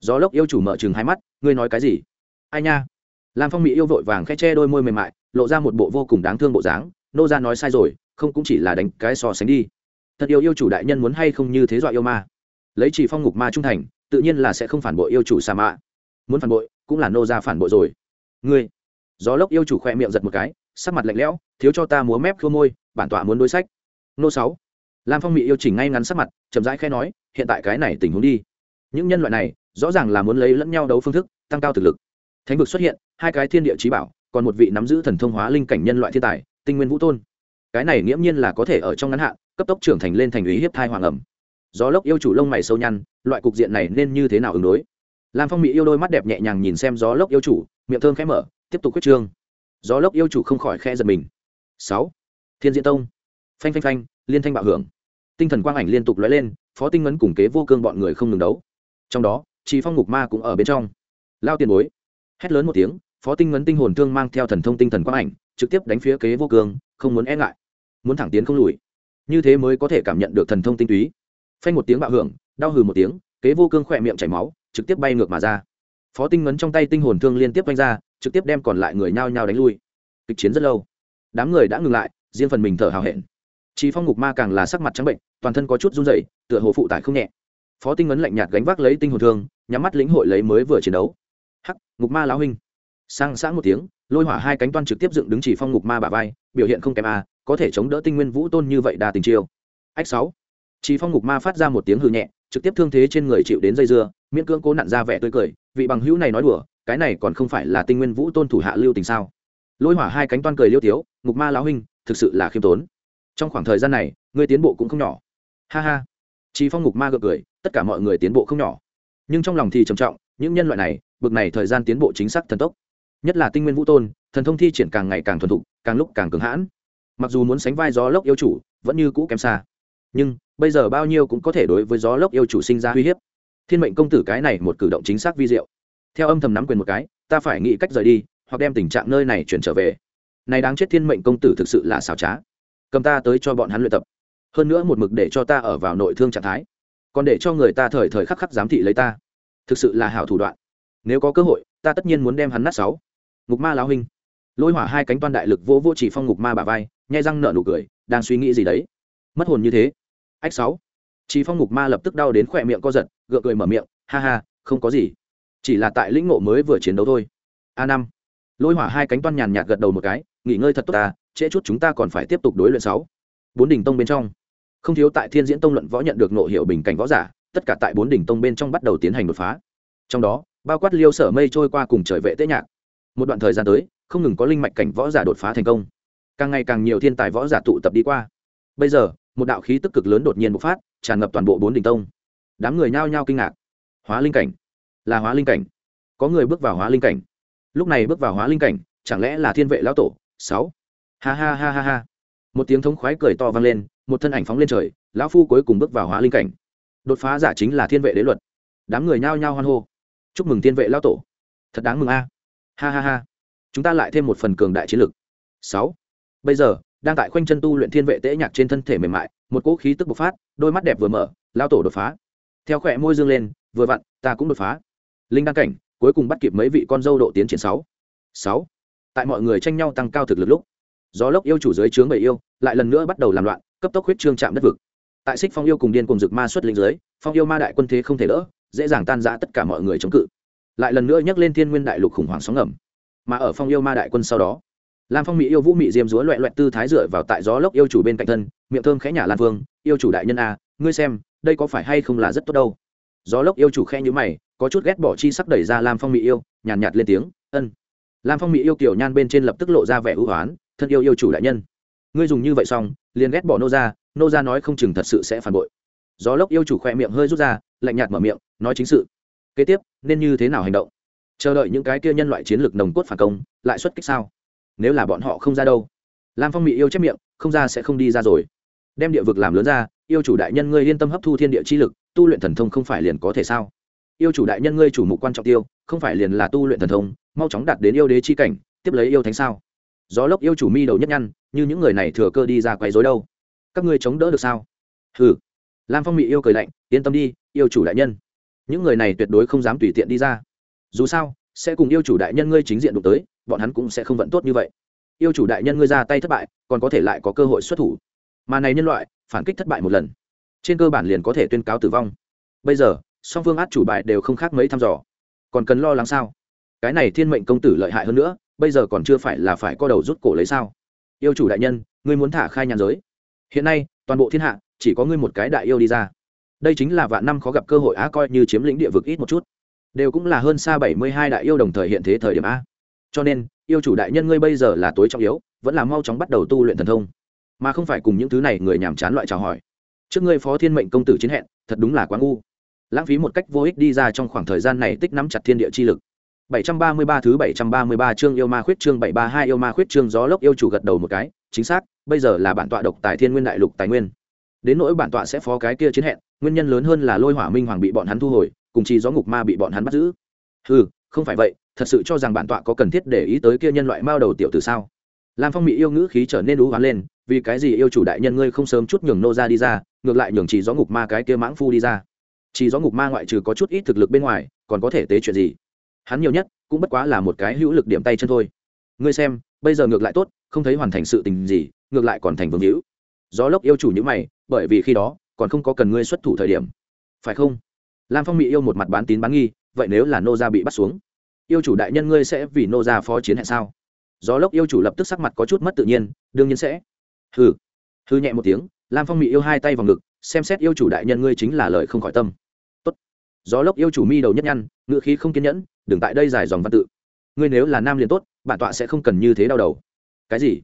Gió lốc yêu chủ mở chừng hai mắt, ngươi nói cái gì? Ai nha? Lam phong mỹ yêu vội vàng khẽ che đôi môi mềm mại, lộ ra một bộ vô cùng đáng thương bộ dáng nô ra nói sai rồi, không cũng chỉ là đánh cái so sánh đi. Thật yêu yêu chủ đại nhân muốn hay không như thế dọa yêu ma. Lấy chỉ phong ngục ma trung thành, tự nhiên là sẽ không phản bội yêu chủ sa mạ muốn phản bội, cũng là nô ra phản bội rồi. Ngươi, gió lốc yêu chủ khoe miệng giật một cái, sắc mặt lạnh lẽo, thiếu cho ta múa mép khô môi, bản tọa muốn đối sách. Nô sáu, lam phong mỹ yêu chỉnh ngay ngắn sắc mặt, chậm rãi khai nói, hiện tại cái này tình huống đi. Những nhân loại này, rõ ràng là muốn lấy lẫn nhau đấu phương thức, tăng cao thực lực. Thánh vực xuất hiện, hai cái thiên địa trí bảo, còn một vị nắm giữ thần thông hóa linh cảnh nhân loại thiên tài tinh nguyên vũ tôn. Cái này nghiễm nhiên là có thể ở trong ngắn hạn, cấp tốc trưởng thành lên thành ý hiếp thai hoàng ẩm. Gió lốc yêu chủ lông mày sâu nhăn, loại cục diện này nên như thế nào ứng đối? Lam phong mỹ yêu đôi mắt đẹp nhẹ nhàng nhìn xem gió lốc yêu chủ, miệng thơm khẽ mở, tiếp tục quyết trương. Gió lốc yêu chủ không khỏi khe giật mình. Sáu. Thiên diễn tông. Phanh phanh phanh, liên thanh bạo hưởng. Tinh thần quang ảnh liên tục lóe lên, phó tinh ngấn cùng kế vô cương bọn người không ngừng đấu. Trong đó chỉ phong ngục ma cũng ở bên trong. Lao tiền bối. Hét lớn một tiếng phó tinh ngấn tinh hồn thương mang theo thần thông tinh thần quang ảnh, trực tiếp đánh phía kế vô cương, không muốn e ngại, muốn thẳng tiến không lùi. Như thế mới có thể cảm nhận được thần thông tinh túy. Phanh một tiếng bạo hưởng, đau hừ một tiếng, kế vô cương khỏe miệng chảy máu, trực tiếp bay ngược mà ra. Phó tinh ngấn trong tay tinh hồn thương liên tiếp quanh ra, trực tiếp đem còn lại người nhao nhao đánh lui. Kịch chiến rất lâu. Đám người đã ngừng lại, riêng phần mình thở hào hẹn. Chỉ phong ngục ma càng là sắc mặt trắng bệnh, toàn thân có chút run rẩy, tựa hồ phụ tải không nhẹ. Phó tinh ngấn lạnh nhạt gánh vác lấy tinh hồn thương, nhắm mắt lĩnh hội lấy mới vừa chiến đấu. Hắc, ngục ma lão huynh sang sáng một tiếng, lôi hỏa hai cánh toan trực tiếp dựng đứng chỉ phong ngục ma bả vai, biểu hiện không kém a, có thể chống đỡ tinh nguyên vũ tôn như vậy đa tình chiêu. Ách sáu. Chỉ phong ngục ma phát ra một tiếng hư nhẹ, trực tiếp thương thế trên người chịu đến dây dưa, miễn cưỡng cố nặn ra vẻ tươi cười, vị bằng hữu này nói đùa, cái này còn không phải là tinh nguyên vũ tôn thủ hạ lưu tình sao? Lôi hỏa hai cánh toan cười liêu tiếu, ngục ma lão huynh, thực sự là khiêm tốn. Trong khoảng thời gian này, ngươi tiến bộ cũng không nhỏ. Ha ha. Chỉ phong ngục ma gượng cười, tất cả mọi người tiến bộ không nhỏ. Nhưng trong lòng thì trầm trọng, những nhân loại này, bực này thời gian tiến bộ chính xác thần tốc nhất là tinh nguyên vũ tôn, thần thông thi triển càng ngày càng thuần thục, càng lúc càng cứng hãn. Mặc dù muốn sánh vai gió lốc yêu chủ, vẫn như cũ kém xa. Nhưng, bây giờ bao nhiêu cũng có thể đối với gió lốc yêu chủ sinh ra uy hiếp. Thiên mệnh công tử cái này một cử động chính xác vi diệu. Theo âm thầm nắm quyền một cái, ta phải nghĩ cách rời đi, hoặc đem tình trạng nơi này chuyển trở về. Này đáng chết thiên mệnh công tử thực sự là xảo trá. Cầm ta tới cho bọn hắn luyện tập. Hơn nữa một mực để cho ta ở vào nội thương trạng thái. Còn để cho người ta thời thời khắc khắc giám thị lấy ta. Thực sự là hảo thủ đoạn. Nếu có cơ hội, ta tất nhiên muốn đem hắn nát sáu ngục ma lão huynh. Lôi hỏa hai cánh toan đại lực vỗ vỗ chỉ phong ngục ma bả vai, nhai răng nở nụ cười, đang suy nghĩ gì đấy? Mất hồn như thế. Ách sáu. Chỉ phong ngục ma lập tức đau đến khỏe miệng co giật, gượng cười mở miệng, ha ha, không có gì. Chỉ là tại lĩnh ngộ mới vừa chiến đấu thôi. A năm. Lôi hỏa hai cánh toan nhàn nhạt gật đầu một cái, nghỉ ngơi thật tốt ta, trễ chút chúng ta còn phải tiếp tục đối luyện sáu. Bốn đỉnh tông bên trong. Không thiếu tại thiên diễn tông luận võ nhận được nộ hiệu bình cảnh võ giả, tất cả tại bốn đỉnh tông bên trong bắt đầu tiến hành đột phá. Trong đó, bao quát liêu sở mây trôi qua cùng trời vệ tế nhạc một đoạn thời gian tới, không ngừng có linh mạch cảnh võ giả đột phá thành công. Càng ngày càng nhiều thiên tài võ giả tụ tập đi qua. Bây giờ, một đạo khí tức cực lớn đột nhiên bộc phát, tràn ngập toàn bộ bốn đỉnh tông. Đám người nhao nhao kinh ngạc. Hóa linh cảnh. Là hóa linh cảnh. Có người bước vào hóa linh cảnh. Lúc này bước vào hóa linh cảnh, chẳng lẽ là thiên vệ lão tổ? Sáu. Ha ha ha ha ha. Một tiếng thống khoái cười to vang lên, một thân ảnh phóng lên trời, lão phu cuối cùng bước vào hóa linh cảnh. Đột phá giả chính là thiên vệ đế luật. Đám người nhao nhao hoan hô. Chúc mừng thiên vệ lão tổ. Thật đáng mừng a ha ha ha. Chúng ta lại thêm một phần cường đại chiến lực. Sáu. Bây giờ, đang tại khoanh chân tu luyện thiên vệ tễ nhạc trên thân thể mềm mại, một cỗ khí tức bộc phát, đôi mắt đẹp vừa mở, lao tổ đột phá. Theo khỏe môi dương lên, vừa vặn, ta cũng đột phá. Linh đăng cảnh, cuối cùng bắt kịp mấy vị con dâu độ tiến triển sáu. Sáu. Tại mọi người tranh nhau tăng cao thực lực lúc, gió lốc yêu chủ dưới chướng bầy yêu, lại lần nữa bắt đầu làm loạn, cấp tốc huyết trương chạm đất vực. Tại xích phong yêu cùng điên cùng dực ma xuất linh dưới, phong yêu ma đại quân thế không thể đỡ, dễ dàng tan rã tất cả mọi người chống cự lại lần nữa nhắc lên thiên nguyên đại lục khủng hoảng sóng ngầm. Mà ở phong yêu ma đại quân sau đó lam phong mỹ yêu vũ mị diêm dúa loẹ loẹt tư thái dựa vào tại gió lốc yêu chủ bên cạnh thân miệng thơm khẽ nhả lan vương yêu chủ đại nhân a ngươi xem đây có phải hay không là rất tốt đâu? Gió lốc yêu chủ khe nhữ mày có chút ghét bỏ chi sắc đẩy ra lam phong mỹ yêu nhàn nhạt, nhạt lên tiếng ân. Lam phong mỹ yêu kiểu nhan bên trên lập tức lộ ra vẻ ưu hoán thân yêu yêu chủ đại nhân ngươi dùng như vậy xong liền ghét bỏ nô ra nô ra nói không chừng thật sự sẽ phản bội. Gió lốc yêu chủ khoe miệng hơi rút ra lạnh nhạt mở miệng nói chính sự kế tiếp, nên như thế nào hành động? Chờ đợi những cái kia nhân loại chiến lược nồng cốt phản công, lại xuất kích sao? Nếu là bọn họ không ra đâu? Lam phong mỹ yêu chép miệng, không ra sẽ không đi ra rồi. Đem địa vực làm lớn ra, yêu chủ đại nhân ngươi yên tâm hấp thu thiên địa chi lực, tu luyện thần thông không phải liền có thể sao? Yêu chủ đại nhân ngươi chủ mục quan trọng tiêu, không phải liền là tu luyện thần thông, mau chóng đạt đến yêu đế chi cảnh, tiếp lấy yêu thánh sao? Gió lốc yêu chủ mi đầu nhất nhăn, như những người này thừa cơ đi ra quấy rối đâu. Các ngươi chống đỡ được sao? Hừ. Lam phong mỹ yêu cười lạnh, yên tâm đi, yêu chủ đại nhân những người này tuyệt đối không dám tùy tiện đi ra. Dù sao, sẽ cùng yêu chủ đại nhân ngươi chính diện đụng tới, bọn hắn cũng sẽ không vận tốt như vậy. Yêu chủ đại nhân ngươi ra tay thất bại, còn có thể lại có cơ hội xuất thủ. Mà này nhân loại, phản kích thất bại một lần, trên cơ bản liền có thể tuyên cáo tử vong. Bây giờ, song phương át chủ bại đều không khác mấy thăm dò. Còn cần lo lắng sao? Cái này thiên mệnh công tử lợi hại hơn nữa, bây giờ còn chưa phải là phải co đầu rút cổ lấy sao? Yêu chủ đại nhân, ngươi muốn thả khai nhàn giới. Hiện nay, toàn bộ thiên hạ, chỉ có ngươi một cái đại yêu đi ra đây chính là vạn năm khó gặp cơ hội á coi như chiếm lĩnh địa vực ít một chút. Đều cũng là hơn xa bảy mươi hai đại yêu đồng thời hiện thế thời điểm a cho nên yêu chủ đại nhân ngươi bây giờ là tối trọng yếu vẫn là mau chóng bắt đầu tu luyện thần thông. Mà không phải cùng những thứ này người nhàm chán loại chào hỏi. Trước ngươi phó thiên mệnh công tử chiến hẹn thật đúng là quá ngu. Lãng phí một cách vô ích đi ra trong khoảng thời gian này tích nắm chặt thiên địa chi lực. 733 thứ 733 chương yêu ma khuyết chương 732 yêu ma khuyết chương gió lốc yêu chủ gật đầu một cái, chính xác, bây giờ là bản tọa độc tài thiên nguyên đại lục tài nguyên. Đến nỗi bản tọa sẽ phó cái kia chiến hẹn, nguyên nhân lớn hơn là lôi hỏa minh hoàng bị bọn hắn thu hồi, cùng chi gió ngục ma bị bọn hắn bắt giữ. Hừ, không phải vậy, thật sự cho rằng bản tọa có cần thiết để ý tới kia nhân loại mao đầu tiểu tử sao? Lam Phong mỹ yêu ngữ khí trở nên đú hoán lên, vì cái gì yêu chủ đại nhân ngươi không sớm chút nhường nô ra đi ra, ngược lại nhường chỉ gió ngục ma cái kia mãng phu đi ra. Chỉ gió ngục ma ngoại trừ có chút ít thực lực bên ngoài, còn có thể tế chuyện gì? Hắn nhiều nhất cũng bất quá là một cái hữu lực điểm tay chân thôi ngươi xem bây giờ ngược lại tốt không thấy hoàn thành sự tình gì ngược lại còn thành vương hữu gió lốc yêu chủ như mày, bởi vì khi đó, còn không có cần ngươi xuất thủ thời điểm. Phải không? Lam phong mỹ yêu một mặt bán tín bán nghi, vậy nếu là nô gia bị bắt xuống, yêu chủ đại nhân ngươi sẽ vì nô gia phó chiến hẹn sao? Gió lốc yêu chủ lập tức sắc mặt có chút mất tự nhiên, đương nhiên sẽ. Hừ. Hư nhẹ một tiếng, lam phong mỹ yêu hai tay vào ngực, xem xét yêu chủ đại nhân ngươi chính là lời không khỏi tâm. Tốt. gió lốc yêu chủ mi đầu nhất nhăn ngựa khí không kiên nhẫn, đừng tại đây dài dòng văn tự. Ngươi nếu là nam liền tốt, bản tọa sẽ không cần như thế đau đầu. Cái gì?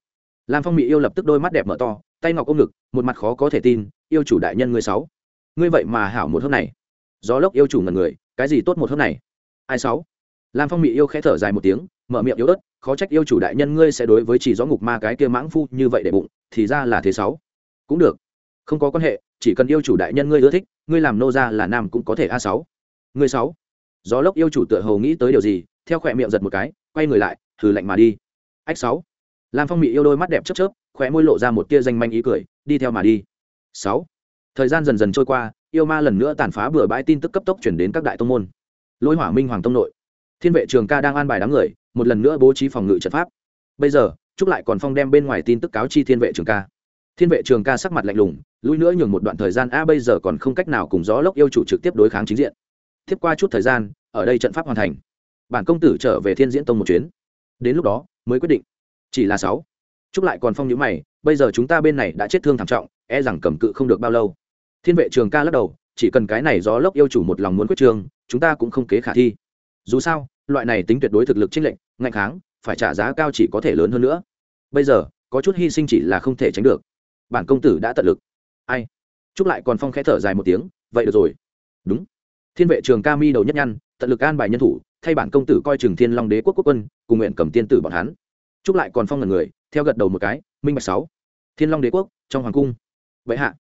Lam phong mỹ yêu lập tức đôi mắt đẹp mở to tay ngọc ôm ngực, một mặt khó có thể tin, yêu chủ đại nhân ngươi sáu. Ngươi vậy mà hảo một hôm này. Gió lốc yêu chủ ngần người, cái gì tốt một hôm này? Ai sáu? Lam phong mỹ yêu khẽ thở dài một tiếng, mở miệng yếu ớt, khó trách yêu chủ đại nhân ngươi sẽ đối với chỉ gió ngục ma cái kia mãng phu như vậy để bụng, thì ra là thế sáu. Cũng được. Không có quan hệ, chỉ cần yêu chủ đại nhân ngươi ưa thích, ngươi làm nô ra là nam cũng có thể a sáu. Ngươi sáu. Gió lốc yêu chủ tựa hầu nghĩ tới điều gì, theo khỏe miệng giật một cái, quay người lại thử lạnh mà đi. Ách sáu. Lam phong mỹ yêu đôi mắt đẹp chớp chớp khóe môi lộ ra một tia danh manh ý cười, đi theo mà đi. Sáu. Thời gian dần dần trôi qua, yêu ma lần nữa tàn phá bừa bãi tin tức cấp tốc chuyển đến các đại tông môn. Lôi hỏa minh hoàng tông nội, thiên vệ trường ca đang an bài đám người, một lần nữa bố trí phòng ngự trận pháp. Bây giờ, trúc lại còn phong đem bên ngoài tin tức cáo chi thiên vệ trường ca. Thiên vệ trường ca sắc mặt lạnh lùng lui nữa nhường một đoạn thời gian, a, bây giờ còn không cách nào cùng gió lốc yêu chủ trực tiếp đối kháng chính diện. Tiếp qua chút thời gian, ở đây trận pháp hoàn thành. Bản công tử trở về thiên diễn tông một chuyến. Đến lúc đó, mới quyết định. Chỉ là sáu chúc lại còn phong nhữ mày, bây giờ chúng ta bên này đã chết thương thảm trọng e rằng cầm cự không được bao lâu. Thiên vệ trường ca lắc đầu, chỉ cần cái này gió lốc yêu chủ một lòng muốn quyết trường, chúng ta cũng không kế khả thi. Dù sao, loại này tính tuyệt đối thực lực trinh lệnh ngạnh kháng, phải trả giá cao chỉ có thể lớn hơn nữa. Bây giờ, có chút hy sinh chỉ là không thể tránh được. Bản công tử đã tận lực. Ai? Chúc lại còn phong khẽ thở dài một tiếng, vậy được rồi. Đúng. Thiên vệ trường ca mi đầu nhất nhăn, tận lực an bài nhân thủ, thay bản công tử coi chừng thiên long đế quốc quốc quân, cùng nguyện cầm tiên tử bọn hắn chúc lại còn phong ngần người, theo gật đầu một cái, minh bạch sáu. Thiên long đế quốc, trong hoàng cung. Vậy hạ.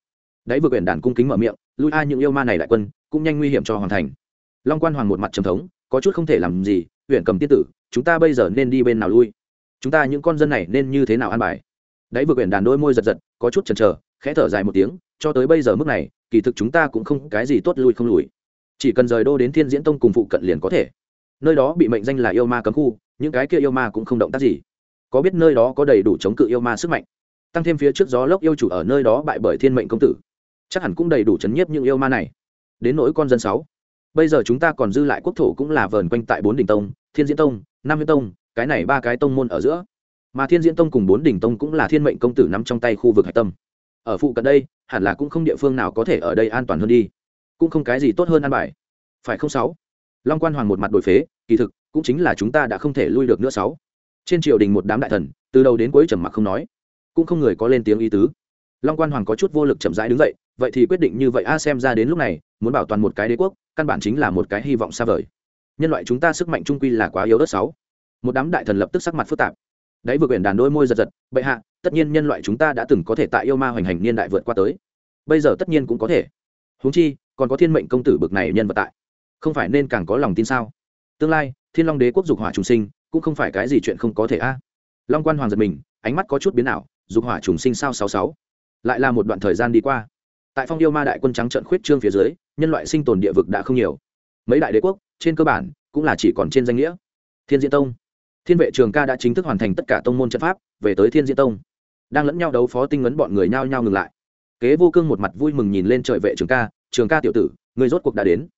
Đấy vừa quyển đàn cung kính mở miệng, lui ai những yêu ma này đại quân, cũng nhanh nguy hiểm cho hoàng thành. Long quan hoàng một mặt trầm thống, có chút không thể làm gì huyện cầm tiên tử, chúng ta bây giờ nên đi bên nào lui? Chúng ta những con dân này nên như thế nào an bài? Đấy vừa quyển đàn đôi môi giật giật, có chút chần chờ, khẽ thở dài một tiếng, cho tới bây giờ mức này, kỳ thực chúng ta cũng không cái gì tốt lui không lùi. Chỉ cần rời đô đến thiên diễn tông cùng phụ cận liền có thể. Nơi đó bị mệnh danh là yêu ma cấm khu, những cái kia yêu ma cũng không động tác gì có biết nơi đó có đầy đủ chống cự yêu ma sức mạnh, tăng thêm phía trước gió lốc yêu chủ ở nơi đó bại bởi thiên mệnh công tử, chắc hẳn cũng đầy đủ chấn nhiếp những yêu ma này. Đến nỗi con dân sáu, bây giờ chúng ta còn dư lại quốc thổ cũng là vờn quanh tại bốn đỉnh tông, thiên diễn tông, nam huyên tông, cái này ba cái tông môn ở giữa. Mà thiên diễn tông cùng bốn đỉnh tông cũng là thiên mệnh công tử nắm trong tay khu vực hạch tâm. Ở phụ cận đây, hẳn là cũng không địa phương nào có thể ở đây an toàn hơn đi. Cũng không cái gì tốt hơn an bài. Phải không sáu? Long quan hoàng một mặt đổi phế, kỳ thực, cũng chính là chúng ta đã không thể lui được nữa sáu trên triều đình một đám đại thần, từ đầu đến cuối trầm mặc không nói. Cũng không người có lên tiếng ý tứ. Long quan hoàng có chút vô lực chậm rãi đứng dậy, vậy thì quyết định như vậy, a, xem ra đến lúc này, muốn bảo toàn một cái đế quốc, căn bản chính là một cái hy vọng xa vời. Nhân loại chúng ta sức mạnh trung quy là quá yếu đất sáu. Một đám đại thần lập tức sắc mặt phức tạp. Đấy vừa quyển đàn đôi môi giật giật, bệ hạ, tất nhiên nhân loại chúng ta đã từng có thể tại yêu ma hoành hành niên đại vượt qua tới. Bây giờ tất nhiên cũng có thể. Huống chi, còn có thiên mệnh công tử bực này nhân vật tại. Không phải nên càng có lòng tin sao? Tương lai, thiên long đế quốc dục hỏa trùng sinh cũng không phải cái gì chuyện không có thể a. Long quan hoàng giật mình, ánh mắt có chút biến ảo, dục hỏa trùng sinh sao sáu sáu. Lại là một đoạn thời gian đi qua. Tại phong yêu ma đại quân trắng trận khuyết trương phía dưới, nhân loại sinh tồn địa vực đã không nhiều. Mấy đại đế quốc, trên cơ bản, cũng là chỉ còn trên danh nghĩa. Thiên diễn tông. Thiên vệ trường ca đã chính thức hoàn thành tất cả tông môn trận pháp, về tới thiên diễn tông. Đang lẫn nhau đấu phó tinh ngấn bọn người nhao nhao ngừng lại. Kế vô cương một mặt vui mừng nhìn lên trời vệ trường ca trường ca tiểu tử người rốt cuộc đã đến.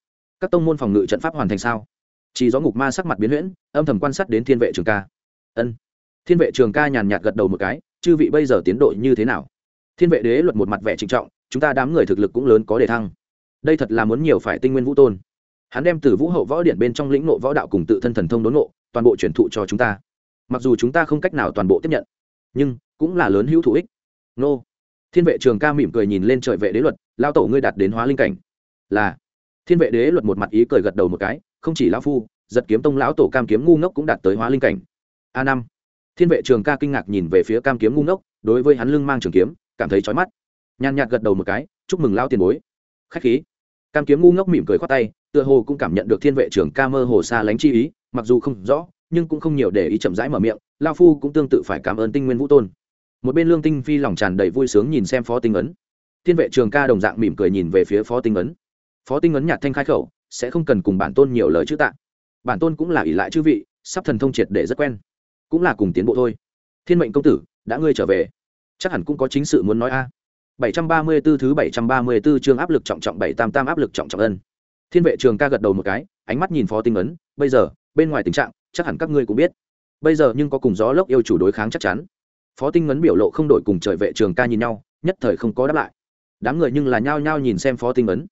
Các tông môn phòng ngự trận pháp hoàn thành sao? Chỉ gió ngục ma sắc mặt biến huyễn, âm thầm quan sát đến thiên vệ trường ca. Ân. Thiên vệ trường ca nhàn nhạt gật đầu một cái, chư vị bây giờ tiến độ như thế nào? Thiên vệ đế luật một mặt vẻ trịnh trọng, chúng ta đám người thực lực cũng lớn có đề thăng. Đây thật là muốn nhiều phải tinh nguyên vũ tôn. Hắn đem từ vũ hậu võ điện bên trong lĩnh nộ võ đạo cùng tự thân thần thông đốn nộ toàn bộ truyền thụ cho chúng ta. Mặc dù chúng ta không cách nào toàn bộ tiếp nhận, nhưng cũng là lớn hữu thụ ích. Nô. Thiên vệ trường ca mỉm cười nhìn lên trời vệ đế luật, lao tổ ngươi đạt đến hóa linh cảnh. Là. Thiên vệ đế luật một mặt ý cười gật đầu một cái không chỉ lão phu, giật kiếm tông lão tổ cam kiếm ngu ngốc cũng đạt tới hóa linh cảnh. A năm. Thiên vệ trường ca kinh ngạc nhìn về phía cam kiếm ngu ngốc, đối với hắn lưng mang trường kiếm, cảm thấy chói mắt. Nhàn nhạt gật đầu một cái, chúc mừng lao tiền bối. Khách khí. Cam kiếm ngu ngốc mỉm cười khoát tay, tựa hồ cũng cảm nhận được thiên vệ trường ca mơ hồ xa lánh chi ý, mặc dù không rõ, nhưng cũng không nhiều để ý chậm rãi mở miệng lao phu cũng tương tự phải cảm ơn tinh nguyên vũ tôn. Một bên lương tinh phi lòng tràn đầy vui sướng nhìn xem phó tinh ấn. Thiên vệ trường ca đồng dạng mỉm cười nhìn về phía phó tinh ấn. Phó tinh ấn nhạt thanh khai khẩu sẽ không cần cùng bản tôn nhiều lời chữ tạ. Bản tôn cũng là ỷ lại chư vị, sắp thần thông triệt để rất quen. Cũng là cùng tiến bộ thôi. Thiên mệnh công tử, đã ngươi trở về. Chắc hẳn cũng có chính sự muốn nói a. 734 thứ 734 chương áp lực trọng trọng bảy tam tam áp lực trọng trọng ân. Thiên vệ trường ca gật đầu một cái, ánh mắt nhìn phó tinh ấn, bây giờ, bên ngoài tình trạng, chắc hẳn các ngươi cũng biết. Bây giờ nhưng có cùng gió lốc yêu chủ đối kháng chắc chắn. Phó tinh ấn biểu lộ không đổi cùng trời vệ trường ca nhìn nhau, nhất thời không có đáp lại. Đám người nhưng là nhao nhao nhìn xem phó tinh ấn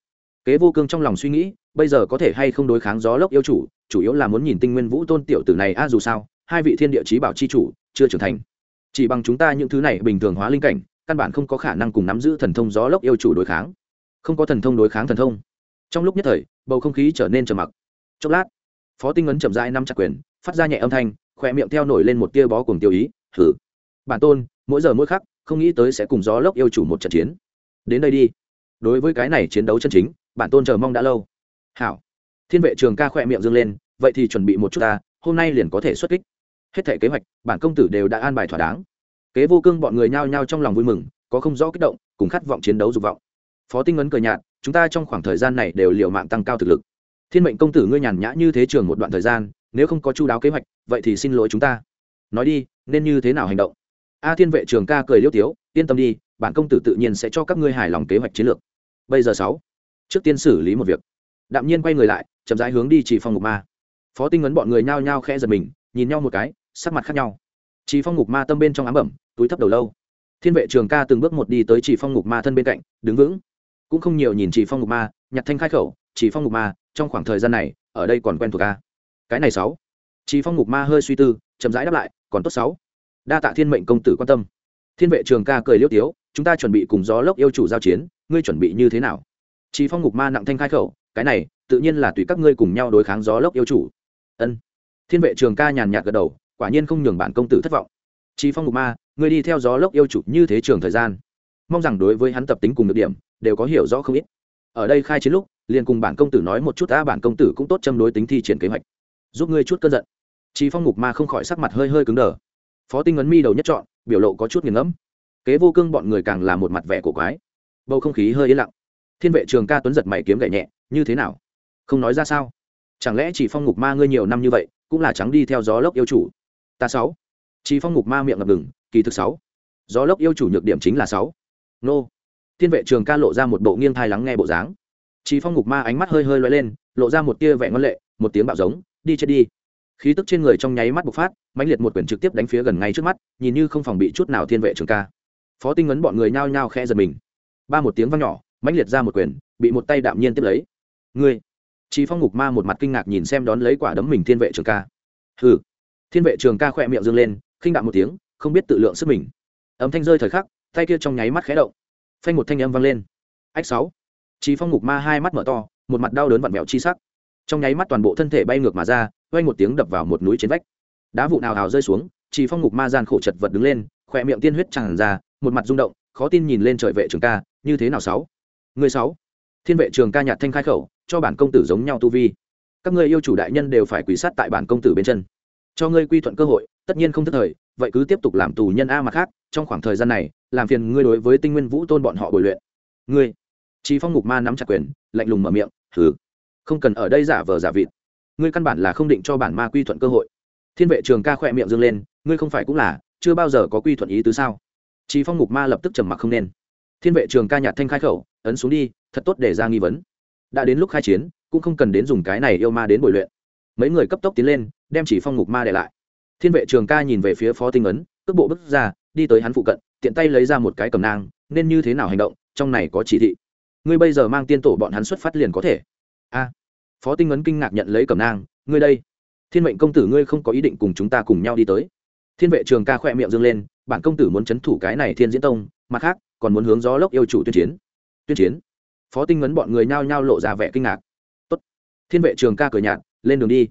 kế vô cương trong lòng suy nghĩ, bây giờ có thể hay không đối kháng gió lốc yêu chủ chủ yếu là muốn nhìn tinh nguyên vũ tôn tiểu tử này a dù sao, hai vị thiên địa chí bảo chi chủ, chưa trưởng thành. Chỉ bằng chúng ta những thứ này bình thường hóa linh cảnh, căn bản không có khả năng cùng nắm giữ thần thông gió lốc yêu chủ đối kháng. Không có thần thông đối kháng thần thông. Trong lúc nhất thời, bầu không khí trở nên trầm mặc. Chốc lát, phó tinh ấn chậm rãi năm chặt quyền, phát ra nhẹ âm thanh, khỏe miệng theo nổi lên một tia bó cùng tiêu ý thử bản tôn, mỗi giờ mỗi khắc, không nghĩ tới sẽ cùng gió lốc yêu chủ một trận chiến. Đến đây đi. Đối với cái này chiến đấu chân chính bản tôn chờ mong đã lâu. Hảo. Thiên vệ trường ca khỏe miệng dâng lên, vậy thì chuẩn bị một chút ta, hôm nay liền có thể xuất kích. Hết thể kế hoạch, bản công tử đều đã an bài thỏa đáng. Kế vô cương bọn người nhao nhao trong lòng vui mừng, có không rõ kích động, cùng khát vọng chiến đấu dục vọng. Phó tinh ấn cười nhạt, chúng ta trong khoảng thời gian này đều liều mạng tăng cao thực lực. Thiên mệnh công tử ngươi nhàn nhã như thế trường một đoạn thời gian, nếu không có chú đáo kế hoạch, vậy thì xin lỗi chúng ta. Nói đi, nên như thế nào hành động? A thiên vệ trường ca cười liêu tiếu, yên tâm đi, bản công tử tự nhiên sẽ cho các ngươi hài lòng kế hoạch chiến lược. Bây giờ sáu trước tiên xử lý một việc. Đạm nhiên quay người lại, chậm rãi hướng đi chỉ phong ngục ma. Phó tinh ấn bọn người nhao nhao khẽ giật mình, nhìn nhau một cái, sắc mặt khác nhau. Chỉ phong ngục ma tâm bên trong ám bẩm, túi thấp đầu lâu. Thiên vệ trường ca từng bước một đi tới chỉ phong ngục ma thân bên cạnh, đứng vững. Cũng không nhiều nhìn chỉ phong ngục ma, nhặt thanh khai khẩu chỉ phong ngục ma, trong khoảng thời gian này, ở đây còn quen thuộc ca cái này sáu. Chỉ phong ngục ma hơi suy tư, chậm rãi đáp lại, còn tốt sáu. Đa tạ thiên mệnh công tử quan tâm. Thiên vệ trường ca cười liêu tiếu, chúng ta chuẩn bị cùng gió lốc yêu chủ giao chiến, ngươi chuẩn bị như thế nào? Chỉ phong ngục ma nặng thanh khai khẩu, cái này, tự nhiên là tùy các ngươi cùng nhau đối kháng gió lốc yêu chủ. Ân. Thiên vệ trường ca nhàn nhạt gật đầu, quả nhiên không nhường bản công tử thất vọng. Chỉ phong ngục ma, ngươi đi theo gió lốc yêu chủ như thế trường thời gian, mong rằng đối với hắn tập tính cùng được điểm, đều có hiểu rõ không ít. Ở đây khai chiến lúc, liền cùng bản công tử nói một chút ta bản công tử cũng tốt châm đối tính thi triển kế hoạch, giúp ngươi chút cơn giận. Chỉ phong ngục ma không khỏi sắc mặt hơi hơi cứng đờ. Phó tinh ấn mi đầu nhất chọn, biểu lộ có chút nghiền ngẫm. Kế vô cương bọn người càng là một mặt vẻ cổ quái. Bầu không khí hơi yên lặng thiên vệ trường ca tuấn giật mày kiếm gậy nhẹ, như thế nào? Không nói ra sao? Chẳng lẽ chỉ phong ngục ma ngươi nhiều năm như vậy, cũng là trắng đi theo gió lốc yêu chủ? Ta sáu. Chỉ phong ngục ma miệng ngập ngừng, kỳ thực sáu. Gió lốc yêu chủ nhược điểm chính là sáu. Nô. Thiên vệ trường ca lộ ra một bộ nghiêng thai lắng nghe bộ dáng. Chỉ phong ngục ma ánh mắt hơi hơi loay lên, lộ ra một tia vẻ ngân lệ, một tiếng bạo giống, đi chết đi. Khí tức trên người trong nháy mắt bộc phát, mãnh liệt một quyển trực tiếp đánh phía gần ngay trước mắt, nhìn như không phòng bị chút nào thiên vệ trường ca. Phó tinh ấn bọn người nhao nhao khe giật mình. Ba một tiếng vang nhỏ mãnh liệt ra một quyền, bị một tay đạm nhiên tiếp lấy. Ngươi chỉ phong ngục ma một mặt kinh ngạc nhìn xem đón lấy quả đấm mình thiên vệ trường ca. Hừ. Thiên vệ trường ca khỏe miệng dương lên, khinh đạm một tiếng, không biết tự lượng sức mình. Âm thanh rơi thời khắc, tay kia trong nháy mắt khẽ động. Phanh một thanh âm vang lên. Ách sáu. Chỉ phong ngục ma hai mắt mở to, một mặt đau đớn vặn vẹo chi sắc. Trong nháy mắt toàn bộ thân thể bay ngược mà ra quanh một tiếng đập vào một núi trên vách. Đá vụ nào hào rơi xuống chỉ phong ngục ma gian khổ chật vật đứng lên, khỏe miệng tiên huyết tràn ra, một mặt rung động, khó tin nhìn lên trời vệ trường ca, như thế nào sáu? Người sáu thiên vệ trường ca nhạt thanh khai khẩu cho bản công tử giống nhau tu vi. Các ngươi yêu chủ đại nhân đều phải quỳ sát tại bản công tử bên chân. Cho ngươi quy thuận cơ hội tất nhiên không thất thời vậy cứ tiếp tục làm tù nhân a mà khác trong khoảng thời gian này làm phiền ngươi đối với tinh nguyên vũ tôn bọn họ bồi luyện. Ngươi Chí phong ngục ma nắm chặt quyền lạnh lùng mở miệng "Hừ, không cần ở đây giả vờ giả vịt. Ngươi căn bản là không định cho bản ma quy thuận cơ hội. Thiên vệ trường ca khẽ miệng dương lên ngươi không phải cũng là chưa bao giờ có quy thuận ý tứ sao? Chí phong ngục ma lập tức trầm mặc không nên thiên vệ trường ca nhạt thanh khai khẩu, ấn xuống đi, thật tốt để ra nghi vấn. Đã đến lúc khai chiến, cũng không cần đến dùng cái này yêu ma đến bồi luyện. Mấy người cấp tốc tiến lên, đem chỉ phong ngục ma để lại. Thiên vệ trường ca nhìn về phía phó tinh ấn, cước bộ bước ra, đi tới hắn phụ cận, tiện tay lấy ra một cái cầm nang, nên như thế nào hành động, trong này có chỉ thị. Ngươi bây giờ mang tiên tổ bọn hắn xuất phát liền có thể. A. Phó tinh ấn kinh ngạc nhận lấy cầm nang, ngươi đây. Thiên mệnh công tử ngươi không có ý định cùng chúng ta cùng nhau đi tới. Thiên vệ trường ca khỏe miệng dâng lên, bản công tử muốn c h ấ n thủ cái này thiên diễn tông, mặt khác còn muốn hướng gió lốc yêu chủ tuyên chiến. Tuyên chiến. Phó tinh ngấn bọn người nhao nhao lộ ra vẻ kinh ngạc. Tốt. thiên vệ trường ca cười nhạt, lên đường đi.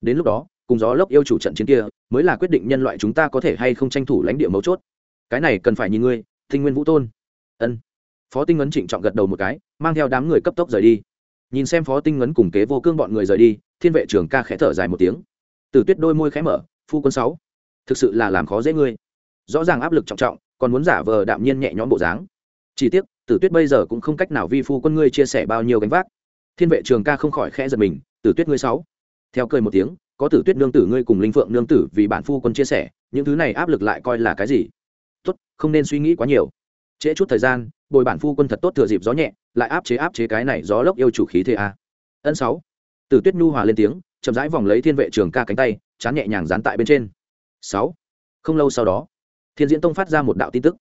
Đến lúc đó, cùng gió lốc yêu chủ trận chiến kia, mới là quyết định nhân loại chúng ta có thể hay không tranh thủ lãnh địa mấu chốt. Cái này cần phải nhìn ngươi thinh nguyên vũ tôn. Ân. Phó tinh ngấn trịnh trọng gật đầu một cái, mang theo đám người cấp tốc rời đi. Nhìn xem phó tinh ngấn cùng kế vô cương bọn người rời đi, thiên vệ trường ca khẽ thở dài một tiếng. Từ tuyết đôi môi khẽ mở, phu quân sáu, thực sự là làm khó dễ ngươi. Rõ ràng áp lực trọng trọng còn muốn giả vờ đạm nhiên nhẹ nhõm bộ dáng. Chỉ tiếc, tử tuyết bây giờ cũng không cách nào vi phu quân ngươi chia sẻ bao nhiêu gánh vác. Thiên vệ trường ca không khỏi khẽ giật mình, tử tuyết ngươi sáu. Theo cười một tiếng, có tử tuyết nương tử ngươi cùng linh phượng nương tử vì bản phu quân chia sẻ, những thứ này áp lực lại coi là cái gì? Tốt, không nên suy nghĩ quá nhiều. Trễ chút thời gian, bồi bản phu quân thật tốt thừa dịp gió nhẹ, lại áp chế áp chế cái này gió lốc yêu chủ khí thế a. Ân sáu. Tử tuyết nhu hòa lên tiếng, chậm rãi vòng lấy thiên vệ trường ca cánh tay, chán nhẹ nhàng dán tại bên trên. Sáu. Không lâu sau đó thiên diễn tông phát ra một đạo tin tức.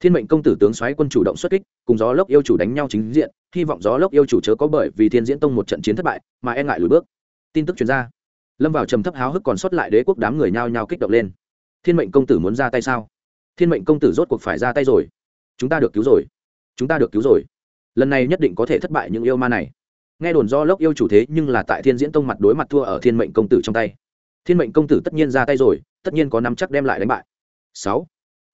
Thiên mệnh công tử tướng xoáy quân chủ động xuất kích, cùng gió lốc yêu chủ đánh nhau chính diện, hy vọng gió lốc yêu chủ chớ có bởi vì thiên diễn tông một trận chiến thất bại mà e ngại lùi bước. Tin tức chuyển ra. Lâm vào trầm thấp háo hức còn sót lại đế quốc đám người nhao nhao kích động lên. Thiên mệnh công tử muốn ra tay sao? Thiên mệnh công tử rốt cuộc phải ra tay rồi. Chúng ta được cứu rồi. Chúng ta được cứu rồi. Lần này nhất định có thể thất bại những yêu ma này. Nghe đồn do lốc yêu chủ thế nhưng là tại thiên diễn tông mặt đối mặt thua ở thiên mệnh công tử trong tay. Thiên mệnh công tử tất nhiên ra tay rồi, tất nhiên có năm chắc đem lại đánh bại. Sáu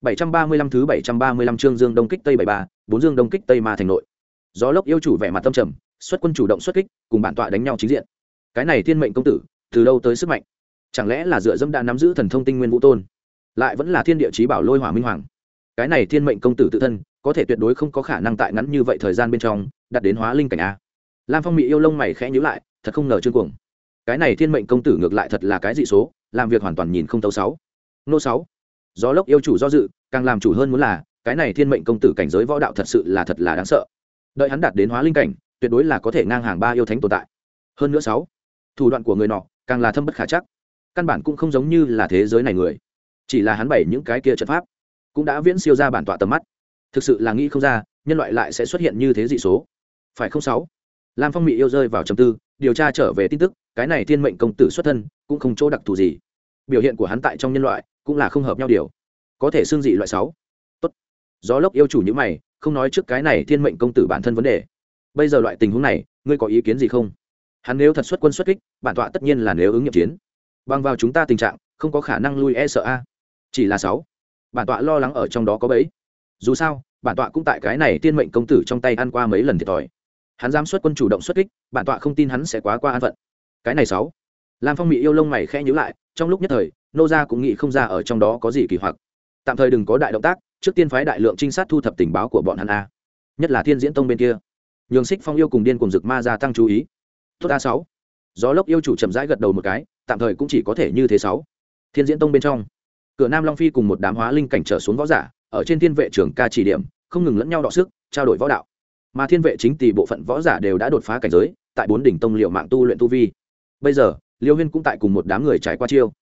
bảy trăm ba mươi lăm thứ bảy trăm ba mươi lăm chương dương đông kích tây bảy ba, bốn dương đông kích tây ma thành nội. Gió lốc yêu chủ vẻ mặt tâm trầm, xuất quân chủ động xuất kích, cùng bản tọa đánh nhau chính diện. Cái này thiên mệnh công tử, từ đâu tới sức mạnh? Chẳng lẽ là dựa dẫm đã nắm giữ thần thông tinh nguyên vũ tôn? Lại vẫn là thiên địa chí bảo lôi hỏa minh hoàng. Cái này thiên mệnh công tử tự thân, có thể tuyệt đối không có khả năng tại ngắn như vậy thời gian bên trong, đạt đến hóa linh cảnh a. Lam phong mỹ yêu lông mày khẽ nhíu lại, thật không ngờ chương cuồng. Cái này thiên mệnh công tử ngược lại thật là cái dị số, làm việc hoàn toàn nhìn không thấu sáu. Nô sáu gió lốc yêu chủ do dự, càng làm chủ hơn muốn là, cái này thiên mệnh công tử cảnh giới võ đạo thật sự là thật là đáng sợ. Đợi hắn đạt đến hóa linh cảnh, tuyệt đối là có thể ngang hàng ba yêu thánh tồn tại. Hơn nữa sáu, thủ đoạn của người nọ, càng là thâm bất khả chắc. Căn bản cũng không giống như là thế giới này người. Chỉ là hắn bày những cái kia trận pháp, cũng đã viễn siêu ra bản tọa tầm mắt. Thực sự là nghĩ không ra, nhân loại lại sẽ xuất hiện như thế dị số. Phải không sáu? Lam phong mỹ yêu rơi vào trầm tư, điều tra trở về tin tức, cái này thiên mệnh công tử xuất thân, cũng không chỗ đặc thù gì. Biểu hiện của hắn tại trong nhân loại cũng là không hợp nhau điều. Có thể xương dị loại sáu. Tốt. Gió lốc yêu chủ như mày, không nói trước cái này thiên mệnh công tử bản thân vấn đề. Bây giờ loại tình huống này, ngươi có ý kiến gì không? Hắn nếu thật xuất quân xuất kích, bản tọa tất nhiên là nếu ứng nghiệm chiến. Bằng vào chúng ta tình trạng, không có khả năng lui e sợ a. Chỉ là sáu. Bản tọa lo lắng ở trong đó có bấy dù sao, bản tọa cũng tại cái này tiên mệnh công tử trong tay ăn qua mấy lần thiệt thòi. Hắn dám xuất quân chủ động xuất kích, bản tọa không tin hắn sẽ quá qua an phận. Cái này sáu. Lam phong mỹ yêu lông mày khẽ nhữ lại, trong lúc nhất thời nô gia cũng nghĩ không ra ở trong đó có gì kỳ hoặc. Tạm thời đừng có đại động tác, trước tiên phái đại lượng trinh sát thu thập tình báo của bọn hắn a. Nhất là thiên diễn tông bên kia. Nhường xích phong yêu cùng điên cùng rực ma gia tăng chú ý. Tốt a sáu. Gió lốc yêu chủ chậm rãi gật đầu một cái, tạm thời cũng chỉ có thể như thế sáu. Thiên diễn tông bên trong. Cửa nam long phi cùng một đám hóa linh cảnh trở xuống võ giả, ở trên thiên vệ trường ca chỉ điểm, không ngừng lẫn nhau đọ sức, trao đổi võ đạo. Mà thiên vệ chính tỷ bộ phận võ giả đều đã đột phá cảnh giới, tại bốn đỉnh tông liệu mạng tu luyện tu vi. Bây giờ, liêu huyên cũng tại cùng một đám người trải qua chiêu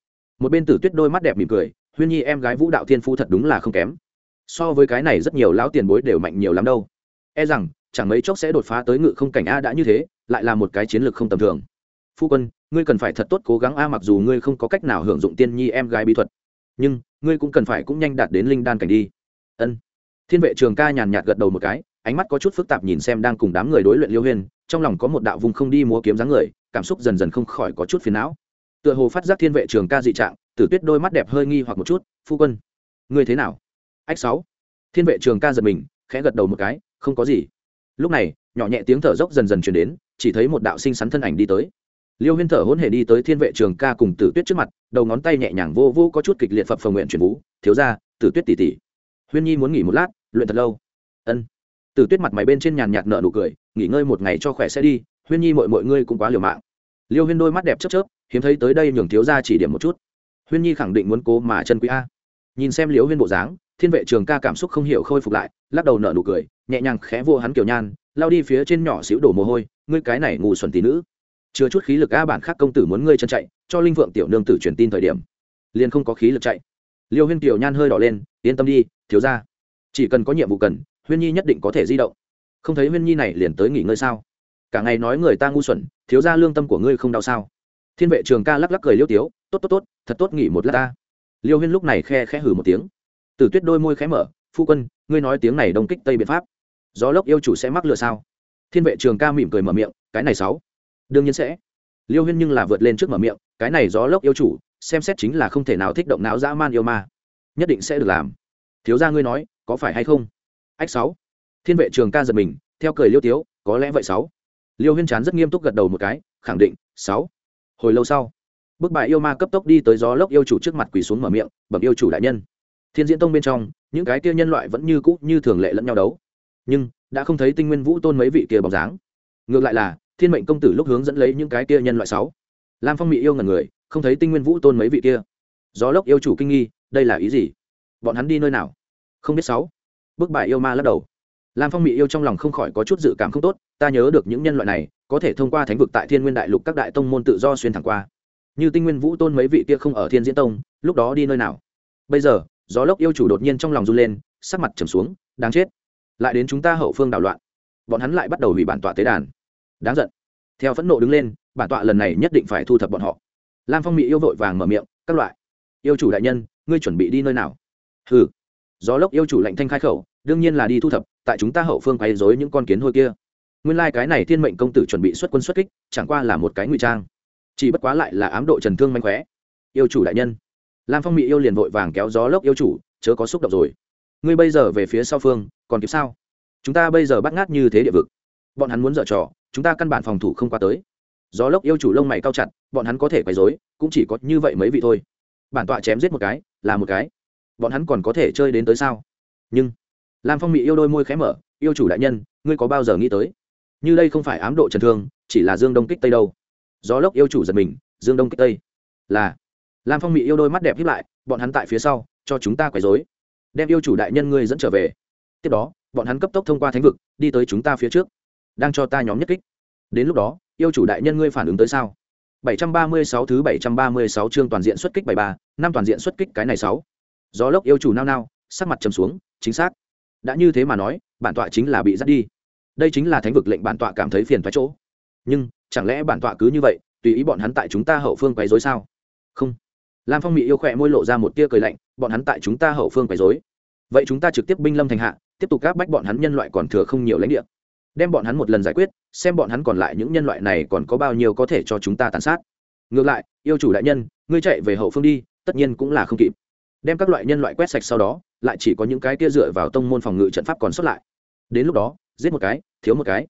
một bên tử tuyết đôi mắt đẹp mỉm cười, huyên nhi em gái vũ đạo thiên phu thật đúng là không kém. So với cái này rất nhiều lão tiền bối đều mạnh nhiều lắm đâu. E rằng, chẳng mấy chốc sẽ đột phá tới ngự không cảnh a đã như thế, lại là một cái chiến lược không tầm thường. Phu quân, ngươi cần phải thật tốt cố gắng a mặc dù ngươi không có cách nào hưởng dụng tiên nhi em gái bí thuật, nhưng ngươi cũng cần phải cũng nhanh đạt đến linh đan cảnh đi. Ân. Thiên vệ trường ca nhàn nhạt gật đầu một cái, ánh mắt có chút phức tạp nhìn xem đang cùng đám người đối luyện liêu huyên, trong lòng có một đạo vùng không đi múa kiếm dáng người, cảm xúc dần dần không khỏi có chút phiền não tựa hồ phát giác thiên vệ trường ca dị trạng, tử tuyết đôi mắt đẹp hơi nghi hoặc một chút, phu quân, ngươi thế nào? Ách sáu. Thiên vệ trường ca giật mình, khẽ gật đầu một cái, không có gì. Lúc này, nhỏ nhẹ tiếng thở dốc dần dần chuyển đến, chỉ thấy một đạo sinh sắn thân ảnh đi tới. Liêu huyên thở hôn hề đi tới thiên vệ trường ca cùng tử tuyết trước mặt, đầu ngón tay nhẹ nhàng vô vô có chút kịch liệt phập phồng nguyện chuyển vũ, thiếu ra tử tuyết tỉ tỉ huyên nhi muốn nghỉ một lát, luyện thật lâu. Ân. Tử tuyết mặt mày bên trên nhàn nhạt nợ nụ cười, nghỉ ngơi một ngày cho khỏe sẽ đi, huyên nhi mọi mọi ngươi cũng quá liều mạng. Liêu huyên đôi mắt đẹp chớp chớp hiếm thấy tới đây nhường thiếu ra chỉ điểm một chút. Huyên nhi khẳng định muốn cố mà chân quý a. Nhìn xem liễu huyên bộ dáng, thiên vệ trường ca cảm xúc không hiểu khôi phục lại, lắc đầu nở nụ cười, nhẹ nhàng khẽ vô hắn kiểu nhan, lao đi phía trên nhỏ xíu đổ mồ hôi, ngươi cái này ngu xuẩn tí nữ. Chưa chút khí lực a, bản khác công tử muốn ngươi chân chạy, cho linh vượng tiểu nương tử truyền tin thời điểm. Liền không có khí lực chạy. Liêu huyên kiều nhan hơi đỏ lên, yên tâm đi, thiếu ra chỉ cần có nhiệm vụ cần, huyên nhi nhất định có thể di động. Không thấy huyên nhi này liền tới nghỉ ngơi sao? Cả ngày nói người ta ngu xuẩn, thiếu ra lương tâm của ngươi không đau sao? Thiên vệ trường ca lắc lắc cười liêu tiếu, tốt tốt tốt, thật tốt, nghỉ một lát ta. Liêu huyên lúc này khe khẽ hử một tiếng. Từ tuyết đôi môi khẽ mở, phu quân, ngươi nói tiếng này đông kích tây biện pháp. Gió lốc yêu chủ sẽ mắc lừa sao? Thiên vệ trường ca mỉm cười mở miệng, cái này sáu. Đương nhiên sẽ. Liêu huyên nhưng là vượt lên trước mở miệng, cái này gió lốc yêu chủ, xem xét chính là không thể nào thích động não dã man yêu ma. Nhất định sẽ được làm. Thiếu gia ngươi nói, có phải hay không? Ách, sáu. Thiên vệ trường ca giật mình, theo cười liêu tiếu, có lẽ vậy, sáu. Liêu huyên chán rất nghiêm túc gật đầu một cái, khẳng định, sáu hồi lâu sau, bức bại yêu ma cấp tốc đi tới gió lốc yêu chủ trước mặt quỳ xuống mở miệng, bẩm yêu chủ đại nhân. Thiên diễn tông bên trong, những cái kia nhân loại vẫn như cũ như thường lệ lẫn nhau đấu. Nhưng, đã không thấy tinh nguyên vũ tôn mấy vị kia bóng dáng. Ngược lại là, thiên mệnh công tử lúc hướng dẫn lấy những cái kia nhân loại sáu. Lam phong mỹ yêu ngần người, không thấy tinh nguyên vũ tôn mấy vị kia. Gió lốc yêu chủ kinh nghi, đây là ý gì? Bọn hắn đi nơi nào? Không biết sáu. Bức bại yêu ma lắc đầu lam phong mỹ yêu trong lòng không khỏi có chút dự cảm không tốt, ta nhớ được những nhân loại này, có thể thông qua thánh vực tại thiên nguyên đại lục các đại tông môn tự do xuyên thẳng qua. Như tinh nguyên vũ tôn mấy vị kia không ở thiên diễn tông, lúc đó đi nơi nào? Bây giờ, gió lốc yêu chủ đột nhiên trong lòng run lên, sắc mặt trầm xuống, đáng chết. Lại đến chúng ta hậu phương đảo loạn. Bọn hắn lại bắt đầu hủy bản tọa tế đàn. Đáng giận. Theo phẫn nộ đứng lên, bản tọa lần này nhất định phải thu thập bọn họ. Lam phong mỹ yêu vội vàng mở miệng, các loại. Yêu chủ đại nhân, ngươi chuẩn bị đi nơi nào? Ừ gió lốc yêu chủ lạnh thanh khai khẩu, đương nhiên là đi thu thập tại chúng ta hậu phương quấy rối những con kiến hôi kia. Nguyên lai cái này thiên mệnh công tử chuẩn bị xuất quân xuất kích, chẳng qua là một cái ngụy trang. Chỉ bất quá lại là ám độ trần thương manh khóe. Yêu chủ đại nhân. Lam phong mỹ yêu liền vội vàng kéo gió lốc yêu chủ, chớ có xúc động rồi. Ngươi bây giờ về phía sau phương, còn kịp sao? Chúng ta bây giờ bắt ngát như thế địa vực. Bọn hắn muốn dở trò, chúng ta căn bản phòng thủ không qua tới. Gió lốc yêu chủ lông mày cao chặt, bọn hắn có thể quấy dối cũng chỉ có như vậy mấy vị thôi. Bản tọa chém giết một cái, là một cái. Bọn hắn còn có thể chơi đến tới sao? Nhưng lam phong mỹ yêu đôi môi khé mở yêu chủ đại nhân ngươi có bao giờ nghĩ tới? Như đây không phải ám độ trần thương chỉ là dương đông kích tây đâu. Gió lốc yêu chủ giật mình dương đông kích tây? Là. Lam phong mỹ yêu đôi mắt đẹp hiếp lại bọn hắn tại phía sau cho chúng ta quấy dối đem yêu chủ đại nhân ngươi dẫn trở về. Tiếp đó bọn hắn cấp tốc thông qua thánh vực đi tới chúng ta phía trước đang cho ta nhóm nhất kích. Đến lúc đó yêu chủ đại nhân ngươi phản ứng tới sao? 736 thứ 736 chương toàn diện xuất kích 73, năm toàn diện xuất kích cái này 6. Gió lốc yêu chủ nao nao, sắc mặt trầm xuống, chính xác. Đã như thế mà nói, bản tọa chính là bị dắt đi. Đây chính là thánh vực lệnh bản tọa cảm thấy phiền thoái chỗ. Nhưng, chẳng lẽ bản tọa cứ như vậy, tùy ý bọn hắn tại chúng ta hậu phương quấy rối sao? Không. Lam Phong mỹ yêu khỏe môi lộ ra một tia cười lạnh, bọn hắn tại chúng ta hậu phương quấy rối. Vậy chúng ta trực tiếp binh lâm thành hạ, tiếp tục gáp bách bọn hắn nhân loại còn thừa không nhiều lãnh địa đem bọn hắn một lần giải quyết xem bọn hắn còn lại những nhân loại này còn có bao nhiêu có thể cho chúng ta tàn sát ngược lại yêu chủ đại nhân ngươi chạy về hậu phương đi tất nhiên cũng là không kịp đem các loại nhân loại quét sạch sau đó, lại chỉ có những cái kia dựa vào tông môn phòng ngự trận pháp còn xuất lại. Đến lúc đó, giết một cái, thiếu một cái.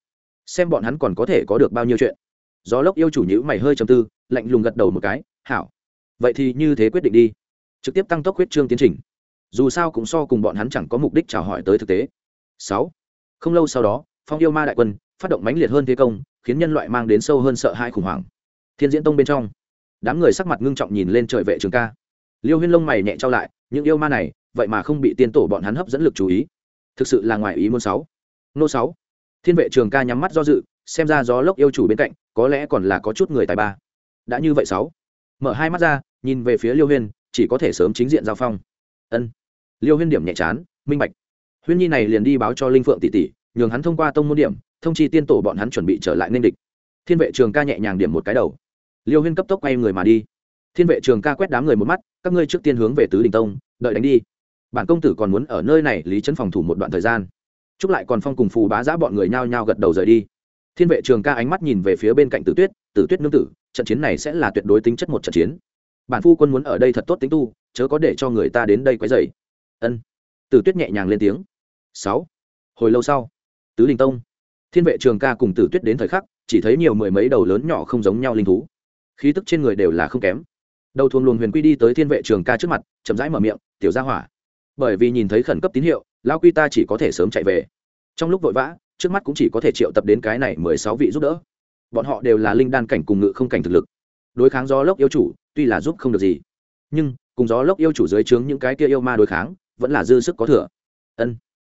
Xem bọn hắn còn có thể có được bao nhiêu chuyện. Gió lốc yêu chủ nhữ mày hơi chầm tư, lạnh lùng gật đầu một cái, hảo. Vậy thì như thế quyết định đi. Trực tiếp tăng tốc huyết trương tiến trình. Dù sao cũng so cùng bọn hắn chẳng có mục đích chào hỏi tới thực tế. Sáu. Không lâu sau đó, phong yêu ma đại quân phát động mãnh liệt hơn thế công, khiến nhân loại mang đến sâu hơn sợ hãi khủng hoảng. Thiên diễn tông bên trong, đám người sắc mặt ngưng trọng nhìn lên trời vệ trường ca liêu huyên lông mày nhẹ trao lại, những yêu ma này, vậy mà không bị tiên tổ bọn hắn hấp dẫn lực chú ý. Thực sự là ngoài ý muốn sáu. Nô sáu. Thiên vệ trường ca nhắm mắt do dự, xem ra gió lốc yêu chủ bên cạnh, có lẽ còn là có chút người tài ba. Đã như vậy sáu. Mở hai mắt ra, nhìn về phía liêu huyên, chỉ có thể sớm chính diện giao phong. Ân. Liêu huyên điểm nhẹ chán, minh bạch. Huyên nhi này liền đi báo cho linh phượng tỷ tỷ, nhường hắn thông qua tông môn điểm, thông chi tiên tổ bọn hắn chuẩn bị trở lại nên địch. Thiên vệ trường ca nhẹ nhàng điểm một cái đầu. Liêu huyên cấp tốc quay người mà đi thiên vệ trường ca quét đám người một mắt, các ngươi trước tiên hướng về tứ đình tông, đợi đánh đi. Bản công tử còn muốn ở nơi này lý trấn phòng thủ một đoạn thời gian. Chúc lại còn phong cùng phù bá giã bọn người nhao nhao gật đầu rời đi. Thiên vệ trường ca ánh mắt nhìn về phía bên cạnh tử tuyết tử tuyết nương tử, trận chiến này sẽ là tuyệt đối tính chất một trận chiến. Bản phu quân muốn ở đây thật tốt tính tu, chớ có để cho người ta đến đây quấy dày ân. Tử tuyết nhẹ nhàng lên tiếng. Sáu. Hồi lâu sau, tứ đình tông, thiên vệ trường ca cùng tử tuyết đến thời khắc, chỉ thấy nhiều mười mấy đầu lớn nhỏ không giống nhau linh thú. Khí tức trên người đều là không kém đầu thuồng luồng huyền quy đi tới thiên vệ trường ca trước mặt, chậm rãi mở miệng, tiểu gia hỏa, bởi vì nhìn thấy khẩn cấp tín hiệu lao quy ta chỉ có thể sớm chạy về. Trong lúc vội vã, trước mắt cũng chỉ có thể triệu tập đến cái này mười sáu vị giúp đỡ. Bọn họ đều là linh đan cảnh cùng ngự không cảnh thực lực. Đối kháng gió lốc yêu chủ, tuy là giúp không được gì, nhưng cùng gió lốc yêu chủ dưới trướng những cái kia yêu ma đối kháng, vẫn là dư sức có thừa. Ân.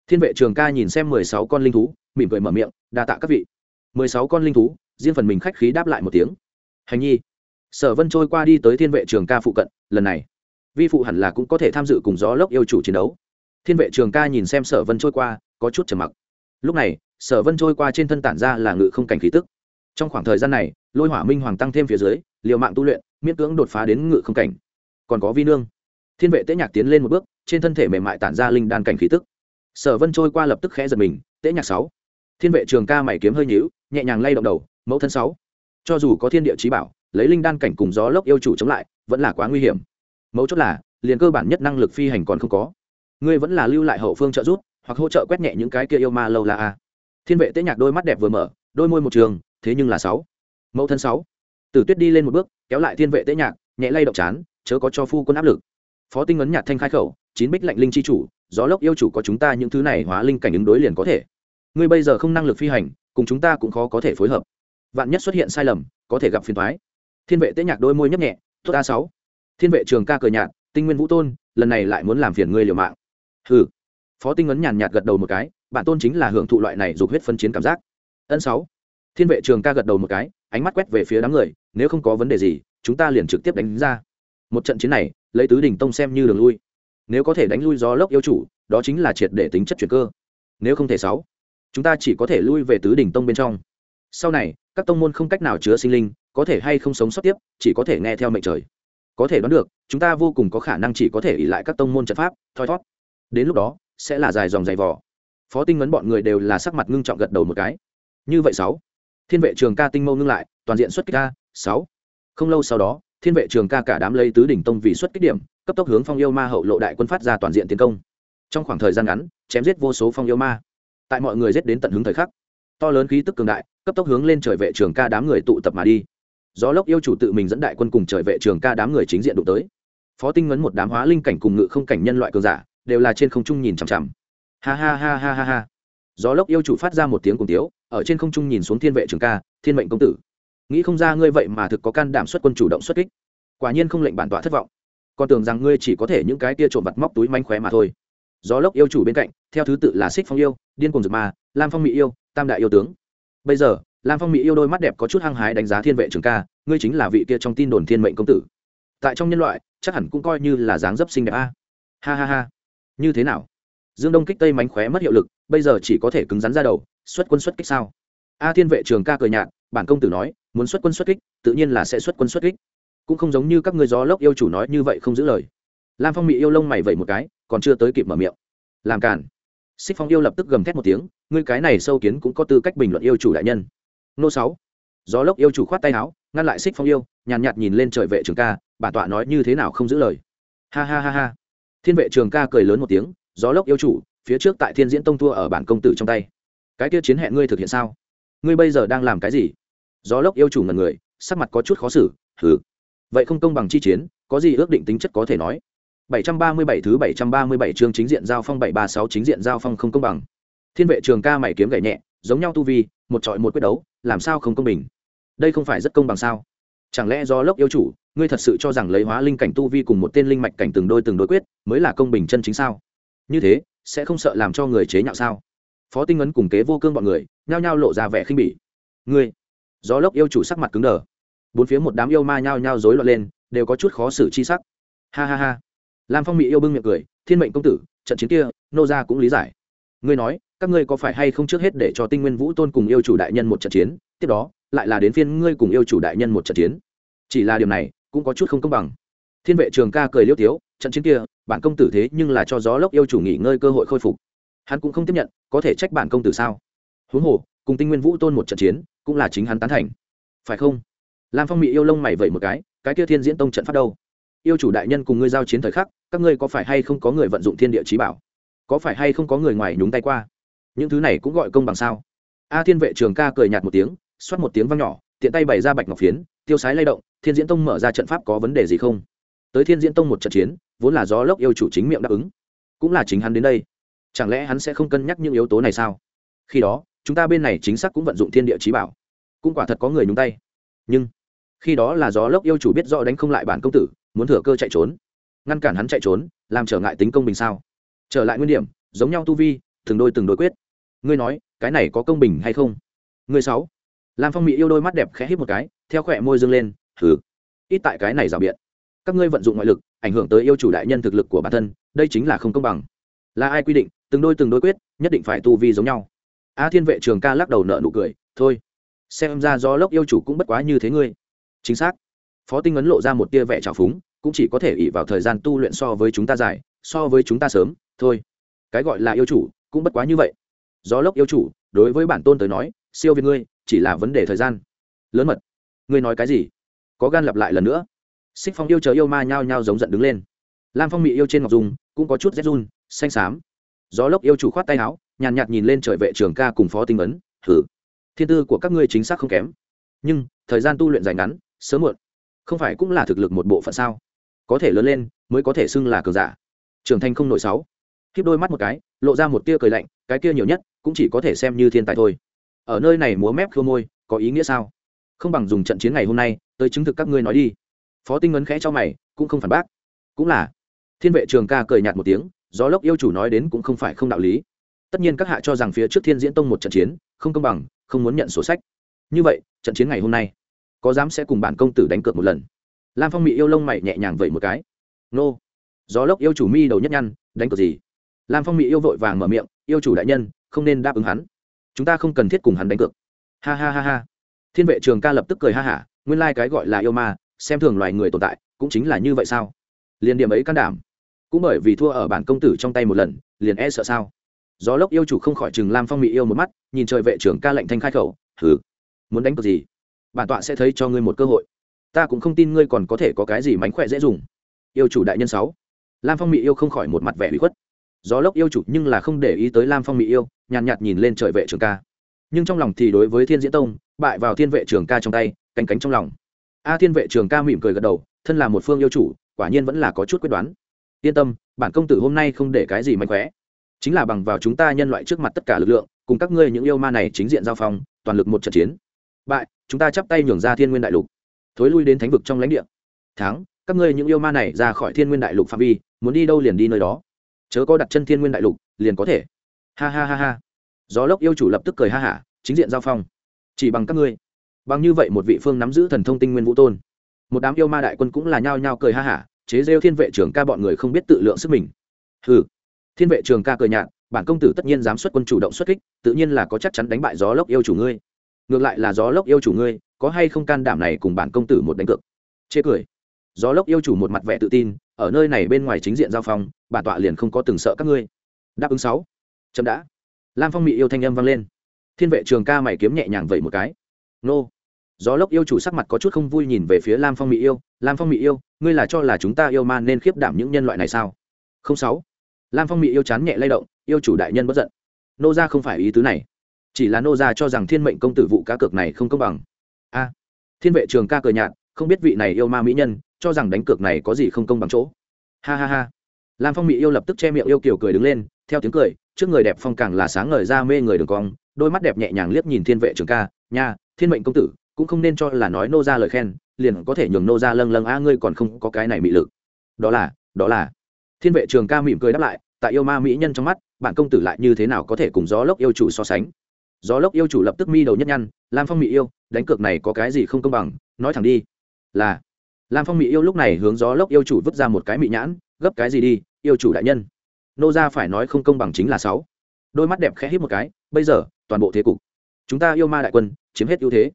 Thiên vệ trường ca nhìn xem mười sáu con linh thú, mỉm cười mở miệng, đa tạ các vị. Mười sáu con linh thú, riêng phần mình khách khí đáp lại một tiếng. Hành nhi sở vân trôi qua đi tới thiên vệ trường ca phụ cận, lần này, vi phụ hẳn là cũng có thể tham dự cùng gió lốc yêu chủ chiến đấu. Thiên vệ trường ca nhìn xem sở vân trôi qua, có chút trầm mặc. Lúc này, sở vân trôi qua trên thân tản ra là ngự không cảnh khí tức. Trong khoảng thời gian này, lôi hỏa minh hoàng tăng thêm phía dưới, liều mạng tu luyện, miễn cưỡng đột phá đến ngự không cảnh. Còn có vi nương. Thiên vệ tế nhạc tiến lên một bước, trên thân thể mềm mại tản ra linh đan cảnh khí tức. Sở vân trôi qua lập tức khẽ giật mình, tế nhạc sáu. Thiên vệ trường ca mày kiếm hơi nhíu, nhẹ nhàng lay động đầu, mẫu thân sáu. Cho dù có thiên địa trí bảo lấy linh đan cảnh cùng gió lốc yêu chủ chống lại, vẫn là quá nguy hiểm. Mấu chốt là, liền cơ bản nhất năng lực phi hành còn không có. Ngươi vẫn là lưu lại hậu phương trợ giúp, hoặc hỗ trợ quét nhẹ những cái kia yêu ma lâu là a. Thiên vệ tế nhạc đôi mắt đẹp vừa mở, đôi môi một trường, thế nhưng là sáu. Mẫu thân sáu. Tử tuyết đi lên một bước, kéo lại thiên vệ tế nhạc, nhẹ lay động chán, chớ có cho phu quân áp lực. Phó tinh ấn nhạt thanh khai khẩu, chín bích lạnh linh chi chủ, gió lốc yêu chủ có chúng ta những thứ này hóa linh cảnh ứng đối liền có thể. Ngươi bây giờ không năng lực phi hành, cùng chúng ta cũng khó có thể phối hợp. Vạn nhất xuất hiện sai lầm, có thể gặp phiền thoái thiên vệ tế nhạc đôi môi nhấp nhẹ, tốt a sáu. Thiên vệ trường ca cờ nhạt, tinh nguyên vũ tôn, lần này lại muốn làm phiền ngươi liều mạng. Hừ. Phó tinh ấn nhàn nhạt gật đầu một cái bản tôn chính là hưởng thụ loại này dục huyết phân chiến cảm giác. Ân sáu. Thiên vệ trường ca gật đầu một cái, ánh mắt quét về phía đám người, nếu không có vấn đề gì, chúng ta liền trực tiếp đánh ra. Một trận chiến này, lấy tứ đỉnh tông xem như đường lui. Nếu có thể đánh lui gió lốc yêu chủ, đó chính là triệt để tính chất chuyển cơ. Nếu không thể sáu, chúng ta chỉ có thể lui về tứ đỉnh tông bên trong. Sau này, các tông môn không cách nào chứa sinh linh có thể hay không sống sót tiếp, chỉ có thể nghe theo mệnh trời. Có thể đoán được, chúng ta vô cùng có khả năng chỉ có thể ỉ lại các tông môn trận pháp, thoi thót. Đến lúc đó, sẽ là dài dòng dày vỏ phó tinh ngấn bọn người đều là sắc mặt ngưng trọng gật đầu một cái. Như vậy sáu. Thiên vệ trường ca tinh mâu ngưng lại, toàn diện xuất kích ca sáu. Không lâu sau đó, thiên vệ trường ca cả đám lấy tứ đỉnh tông vì xuất kích điểm, cấp tốc hướng phong yêu ma hậu lộ đại quân phát ra toàn diện tiến công. Trong khoảng thời gian ngắn, chém giết vô số phong yêu ma. Tại mọi người giết đến tận hướng thời khắc, to lớn khí tức cường đại, cấp tốc hướng lên trời vệ trường ca đám người tụ tập mà đi gió lốc yêu chủ tự mình dẫn đại quân cùng trời vệ trường ca đám người chính diện đụng tới. Phó tinh ngấn một đám hóa linh cảnh cùng ngự không cảnh nhân loại cường giả, đều là trên không trung nhìn chằm chằm. Ha ha ha ha ha ha. Gió lốc yêu chủ phát ra một tiếng cùng tiếu, ở trên không trung nhìn xuống thiên vệ trường ca, thiên mệnh công tử. Nghĩ không ra ngươi vậy mà thực có can đảm xuất quân chủ động xuất kích. Quả nhiên không lệnh bản tọa thất vọng. Còn tưởng rằng ngươi chỉ có thể những cái tia trộm vặt móc túi manh khóe mà thôi. Gió lốc yêu chủ bên cạnh, theo thứ tự là xích phong yêu, điên cùng dược ma, lam phong mỹ yêu, tam đại yêu tướng. Bây giờ lam phong mỹ yêu đôi mắt đẹp có chút hăng hái đánh giá thiên vệ trường ca, ngươi chính là vị kia trong tin đồn thiên mệnh công tử. Tại trong nhân loại, chắc hẳn cũng coi như là dáng dấp xinh đẹp a. Ha ha ha. Như thế nào? Dương đông kích tây mánh khóe mất hiệu lực, bây giờ chỉ có thể cứng rắn ra đầu, xuất quân xuất kích sao? A thiên vệ trường ca cười nhạt, bản công tử nói, muốn xuất quân xuất kích, tự nhiên là sẽ xuất quân xuất kích. Cũng không giống như các ngươi gió lốc yêu chủ nói như vậy không giữ lời. Lam phong mỹ yêu lông mày vậy một cái, còn chưa tới kịp mở miệng. Làm cản xích phong yêu lập tức gầm thét một tiếng, ngươi cái này sâu kiến cũng có tư cách bình luận yêu chủ đại nhân nô sáu. Gió lốc yêu chủ khoát tay áo ngăn lại xích phong yêu nhàn nhạt, nhạt nhìn lên trời vệ trường ca bản tọa nói như thế nào không giữ lời. Ha ha ha ha. Thiên vệ trường ca cười lớn một tiếng gió lốc yêu chủ phía trước tại thiên diễn tông thua ở bản công tử trong tay. Cái kia chiến hẹn ngươi thực hiện sao? Ngươi bây giờ đang làm cái gì? Gió lốc yêu chủ ngần người sắc mặt có chút khó xử hừ. Vậy không công bằng chi chiến có gì ước định tính chất có thể nói? 737 thứ 737 chương chính diện giao phong 736 chính diện giao phong không công bằng. Thiên vệ trường ca mày kiếm gảy nhẹ giống nhau tu vi, một trọi một quyết đấu, làm sao không công bình? Đây không phải rất công bằng sao? Chẳng lẽ do lốc yêu chủ, ngươi thật sự cho rằng lấy hóa linh cảnh tu vi cùng một tên linh mạch cảnh từng đôi từng đối quyết mới là công bình chân chính sao? Như thế, sẽ không sợ làm cho người chế nhạo sao? Phó tinh ấn cùng kế vô cương bọn người nhao nhao lộ ra vẻ khinh bỉ. Ngươi gió lốc yêu chủ sắc mặt cứng đờ. Bốn phía một đám yêu ma nhao nhao rối loạn lên, đều có chút khó xử chi sắc. Ha ha ha. Lam phong mỹ yêu bưng miệng cười, thiên mệnh công tử, trận chiến kia, nô gia cũng lý giải. Ngươi nói các ngươi có phải hay không trước hết để cho tinh nguyên vũ tôn cùng yêu chủ đại nhân một trận chiến, tiếp đó, lại là đến phiên ngươi cùng yêu chủ đại nhân một trận chiến. Chỉ là điều này, cũng có chút không công bằng. Thiên vệ trường ca cười liêu tiếu, trận chiến kia, bản công tử thế nhưng là cho gió lốc yêu chủ nghỉ ngơi cơ hội khôi phục. Hắn cũng không tiếp nhận, có thể trách bản công tử sao? Huống hồ, cùng tinh nguyên vũ tôn một trận chiến, cũng là chính hắn tán thành. Phải không? Lam phong mỹ yêu lông mày vậy một cái cái kia thiên diễn tông trận phát đâu? Yêu chủ đại nhân cùng ngươi giao chiến thời khắc, các ngươi có phải hay không có người vận dụng thiên địa trí bảo? Có phải hay không có người ngoài nhúng tay qua? Những thứ này cũng gọi công bằng sao? A thiên vệ trường ca cười nhạt một tiếng, xoát một tiếng văng nhỏ, tiện tay bày ra bạch ngọc phiến, tiêu sái lay động, thiên diễn tông mở ra trận pháp có vấn đề gì không? Tới thiên diễn tông một trận chiến, vốn là gió lốc yêu chủ chính miệng đáp ứng. Cũng là chính hắn đến đây. Chẳng lẽ hắn sẽ không cân nhắc những yếu tố này sao? Khi đó, chúng ta bên này chính xác cũng vận dụng thiên địa trí bảo. Cũng quả thật có người nhúng tay. Nhưng, khi đó là gió lốc yêu chủ biết rõ đánh không lại bản công tử, muốn thừa cơ chạy trốn. Ngăn cản hắn chạy trốn, làm trở ngại tính công bình sao? Trở lại nguyên điểm, giống nhau tu vi từng đôi từng đôi quyết. Ngươi nói, cái này có công bình hay không? Ngươi sáu. Lam phong mỹ yêu đôi mắt đẹp khẽ hít một cái, theo khỏe môi dương lên thử ít tại cái này rào biện. Các ngươi vận dụng ngoại lực, ảnh hưởng tới yêu chủ đại nhân thực lực của bản thân, đây chính là không công bằng. Là ai quy định, từng đôi từng đôi quyết, nhất định phải tu vi giống nhau. A thiên vệ trường ca lắc đầu nợ nụ cười, thôi. Xem ra do lốc yêu chủ cũng bất quá như thế ngươi. Chính xác. Phó tinh ấn lộ ra một tia vẻ trào phúng, cũng chỉ có thể ỉ vào thời gian tu luyện so với chúng ta dài, so với chúng ta sớm, thôi. Cái gọi là yêu chủ cũng bất quá như vậy. Gió lốc yêu chủ, đối với bản tôn tới nói, siêu việt ngươi, chỉ là vấn đề thời gian. Lớn mật. Ngươi nói cái gì? Có gan lặp lại lần nữa. Xích phong yêu chờ yêu ma nhao nhao giống giận đứng lên. Lam phong mị yêu trên ngọc dung, cũng có chút rét run, xanh xám. Gió lốc yêu chủ khoát tay áo, nhàn nhạt nhìn lên trời vệ trường ca cùng phó tinh ấn thử thiên tư của các ngươi chính xác không kém. Nhưng, thời gian tu luyện dài ngắn, sớm muộn. Không phải cũng là thực lực một bộ phận sao? Có thể lớn lên, mới có thể xưng là cường giả. Trưởng thành không nổi sáu khiếp đôi mắt một cái, lộ ra một tia cười lạnh, cái kia nhiều nhất, cũng chỉ có thể xem như thiên tài thôi. Ở nơi này múa mép khương môi, có ý nghĩa sao? Không bằng dùng trận chiến ngày hôm nay, tới chứng thực các ngươi nói đi. Phó tinh ấn khẽ cho mày, cũng không phản bác. Cũng là. Thiên vệ trường ca cười nhạt một tiếng, gió lốc yêu chủ nói đến cũng không phải không đạo lý. Tất nhiên các hạ cho rằng phía trước thiên diễn tông một trận chiến, không công bằng, không muốn nhận sổ sách. Như vậy, trận chiến ngày hôm nay, có dám sẽ cùng bản công tử đánh cược một lần? Lam phong mỹ yêu lông mày nhẹ nhàng vậy một cái. Nô. Gió lốc yêu chủ mi đầu nhất nhăn, đánh cược gì? Lam phong mỹ yêu vội vàng mở miệng, yêu chủ đại nhân, không nên đáp ứng hắn. Chúng ta không cần thiết cùng hắn đánh cược. Ha ha ha ha. Thiên vệ trường ca lập tức cười ha hả, nguyên lai、like、cái gọi là yêu ma, xem thường loài người tồn tại, cũng chính là như vậy sao? Liền điểm ấy can đảm. Cũng bởi vì thua ở bản công tử trong tay một lần, liền e sợ sao? Gió lốc yêu chủ không khỏi chừng lam phong mỹ yêu một mắt, nhìn trời vệ trưởng ca lệnh thanh khai khẩu thử muốn đánh cược gì? Bản tọa sẽ thấy cho ngươi một cơ hội. Ta cũng không tin ngươi còn có thể có cái gì mánh khỏe dễ dùng. Yêu chủ đại nhân sáu. Lam phong mỹ yêu không khỏi một mặt vẻ bị khuất gió lốc yêu chủ nhưng là không để ý tới lam phong mỹ yêu nhàn nhạt, nhạt nhìn lên trời vệ trường ca. Nhưng trong lòng thì đối với thiên diễn tông bại vào thiên vệ trường ca trong tay cánh cánh trong lòng. A thiên vệ trường ca mỉm cười gật đầu thân là một phương yêu chủ quả nhiên vẫn là có chút quyết đoán. Yên tâm bản công tử hôm nay không để cái gì mạnh khỏe. Chính là bằng vào chúng ta nhân loại trước mặt tất cả lực lượng cùng các ngươi những yêu ma này chính diện giao phong toàn lực một trận chiến. Bại chúng ta chắp tay nhường ra thiên nguyên đại lục. Thối lui đến thánh vực trong lãnh địa. Thắng các ngươi những yêu ma này ra khỏi thiên nguyên đại lục phạm vi muốn đi đâu liền đi nơi đó chớ có đặt chân thiên nguyên đại lục, liền có thể. Ha ha ha ha. Gió lốc yêu chủ lập tức cười ha hả, chính diện giao phong. Chỉ bằng các ngươi. Bằng như vậy một vị phương nắm giữ thần thông tinh nguyên vũ tôn. Một đám yêu ma đại quân cũng là nhao nhao cười ha hả, chế rêu thiên vệ trưởng ca bọn người không biết tự lượng sức mình. Hừ. Thiên vệ trường ca cười nhạt, bản công tử tất nhiên dám xuất quân chủ động xuất kích, tự nhiên là có chắc chắn đánh bại gió lốc yêu chủ ngươi. Ngược lại là gió lốc yêu chủ ngươi, có hay không can đảm này cùng bản công tử một đánh cược? Chê cười gió lốc yêu chủ một mặt vẻ tự tin, ở nơi này bên ngoài chính diện giao phong bản tọa liền không có từng sợ các ngươi. Đáp ứng sáu. Chậm đã. Lam phong mị yêu thanh âm vang lên. Thiên vệ trường ca mày kiếm nhẹ nhàng vậy một cái. Nô. Gió lốc yêu chủ sắc mặt có chút không vui nhìn về phía lam phong Mị yêu. Lam phong Mị yêu, ngươi là cho là chúng ta yêu man nên khiếp đảm những nhân loại này sao? Không sáu. Lam phong Mị yêu chán nhẹ lay động, yêu chủ đại nhân bất giận. Nô ra không phải ý tứ này. Chỉ là nô ra cho rằng thiên mệnh công tử vụ cá cược này không công bằng. A. Thiên vệ trường ca cờ nhạt, không biết vị này yêu ma mỹ nhân cho rằng đánh cược này có gì không công bằng chỗ. Ha ha ha. Lam phong mỹ yêu lập tức che miệng yêu kiều cười đứng lên, theo tiếng cười, trước người đẹp phong càng là sáng ngời ra mê người đường cong, đôi mắt đẹp nhẹ nhàng liếc nhìn thiên vệ trường ca, nha, thiên mệnh công tử, cũng không nên cho là nói nô ra lời khen, liền có thể nhường nô ra lâng lâng a, ngươi còn không có cái này mị lực. Đó là đó là. Thiên vệ trường ca mỉm cười đáp lại, tại yêu ma mỹ nhân trong mắt, bạn công tử lại như thế nào có thể cùng gió lốc yêu chủ so sánh? Gió lốc yêu chủ lập tức mi đầu nhất nhăn, lam phong mỹ yêu, đánh cược này có cái gì không công bằng, nói thẳng đi. Là lam phong mỹ yêu lúc này hướng gió lốc yêu chủ vứt ra một cái mị nhãn, gấp cái gì đi, yêu chủ đại nhân. Nô ra phải nói không công bằng chính là sáu. Đôi mắt đẹp khẽ hít một cái, bây giờ, toàn bộ thế cục. Chúng ta yêu ma đại quân, chiếm hết ưu thế.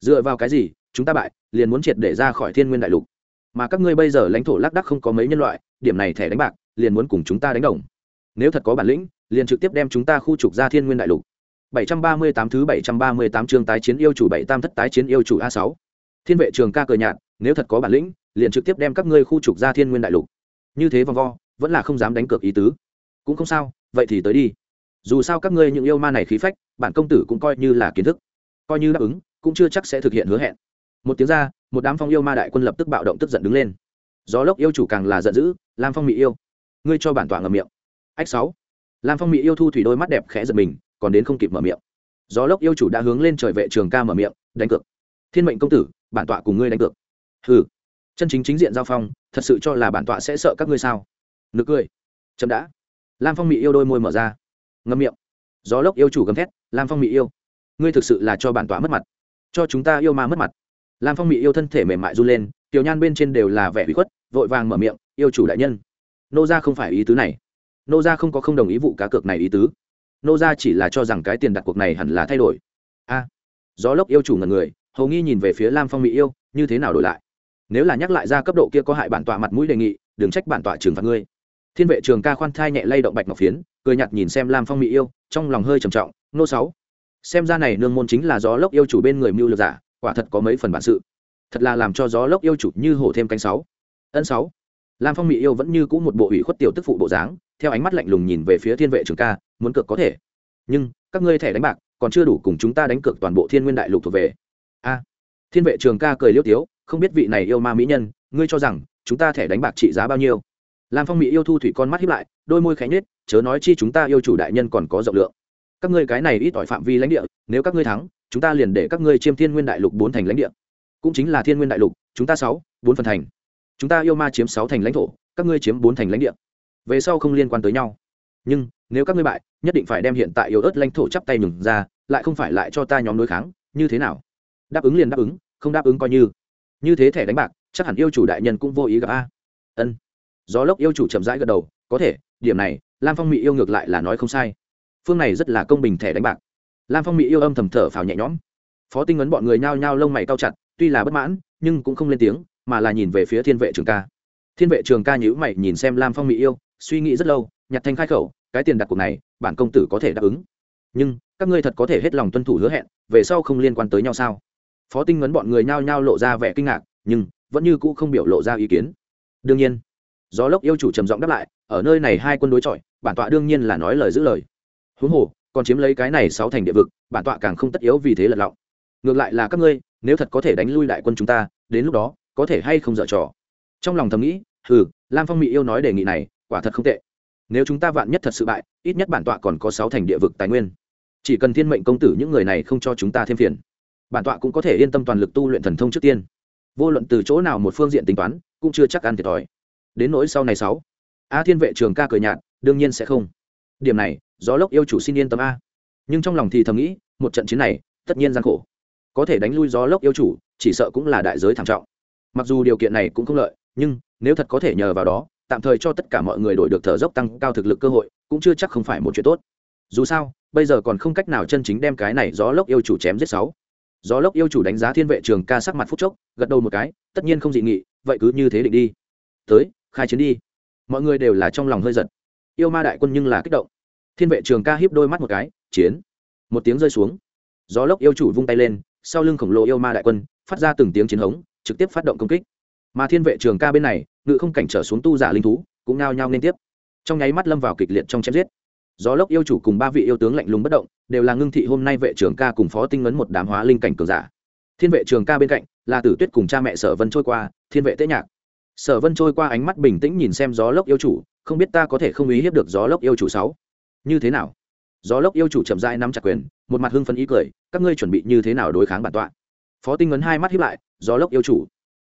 Dựa vào cái gì, chúng ta bại, liền muốn triệt để ra khỏi thiên nguyên đại lục. Mà các ngươi bây giờ lãnh thổ lác đắc không có mấy nhân loại, điểm này thẻ đánh bạc, liền muốn cùng chúng ta đánh đồng. Nếu thật có bản lĩnh, liền trực tiếp đem chúng ta khu trục ra thiên nguyên đại lục. 738 thứ 738 chương tái chiến yêu chủ bảy tam thất tái chiến yêu chủ a 6 thiên vệ trường ca cờ nhạt nếu thật có bản lĩnh, liền trực tiếp đem các ngươi khu trục ra thiên nguyên đại lục. Như thế vòng vo, vẫn là không dám đánh cược ý tứ. Cũng không sao, vậy thì tới đi. Dù sao các ngươi những yêu ma này khí phách, bản công tử cũng coi như là kiến thức. Coi như đáp ứng, cũng chưa chắc sẽ thực hiện hứa hẹn. Một tiếng ra, một đám phong yêu ma đại quân lập tức bạo động tức giận đứng lên. Gió lốc yêu chủ càng là giận dữ, lam phong mỹ yêu, ngươi cho bản tọa ngầm miệng. Ách sáu. Lam phong mỹ yêu thu thủy đôi mắt đẹp khẽ giật mình, còn đến không kịp mở miệng. Gió lốc yêu chủ đã hướng lên trời vệ trường ca mở miệng, đánh cược. Thiên mệnh công tử, bản tọa cùng ngươi đánh cược hừ. Chân chính chính diện giao phong, thật sự cho là bản tọa sẽ sợ các ngươi sao? Nực cười. Chậm đã. Lam phong mỹ yêu đôi môi mở ra. Ngâm miệng. Gió lốc yêu chủ gầm thét, lam phong mỹ yêu, ngươi thực sự là cho bản tọa mất mặt. Cho chúng ta yêu ma mất mặt. Lam phong mỹ yêu thân thể mềm mại run lên, tiểu nhan bên trên đều là vẻ bị khuất, vội vàng mở miệng, yêu chủ đại nhân. Nô gia không phải ý tứ này. Nô gia không có không đồng ý vụ cá cược này ý tứ. Nô gia chỉ là cho rằng cái tiền đặt cuộc này hẳn là thay đổi. A. Gió lốc yêu chủ ngần người, hầu nghi nhìn về phía lam phong mỹ yêu, như thế nào đổi lại? Nếu là nhắc lại ra cấp độ kia có hại bản tọa mặt mũi đề nghị, đừng trách bản tọa trừng phạt ngươi. Thiên vệ trường ca khoan thai nhẹ lay động bạch ngọc phiến, cười nhặt nhìn xem lam phong mỹ yêu, trong lòng hơi trầm trọng, nô sáu, xem ra này nương môn chính là gió lốc yêu chủ bên người mưu lược giả, quả thật có mấy phần bản sự. Thật là làm cho gió lốc yêu chủ như hổ thêm cánh sáu. Ân sáu. Lam phong mỹ yêu vẫn như cũ một bộ ủy khuất tiểu tức phụ bộ dáng, theo ánh mắt lạnh lùng nhìn về phía thiên vệ trường ca, muốn cược có thể. Nhưng, các ngươi thẻ đánh bạc, còn chưa đủ cùng chúng ta đánh cược toàn bộ thiên nguyên đại lục thuộc về. A. Thiên vệ trường ca cười liêu tiếu không biết vị này yêu ma mỹ nhân, ngươi cho rằng chúng ta thẻ đánh bạc trị giá bao nhiêu? Lam phong mỹ yêu thu thủy con mắt hiếp lại, đôi môi khẽ nhết chớ nói chi chúng ta yêu chủ đại nhân còn có rộng lượng. Các ngươi cái này ít ỏi phạm vi lãnh địa, nếu các ngươi thắng, chúng ta liền để các ngươi chiêm thiên nguyên đại lục bốn thành lãnh địa. Cũng chính là thiên nguyên đại lục, chúng ta sáu, bốn phần thành. Chúng ta yêu ma chiếm sáu thành lãnh thổ, các ngươi chiếm bốn thành lãnh địa. Về sau không liên quan tới nhau. Nhưng, nếu các ngươi bại, nhất định phải đem hiện tại yêu ớt lãnh thổ chắp tay nhường ra, lại không phải lại cho ta nhóm đối kháng, như thế nào? Đáp ứng liền đáp ứng, không đáp ứng coi như như thế thẻ đánh bạc, chắc hẳn yêu chủ đại nhân cũng vô ý gặp a. Ân. Gió lốc yêu chủ chậm rãi gật đầu, có thể, điểm này, lam phong mỹ yêu ngược lại là nói không sai. Phương này rất là công bình thẻ đánh bạc. Lam phong mỹ yêu âm thầm thở phào nhẹ nhõm. Phó tinh ấn bọn người nhao nhao lông mày cao chặt, tuy là bất mãn, nhưng cũng không lên tiếng, mà là nhìn về phía thiên vệ trường ca. Thiên vệ trường ca nhữ mày nhìn xem lam phong mỹ yêu, suy nghĩ rất lâu, nhặt thanh khai khẩu, cái tiền đặt cuộc này, bản công tử có thể đáp ứng. Nhưng, các ngươi thật có thể hết lòng tuân thủ hứa hẹn, về sau không liên quan tới nhau sao? Phó tinh ngấn bọn người nhao nhao lộ ra vẻ kinh ngạc, nhưng vẫn như cũ không biểu lộ ra ý kiến. Đương nhiên, gió lốc yêu chủ trầm giọng đáp lại, ở nơi này hai quân đối chọi, bản tọa đương nhiên là nói lời giữ lời. Huống hồ, còn chiếm lấy cái này sáu thành địa vực, bản tọa càng không tất yếu vì thế lật lọng. Ngược lại là các ngươi, nếu thật có thể đánh lui đại quân chúng ta, đến lúc đó, có thể hay không dở trò? Trong lòng thầm nghĩ ừ lam phong mỹ yêu nói đề nghị này, quả thật không tệ. Nếu chúng ta vạn nhất thật sự bại, ít nhất bản tọa còn có sáu thành địa vực tài nguyên. Chỉ cần thiên mệnh công tử những người này không cho chúng ta thêm phiền bản tọa cũng có thể yên tâm toàn lực tu luyện thần thông trước tiên. Vô luận từ chỗ nào một phương diện tính toán, cũng chưa chắc ăn thiệt thòi. Đến nỗi sau này sáu. A thiên vệ trường ca cười nhạt, đương nhiên sẽ không. Điểm này, gió lốc yêu chủ xin yên tâm a. Nhưng trong lòng thì thầm nghĩ, một trận chiến này, tất nhiên gian khổ. Có thể đánh lui gió lốc yêu chủ, chỉ sợ cũng là đại giới thảm trọng. Mặc dù điều kiện này cũng không lợi, nhưng, nếu thật có thể nhờ vào đó, tạm thời cho tất cả mọi người đổi được thở dốc tăng cao thực lực cơ hội, cũng chưa chắc không phải một chuyện tốt. Dù sao, bây giờ còn không cách nào chân chính đem cái này gió lốc yêu chủ chém giết sáu gió lốc yêu chủ đánh giá thiên vệ trường ca sắc mặt phút chốc, gật đầu một cái, tất nhiên không dị nghị, vậy cứ như thế định đi. Tới, khai chiến đi. Mọi người đều là trong lòng hơi giật. Yêu ma đại quân nhưng là kích động. Thiên vệ trường ca hiếp đôi mắt một cái, chiến. Một tiếng rơi xuống. Gió lốc yêu chủ vung tay lên, sau lưng khổng lồ yêu ma đại quân, phát ra từng tiếng chiến hống, trực tiếp phát động công kích. Mà thiên vệ trường ca bên này, ngự không cảnh trở xuống tu giả linh thú, cũng nao nhao liên tiếp. Trong nháy mắt lâm vào kịch liệt trong chém giết gió lốc yêu chủ cùng ba vị yêu tướng lạnh lùng bất động, đều là ngưng thị hôm nay vệ trường ca cùng phó tinh ấn một đám hóa linh cảnh cường giả. Thiên vệ trường ca bên cạnh, là tử tuyết cùng cha mẹ sở vân trôi qua, thiên vệ tế nhạc. Sở vân trôi qua ánh mắt bình tĩnh nhìn xem gió lốc yêu chủ, không biết ta có thể không ý hiếp được gió lốc yêu chủ sáu. Như thế nào? Gió lốc yêu chủ chậm rãi nắm chặt quyền, một mặt hưng phấn ý cười, các ngươi chuẩn bị như thế nào đối kháng bản tọa? Phó tinh ấn hai mắt hiếp lại, gió lốc yêu chủ.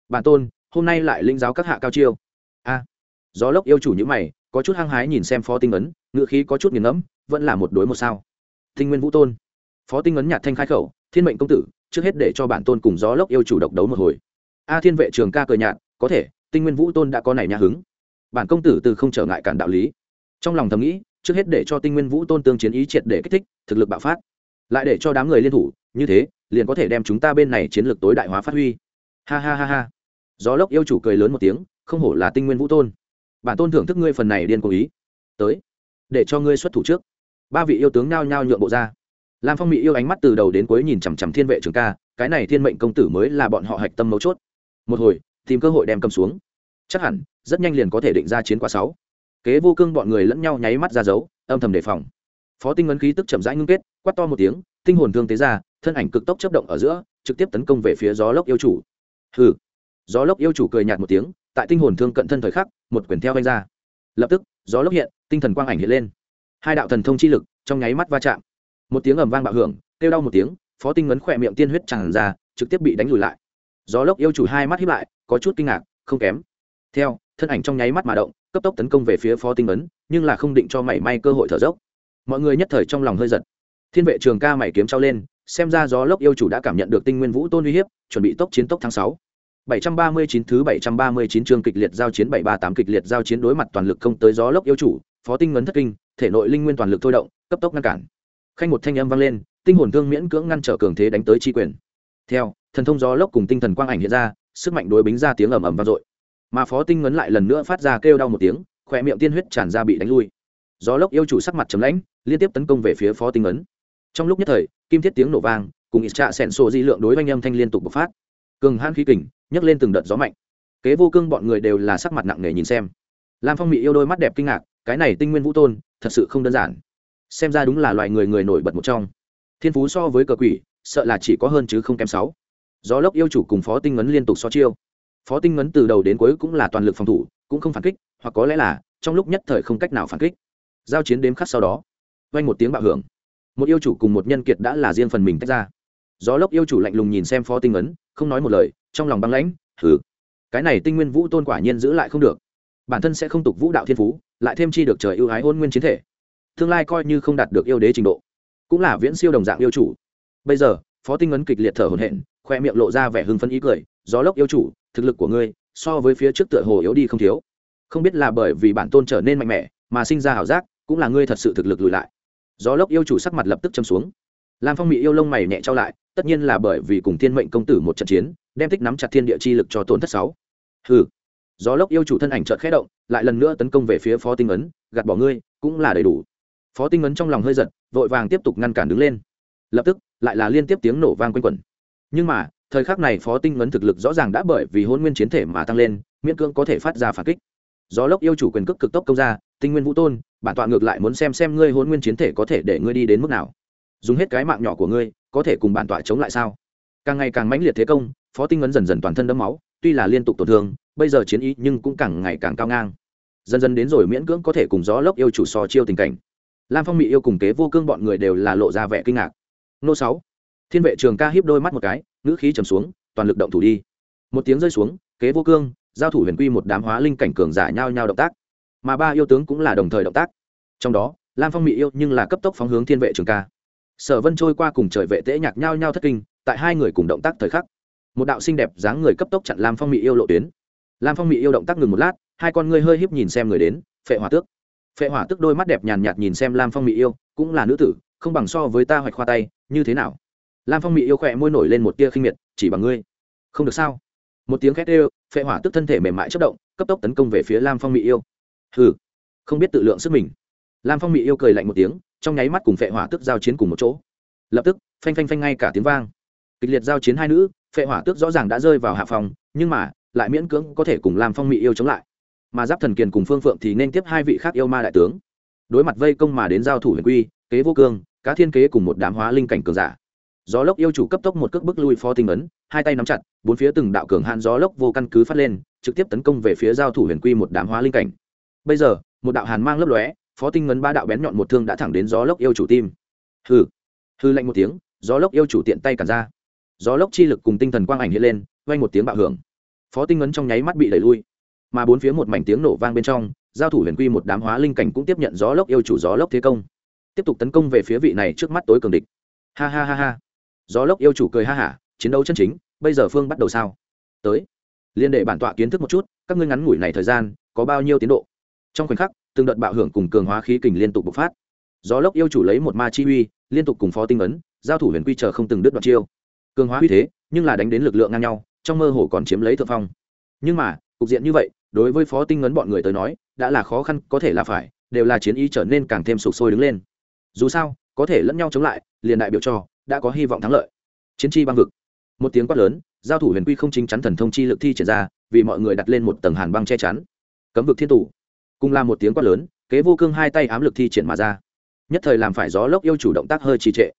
Bản tôn, hôm nay lại linh giáo các hạ cao chiêu. A. Gió lốc yêu chủ như mày có chút hăng hái nhìn xem phó tinh ấn ngự khí có chút nghiền ngẫm, vẫn là một đối một sao. Tinh nguyên vũ tôn. Phó tinh ấn nhạt thanh khai khẩu, thiên mệnh công tử, trước hết để cho bản tôn cùng gió lốc yêu chủ độc đấu một hồi. A thiên vệ trường ca cờ nhạt, có thể, tinh nguyên vũ tôn đã có này nhà hứng. Bản công tử từ không trở ngại cản đạo lý. Trong lòng thầm nghĩ, trước hết để cho tinh nguyên vũ tôn tương chiến ý triệt để kích thích, thực lực bạo phát. Lại để cho đám người liên thủ, như thế, liền có thể đem chúng ta bên này chiến lược tối đại hóa phát huy. Ha ha ha ha. Gió lốc yêu chủ cười lớn một tiếng, không hổ là tinh nguyên vũ tôn bản tôn thưởng thức ngươi phần này điên cố ý. Tới, để cho ngươi xuất thủ trước. Ba vị yêu tướng nao nhao nhượng bộ ra. Lam phong mỹ yêu ánh mắt từ đầu đến cuối nhìn chằm chằm thiên vệ trường ca, cái này thiên mệnh công tử mới là bọn họ hạch tâm mấu chốt. Một hồi, tìm cơ hội đem cầm xuống. Chắc hẳn, rất nhanh liền có thể định ra chiến quả sáu. Kế vô cương bọn người lẫn nhau nháy mắt ra dấu, âm thầm đề phòng. Phó tinh ấn khí tức chậm rãi ngưng kết, quát to một tiếng, tinh hồn thương tế ra, thân ảnh cực tốc chấp động ở giữa, trực tiếp tấn công về phía gió lốc yêu chủ. Hừ. Gió lốc yêu chủ cười nhạt một tiếng, tại tinh hồn thương cận thân thời khắc một quyển theo anh ra. Lập tức, gió lốc hiện, tinh thần quang ảnh hiện lên. Hai đạo thần thông chi lực trong nháy mắt va chạm. Một tiếng ầm vang bạo hưởng, kêu đau một tiếng, phó tinh ngấn khỏe miệng tiên huyết tràn ra, trực tiếp bị đánh lùi lại. Gió lốc yêu chủ hai mắt hiếp lại, có chút kinh ngạc, không kém. Theo, thân ảnh trong nháy mắt mà động, cấp tốc tấn công về phía phó tinh ấn nhưng là không định cho mảy may cơ hội thở dốc. Mọi người nhất thời trong lòng hơi giật. Thiên vệ trường ca mảy kiếm trao lên, xem ra gió lốc yêu chủ đã cảm nhận được tinh nguyên vũ tôn uy hiếp, chuẩn bị tốc chiến tốc tháng sáu. 739 thứ 739 chương kịch liệt giao chiến 738 kịch liệt giao chiến đối mặt toàn lực công tới gió lốc yêu chủ, Phó Tinh ngấn thất kinh, thể nội linh nguyên toàn lực thôi động, cấp tốc ngăn cản. Khanh một thanh âm vang lên, tinh hồn thương miễn cưỡng ngăn trở cường thế đánh tới chi quyền. Theo, thần thông gió lốc cùng tinh thần quang ảnh hiện ra, sức mạnh đối bính ra tiếng ầm ầm vang dội. Mà Phó Tinh ngấn lại lần nữa phát ra kêu đau một tiếng, khóe miệng tiên huyết tràn ra bị đánh lui. Gió lốc yêu chủ sắc mặt trầm lãnh, liên tiếp tấn công về phía Phó Tinh ngấn. Trong lúc nhất thời, kim thiết tiếng nổ vang, cùng ít trạ sẹn sổ di lượng đối với âm thanh liên tục bộc phát. Cường hãn khí kình, nhấc lên từng đợt gió mạnh. Kế vô cương bọn người đều là sắc mặt nặng nề nhìn xem. Lam phong mỹ yêu đôi mắt đẹp kinh ngạc cái này tinh nguyên vũ tôn thật sự không đơn giản. Xem ra đúng là loại người người nổi bật một trong. Thiên phú so với cờ quỷ sợ là chỉ có hơn chứ không kém sáu. Gió lốc yêu chủ cùng phó tinh ngấn liên tục so chiêu. Phó tinh ngấn từ đầu đến cuối cũng là toàn lực phòng thủ cũng không phản kích hoặc có lẽ là trong lúc nhất thời không cách nào phản kích. Giao chiến đếm khắc sau đó vang một tiếng bạo hưởng. Một yêu chủ cùng một nhân kiệt đã là riêng phần mình tách ra gió lốc yêu chủ lạnh lùng nhìn xem phó tinh ấn, không nói một lời, trong lòng băng lãnh, hừ. Cái này tinh nguyên vũ tôn quả nhiên giữ lại không được. Bản thân sẽ không tục vũ đạo thiên phú, lại thêm chi được trời ưu ái hôn nguyên chiến thể. Tương lai coi như không đạt được yêu đế trình độ. Cũng là viễn siêu đồng dạng yêu chủ. Bây giờ, phó tinh ấn kịch liệt thở hổn hển, khoe miệng lộ ra vẻ hưng phấn ý cười, gió lốc yêu chủ, thực lực của ngươi, so với phía trước tựa hồ yếu đi không thiếu. Không biết là bởi vì bản tôn trở nên mạnh mẽ, mà sinh ra ảo giác, cũng là ngươi thật sự thực lực lùi lại. Gió lốc yêu chủ sắc mặt lập tức châm xuống. Lam phong mỹ yêu lông mày nhẹ trao lại tất nhiên là bởi vì cùng thiên mệnh công tử một trận chiến, đem tích nắm chặt thiên địa chi lực cho tổn thất sáu. Hừ. Gió lốc yêu chủ thân ảnh trợt khẽ động, lại lần nữa tấn công về phía phó tinh ấn, gạt bỏ ngươi, cũng là đầy đủ. Phó tinh ấn trong lòng hơi giật, vội vàng tiếp tục ngăn cản đứng lên. Lập tức, lại là liên tiếp tiếng nổ vang quanh quẩn. Nhưng mà, thời khắc này phó tinh ấn thực lực rõ ràng đã bởi vì hôn nguyên chiến thể mà tăng lên, miễn cưỡng có thể phát ra phản kích. Gió lốc yêu chủ quyền cước cực tốc công ra, tinh nguyên vũ tôn, bản tọa ngược lại muốn xem xem ngươi hôn nguyên chiến thể có thể để ngươi đi đến mức nào dùng hết cái mạng nhỏ của ngươi, có thể cùng bản tọa chống lại sao? Càng ngày càng mãnh liệt thế công, phó tinh ấn dần dần toàn thân đẫm máu, tuy là liên tục tổn thương, bây giờ chiến ý nhưng cũng càng ngày càng cao ngang. Dần dần đến rồi miễn cưỡng có thể cùng gió lốc yêu chủ so chiêu tình cảnh. Lam phong mỹ yêu cùng kế vô cương bọn người đều là lộ ra vẻ kinh ngạc. Nô sáu, thiên vệ trường ca hiếp đôi mắt một cái, ngữ khí trầm xuống, toàn lực động thủ đi. Một tiếng rơi xuống, kế vô cương, giao thủ huyền quy một đám hóa linh cảnh cường giả nhau nhau động tác. Mà ba yêu tướng cũng là đồng thời động tác. Trong đó, lam phong mỹ yêu nhưng là cấp tốc phóng hướng thiên vệ trường ca sở vân trôi qua cùng trời vệ tễ nhạc nhau nhau thất kinh, tại hai người cùng động tác thời khắc, một đạo xinh đẹp dáng người cấp tốc chặn lam phong mỹ yêu lộ tuyến. Lam phong mỹ yêu động tác ngừng một lát, hai con ngươi hơi híp nhìn xem người đến, phệ hỏa tước. Phệ hỏa tước đôi mắt đẹp nhàn nhạt nhìn xem lam phong mỹ yêu, cũng là nữ tử, không bằng so với ta hoạch khoa tay, như thế nào? Lam phong mỹ yêu khỏe môi nổi lên một tia khinh miệt, chỉ bằng ngươi. Không được sao? Một tiếng khét ê phệ hỏa tức thân thể mềm mại chất động, cấp tốc tấn công về phía lam phong mỹ yêu. Hừ, không biết tự lượng sức mình. Lam phong mỹ yêu cười lạnh một tiếng trong nháy mắt cùng phệ hỏa tức giao chiến cùng một chỗ. Lập tức, phanh phanh phanh ngay cả tiếng vang. Kịch liệt giao chiến hai nữ, phệ hỏa tước rõ ràng đã rơi vào hạ phòng, nhưng mà, lại miễn cưỡng có thể cùng làm phong mỹ yêu chống lại. Mà giáp thần kiền cùng phương phượng thì nên tiếp hai vị khác yêu ma đại tướng. Đối mặt vây công mà đến giao thủ huyền quy, kế vô cương, cá thiên kế cùng một đám hóa linh cảnh cường giả. Gió lốc yêu chủ cấp tốc một cước bức lui phó tinh ấn, hai tay nắm chặt, bốn phía từng đạo cường hạn gió lốc vô căn cứ phát lên, trực tiếp tấn công về phía giao thủ huyền quy một đám hóa linh cảnh. Bây giờ, một đạo hàn mang lấp lóe phó tinh ấn ba đạo bén nhọn một thương đã thẳng đến gió lốc yêu chủ tim. Hừ. Hư lạnh một tiếng, gió lốc yêu chủ tiện tay cản ra. Gió lốc chi lực cùng tinh thần quang ảnh hiện lên, vang một tiếng bạo hưởng. Phó tinh ấn trong nháy mắt bị đẩy lui. Mà bốn phía một mảnh tiếng nổ vang bên trong, giao thủ huyền quy một đám hóa linh cảnh cũng tiếp nhận gió lốc yêu chủ gió lốc thế công. Tiếp tục tấn công về phía vị này trước mắt tối cường địch. Ha ha ha ha. Gió lốc yêu chủ cười ha hả, chiến đấu chân chính, bây giờ phương bắt đầu sao? Tới. Liên đệ bản tọa kiến thức một chút, các ngươi ngắn ngủi này thời gian, có bao nhiêu tiến độ? Trong khoảnh khắc từng đợt bạo hưởng cùng cường hóa khí kình liên tục bộc phát. Gió lốc yêu chủ lấy một ma chi uy, liên tục cùng phó tinh ấn, giao thủ huyền quy chờ không từng đứt đoạn chiêu. Cường hóa uy thế, nhưng là đánh đến lực lượng ngang nhau, trong mơ hồ còn chiếm lấy thượng phong. Nhưng mà, cục diện như vậy, đối với phó tinh ấn bọn người tới nói, đã là khó khăn, có thể là phải, đều là chiến ý trở nên càng thêm sụp sôi đứng lên. Dù sao, có thể lẫn nhau chống lại, liền đại biểu cho, đã có hy vọng thắng lợi. Chiến chi băng vực. Một tiếng quát lớn, giao thủ huyền quy không chính chắn thần thông chi lực thi triển ra, vì mọi người đặt lên một tầng hàn băng che chắn. Cấm vực thiên tủ cùng là một tiếng quát lớn, kế vô cương hai tay ám lực thi triển mà ra. Nhất thời làm phải gió lốc yêu chủ động tác hơi trì trệ.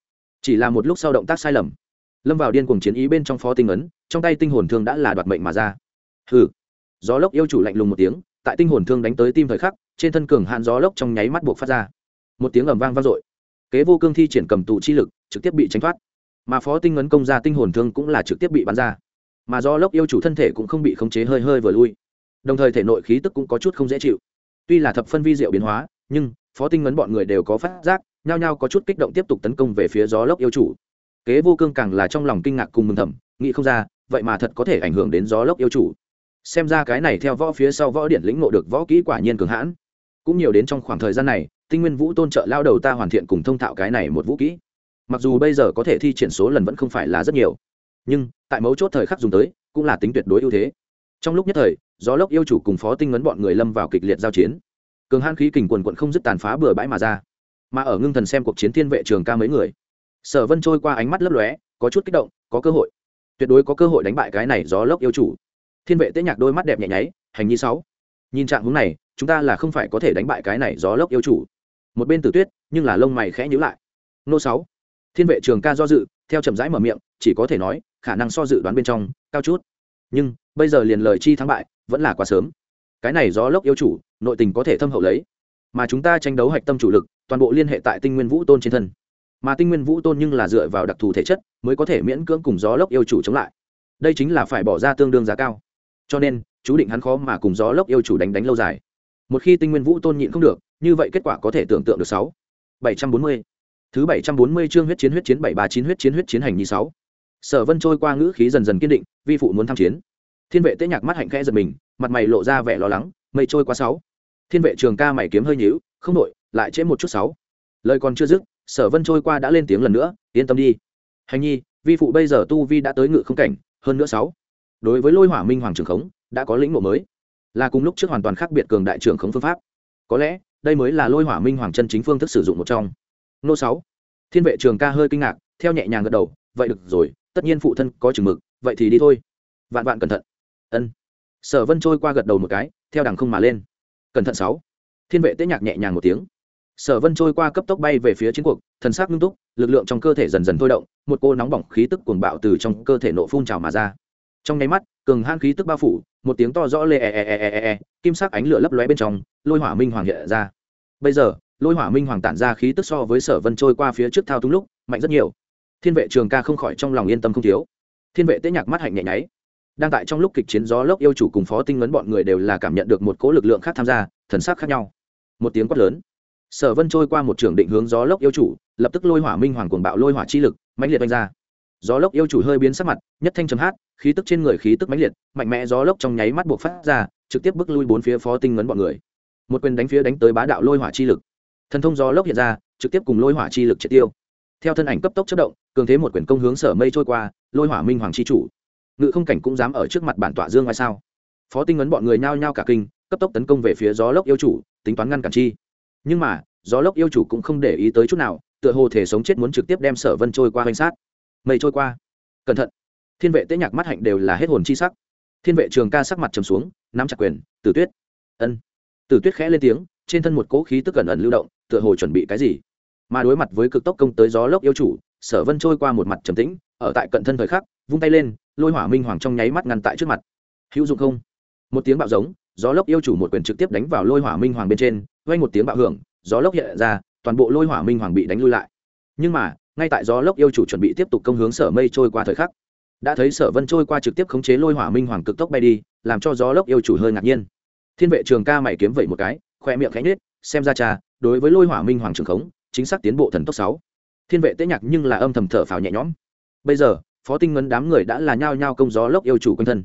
Chỉ là một lúc sau động tác sai lầm. Lâm vào điên cuồng chiến ý bên trong phó tinh ấn, trong tay tinh hồn thương đã là đoạt mệnh mà ra. Hừ. Gió lốc yêu chủ lạnh lùng một tiếng, tại tinh hồn thương đánh tới tim thời khắc, trên thân cường hạn gió lốc trong nháy mắt buộc phát ra. Một tiếng ầm vang vang dội. Kế vô cương thi triển cầm tù chi lực, trực tiếp bị tránh thoát. Mà phó tinh ấn công ra tinh hồn thương cũng là trực tiếp bị bắn ra. Mà do lốc yêu chủ thân thể cũng không bị khống chế hơi hơi vừa lui. Đồng thời thể nội khí tức cũng có chút không dễ chịu tuy là thập phân vi diệu biến hóa, nhưng, phó tinh ngấn bọn người đều có phát giác, nhao nhao có chút kích động tiếp tục tấn công về phía gió lốc yêu chủ. Kế vô cương càng là trong lòng kinh ngạc cùng mừng thầm, nghĩ không ra, vậy mà thật có thể ảnh hưởng đến gió lốc yêu chủ. Xem ra cái này theo võ phía sau võ điển lĩnh ngộ được võ kỹ quả nhiên cường hãn. Cũng nhiều đến trong khoảng thời gian này, tinh nguyên vũ tôn trợ lao đầu ta hoàn thiện cùng thông thạo cái này một vũ kỹ. Mặc dù bây giờ có thể thi triển số lần vẫn không phải là rất nhiều, nhưng, tại mấu chốt thời khắc dùng tới, cũng là tính tuyệt đối ưu thế. Trong lúc nhất thời gió lốc yêu chủ cùng phó tinh ngấn bọn người lâm vào kịch liệt giao chiến. Cường han khí kình quần quận không dứt tàn phá bừa bãi mà ra. Mà ở ngưng thần xem cuộc chiến thiên vệ trường ca mấy người, sở vân trôi qua ánh mắt lấp lóe, có chút kích động, có cơ hội. Tuyệt đối có cơ hội đánh bại cái này gió lốc yêu chủ. Thiên vệ tế nhạc đôi mắt đẹp nhẹ nháy, hành nhi sáu. Nhìn trạng hướng này, chúng ta là không phải có thể đánh bại cái này gió lốc yêu chủ. Một bên tử tuyết, nhưng là lông mày khẽ nhíu lại. Nô sáu. Thiên vệ trường ca do dự, theo chậm rãi mở miệng, chỉ có thể nói, khả năng so dự đoán bên trong, cao chút. Nhưng, bây giờ liền lời chi thắng bại vẫn là quá sớm. Cái này gió lốc yêu chủ, nội tình có thể thâm hậu lấy. Mà chúng ta tranh đấu hạch tâm chủ lực, toàn bộ liên hệ tại tinh nguyên vũ tôn trên thân. Mà tinh nguyên vũ tôn nhưng là dựa vào đặc thù thể chất, mới có thể miễn cưỡng cùng gió lốc yêu chủ chống lại. Đây chính là phải bỏ ra tương đương giá cao. Cho nên, chú định hắn khó mà cùng gió lốc yêu chủ đánh đánh lâu dài. Một khi tinh nguyên vũ tôn nhịn không được, như vậy kết quả có thể tưởng tượng được sáu. Bảy trăm bốn mươi. Thứ bảy trăm bốn mươi chương huyết chiến huyết chiến bảy ba chín, huyết chiến huyết chiến hành nhi sáu. Sở vân trôi qua ngữ khí dần dần kiên định, vi phụ muốn tham chiến thiên vệ tế nhạc mắt hạnh khẽ giật mình, mặt mày lộ ra vẻ lo lắng, mây trôi quá sáu. Thiên vệ trường ca mày kiếm hơi nhíu, không đội lại trễ một chút sáu. Lời còn chưa dứt, sở vân trôi qua đã lên tiếng lần nữa, yên tâm đi. Hành nhi, vi phụ bây giờ tu vi đã tới ngự không cảnh, hơn nữa sáu. Đối với lôi hỏa minh hoàng trường khống, đã có lĩnh ngộ mới. Là cùng lúc trước hoàn toàn khác biệt cường đại trường khống phương pháp. Có lẽ, đây mới là lôi hỏa minh hoàng chân chính phương thức sử dụng một trong. Nô sáu. Thiên vệ trường ca hơi kinh ngạc, theo nhẹ nhàng gật đầu, vậy được rồi, tất nhiên phụ thân có chừng mực, vậy thì đi thôi. Vạn vạn cẩn thận ân. Sở vân trôi qua gật đầu một cái theo đằng không mà lên. Cẩn thận sáu. Thiên vệ tế nhạc nhẹ nhàng một tiếng. Sở vân trôi qua cấp tốc bay về phía chiến cuộc thần sắc nghiêm túc lực lượng trong cơ thể dần dần thôi động một cô nóng bỏng khí tức cuồng bạo từ trong cơ thể nộ phun trào mà ra. Trong nháy mắt cường han khí tức bao phủ một tiếng to rõ lê e, e e e e, e kim sắc ánh lửa lấp lóe bên trong lôi hỏa minh hoàng hiện ra. Bây giờ lôi hỏa minh hoàng tản ra khí tức so với sở vân trôi qua phía trước thao túng lúc mạnh rất nhiều. Thiên vệ trường ca không khỏi trong lòng yên tâm không thiếu. Thiên vệ tế nhạc mắt hạnh nhẹ nháy đang tại trong lúc kịch chiến gió lốc yêu chủ cùng phó tinh ngấn bọn người đều là cảm nhận được một cỗ lực lượng khác tham gia, thần sắc khác nhau. Một tiếng quát lớn. Sở vân trôi qua một trường định hướng gió lốc yêu chủ, lập tức lôi hỏa minh hoàng cuồng bạo lôi hỏa chi lực, mãnh liệt đánh ra. Gió lốc yêu chủ hơi biến sắc mặt, nhất thanh chấm hát, khí tức trên người khí tức mãnh liệt, mạnh mẽ gió lốc trong nháy mắt buộc phát ra, trực tiếp bước lui bốn phía phó tinh ngấn bọn người. Một quyền đánh phía đánh tới bá đạo lôi hỏa chi lực. Thần thông gió lốc hiện ra, trực tiếp cùng lôi hỏa chi lực triệt tiêu. Theo thân ảnh cấp tốc chất động, cường thế một quyền công hướng sở mây trôi qua, lôi hỏa minh hoàng chi chủ ngự không cảnh cũng dám ở trước mặt bản tọa dương ngoài sao? Phó tinh ấn bọn người nhao nhao cả kinh, cấp tốc tấn công về phía gió lốc yêu chủ, tính toán ngăn cản chi. Nhưng mà, gió lốc yêu chủ cũng không để ý tới chút nào, tựa hồ thể sống chết muốn trực tiếp đem sở vân trôi qua hoành sát. Mây trôi qua. Cẩn thận. Thiên vệ tế nhạc mắt hạnh đều là hết hồn chi sắc. Thiên vệ trường ca sắc mặt trầm xuống, nắm chặt quyền, tử tuyết. Ân. Tử tuyết khẽ lên tiếng, trên thân một cỗ khí tức gần ẩn lưu động, tựa hồ chuẩn bị cái gì. Mà đối mặt với cực tốc công tới gió lốc yêu chủ, sở vân trôi qua một mặt trầm tĩnh, ở tại cận thân thời khắc, vung tay lên lôi hỏa minh hoàng trong nháy mắt ngăn tại trước mặt. Hữu dụng không? Một tiếng bạo giống, gió lốc yêu chủ một quyền trực tiếp đánh vào lôi hỏa minh hoàng bên trên vay một tiếng bạo hưởng, gió lốc hiện ra, toàn bộ lôi hỏa minh hoàng bị đánh lui lại. Nhưng mà, ngay tại gió lốc yêu chủ chuẩn bị tiếp tục công hướng sở mây trôi qua thời khắc, đã thấy sở vân trôi qua trực tiếp khống chế lôi hỏa minh hoàng cực tốc bay đi, làm cho gió lốc yêu chủ hơi ngạc nhiên. Thiên vệ trường ca mày kiếm vậy một cái, khoe miệng khẽ nhết xem ra cha đối với lôi hỏa minh hoàng trường khống, chính xác tiến bộ thần tốc sáu. Thiên vệ tế nhạc nhưng là âm thầm thở phào nhẹ nhõm. Bây giờ phó tinh ngân đám người đã là nhao nhao công gió lốc yêu chủ quanh thân.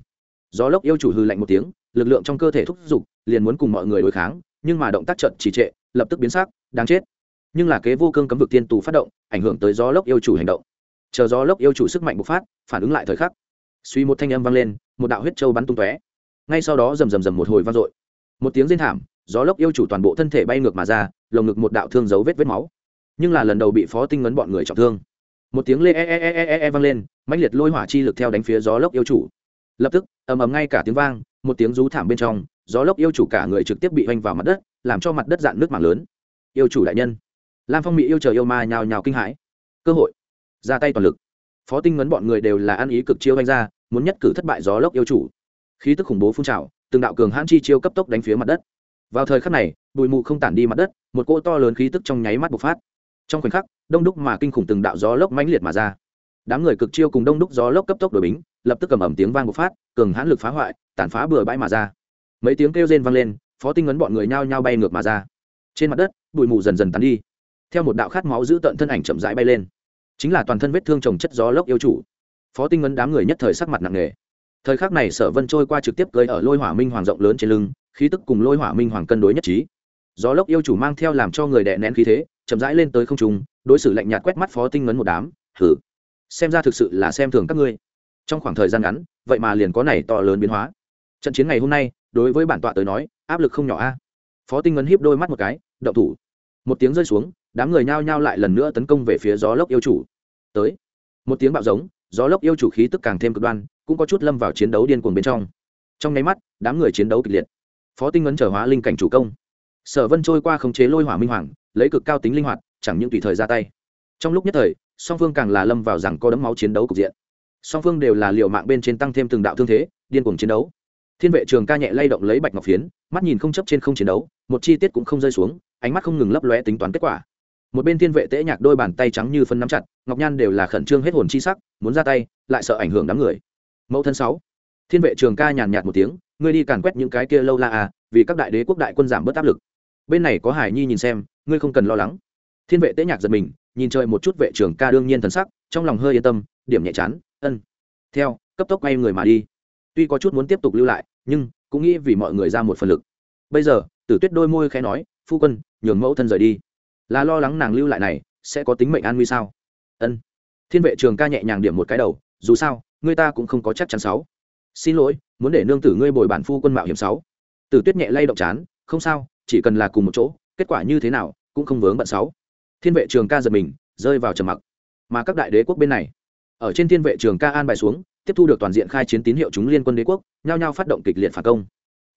Gió lốc yêu chủ hư lạnh một tiếng, lực lượng trong cơ thể thúc giục, liền muốn cùng mọi người đối kháng, nhưng mà động tác trận trì trệ, lập tức biến sắc, đáng chết. Nhưng là kế vô cương cấm vực tiên tù phát động, ảnh hưởng tới gió lốc yêu chủ hành động. Chờ gió lốc yêu chủ sức mạnh bộc phát, phản ứng lại thời khắc, suy một thanh âm vang lên, một đạo huyết châu bắn tung tóe. Ngay sau đó rầm rầm rầm một hồi vang dội. Một tiếng rên thảm, gió lốc yêu chủ toàn bộ thân thể bay ngược mà ra, lồng ngực một đạo thương dấu vết vết máu. Nhưng là lần đầu bị phó tinh ngấn bọn người trọng thương một tiếng lê e, e e e e e, vang lên mãnh liệt lôi hỏa chi lực theo đánh phía gió lốc yêu chủ. Lập tức ầm ầm ngay cả tiếng vang một tiếng rú thảm bên trong gió lốc yêu chủ cả người trực tiếp bị hoành vào mặt đất làm cho mặt đất dạn nước mảng lớn. Yêu chủ đại nhân. Lam phong mỹ yêu chờ yêu ma nhào nhào kinh hãi. Cơ hội. Ra tay toàn lực. Phó tinh ngấn bọn người đều là ăn ý cực chiêu oanh ra muốn nhất cử thất bại gió lốc yêu chủ. Khí tức khủng bố phun trào từng đạo cường hãn chi chiêu cấp tốc đánh phía mặt đất. Vào thời khắc này bụi mù không tản đi mặt đất một cỗ to lớn khí tức trong nháy mắt bộc phát trong khoảnh khắc, đông đúc mà kinh khủng từng đạo gió lốc mãnh liệt mà ra. Đám người cực chiêu cùng đông đúc gió lốc cấp tốc đổi bính, lập tức cầm ẩm tiếng vang bộc phát, cường hãn lực phá hoại, tàn phá bừa bãi mà ra. Mấy tiếng kêu rên vang lên, phó tinh ấn bọn người nhao nhao bay ngược mà ra. Trên mặt đất, bụi mù dần dần tắn đi. Theo một đạo khát máu giữ tận thân ảnh chậm rãi bay lên. Chính là toàn thân vết thương trồng chất gió lốc yêu chủ. Phó tinh ấn đám người nhất thời sắc mặt nặng nề. Thời khắc này sở vân trôi qua trực tiếp cưới ở lôi hỏa minh hoàng rộng lớn trên lưng, khí tức cùng lôi hỏa minh hoàng cân đối nhất trí. Gió lốc yêu chủ mang theo làm cho người đè nén khí thế chậm rãi lên tới không trung, đối xử lạnh nhạt quét mắt phó tinh ngấn một đám thử xem ra thực sự là xem thường các ngươi. Trong khoảng thời gian ngắn, vậy mà liền có này to lớn biến hóa. Trận chiến ngày hôm nay, đối với bản tọa tới nói, áp lực không nhỏ a. Phó tinh ngấn hiếp đôi mắt một cái, động thủ. Một tiếng rơi xuống, đám người nhao nhao lại lần nữa tấn công về phía gió lốc yêu chủ. Tới, một tiếng bạo giống, gió lốc yêu chủ khí tức càng thêm cực đoan, cũng có chút lâm vào chiến đấu điên cuồng bên trong. Trong nháy mắt, đám người chiến đấu kịch liệt. Phó tinh ngấn trở hóa linh cảnh chủ công sở vân trôi qua khống chế lôi hỏa minh hoàng, lấy cực cao tính linh hoạt, chẳng những tùy thời ra tay. Trong lúc nhất thời, song phương càng là lâm vào rằng có đấm máu chiến đấu cục diện. Song phương đều là liều mạng bên trên tăng thêm từng đạo thương thế, điên cuồng chiến đấu. Thiên vệ trường ca nhẹ lay động lấy bạch ngọc phiến, mắt nhìn không chấp trên không chiến đấu, một chi tiết cũng không rơi xuống, ánh mắt không ngừng lấp lóe tính toán kết quả. Một bên thiên vệ tễ nhạc đôi bàn tay trắng như phân nắm chặt, ngọc nhan đều là khẩn trương hết hồn chi sắc, muốn ra tay, lại sợ ảnh hưởng đám người. Mẫu thân sáu. Thiên vệ trường ca nhàn nhạt một tiếng, ngươi đi càn quét những cái kia lâu la à vì các đại đế quốc đại quân giảm bớt áp lực bên này có hải nhi nhìn xem, ngươi không cần lo lắng. Thiên vệ tế nhạc giật mình, nhìn trời một chút vệ trưởng ca đương nhiên thần sắc, trong lòng hơi yên tâm, điểm nhẹ chán, ân. Theo, cấp tốc quay người mà đi. Tuy có chút muốn tiếp tục lưu lại, nhưng cũng nghĩ vì mọi người ra một phần lực. Bây giờ, tử tuyết đôi môi khẽ nói, phu quân, nhường mẫu thân rời đi. Là lo lắng nàng lưu lại này, sẽ có tính mệnh an nguy sao? Ân. Thiên vệ trường ca nhẹ nhàng điểm một cái đầu, dù sao ngươi ta cũng không có chắc chắn sáu. Xin lỗi, muốn để nương tử ngươi bồi bản phu quân mạo hiểm sáu. Tử tuyết nhẹ lay động chán, không sao chỉ cần là cùng một chỗ, kết quả như thế nào cũng không vướng bận sáu. Thiên vệ trường ca giật mình, rơi vào trầm mặc. Mà các đại đế quốc bên này, ở trên thiên vệ trường ca an bài xuống, tiếp thu được toàn diện khai chiến tín hiệu chúng liên quân đế quốc, nhao nhao phát động kịch liệt phản công.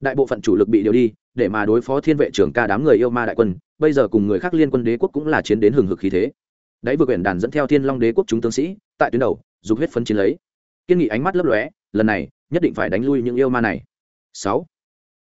Đại bộ phận chủ lực bị điều đi, để mà đối phó thiên vệ trường ca đám người yêu ma đại quân, bây giờ cùng người khác liên quân đế quốc cũng là chiến đến hừng hực khí thế. Đấy vừa quyển đàn dẫn theo thiên long đế quốc chúng tướng sĩ, tại tuyến đầu dùng huyết phấn chiến lấy. Kiên nghị ánh mắt lấp lóe, lần này, nhất định phải đánh lui những yêu ma này. Sáu.